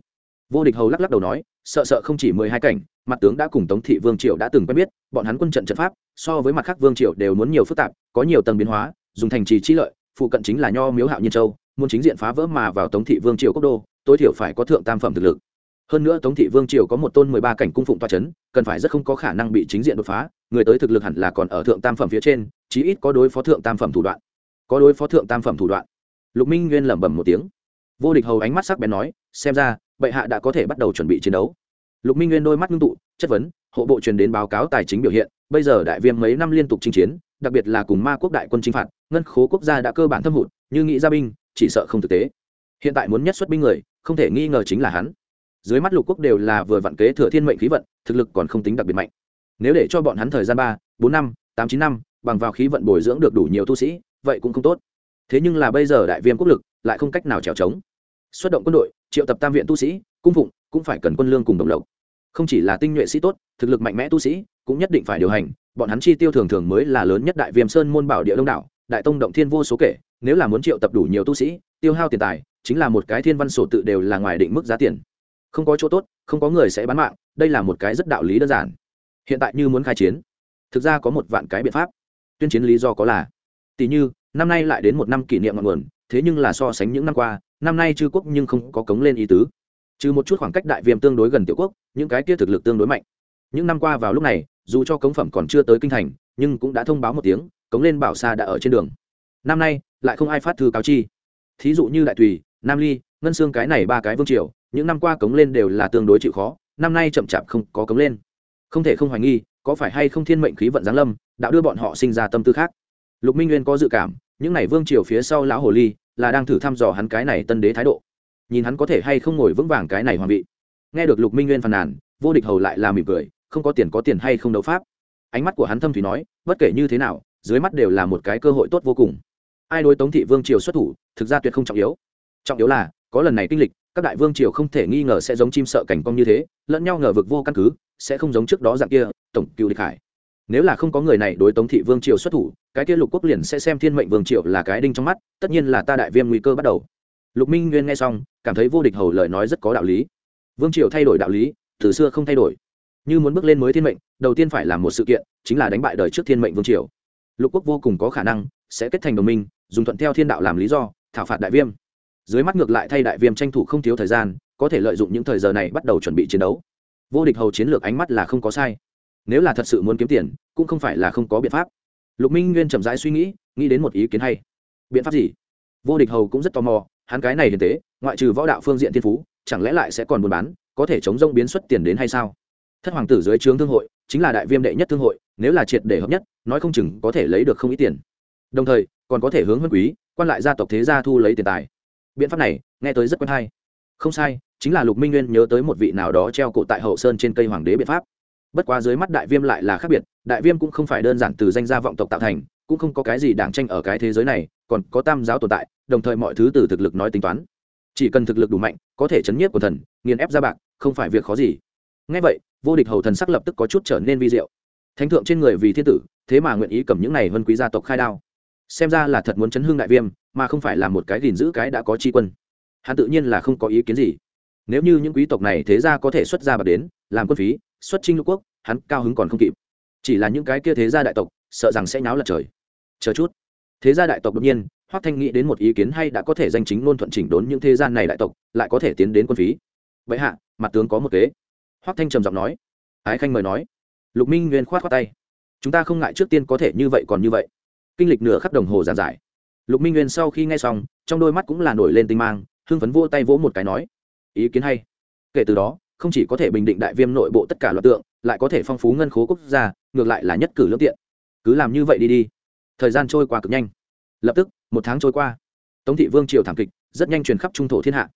Vô địch hầu lắc lắc đầu nói, sợ sợ không chỉ mười hai cảnh, mặt tướng đã cùng tống thị vương triều đã từng quen biết, bọn hắn quân trận trận pháp, so với mặt khác vương triều đều muốn nhiều phức tạp, có nhiều tầng biến hóa, dùng thành trì chi lợi, phụ cận chính là nho miếu hạo nhiên châu, muốn chính diện phá vỡ mà vào tống thị vương triều quốc đô, tối thiểu phải có thượng tam phẩm thực lực. Hơn nữa tống thị vương triều có một tôn mười ba cảnh cung phụng toa c h ấ n cần phải rất không có khả năng bị chính diện đột phá, người tới thực lực hẳn là còn ở thượng tam phẩm phía trên, chí ít có đối phó thượng tam phẩm thủ đoạn. Có đối phó thượng tam phẩm thủ đoạn. Lục minh nguyên lẩm bẩm một tiếng. Vô địch hầu ánh mắt sắc bén nói, xem ra bệ hạ đã có thể bắt đầu chuẩn bị chiến đấu. Lục minh nguyên đôi mắt ngưng tụ, chất vấn, hộ bộ truyền đến báo cáo tài chính biểu hiện, bây giờ đại viêm mấy năm liên tục chinh chiến, đặc biệt là cùng ma quốc đại quân chinh phạt, ngân khố quốc gia đã cơ bản thâm hụt, như nghĩ ra binh, chỉ sợ không thực tế. Hiện tại muốn nhất xuất binh người, không thể nghi ngờ chính là hắn. Dưới mắt lục quốc đều là vừa vặn kế thừa thiên mệnh khí vận, thực lực còn không tính đặc biệt mạnh. Nếu để cho bọn hắn thời gian ba, bốn năm, tám, chín năm, bằng vào khí vận bồi dưỡng được đủ nhiều tu sĩ, vậy cũng không tốt. Thế nhưng là bây giờ đại viêm quốc lực lại không cách nào trèo trống. Xuất động quân đội triệu tập tam viện tu sĩ, cung phụng, cũng phải cần quân lương cùng đồng lộc. Không chỉ là tinh nhuệ sĩ tốt, thực lực mạnh mẽ tu sĩ, cũng nhất định phải điều hành, bọn hắn chi tiêu thường thường mới là lớn nhất đại viêm sơn môn bảo địa đông đảo, đại tông động thiên vô số kể, nếu là muốn triệu tập đủ nhiều tu sĩ, tiêu hao tiền tài, chính là một cái thiên văn sổ tự đều là ngoài định mức giá tiền. Không có chỗ tốt, không có người sẽ bán mạng, đây là một cái rất đạo lý đơn giản. Hiện tại như muốn khai chiến, thực ra có một vạn cái biện pháp. Tuyên chiến lý do có là tỷ như, năm nay lại đến một năm kỷ niệm ngọn nguồn thế nhưng là so sánh những năm qua, năm nay chư quốc nhưng không có cống lên ý tứ. Trừ một chút khoảng cách đại viêm tương đối gần tiểu quốc, những cái kia thực lực tương đối mạnh. Những năm qua vào lúc này, dù cho cống phẩm còn chưa tới kinh thành, nhưng cũng đã thông báo một tiếng, cống lên bảo xa đã ở trên đường. Năm nay, lại không ai phát thư cáo chi. Thí dụ như đại tùy, nam ly, ngân xương cái này ba cái vương triều, những năm qua cống lên đều là tương đối chịu khó, năm nay chậm chạp không có cống lên. Không thể không hoài nghi, có phải hay không thiên mệnh khí vận giáng lâm, đã đưa bọn họ sinh ra tâm tư khác. Lục minh nguyên có dự cảm những này vương triều phía sau lão hồ ly là đang thử thăm dò hắn cái này tân đế thái độ. Nhìn hắn có thể hay không ngồi vững vàng cái này hoàng vị. Nghe được lục minh nguyên phàn nàn, vô địch hầu lại là mỉm cười, không có tiền có tiền hay không đấu pháp. Ánh mắt của hắn thâm thủy nói, bất kể như thế nào, dưới mắt đều là một cái cơ hội tốt vô cùng. Ai đối tống thị vương triều xuất thủ, thực ra tuyệt không trọng yếu. Trọng yếu là, có lần này kinh lịch, các đại vương triều không thể nghi ngờ sẽ giống chim sợ cảnh cong như thế, lẫn nhau ngờ vực vô căn cứ, sẽ không giống trước đó dạng kia, tổng cựu địch hải nếu là không có người này đối tống thị vương triều xuất thủ, cái kia lục quốc liền sẽ xem thiên mệnh vương triều là cái đinh trong mắt, tất nhiên là ta đại viêm nguy cơ bắt đầu. Lục minh nguyên nghe xong, cảm thấy vô địch hầu lời nói rất có đạo lý. Vương triều thay đổi đạo lý, từ xưa không thay đổi. Như muốn bước lên mới thiên mệnh, đầu tiên phải làm một sự kiện, chính là đánh bại đời trước thiên mệnh vương triều. Lục quốc vô cùng có khả năng sẽ kết thành đồng minh, dùng thuận theo thiên đạo làm lý do, thảo phạt đại viêm. Dưới mắt ngược lại thay đại viêm tranh thủ không thiếu thời gian, có thể lợi dụng những thời giờ này bắt đầu chuẩn bị chiến đấu. Vô địch hầu chiến lược ánh mắt là không có sai nếu là thật sự muốn kiếm tiền, cũng không phải là không có biện pháp. Lục minh nguyên chậm rãi suy nghĩ nghĩ đến một ý kiến hay. Biện pháp gì? Vô địch hầu cũng rất tò mò, hắn cái này hiền tế, ngoại trừ võ đạo phương diện thiên phú, chẳng lẽ lại sẽ còn buôn bán, có thể chống rông biến xuất tiền đến hay sao? Thất hoàng tử dưới trướng thương hội, chính là đại viêm đệ nhất thương hội, nếu là triệt để hợp nhất, nói không chừng có thể lấy được không ít tiền. Đồng thời, còn có thể hướng huân quý, quan lại gia tộc thế gia thu lấy tiền tài. Biện pháp này, nghe tới rất quen hay. Không sai, chính là lục minh nguyên nhớ tới một vị nào đó treo cổ tại hậu sơn trên cây hoàng đế biện pháp bất quá dưới mắt đại viêm lại là khác biệt, đại viêm cũng không phải đơn giản từ danh gia vọng tộc tạo thành, cũng không có cái gì đảng tranh ở cái thế giới này, còn có tam giáo tồn tại, đồng thời mọi thứ từ thực lực nói tính toán. Chỉ cần thực lực đủ mạnh, có thể chấn nhiếp của thần, nghiền ép ra bạc, không phải việc khó gì. Ngay vậy, vô địch hầu thần sắc lập tức có chút trở nên vi diệu. Thánh thượng trên người vì thiên tử, thế mà nguyện ý cầm những này vân quý gia tộc khai đao. Xem ra là thật muốn chấn hương đại viêm, mà không phải là một cái gìn giữ cái đã có tri quân. Hắn tự nhiên là không có ý kiến gì. Nếu như những quý tộc này thế ra có thể xuất ra bạc đến, làm quân phí xuất chinh lục quốc, hắn cao hứng còn không kịp. Chỉ là những cái kia thế gia đại tộc, sợ rằng sẽ nháo lật trời. Chờ chút. Thế gia đại tộc đột nhiên, hoắc thanh nghĩ đến một ý kiến hay đã có thể danh chính ngôn thuận chỉnh đốn những thế gian này đại tộc, lại có thể tiến đến quân phí. Vậy hạ, mặt tướng có một kế. Hoắc thanh trầm giọng nói. Ái khanh mời nói. Lục minh nguyên khoát khoát tay. Chúng ta không ngại trước tiên có thể như vậy còn như vậy. Kinh lịch nửa khắc đồng hồ giàn giải. Lục minh nguyên sau khi nghe xong, trong đôi mắt cũng là nổi lên tinh mang, hưng phấn vô tay vỗ một cái nói. Ý kiến hay. Kể từ đó không chỉ có thể bình định đại viêm nội bộ tất cả loạt tượng, lại có thể phong phú ngân khố quốc gia, ngược lại là nhất cử lương tiện. Cứ làm như vậy đi đi. Thời gian trôi qua cực nhanh. Lập tức, một tháng trôi qua. Tống thị vương triều thảm kịch, rất nhanh truyền khắp trung thổ thiên hạ.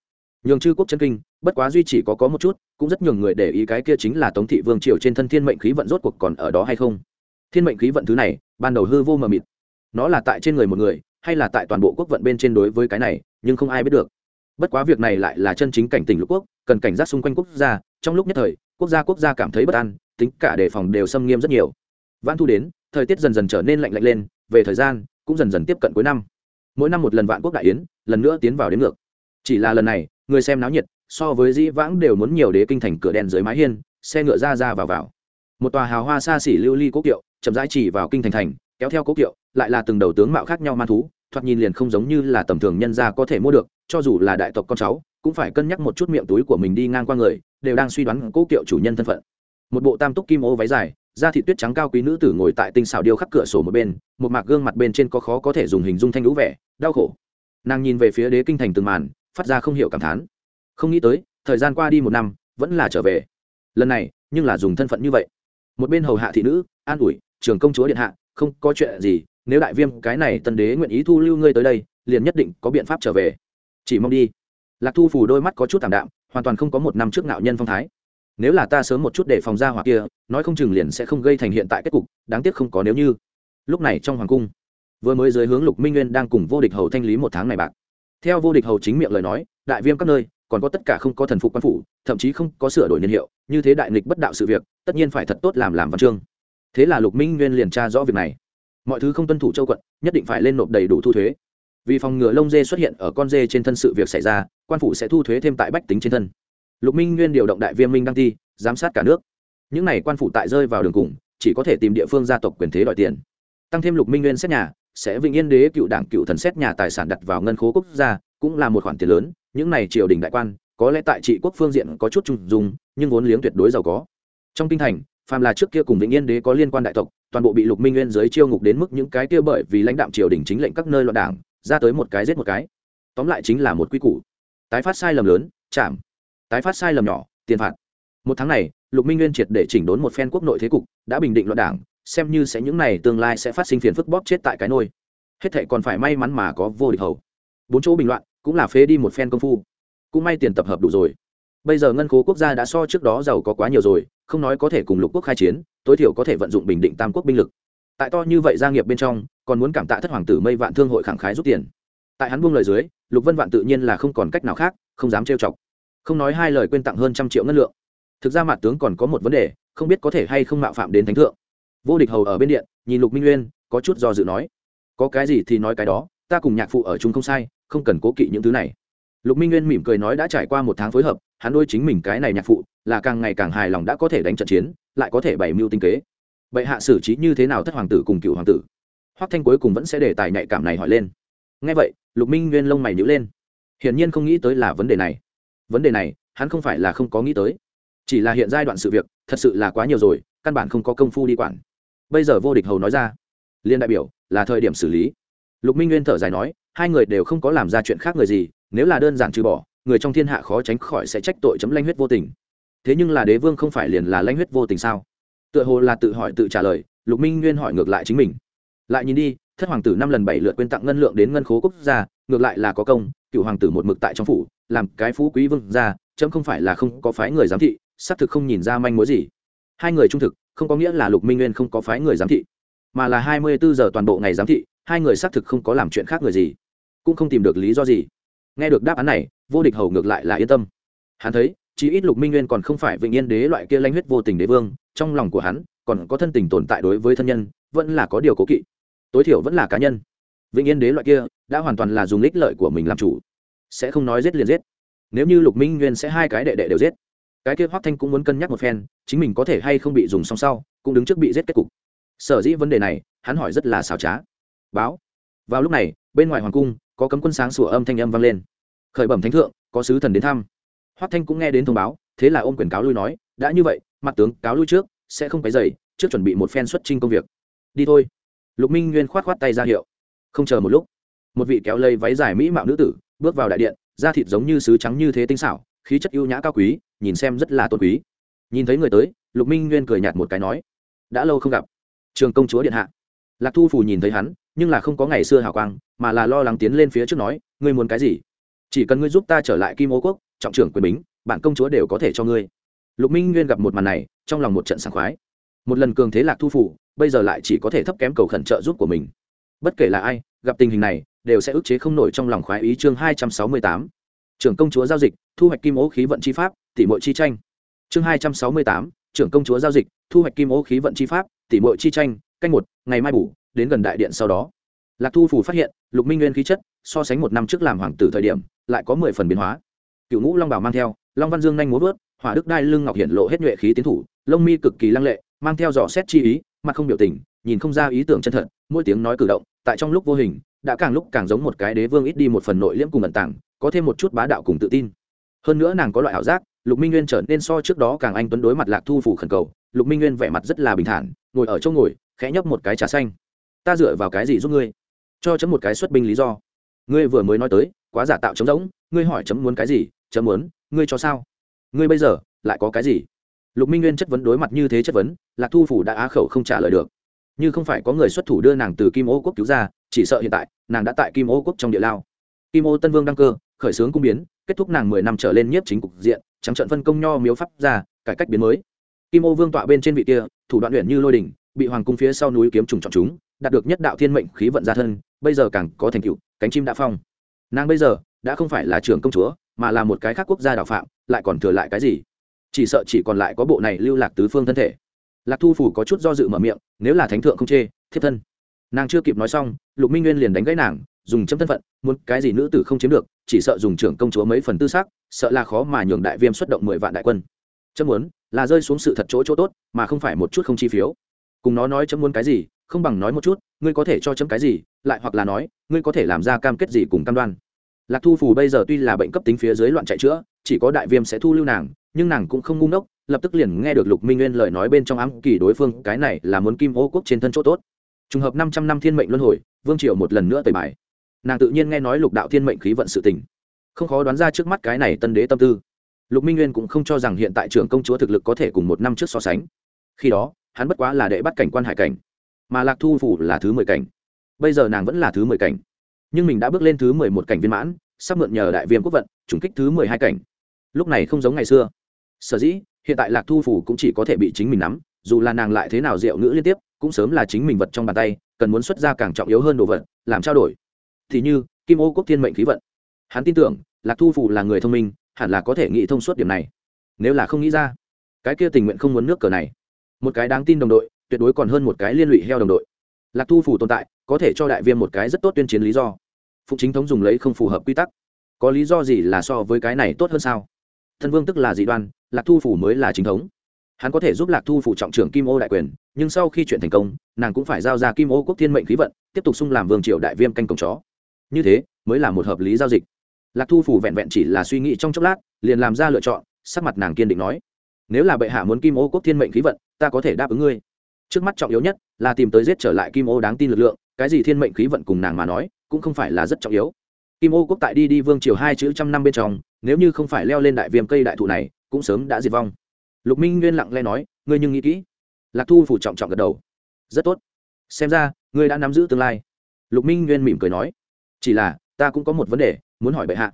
Nhường chư quốc chân kinh, bất quá duy chỉ có có một chút, cũng rất nhường người để ý cái kia chính là tống thị vương triều trên thân thiên mệnh khí vận rốt cuộc còn ở đó hay không. Thiên mệnh khí vận thứ này, ban đầu hư vô mờ mịt. Nó là tại trên người một người, hay là tại toàn bộ quốc vận bên trên đối với cái này, nhưng không ai biết được bất quá việc này lại là chân chính cảnh tỉnh lục quốc, cần cảnh giác xung quanh quốc gia, trong lúc nhất thời, quốc gia quốc gia cảm thấy bất an, tính cả đề phòng đều xâm nghiêm rất nhiều. Vạn thu đến, thời tiết dần dần trở nên lạnh lạnh lên, về thời gian, cũng dần dần tiếp cận cuối năm. Mỗi năm một lần vạn quốc đại yến, lần nữa tiến vào đến ngược. Chỉ là lần này, người xem náo nhiệt, so với dĩ vãng đều muốn nhiều đế kinh thành cửa đèn dưới mái hiên, xe ngựa ra ra vào vào. Một tòa hào hoa xa xỉ lưu ly cố kiệu, chậm rãi chỉ vào kinh thành thành, kéo theo cố kiệu, lại là từng đầu tướng mạo khác nhau man thú, thoạt nhìn liền không giống như là tầm thường nhân gia có thể mua được cho dù là đại tộc con cháu, cũng phải cân nhắc một chút miệng túi của mình đi ngang qua người, đều đang suy đoán cố kiệu chủ nhân thân phận. Một bộ tam túc kim ô váy dài, da thị tuyết trắng cao quý nữ tử ngồi tại tinh xào điêu khắc cửa sổ một bên, một mạc gương mặt bên trên có khó có thể dùng hình dung thanh lũ vẻ, đau khổ. Nàng nhìn về phía đế kinh thành từng màn, phát ra không hiểu cảm thán. Không nghĩ tới, thời gian qua đi một năm, vẫn là trở về. Lần này, nhưng là dùng thân phận như vậy. Một bên hầu hạ thị nữ, an ủi, trường công chúa điện hạ, không có chuyện gì, nếu đại viêm cái này tân đế nguyện ý thu lưu ngươi tới đây, liền nhất định có biện pháp trở về chỉ mong đi. Lạc thu phủ đôi mắt có chút thảm đạm, hoàn toàn không có một năm trước nạo nhân phong thái. Nếu là ta sớm một chút để phòng ra hoặc kia, nói không chừng liền sẽ không gây thành hiện tại kết cục, đáng tiếc không có nếu như. Lúc này trong hoàng cung, vừa mới dưới hướng lục minh nguyên đang cùng vô địch hầu thanh lý một tháng này bạc. Theo vô địch hầu chính miệng lời nói, đại viêm các nơi, còn có tất cả không có thần phục quan phủ, thậm chí không có sửa đổi niên hiệu, như thế đại nghịch bất đạo sự việc, tất nhiên phải thật tốt làm làm văn chương. Thế là lục minh nguyên liền tra rõ việc này. Mọi thứ không tuân thủ châu quận, nhất định phải lên nộp đầy đủ thu thuế vì phòng ngừa lông dê xuất hiện ở con dê trên thân sự việc xảy ra, quan phủ sẽ thu thuế thêm tại bách tính trên thân. Lục minh nguyên điều động đại viên minh đăng ti, giám sát cả nước. Những n à y quan phủ tại rơi vào đường cùng, chỉ có thể tìm địa phương gia tộc quyền thế đòi tiền. Tăng thêm lục minh nguyên xét nhà, sẽ vĩnh yên đế cựu đảng cựu thần xét nhà tài sản đặt vào ngân khố quốc gia, cũng là một khoản tiền lớn, những này triều đình đại quan, có lẽ tại trị quốc phương diện có chút trung dùng nhưng vốn liếng tuyệt đối giàu có. Trong kinh thành, phàm là trước kia cùng vĩnh yên đế có liên quan đại tộc, toàn bộ bị lục minh nguyên dưới chiêu ngục đến mức những cái kia bởi vì lãnh đạo triều đình chính lệnh các nơi loạn đảng ra tới một cái giết một cái. Tóm lại chính là một quy củ. Tái phát sai lầm lớn, chạm. Tái phát sai lầm nhỏ, tiền phạt. Một tháng này, lục minh nguyên triệt để chỉnh đốn một phen quốc nội thế cục, đã bình định loạn đảng, xem như sẽ những này tương lai sẽ phát sinh phiền phức bóp chết tại cái nôi. Hết thệ còn phải may mắn mà có vô địch hầu. Bốn chỗ bình loạn, cũng là phế đi một phen công phu. Cũng may tiền tập hợp đủ rồi. Bây giờ ngân khố quốc gia đã so trước đó giàu có quá nhiều rồi, không nói có thể cùng lục quốc khai chiến, tối thiểu có thể vận dụng bình định tam quốc binh lực. Tại to như vậy gia nghiệp bên trong còn muốn cảm tạ thất hoàng tử mây vạn thương hội khẳng khái rút tiền. Tại hắn buông lời dưới, lục vân vạn tự nhiên là không còn cách nào khác, không dám trêu chọc. Không nói hai lời quên tặng hơn trăm triệu ngân lượng. Thực ra mặt tướng còn có một vấn đề, không biết có thể hay không mạo phạm đến thánh thượng. Vô địch hầu ở bên điện, nhìn lục minh nguyên, có chút do dự nói, có cái gì thì nói cái đó, ta cùng nhạc phụ ở chung không sai, không cần cố kỵ những thứ này. Lục minh nguyên mỉm cười nói, đã trải qua một tháng phối hợp, hắn đôi chính mình cái này nhạc phụ, là càng ngày càng hài lòng đã có thể đánh trận chiến, lại có thể bày mưu tinh kế. Bệ hạ xử trí như thế nào thất hoàng tử cùng cựu hoàng tử? Hoắc thanh cuối cùng vẫn sẽ để tài nhạy cảm này hỏi lên. Ngay vậy, lục minh nguyên lông mày nhữ lên. Hiển nhiên không nghĩ tới là vấn đề này. Vấn đề này, hắn không phải là không có nghĩ tới. Chỉ là hiện giai đoạn sự việc, thật sự là quá nhiều rồi, căn bản không có công phu đi quản. Bây giờ vô địch hầu nói ra. Liên đại biểu, là thời điểm xử lý. Lục minh nguyên thở dài nói, hai người đều không có làm ra chuyện khác người gì, nếu là đơn giản trừ bỏ, người trong thiên hạ khó tránh khỏi sẽ trách tội chấm lanh huyết vô tình. Thế nhưng là đế vương không phải liền là lanh huyết vô tình sao? Tựa hồ là tự hỏi tự trả lời, lục minh nguyên hỏi ngược lại chính mình lại nhìn đi thất hoàng tử năm lần bảy lượt quyên tặng ngân lượng đến ngân khố quốc gia ngược lại là có công cựu hoàng tử một mực tại trong phủ làm cái phú quý vương gia, chấm không phải là không có phái người giám thị xác thực không nhìn ra manh mối gì. Hai người trung thực không có nghĩa là lục minh nguyên không có phái người giám thị mà là hai mươi bốn giờ toàn bộ ngày giám thị hai người xác thực không có làm chuyện khác người gì cũng không tìm được lý do gì. Nghe được đáp án này vô địch hầu ngược lại là yên tâm. Hắn thấy chí ít lục minh nguyên còn không phải vĩnh yên đế loại kia lanh huyết vô tình đế vương trong lòng của hắn còn có thân tình tồn tại đối với thân nhân vẫn là có điều cố kỵ tối thiểu vẫn là cá nhân. Vĩnh yên đế loại kia, đã hoàn toàn là dùng ích lợi của mình làm chủ. Sẽ không nói giết liền giết. Nếu như lục minh nguyên sẽ hai cái đệ đệ đều giết, cái kia hoắc thanh cũng muốn cân nhắc một phen, chính mình có thể hay không bị dùng song sau, cũng đứng trước bị giết kết cục. Sở dĩ vấn đề này, hắn hỏi rất là xảo trá. Báo. Vào lúc này, bên ngoài hoàng cung, có cấm quân sáng sủa âm thanh âm vang lên. Khởi bẩm thánh thượng, có sứ thần đến thăm. Hoắc thanh cũng nghe đến thông báo, thế là ôm quyền cáo lui nói, đã như vậy, mặt tướng cáo lui trước, sẽ không phải dày trước chuẩn bị một phen xuất trình công việc. Đi thôi lục minh nguyên khoát khoát tay ra hiệu. Không chờ một lúc, một vị kéo lây váy dài mỹ mạo nữ tử bước vào đại điện, da thịt giống như sứ trắng như thế tinh xảo, khí chất ưu nhã cao quý, nhìn xem rất là tôn quý. Nhìn thấy người tới, lục minh nguyên cười nhạt một cái nói, đã lâu không gặp, trường công chúa điện hạ. Lạc thu phù nhìn thấy hắn, nhưng là không có ngày xưa hào quang, mà là lo lắng tiến lên phía trước nói, ngươi muốn cái gì? Chỉ cần ngươi giúp ta trở lại kim ô quốc, trọng trưởng quyền bính, bản công chúa đều có thể cho ngươi. Lục minh nguyên gặp một màn này, trong lòng một trận sảng khoái. Một lần cường thế lạc thu phủ bây giờ lại chỉ có thể thấp kém cầu khẩn trợ giúp của mình. Bất kể là ai, gặp tình hình này, đều sẽ ức chế không nổi trong lòng khoái ý chương hai trăm sáu mươi tám. Trưởng công chúa giao dịch, thu hoạch kim ố khí vận chi pháp, tỷ mội chi tranh. Chương hai trăm sáu mươi tám, trưởng công chúa giao dịch, thu hoạch kim ố khí vận chi pháp, tỷ mội chi tranh, canh một, ngày mai bủ đến gần đại điện sau đó. Lạc thu phủ phát hiện, lục minh nguyên khí chất, so sánh một năm trước làm hoàng tử thời điểm, lại có mười phần biến hóa. Cựu ngũ long bảo mang theo, long văn dương nhanh múa vớt, hỏa đức đai lưng ngọc hiện lộ hết nhuệ khí tiến thủ, lông mi cực kỳ lăng lệ, mang theo dò xét chi ý mặt không biểu tình, nhìn không ra ý tưởng chân thật, mỗi tiếng nói cử động, tại trong lúc vô hình, đã càng lúc càng giống một cái đế vương ít đi một phần nội liễm cùng ẩn tàng, có thêm một chút bá đạo cùng tự tin. Hơn nữa nàng có loại ảo giác, lục minh nguyên trở nên so trước đó càng anh tuấn đối mặt lạc thu phủ khẩn cầu, lục minh nguyên vẻ mặt rất là bình thản, ngồi ở chỗ ngồi, khẽ nhấp một cái trà xanh. Ta dựa vào cái gì giúp ngươi? Cho chấm một cái xuất binh lý do. Ngươi vừa mới nói tới, quá giả tạo chấm rỗng, ngươi hỏi chấm muốn cái gì, chấm muốn, ngươi cho sao? Ngươi bây giờ, lại có cái gì? Lục minh nguyên chất vấn đối mặt như thế chất vấn, lạc thu phủ đã á khẩu không trả lời được. Như không phải có người xuất thủ đưa nàng từ kim ô quốc cứu ra, chỉ sợ hiện tại, nàng đã tại kim ô quốc trong địa lao. Kim ô tân vương đăng cơ, khởi xướng cung biến, kết thúc nàng mười năm trở lên nhiếp chính cục diện, trắng trận phân công nho miếu pháp ra, cải cách biến mới. Kim ô vương tọa bên trên vị kia, thủ đoạn luyện như lôi đỉnh, bị hoàng cung phía sau núi kiếm trùng chọn chúng, đạt được nhất đạo thiên mệnh khí vận gia thân, bây giờ càng có thành tựu, cánh chim đã phong. Nàng bây giờ, đã không phải là trưởng công chúa, mà là một cái khác quốc gia đạo phạm, lại còn thừa lại cái gì? Chỉ sợ chỉ còn lại có bộ này lưu lạc tứ phương thân thể. Lạc thu phủ có chút do dự mở miệng, nếu là thánh thượng không chê thiết thân. Nàng chưa kịp nói xong, lục minh nguyên liền đánh gãy nàng, dùng chấm thân phận, muốn cái gì nữ tử không chiếm được, chỉ sợ dùng trưởng công chúa mấy phần tư xác sợ là khó mà nhường đại viêm xuất động mười vạn đại quân. Chấm muốn là rơi xuống sự thật chỗ chỗ tốt, mà không phải một chút không chi phiếu. Cùng nó nói chấm muốn cái gì, không bằng nói một chút, ngươi có thể cho chấm cái gì, lại hoặc là nói, ngươi có thể làm ra cam kết gì cùng cam đoan. Lạc thu phù bây giờ tuy là bệnh cấp tính phía dưới loạn chạy chữa, chỉ có đại viêm sẽ thu lưu nàng nhưng nàng cũng không ngu ngốc, lập tức liền nghe được lục minh nguyên lời nói bên trong ám kỳ đối phương, cái này là muốn kim ô quốc trên thân chỗ tốt. Trùng hợp năm trăm năm thiên mệnh luân hồi, vương triều một lần nữa tẩy bài. Nàng tự nhiên nghe nói lục đạo thiên mệnh khí vận sự tình. Không khó đoán ra trước mắt cái này tân đế tâm tư. Lục minh nguyên cũng không cho rằng hiện tại trưởng công chúa thực lực có thể cùng một năm trước so sánh. Khi đó, hắn bất quá là đệ bắt cảnh quan hải cảnh, mà lạc thu phủ là thứ mười cảnh. Bây giờ nàng vẫn là thứ mười cảnh. Nhưng mình đã bước lên thứ mười một cảnh viên mãn, sắp mượn nhờ đại viêm quốc vận, trùng kích thứ mười hai cảnh. Lúc này không giống ngày xưa sở dĩ, hiện tại lạc thu phủ cũng chỉ có thể bị chính mình nắm, dù là nàng lại thế nào rượu ngữ liên tiếp, cũng sớm là chính mình vật trong bàn tay, cần muốn xuất ra càng trọng yếu hơn đồ vật, làm trao đổi. Thì như, kim ô quốc thiên mệnh khí vận. Hắn tin tưởng, lạc thu phủ là người thông minh, hẳn là có thể nghĩ thông suốt điểm này. Nếu là không nghĩ ra, cái kia tình nguyện không muốn nước cờ này. Một cái đáng tin đồng đội, tuyệt đối còn hơn một cái liên lụy heo đồng đội. Lạc thu phủ tồn tại, có thể cho đại viêm một cái rất tốt tuyên chiến lý do. Phụ chính thống dùng lấy không phù hợp quy tắc. Có lý do gì là so với cái này tốt hơn sao? Thân vương tức là dị đoan lạc thu phủ mới là chính thống. Hắn có thể giúp lạc thu phủ trọng trưởng kim ô đại quyền, nhưng sau khi chuyện thành công, nàng cũng phải giao ra kim ô quốc thiên mệnh khí vận, tiếp tục xung làm vương triều đại viêm canh cổng chó. Như thế, mới là một hợp lý giao dịch. Lạc thu phủ vẹn vẹn chỉ là suy nghĩ trong chốc lát, liền làm ra lựa chọn, sắc mặt nàng kiên định nói, nếu là bệ hạ muốn kim ô quốc thiên mệnh khí vận, ta có thể đáp ứng ngươi. Trước mắt trọng yếu nhất là tìm tới giết trở lại kim ô đáng tin lực lượng, cái gì thiên mệnh khí vận cùng nàng mà nói, cũng không phải là rất trọng yếu. Kim ô quốc tại đi đi vương triều hai chữ trăm năm bên trong, nếu như không phải leo lên đại viêm cây đại thụ này cũng sớm đã diệt vong. Lục minh nguyên lặng lẽ nói, ngươi nhưng nghĩ kỹ. Lạc thu phủ trọng trọng gật đầu. Rất tốt. Xem ra, ngươi đã nắm giữ tương lai. Lục minh nguyên mỉm cười nói. Chỉ là, ta cũng có một vấn đề, muốn hỏi bệ hạ.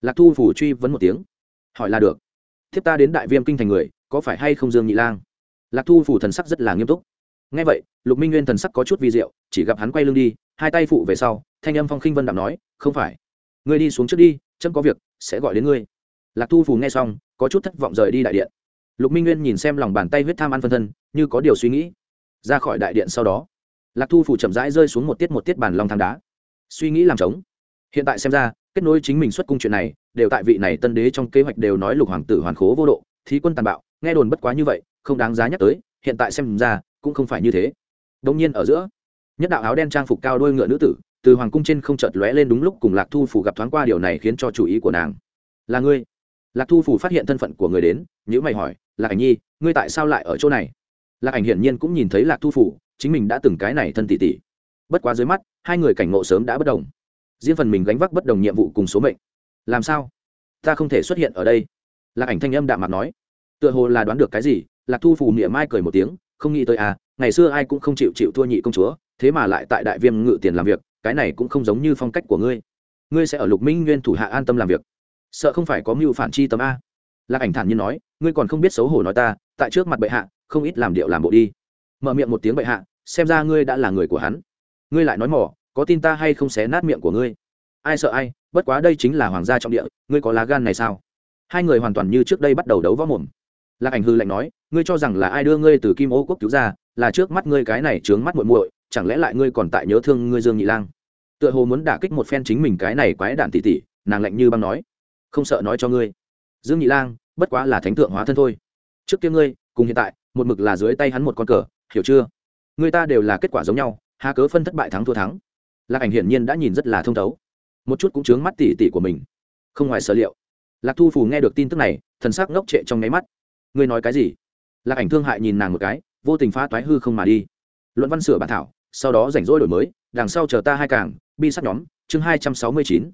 Lạc thu phủ truy vấn một tiếng. Hỏi là được. Thiếp ta đến đại viêm kinh thành người, có phải hay không dương nhị lang? Lạc thu phủ thần sắc rất là nghiêm túc. Ngay vậy, lục minh nguyên thần sắc có chút vi diệu, chỉ gặp hắn quay lưng đi, hai tay phụ về sau, thanh âm phong khinh vân đạm nói, không phải. Ngươi đi xuống trước đi, chấm có việc, sẽ gọi đến ngươi lạc thu phù nghe xong, có chút thất vọng rời đi đại điện. Lục minh nguyên nhìn xem lòng bàn tay huyết tham ăn phân thân, như có điều suy nghĩ. Ra khỏi đại điện sau đó, lạc thu phù chậm rãi rơi xuống một tiết một tiết bàn lòng thang đá. Suy nghĩ làm trống. Hiện tại xem ra, kết nối chính mình xuất cung chuyện này, đều tại vị này tân đế trong kế hoạch đều nói lục hoàng tử hoàn khố vô độ, thí quân tàn bạo, nghe đồn bất quá như vậy, không đáng giá nhắc tới, hiện tại xem ra, cũng không phải như thế. Đông nhiên ở giữa, nhất đạo áo đen trang phục cao đôi ngựa nữ tử, từ hoàng cung trên không chợt lóe lên đúng lúc cùng lạc thu phủ gặp thoáng qua điều này khiến cho chủ ý của nàng. Là ngươi lạc thu phủ phát hiện thân phận của người đến nhữ mày hỏi, lạc ảnh nhi, ngươi tại sao lại ở chỗ này? Lạc ảnh hiển nhiên cũng nhìn thấy lạc thu phủ chính mình đã từng cái này thân tỷ tỷ. Bất quá dưới mắt, hai người cảnh ngộ sớm đã bất đồng. Riêng phần mình gánh vác bất đồng nhiệm vụ cùng số mệnh. Làm sao? Ta không thể xuất hiện ở đây. Lạc ảnh thanh âm đạm mặt nói. Tựa hồ là đoán được cái gì, lạc thu phủ miệng mai cười một tiếng, không nghĩ tới à ngày xưa ai cũng không chịu chịu thua nhị công chúa, thế mà lại tại đại viêm ngự tiền làm việc, cái này cũng không giống như phong cách của ngươi. Ngươi sẽ ở lục minh nguyên thủ hạ an tâm làm việc sợ không phải có mưu phản chi tấm a. Lạc ảnh thản nhiên nói, ngươi còn không biết xấu hổ nói ta, tại trước mặt bệ hạ, không ít làm điệu làm bộ đi. Mở miệng một tiếng bệ hạ, xem ra ngươi đã là người của hắn. Ngươi lại nói mỏ, có tin ta hay không xé nát miệng của ngươi? Ai sợ ai, bất quá đây chính là hoàng gia trọng địa, ngươi có lá gan này sao? Hai người hoàn toàn như trước đây bắt đầu đấu võ mồm. Lạc ảnh hư lạnh nói, ngươi cho rằng là ai đưa ngươi từ kim ô quốc cứu ra, là trước mắt ngươi cái này trướng mắt muội muội, chẳng lẽ lại ngươi còn tại nhớ thương ngươi dương nhị lang? Tựa hồ muốn đả kích một phen chính mình cái này quái đản tỉ tỉ, nàng lạnh như băng nói không sợ nói cho ngươi. Dương nhị lang, bất quá là thánh thượng hóa thân thôi. Trước kia ngươi, cùng hiện tại, một mực là dưới tay hắn một con cờ, hiểu chưa? Người ta đều là kết quả giống nhau, hà cớ phân thất bại thắng thua thắng. Lạc ảnh hiển nhiên đã nhìn rất là thông thấu. Một chút cũng chướng mắt tỉ tỉ của mình. Không ngoài sở liệu. Lạc thu phù nghe được tin tức này, thần sắc ngốc trệ trong nháy mắt. Ngươi nói cái gì? Lạc ảnh thương hại nhìn nàng một cái, vô tình phá toái hư không mà đi. Luận văn sửa bản thảo, sau đó rảnh rỗi đổi mới, đằng sau chờ ta hai càng, bi sắc nhóm, chương hai trăm sáu mươi chín.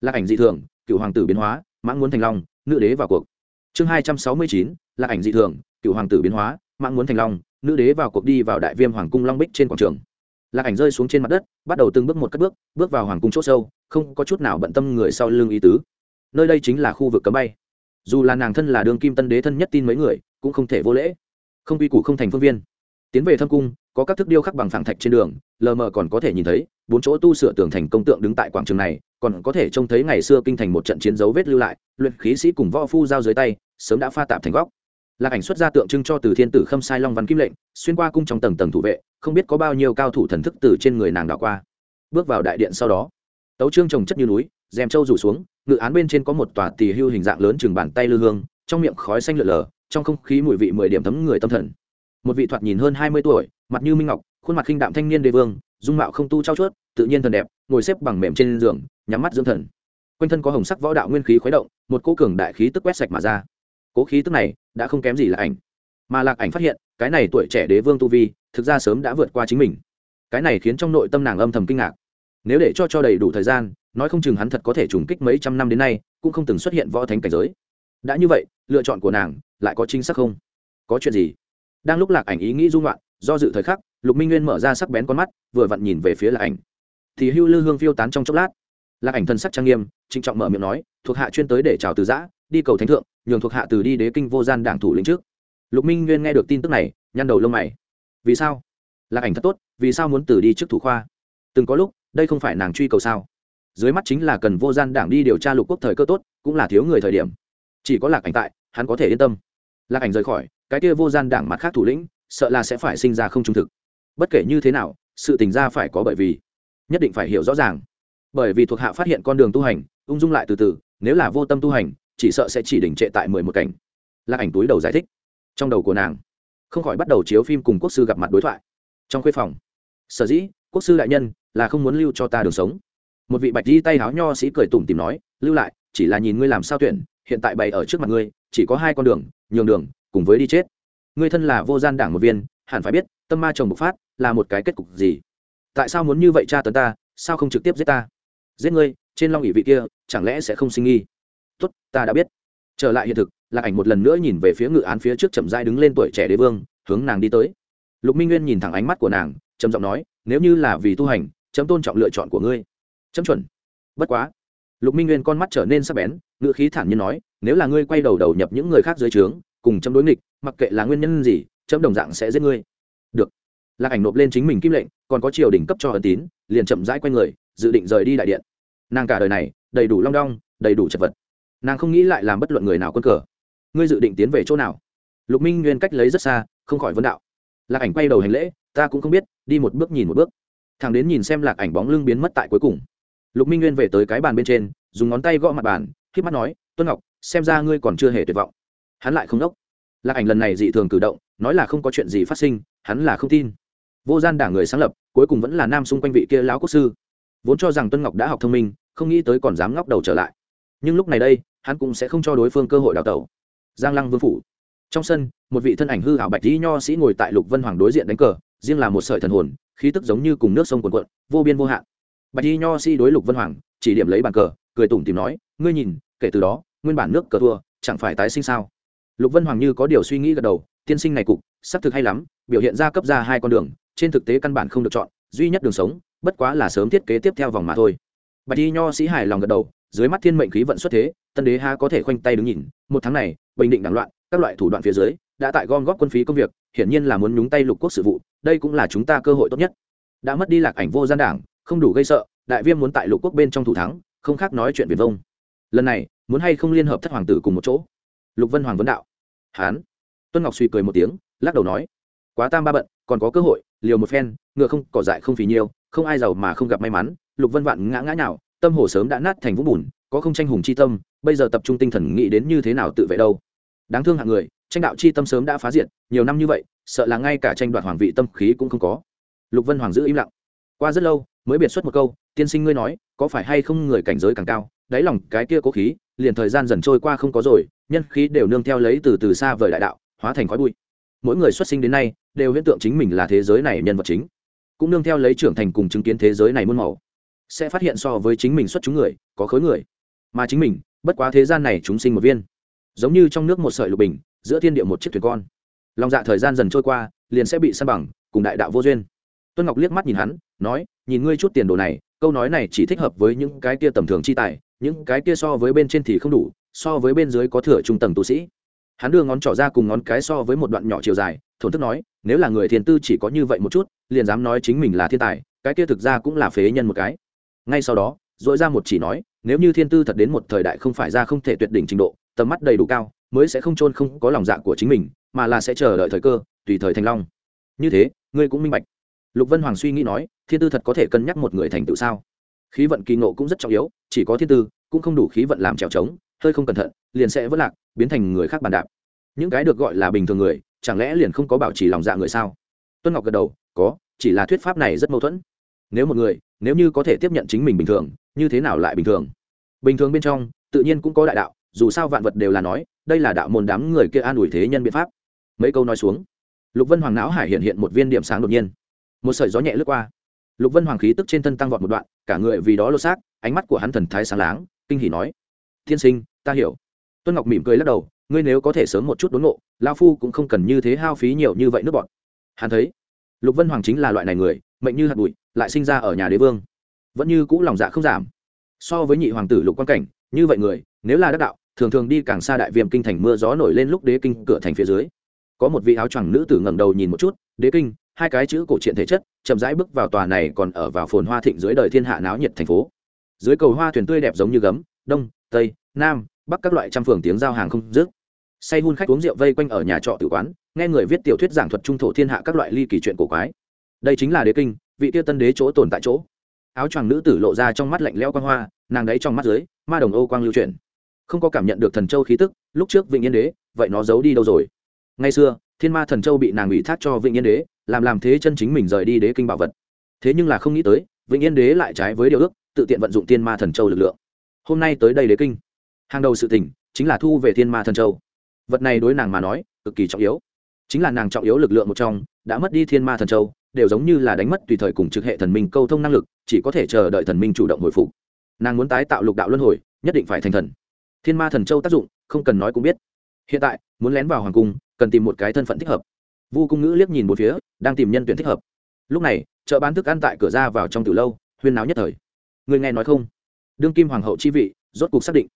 Lạc ảnh dị thường cựu hoàng tử biến hóa, mãng muốn thành long, nữ đế vào cuộc. Chương hai trăm sáu mươi chín là ảnh dị thường cựu hoàng tử biến hóa, mãng muốn thành long, nữ đế vào cuộc đi vào đại viêm hoàng cung long bích trên quảng trường. Lạc ảnh rơi xuống trên mặt đất, bắt đầu từng bước một cất bước bước vào hoàng cung c h ỗ sâu, không có chút nào bận tâm người sau lưng ý tứ. Nơi đây chính là khu vực cấm bay. Dù là nàng thân là đường kim tân đế thân nhất tin mấy người, cũng không thể vô lễ. Không quy củ không thành phương viên. Tiến về thâm cung có các thức điêu khắc bằng phẳng thạch trên đường, lờ mờ còn có thể nhìn thấy, bốn chỗ tu sửa tường thành công tượng đứng tại quảng trường này, còn có thể trông thấy ngày xưa kinh thành một trận chiến dấu vết lưu lại, luyện khí sĩ cùng võ phu giao dưới tay, sớm đã pha tạp thành góc. Lạc ảnh xuất ra tượng trưng cho từ thiên tử khâm sai long văn kim lệnh, xuyên qua cung trong tầng tầng thủ vệ, không biết có bao nhiêu cao thủ thần thức từ trên người nàng đảo qua. Bước vào đại điện sau đó, tấu trương trồng chất như núi dèm trâu rủ xuống, ngự án bên trên có một tòa tỳ hưu hình dạng lớn chừng bàn tay lư hương, trong miệng khói xanh lượn lờ, trong không khí mùi vị mười điểm thấm người tâm thần một vị thoạt nhìn hơn hai mươi tuổi, mặt như minh ngọc, khuôn mặt khinh đạm thanh niên đế vương, dung mạo không tu trao chuốt, tự nhiên thần đẹp, ngồi xếp bằng mềm trên giường, nhắm mắt dưỡng thần. Quanh thân có hồng sắc võ đạo nguyên khí khuấy động, một cỗ cường đại khí tức quét sạch mà ra. Cố khí tức này đã không kém gì là ảnh. Mà lạc ảnh phát hiện, cái này tuổi trẻ đế vương tu vi, thực ra sớm đã vượt qua chính mình. Cái này khiến trong nội tâm nàng âm thầm kinh ngạc. Nếu để cho cho đầy đủ thời gian, nói không chừng hắn thật có thể trùng kích mấy trăm năm đến nay, cũng không từng xuất hiện võ thánh cảnh giới. Đã như vậy, lựa chọn của nàng lại có chính xác không? Có chuyện gì? Đang lúc lạc ảnh ý nghĩ dung loạn do dự thời khắc, lục minh nguyên mở ra sắc bén con mắt, vừa vặn nhìn về phía lạc ảnh. Thì hưu lư hương phiêu tán trong chốc lát. Lạc ảnh thân sắc trang nghiêm, trịnh trọng mở miệng nói, thuộc hạ chuyên tới để chào từ giã, đi cầu thánh thượng, nhường thuộc hạ từ đi đế kinh vô gian đảng thủ lĩnh trước. Lục minh nguyên nghe được tin tức này, nhăn đầu lông mày. Vì sao? Lạc ảnh thật tốt, vì sao muốn từ đi trước thủ khoa? Từng có lúc, đây không phải nàng truy cầu sao? Dưới mắt chính là cần vô gian đảng đi điều tra lục quốc thời cơ tốt, cũng là thiếu người thời điểm. Chỉ có lạc ảnh tại, hắn có thể yên tâm. Lạc ảnh rời khỏi cái kia vô gian đảng mặt khác thủ lĩnh, sợ là sẽ phải sinh ra không trung thực. Bất kể như thế nào, sự tình ra phải có bởi vì, nhất định phải hiểu rõ ràng. Bởi vì thuộc hạ phát hiện con đường tu hành, ung dung lại từ từ, nếu là vô tâm tu hành, chỉ sợ sẽ chỉ đỉnh trệ tại mười một cảnh. Lạc ảnh túi đầu giải thích. Trong đầu của nàng, không khỏi bắt đầu chiếu phim cùng quốc sư gặp mặt đối thoại. Trong khuê phòng, sở dĩ, quốc sư đại nhân, là không muốn lưu cho ta đường sống. Một vị bạch di tay háo nho sĩ cười tủm tìm nói, lưu lại, chỉ là nhìn ngươi làm sao tuyển, hiện tại bày ở trước mặt ngươi, chỉ có hai con đường, nhường đường cùng với đi chết. Ngươi thân là vô gian đảng một viên, hẳn phải biết, tâm ma chồng bộc phát là một cái kết cục gì? Tại sao muốn như vậy cha tấn ta, sao không trực tiếp giết ta? Giết ngươi, trên long ỉ vị kia, chẳng lẽ sẽ không sinh nghi? Tốt, ta đã biết. Trở lại hiện thực, lạc ảnh một lần nữa nhìn về phía ngự án phía trước chậm dai đứng lên tuổi trẻ đế vương, hướng nàng đi tới. Lục minh nguyên nhìn thẳng ánh mắt của nàng, trầm giọng nói, nếu như là vì tu hành, chấm tôn trọng lựa chọn của ngươi. Chấm chuẩn. Bất quá. Lục minh nguyên con mắt trở nên sắc bén ngự khí thản nhiên nói, nếu là ngươi quay đầu đầu nhập những người khác dưới trướng cùng chấm đối nghịch, mặc kệ là nguyên nhân gì, chấm đồng dạng sẽ giết ngươi. Được. Lạc ảnh nộp lên chính mình kim lệnh, còn có triều đỉnh cấp cho ẩn tín, liền chậm rãi q u a y người, dự định rời đi đại điện. Nàng cả đời này, đầy đủ long đong, đầy đủ chật vật. Nàng không nghĩ lại làm bất luận người nào quân cờ. Ngươi dự định tiến về chỗ nào? Lục minh nguyên cách lấy rất xa, không khỏi vấn đạo. Lạc ảnh quay đầu hành lễ, ta cũng không biết, đi một bước nhìn một bước. Thằng đến nhìn xem lạc ảnh bóng lưng biến mất tại cuối cùng. Lục minh nguyên về tới cái bàn bên trên, dùng ngón tay gõ mặt bàn k mắt nói, tuân ngọc, xem ra ngươi còn chưa hề tuyệt vọng hắn lại không đốc. Lạc ảnh lần này dị thường cử động, nói là không có chuyện gì phát sinh, hắn là không tin. Vô gian đảng người sáng lập, cuối cùng vẫn là nam xung quanh vị kia lão quốc sư. Vốn cho rằng tuân ngọc đã học thông minh, không nghĩ tới còn dám ngóc đầu trở lại. Nhưng lúc này đây, hắn cũng sẽ không cho đối phương cơ hội đào tẩu. Giang lăng vương phủ. Trong sân, một vị thân ảnh hư hảo bạch dĩ nho sĩ ngồi tại lục vân hoàng đối diện đánh cờ, riêng là một sợi thần hồn, khí tức giống như cùng nước sông cuồn cuộn, vô biên vô hạn. Bạch dĩ nho sĩ đối lục vân hoàng chỉ điểm lấy bàn cờ, cười tủm tìm nói, ngươi nhìn, kể từ đó, nguyên bản nước cờ thua, chẳng phải tái sinh sao? Lục vân hoàng như có điều suy nghĩ gật đầu, tiên sinh này cục, xác thực hay lắm, biểu hiện ra cấp ra hai con đường, trên thực tế căn bản không được chọn, duy nhất đường sống, bất quá là sớm thiết kế tiếp theo vòng mà thôi. Bạch y nho sĩ hài lòng gật đầu, dưới mắt thiên mệnh khí vận xuất thế, tân đế ha có thể khoanh tay đứng nhìn, một tháng này, bình định đảng loạn, các loại thủ đoạn phía dưới, đã tại gom góp quân phí công việc, hiển nhiên là muốn nhúng tay lục quốc sự vụ, đây cũng là chúng ta cơ hội tốt nhất. Đã mất đi lạc ảnh vô gian đảng, không đủ gây sợ, đại viêm muốn tại lục quốc bên trong thủ thắng, không khác nói chuyện viền vông. Lần này, muốn hay không liên hợp thất hoàng tử cùng một chỗ? Lục vân hoàng vấn đạo. Hán. Tuân ngọc suy cười một tiếng, lắc đầu nói. Quá tam ba bận, còn có cơ hội, liều một phen, ngựa không, cỏ dại không phì nhiêu không ai giàu mà không gặp may mắn. Lục vân vạn ngã ngã nào tâm hồ sớm đã nát thành vũng bùn, có không tranh hùng chi tâm, bây giờ tập trung tinh thần nghĩ đến như thế nào tự vệ đâu. Đáng thương hạng người, tranh đạo chi tâm sớm đã phá diệt, nhiều năm như vậy, sợ là ngay cả tranh đoạt hoàng vị tâm khí cũng không có. Lục vân hoàng giữ im lặng. Qua rất lâu, mới biệt xuất một câu, tiên sinh ngươi nói, có phải hay không người cảnh giới càng cao đáy lòng cái kia cố khí, liền thời gian dần trôi qua không có rồi, nhân khí đều nương theo lấy từ từ xa vời đại đạo, hóa thành khói bụi. Mỗi người xuất sinh đến nay, đều hiện tượng chính mình là thế giới này nhân vật chính, cũng nương theo lấy trưởng thành cùng chứng kiến thế giới này muôn màu. Sẽ phát hiện so với chính mình xuất chúng người, có khối người. Mà chính mình, bất quá thế gian này chúng sinh một viên. Giống như trong nước một sợi lục bình, giữa thiên địa một chiếc thuyền con. Lòng dạ thời gian dần trôi qua, liền sẽ bị san bằng, cùng đại đạo vô duyên. Tuân ngọc liếc mắt nhìn hắn, nói, nhìn ngươi chút tiền đồ này, câu nói này chỉ thích hợp với những cái kia tầm thường chi tài những cái kia so với bên trên thì không đủ, so với bên dưới có thừa trung tầng tu sĩ. Hắn đưa ngón trỏ ra cùng ngón cái so với một đoạn nhỏ chiều dài, thổn thức nói, nếu là người thiên tư chỉ có như vậy một chút, liền dám nói chính mình là thiên tài, cái kia thực ra cũng là phế nhân một cái. Ngay sau đó dội ra một chỉ nói, nếu như thiên tư thật đến một thời đại không phải ra không thể tuyệt đỉnh trình độ, tầm mắt đầy đủ cao, mới sẽ không chôn không có lòng dạ của chính mình, mà là sẽ chờ đợi thời cơ, tùy thời thành long. Như thế, ngươi cũng minh bạch. Lục vân hoàng suy nghĩ nói, thiên tư thật có thể cân nhắc một người thành tựu sao? Khí vận kỳ ngộ cũng rất trọng yếu, chỉ có thiên tư, cũng không đủ khí vận làm trèo trống, hơi không cẩn thận, liền sẽ vất lạc, biến thành người khác bàn đạp. Những cái được gọi là bình thường người, chẳng lẽ liền không có bảo trì lòng dạ người sao? Tuân ngọc gật đầu, có, chỉ là thuyết pháp này rất mâu thuẫn. Nếu một người, nếu như có thể tiếp nhận chính mình bình thường, như thế nào lại bình thường? Bình thường bên trong, tự nhiên cũng có đại đạo, dù sao vạn vật đều là nói, đây là đạo môn đám người kia an ủi thế nhân biện pháp. Mấy câu nói xuống, lục vân hoàng não hải hiện hiện một viên điểm sáng đột nhiên. Một sợi gió nhẹ lướt qua. Lục vân hoàng khí tức trên thân tăng vọt một đoạn cả người vì đó lô xác, ánh mắt của hắn thần thái sáng láng, kinh hỉ nói thiên sinh, ta hiểu. Tuân ngọc mỉm cười lắc đầu, ngươi nếu có thể sớm một chút đốn ngộ lao phu cũng không cần như thế hao phí nhiều như vậy nước bọn. Hắn thấy, lục vân hoàng chính là loại này người, mệnh như hạt bụi, lại sinh ra ở nhà đế vương. Vẫn như cũ lòng dạ không giảm. So với nhị hoàng tử lục quan cảnh, như vậy người, nếu là đắc đạo, thường thường đi càng xa đại viêm kinh thành mưa gió nổi lên lúc đế kinh cửa thành phía dưới. Có một vị áo choàng nữ tử ngẩng đầu nhìn một chút, đế kinh hai cái chữ cổ truyện thể chất, chậm rãi bước vào tòa này còn ở vào phồn hoa thịnh dưới đời thiên hạ náo nhiệt thành phố. Dưới cầu hoa thuyền tươi đẹp giống như gấm, đông, tây, nam, bắc các loại trăm phường tiếng giao hàng không dứt. Say hun khách uống rượu vây quanh ở nhà trọ tử quán, nghe người viết tiểu thuyết giảng thuật trung thổ thiên hạ các loại ly kỳ chuyện cổ quái. Đây chính là đế kinh, vị tiêu tân đế chỗ tồn tại chỗ. Áo choàng nữ tử lộ ra trong mắt lạnh lẽo quang hoa, nàng đấy trong mắt dưới, ma đồng ô quang lưu chuyển. Không có cảm nhận được thần châu khí tức, lúc trước vịnh yên đế, vậy nó giấu đi đâu rồi? Ngày xưa thiên ma thần châu bị nàng ủy thác cho vịnh yên đế, làm làm thế chân chính mình rời đi đế kinh bảo vật. Thế nhưng là không nghĩ tới, vịnh yên đế lại trái với điều ước, tự tiện vận dụng thiên ma thần châu lực lượng. Hôm nay tới đây đế kinh. Hàng đầu sự tỉnh chính là thu về thiên ma thần châu. Vật này đối nàng mà nói, cực kỳ trọng yếu. Chính là nàng trọng yếu lực lượng một trong, đã mất đi thiên ma thần châu, đều giống như là đánh mất tùy thời cùng trực hệ thần minh câu thông năng lực, chỉ có thể chờ đợi thần minh chủ động hồi phục. Nàng muốn tái tạo lục đạo luân hồi, nhất định phải thành thần. Thiên ma thần châu tác dụng, không cần nói cũng biết. Hiện tại, muốn lén vào hoàng cung cần tìm một cái thân phận thích hợp. Vu cung ngữ liếc nhìn một phía, đang tìm nhân tuyển thích hợp. Lúc này, chợ bán thức ăn tại cửa ra vào trong từ lâu, huyên náo nhất thời. Người nghe nói không? Đương kim hoàng hậu chi vị, rốt cuộc xác định.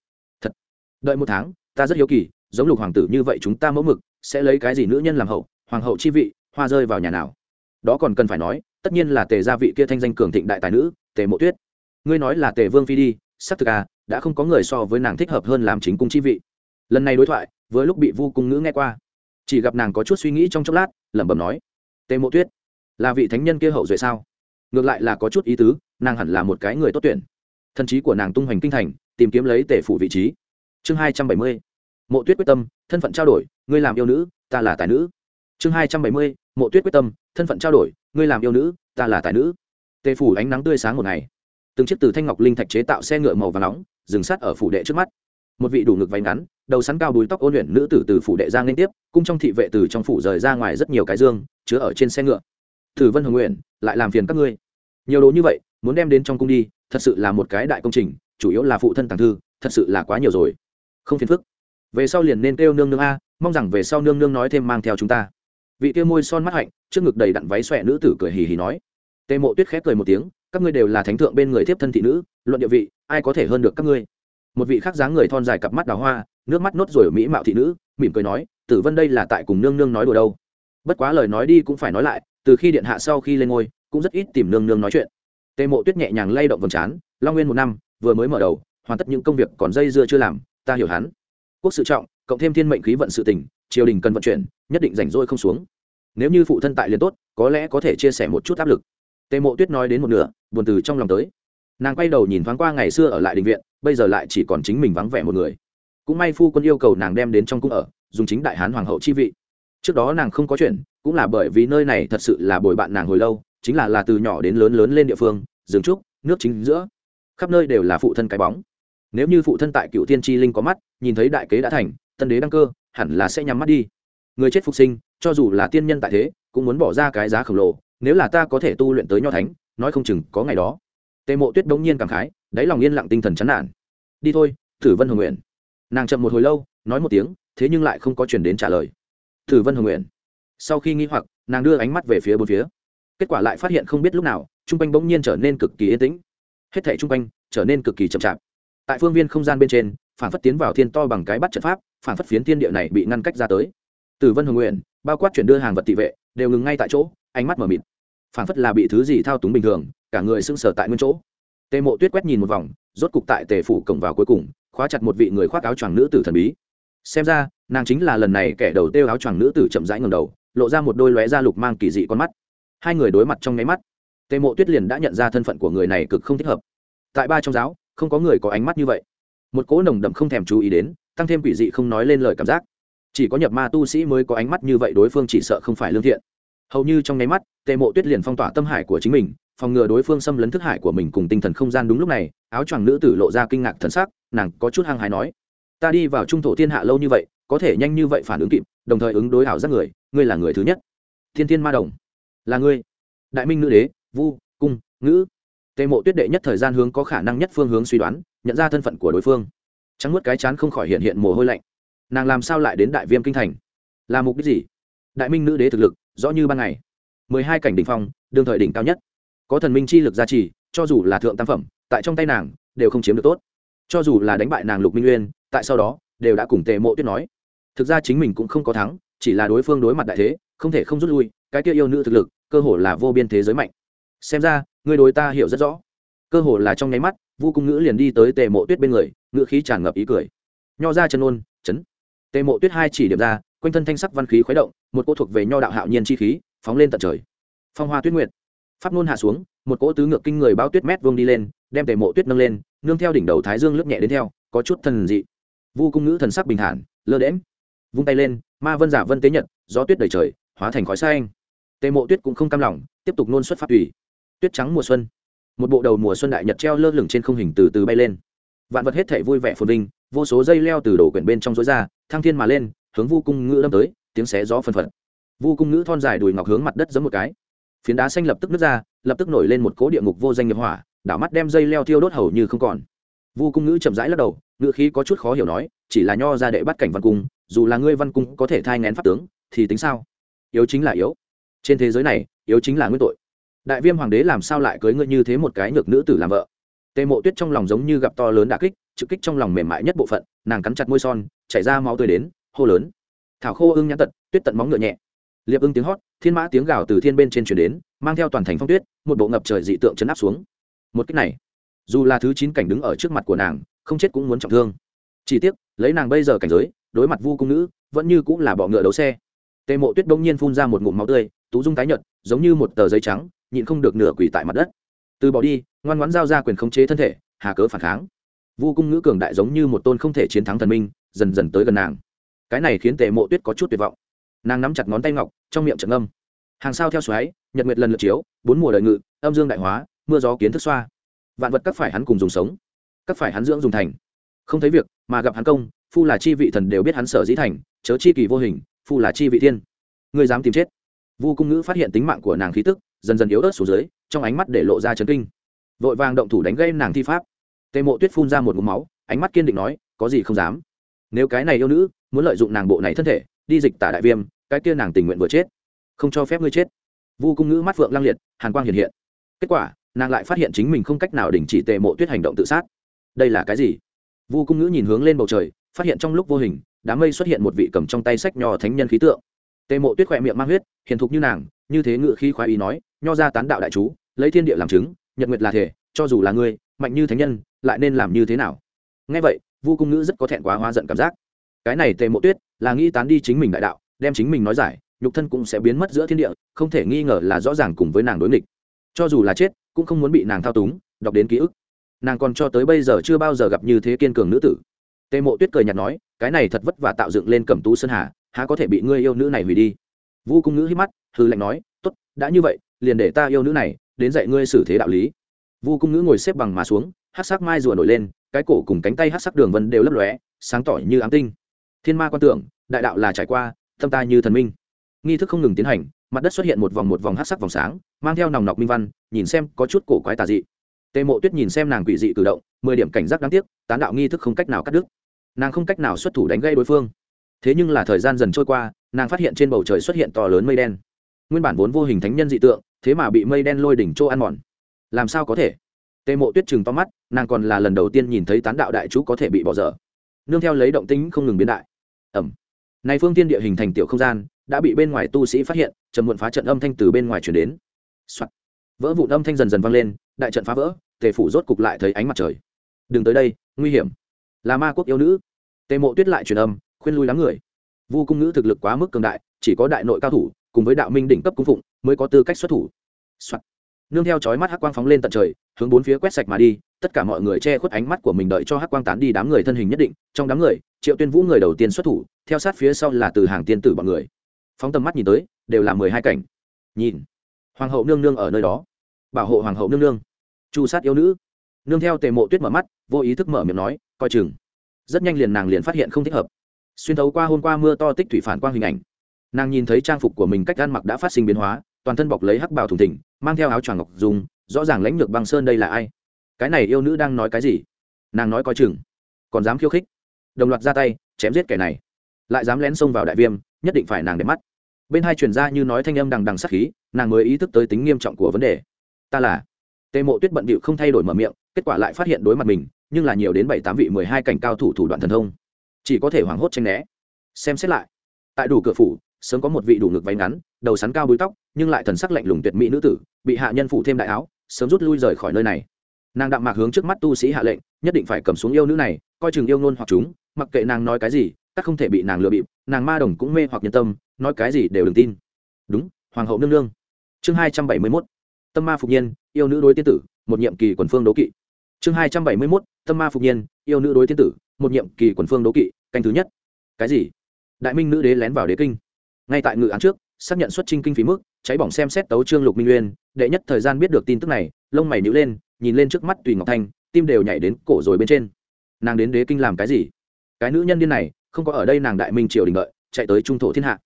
Thật. Đợi một tháng, ta rất hiếu kỳ, giống lục hoàng tử như vậy chúng ta mẫu mực, sẽ lấy cái gì nữ nhân làm hậu, hoàng hậu chi vị, hoa rơi vào nhà nào? Đó còn cần phải nói, tất nhiên là tề gia vị kia thanh danh cường thịnh đại tài nữ, tề mộ tuyết. Ngươi nói là tề vương phi đi sắc thực à đã không có người so với nàng thích hợp hơn làm chính cung chi vị. Lần này đối thoại với lúc bị vu cung ngữ nghe qua chỉ gặp nàng có chút suy nghĩ trong chốc lát, lẩm bẩm nói, tề mộ tuyết, là vị thánh nhân kia hậu duệ sao? Ngược lại là có chút ý tứ, nàng hẳn là một cái người tốt tuyển. Thần trí của nàng tung hoành kinh thành, tìm kiếm lấy tể phủ vị trí. Chương hai trăm bảy mươi, mộ tuyết quyết tâm, thân phận trao đổi, ngươi làm yêu nữ, ta là tài nữ. Chương hai trăm bảy mươi, mộ tuyết quyết tâm, thân phận trao đổi, ngươi làm yêu nữ, ta là tài nữ. Tề phủ ánh nắng tươi sáng một ngày. Từng chiếc từ thanh ngọc linh thạch chế tạo xe ngựa màu và nóng, dừng sát ở phủ đệ trước mắt. Một vị đủ ngực váy ngắn đầu sắn cao đuôi tóc ôn luyện nữ tử từ phủ đệ giang liên tiếp, cung trong thị vệ từ trong phủ rời ra ngoài rất nhiều cái dương, chứa ở trên xe ngựa. Thử vân hồng nguyện, lại làm phiền các ngươi. Nhiều đồ như vậy, muốn đem đến trong cung đi, thật sự là một cái đại công trình, chủ yếu là phụ thân tàng thư, thật sự là quá nhiều rồi. Không phiền phức. Về sau liền nên kêu nương nương a, mong rằng về sau nương nương nói thêm mang theo chúng ta. Vị kia môi son mắt hạnh, trước ngực đầy đặn váy xòe nữ tử cười hì hì nói. Tề mộ tuyết khép cười một tiếng, các ngươi đều là thánh thượng bên người tiếp thân thị nữ, luận địa vị, ai có thể hơn được các ngươi? Một vị khác dáng người thon dài cặp mắt đào hoa nước mắt nốt rồi mỹ mạo thị nữ, mỉm cười nói, tử vân đây là tại cùng nương nương nói đùa đâu? Bất quá lời nói đi cũng phải nói lại, từ khi điện hạ sau khi lên ngôi, cũng rất ít tìm nương nương nói chuyện. Tề mộ tuyết nhẹ nhàng lay động vầng trán, long nguyên một năm, vừa mới mở đầu, hoàn tất những công việc còn dây dưa chưa làm, ta hiểu hắn. Quốc sự trọng, cộng thêm thiên mệnh khí vận sự tình, triều đình cần vận chuyển, nhất định rảnh rỗi không xuống. Nếu như phụ thân tại liền tốt, có lẽ có thể chia sẻ một chút áp lực. Tề mộ tuyết nói đến một nửa, buồn từ trong lòng tới. Nàng quay đầu nhìn thoáng qua ngày xưa ở lại đình viện, bây giờ lại chỉ còn chính mình vắng vẻ một người cũng may phu quân yêu cầu nàng đem đến trong cung ở, dùng chính đại hán hoàng hậu chi vị. Trước đó nàng không có chuyện, cũng là bởi vì nơi này thật sự là bồi bạn nàng hồi lâu, chính là là từ nhỏ đến lớn lớn lên địa phương dường trúc, nước chính giữa. Khắp nơi đều là phụ thân cái bóng. Nếu như phụ thân tại cựu tiên tri linh có mắt, nhìn thấy đại kế đã thành, tân đế đăng cơ, hẳn là sẽ nhắm mắt đi. Người chết phục sinh, cho dù là tiên nhân tại thế, cũng muốn bỏ ra cái giá khổng lồ, nếu là ta có thể tu luyện tới nho thánh, nói không chừng có ngày đó. Tề mộ tuyết bỗng nhiên cảm khái, đáy lòng yên lặng tinh thần chán nản. Đi thôi thử vân hồng nguyện nàng chậm một hồi lâu, nói một tiếng, thế nhưng lại không có chuyển đến trả lời. Thử vân hồng nguyện. Sau khi nghĩ hoặc, nàng đưa ánh mắt về phía bốn phía. Kết quả lại phát hiện không biết lúc nào t r u n g quanh bỗng nhiên trở nên cực kỳ yên tĩnh. Hết thảy t r u n g quanh trở nên cực kỳ chậm chạp. Tại phương viên không gian bên trên, phản phất tiến vào thiên to bằng cái bắt trận pháp, phản phất phiến thiên địa này bị ngăn cách ra tới. Tử vân hồng nguyện, bao quát chuyển đưa hàng vật thị vệ, đều ngừng ngay tại chỗ, ánh mắt mờ mịt. Phản phất là bị thứ gì thao túng bình thường, cả người sưng sờ tại nguyên chỗ. Tề mộ tuyết quét nhìn một vòng rốt cục tại tề phủ cổng vào cuối cùng, khóa chặt một vị người khoác áo choàng nữ tử thần bí. Xem ra, nàng chính là lần này kẻ đầu tiêu áo choàng nữ tử chậm rãi ngầm đầu, lộ ra một đôi lóe da lục mang kỳ dị con mắt. Hai người đối mặt trong nháy mắt, tề mộ tuyết liền đã nhận ra thân phận của người này cực không thích hợp. Tại ba trong giáo, không có người có ánh mắt như vậy. Một cỗ nồng đậm không thèm chú ý đến, tăng thêm quỷ dị không nói lên lời cảm giác. Chỉ có nhập ma tu sĩ mới có ánh mắt như vậy đối phương chỉ sợ không phải lương thiện. Hầu như trong nháy mắt, tề mộ tuyết liền phong tỏa tâm hải của chính mình phòng ngừa đối phương xâm lấn thức hải của mình cùng tinh thần không gian đúng lúc này, áo choàng nữ tử lộ ra kinh ngạc thần sắc, nàng có chút hăng hái nói, ta đi vào trung thổ thiên hạ lâu như vậy, có thể nhanh như vậy phản ứng kịp, đồng thời ứng đối ảo giác người, ngươi là người thứ nhất. Thiên thiên ma đồng. Là ngươi. Đại minh nữ đế, vu, cung, ngữ. Tề mộ tuyết đệ nhất thời gian hướng có khả năng nhất phương hướng suy đoán, nhận ra thân phận của đối phương. Trắng mất cái chán không khỏi hiện hiện mồ hôi lạnh. Nàng làm sao lại đến đại viêm kinh thành? Là mục đích gì? Đại minh nữ đế thực lực, rõ như ban ngày. Mười hai cảnh đ ỉ n h phong, đương thời đỉnh cao nhất có thần minh chi lực gia trì, cho dù là thượng tam phẩm, tại trong tay nàng, đều không chiếm được tốt. Cho dù là đánh bại nàng lục minh uyên, tại sau đó, đều đã cùng tề mộ tuyết nói. Thực ra chính mình cũng không có thắng, chỉ là đối phương đối mặt đại thế, không thể không rút lui, cái kia yêu nữ thực lực, cơ hồ là vô biên thế giới mạnh. Xem ra người đối ta hiểu rất rõ. Cơ hồ là trong nháy mắt, vu cung ngữ liền đi tới tề mộ tuyết bên người, ngữ khí tràn ngập ý cười. Nho ra chân ôn, chấn. Tề mộ tuyết hai chỉ điểm ra, quanh thân thanh sắc văn khí khuấy động, một cỗ thuộc về nho đạo hạo nhiên chi khí, phóng lên tận trời. Phong hoa tuyết nguyệt pháp nôn hạ xuống, một cỗ tứ ngược kinh người bao tuyết mét vuông đi lên, đem tề mộ tuyết nâng lên, nương theo đỉnh đầu thái dương lướt nhẹ đến theo, có chút thần dị. Vu cung ngữ thần sắc bình thản, lơ đễm vung tay lên, ma vân giả vân tế nhật, gió tuyết đầy trời, hóa thành khói xa anh tề mộ tuyết cũng không cam lòng, tiếp tục nôn xuất phát ủy tuyết trắng mùa xuân. Một bộ đầu mùa xuân đại nhật treo lơ lửng trên không hình từ từ bay lên. Vạn vật hết thể vui vẻ phồn vinh, vô số dây leo từ đổ quyển bên trong rối ra, thăng thiên mà lên, hướng vu cung ngữ đâm tới, tiếng xé gió phân phật. Vu cung ngữ thon dài đùi ngọc hướng mặt đất giống một cái phiến đá xanh lập tức nứt ra, lập tức nổi lên một cố địa ngục vô danh nghiệp hỏa, đảo mắt đem dây leo thiêu đốt hầu như không còn. Vu cung ngữ chậm rãi lắc đầu, ngữ khí có chút khó hiểu nói, chỉ là nho ra đệ bắt cảnh văn cung, dù là ngươi văn cung có thể thai ngén pháp tướng, thì tính sao? Yếu chính là yếu. Trên thế giới này, yếu chính là nguyên tội. Đại viêm hoàng đế làm sao lại cưới ngươi như thế một cái nhược nữ tử làm vợ? Tề mộ tuyết trong lòng giống như gặp to lớn đà kích, trực kích trong lòng mềm mại nhất bộ phận, nàng cắn chặt môi son, chảy ra máu tươi đến, hô lớn. Thảo khô ưng nhãn tật, tuyết tận móng ngựa nhẹ liệp ưng tiếng hót, thiên mã tiếng gào từ thiên bên trên chuyển đến, mang theo toàn thành phong tuyết, một bộ ngập trời dị tượng chấn áp xuống. Một cách này, dù là thứ chín cảnh đứng ở trước mặt của nàng, không chết cũng muốn trọng thương. Chỉ tiếc, lấy nàng bây giờ cảnh giới, đối mặt vu cung nữ, vẫn như cũng là bọ ngựa đấu xe. Tề mộ tuyết đông nhiên phun ra một ngụm máu tươi, tú dung tái nhợt, giống như một tờ giấy trắng, nhịn không được nửa quỳ tại mặt đất. Từ bỏ đi, ngoan ngoãn giao ra quyền khống chế thân thể, hà cớ phản kháng. Vu cung nữ cường đại giống như một tôn không thể chiến thắng thần minh, dần dần tới gần nàng. Cái này khiến tề mộ tuyết có chút tuyệt vọng nàng nắm chặt ngón tay ngọc, trong miệng trận âm hàng sao theo xoáy, nhật nguyệt lần lượt chiếu, bốn mùa đời ngự, âm dương đại hóa, mưa gió kiến thức xoa. Vạn vật các phải hắn cùng dùng sống, các phải hắn dưỡng dùng thành. Không thấy việc, mà gặp hắn công, phu là chi vị thần đều biết hắn sở dĩ thành, chớ chi kỳ vô hình, phu là chi vị thiên. Ngươi dám tìm chết. Vu cung ngữ phát hiện tính mạng của nàng khí tức, dần dần yếu ớt xuống dưới, trong ánh mắt để lộ ra chấn kinh. Vội vàng động thủ đánh gây nàng thi pháp. Tề mộ tuyết phun ra một mũ máu, ánh mắt kiên định nói, có gì không dám? Nếu cái này yêu nữ muốn lợi dụng nàng bộ này thân thể đi dịch tả đại viêm, cái kia nàng tình nguyện vừa chết. Không cho phép ngươi chết. Vu cung ngữ mắt phượng lăng liệt, hàn quang hiện hiện. Kết quả, nàng lại phát hiện chính mình không cách nào đình chỉ tề mộ tuyết hành động tự sát. Đây là cái gì? Vu cung ngữ nhìn hướng lên bầu trời, phát hiện trong lúc vô hình, đám mây xuất hiện một vị cầm trong tay sách nho thánh nhân khí tượng. Tề mộ tuyết khỏe miệng mang huyết, hiền thục như nàng, như thế ngự khí khoái ý nói, nho ra tán đạo đại chú, lấy thiên địa làm chứng, nhật nguyệt là thể, cho dù là ngươi, mạnh như thánh nhân, lại nên làm như thế nào? Ngay vậy, vu cung ngữ rất có thẹn quá hóa giận cảm giác cái này tề mộ tuyết là nghĩ tán đi chính mình đại đạo, đem chính mình nói giải, nhục thân cũng sẽ biến mất giữa thiên địa, không thể nghi ngờ là rõ ràng cùng với nàng đối nghịch. Cho dù là chết, cũng không muốn bị nàng thao túng, đọc đến ký ức. Nàng còn cho tới bây giờ chưa bao giờ gặp như thế kiên cường nữ tử. Tề mộ tuyết cười nhạt nói, cái này thật vất vả tạo dựng lên cẩm tú sơn hà, há có thể bị ngươi yêu nữ này hủy đi? Vu cung nữ hít mắt hư lệnh nói, tốt, đã như vậy, liền để ta yêu nữ này đến dạy ngươi xử thế đạo lý. Vu cung nữ ngồi xếp bằng mà xuống hát sắc mai rùa nổi lên, cái cổ cùng cánh tay hát sắc đường vân đều lấp lóe, sáng tỏ như ám tinh thiên ma quan tưởng, đại đạo là trải qua, tâm ta như thần minh. Nghi thức không ngừng tiến hành, mặt đất xuất hiện một vòng một vòng hát sắc vòng sáng, mang theo nòng nọc minh văn, nhìn xem có chút cổ quái tà dị. Tề mộ tuyết nhìn xem nàng quỷ dị cử động, mười điểm cảnh giác đáng tiếc, tán đạo nghi thức không cách nào cắt đứt. Nàng không cách nào xuất thủ đánh gây đối phương. Thế nhưng là thời gian dần trôi qua, nàng phát hiện trên bầu trời xuất hiện to lớn mây đen. Nguyên bản vốn vô hình thánh nhân dị tượng, thế mà bị mây đen lôi đỉnh chỗ ăn mòn. Làm sao có thể? Tề mộ tuyết chừng to mắt, nàng còn là lần đầu tiên nhìn thấy tán đạo đại chú có thể bị bỏ dở nương theo lấy động tính không ngừng biến đại. Ẩm. Này phương tiên địa hình thành tiểu không gian, đã bị bên ngoài tu sĩ phát hiện trầm muộn phá trận âm thanh từ bên ngoài chuyển đến、Soạn. vỡ vụn âm thanh dần dần vang lên, đại trận phá vỡ, tề phủ rốt cục lại thấy ánh mặt trời. Đừng tới đây, nguy hiểm. Là ma quốc yêu nữ. Tề mộ tuyết lại truyền âm, khuyên lui đám người. Vu cung nữ thực lực quá mức cường đại, chỉ có đại nội cao thủ, cùng với đạo minh đỉnh cấp cung phụng, mới có tư cách xuất thủ、Soạn nương theo chói mắt hắc quang phóng lên tận trời, hướng bốn phía quét sạch mà đi, tất cả mọi người che khuất ánh mắt của mình đợi cho hắc quang tán đi đám người thân hình nhất định, trong đám người, triệu tuyên vũ người đầu tiên xuất thủ, theo sát phía sau là từ hàng tiên tử bọn người. Phóng tầm mắt nhìn tới, đều là mười hai cảnh. Nhìn, hoàng hậu nương nương ở nơi đó. Bảo hộ hoàng hậu nương nương. Chu sát yêu nữ. Nương theo tề mộ tuyết mở mắt, vô ý thức mở miệng nói, coi chừng. Rất nhanh liền nàng liền phát hiện không thích hợp. Xuyên thấu qua hôm qua mưa to tích thủy phản quang hình ảnh. Nàng nhìn thấy trang phục của mình cách ăn mặc đã phát sinh biến hóa toàn thân bọc lấy hắc bào thùng thỉnh mang theo áo choàng ngọc dùng rõ ràng lãnh lược băng sơn đây là ai? Cái này yêu nữ đang nói cái gì? Nàng nói coi chừng. Còn dám khiêu khích? Đồng loạt ra tay, chém giết kẻ này. Lại dám lén xông vào đại viêm, nhất định phải nàng để mắt. Bên hai truyền ra như nói thanh âm đằng đằng sắc khí, nàng mới ý thức tới tính nghiêm trọng của vấn đề. Ta là tề mộ tuyết bận bịu không thay đổi mở miệng, kết quả lại phát hiện đối mặt mình, nhưng là nhiều đến bảy tám vị mười hai cảnh cao thủ thủ đoạn thần thông. Chỉ có thể hoảng hốt tranh né. Xem xét lại. Tại đủ cửa phủ sớm có một vị đủ ngực váy ngắn, đầu sắn cao búi tóc, nhưng lại thần sắc lạnh lùng tuyệt mỹ nữ tử, bị hạ nhân phụ thêm đại áo, sớm rút lui rời khỏi nơi này. Nàng đạm mạc hướng trước mắt tu sĩ hạ lệnh, nhất định phải cầm xuống yêu nữ này, coi chừng yêu ngôn hoặc chúng, mặc kệ nàng nói cái gì, các không thể bị nàng lừa bịp, nàng ma đồng cũng mê hoặc nhân tâm, nói cái gì đều đừng tin. Đúng, hoàng hậu nương nương. Chương hai trăm bảy mươi mốt, tâm ma phục nhiên, yêu nữ đối tiên tử, một nhiệm kỳ quần phương đấu kỵ. Chương hai trăm bảy mươi mốt, tâm ma phục nhiên, yêu nữ đối tiên tử, một nhiệm kỳ quần phương đấu kỵ, canh thứ nhất. Cái gì? Đại minh nữ đế lén vào đế kinh ngay tại ngự án trước, xác nhận xuất trình kinh phí mức, cháy bỏng xem xét tấu trương lục minh nguyên. Đệ nhất thời gian biết được tin tức này, lông mày nhữ lên, nhìn lên trước mắt tùy ngọc thanh, tim đều nhảy đến cổ rồi bên trên. Nàng đến đế kinh làm cái gì? Cái nữ nhân điên này, không có ở đây nàng đại minh triều đình đợi, chạy tới trung thổ thiên hạ.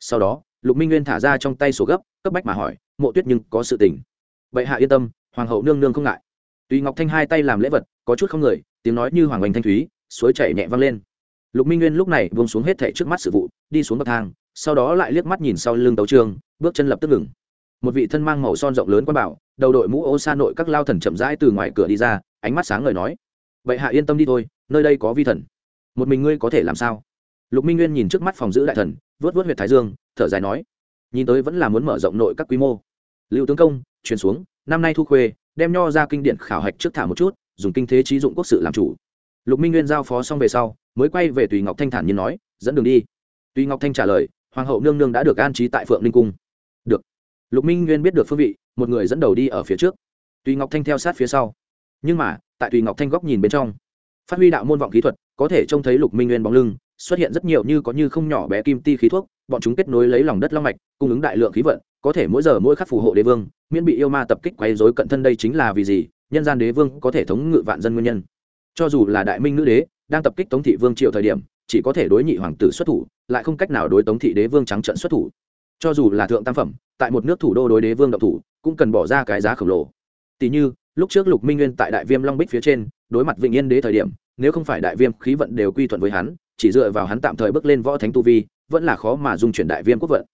Sau đó, lục minh nguyên thả ra trong tay sổ gấp, cấp bách mà hỏi, mộ tuyết nhưng có sự tình? Vậy hạ yên tâm, hoàng hậu nương nương không ngại. Tùy ngọc thanh hai tay làm lễ vật, có chút không người, tiếng nói như hoàng oanh thanh thúy, suối chảy nhẹ văng lên. Lục minh nguyên lúc này buông xuống hết thẻ trước mắt sự vụ, đi xuống bậc thang sau đó lại liếc mắt nhìn sau lưng tấu trương, bước chân lập tức ngừng. Một vị thân mang màu son rộng lớn quan bảo, đầu đội mũ ô sa nội các lao thần chậm rãi từ ngoài cửa đi ra, ánh mắt sáng ngời nói, vậy hạ yên tâm đi thôi, nơi đây có vi thần. Một mình ngươi có thể làm sao? Lục minh nguyên nhìn trước mắt phòng giữ đại thần vớt vớt huyệt thái dương, thở dài nói, nhìn tới vẫn là muốn mở rộng nội các quy mô. Lưu tướng công truyền xuống, năm nay thu khuê, đem nho ra kinh điện khảo hạch trước thả một chút, dùng kinh thế trí dụng quốc sự làm chủ. Lục minh nguyên giao phó xong về sau, mới quay về tùy ngọc thanh thản nhiên nói, dẫn đường đi. Tùy ngọc thanh trả lời hoàng hậu nương nương đã được an trí tại phượng ninh cung. Được. Lục minh nguyên biết được phương vị, một người dẫn đầu đi ở phía trước. Tùy ngọc thanh theo sát phía sau. Nhưng mà, tại tùy ngọc thanh góc nhìn bên trong, phát huy đạo môn vọng kỹ thuật, có thể trông thấy lục minh nguyên bóng lưng, xuất hiện rất nhiều như có như không nhỏ bé kim ti khí thuốc, bọn chúng kết nối lấy lòng đất long mạch, cung ứng đại lượng khí vận, có thể mỗi giờ mỗi khắc phù hộ đế vương, miễn bị yêu ma tập kích quấy rối cận thân đây chính là vì gì, nhân gian đế vương có thể thống ngự vạn dân nguyên nhân. Cho dù là đại minh nữ đế, đang tập kích tống thị vương triều thời điểm chỉ có thể đối nhị hoàng tử xuất thủ, lại không cách nào đối tống thị đế vương trắng trận xuất thủ. Cho dù là thượng tam phẩm, tại một nước thủ đô đối đế vương động thủ, cũng cần bỏ ra cái giá khổng lồ. Tỷ như, lúc trước lục minh nguyên tại đại viêm long bích phía trên, đối mặt vịnh yên đế thời điểm, nếu không phải đại viêm khí vận đều quy thuận với hắn, chỉ dựa vào hắn tạm thời bước lên võ thánh tu vi, vẫn là khó mà dung chuyển đại viêm quốc vận.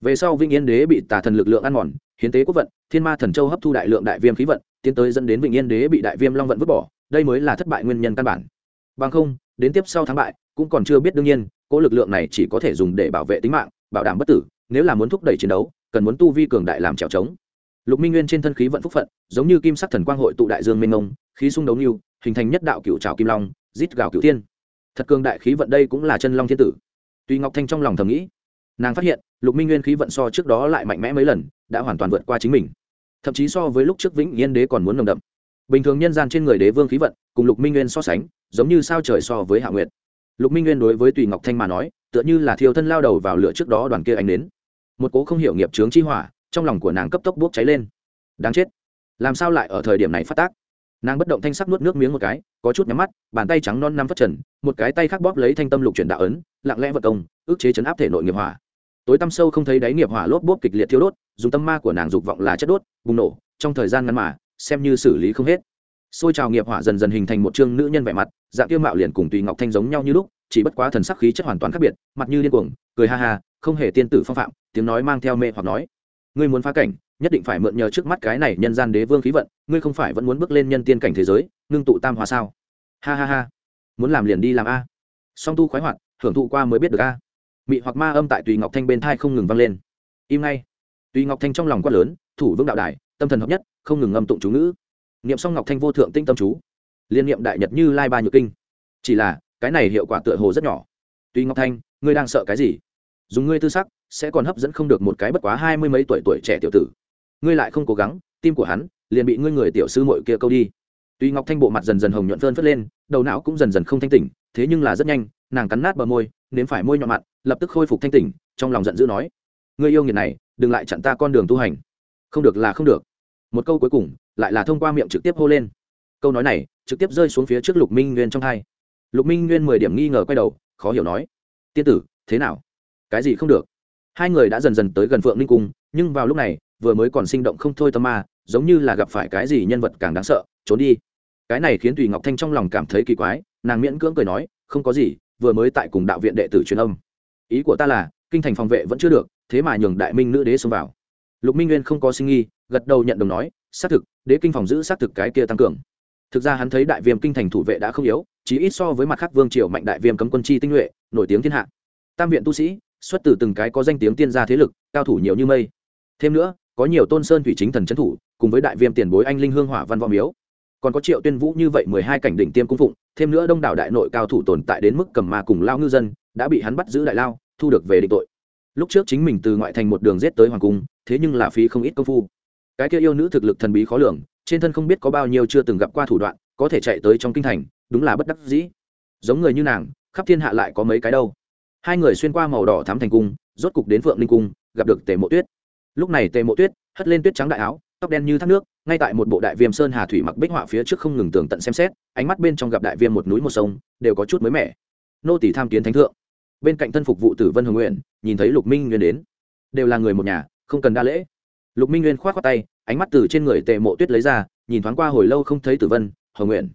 Về sau vịnh yên đế bị tà thần lực lượng ăn mòn, hiến tế quốc vận, thiên ma thần châu hấp thu đại lượng đại viêm khí vận, tiến tới dẫn đến vịnh yên đế bị đại viêm long vận vứt bỏ, đây mới là thất bại nguyên nhân căn bản. Bằng không, đến tiếp sau thắng bại cũng còn chưa biết đương nhiên, cỗ lực lượng này chỉ có thể dùng để bảo vệ tính mạng, bảo đảm bất tử, nếu là muốn thúc đẩy chiến đấu, cần muốn tu vi cường đại làm trèo trống. Lục minh nguyên trên thân khí vận phúc phận, giống như kim sắc thần quang hội tụ đại dương minh mông, khí sung đấu nhiêu hình thành nhất đạo cựu trào kim long, rít gào cựu thiên. Thật cường đại khí vận đây cũng là chân long thiên tử. Tuy ngọc thanh trong lòng thầm nghĩ, nàng phát hiện, lục minh nguyên khí vận so trước đó lại mạnh mẽ mấy lần, đã hoàn toàn vượt qua chính mình. Thậm chí so với lúc trước vĩnh yên đế còn muốn nồng đậm. Bình thường nhân gian trên người đế vương khí vận, cùng lục minh nguyên so sánh, giống như sao trời so với hạ nguyệt lục minh nguyên đối với tùy ngọc thanh mà nói, tựa như là thiêu thân lao đầu vào lửa trước đó đoàn kia ánh đến một cố không hiểu nghiệp chướng chi hỏa trong lòng của nàng cấp tốc bốc cháy lên. Đáng chết. Làm sao lại ở thời điểm này phát tác? Nàng bất động thanh sắc nuốt nước miếng một cái, có chút nhắm mắt, bàn tay trắng non năm phát trần, một cái tay khác bóp lấy thanh tâm lục chuyển đạo ấn, lặng lẽ vật công, ước chế chấn áp thể nội nghiệp hỏa. Tối tăm sâu không thấy đáy nghiệp hỏa lốp bốp kịch liệt thiêu đốt, dùng tâm ma của nàng dục vọng là chất đốt, bùng nổ, trong thời gian ngắn mà, xem như xử lý không hết xôi trào nghiệp hỏa dần dần hình thành một chương nữ nhân vẻ mặt, dạng tiêu mạo liền cùng tùy ngọc thanh giống nhau như lúc, chỉ bất quá thần sắc khí chất hoàn toàn khác biệt, mặt như điên cuồng, cười ha ha, không hề tiên tử phong phạm, tiếng nói mang theo mê hoặc nói. Ngươi muốn phá cảnh, nhất định phải mượn nhờ trước mắt cái này nhân gian đế vương khí vận, ngươi không phải vẫn muốn bước lên nhân tiên cảnh thế giới, ngưng tụ tam hòa sao? Ha ha ha. Muốn làm liền đi làm a. Song tu khoái hoạt, hưởng thụ qua mới biết được a. Mị hoặc ma âm tại tùy ngọc thanh bên thai không ngừng vang lên. Im ngay. Tùy ngọc thanh trong lòng quát lớn, thủ vương đạo đài, tâm thần hợp nhất, không ngừng ngâm tụng chú ngữ niệm xong ngọc thanh vô thượng tinh tâm chú, liên niệm đại nhật như lai ba nhược kinh. Chỉ là, cái này hiệu quả tựa hồ rất nhỏ. Tuy ngọc thanh, ngươi đang sợ cái gì? Dùng ngươi tư sắc, sẽ còn hấp dẫn không được một cái bất quá hai mươi mấy tuổi tuổi trẻ tiểu tử. Ngươi lại không cố gắng, tim của hắn liền bị ngươi người tiểu sư mội kia câu đi. Tuy ngọc thanh bộ mặt dần dần hồng nhuận phơn phất lên, đầu não cũng dần dần không thanh tỉnh, thế nhưng là rất nhanh, nàng cắn nát bờ môi, nếm phải môi nhọn mặn, lập tức khôi phục thanh tỉnh, trong lòng giận dữ nói, ngươi yêu nghiệt này, đừng lại chặn ta con đường tu hành. Không được là không được một câu cuối cùng, lại là thông qua miệng trực tiếp hô lên. Câu nói này, trực tiếp rơi xuống phía trước lục minh nguyên trong hai. Lục minh nguyên mười điểm nghi ngờ quay đầu, khó hiểu nói, tiên tử, thế nào? Cái gì không được? Hai người đã dần dần tới gần phượng ninh cung, nhưng vào lúc này, vừa mới còn sinh động không thôi tâm ma, giống như là gặp phải cái gì nhân vật càng đáng sợ, trốn đi. Cái này khiến tùy ngọc thanh trong lòng cảm thấy kỳ quái, nàng miễn cưỡng cười nói, không có gì, vừa mới tại cùng đạo viện đệ tử truyền âm. Ý của ta là, kinh thành phòng vệ vẫn chưa được, thế mà nhường đại minh nữ đế xông vào lục minh nguyên không có sinh nghi gật đầu nhận đồng nói, xác thực, đế kinh phòng giữ xác thực cái kia tăng cường. Thực ra hắn thấy đại viêm kinh thành thủ vệ đã không yếu chỉ ít so với mặt khác vương triều mạnh đại viêm cấm quân chi tinh nhuệ, nổi tiếng thiên hạ. Tam viện tu sĩ, xuất từ từng cái có danh tiếng tiên gia thế lực, cao thủ nhiều như mây. Thêm nữa, có nhiều tôn sơn thủy chính thần trấn thủ, cùng với đại viêm tiền bối anh linh hương hỏa văn võ miếu. Còn có triệu tuyên vũ như vậy mười hai cảnh đỉnh tiêm cung phụng, thêm nữa đông đảo đại nội cao thủ tồn tại đến mức cầm ma cùng lao ngư dân, đã bị hắn bắt giữ đại lao, thu được về định tội. Lúc trước chính mình từ ngoại thành một đường rết tới hoàng cung thế nhưng là phí không ít công phu. Cái kia yêu nữ thực lực thần bí khó lường, trên thân không biết có bao nhiêu chưa từng gặp qua thủ đoạn, có thể chạy tới trong kinh thành, đúng là bất đắc dĩ. Giống người như nàng, khắp thiên hạ lại có mấy cái đâu. Hai người xuyên qua màu đỏ thám thành cung, rốt cục đến phượng linh cung, gặp được tề mộ tuyết. Lúc này tề mộ tuyết hất lên tuyết trắng đại áo, tóc đen như thác nước, ngay tại một bộ đại viêm sơn hà thủy mặc bích họa phía trước không ngừng tường tận xem xét, ánh mắt bên trong gặp đại viêm một núi một sông, đều có chút mới mẻ. Nô tỷ tham kiến thánh thượng. Bên cạnh thân phục vụ tử vân hồng nguyện, nhìn thấy lục minh nguyên đến. Đều là người một nhà không cần đa lễ. Lục minh nguyên k h o á t khoác tay, ánh mắt từ trên người tề mộ tuyết lấy ra, nhìn thoáng qua hồi lâu không thấy tử vân, hồng nguyện.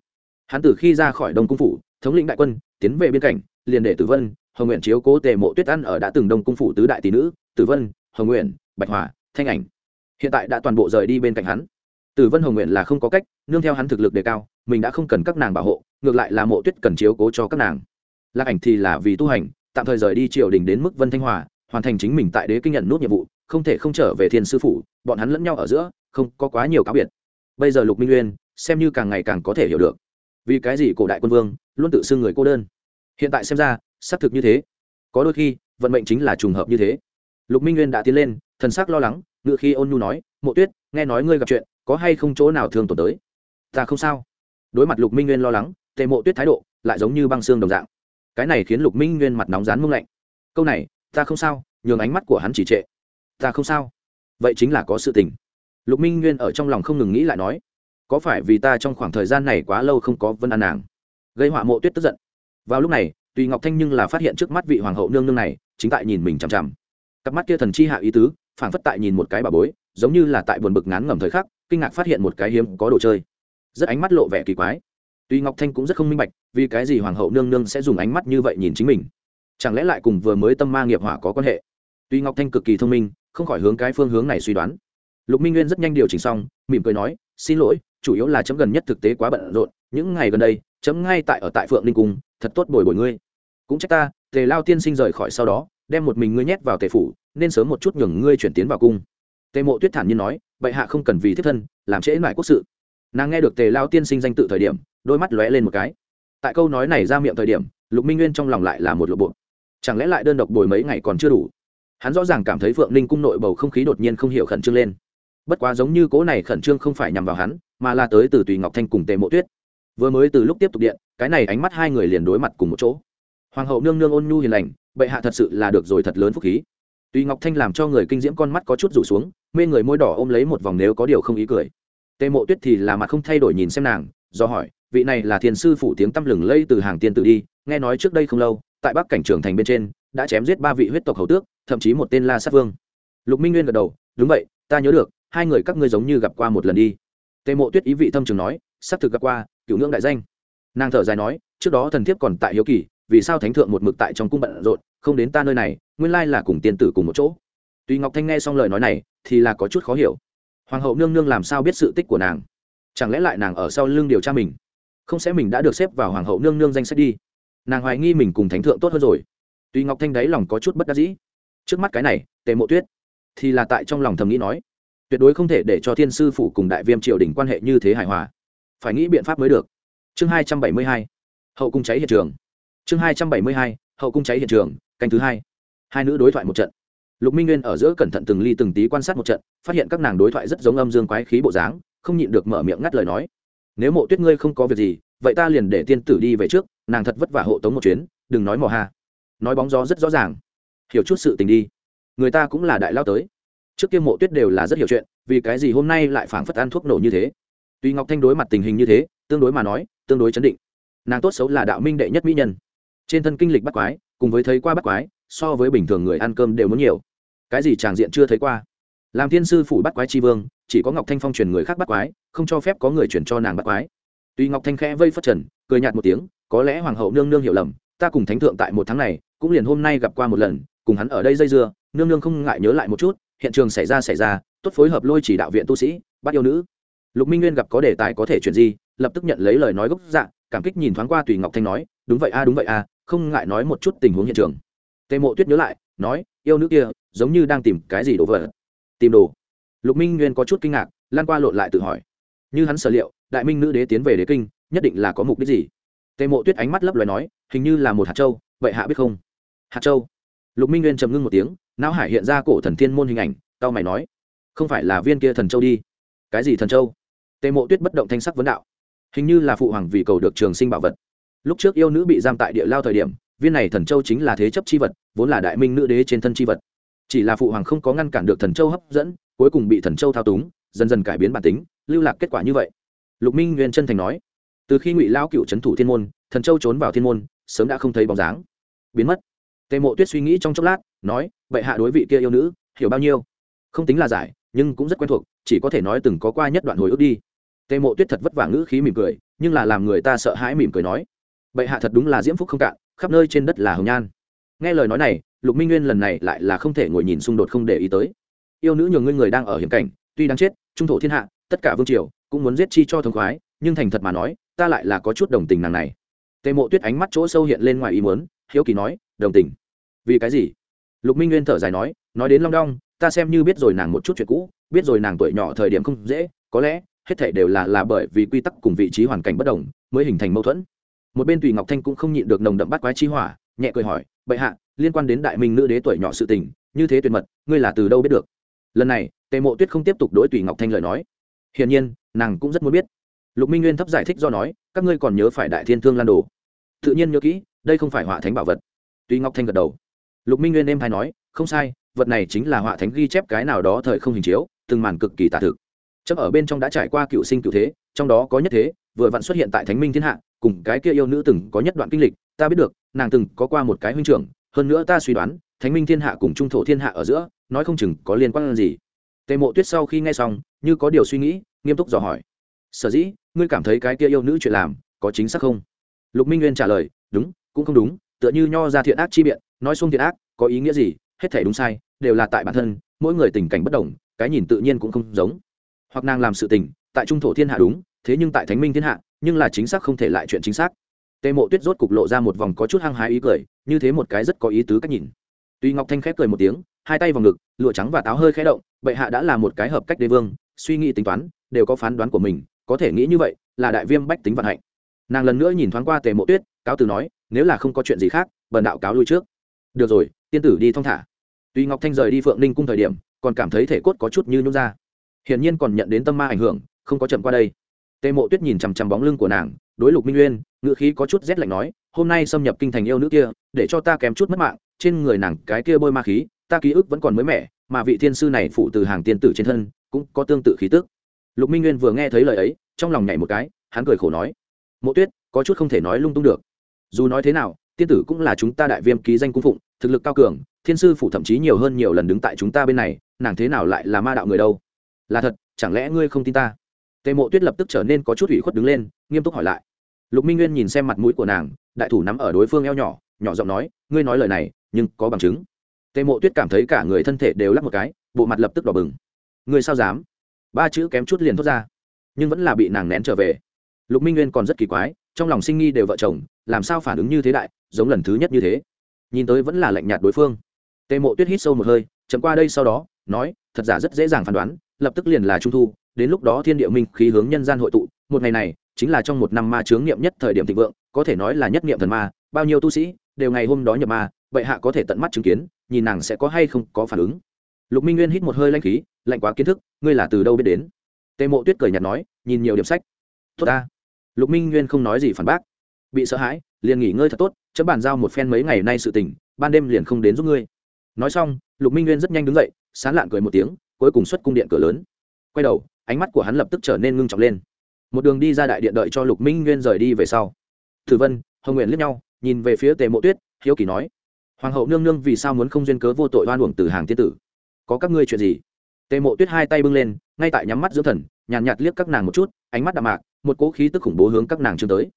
Hắn từ khi ra khỏi đông cung phủ, thống lĩnh đại quân, tiến về biên cảnh, liền để tử vân, hồng nguyện chiếu cố tề mộ tuyết ăn ở đã từng đông cung phủ tứ đại tỷ nữ, tử vân, hồng nguyện, bạch hòa thanh ảnh. Hiện tại đã toàn bộ rời đi bên cạnh hắn. Tử vân hồng nguyện là không có cách, nương theo hắn thực lực đề cao, mình đã không cần các nàng bảo hộ, ngược lại là mộ tuyết cần chiếu cố cho các nàng. Lạc ảnh thì là vì tu hành, tạm thời rời đi triều đình đến mức vân thanh hòa, hoàn thành chính mình tại đế kinh nhận nút nhiệm vụ không thể không trở về thiên sư phủ, bọn hắn lẫn nhau ở giữa, không có quá nhiều cáo biệt. Bây giờ lục minh nguyên, xem như càng ngày càng có thể hiểu được. Vì cái gì cổ đại quân vương luôn tự xưng người cô đơn? Hiện tại xem ra, xác thực như thế. Có đôi khi, vận mệnh chính là trùng hợp như thế. Lục minh nguyên đã tiến lên, thần sắc lo lắng, ngựa khi ôn nhu nói, mộ tuyết, nghe nói ngươi gặp chuyện, có hay không chỗ nào thường tổn tới? Ta không sao. Đối mặt lục minh nguyên lo lắng, tề mộ tuyết thái độ lại giống như băng xương đồng dạng. Cái này khiến lục minh nguyên mặt nóng rán mông lạnh. Câu này, ta không sao, nhường ánh mắt của hắn chỉ trệ ta không sao. Vậy chính là có sự tình. Lục minh nguyên ở trong lòng không ngừng nghĩ lại nói, có phải vì ta trong khoảng thời gian này quá lâu không có vân an nàng? Gây họa mộ tuyết tức giận. Vào lúc này, tùy ngọc thanh nhưng là phát hiện trước mắt vị hoàng hậu nương nương này, chính tại nhìn mình chằm chằm. Cặp mắt kia thần chi hạ ý tứ phản phất tại nhìn một cái bà bối, giống như là tại buồn bực ngán ngẩm thời khắc, kinh ngạc phát hiện một cái hiếm có đồ chơi. Rất ánh mắt lộ vẻ kỳ quái. Tuy ngọc thanh cũng rất không minh bạch, vì cái gì hoàng hậu nương nương sẽ dùng ánh mắt như vậy nhìn chính mình? Chẳng lẽ lại cùng vừa mới tâm ma nghiệp hỏa có quan hệ? Tuy ngọc thanh cực kỳ thông minh không khỏi hướng cái phương hướng này suy đoán. Lục minh nguyên rất nhanh điều chỉnh xong, mỉm cười nói, xin lỗi, chủ yếu là chấm gần nhất thực tế quá bận rộn, những ngày gần đây, chấm ngay tại ở tại phượng ninh cung, thật tốt bồi bồi ngươi. Cũng trách ta, tề lao tiên sinh rời khỏi sau đó, đem một mình ngươi nhét vào tề phủ, nên sớm một chút nhường ngươi chuyển tiến vào cung. Tề mộ tuyết thản nhiên nói, bệ hạ không cần vì thiết thân, làm trễ mãi quốc sự. Nàng nghe được tề lao tiên sinh danh tự thời điểm, đôi mắt lóe lên một cái. Tại câu nói này ra miệng thời điểm, lục minh nguyên trong lòng lại là một lộ bộ. Chẳng lẽ lại đơn độc bồi mấy ngày còn chưa đủ? Hắn rõ ràng cảm thấy phượng ninh cung nội bầu không khí đột nhiên không hiểu khẩn trương lên bất quá giống như cố này khẩn trương không phải nhằm vào hắn mà là tới từ tùy ngọc thanh cùng tề mộ tuyết vừa mới từ lúc tiếp tục điện cái này ánh mắt hai người liền đối mặt cùng một chỗ hoàng hậu nương nương ôn nhu hiền lành bệ hạ thật sự là được rồi thật lớn phúc khí tùy ngọc thanh làm cho người kinh diễm con mắt có chút rủ xuống mê người môi đỏ ôm lấy một vòng nếu có điều không ý cười tề mộ tuyết thì là mặt không thay đổi nhìn xem nàng do hỏi vị này là thiền sư phủ tiếng tăm lừng lây từ hàng tiên tử đi nghe nói trước đây không lâu tại bắc cảnh trường thành bên trên đã chém giết ba vị huyết tộc hầu tước thậm chí một tên la sát vương. Lục minh nguyên gật đầu, đúng vậy, ta nhớ được, hai người các ngươi giống như gặp qua một lần đi. Tề mộ tuyết ý vị thâm trường nói, xác thực gặp qua cựu ngưỡng đại danh. Nàng thở dài nói, trước đó thần thiếp còn tại hiếu kỳ, vì sao thánh thượng một mực tại trong cung bận rộn, không đến ta nơi này, nguyên lai là cùng tiên tử cùng một chỗ. Tuy ngọc thanh nghe xong lời nói này, thì là có chút khó hiểu. Hoàng hậu nương nương làm sao biết sự tích của nàng? Chẳng lẽ lại nàng ở sau lưng điều tra mình? Không sẽ mình đã được xếp vào hoàng hậu nương nương danh sách đi. Nàng hoài nghi mình cùng thánh thượng tốt hơn rồi. Tuy ngọc thanh đáy lòng có chút bất đắc dĩ trước mắt cái này, tề mộ tuyết, thì là tại trong lòng thầm nghĩ nói, tuyệt đối không thể để cho thiên sư phủ cùng đại viêm triều đình quan hệ như thế hài hòa. Phải nghĩ biện pháp mới được. Chương hai trăm bảy mươi hai, hậu cung cháy hiện trường. Chương hai trăm bảy mươi hai, hậu cung cháy hiện trường, canh thứ hai. Hai nữ đối thoại một trận. Lục minh nguyên ở giữa cẩn thận từng ly từng tí quan sát một trận, phát hiện các nàng đối thoại rất giống âm dương quái khí bộ dáng, không nhịn được mở miệng ngắt lời nói. Nếu mộ tuyết ngươi không có việc gì, vậy ta liền để tiên tử đi về trước, nàng thật vất vả hộ tống một chuyến, đừng nói mò hà. nói bóng gió rất rõ ràng hiểu chút sự tình đi. Người ta cũng là đại lao tới. Trước kia mộ tuyết đều là rất hiểu chuyện, vì cái gì hôm nay lại phảng phất ăn thuốc nổ như thế? Tuy ngọc thanh đối mặt tình hình như thế, tương đối mà nói, tương đối chấn định. Nàng tốt xấu là đạo minh đệ nhất mỹ nhân. Trên thân kinh lịch bắt quái, cùng với thấy qua bắt quái, so với bình thường người ăn cơm đều muốn nhiều. Cái gì tràng diện chưa thấy qua? Làm thiên sư phủ bắt quái tri vương, chỉ có ngọc thanh phong truyền người khác bắt quái, không cho phép có người chuyển cho nàng bắt quái. Tuy ngọc thanh khẽ vây phất trần, cười nhạt một tiếng, có lẽ hoàng hậu nương nương hiểu lầm, ta cùng thánh thượng tại một tháng này, cũng liền hôm nay gặp qua một lần cùng hắn ở đây dây dưa, nương nương không ngại nhớ lại một chút, hiện trường xảy ra xảy ra, tốt phối hợp lôi chỉ đạo viện tu sĩ, bắt yêu nữ. Lục minh nguyên gặp có đề tài có thể chuyện gì lập tức nhận lấy lời nói gốc dạ cảm kích nhìn thoáng qua tùy ngọc thanh nói, đúng vậy a, đúng vậy a, không ngại nói một chút tình huống hiện trường. Tề mộ tuyết nhớ lại, nói, yêu nữ kia, giống như đang tìm cái gì đồ vật tìm đồ? Lục minh nguyên có chút kinh ngạc lan qua lộn lại tự hỏi. Như hắn sở liệu, đại minh nữ đế tiến về đế kinh, nhất định là có mục đích gì? Tề mộ tuyết ánh mắt lấp loài nói, hình như là một hạt châu, vậy hạ biết không? Hạt châu? Lục minh nguyên trầm ngưng một tiếng, não hải hiện ra cổ thần thiên môn hình ảnh tao mày nói, không phải là viên kia thần châu đi. Cái gì thần châu? Tề mộ tuyết bất động thanh sắc vấn đạo. Hình như là phụ hoàng vì cầu được trường sinh bảo vật. Lúc trước yêu nữ bị giam tại địa lao thời điểm, viên này thần châu chính là thế chấp chi vật, vốn là đại minh nữ đế trên thân chi vật. Chỉ là phụ hoàng không có ngăn cản được thần châu hấp dẫn, cuối cùng bị thần châu thao túng, dần dần cải biến bản tính, lưu lạc kết quả như vậy. Lục minh nguyên chân thành nói, từ khi ngụy lao cựu trấn thủ thiên môn, thần châu trốn vào thiên môn, sớm đã không thấy bóng dáng. Biến mất tề mộ tuyết suy nghĩ trong chốc lát, nói vậy hạ đối vị kia yêu nữ, hiểu bao nhiêu? Không tính là giải, nhưng cũng rất quen thuộc, chỉ có thể nói từng có qua nhất đoạn hồi ức đi. Tề mộ tuyết thật vất vả ngữ khí mỉm cười, nhưng là làm người ta sợ hãi mỉm cười nói, bệ hạ thật đúng là diễm phúc không cạn, khắp nơi trên đất là hồng nhan. Nghe lời nói này, lục minh nguyên lần này lại là không thể ngồi nhìn xung đột không để ý tới. Yêu nữ nhường ngươi người đang ở hiểm cảnh, tuy đang chết, trung thổ thiên hạ, tất cả vương triều cũng muốn giết chi cho thông khoái, nhưng thành thật mà nói, ta lại là có chút đồng tình nàng này. Tề mộ tuyết ánh mắt chỗ sâu hiện lên ngoài ý muốn, hiếu kỳ nói đồng tình. Vì cái gì? Lục minh nguyên thở dài nói nói đến long đong, ta xem như biết rồi nàng một chút chuyện cũ, biết rồi nàng tuổi nhỏ thời điểm không dễ, có lẽ hết thể đều là là bởi vì quy tắc cùng vị trí hoàn cảnh bất đồng mới hình thành mâu thuẫn. Một bên tùy ngọc thanh cũng không nhịn được nồng đậm bắt quái chi hỏa, nhẹ cười hỏi, bệ hạ, liên quan đến đại minh nữ đế tuổi nhỏ sự tình, như thế tuyệt mật, ngươi là từ đâu biết được? Lần này, tề mộ tuyết không tiếp tục đối tùy ngọc thanh lời nói. Hiển nhiên, nàng cũng rất muốn biết. Lục minh nguyên thấp giải thích do nói, các ngươi còn nhớ phải đại thiên thương lan đồ? Tự nhiên nhớ kỹ, đây không phải họa thánh bảo vật. Tuy ngọc thanh gật đầu. Lục minh nguyên em hay nói, không sai, vật này chính là họa thánh ghi chép cái nào đó thời không hình chiếu, từng màn cực kỳ tả thực. Chấp ở bên trong đã trải qua cựu sinh cựu thế, trong đó có nhất thế, vừa vặn xuất hiện tại thánh minh thiên hạ, cùng cái kia yêu nữ từng có nhất đoạn kinh lịch, ta biết được, nàng từng có qua một cái huynh trưởng, hơn nữa ta suy đoán, thánh minh thiên hạ cùng trung thổ thiên hạ ở giữa, nói không chừng có liên quan gì. Tề mộ tuyết sau khi nghe xong, như có điều suy nghĩ, nghiêm túc dò hỏi, sở dĩ, ngươi cảm thấy cái kia yêu nữ chuyện làm, có chính xác không? Lục minh nguyên trả lời, đúng, cũng không đúng tựa như nho ra thiện ác chi biện, nói xung thiện ác, có ý nghĩa gì, hết thể đúng sai, đều là tại bản thân, mỗi người tình cảnh bất đồng, cái nhìn tự nhiên cũng không giống. Hoặc nàng làm sự tình, tại trung thổ thiên hạ đúng, thế nhưng tại thánh minh thiên hạ, nhưng là chính xác không thể lại chuyện chính xác. Tề mộ tuyết rốt cục lộ ra một vòng có chút hăng hái ý cười, như thế một cái rất có ý tứ cách nhìn. Tuy ngọc thanh khép cười một tiếng, hai tay vào ngực, lụa trắng và táo hơi khẽ động, bệ hạ đã là một cái hợp cách đế vương, suy nghĩ tính toán, đều có phán đoán của mình, có thể nghĩ như vậy, là đại viêm bách tính vận hạnh. Nàng lần nữa nhìn thoáng qua tề mộ tuyết cáo từ nói, nếu là không có chuyện gì khác, bần đạo cáo lui trước. Được rồi, tiên tử đi thong thả. Tuy ngọc thanh rời đi phượng ninh cung thời điểm, còn cảm thấy thể cốt có chút như nhún ra. Hiển nhiên còn nhận đến tâm ma ảnh hưởng, không có chậm qua đây. Tề mộ tuyết nhìn chằm chằm bóng lưng của nàng, đối lục minh uyên ngựa khí có chút rét lạnh nói, hôm nay xâm nhập kinh thành yêu nữ kia, để cho ta kém chút mất mạng, trên người nàng cái kia bôi ma khí, ta ký ức vẫn còn mới mẻ, mà vị thiên sư này phụ từ hàng tiên tử trên thân, cũng có tương tự khí tức. Lục minh nguyên vừa nghe thấy lời ấy, trong lòng nhảy một cái, hắn cười khổ nói, mộ tuyết, có chút không thể nói lung tung được dù nói thế nào, tiên tử cũng là chúng ta đại viêm ký danh cung phụng, thực lực cao cường, thiên sư phủ thậm chí nhiều hơn nhiều lần đứng tại chúng ta bên này, nàng thế nào lại là ma đạo người đâu? Là thật, chẳng lẽ ngươi không tin ta? Tề mộ tuyết lập tức trở nên có chút ủy khuất đứng lên, nghiêm túc hỏi lại. Lục minh nguyên nhìn xem mặt mũi của nàng, đại thủ nắm ở đối phương eo nhỏ nhỏ giọng nói, ngươi nói lời này, nhưng có bằng chứng. Tề mộ tuyết cảm thấy cả người thân thể đều lắc một cái, bộ mặt lập tức đỏ bừng. Ngươi sao dám? Ba chữ kém chút liền thốt ra, nhưng vẫn là bị nàng nén trở về. Lục minh nguyên còn rất kỳ quái trong lòng sinh nghi đều vợ chồng, làm sao phản ứng như thế đại, giống lần thứ nhất như thế. Nhìn tới vẫn là lạnh nhạt đối phương. Tề mộ tuyết hít sâu một hơi chấm qua đây sau đó, nói, thật giả rất dễ dàng phán đoán, lập tức liền là trung thu, đến lúc đó thiên địa minh khí hướng nhân gian hội tụ, một ngày này, chính là trong một năm ma chướng nghiệm nhất thời điểm thịnh vượng, có thể nói là nhất nghiệm thần ma, bao nhiêu tu sĩ, đều ngày hôm đó nhập ma, vậy hạ có thể tận mắt chứng kiến, nhìn nàng sẽ có hay không có phản ứng. Lục minh nguyên hít một hơi lanh khí, lạnh quá kiến thức, ngươi là từ đâu biết đến? Tề mộ tuyết cười nhạt nói, nhìn nhiều điểm sách. Tốt ta lục minh nguyên không nói gì phản bác. Bị sợ hãi liền nghỉ ngơi thật tốt chấm bàn giao một phen mấy ngày nay sự tình ban đêm liền không đến giúp ngươi. Nói xong lục minh nguyên rất nhanh đứng dậy sán lạn cười một tiếng cuối cùng xuất cung điện cửa lớn. Quay đầu ánh mắt của hắn lập tức trở nên ngưng trọng lên. Một đường đi ra đại điện đợi cho lục minh nguyên rời đi về sau. Thử vân hồng nguyện liếc nhau nhìn về phía tề mộ tuyết hiếu kỳ nói. Hoàng hậu nương nương vì sao muốn không duyên cớ vô tội oan uổng từ hàng tiên tử? Có các ngươi chuyện gì? Tề mộ tuyết hai tay bưng lên ngay tại nhắm mắt dưỡng thần nhàn nhạt, nhạt liếc các nàng một chút ánh mắt đạm mạc một cỗ khí tức khủng bố hướng các nàng trương tới.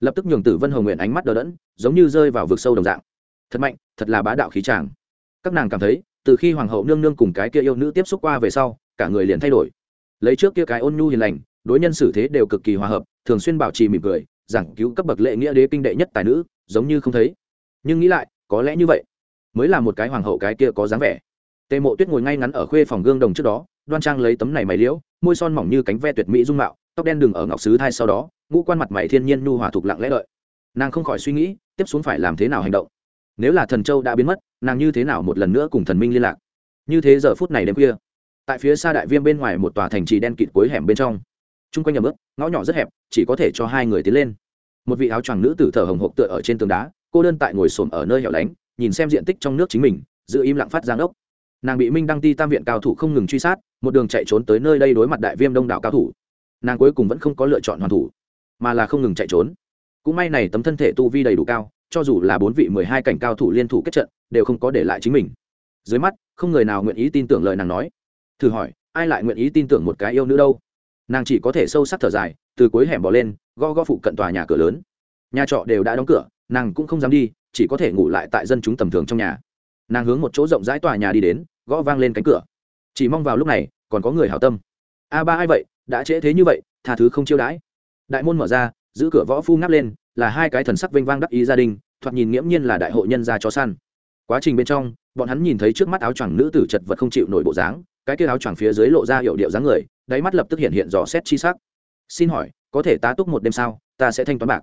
Lập tức nhường tử vân hồng nguyện ánh mắt đờ đẫn, giống như rơi vào vực sâu đồng dạng. Thật mạnh, thật là bá đạo khí tràng các nàng cảm thấy, từ khi hoàng hậu nương nương cùng cái kia yêu nữ tiếp xúc qua về sau, cả người liền thay đổi. Lấy trước kia cái ôn nhu hiền lành, đối nhân xử thế đều cực kỳ hòa hợp, thường xuyên bảo trì mỉm cười, giảng cứu cấp bậc lệ nghĩa đế kinh đệ nhất tài nữ, giống như không thấy. Nhưng nghĩ lại, có lẽ như vậy, mới là một cái hoàng hậu cái kia có dáng vẻ. Tề mộ tuyết ngồi ngay ngắn ở khuê phòng gương đồng trước đó, đoan trang lấy tấm này mày liễu, môi son mỏng như cánh ve tuyệt mỹ dung mạo tóc đen đường ở ngọc sứ thai sau đó, ngũ quan mặt mày thiên nhiên nhu hòa thục lặng lẽ đợi. Nàng không khỏi suy nghĩ, tiếp xuống phải làm thế nào hành động. Nếu là thần châu đã biến mất, nàng như thế nào một lần nữa cùng thần minh liên lạc? Như thế giờ phút này đêm khuya, tại phía xa đại viêm bên ngoài một tòa thành trì đen kịt cuối hẻm bên trong. T r u n g quanh nhà bước, ngõ nhỏ rất hẹp, chỉ có thể cho hai người tiến lên. Một vị áo choàng nữ tử thở hồng hộc tựa ở trên tường đá, cô đơn tại ngồi xổm ở nơi hẻo lánh, nhìn xem diện tích trong nước chính mình, giữ im lặng phát giang ốc nàng bị minh đăng ti tam viện cao thủ không ngừng truy sát, một đường chạy trốn tới nơi đây đối mặt đại viêm đông đảo cao thủ nàng cuối cùng vẫn không có lựa chọn hoàn thủ, mà là không ngừng chạy trốn. Cũng may này tấm thân thể tu vi đầy đủ cao, cho dù là bốn vị mười hai cảnh cao thủ liên thủ kết trận, đều không có để lại chính mình. Dưới mắt, không người nào nguyện ý tin tưởng lời nàng nói. Thử hỏi, ai lại nguyện ý tin tưởng một cái yêu nữ đâu? Nàng chỉ có thể sâu sắc thở dài, từ cuối hẻm bỏ lên go go phụ cận tòa nhà cửa lớn. Nhà trọ đều đã đóng cửa, nàng cũng không dám đi, chỉ có thể ngủ lại tại dân chúng tầm thường trong nhà. Nàng hướng một chỗ rộng rãi tòa nhà đi đến, gõ vang lên cánh cửa. Chỉ mong vào lúc này, còn có người hảo tâm. A ba ai vậy? Đã trễ thế như vậy, tha thứ không chiêu đãi. Đại môn mở ra, giữ cửa võ phu ngáp lên, là hai cái thần sắc vinh vang đắc ý gia đình, thoạt nhìn nghiễm nhiên là đại hội nhân gia chó săn. Quá trình bên trong, bọn hắn nhìn thấy trước mắt áo choàng nữ tử chật vật không chịu nổi bộ dáng, cái kia áo choàng phía dưới lộ ra hiệu điệu dáng người, đáy mắt lập tức hiện hiện dò xét chi sắc. Xin hỏi, có thể tá túc một đêm sao? Ta sẽ thanh toán bạc.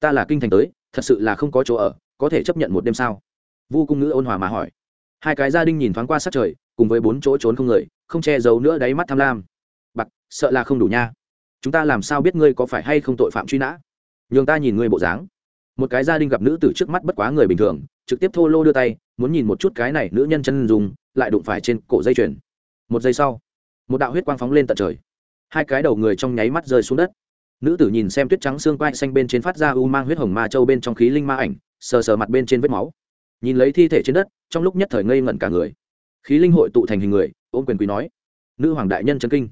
Ta là kinh thành tới, thật sự là không có chỗ ở, có thể chấp nhận một đêm sao? Vu cung nữ ôn hòa mà hỏi. Hai cái gia đình nhìn thoáng qua sát trời, cùng với bốn chỗ trốn không người, không che giấu nữa đáy mắt tham lam sợ là không đủ nha. Chúng ta làm sao biết ngươi có phải hay không tội phạm truy nã? Nhường ta nhìn ngươi bộ dáng. Một cái gia đình gặp nữ từ trước mắt bất quá người bình thường, trực tiếp thô lô đưa tay, muốn nhìn một chút cái này nữ nhân chân dùng lại đụng phải trên cổ dây chuyền. Một giây sau, một đạo huyết quang phóng lên tận trời. Hai cái đầu người trong nháy mắt rơi xuống đất. Nữ tử nhìn xem tuyết trắng xương quai xanh bên trên phát ra u mang huyết hồng ma châu bên trong khí linh ma ảnh, sờ sờ mặt bên trên vết máu. Nhìn lấy thi thể trên đất, trong lúc nhất thời ngây ngẩn cả người. Khí linh hội tụ thành hình người, ôm quyền quý nói, nữ hoàng đại nhân chân kinh.